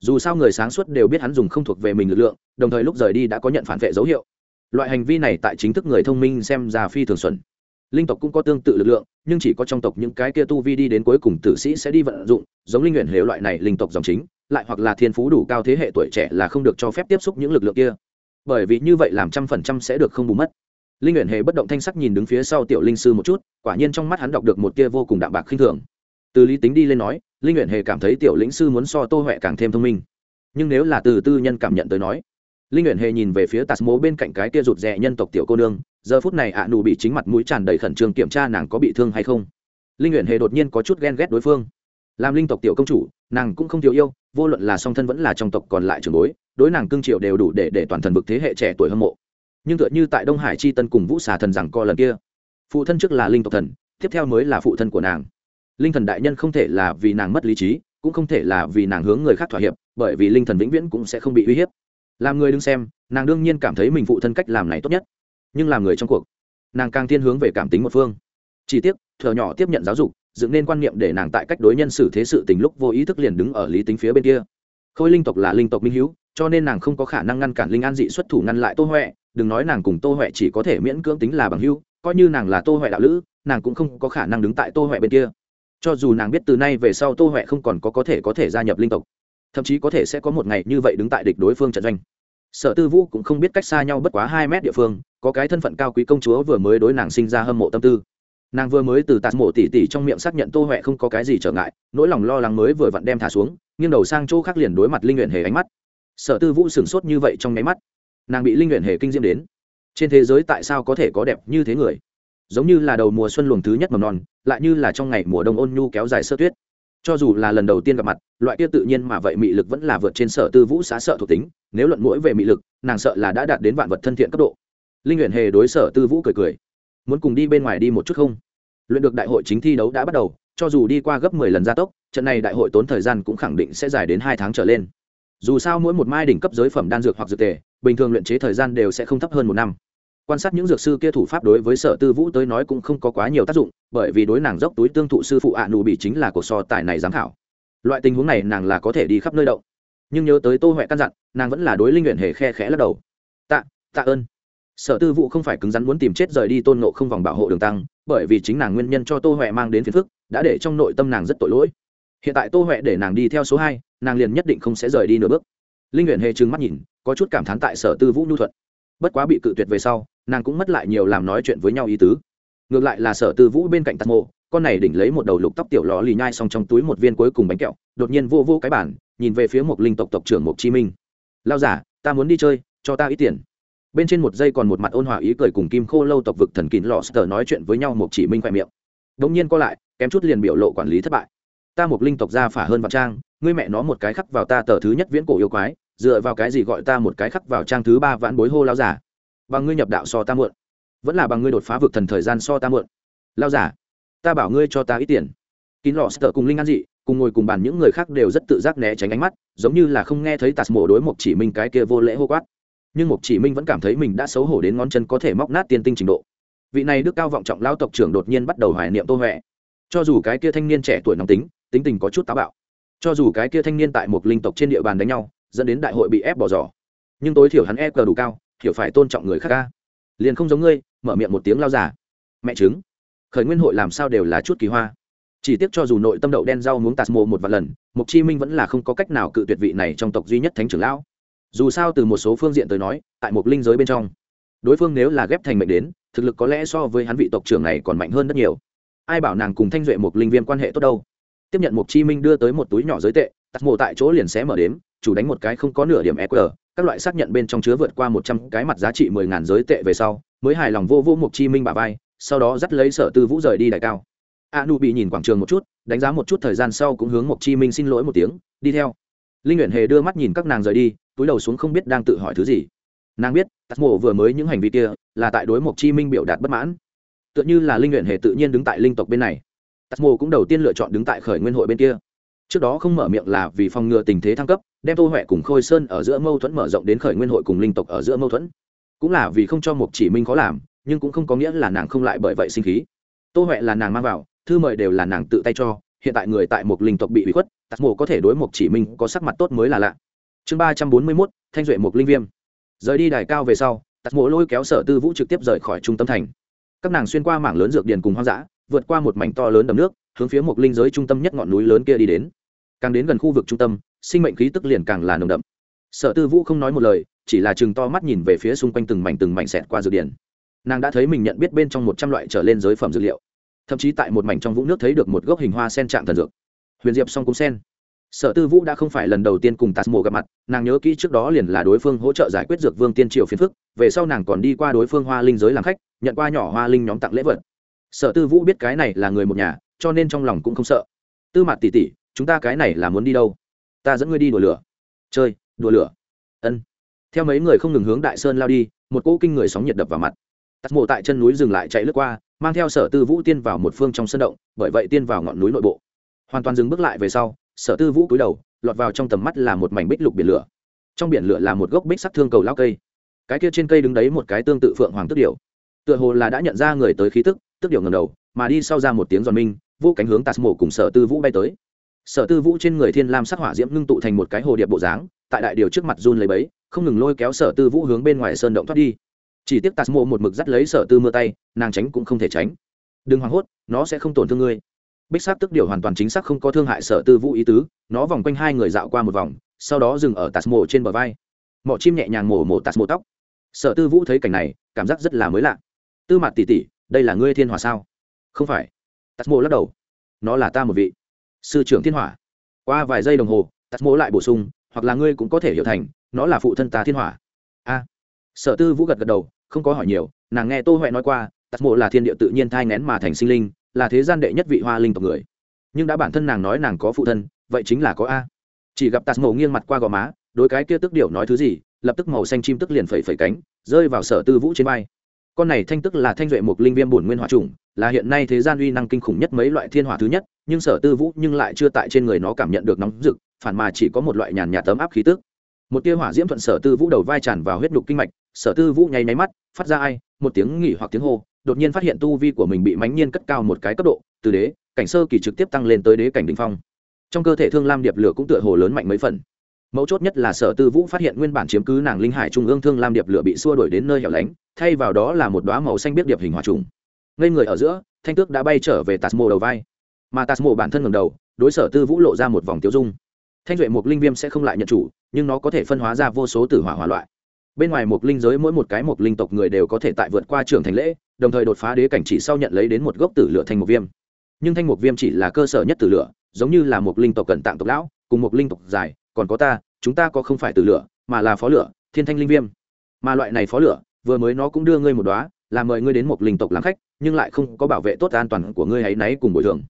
Dù sao người sáng suốt đều biết hắn dùng không thuộc về mình lực lượng, đồng thời lúc rời đi đã có nhận phản vệ dấu hiệu. Loại hành vi này tại chính thức người thông minh xem ra phi thường xuẩn. Linh tộc cũng có tương tự lực lượng, nhưng chỉ có trong tộc những cái kia tu vi đi đến cuối cùng tử sĩ sẽ đi vận dụng, giống linh nguyện lều loại này linh tộc dòng chính lại hoặc là thiên phú đủ cao thế hệ tuổi trẻ là không được cho phép tiếp xúc những lực lượng kia. Bởi vì như vậy làm trăm phần trăm sẽ được không bù mất. Linh nguyện hề bất động thanh sắc nhìn đứng phía sau tiểu linh sư một chút, quả nhiên trong mắt hắn đọc được một tia vô cùng đạm bạc khinh thường. Từ lý tính đi lên nói, linh nguyện hề cảm thấy tiểu lĩnh sư muốn so tô huệ càng thêm thông minh. Nhưng nếu là từ tư nhân cảm nhận tới nói, linh nguyện hề nhìn về phía tạt mố bên cạnh cái tia rụt rè nhân tộc tiểu cô nương, giờ phút này ạ nụ bị chính mặt mũi tràn đầy khẩn trương kiểm tra nàng có bị thương hay không. Linh nguyện hề đột nhiên có chút ghen ghét đối phương làm linh tộc tiểu công chủ, nàng cũng không thiếu yêu, vô luận là song thân vẫn là trong tộc còn lại trường bối, đối nàng cương triệu đều đủ để để toàn thần vực thế hệ trẻ tuổi hâm mộ. Nhưng tựa như tại đông hải chi tân cùng vũ xà thần rằng co lần kia, phụ thân trước là linh tộc thần, tiếp theo mới là phụ thân của nàng. Linh thần đại nhân không thể là vì nàng mất lý trí, cũng không thể là vì nàng hướng người khác thỏa hiệp, bởi vì linh thần vĩnh viễn cũng sẽ không bị uy hiếp. Làm người đứng xem, nàng đương nhiên cảm thấy mình phụ thân cách làm này tốt nhất, nhưng làm người trong cuộc, nàng càng thiên hướng về cảm tính một phương. Chỉ tiếc thợ nhỏ tiếp nhận giáo dục, dựng nên quan niệm để nàng tại cách đối nhân xử thế sự tình lúc vô ý thức liền đứng ở lý tính phía bên kia. Khôi linh tộc là linh tộc minh hữu, cho nên nàng không có khả năng ngăn cản linh an dị xuất thủ ngăn lại tô huệ. Đừng nói nàng cùng tô huệ chỉ có thể miễn cưỡng tính là bằng hữu, coi như nàng là tô huệ đạo lữ, nàng cũng không có khả năng đứng tại tô huệ bên kia. Cho dù nàng biết từ nay về sau tô huệ không còn có có thể có thể gia nhập linh tộc, thậm chí có thể sẽ có một ngày như vậy đứng tại địch đối phương trận doanh. Sở tư vũ cũng không biết cách xa nhau bất quá hai mét địa phương, có cái thân phận cao quý công chúa vừa mới đối nàng sinh ra hâm mộ tâm tư nàng vừa mới từ tạt mộ tỉ tỉ trong miệng xác nhận tô huệ không có cái gì trở ngại, nỗi lòng lo lắng mới vừa vặn đem thả xuống, nghiêng đầu sang chỗ khác liền đối mặt linh luyện hề ánh mắt. Sở tư vũ sửng sốt như vậy trong nháy mắt, nàng bị linh luyện hề kinh diễm đến. Trên thế giới tại sao có thể có đẹp như thế người? Giống như là đầu mùa xuân luồng thứ nhất mầm non, lại như là trong ngày mùa đông ôn nhu kéo dài sơ tuyết. Cho dù là lần đầu tiên gặp mặt, loại kia tự nhiên mà vậy mị lực vẫn là vượt trên sở tư vũ xá sợ thuộc tính, nếu luận mũi về mị lực, nàng sợ là đã đạt đến vạn vật thân thiện cấp độ. Linh nguyện hề đối sở tư vũ cười cười muốn cùng đi bên ngoài đi một chút không? Luyện được đại hội chính thi đấu đã bắt đầu, cho dù đi qua gấp mười lần gia tốc, trận này đại hội tốn thời gian cũng khẳng định sẽ dài đến hai tháng trở lên. Dù sao mỗi một mai đỉnh cấp giới phẩm đan dược hoặc dược tề, bình thường luyện chế thời gian đều sẽ không thấp hơn một năm. Quan sát những dược sư kia thủ pháp đối với sở tư vũ tới nói cũng không có quá nhiều tác dụng, bởi vì đối nàng dốc túi tương thụ sư phụ ạ nụ bị chính là cuộc so tài này giám khảo. Loại tình huống này nàng là có thể đi khắp nơi động. Nhưng nhớ tới tô huệ căn dặn, nàng vẫn là đối linh nguyện hề khe khẽ lắc đầu. Tạ tạ ơn sở tư vụ không phải cứng rắn muốn tìm chết rời đi tôn nộ không vòng bảo hộ đường tăng, bởi vì chính nàng nguyên nhân cho tô huệ mang đến phiền phức, đã để trong nội tâm nàng rất tội lỗi. Hiện tại tô huệ để nàng đi theo số hai, nàng liền nhất định không sẽ rời đi nửa bước. Linh nguyện hề trừng mắt nhìn, có chút cảm thán tại sở tư vũ nhu thuận. Bất quá bị cự tuyệt về sau, nàng cũng mất lại nhiều làm nói chuyện với nhau ý tứ. Ngược lại là sở tư vũ bên cạnh tạt mộ, con này đỉnh lấy một đầu lục tóc tiểu lò lì nhai xong trong túi một viên cuối cùng bánh kẹo, đột nhiên vô vô cái bản nhìn về phía một linh tộc tộc trưởng mộc chi minh. Lao giả, ta muốn đi chơi, cho ta ít tiền bên trên một giây còn một mặt ôn hòa ý cười cùng kim khô lâu tộc vực thần kín lò sờ nói chuyện với nhau một chỉ minh khoe miệng. Đống nhiên co lại, kém chút liền biểu lộ quản lý thất bại. Ta một linh tộc ra phả hơn vạn trang, ngươi mẹ nó một cái khắc vào ta tờ thứ nhất viễn cổ yêu quái, dựa vào cái gì gọi ta một cái khắc vào trang thứ ba vãn bối hô lao giả? Bằng ngươi nhập đạo so ta muộn. Vẫn là bằng ngươi đột phá vực thần thời gian so ta muộn. Lao giả, ta bảo ngươi cho ta ít tiền. Kín lò sờ cùng linh ăn dị, cùng ngồi cùng bàn, những người khác đều rất tự giác né tránh ánh mắt, giống như là không nghe thấy tạt mổ đối một chỉ minh cái kia vô lễ hô quát nhưng mục chỉ minh vẫn cảm thấy mình đã xấu hổ đến ngón chân có thể móc nát tiên tinh trình độ. Vị này đức cao vọng trọng lao tộc trưởng đột nhiên bắt đầu hoài niệm tô huệ. Cho dù cái kia thanh niên trẻ tuổi nóng tính tính tình có chút táo bạo, cho dù cái kia thanh niên tại một linh tộc trên địa bàn đánh nhau, dẫn đến đại hội bị ép bỏ giỏ, nhưng tối thiểu hắn e cờ đủ cao, hiểu phải tôn trọng người khác ca liền không giống ngươi, mở miệng một tiếng lao giả. Mẹ chứng khởi nguyên hội làm sao đều là chút kỳ hoa. Chỉ tiếc cho dù nội tâm đậu đen rau muống tạt mồ một vài lần, mục chi minh vẫn là không có cách nào cự tuyệt vị này trong tộc duy nhất thánh trưởng lão dù sao từ một số phương diện tới nói, tại một linh giới bên trong, đối phương nếu là ghép thành mệnh đến, thực lực có lẽ so với hắn vị tộc trưởng này còn mạnh hơn rất nhiều. Ai bảo nàng cùng thanh duệ một linh viên quan hệ tốt đâu? Tiếp nhận một chi minh đưa tới một túi nhỏ giới tệ tắt mổ tại chỗ liền xé mở đếm, chủ đánh một cái không có nửa điểm eq các loại xác nhận bên trong chứa vượt qua một trăm cái mặt giá trị mười ngàn giới tệ về sau, mới hài lòng vô vô một chi minh bà vai, sau đó dắt lấy sở tư vũ rời đi đại cao. A nu bị nhìn quảng trường một chút, đánh giá một chút thời gian sau cũng hướng một chi minh xin lỗi một tiếng, đi theo. Linh nguyện hề đưa mắt nhìn các nàng rời đi túi đầu xuống không biết đang tự hỏi thứ gì. Nàng biết tắt mộ vừa mới những hành vi kia là tại đối mộc chi minh biểu đạt bất mãn. Tựa như là linh nguyện hệ tự nhiên đứng tại linh tộc bên này. Tắt mộ cũng đầu tiên lựa chọn đứng tại khởi nguyên hội bên kia. Trước đó không mở miệng là vì phòng ngừa tình thế thăng cấp, đem tô huệ cùng khôi sơn ở giữa mâu thuẫn mở rộng đến khởi nguyên hội cùng linh tộc ở giữa mâu thuẫn. Cũng là vì không cho mộc chỉ minh khó làm, nhưng cũng không có nghĩa là nàng không lại bởi vậy sinh khí. Tô huệ là nàng mang vào, thư mời đều là nàng tự tay cho, hiện tại người tại một linh tộc bị bị khuất tạt mộ có thể đối một chỉ minh có sắc mặt tốt mới là lạ chương ba trăm bốn mươi mốt, thanh duệ mục linh viêm. Rời đi đài cao về sau, tạt mộ lôi kéo sở tư vũ trực tiếp rời khỏi trung tâm thành. Các nàng xuyên qua mảng lớn dược điền cùng hoang dã, vượt qua một mảnh to lớn đầm nước, hướng phía một linh giới trung tâm nhất ngọn núi lớn kia đi đến. Càng đến gần khu vực trung tâm, sinh mệnh khí tức liền càng là nồng đậm. Sở tư vũ không nói một lời, chỉ là chừng to mắt nhìn về phía xung quanh từng mảnh từng mảnh xẹt qua dược điển nàng đã thấy mình nhận biết bên trong một trăm loại trở lên giới phẩm dược liệu. Thậm chí tại một mảnh trong vũng nước thấy được một gốc hình hoa sen trạng thần dược. Huyền diệp song cung sen sở tư vũ đã không phải lần đầu tiên cùng tạt mộ gặp mặt, nàng nhớ kỹ trước đó liền là đối phương hỗ trợ giải quyết dược vương tiên triều phiền phức, về sau nàng còn đi qua đối phương hoa linh giới làm khách, nhận qua nhỏ hoa linh nhóm tặng lễ vật. Sở tư vũ biết cái này là người một nhà, cho nên trong lòng cũng không sợ. Tư mặt tỉ tỉ chúng ta cái này là muốn đi đâu? Ta dẫn ngươi đi đùa lửa. Chơi, đùa lửa. Ân. Theo mấy người không ngừng hướng đại sơn lao đi, một cỗ kinh người sóng nhiệt đập vào mặt. Tạt mộ tại chân núi dừng lại chạy lướt qua, mang theo sở tư vũ tiên vào một phương trong sân động, bởi vậy tiên vào ngọn núi nội bộ. Hoàn toàn dừng bước lại về sau sở tư vũ cúi đầu, lọt vào trong tầm mắt là một mảnh bích lục biển lửa. Trong biển lửa là một gốc bích sắc thương cầu lao cây. Cái kia trên cây đứng đấy một cái tương tự phượng hoàng tức điệu tựa hồ là đã nhận ra người tới khí tức tức điệu ngầm đầu, mà đi sau ra một tiếng giòn minh, vô cánh hướng tạt mổ cùng sở tư vũ bay tới. Sở tư vũ trên người thiên lam sắc hỏa diễm ngưng tụ thành một cái hồ điệp bộ dáng, tại đại điều trước mặt run lấy bấy, không ngừng lôi kéo sở tư vũ hướng bên ngoài sơn động thoát đi. Chỉ tiếc tạt mộ một mực dắt lấy sở tư mưa tay, nàng tránh cũng không thể tránh. Đừng hoảng hốt, nó sẽ không tổn thương ngươi bích sắc tức điều hoàn toàn chính xác không có thương hại sở tư vũ ý tứ, nó vòng quanh hai người dạo qua một vòng, sau đó dừng ở tạt mộ trên bờ vai. Mỏ chim nhẹ nhàng mổ mổ tạt mộ tóc. Sở tư vũ thấy cảnh này, cảm giác rất là mới lạ. Tư mặt tỉ tỉ đây là ngươi thiên hòa sao? Không phải. Tạt mộ lắc đầu. Nó là ta một vị. Sư trưởng thiên hỏa. Qua vài giây đồng hồ, tạt mộ lại bổ sung, hoặc là ngươi cũng có thể hiểu thành, nó là phụ thân ta thiên hỏa. A. Sở tư vũ gật gật đầu, không có hỏi nhiều, nàng nghe tô huệ nói qua, tạt mộ là thiên địa tự nhiên thai ngén mà thành sinh linh là thế gian đệ nhất vị hoa linh tộc người. Nhưng đã bản thân nàng nói nàng có phụ thân, vậy chính là có a. Chỉ gặp tạt ngầu nghiêng mặt qua gò má đôi cái kia tức điệu nói thứ gì, lập tức màu xanh chim tức liền phẩy phẩy cánh, rơi vào sở tư vũ trên vai. Con này thanh tức là thanh duệ một linh viêm bổn nguyên hỏa trùng là hiện nay thế gian uy năng kinh khủng nhất mấy loại thiên hỏa thứ nhất, nhưng sở tư vũ nhưng lại chưa tại trên người nó cảm nhận được nóng rực, phản mà chỉ có một loại nhàn nhạt tấm áp khí tức. Một tia hỏa diễm thuận sở tư vũ đầu vai tràn vào huyết đục kinh mạch, sở tư vũ nháy nháy mắt, phát ra ai, một tiếng nghỉ hoặc tiếng hô đột nhiên phát hiện tu vi của mình bị mãnh nhiên cất cao một cái cấp độ, từ đế, cảnh sơ kỳ trực tiếp tăng lên tới đế cảnh đỉnh phong. Trong cơ thể thương lam điệp lửa cũng tựa hồ lớn mạnh mấy phần. Mấu chốt nhất là sở tư vũ phát hiện nguyên bản chiếm cứ nàng linh hải trung ương thương lam điệp lửa bị xua đuổi đến nơi hẻo lánh, thay vào đó là một đoá màu xanh biết điệp hình hòa trùng. Ngây người ở giữa, thanh tước đã bay trở về tasmo đầu vai. Mà tasmo bản thân ngầm đầu, đối sở tư vũ lộ ra một vòng tiêu dung. Thanh duệ mục linh viêm sẽ không lại nhận chủ, nhưng nó có thể phân hóa ra vô số tử hỏa hỏa loại bên ngoài một linh giới mỗi một cái một linh tộc người đều có thể tại vượt qua trường thành lễ, đồng thời đột phá đế cảnh chỉ sau nhận lấy đến một gốc tử lửa thành một viêm. Nhưng thanh một viêm chỉ là cơ sở nhất tử lửa, giống như là một linh tộc cẩn tạng tộc lão, cùng một linh tộc dài, còn có ta, chúng ta có không phải tử lửa, mà là phó lửa, thiên thanh linh viêm. Mà loại này phó lửa, vừa mới nó cũng đưa ngươi một đóa, là mời ngươi đến một linh tộc làm khách, nhưng lại không có bảo vệ tốt an toàn của ngươi hãy náy cùng bồi thường.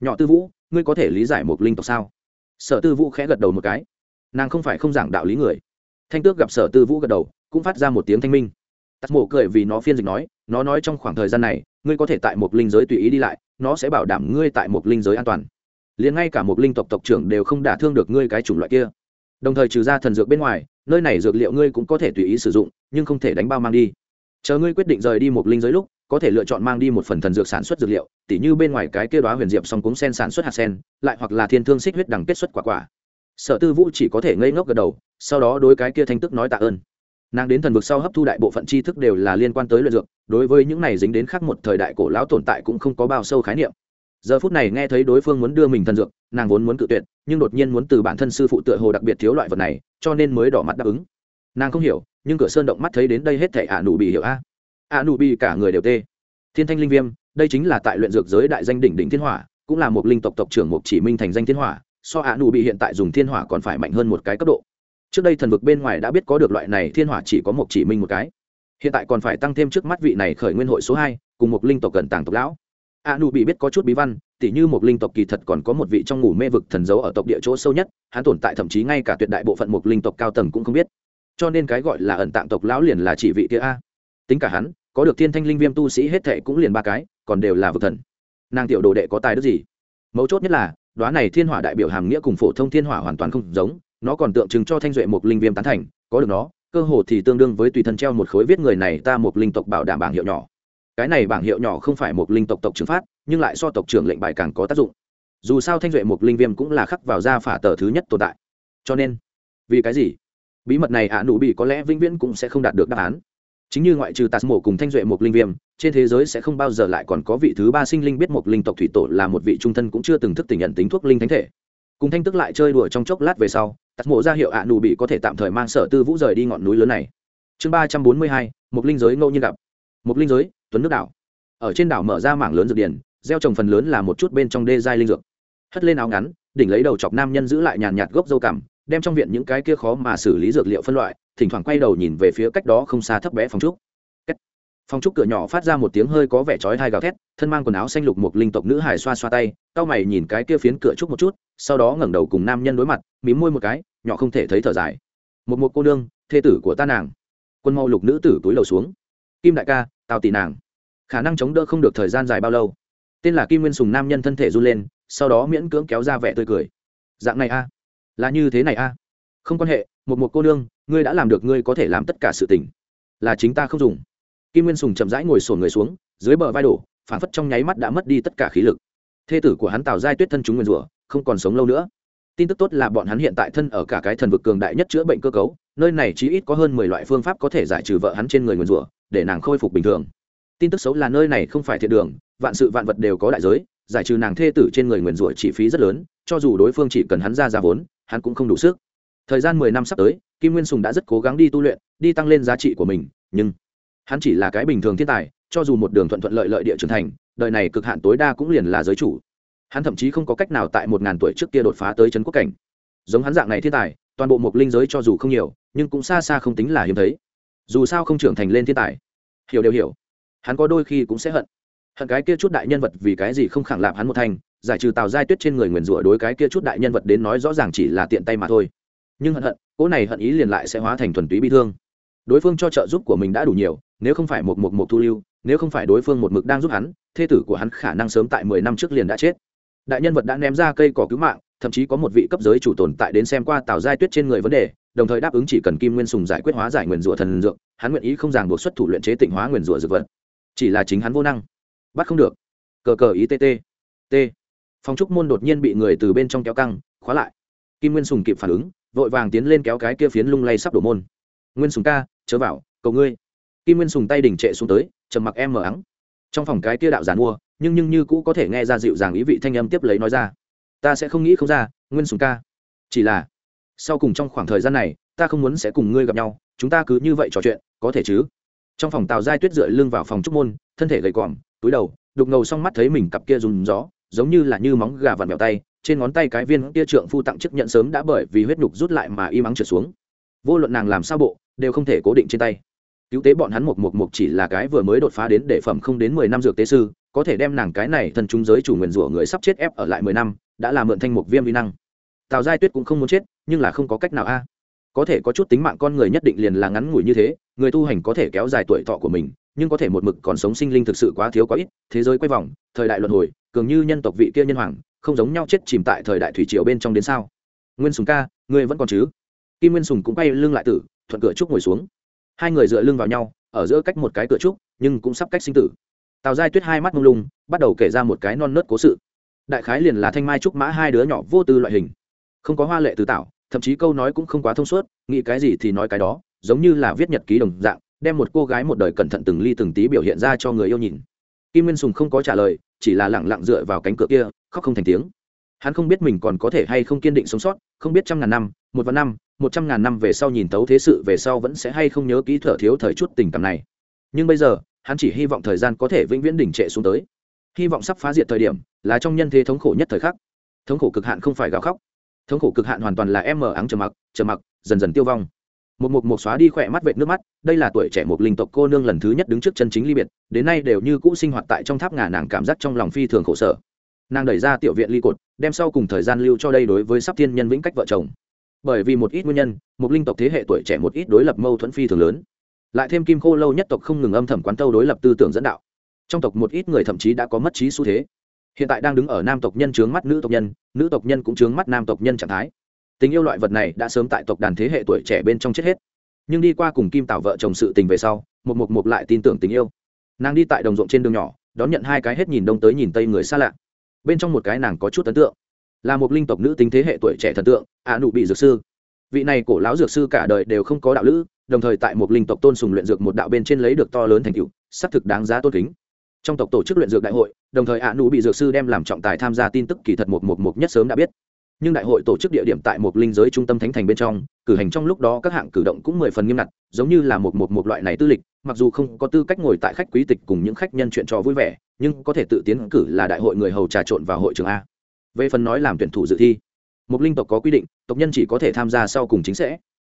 Nhỏ tư vũ, ngươi có thể lý giải một linh tộc sao? Sở tư vũ khẽ gật đầu một cái. Nàng không phải không giảng đạo lý người thanh tước gặp sở tư vũ gật đầu, cũng phát ra một tiếng thanh minh. Tắt mổ cười vì nó phiên dịch nói, nó nói trong khoảng thời gian này, ngươi có thể tại một linh giới tùy ý đi lại, nó sẽ bảo đảm ngươi tại một linh giới an toàn. Liền ngay cả một linh tộc tộc trưởng đều không đả thương được ngươi cái chủng loại kia. Đồng thời trừ ra thần dược bên ngoài, nơi này dược liệu ngươi cũng có thể tùy ý sử dụng, nhưng không thể đánh bao mang đi. Chờ ngươi quyết định rời đi một linh giới lúc, có thể lựa chọn mang đi một phần thần dược sản xuất dược liệu, tỉ như bên ngoài cái kia đoá huyền diệp song cúng sen sản xuất hạt sen, lại hoặc là thiên thương xích huyết đằng kết xuất quả quả sở tư vũ chỉ có thể ngây ngốc gật đầu, sau đó đối cái kia thanh tức nói tạ ơn. Nàng đến thần vực sau hấp thu đại bộ phận tri thức đều là liên quan tới luyện dược, đối với những này dính đến khác một thời đại cổ lão tồn tại cũng không có bao sâu khái niệm. Giờ phút này nghe thấy đối phương muốn đưa mình thần dược, nàng vốn muốn cự tuyệt, nhưng đột nhiên muốn từ bản thân sư phụ tựa hồ đặc biệt thiếu loại vật này, cho nên mới đỏ mặt đáp ứng. Nàng không hiểu, nhưng cửa sơn động mắt thấy đến đây hết thảy ả nụ bị hiểu a. Ả nụ bị cả người đều tê. Thiên thanh linh viêm, đây chính là tại luyện dược giới đại danh đỉnh đỉnh thiên hỏa, cũng là một linh tộc tộc trưởng mục chỉ minh thành danh thiên hỏa so ả nụ bị hiện tại dùng thiên hỏa còn phải mạnh hơn một cái cấp độ. Trước đây thần vực bên ngoài đã biết có được loại này thiên hỏa chỉ có một chỉ minh một cái. Hiện tại còn phải tăng thêm trước mắt vị này khởi nguyên hội số hai, cùng một linh tộc gần tàng tộc lão. a nụ bị biết có chút bí văn, tỉ như một linh tộc kỳ thật còn có một vị trong ngủ mê vực thần dấu ở tộc địa chỗ sâu nhất, hắn tồn tại thậm chí ngay cả tuyệt đại bộ phận một linh tộc cao tầng cũng không biết. Cho nên cái gọi là ẩn tạng tộc lão liền là chỉ vị kia a. Tính cả hắn, có được thiên thanh linh viêm tu sĩ hết thệ cũng liền ba cái, còn đều là vực thần. Nàng tiểu đồ đệ có tài đức gì? Mấu chốt nhất là đoá này thiên hỏa đại biểu hàm nghĩa cùng phổ thông thiên hỏa hoàn toàn không giống, nó còn tượng trưng cho thanh duệ một linh viêm tán thành, có được nó, cơ hồ thì tương đương với tùy thân treo một khối viết người này ta một linh tộc bảo đảm bảng hiệu nhỏ. Cái này bảng hiệu nhỏ không phải một linh tộc tộc trưởng phát, nhưng lại so tộc trưởng lệnh bài càng có tác dụng. Dù sao thanh duệ một linh viêm cũng là khắc vào ra phả tờ thứ nhất tồn tại. Cho nên, vì cái gì? Bí mật này ạ nụ bị có lẽ vĩnh viễn cũng sẽ không đạt được đáp án. Chính như ngoại trừ tạt mổ cùng thanh duệ một linh viêm trên thế giới sẽ không bao giờ lại còn có vị thứ ba sinh linh biết một linh tộc thủy tổ là một vị trung thân cũng chưa từng thức tỉnh nhận tính thuốc linh thánh thể. Cùng thanh tức lại chơi đùa trong chốc lát về sau Tắt mộ ra hiệu ạ nụ bị có thể tạm thời mang sở tư vũ rời đi ngọn núi lớn này. Chương ba trăm bốn mươi hai, một linh giới ngẫu nhiên gặp. Một linh giới, tuấn nước đảo. Ở trên đảo mở ra mảng lớn dược điển gieo trồng phần lớn là một chút bên trong đê giai linh dược. Hất lên áo ngắn, đỉnh lấy đầu chọc nam nhân giữ lại nhàn nhạt gốc dâu cằm, đem trong viện những cái kia khó mà xử lý dược liệu phân loại, thỉnh thoảng quay đầu nhìn về phía cách đó không xa thấp bé phòng trúc phòng trúc cửa nhỏ phát ra một tiếng hơi có vẻ chói thai gào thét, thân mang quần áo xanh lục một linh tộc nữ hải xoa xoa tay cau mày nhìn cái kia phiến cửa trúc một chút, sau đó ngẩng đầu cùng nam nhân đối mặt, mím môi một cái, nhỏ không thể thấy thở dài. Một một cô nương, thê tử của ta nàng. Quân mau lục nữ tử túi lầu xuống. Kim đại ca, tào tỷ nàng. Khả năng chống đỡ không được thời gian dài bao lâu. Tên là kim nguyên sùng nam nhân thân thể run lên, sau đó miễn cưỡng kéo ra vẻ tươi cười. Dạng này a? Là như thế này a? Không quan hệ, một một cô nương, ngươi đã làm được ngươi có thể làm tất cả sự tình. Là chính ta không dùng kim nguyên sùng chậm rãi ngồi sổn người xuống, dưới bờ vai đổ phản phất trong nháy mắt đã mất đi tất cả khí lực. Thê tử của hắn tào giai tuyết thân chúng nguyên rủa, không còn sống lâu nữa. Tin tức tốt là bọn hắn hiện tại thân ở cả cái thần vực cường đại nhất chữa bệnh cơ cấu, nơi này chỉ ít có hơn mười loại phương pháp có thể giải trừ vợ hắn trên người nguyên rủa, để nàng khôi phục bình thường. Tin tức xấu là nơi này không phải thiện đường, vạn sự vạn vật đều có đại giới, giải trừ nàng thê tử trên người nguyền rủa chi phí rất lớn, cho dù đối phương chỉ cần hắn ra ra vốn, hắn cũng không đủ sức. Thời gian mười năm sắp tới, kim nguyên sùng đã rất cố gắng đi tu luyện, đi tăng lên giá trị của mình, nhưng hắn chỉ là cái bình thường thiên tài, cho dù một đường thuận thuận lợi lợi địa trưởng thành, đời này cực hạn tối đa cũng liền là giới chủ. Hắn thậm chí không có cách nào tại một ngàn tuổi trước kia đột phá tới trấn quốc cảnh. Giống hắn dạng này thiên tài, toàn bộ một linh giới cho dù không nhiều, nhưng cũng xa xa không tính là hiếm thấy. Dù sao không trưởng thành lên thiên tài. Hiểu đều hiểu. Hắn có đôi khi cũng sẽ hận. Hận cái kia chút đại nhân vật vì cái gì không khẳng lạp hắn một thành, giải trừ tào giai tuyết trên người nguyền rủa đối cái kia chút đại nhân vật đến nói rõ ràng chỉ là tiện tay mà thôi. Nhưng hận hận, cỗ này hận ý liền lại sẽ hóa thành thuần túy bi thương. Đối phương cho trợ giúp của mình đã đủ nhiều nếu không phải một một một thu lưu, nếu không phải đối phương một mực đang giúp hắn, thê tử của hắn khả năng sớm tại mười năm trước liền đã chết. Đại nhân vật đã ném ra cây cỏ cứu mạng, thậm chí có một vị cấp giới chủ tồn tại đến xem qua tào giai tuyết trên người vấn đề, đồng thời đáp ứng chỉ cần kim nguyên sùng giải quyết hóa giải nguyền rủa thần dược, hắn nguyện ý không ràng buộc xuất thủ luyện chế tịnh hóa nguyền rủa dược vật. Chỉ là chính hắn vô năng. Bắt không được. Cờ cờ ý tt t. Phong trúc môn đột nhiên bị người từ bên trong kéo căng, khóa lại. Kim nguyên sùng kịp phản ứng, vội vàng tiến lên kéo cái kia phiến lung lay sắp đổ môn. Nguyên sùng ca, chớ vào, cầu ngươi kim nguyên sùng tay đỉnh trệ xuống tới, trầm mặc em mờ ắng. Trong phòng cái kia đạo giàn mua, nhưng nhưng như cũ có thể nghe ra dịu dàng ý vị thanh âm tiếp lấy nói ra. Ta sẽ không nghĩ không ra, nguyên sùng ca. Chỉ là, sau cùng trong khoảng thời gian này, ta không muốn sẽ cùng ngươi gặp nhau, chúng ta cứ như vậy trò chuyện, có thể chứ? Trong phòng tào giai tuyết dựa lưng vào phòng trúc môn, thân thể gầy còm túi đầu, đục ngầu xong mắt thấy mình cặp kia dùng gió, giống như là như móng gà vằn mèo tay, trên ngón tay cái viên kia trượng phu tặng chức nhận sớm đã bởi vì huyết nhục rút lại mà im ắng trượt xuống. Vô luận nàng làm sao bộ, đều không thể cố định trên tay cứu tế bọn hắn một một một chỉ là cái vừa mới đột phá đến để phẩm không đến mười năm dược tế sư, có thể đem nàng cái này thần trung giới chủ nguyền rủa người sắp chết ép ở lại mười năm, đã là mượn thanh một viêm vi năng. Tào giai tuyết cũng không muốn chết, nhưng là không có cách nào a. Có thể có chút tính mạng con người nhất định liền là ngắn ngủi như thế, người tu hành có thể kéo dài tuổi thọ của mình, nhưng có thể một mực còn sống sinh linh thực sự quá thiếu quá ít, thế giới quay vòng, thời đại luân hồi, cường như nhân tộc vị kia nhân hoàng, không giống nhau chết chìm tại thời đại thủy triều bên trong đến sao? Nguyên sùng ca, ngươi vẫn còn chứ? Kim nguyên sùng cũng quay lưng lại tử, thuận cửa trúc ngồi xuống hai người dựa lưng vào nhau, ở giữa cách một cái cửa trúc, nhưng cũng sắp cách sinh tử. Tào giai tuyết hai mắt mông lung, bắt đầu kể ra một cái non nớt cố sự. Đại khái liền là thanh mai trúc mã hai đứa nhỏ vô tư loại hình. Không có hoa lệ từ tạo, thậm chí câu nói cũng không quá thông suốt, nghĩ cái gì thì nói cái đó, giống như là viết nhật ký đồng dạng, đem một cô gái một đời cẩn thận từng ly từng tí biểu hiện ra cho người yêu nhìn. Kim nguyên sùng không có trả lời, chỉ là lẳng lặng dựa vào cánh cửa kia, khóc không thành tiếng. Hắn không biết mình còn có thể hay không kiên định sống sót, không biết trăm ngàn năm, một vạn năm một trăm ngàn năm về sau nhìn tấu thế sự về sau vẫn sẽ hay không nhớ kỹ thở thiếu thời chút tình cảm này. Nhưng bây giờ, hắn chỉ hy vọng thời gian có thể vĩnh viễn đỉnh trệ xuống tới. Hy vọng sắp phá diệt thời điểm, là trong nhân thế thống khổ nhất thời khắc. Thống khổ cực hạn không phải gào khóc. Thống khổ cực hạn hoàn toàn là em mờ áng trầm mặc trầm mặc, dần dần tiêu vong. Một mục một xóa đi khỏe mắt vệt nước mắt, đây là tuổi trẻ một linh tộc cô nương lần thứ nhất đứng trước chân chính ly biệt, đến nay đều như cũ sinh hoạt tại trong tháp ngà nàng cảm giác trong lòng phi thường khổ sở. Nàng đẩy ra tiểu viện ly cột, đem sau cùng thời gian lưu cho đây đối với sắp thiên nhân vĩnh cách vợ chồng bởi vì một ít nguyên nhân, một linh tộc thế hệ tuổi trẻ một ít đối lập mâu thuẫn phi thường lớn. Lại thêm kim khô lâu nhất tộc không ngừng âm thầm quán tâu đối lập tư tưởng dẫn đạo. Trong tộc một ít người thậm chí đã có mất trí xu thế. Hiện tại đang đứng ở nam tộc nhân chướng mắt nữ tộc nhân, nữ tộc nhân cũng chướng mắt nam tộc nhân trạng thái. Tình yêu loại vật này đã sớm tại tộc đàn thế hệ tuổi trẻ bên trong chết hết. Nhưng đi qua cùng kim tạo vợ chồng sự tình về sau một mục mục lại tin tưởng tình yêu. Nàng đi tại đồng ruộng trên đường nhỏ, đón nhận hai cái hết nhìn đông tới nhìn tây người xa lạ. Bên trong một cái nàng có chút ấn tượng là một linh tộc nữ tính thế hệ tuổi trẻ thần tượng, ạ nụ bị dược sư. Vị này cổ lão dược sư cả đời đều không có đạo lữ, đồng thời tại một linh tộc tôn sùng luyện dược một đạo bên trên lấy được to lớn thành tựu, xác thực đáng giá tôn kính. Trong tộc tổ chức luyện dược đại hội, đồng thời ạ nụ bị dược sư đem làm trọng tài tham gia tin tức kỳ thật một một một nhất sớm đã biết. Nhưng đại hội tổ chức địa điểm tại một linh giới trung tâm thánh thành bên trong, cử hành trong lúc đó các hạng cử động cũng mười phần nghiêm ngặt, giống như là một một một loại này tư lịch, mặc dù không có tư cách ngồi tại khách quý tịch cùng những khách nhân chuyện trò vui vẻ, nhưng có thể tự tiến cử là đại hội người hầu trà trộn vào hội trường a về phần nói làm tuyển thủ dự thi, một linh tộc có quy định, tộc nhân chỉ có thể tham gia sau cùng chính sẽ.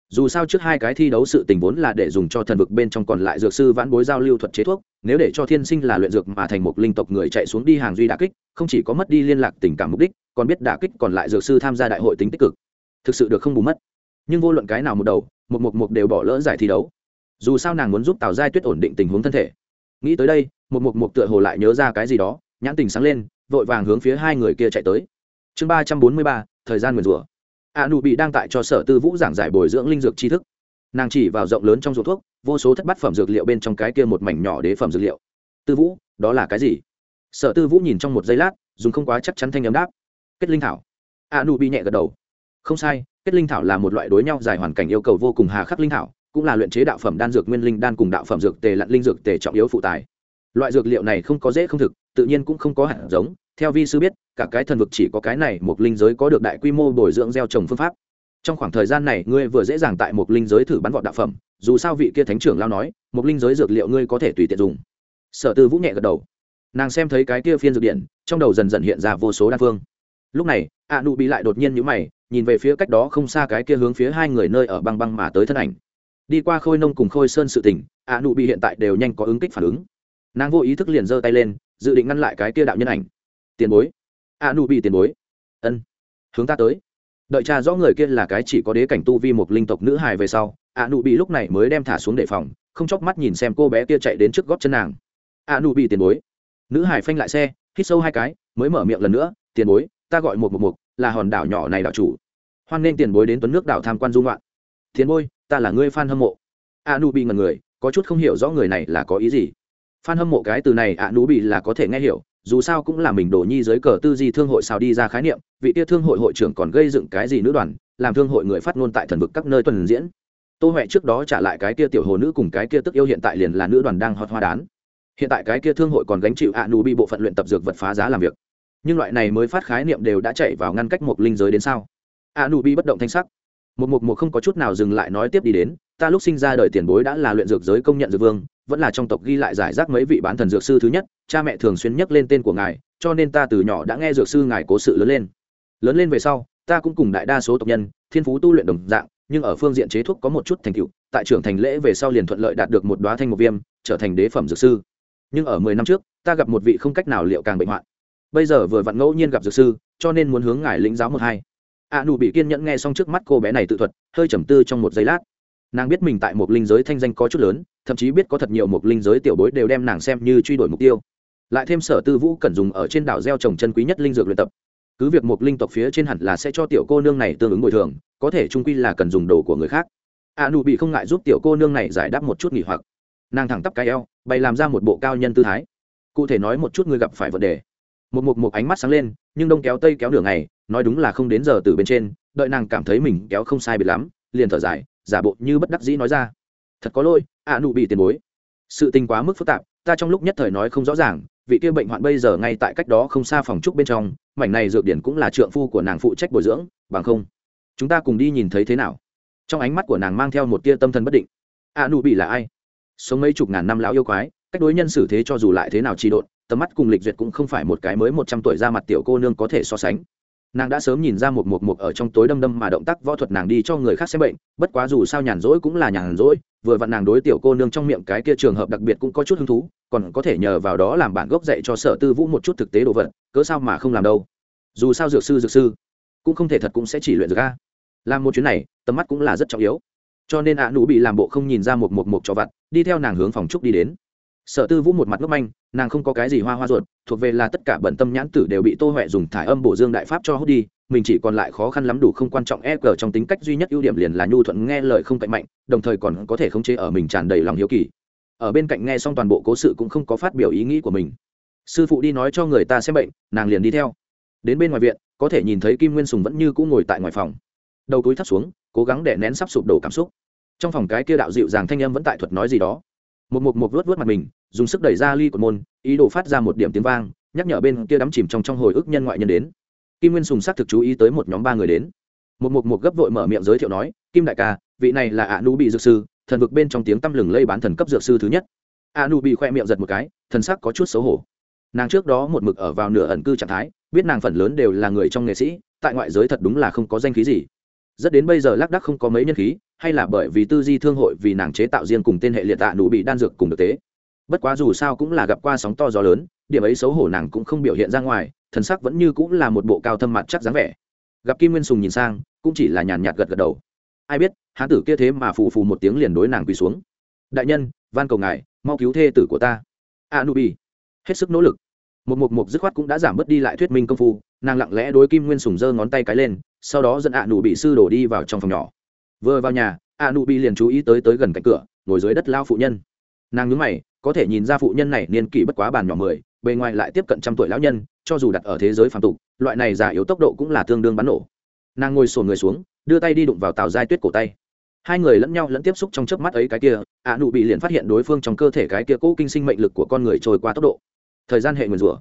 Dù sao trước hai cái thi đấu sự tình vốn là để dùng cho thần vực bên trong còn lại dược sư vãn bối giao lưu thuật chế thuốc, nếu để cho thiên sinh là luyện dược mà thành một linh tộc người chạy xuống đi hàng duy đà kích, không chỉ có mất đi liên lạc tình cảm mục đích, còn biết đà kích còn lại dược sư tham gia đại hội tính tích cực. Thực sự được không bù mất. Nhưng vô luận cái nào một đầu, một một một đều bỏ lỡ giải thi đấu. Dù sao nàng muốn giúp tào giai tuyết ổn định tình huống thân thể. Nghĩ tới đây, một một một tựa hồ lại nhớ ra cái gì đó, nhãn tình sáng lên vội vàng hướng phía hai người kia chạy tới. Chương ba trăm bốn mươi ba, thời gian nguyền rủa. A nụ bị đang tại cho sở tư vũ giảng giải bồi dưỡng linh dược tri thức. Nàng chỉ vào rộng lớn trong ruộng thuốc, vô số thất bát phẩm dược liệu bên trong cái kia một mảnh nhỏ đế phẩm dược liệu. Tư vũ, đó là cái gì? Sở tư vũ nhìn trong một giây lát, dùng không quá chắc chắn thanh ấm đáp. Kết linh thảo. A nụ bị nhẹ gật đầu. Không sai, kết linh thảo là một loại đối nhau dài hoàn cảnh yêu cầu vô cùng hà khắc linh thảo, cũng là luyện chế đạo phẩm đan dược nguyên linh đan cùng đạo phẩm dược tề lặn linh dược tề trọng yếu phụ tài loại dược liệu này không có dễ không thực, tự nhiên cũng không có hạt giống. Theo vi sư biết, cả cái thần vực chỉ có cái này một linh giới có được đại quy mô bồi dưỡng gieo trồng phương pháp. Trong khoảng thời gian này, ngươi vừa dễ dàng tại một linh giới thử bắn vọt đạo phẩm, dù sao vị kia thánh trưởng lao nói, một linh giới dược liệu ngươi có thể tùy tiện dùng. Sở tư vũ nhẹ gật đầu. Nàng xem thấy cái kia phiên dược điện, trong đầu dần dần hiện ra vô số đa phương. Lúc này a nụ bị lại đột nhiên nhữ mày, nhìn về phía cách đó không xa cái kia hướng phía hai người nơi ở băng băng mà tới thân ảnh. Đi qua khôi nông cùng khôi sơn sự tỉnh a nụ bị hiện tại đều nhanh có ứng kích phản ứng nàng vô ý thức liền giơ tay lên, dự định ngăn lại cái kia đạo nhân ảnh. Tiền bối. À, a Nu bị tiền bối. Ân. Hướng ta tới. Đợi cha rõ người kia là cái chỉ có đế cảnh tu vi một linh tộc nữ hài về sau à, a Nu bị lúc này mới đem thả xuống đề phòng, không chóc mắt nhìn xem cô bé kia chạy đến trước gót chân nàng. À, a Nu bị tiền bối. Nữ hải phanh lại xe, hít sâu hai cái, mới mở miệng lần nữa, tiền bối, ta gọi một một một, là hòn đảo nhỏ này đảo chủ. Hoan nên tiền bối đến tuấn nước đảo tham quan dung loạn tiền bối, ta là ngươi fan hâm mộ. A nu bị ngần người, có chút không hiểu rõ người này là có ý gì fan hâm mộ cái từ này ạ, nú bị là có thể nghe hiểu, dù sao cũng là mình đổ nhi dưới cờ tư di thương hội sao đi ra khái niệm, vị tia thương hội hội trưởng còn gây dựng cái gì nữ đoàn, làm thương hội người phát ngôn tại thần vực các nơi tuần diễn. Tô huệ trước đó trả lại cái kia tiểu hồ nữ cùng cái kia tức yêu hiện tại liền là nữ đoàn đang hot hoa đán. Hiện tại cái kia thương hội còn gánh chịu ạ, nú bị bộ phận luyện tập dược vật phá giá làm việc. Nhưng loại này mới phát khái niệm đều đã chạy vào ngăn cách một linh giới đến sao? Ạ, nú bị bất động thanh sắc. Một mục một không có chút nào dừng lại nói tiếp đi đến, ta lúc sinh ra đời tiền bối đã là luyện dược giới công nhận dược vương vẫn là trong tộc ghi lại giải rác mấy vị bán thần dược sư thứ nhất, cha mẹ thường xuyên nhắc lên tên của ngài, cho nên ta từ nhỏ đã nghe dược sư ngài cố sự lớn lên. Lớn lên về sau, ta cũng cùng đại đa số tộc nhân, thiên phú tu luyện đồng dạng, nhưng ở phương diện chế thuốc có một chút thành tựu, tại trưởng thành lễ về sau liền thuận lợi đạt được một đoá thanh một viêm, trở thành đế phẩm dược sư. Nhưng ở mười năm trước, ta gặp một vị không cách nào liệu càng bệnh hoạn. Bây giờ vừa vặn ngẫu nhiên gặp dược sư, cho nên muốn hướng ngài lĩnh giáo một hai. A nụ bị kiên nhẫn nghe xong trước mắt cô bé này tự thuật, hơi trầm tư trong một giây lát nàng biết mình tại một linh giới thanh danh có chút lớn, thậm chí biết có thật nhiều một linh giới tiểu bối đều đem nàng xem như truy đuổi mục tiêu. Lại thêm sở tư vũ cần dùng ở trên đảo gieo trồng chân quý nhất linh dược luyện tập. Cứ việc một linh tộc phía trên hẳn là sẽ cho tiểu cô nương này tương ứng bồi thường, có thể trung quy là cần dùng đồ của người khác. A nụ bị không ngại giúp tiểu cô nương này giải đáp một chút nghỉ hoặc. Nàng thẳng tắp cái eo, bày làm ra một bộ cao nhân tư thái. Cụ thể nói một chút người gặp phải vấn đề. Một mục một ánh mắt sáng lên, nhưng đông kéo tây kéo đường này nói đúng là không đến giờ từ bên trên, đợi nàng cảm thấy mình kéo không sai biệt lắm, liền thở dài giả bộ như bất đắc dĩ nói ra. Thật có lỗi, ạ nụ bị tiền bối. Sự tình quá mức phức tạp, ta trong lúc nhất thời nói không rõ ràng, vị kia bệnh hoạn bây giờ ngay tại cách đó không xa phòng trúc bên trong, mảnh này dược điển cũng là trượng phu của nàng phụ trách bồi dưỡng, bằng không, chúng ta cùng đi nhìn thấy thế nào? Trong ánh mắt của nàng mang theo một tia tâm thần bất định. A nụ bị là ai? Sống mấy chục ngàn năm lão yêu quái, cách đối nhân xử thế cho dù lại thế nào trị độn, tầm mắt cùng lịch duyệt cũng không phải một cái mới một trăm tuổi ra mặt tiểu cô nương có thể so sánh nàng đã sớm nhìn ra một một một ở trong tối đâm đâm mà động tác võ thuật nàng đi cho người khác xem bệnh, bất quá dù sao nhàn rỗi cũng là nhàn rỗi, vừa vặn nàng đối tiểu cô nương trong miệng cái kia trường hợp đặc biệt cũng có chút hứng thú, còn có thể nhờ vào đó làm bản gốc dạy cho sở tư vũ một chút thực tế đồ vật, cớ sao mà không làm đâu. Dù sao dược sư dược sư, cũng không thể thật cũng sẽ chỉ luyện dược a. Làm một chuyến này, tầm mắt cũng là rất trọng yếu. Cho nên ạ à nụ bị làm bộ không nhìn ra một một một cho vặt đi theo nàng hướng phòng trúc đi đến sở tư vũ một mặt ngốc manh, nàng không có cái gì hoa hoa ruột, thuộc về là tất cả bận tâm nhãn tử đều bị tô huệ dùng thải âm bổ dương đại pháp cho hút đi, mình chỉ còn lại khó khăn lắm đủ không quan trọng e cờ trong tính cách duy nhất ưu điểm liền là nhu thuận nghe lời không cạnh mạnh, đồng thời còn có thể khống chế ở mình tràn đầy lòng hiếu kỳ. Ở bên cạnh nghe xong toàn bộ cố sự cũng không có phát biểu ý nghĩ của mình. Sư phụ đi nói cho người ta xem bệnh, nàng liền đi theo. Đến bên ngoài viện, có thể nhìn thấy kim nguyên sùng vẫn như cũ ngồi tại ngoài phòng. Đầu túi thắt xuống, cố gắng để nén sắp sụp đổ cảm xúc. Trong phòng cái kia đạo dịu dàng thanh âm vẫn tại thuật nói gì đó một mục mục vớt vớt mặt mình, dùng sức đẩy ra ly của môn, ý đồ phát ra một điểm tiếng vang, nhắc nhở bên kia đắm chìm trong trong hồi ức nhân ngoại nhân đến. Kim nguyên sùng sắc thực chú ý tới một nhóm ba người đến. Một mục mục gấp vội mở miệng giới thiệu nói, kim đại ca, vị này là ạ nu bị dược sư, thần vực bên trong tiếng tăm lừng lây bán thần cấp dược sư thứ nhất. A nu bị khoe miệng giật một cái, thần sắc có chút xấu hổ. Nàng trước đó một mực ở vào nửa ẩn cư trạng thái, biết nàng phần lớn đều là người trong nghệ sĩ, tại ngoại giới thật đúng là không có danh khí gì. Rất đến bây giờ lác đắc không có mấy nhân khí hay là bởi vì tư di thương hội vì nàng chế tạo riêng cùng tên hệ liệt tạ nụ bị đan dược cùng thực tế. Bất quá dù sao cũng là gặp qua sóng to gió lớn, điểm ấy xấu hổ nàng cũng không biểu hiện ra ngoài, thần sắc vẫn như cũng là một bộ cao thâm mặt chắc dáng vẻ. Gặp kim nguyên sùng nhìn sang, cũng chỉ là nhàn nhạt gật gật đầu. Ai biết hán tử kia thế mà phù phù một tiếng liền đối nàng quỳ xuống. Đại nhân, van cầu ngài, mau cứu thê tử của ta. A nu bi hết sức nỗ lực. Một mục mục dứt khoát cũng đã giảm bớt đi lại thuyết minh công phu, nàng lặng lẽ đối kim nguyên sùng giơ ngón tay cái lên, sau đó dẫn a nụ bị sư đổ đi vào trong phòng nhỏ vừa vào nhà a nụ bị liền chú ý tới tới gần cạnh cửa, ngồi dưới đất lao phụ nhân. Nàng nhớ mày, có thể nhìn ra phụ nhân này niên kỷ bất quá bàn nhỏ mười, bề ngoài lại tiếp cận trăm tuổi lão nhân, cho dù đặt ở thế giới phàm tục, loại này giả yếu tốc độ cũng là tương đương bắn nổ. Nàng ngồi sổ người xuống, đưa tay đi đụng vào tàu giai tuyết cổ tay. Hai người lẫn nhau lẫn tiếp xúc trong chớp mắt ấy cái kia ạ nụ bị liền phát hiện đối phương trong cơ thể cái kia cũ kinh sinh mệnh lực của con người trôi qua tốc độ. Thời gian hệ nguyền rủa.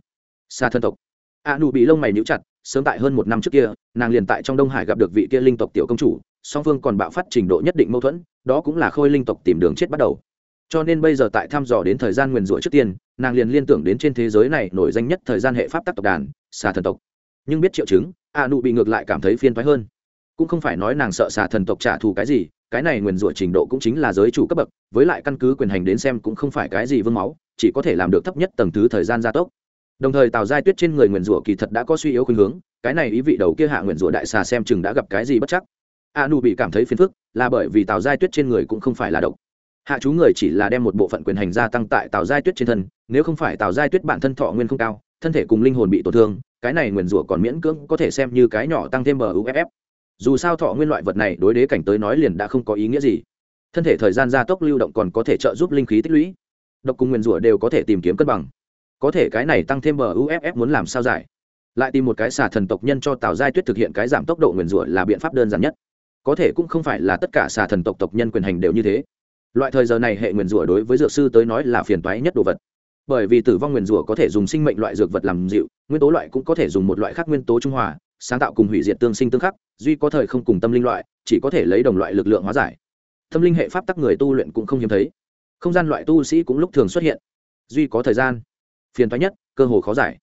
Xa thân tộc. Ạ nụ bị lông mày níu chặt, sớm tại hơn một năm trước kia, nàng liền tại trong đông hải gặp được vị kia linh tộc tiểu công chủ song phương còn bạo phát trình độ nhất định mâu thuẫn, đó cũng là khôi linh tộc tìm đường chết bắt đầu. Cho nên bây giờ tại thăm dò đến thời gian nguyền rủa trước tiên, nàng liền liên tưởng đến trên thế giới này nổi danh nhất thời gian hệ pháp tắc tộc đàn, xà thần tộc. Nhưng biết triệu chứng, a nụ bị ngược lại cảm thấy phiên thoái hơn. Cũng không phải nói nàng sợ xà thần tộc trả thù cái gì, cái này nguyền rủa trình độ cũng chính là giới chủ cấp bậc, với lại căn cứ quyền hành đến xem cũng không phải cái gì vương máu, chỉ có thể làm được thấp nhất tầng thứ thời gian gia tốc. Đồng thời tào giai tuyết trên người nguyền rủa kỳ thật đã có suy yếu khuynh hướng, cái này ý vị đầu kia hạ nguyền rủa đại xà xem chừng đã gặp cái gì bất chắc a nụ bị cảm thấy phiền phức, là bởi vì tào giai tuyết trên người cũng không phải là độc. Hạ chú người chỉ là đem một bộ phận quyền hành gia tăng tại tào giai tuyết trên thân, nếu không phải tào giai tuyết bản thân thọ nguyên không cao, thân thể cùng linh hồn bị tổn thương, cái này nguyền rủa còn miễn cưỡng có thể xem như cái nhỏ tăng thêm bờ dù sao thọ nguyên loại vật này đối đế cảnh tới nói liền đã không có ý nghĩa gì. Thân thể thời gian gia tốc lưu động còn có thể trợ giúp linh khí tích lũy. Độc cùng nguyền rủa đều có thể tìm kiếm cân bằng. Có thể cái này tăng thêm bờ muốn làm sao giải? Lại tìm một cái xà thần tộc nhân cho tào giai tuyết thực hiện cái giảm tốc độ nguyền rủa là biện pháp đơn giản nhất có thể cũng không phải là tất cả xà thần tộc tộc nhân quyền hành đều như thế. Loại thời giờ này hệ nguyền rủa đối với dược sư tới nói là phiền toái nhất đồ vật. Bởi vì tử vong nguyền rủa có thể dùng sinh mệnh loại dược vật làm dịu, nguyên tố loại cũng có thể dùng một loại khác nguyên tố trung hòa, sáng tạo cùng hủy diệt tương sinh tương khắc, duy có thời không cùng tâm linh loại, chỉ có thể lấy đồng loại lực lượng hóa giải. Tâm linh hệ pháp tắc người tu luyện cũng không hiếm thấy. Không gian loại tu sĩ cũng lúc thường xuất hiện. Duy có thời gian. Phiền toái nhất, cơ hồ khó giải.